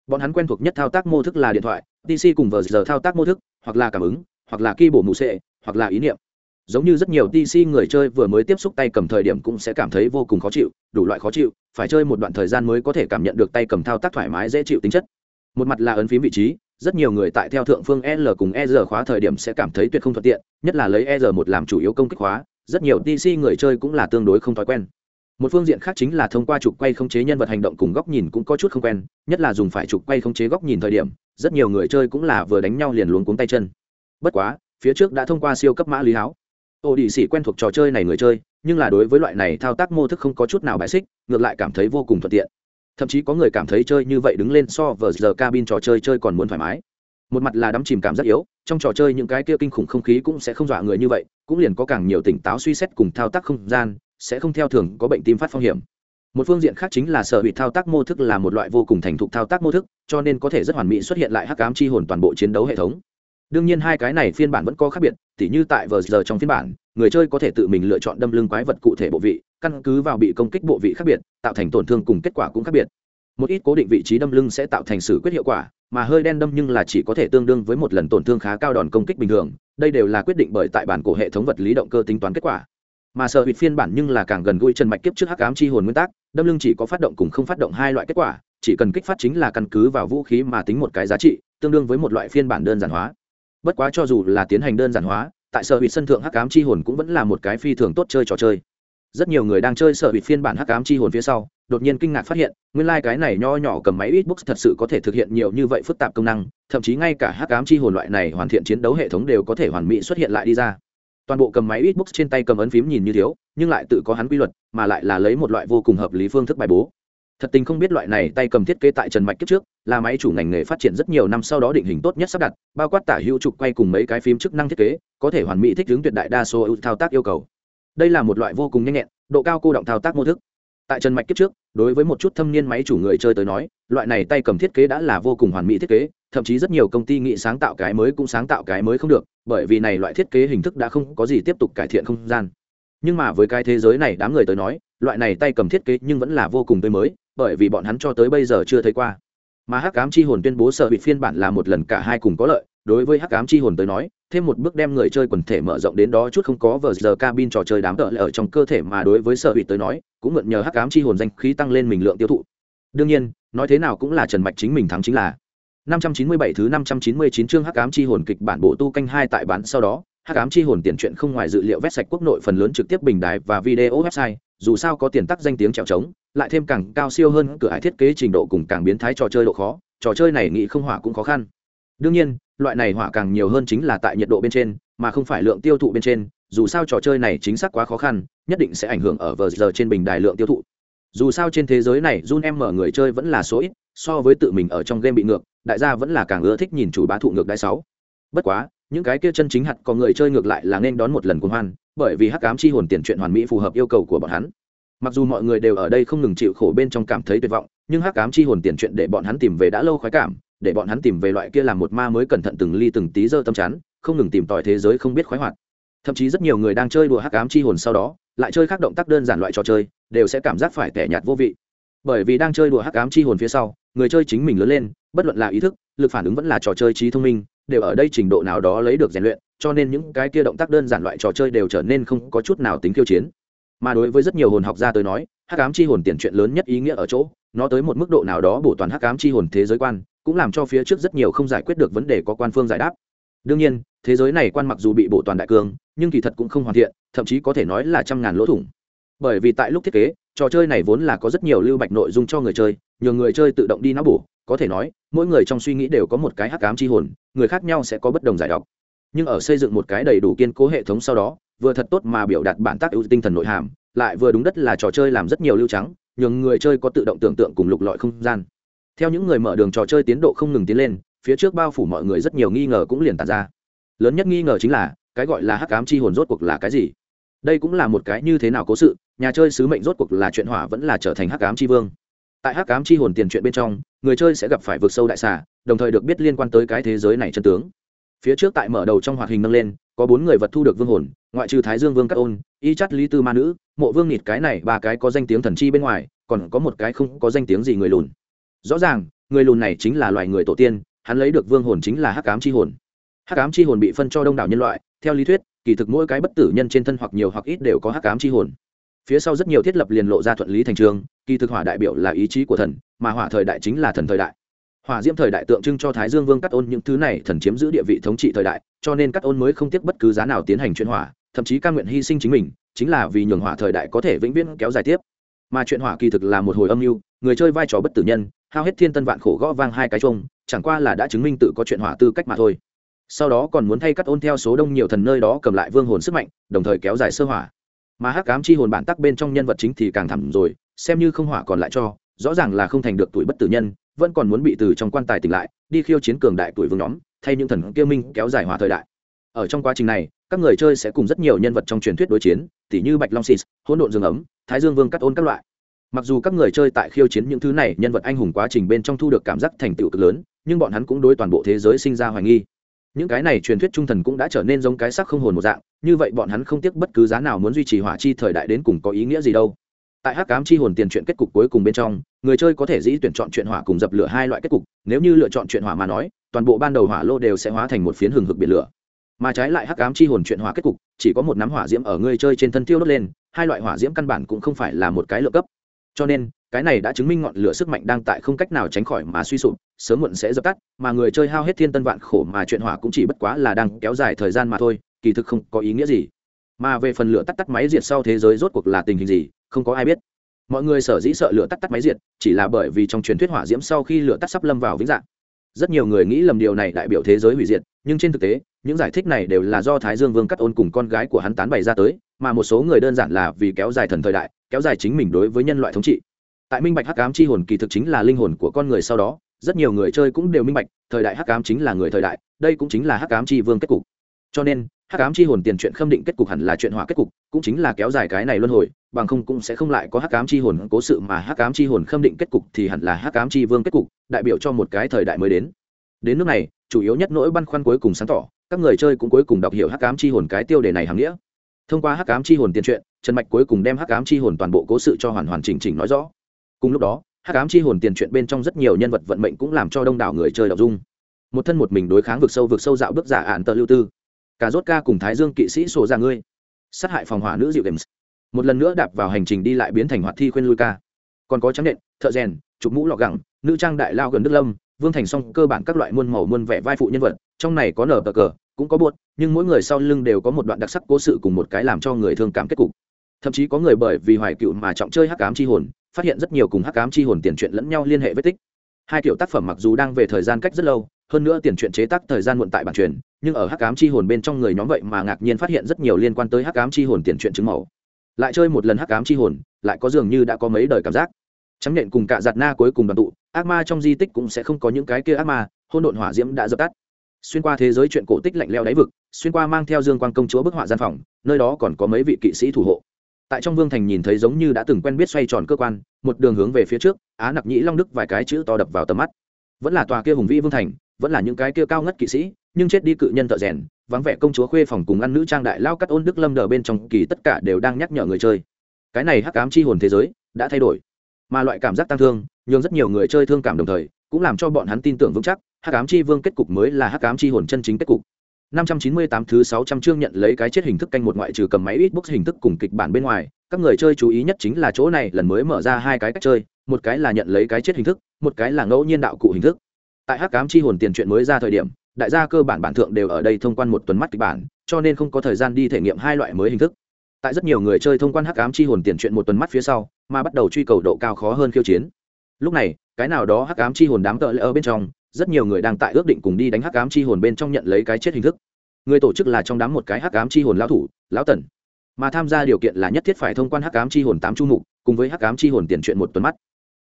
Bọn hắn quen thuộc nhất thao tác mô thức là điện thoại, PC cùng vờ giờ thao tác mô thức, hoặc là cảm ứng, hoặc là keyboard mù sệ hoặc là ý niệm giống như rất nhiều TC người chơi vừa mới tiếp xúc tay cầm thời điểm cũng sẽ cảm thấy vô cùng khó chịu, đủ loại khó chịu, phải chơi một đoạn thời gian mới có thể cảm nhận được tay cầm thao tác thoải mái dễ chịu tính chất. Một mặt là ấn phím vị trí, rất nhiều người tại theo thượng phương L cùng e r khóa thời điểm sẽ cảm thấy tuyệt không thuận tiện, nhất là lấy e r một làm chủ yếu công kích khóa, rất nhiều TC người chơi cũng là tương đối không thói quen. Một phương diện khác chính là thông qua trục quay khống chế nhân vật hành động cùng góc nhìn cũng có chút không quen, nhất là dùng phải trục quay khống chế góc nhìn thời điểm, rất nhiều người chơi cũng là vừa đánh nhau liền luống cuống tay chân. Bất quá, phía trước đã thông qua siêu cấp mã lý háo. Ô đi xỉ quen thuộc trò chơi này người chơi nhưng là đối với loại này thao tác mô thức không có chút nào bãi xích ngược lại cảm thấy vô cùng thuận tiện. Thậm chí có người cảm thấy chơi như vậy đứng lên so vờ giờ cabin trò chơi chơi còn muốn thoải mái. Một mặt là đắm chìm cảm rất yếu trong trò chơi những cái kia kinh khủng không khí cũng sẽ không dọa người như vậy cũng liền có càng nhiều tỉnh táo suy xét cùng thao tác không gian sẽ không theo thường có bệnh tim phát phong hiểm. Một phương diện khác chính là sở hữu thao tác mô thức là một loại vô cùng thành thục thao tác mô thức, cho nên có thể rất hoàn mỹ xuất hiện lại hắc ám chi hồn toàn bộ chiến đấu hệ thống. Đương nhiên hai cái này phiên bản vẫn có khác biệt, tỉ như tại vờ giờ trong phiên bản, người chơi có thể tự mình lựa chọn đâm lưng quái vật cụ thể bộ vị, căn cứ vào bị công kích bộ vị khác biệt, tạo thành tổn thương cùng kết quả cũng khác biệt. Một ít cố định vị trí đâm lưng sẽ tạo thành xử quyết hiệu quả, mà hơi đen đâm nhưng là chỉ có thể tương đương với một lần tổn thương khá cao đòn công kích bình thường, đây đều là quyết định bởi tại bản cổ hệ thống vật lý động cơ tính toán kết quả mà sợ hụt phiên bản nhưng là càng gần gũi chân mạch kiếp trước hắc ám chi hồn nguyên tắc đâm lưng chỉ có phát động cùng không phát động hai loại kết quả, chỉ cần kích phát chính là căn cứ vào vũ khí mà tính một cái giá trị, tương đương với một loại phiên bản đơn giản hóa. Bất quá cho dù là tiến hành đơn giản hóa, tại sở hụt sân thượng hắc ám chi hồn cũng vẫn là một cái phi thường tốt chơi trò chơi. Rất nhiều người đang chơi sở hụt phiên bản hắc ám chi hồn phía sau, đột nhiên kinh ngạc phát hiện, nguyên lai、like、cái này nho nhỏ cầm máy Xbox thật sự có thể thực hiện nhiều như vậy phức tạp công năng, thậm chí ngay cả hắc ám chi hồn loại này hoàn thiện chiến đấu hệ thống đều có thể hoàn mỹ xuất hiện lại đi ra toàn bộ cầm máy Xbox trên tay cầm ấn phím nhìn như thiếu, nhưng lại tự có hắn quy luật, mà lại là lấy một loại vô cùng hợp lý phương thức bài bố. Thật tình không biết loại này tay cầm thiết kế tại trần mạch kiếp trước, là máy chủ ngành nghề phát triển rất nhiều năm sau đó định hình tốt nhất sắp đặt, bao quát tả hữu trục quay cùng mấy cái phím chức năng thiết kế, có thể hoàn mỹ thích ứng tuyệt đại đa số thao tác yêu cầu. Đây là một loại vô cùng nhanh nhẹn, độ cao cô động thao tác mô thức. Tại trần mạch kiếp trước, đối với một chút thâm niên máy chủ người chơi tới nói, loại này tay cầm thiết kế đã là vô cùng hoàn mỹ thiết kế thậm chí rất nhiều công ty nghĩ sáng tạo cái mới cũng sáng tạo cái mới không được, bởi vì này loại thiết kế hình thức đã không có gì tiếp tục cải thiện không gian. Nhưng mà với cái thế giới này đám người tới nói, loại này tay cầm thiết kế nhưng vẫn là vô cùng tươi mới, bởi vì bọn hắn cho tới bây giờ chưa thấy qua. Mà hắc ám chi hồn tuyên bố sợ bị phiên bản là một lần cả hai cùng có lợi, đối với hắc ám chi hồn tới nói, thêm một bước đem người chơi quần thể mở rộng đến đó chút không có vờ giờ cabin trò chơi đám tợ ở trong cơ thể mà đối với sợ bị tới nói, cũng mượn nhờ hắc ám chi hồn danh khí tăng lên mình lượng tiêu thụ. Đương nhiên, nói thế nào cũng là trần mạch chính mình thắng chính là 597 thứ 599 chương Hắc ám chi hồn kịch bản bộ tu canh hai tại bán sau đó, Hắc ám chi hồn tiền truyện không ngoài dự liệu vét sạch quốc nội phần lớn trực tiếp bình đài và video website, dù sao có tiền tắc danh tiếng trèo trống, lại thêm càng cao siêu hơn cửa hải thiết kế trình độ cùng càng biến thái trò chơi độ khó, trò chơi này nghĩ không hỏa cũng khó khăn. Đương nhiên, loại này hỏa càng nhiều hơn chính là tại nhiệt độ bên trên, mà không phải lượng tiêu thụ bên trên, dù sao trò chơi này chính xác quá khó khăn, nhất định sẽ ảnh hưởng ở giờ trên bình đài lượng tiêu thụ. Dù sao trên thế giới này Jun em mở người chơi vẫn là số ít, so với tự mình ở trong game bị ngược, đại gia vẫn là càng ưa thích nhìn chủ bá thụ ngược đại sáu. Bất quá những cái kia chân chính hạt có người chơi ngược lại là nên đón một lần cuồng hoan bởi vì hắc ám chi hồn tiền chuyện hoàn mỹ phù hợp yêu cầu của bọn hắn. Mặc dù mọi người đều ở đây không ngừng chịu khổ bên trong cảm thấy tuyệt vọng nhưng hắc ám chi hồn tiền chuyện để bọn hắn tìm về đã lâu khoái cảm để bọn hắn tìm về loại kia làm một ma mới cẩn thận từng ly từng tí dơ tâm chán, không ngừng tìm tòi thế giới không biết khoái hoạt. Thậm chí rất nhiều người đang chơi đùa hắc ám chi hồn sau đó lại chơi khác động tác đơn giản loại trò chơi đều sẽ cảm giác phải tẻ nhạt vô vị. Bởi vì đang chơi đùa hắc ám chi hồn phía sau người chơi chính mình lớn lên, bất luận là ý thức, lực phản ứng vẫn là trò chơi trí thông minh, đều ở đây trình độ nào đó lấy được rèn luyện, cho nên những cái kia động tác đơn giản loại trò chơi đều trở nên không có chút nào tính khiêu chiến. Mà đối với rất nhiều hồn học gia tới nói, hắc ám chi hồn tiền chuyện lớn nhất ý nghĩa ở chỗ, nó tới một mức độ nào đó bổ toàn hắc ám chi hồn thế giới quan, cũng làm cho phía trước rất nhiều không giải quyết được vấn đề có quan phương giải đáp. Đương nhiên, thế giới này quan mặc dù bị bổ toàn đại cương nhưng kỳ thật cũng không hoàn thiện, thậm chí có thể nói là trăm ngàn lỗ thủng. Bởi vì tại lúc thiết kế, trò chơi này vốn là có rất nhiều lưu bạch nội dung cho người chơi nhờ người chơi tự động đi não bổ, có thể nói, mỗi người trong suy nghĩ đều có một cái hắc ám chi hồn, người khác nhau sẽ có bất đồng giải đọc nhưng ở xây dựng một cái đầy đủ kiên cố hệ thống sau đó, vừa thật tốt mà biểu đạt bản tác ưu tinh thần nội hàm, lại vừa đúng đất là trò chơi làm rất nhiều lưu trắng, nhường người chơi có tự động tưởng tượng cùng lục lọi không gian. Theo những người mở đường trò chơi tiến độ không ngừng tiến lên, phía trước bao phủ mọi người rất nhiều nghi ngờ cũng liền tàn ra. Lớn nhất nghi ngờ chính là, cái gọi là hắc ám chi hồn rốt cuộc là cái gì? Đây cũng là một cái như thế nào cố sự, nhà chơi sứ mệnh rốt cuộc là chuyện hỏa vẫn là trở thành hắc ám chi vương tại hắc ám chi hồn tiền chuyện bên trong, người chơi sẽ gặp phải vượt sâu đại xà, đồng thời được biết liên quan tới cái thế giới này chân tướng. Phía trước tại mở đầu trong hoạt hình nâng lên, có bốn người vật thu được vương hồn, ngoại trừ thái dương vương các ôn, y chắt lý tư ma nữ, mộ vương nịt cái này ba cái có danh tiếng thần chi bên ngoài, còn có một cái không có danh tiếng gì người lùn. Rõ ràng, người lùn này chính là loài người tổ tiên, hắn lấy được vương hồn chính là hắc ám chi hồn. Hắc ám chi hồn bị phân cho đông đảo nhân loại, theo lý thuyết, kỳ thực mỗi cái bất tử nhân trên thân hoặc nhiều hoặc ít đều có hắc ám chi hồn. Phía sau rất nhiều thiết lập liền lộ ra thuận lý thành trường kỳ thực hỏa đại biểu là ý chí của thần, mà hỏa thời đại chính là thần thời đại. Hỏa diễm thời đại tượng trưng cho thái dương vương cắt ôn những thứ này thần chiếm giữ địa vị thống trị thời đại, cho nên cắt ôn mới không tiếc bất cứ giá nào tiến hành chuyện hỏa, thậm chí ca nguyện hy sinh chính mình, chính là vì nhường hỏa thời đại có thể vĩnh viễn kéo dài tiếp. Mà chuyện hỏa kỳ thực là một hồi âm mưu, người chơi vai trò bất tử nhân, hao hết thiên tân vạn khổ gõ vang hai cái chung chẳng qua là đã chứng minh tự có chuyện hỏa tư cách mà thôi. Sau đó còn muốn thay cắt ôn theo số đông nhiều thần nơi đó cầm lại vương hồn sức mạnh, đồng thời kéo dài sơ hỏa. Mà hắc ám chi hồn bản tắc bên trong nhân vật chính thì càng thẳm rồi xem như không hỏa còn lại cho, rõ ràng là không thành được tuổi bất tử nhân, vẫn còn muốn bị từ trong quan tài tỉnh lại, đi khiêu chiến cường đại tuổi vương nhóm, thay những thần kia minh kéo dài hỏa thời đại. Ở trong quá trình này, các người chơi sẽ cùng rất nhiều nhân vật trong truyền thuyết đối chiến, tỉ như bạch long xịt hỗn độn dương ấm, thái dương vương cắt ôn các loại. Mặc dù các người chơi tại khiêu chiến những thứ này, nhân vật anh hùng quá trình bên trong thu được cảm giác thành tựu cực lớn, nhưng bọn hắn cũng đối toàn bộ thế giới sinh ra hoài nghi. Những cái này truyền thuyết trung thần cũng đã trở nên giống cái sắc không hồn một dạng, như vậy bọn hắn không tiếc bất cứ giá nào muốn duy trì hỏa chi thời đại đến cùng có ý nghĩa gì đâu tại hắc cám chi hồn tiền chuyện kết cục cuối cùng bên trong, người chơi có thể dĩ tuyển chọn chuyện hỏa cùng dập lửa hai loại kết cục. Nếu như lựa chọn chuyện hỏa mà nói, toàn bộ ban đầu hỏa lô đều sẽ hóa thành một phiến hừng hực biển lửa. Mà trái lại hắc ám chi hồn chuyện hỏa kết cục, chỉ có một nắm hỏa diễm ở người chơi trên thân tiêu đốt lên, hai loại hỏa diễm căn bản cũng không phải là một cái lựa cấp. Cho nên, cái này đã chứng minh ngọn lửa sức mạnh đang tại không cách nào tránh khỏi mà suy sụp, sớm muộn sẽ dập tắt, mà người chơi hao hết thiên tân vạn khổ mà chuyện hỏa cũng chỉ bất quá là đang kéo dài thời gian mà thôi, kỳ thực không có ý nghĩa gì mà về phần lửa tắt tắt máy diệt sau thế giới rốt cuộc là tình hình gì, không có ai biết. Mọi người sở dĩ sợ lửa tắt tắt máy diệt, chỉ là bởi vì trong truyền thuyết hỏa diễm sau khi lửa tắt sắp lâm vào vĩnh dạng. Rất nhiều người nghĩ lầm điều này đại biểu thế giới hủy diệt, nhưng trên thực tế, những giải thích này đều là do thái dương vương cắt ôn cùng con gái của hắn tán bày ra tới, mà một số người đơn giản là vì kéo dài thần thời đại, kéo dài chính mình đối với nhân loại thống trị. Tại minh bạch hắc ám chi hồn kỳ thực chính là linh hồn của con người sau đó, rất nhiều người chơi cũng đều minh bạch, thời đại hắc ám chính là người thời đại, đây cũng chính là hắc ám chi vương kết cục. Cho nên hắc ám chi hồn tiền chuyện khâm định kết cục hẳn là chuyện hỏa kết cục, cũng chính là kéo dài cái này luân hồi, bằng không cũng sẽ không lại có hắc ám chi hồn cố sự mà hắc ám chi hồn khâm định kết cục thì hẳn là hắc ám chi vương kết cục, đại biểu cho một cái thời đại mới đến. Đến nước này, chủ yếu nhất nỗi băn khoăn cuối cùng sáng tỏ, các người chơi cũng cuối cùng đọc hiểu hắc ám chi hồn cái tiêu đề này hàm nghĩa. Thông qua hắc ám chi hồn tiền truyện trần mạch cuối cùng đem hắc ám chi hồn toàn bộ cố sự cho hoàn hoàn chỉnh chỉnh nói rõ. Cùng lúc đó, hắc ám chi hồn tiền truyện bên trong rất nhiều nhân vật vận mệnh cũng làm cho đông đảo người chơi đọc dung. Một thân một mình đối kháng vực sâu vực sâu dạo bước giả ạn tờ lưu tư cả rốt ca cùng thái dương kỵ sĩ sổ ra ngươi. Sát hại phòng hỏa nữ diệu games. Một lần nữa đạp vào hành trình đi lại biến thành hoạt thi khuyên lui ca. Còn có chấm nện, thợ rèn, chụp mũ lọ gẳng, nữ trang đại lao gần đức lâm, vương thành song cơ bản các loại muôn màu muôn vẻ vai phụ nhân vật, trong này có nở bờ cờ, cũng có buốt, nhưng mỗi người sau lưng đều có một đoạn đặc sắc cố sự cùng một cái làm cho người thương cảm kết cục. Thậm chí có người bởi vì hoài cựu mà trọng chơi hắc ám chi hồn, phát hiện rất nhiều cùng hắc ám chi hồn tiền truyện lẫn nhau liên hệ vết tích. Hai kiểu tác phẩm mặc dù đang về thời gian cách rất lâu hơn nữa tiền chuyện chế tác thời gian muộn tại bản truyền, nhưng ở hắc ám chi hồn bên trong người nhóm vậy mà ngạc nhiên phát hiện rất nhiều liên quan tới hắc ám chi hồn tiền chuyện chứng mẫu lại chơi một lần hắc ám chi hồn, lại có dường như đã có mấy đời cảm giác. Trắng nhện cùng cả giặt na cuối cùng đoàn tụ, ác ma trong di tích cũng sẽ không có những cái kia ác ma, hôn độn hỏa diễm đã dập tắt. Xuyên qua thế giới chuyện cổ tích lạnh leo đáy vực, xuyên qua mang theo dương quang công chúa bức họa gian phòng, nơi đó còn có mấy vị kỵ sĩ thủ hộ. Tại trong vương thành nhìn thấy giống như đã từng quen biết xoay tròn cơ quan, một đường hướng về phía trước, á nặc nhĩ long đức vài cái chữ to đập vào tầm mắt. Vẫn là tòa kia hùng vĩ vương thành vẫn là những cái kia cao ngất kỵ sĩ nhưng chết đi cự nhân thợ rèn vắng vẻ công chúa khuê phòng cùng ăn nữ trang đại lao cắt ôn đức lâm đờ bên trong kỳ tất cả đều đang nhắc nhở người chơi cái này hắc ám chi hồn thế giới đã thay đổi mà loại cảm giác tăng thương nhưng rất nhiều người chơi thương cảm đồng thời cũng làm cho bọn hắn tin tưởng vững chắc hắc ám chi vương kết cục mới là hắc ám chi hồn chân chính kết cục 598 thứ 600 chương nhận lấy cái chết hình thức canh một ngoại trừ cầm máy ít hình thức cùng kịch bản bên ngoài, các người chơi chú ý nhất chính là chỗ này lần mới mở ra hai cái cách chơi, một cái là nhận lấy cái chết hình thức, một cái là ngẫu nhiên đạo cụ hình thức. Tại Hắc cám chi hồn tiền chuyện mới ra thời điểm, đại gia cơ bản bản thượng đều ở đây thông quan một tuần mắt kịch bản, cho nên không có thời gian đi thể nghiệm hai loại mới hình thức. Tại rất nhiều người chơi thông quan Hắc ám chi hồn tiền chuyện một tuần mắt phía sau, mà bắt đầu truy cầu độ cao khó hơn khiêu chiến. Lúc này, cái nào đó Hắc ám chi hồn đám tợ lỡ ở bên trong, rất nhiều người đang tại ước định cùng đi đánh Hắc ám chi hồn bên trong nhận lấy cái chết hình thức người tổ chức là trong đám một cái hắc ám chi hồn lão thủ lão tần mà tham gia điều kiện là nhất thiết phải thông quan hắc ám chi hồn tám chu mục cùng với hắc ám chi hồn tiền chuyện một tuần mắt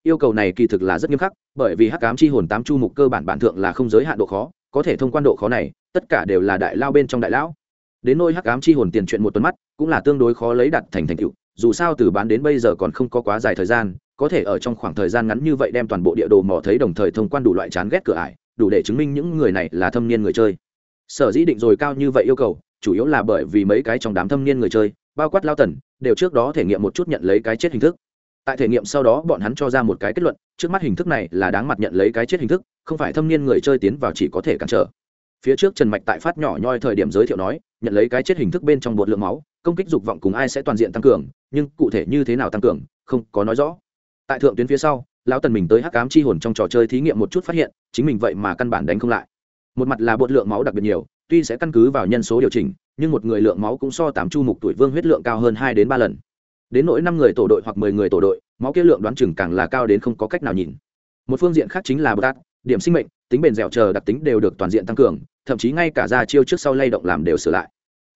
yêu cầu này kỳ thực là rất nghiêm khắc, bởi vì hắc ám chi hồn tám chu mục cơ bản bản thượng là không giới hạn độ khó, có thể thông quan độ khó này, tất cả đều là đại lao bên trong đại lão. Đến nôi hắc ám chi hồn tiền chuyện một tuần mắt, cũng là tương đối khó lấy đặt thành thành tựu, dù sao từ bán đến bây giờ còn không có quá dài thời gian, có thể ở trong khoảng thời gian ngắn như vậy đem toàn bộ địa đồ mò thấy đồng thời thông quan đủ loại chán ghét cửa ải, đủ để chứng minh những người này là thâm niên người chơi. Sở dĩ định rồi cao như vậy yêu cầu, chủ yếu là bởi vì mấy cái trong đám thâm niên người chơi, bao quát lao tần, đều trước đó thể nghiệm một chút nhận lấy cái chết hình thức tại thể nghiệm sau đó, bọn hắn cho ra một cái kết luận, trước mắt hình thức này là đáng mặt nhận lấy cái chết hình thức, không phải thâm niên người chơi tiến vào chỉ có thể cản trở. Phía trước, trần mạch tại phát nhỏ nhoi thời điểm giới thiệu nói, nhận lấy cái chết hình thức bên trong bột lượng máu, công kích dục vọng cùng ai sẽ toàn diện tăng cường, nhưng cụ thể như thế nào tăng cường, không có nói rõ. Tại thượng tuyến phía sau, lão tần mình tới hắc cám chi hồn trong trò chơi thí nghiệm một chút phát hiện, chính mình vậy mà căn bản đánh không lại. Một mặt là bột lượng máu đặc biệt nhiều, tuy sẽ căn cứ vào nhân số điều chỉnh, nhưng một người lượng máu cũng so tám chu mục tuổi vương huyết lượng cao hơn hai đến ba lần đến nỗi năm người tổ đội hoặc mười người tổ đội, máu kia lượng đoán chừng càng là cao đến không có cách nào nhìn. Một phương diện khác chính là bờ tát điểm sinh mệnh, tính bền dẻo chờ đặc tính đều được toàn diện tăng cường, thậm chí ngay cả ra chiêu trước sau lay động làm đều sửa lại.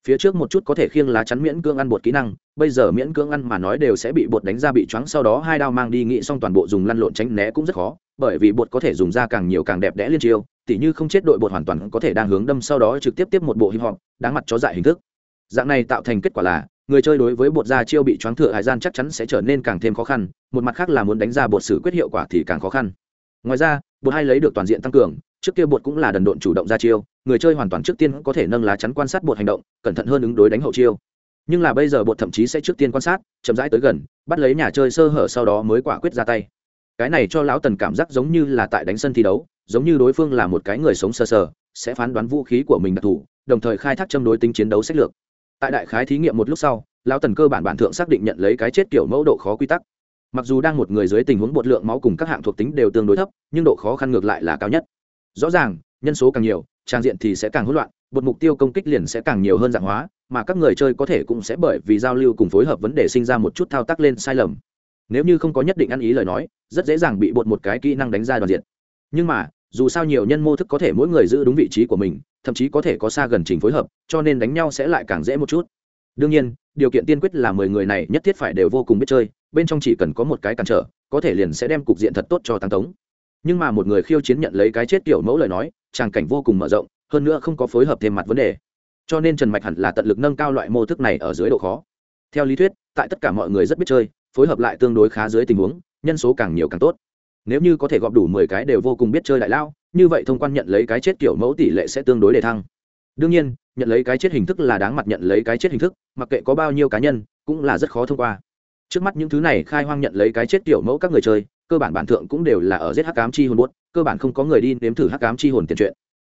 Phía trước một chút có thể khiêng lá chắn miễn cưỡng ăn bột kỹ năng, bây giờ miễn cưỡng ăn mà nói đều sẽ bị bột đánh ra bị choáng, sau đó hai đao mang đi nghĩ xong toàn bộ dùng lăn lộn tránh né cũng rất khó, bởi vì bột có thể dùng ra càng nhiều càng đẹp đẽ liên chiêu, tỉ như không chết đội bột hoàn toàn có thể đang hướng đâm, sau đó trực tiếp tiếp một bộ hip hop, đáng mặt chó dại hình thức. Dạng này tạo thành kết quả là người chơi đối với bột ra chiêu bị choáng thừa hải gian chắc chắn sẽ trở nên càng thêm khó khăn một mặt khác là muốn đánh ra bột xử quyết hiệu quả thì càng khó khăn. Ngoài ra bột hai lấy được toàn diện tăng cường trước kia bột cũng là đần độn chủ động ra chiêu người chơi hoàn toàn trước tiên có thể nâng lá chắn quan sát bột hành động cẩn thận hơn ứng đối đánh hậu chiêu. Nhưng là bây giờ bột thậm chí sẽ trước tiên quan sát chậm rãi tới gần bắt lấy nhà chơi sơ hở sau đó mới quả quyết ra tay. Cái này cho lão tần cảm giác giống như là tại đánh sân thi đấu giống như đối phương là một cái người sống sơ sờ, sờ sẽ phán đoán vũ khí của mình đặc thù đồng thời khai thác châm đối tính chiến đấu sách lược tại đại khái thí nghiệm một lúc sau, lão tần cơ bản bản thượng xác định nhận lấy cái chết kiểu mẫu độ khó quy tắc. Mặc dù đang một người dưới tình huống bột lượng máu cùng các hạng thuộc tính đều tương đối thấp, nhưng độ khó khăn ngược lại là cao nhất. Rõ ràng, nhân số càng nhiều, trang diện thì sẽ càng hỗn loạn bột mục tiêu công kích liền sẽ càng nhiều hơn dạng hóa, mà các người chơi có thể cũng sẽ bởi vì giao lưu cùng phối hợp vấn đề sinh ra một chút thao tác lên sai lầm. Nếu như không có nhất định ăn ý lời nói, rất dễ dàng bị bột một cái kỹ năng đánh ra đoàn diện nhưng mà dù sao nhiều nhân mô thức có thể mỗi người giữ đúng vị trí của mình, thậm chí có thể có xa gần trình phối hợp, cho nên đánh nhau sẽ lại càng dễ một chút. Đương nhiên, điều kiện tiên quyết là mười người này nhất thiết phải đều vô cùng biết chơi, bên trong chỉ cần có một cái cản trở, có thể liền sẽ đem cục diện thật tốt cho tăng tống. Nhưng mà một người khiêu chiến nhận lấy cái chết kiểu mẫu lời nói, tràng cảnh vô cùng mở rộng, hơn nữa không có phối hợp thêm mặt vấn đề. Cho nên trần mạch hẳn là tận lực nâng cao loại mô thức này ở dưới độ khó. Theo lý thuyết, tại tất cả mọi người rất biết chơi, phối hợp lại tương đối khá dưới tình huống, nhân số càng nhiều càng tốt nếu như có thể gọp đủ mười cái đều vô cùng biết chơi đại lao, như vậy thông quan nhận lấy cái chết kiểu mẫu tỷ lệ sẽ tương đối đề thăng. Đương nhiên, nhận lấy cái chết hình thức là đáng mặt nhận lấy cái chết hình thức, mặc kệ có bao nhiêu cá nhân, cũng là rất khó thông qua. Trước mắt những thứ này khai hoang nhận lấy cái chết kiểu mẫu các người chơi, cơ bản bản thượng cũng đều là ở giết hắc cám chi hồn buốt, cơ bản không có người đi nếm thử hắc cám chi hồn tiền chuyện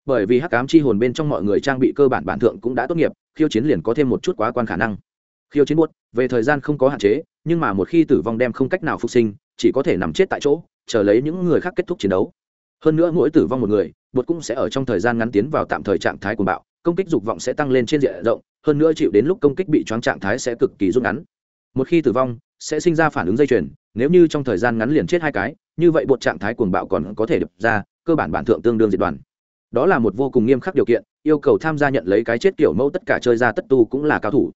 bởi vì hắc cám chi hồn bên trong mọi người trang bị cơ bản bản thượng cũng đã tốt nghiệp, khiêu chiến liền có thêm một chút quá quan khả năng. Khiêu chiến buốt, về thời gian không có hạn chế, nhưng mà một khi tử vong đem không cách nào phục sinh chỉ có thể nằm chết tại chỗ, chờ lấy những người khác kết thúc chiến đấu. Hơn nữa mỗi tử vong một người, bột cũng sẽ ở trong thời gian ngắn tiến vào tạm thời trạng thái cuồng bạo, công kích dục vọng sẽ tăng lên trên diện rộng, hơn nữa chịu đến lúc công kích bị choáng trạng thái sẽ cực kỳ rút ngắn. Một khi tử vong, sẽ sinh ra phản ứng dây chuyền, nếu như trong thời gian ngắn liền chết hai cái, như vậy bột trạng thái cuồng bạo còn có thể đập ra, cơ bản bản thượng tương đương diệt đoàn. Đó là một vô cùng nghiêm khắc điều kiện, yêu cầu tham gia nhận lấy cái chết kiểu mẫu tất cả chơi ra tất tu cũng là cao thủ.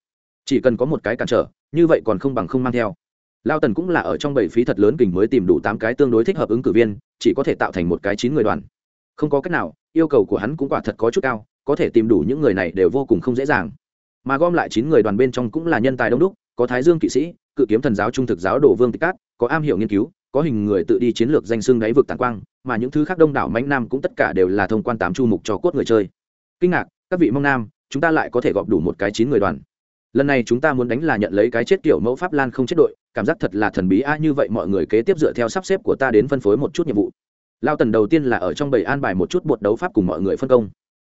Chỉ cần có một cái cản trở, như vậy còn không bằng không mang theo lao tần cũng là ở trong bảy phí thật lớn kình mới tìm đủ tám cái tương đối thích hợp ứng cử viên, chỉ có thể tạo thành một cái chín người đoàn. Không có cách nào, yêu cầu của hắn cũng quả thật có chút cao, có thể tìm đủ những người này đều vô cùng không dễ dàng. Mà gom lại chín người đoàn bên trong cũng là nhân tài đông đúc, có thái dương kỵ sĩ, cự kiếm thần giáo trung thực giáo đổ vương Tích cát, có am hiểu nghiên cứu, có hình người tự đi chiến lược danh xưng đáy vực tàn quang, mà những thứ khác đông đảo mãnh nam cũng tất cả đều là thông quan tám chu mục cho cốt người chơi. Kinh ngạc, các vị mong nam, chúng ta lại có thể gọp đủ một cái chín người đoàn. Lần này chúng ta muốn đánh là nhận lấy cái chết kiểu mẫu pháp lan không chết đội cảm giác thật là thần bí a, như vậy mọi người kế tiếp dựa theo sắp xếp của ta đến phân phối một chút nhiệm vụ. Lao tần đầu tiên là ở trong bầy an bài một chút bột đấu pháp cùng mọi người phân công.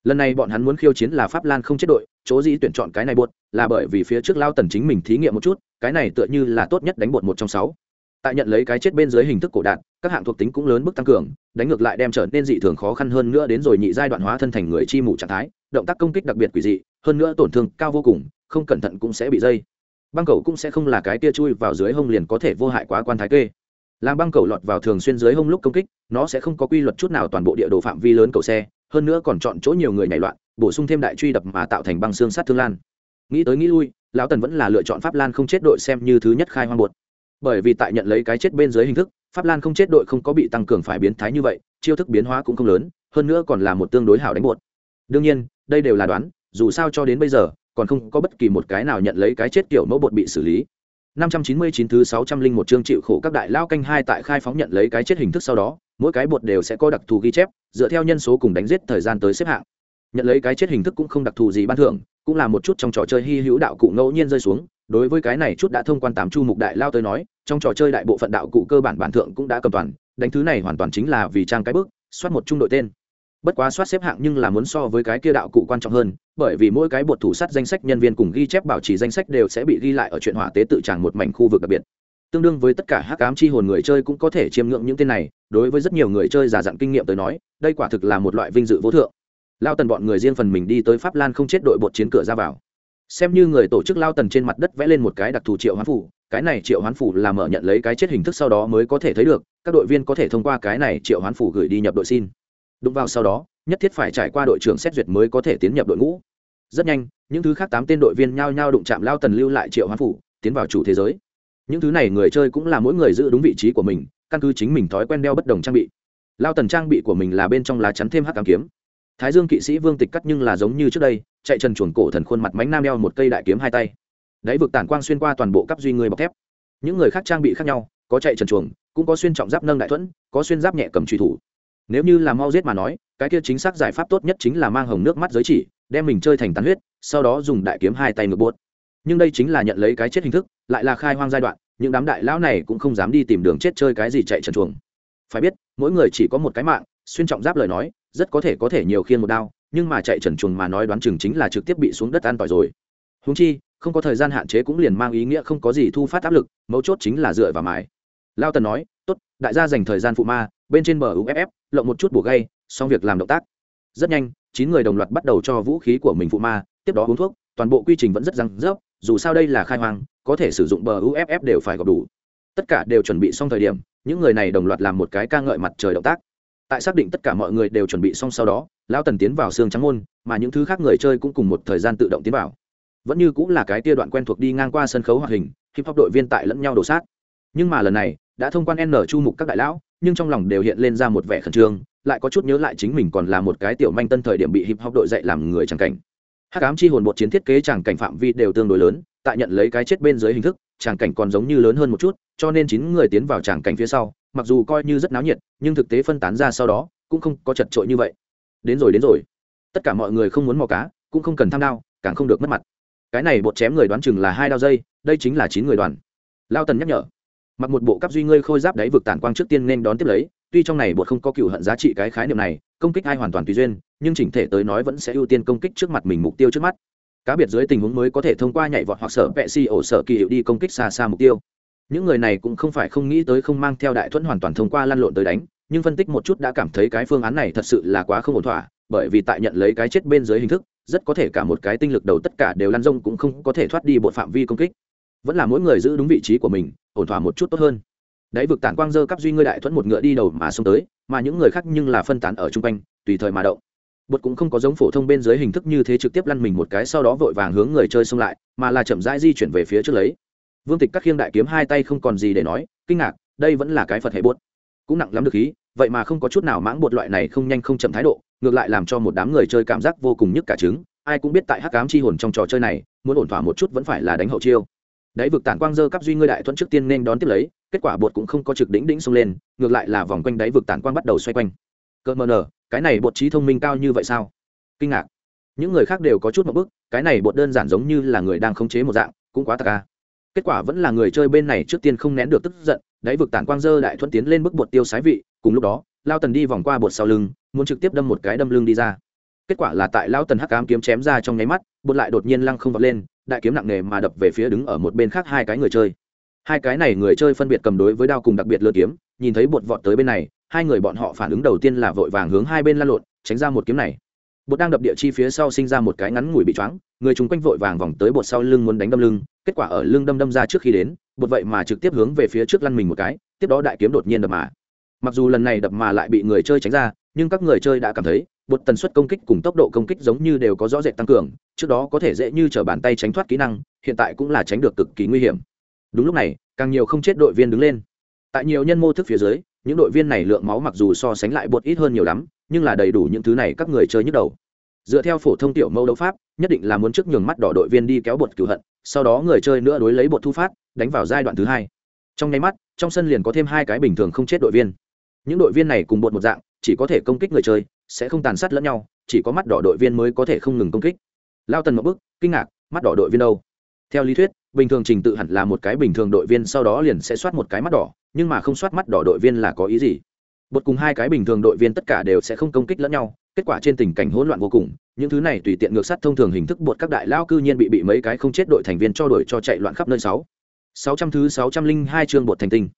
Lần này bọn hắn muốn khiêu chiến là pháp lan không chết đội, chỗ dĩ tuyển chọn cái này bột là bởi vì phía trước lao tần chính mình thí nghiệm một chút, cái này tựa như là tốt nhất đánh bột một trong sáu. Tại nhận lấy cái chết bên dưới hình thức cổ đạn, các hạng thuộc tính cũng lớn mức tăng cường, đánh ngược lại đem trở nên dị thường khó khăn hơn nữa đến rồi nhị giai đoạn hóa thân thành người chi mù trạng thái, động tác công kích đặc biệt quỷ dị, hơn nữa tổn thương cao vô cùng, không cẩn thận cũng sẽ bị dây băng cầu cũng sẽ không là cái tia chui vào dưới hông liền có thể vô hại quá quan thái kê. Làm băng cầu lọt vào thường xuyên dưới hông lúc công kích, nó sẽ không có quy luật chút nào toàn bộ địa đồ phạm vi lớn cầu xe, hơn nữa còn chọn chỗ nhiều người nhảy loạn, bổ sung thêm đại truy đập mà tạo thành băng xương sát thương lan. Nghĩ tới nghĩ lui, lão tần vẫn là lựa chọn pháp lan không chết đội xem như thứ nhất khai hoang bột bởi vì tại nhận lấy cái chết bên dưới hình thức, pháp lan không chết đội không có bị tăng cường phải biến thái như vậy, chiêu thức biến hóa cũng không lớn, hơn nữa còn là một tương đối hảo đánh bột đương nhiên, đây đều là đoán, dù sao cho đến bây giờ còn không có bất kỳ một cái nào nhận lấy cái chết kiểu mẫu bột bị xử lý. 599 thứ 601 chương chịu khổ các đại lao canh hai tại khai phóng nhận lấy cái chết hình thức sau đó, mỗi cái bột đều sẽ có đặc thù ghi chép, dựa theo nhân số cùng đánh giết thời gian tới xếp hạng. Nhận lấy cái chết hình thức cũng không đặc thù gì ban thưởng, cũng là một chút trong trò chơi hi hữu đạo cụ ngẫu nhiên rơi xuống, đối với cái này chút đã thông quan tám chu mục đại lao tới nói, trong trò chơi đại bộ phận đạo cụ cơ bản bản thượng cũng đã cầm toàn, đánh thứ này hoàn toàn chính là vì trang cái bước, soát một trung đội tên bất quá soát xếp hạng nhưng là muốn so với cái kia đạo cụ quan trọng hơn, bởi vì mỗi cái bột thủ sát danh sách nhân viên cùng ghi chép bảo trì danh sách đều sẽ bị ghi lại ở chuyện hỏa tế tự tràng một mảnh khu vực đặc biệt. Tương đương với tất cả hắc ám chi hồn người chơi cũng có thể chiêm ngưỡng những tên này, đối với rất nhiều người chơi giả dặn kinh nghiệm tới nói, đây quả thực là một loại vinh dự vô thượng. Lao tần bọn người riêng phần mình đi tới pháp lan không chết đội bột chiến cửa ra vào. Xem như người tổ chức lao tần trên mặt đất vẽ lên một cái đặc thù triệu hoán phủ, cái này triệu hoán phủ là mở nhận lấy cái chết hình thức sau đó mới có thể thấy được, các đội viên có thể thông qua cái này triệu hoán phủ gửi đi nhập đội xin đụng vào sau đó, nhất thiết phải trải qua đội trưởng xét duyệt mới có thể tiến nhập đội ngũ. Rất nhanh, những thứ khác tám tên đội viên nhao nhao đụng chạm lao tần lưu lại triệu hoán phủ, tiến vào chủ thế giới. Những thứ này người chơi cũng là mỗi người giữ đúng vị trí của mình, căn cứ chính mình thói quen đeo bất đồng trang bị. Lao tần trang bị của mình là bên trong lá chắn thêm hắc cám kiếm. Thái dương kỵ sĩ vương tịch cắt nhưng là giống như trước đây, chạy trần chuồn cổ thần khuôn mặt mánh nam đeo một cây đại kiếm hai tay. Đáy vực tản quang xuyên qua toàn bộ cấp duy người bọc thép. Những người khác trang bị khác nhau, có chạy trần chuồng, cũng có xuyên trọng giáp nâng đại thuẫn, có xuyên giáp nhẹ cầm truy thủ nếu như là mau giết mà nói, cái kia chính xác giải pháp tốt nhất chính là mang hồng nước mắt giới chỉ, đem mình chơi thành tán huyết, sau đó dùng đại kiếm hai tay ngược buốt. Nhưng đây chính là nhận lấy cái chết hình thức, lại là khai hoang giai đoạn, những đám đại lão này cũng không dám đi tìm đường chết chơi cái gì chạy trần chuồng. Phải biết, mỗi người chỉ có một cái mạng, xuyên trọng giáp lời nói, rất có thể có thể nhiều khiên một đao, nhưng mà chạy trần chuồng mà nói đoán chừng chính là trực tiếp bị xuống đất an tỏi rồi. Húng chi, không có thời gian hạn chế cũng liền mang ý nghĩa không có gì thu phát áp lực, mấu chốt chính là dựa vào mãi. lao tần nói, tốt, đại gia dành thời gian phụ ma bên trên bờ uff lộng một chút bổ gay, xong việc làm động tác. Rất nhanh, chín người đồng loạt bắt đầu cho vũ khí của mình phụ ma, tiếp đó uống thuốc, toàn bộ quy trình vẫn rất răng rớp, dù sao đây là khai hoang, có thể sử dụng bờ uff đều phải gọp đủ. Tất cả đều chuẩn bị xong thời điểm, những người này đồng loạt làm một cái ca ngợi mặt trời động tác. Tại xác định tất cả mọi người đều chuẩn bị xong sau đó, lão tần tiến vào xương trắng môn, mà những thứ khác người chơi cũng cùng một thời gian tự động tiến vào. Vẫn như cũng là cái tia đoạn quen thuộc đi ngang qua sân khấu hoạt hình, hip hop đội viên tại lẫn nhau đổ sát. Nhưng mà lần này, đã thông quan n chu mục các đại lão nhưng trong lòng đều hiện lên ra một vẻ khẩn trương, lại có chút nhớ lại chính mình còn là một cái tiểu manh tân thời điểm bị hip hop đội dạy làm người chẳng cảnh. Hắc ám chi hồn bột chiến thiết kế chẳng cảnh phạm vi đều tương đối lớn, tại nhận lấy cái chết bên dưới hình thức tràng cảnh còn giống như lớn hơn một chút, cho nên chín người tiến vào tràng cảnh phía sau, mặc dù coi như rất náo nhiệt, nhưng thực tế phân tán ra sau đó, cũng không có chật trội như vậy. Đến rồi đến rồi. Tất cả mọi người không muốn mò cá, cũng không cần tham đao, càng không được mất mặt. Cái này bột chém người đoán chừng là hai đao dây, đây chính là chín người đoàn. Lao tần nhắc nhở mặc một bộ cắp duy ngươi khôi giáp đáy vực tản quang trước tiên nên đón tiếp lấy, tuy trong này bột không có cựu hận giá trị cái khái niệm này, công kích ai hoàn toàn tùy duyên, nhưng chỉnh thể tới nói vẫn sẽ ưu tiên công kích trước mặt mình mục tiêu trước mắt. Cá biệt dưới tình huống mới có thể thông qua nhảy vọt hoặc sở vệ si ổ sở kỳ hiệu đi công kích xa xa mục tiêu. Những người này cũng không phải không nghĩ tới không mang theo đại thuẫn hoàn toàn thông qua lăn lộn tới đánh, nhưng phân tích một chút đã cảm thấy cái phương án này thật sự là quá không ổn thỏa, bởi vì tại nhận lấy cái chết bên dưới hình thức, rất có thể cả một cái tinh lực đầu tất cả đều lăn rông cũng không có thể thoát đi bột phạm vi công kích vẫn là mỗi người giữ đúng vị trí của mình, ổn thỏa một chút tốt hơn. Đáy vực tản quang dơ cắp duy ngươi đại thuẫn một ngựa đi đầu mà xông tới, mà những người khác nhưng là phân tán ở chung quanh, tùy thời mà động. Bột cũng không có giống phổ thông bên dưới hình thức như thế trực tiếp lăn mình một cái sau đó vội vàng hướng người chơi xông lại, mà là chậm rãi di chuyển về phía trước lấy. Vương tịch các khiêng đại kiếm hai tay không còn gì để nói, kinh ngạc, đây vẫn là cái phật hệ bột. Cũng nặng lắm được khí, vậy mà không có chút nào mãng bột loại này không nhanh không chậm thái độ, ngược lại làm cho một đám người chơi cảm giác vô cùng nhức cả trứng, ai cũng biết tại hắc cám chi hồn trong trò chơi này, muốn ổn thỏa một chút vẫn phải là đánh hậu chiêu. Đáy vực tản quang dơ cắp duy ngươi đại thuận trước tiên nên đón tiếp lấy, kết quả bột cũng không có trực đỉnh đỉnh xông lên, ngược lại là vòng quanh đáy vực tản quang bắt đầu xoay quanh. Cỡ mờ nở cái này bột trí thông minh cao như vậy sao? Kinh ngạc. Những người khác đều có chút một bức, cái này bột đơn giản giống như là người đang khống chế một dạng, cũng quá tạc ca kết quả vẫn là người chơi bên này trước tiên không nén được tức giận, đáy vực tản quang dơ đại thuận tiến lên bức bột tiêu sái vị, cùng lúc đó, lao tần đi vòng qua bột sau lưng, muốn trực tiếp đâm một cái đâm lưng đi ra. Kết quả là tại lao tần hắc cám kiếm chém ra trong nháy mắt, bột lại đột nhiên lăng không vọt lên đại kiếm nặng nề mà đập về phía đứng ở một bên khác hai cái người chơi. Hai cái này người chơi phân biệt cầm đối với đao cùng đặc biệt lơ kiếm, nhìn thấy bột vọt tới bên này, hai người bọn họ phản ứng đầu tiên là vội vàng hướng hai bên lăn lộn, tránh ra một kiếm này. Bột đang đập địa chi phía sau sinh ra một cái ngắn ngủi bị choáng, người chúng quanh vội vàng vòng tới bột sau lưng muốn đánh đâm lưng, kết quả ở lưng đâm đâm ra trước khi đến, bột vậy mà trực tiếp hướng về phía trước lăn mình một cái, tiếp đó đại kiếm đột nhiên đập mà. Mặc dù lần này đập mà lại bị người chơi tránh ra, nhưng các người chơi đã cảm thấy bột tần suất công kích cùng tốc độ công kích giống như đều có rõ rệt tăng cường, trước đó có thể dễ như t r ở bàn tay tránh thoát kỹ năng, hiện tại cũng là tránh được cực kỳ nguy hiểm. Đúng lúc này, càng nhiều không chết đội viên đứng lên. Tại nhiều nhân mô thức phía dưới, những đội viên này lượng máu mặc dù so sánh lại bột ít hơn nhiều lắm, nhưng là đầy đủ những thứ này các người chơi nhức đầu. Dựa theo phổ thông tiểu mẫu đấu pháp, nhất định là muốn trước nhường mắt đỏ đội viên đi kéo bột cửu hận, sau đó người chơi nữa đối lấy bột thu phát, đánh vào giai đoạn thứ hai. Trong nháy mắt, trong sân liền có thêm hai cái bình thường không chết đội viên. Những đội viên này cùng bột một dạng, chỉ có thể công kích người chơi sẽ không tàn sát lẫn nhau, chỉ có mắt đỏ đội viên mới có thể không ngừng công kích. Lao tần một bức kinh ngạc, mắt đỏ đội viên đâu? Theo lý thuyết, bình thường trình tự hẳn là một cái bình thường đội viên sau đó liền sẽ soát một cái mắt đỏ, nhưng mà không soát mắt đỏ đội viên là có ý gì? Bột cùng hai cái bình thường đội viên tất cả đều sẽ không công kích lẫn nhau, kết quả trên tình cảnh hỗn loạn vô cùng, những thứ này tùy tiện ngược sát thông thường hình thức bột các đại lao cư nhiên bị bị mấy cái không chết đội thành viên cho đổi cho chạy loạn khắp nơi sáu. Sáu trăm thứ sáu trăm linh hai chương bột thành tinh.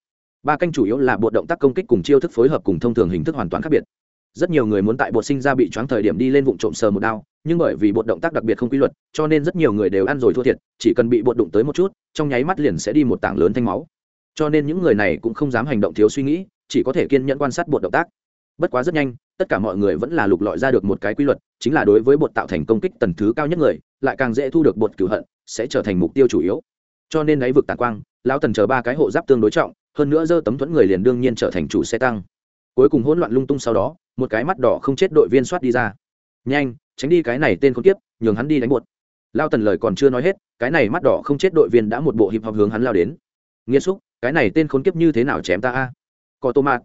Ba canh chủ yếu là bột động tác công kích cùng chiêu thức phối hợp cùng thông thường hình thức hoàn toàn khác biệt rất nhiều người muốn tại bột sinh ra bị choáng thời điểm đi lên vụ trộm sờ một đao, nhưng bởi vì bột động tác đặc biệt không quy luật, cho nên rất nhiều người đều ăn rồi thua thiệt, chỉ cần bị bột đụng tới một chút, trong nháy mắt liền sẽ đi một tảng lớn thanh máu. Cho nên những người này cũng không dám hành động thiếu suy nghĩ, chỉ có thể kiên nhẫn quan sát bột động tác. Bất quá rất nhanh, tất cả mọi người vẫn là lục lọi ra được một cái quy luật, chính là đối với bột tạo thành công kích tần thứ cao nhất người, lại càng dễ thu được bột cửu hận, sẽ trở thành mục tiêu chủ yếu. Cho nên đáy vực tàn quang, lão tần chờ ba cái hộ giáp tương đối trọng, hơn nữa dơ tấm thuẫn người liền đương nhiên trở thành chủ xe tăng cuối cùng hỗn loạn lung tung sau đó một cái mắt đỏ không chết đội viên soát đi ra. Nhanh tránh đi cái này tên khốn kiếp, nhường hắn đi đánh bột lao tần lời còn chưa nói hết cái này mắt đỏ không chết đội viên đã một bộ hiệp học hướng hắn lao đến. Nghiêm xúc cái này tên khốn kiếp như thế nào chém ta a? Có tô mạt.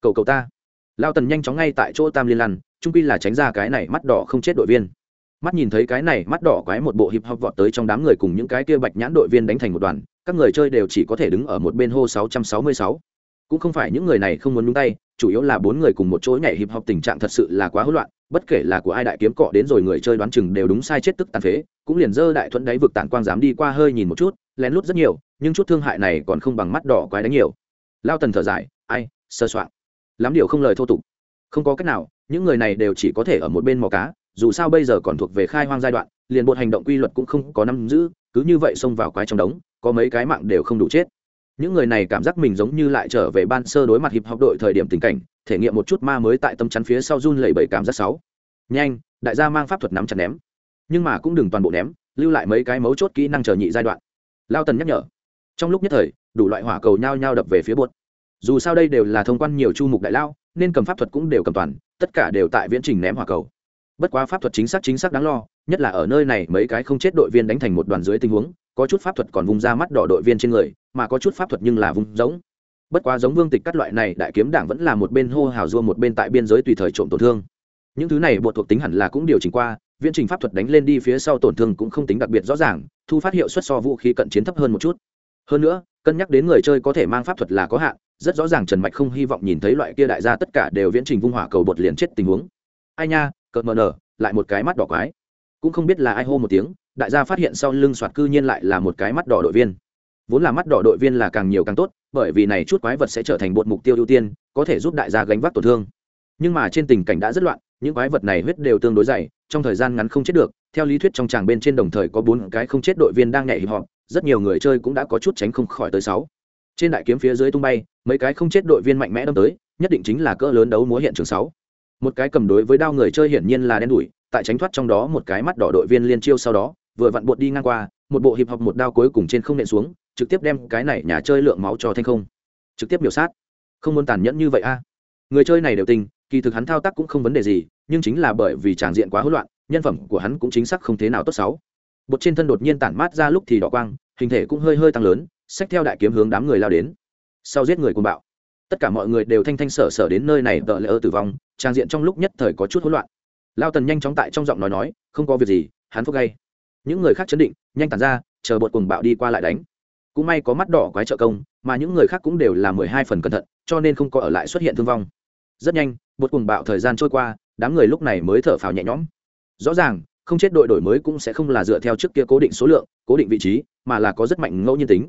Cầu cầu ta. Lao tần nhanh chóng ngay tại chỗ tam liên lăn trung pi là tránh ra cái này mắt đỏ không chết đội viên. Mắt nhìn thấy cái này mắt đỏ quái một bộ hiệp học vọt tới trong đám người cùng những cái kia bạch nhãn đội viên đánh thành một đoàn các người chơi đều chỉ có thể đứng ở một bên hô 666 cũng không phải những người này không muốn nhúng tay, chủ yếu là bốn người cùng một chỗ nhảy hiệp hop tình trạng thật sự là quá hỗn loạn, bất kể là của ai đại kiếm cọ đến rồi người chơi đoán chừng đều đúng sai chết tức tàn phế, cũng liền dơ đại thuẫn đáy vực tản quang dám đi qua hơi nhìn một chút, lén lút rất nhiều, nhưng chút thương hại này còn không bằng mắt đỏ quái đánh nhiều. Lao tần thở dài, ai, sơ soạn. Lắm điều không lời thô tục. Không có cách nào, những người này đều chỉ có thể ở một bên mò cá, dù sao bây giờ còn thuộc về khai hoang giai đoạn, liền bột hành động quy luật cũng không có năm giữ, cứ như vậy xông vào quái trong đống, có mấy cái mạng đều không đủ chết những người này cảm giác mình giống như lại trở về ban sơ đối mặt hiệp học đội thời điểm tình cảnh, thể nghiệm một chút ma mới tại tâm chắn phía sau run lẩy bẩy cảm giác sáu nhanh, đại gia mang pháp thuật nắm chặt ném. Nhưng mà cũng đừng toàn bộ ném, lưu lại mấy cái mấu chốt kỹ năng chờ nhị giai đoạn. Lao tần nhắc nhở. Trong lúc nhất thời, đủ loại hỏa cầu nhao nhao đập về phía bột. Dù sao đây đều là thông quan nhiều chu mục đại lao, nên cầm pháp thuật cũng đều cầm toàn, tất cả đều tại viễn trình ném hỏa cầu bất quá pháp thuật chính xác chính xác đáng lo, nhất là ở nơi này mấy cái không chết đội viên đánh thành một đoàn dưới tình huống, có chút pháp thuật còn vùng ra mắt đỏ đội viên trên người, mà có chút pháp thuật nhưng là vùng giống. Bất quá giống vương tịch các loại này, đại kiếm đảng vẫn là một bên hô hào dua một bên tại biên giới tùy thời trộm tổn thương. Những thứ này bộ thuộc tính hẳn là cũng điều chỉnh qua, viễn trình pháp thuật đánh lên đi phía sau tổn thương cũng không tính đặc biệt rõ ràng, thu phát hiệu suất so vũ khí cận chiến thấp hơn một chút. Hơn nữa, cân nhắc đến người chơi có thể mang pháp thuật là có hạn, rất rõ ràng trần mạch không hy vọng nhìn thấy loại kia đại gia tất cả đều viễn trình vung hỏa cầu bột liền chết tình huống. Ai nha cợt mờ nở lại một cái mắt đỏ quái. Cũng không biết là ai hô một tiếng, đại gia phát hiện sau lưng soạt cư nhiên lại là một cái mắt đỏ đội viên. Vốn là mắt đỏ đội viên là càng nhiều càng tốt, bởi vì này chút quái vật sẽ trở thành bột mục tiêu ưu tiên, có thể giúp đại gia gánh vác tổn thương. Nhưng mà trên tình cảnh đã rất loạn, những quái vật này huyết đều tương đối dày, trong thời gian ngắn không chết được, theo lý thuyết trong tràng bên trên đồng thời có bốn cái không chết đội viên đang nhảy hiệp họp, rất nhiều người chơi cũng đã có chút tránh không khỏi tới sáu. Trên đại kiếm phía dưới tung bay, mấy cái không chết đội viên mạnh mẽ đâm tới, nhất định chính là cỡ lớn đấu múa hiện trường sáu một cái cầm đối với đao người chơi hiển nhiên là đen đủi, tại tránh thoát trong đó một cái mắt đỏ đội viên liên chiêu sau đó, vừa vặn bột đi ngang qua, một bộ hiệp học một đao cuối cùng trên không nện xuống, trực tiếp đem cái này nhà chơi lượng máu cho thanh không. Trực tiếp biểu sát. Không muốn tàn nhẫn như vậy a. Người chơi này đều tình, kỳ thực hắn thao tác cũng không vấn đề gì, nhưng chính là bởi vì tràng diện quá hỗn loạn, nhân phẩm của hắn cũng chính xác không thế nào tốt xấu. Bột trên thân đột nhiên tản mát ra lúc thì đỏ quang, hình thể cũng hơi hơi tăng lớn, xách theo đại kiếm hướng đám người lao đến. Sau giết người cùng bạo tất cả mọi người đều thanh thanh sở sở đến nơi này, tợ lỡ tử vong, trang diện trong lúc nhất thời có chút hỗn loạn. Lao tần nhanh chóng tại trong giọng nói nói, không có việc gì, hắn phúc gay. Những người khác chấn định, nhanh tàn ra, chờ bột cùng bạo đi qua lại đánh. Cũng may có mắt đỏ quái trợ công, mà những người khác cũng đều là mười hai phần cẩn thận, cho nên không có ở lại xuất hiện thương vong. Rất nhanh bột cùng bạo thời gian trôi qua, đám người lúc này mới thở phào nhẹ nhõm. Rõ ràng, không chết đội đổi mới cũng sẽ không là dựa theo trước kia cố định số lượng, cố định vị trí, mà là có rất mạnh ngẫu nhiên tính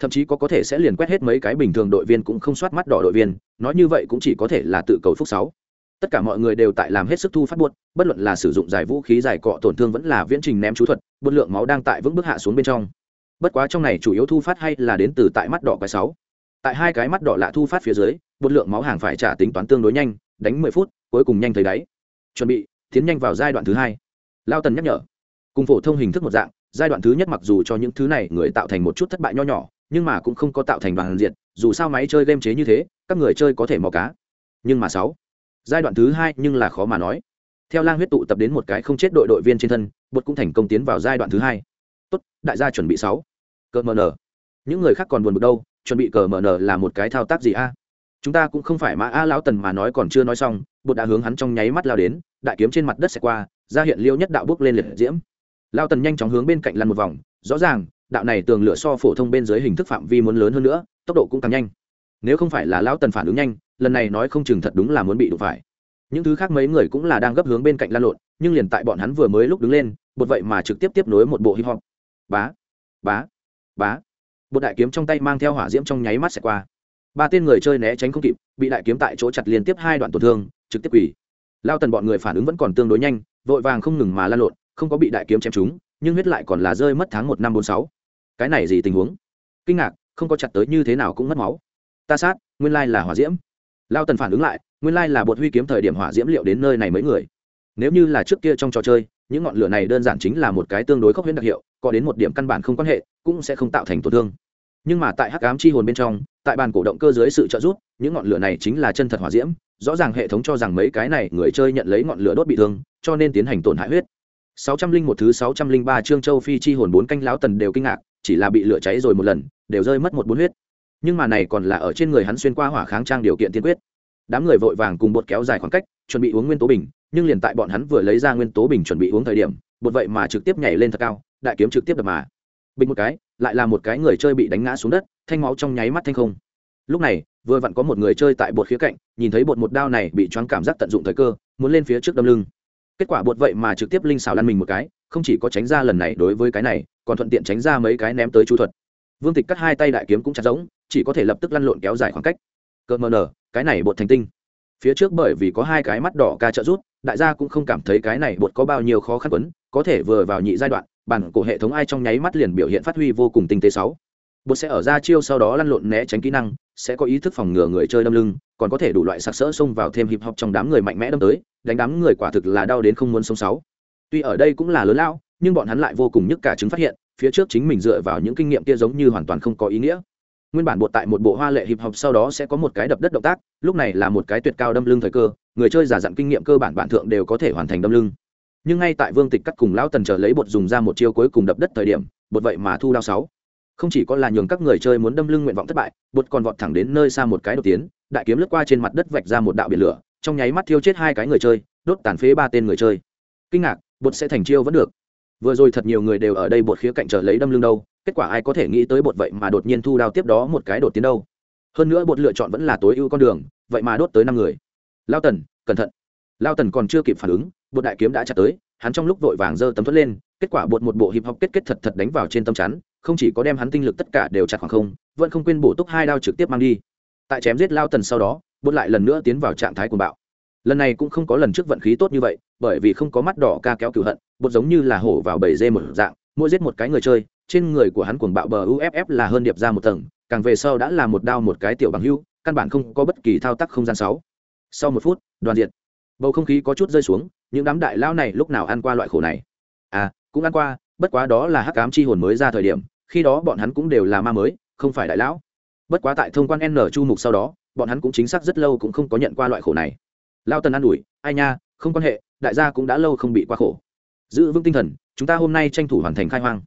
thậm chí có có thể sẽ liền quét hết mấy cái bình thường đội viên cũng không soát mắt đỏ đội viên, nói như vậy cũng chỉ có thể là tự cầu phúc sáu. Tất cả mọi người đều tại làm hết sức thu phát buốt bất luận là sử dụng giải vũ khí giải cọ tổn thương vẫn là viễn trình ném chú thuật, buôn lượng máu đang tại vững bước hạ xuống bên trong. Bất quá trong này chủ yếu thu phát hay là đến từ tại mắt đỏ cái sáu. Tại hai cái mắt đỏ lạ thu phát phía dưới, buôn lượng máu hàng phải trả tính toán tương đối nhanh, đánh mười phút, cuối cùng nhanh thấy đáy. Chuẩn bị, tiến nhanh vào giai đoạn thứ hai. Lao tần nhắc nhở. Cùng phổ thông hình thức một dạng, giai đoạn thứ nhất mặc dù cho những thứ này người tạo thành một chút thất bại nho nhỏ nhưng mà cũng không có tạo thành bằng diện dù sao máy chơi game chế như thế, các người chơi có thể mò cá. Nhưng mà sáu, giai đoạn thứ hai nhưng là khó mà nói. Theo lang huyết tụ tập đến một cái không chết đội đội viên trên thân, bột cũng thành công tiến vào giai đoạn thứ hai. Tốt, đại gia chuẩn bị sáu. Cờ mờ nở những người khác còn buồn bực đâu, chuẩn bị cờ mờ nở là một cái thao tác gì a? Chúng ta cũng không phải mã a lão tần mà nói còn chưa nói xong, bột đã hướng hắn trong nháy mắt lao đến, đại kiếm trên mặt đất sẽ qua, ra hiện liêu nhất đạo bước lên liệt diễm. Lao tần nhanh chóng hướng bên cạnh lăn một vòng, rõ ràng đạo này tường lửa so phổ thông bên dưới hình thức phạm vi muốn lớn hơn nữa, tốc độ cũng càng nhanh. Nếu không phải là lão tần phản ứng nhanh, lần này nói không chừng thật đúng là muốn bị đụng phải. Những thứ khác mấy người cũng là đang gấp hướng bên cạnh lan lộn, nhưng liền tại bọn hắn vừa mới lúc đứng lên, bột vậy mà trực tiếp tiếp nối một bộ hip hop. Bá bá bá. Bột đại kiếm trong tay mang theo hỏa diễm trong nháy mắt xẹt qua. Ba tên người chơi né tránh không kịp, bị đại kiếm tại chỗ chặt liên tiếp hai đoạn tổn thương, trực tiếp quỷ lao tần bọn người phản ứng vẫn còn tương đối nhanh, vội vàng không ngừng mà lan lộn, không có bị đại kiếm chém trúng, nhưng huyết lại còn là rơi mất tháng một năm bốn sáu cái này gì tình huống? Kinh ngạc, không có chặt tới như thế nào cũng mất máu. Ta sát, nguyên lai là hỏa diễm. Lao tần phản ứng lại, nguyên lai là bột huy kiếm thời điểm hỏa diễm liệu đến nơi này mấy người. Nếu như là trước kia trong trò chơi, những ngọn lửa này đơn giản chính là một cái tương đối khốc huyễn đặc hiệu, có đến một điểm căn bản không quan hệ, cũng sẽ không tạo thành tổn thương. Nhưng mà tại hắc ám chi hồn bên trong, tại bàn cổ động cơ dưới sự trợ giúp, những ngọn lửa này chính là chân thật hỏa diễm, rõ ràng hệ thống cho rằng mấy cái này người chơi nhận lấy ngọn lửa đốt bị thương, cho nên tiến hành tổn hại huyết sáu trăm linh một thứ sáu trăm linh ba trương châu phi chi hồn bốn canh lão tần đều kinh ngạc, chỉ là bị lửa cháy rồi một lần, đều rơi mất một bốn huyết. Nhưng mà này còn là ở trên người hắn xuyên qua hỏa kháng trang điều kiện tiên quyết. Đám người vội vàng cùng bột kéo dài khoảng cách, chuẩn bị uống nguyên tố bình, nhưng liền tại bọn hắn vừa lấy ra nguyên tố bình chuẩn bị uống thời điểm, bột vậy mà trực tiếp nhảy lên thật cao, đại kiếm trực tiếp đập mà. Bình một cái, lại là một cái người chơi bị đánh ngã xuống đất, thanh máu trong nháy mắt thanh không. Lúc này, vừa vặn có một người chơi tại bột khía cạnh, nhìn thấy bột một đao này bị choáng cảm giác tận dụng thời cơ, muốn lên phía trước đâm lưng kết quả bột vậy mà trực tiếp linh xào lăn mình một cái, không chỉ có tránh ra lần này đối với cái này, còn thuận tiện tránh ra mấy cái ném tới chú thuật. Vương tịch cắt hai tay đại kiếm cũng chặt giống chỉ có thể lập tức lăn lộn kéo dài khoảng cách. Cỡ mờ nở, cái này bột thành tinh. Phía trước bởi vì có hai cái mắt đỏ ca trợ rút đại gia cũng không cảm thấy cái này bột có bao nhiêu khó khăn quấn, có thể vừa vào nhị giai đoạn, bản cổ hệ thống ai trong nháy mắt liền biểu hiện phát huy vô cùng tinh tế sáu. Bột sẽ ở ra chiêu sau đó lăn lộn né tránh kỹ năng, sẽ có ý thức phòng ngừa người chơi đâm lưng còn có thể đủ loại sặc sỡ xông vào thêm hip hop trong đám người mạnh mẽ đâm tới, đánh đám người quả thực là đau đến không muốn sống sáu. Tuy ở đây cũng là lớn lao, nhưng bọn hắn lại vô cùng nhức cả chứng phát hiện, phía trước chính mình dựa vào những kinh nghiệm kia giống như hoàn toàn không có ý nghĩa. Nguyên bản bột tại một bộ hoa lệ hip hop sau đó sẽ có một cái đập đất động tác, lúc này là một cái tuyệt cao đâm lưng thời cơ, người chơi giả dặn kinh nghiệm cơ bản bản thượng đều có thể hoàn thành đâm lưng. Nhưng ngay tại vương tịch cắt cùng lão tần chờ lấy bột dùng ra một chiêu cuối cùng đập đất thời điểm, bột vậy mà thu đao sáu. Không chỉ có là nhường các người chơi muốn đâm lưng nguyện vọng thất bại, bột còn vọt thẳng đến nơi xa một cái đột tiến đại kiếm lướt qua trên mặt đất vạch ra một đạo biển lửa, trong nháy mắt thiêu chết hai cái người chơi, đốt tàn phế ba tên người chơi. Kinh ngạc, bột sẽ thành chiêu vẫn được. Vừa rồi thật nhiều người đều ở đây bột khía cạnh chờ lấy đâm lưng đâu, kết quả ai có thể nghĩ tới bột vậy mà đột nhiên thu đao tiếp đó một cái đột tiến đâu. Hơn nữa bột lựa chọn vẫn là tối ưu con đường, vậy mà đốt tới năm người. Lao tần, cẩn thận. Lao tần còn chưa kịp phản ứng, bột đại kiếm đã chặt tới, hắn trong lúc vội vàng giơ tấm thuẫn lên, kết quả bột một bộ hiệp học kết kết thật thật đánh vào trên tâm chắn, không chỉ có đem hắn tinh lực tất cả đều chặt khoảng không, vẫn không quên bổ túc hai đao trực tiếp mang đi tại chém giết lao tần sau đó bột lại lần nữa tiến vào trạng thái cuồng bạo. Lần này cũng không có lần trước vận khí tốt như vậy, bởi vì không có mắt đỏ ca kéo cửu hận bột giống như là hổ vào bầy dê một dạng, mỗi giết một cái người chơi, trên người của hắn cuồng bạo bờ uff là hơn điệp ra một tầng, càng về sau đã là một đao một cái tiểu bằng hưu, căn bản không có bất kỳ thao tác không gian sáu. Sau một phút, đoàn diện bầu không khí có chút rơi xuống, những đám đại lao này lúc nào ăn qua loại khổ này? À cũng ăn qua, bất quá đó là hắc cám chi hồn mới ra thời điểm, khi đó bọn hắn cũng đều là ma mới, không phải đại lão bất quá tại thông quan n chu mục sau đó, bọn hắn cũng chính xác rất lâu cũng không có nhận qua loại khổ này. Lao tần an ủi, ai nha, không quan hệ, đại gia cũng đã lâu không bị qua khổ. Giữ vững tinh thần, chúng ta hôm nay tranh thủ hoàn thành khai hoang.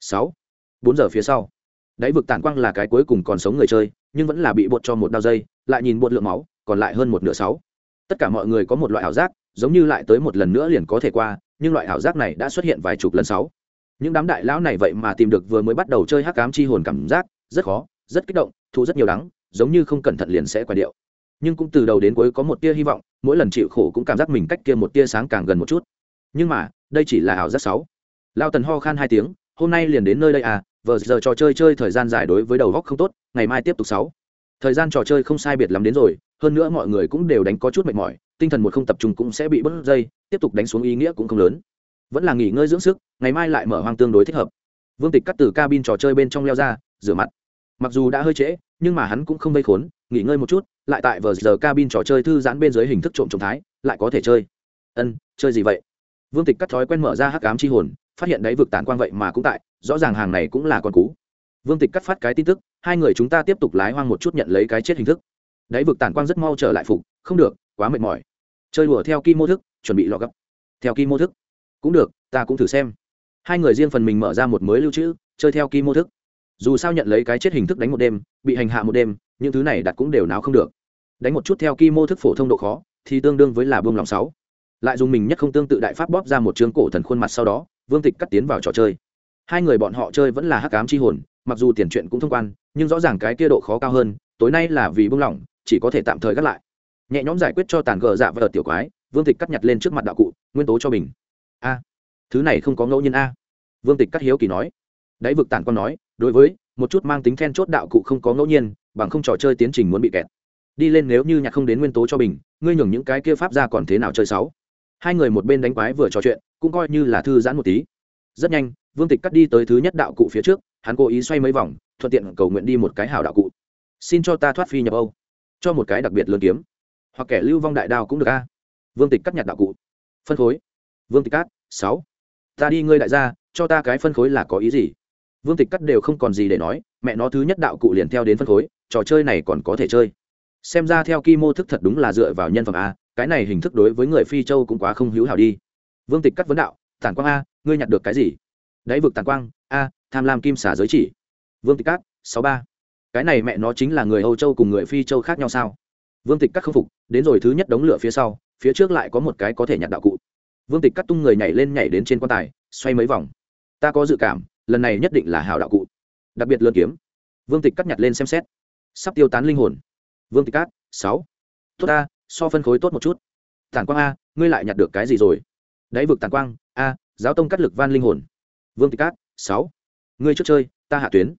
Sáu, bốn giờ phía sau. Đáy vực tản quang là cái cuối cùng còn sống người chơi, nhưng vẫn là bị bột cho một đau dây, lại nhìn bột lượng máu, còn lại hơn một nửa sáu. Tất cả mọi người có một loại ảo giác, giống như lại tới một lần nữa liền có thể qua, nhưng loại ảo giác này đã xuất hiện vài chục lần sáu. Những đám đại lão này vậy mà tìm được vừa mới bắt đầu chơi hắc ám chi hồn cảm giác, rất khó, rất kích động thu rất nhiều đắng, giống như không cẩn thận liền sẽ quay điệu. Nhưng cũng từ đầu đến cuối có một tia hy vọng, mỗi lần chịu khổ cũng cảm giác mình cách kia một tia sáng càng gần một chút. Nhưng mà, đây chỉ là ảo giác sáu. Lao tần ho khan hai tiếng, hôm nay liền đến nơi đây à vờ giờ trò chơi chơi thời gian dài đối với đầu góc không tốt, ngày mai tiếp tục sáu. Thời gian trò chơi không sai biệt lắm đến rồi, hơn nữa mọi người cũng đều đánh có chút mệt mỏi, tinh thần một không tập trung cũng sẽ bị bớt dây, tiếp tục đánh xuống ý nghĩa cũng không lớn. Vẫn là nghỉ ngơi dưỡng sức, ngày mai lại mở hoang tương đối thích hợp. Vương tịch cắt từ cabin trò chơi bên trong leo ra, rửa mặt mặc dù đã hơi trễ, nhưng mà hắn cũng không vây khốn, nghỉ ngơi một chút, lại tại vờ giờ cabin trò chơi thư giãn bên dưới hình thức trộm trộm thái, lại có thể chơi. Ân, chơi gì vậy? Vương tịch cắt thói quen mở ra hắc ám chi hồn, phát hiện đấy vực tản quang vậy mà cũng tại, rõ ràng hàng này cũng là con cú. Vương tịch cắt phát cái tin tức, hai người chúng ta tiếp tục lái hoang một chút nhận lấy cái chết hình thức. Đấy vực tản quang rất mau trở lại phục, không được, quá mệt mỏi. Chơi đùa theo kim mô thức, chuẩn bị lọ gấp. Theo kim mô thức. Cũng được, ta cũng thử xem. Hai người riêng phần mình mở ra một mới lưu trữ, chơi theo kim mô thức dù sao nhận lấy cái chết hình thức đánh một đêm, bị hành hạ một đêm, những thứ này đặt cũng đều náo không được. Đánh một chút theo kim mô thức phổ thông độ khó, thì tương đương với là bơm lòng sáu. Lại dùng mình nhất không tương tự đại pháp bóp ra một chương cổ thần khuôn mặt sau đó, vương tịch cắt tiến vào trò chơi. Hai người bọn họ chơi vẫn là hắc cám chi hồn, mặc dù tiền chuyện cũng thông quan, nhưng rõ ràng cái kia độ khó cao hơn, tối nay là vì bưng lỏng, chỉ có thể tạm thời gác lại. Nhẹ nhõm giải quyết cho tàn gờ dạ và ở tiểu quái, vương tịch cắt nhặt lên trước mặt đạo cụ, nguyên tố cho mình. a, thứ này không có ngẫu nhiên a. Vương tịch cắt hiếu kỳ nói. Đáy vực tản con nói đối với, một chút mang tính then chốt đạo cụ không có ngẫu nhiên, bằng không trò chơi tiến trình muốn bị kẹt. Đi lên nếu như nhạc không đến nguyên tố cho bình, ngươi nhường những cái kia pháp ra còn thế nào chơi sáu hai người một bên đánh quái vừa trò chuyện, cũng coi như là thư giãn một tí. Rất nhanh, vương tịch cắt đi tới thứ nhất đạo cụ phía trước, hắn cố ý xoay mấy vòng, thuận tiện cầu nguyện đi một cái hảo đạo cụ. Xin cho ta thoát phi nhập âu. Cho một cái đặc biệt lớn kiếm. Hoặc kẻ lưu vong đại đao cũng được a. Vương tịch cắt nhặt đạo cụ. Phân khối vương tịch cát sáu. Ta đi ngươi đại gia, cho ta cái phân khối là có ý gì? Vương tịch cắt đều không còn gì để nói, mẹ nó thứ nhất đạo cụ liền theo đến phân khối, trò chơi này còn có thể chơi. Xem ra theo ki mô thức thật đúng là dựa vào nhân phẩm a, cái này hình thức đối với người phi châu cũng quá không hữu hảo đi. Vương tịch cắt vấn đạo, tản quang a, ngươi nhặt được cái gì? Đáy vực tản quang, a, tham lam kim xả giới chỉ. Vương tịch cắt, sáu ba, cái này mẹ nó chính là người âu châu cùng người phi châu khác nhau sao? Vương tịch cắt không phục, đến rồi thứ nhất đống lửa phía sau, phía trước lại có một cái có thể nhặt đạo cụ. Vương tịch cắt tung người nhảy lên nhảy đến trên quan tài, xoay mấy vòng. Ta có dự cảm lần này nhất định là hào đạo cụ. Đặc biệt lớn kiếm. Vương tịch cắt nhặt lên xem xét. Sắp tiêu tán linh hồn. Vương tịch cát sáu. Tốt a so phân khối tốt một chút. Tản quang a, ngươi lại nhặt được cái gì rồi? Đáy vực tản quang, a, giáo tông cắt lực van linh hồn. Vương tịch cát sáu. Ngươi trước chơi, ta hạ tuyến.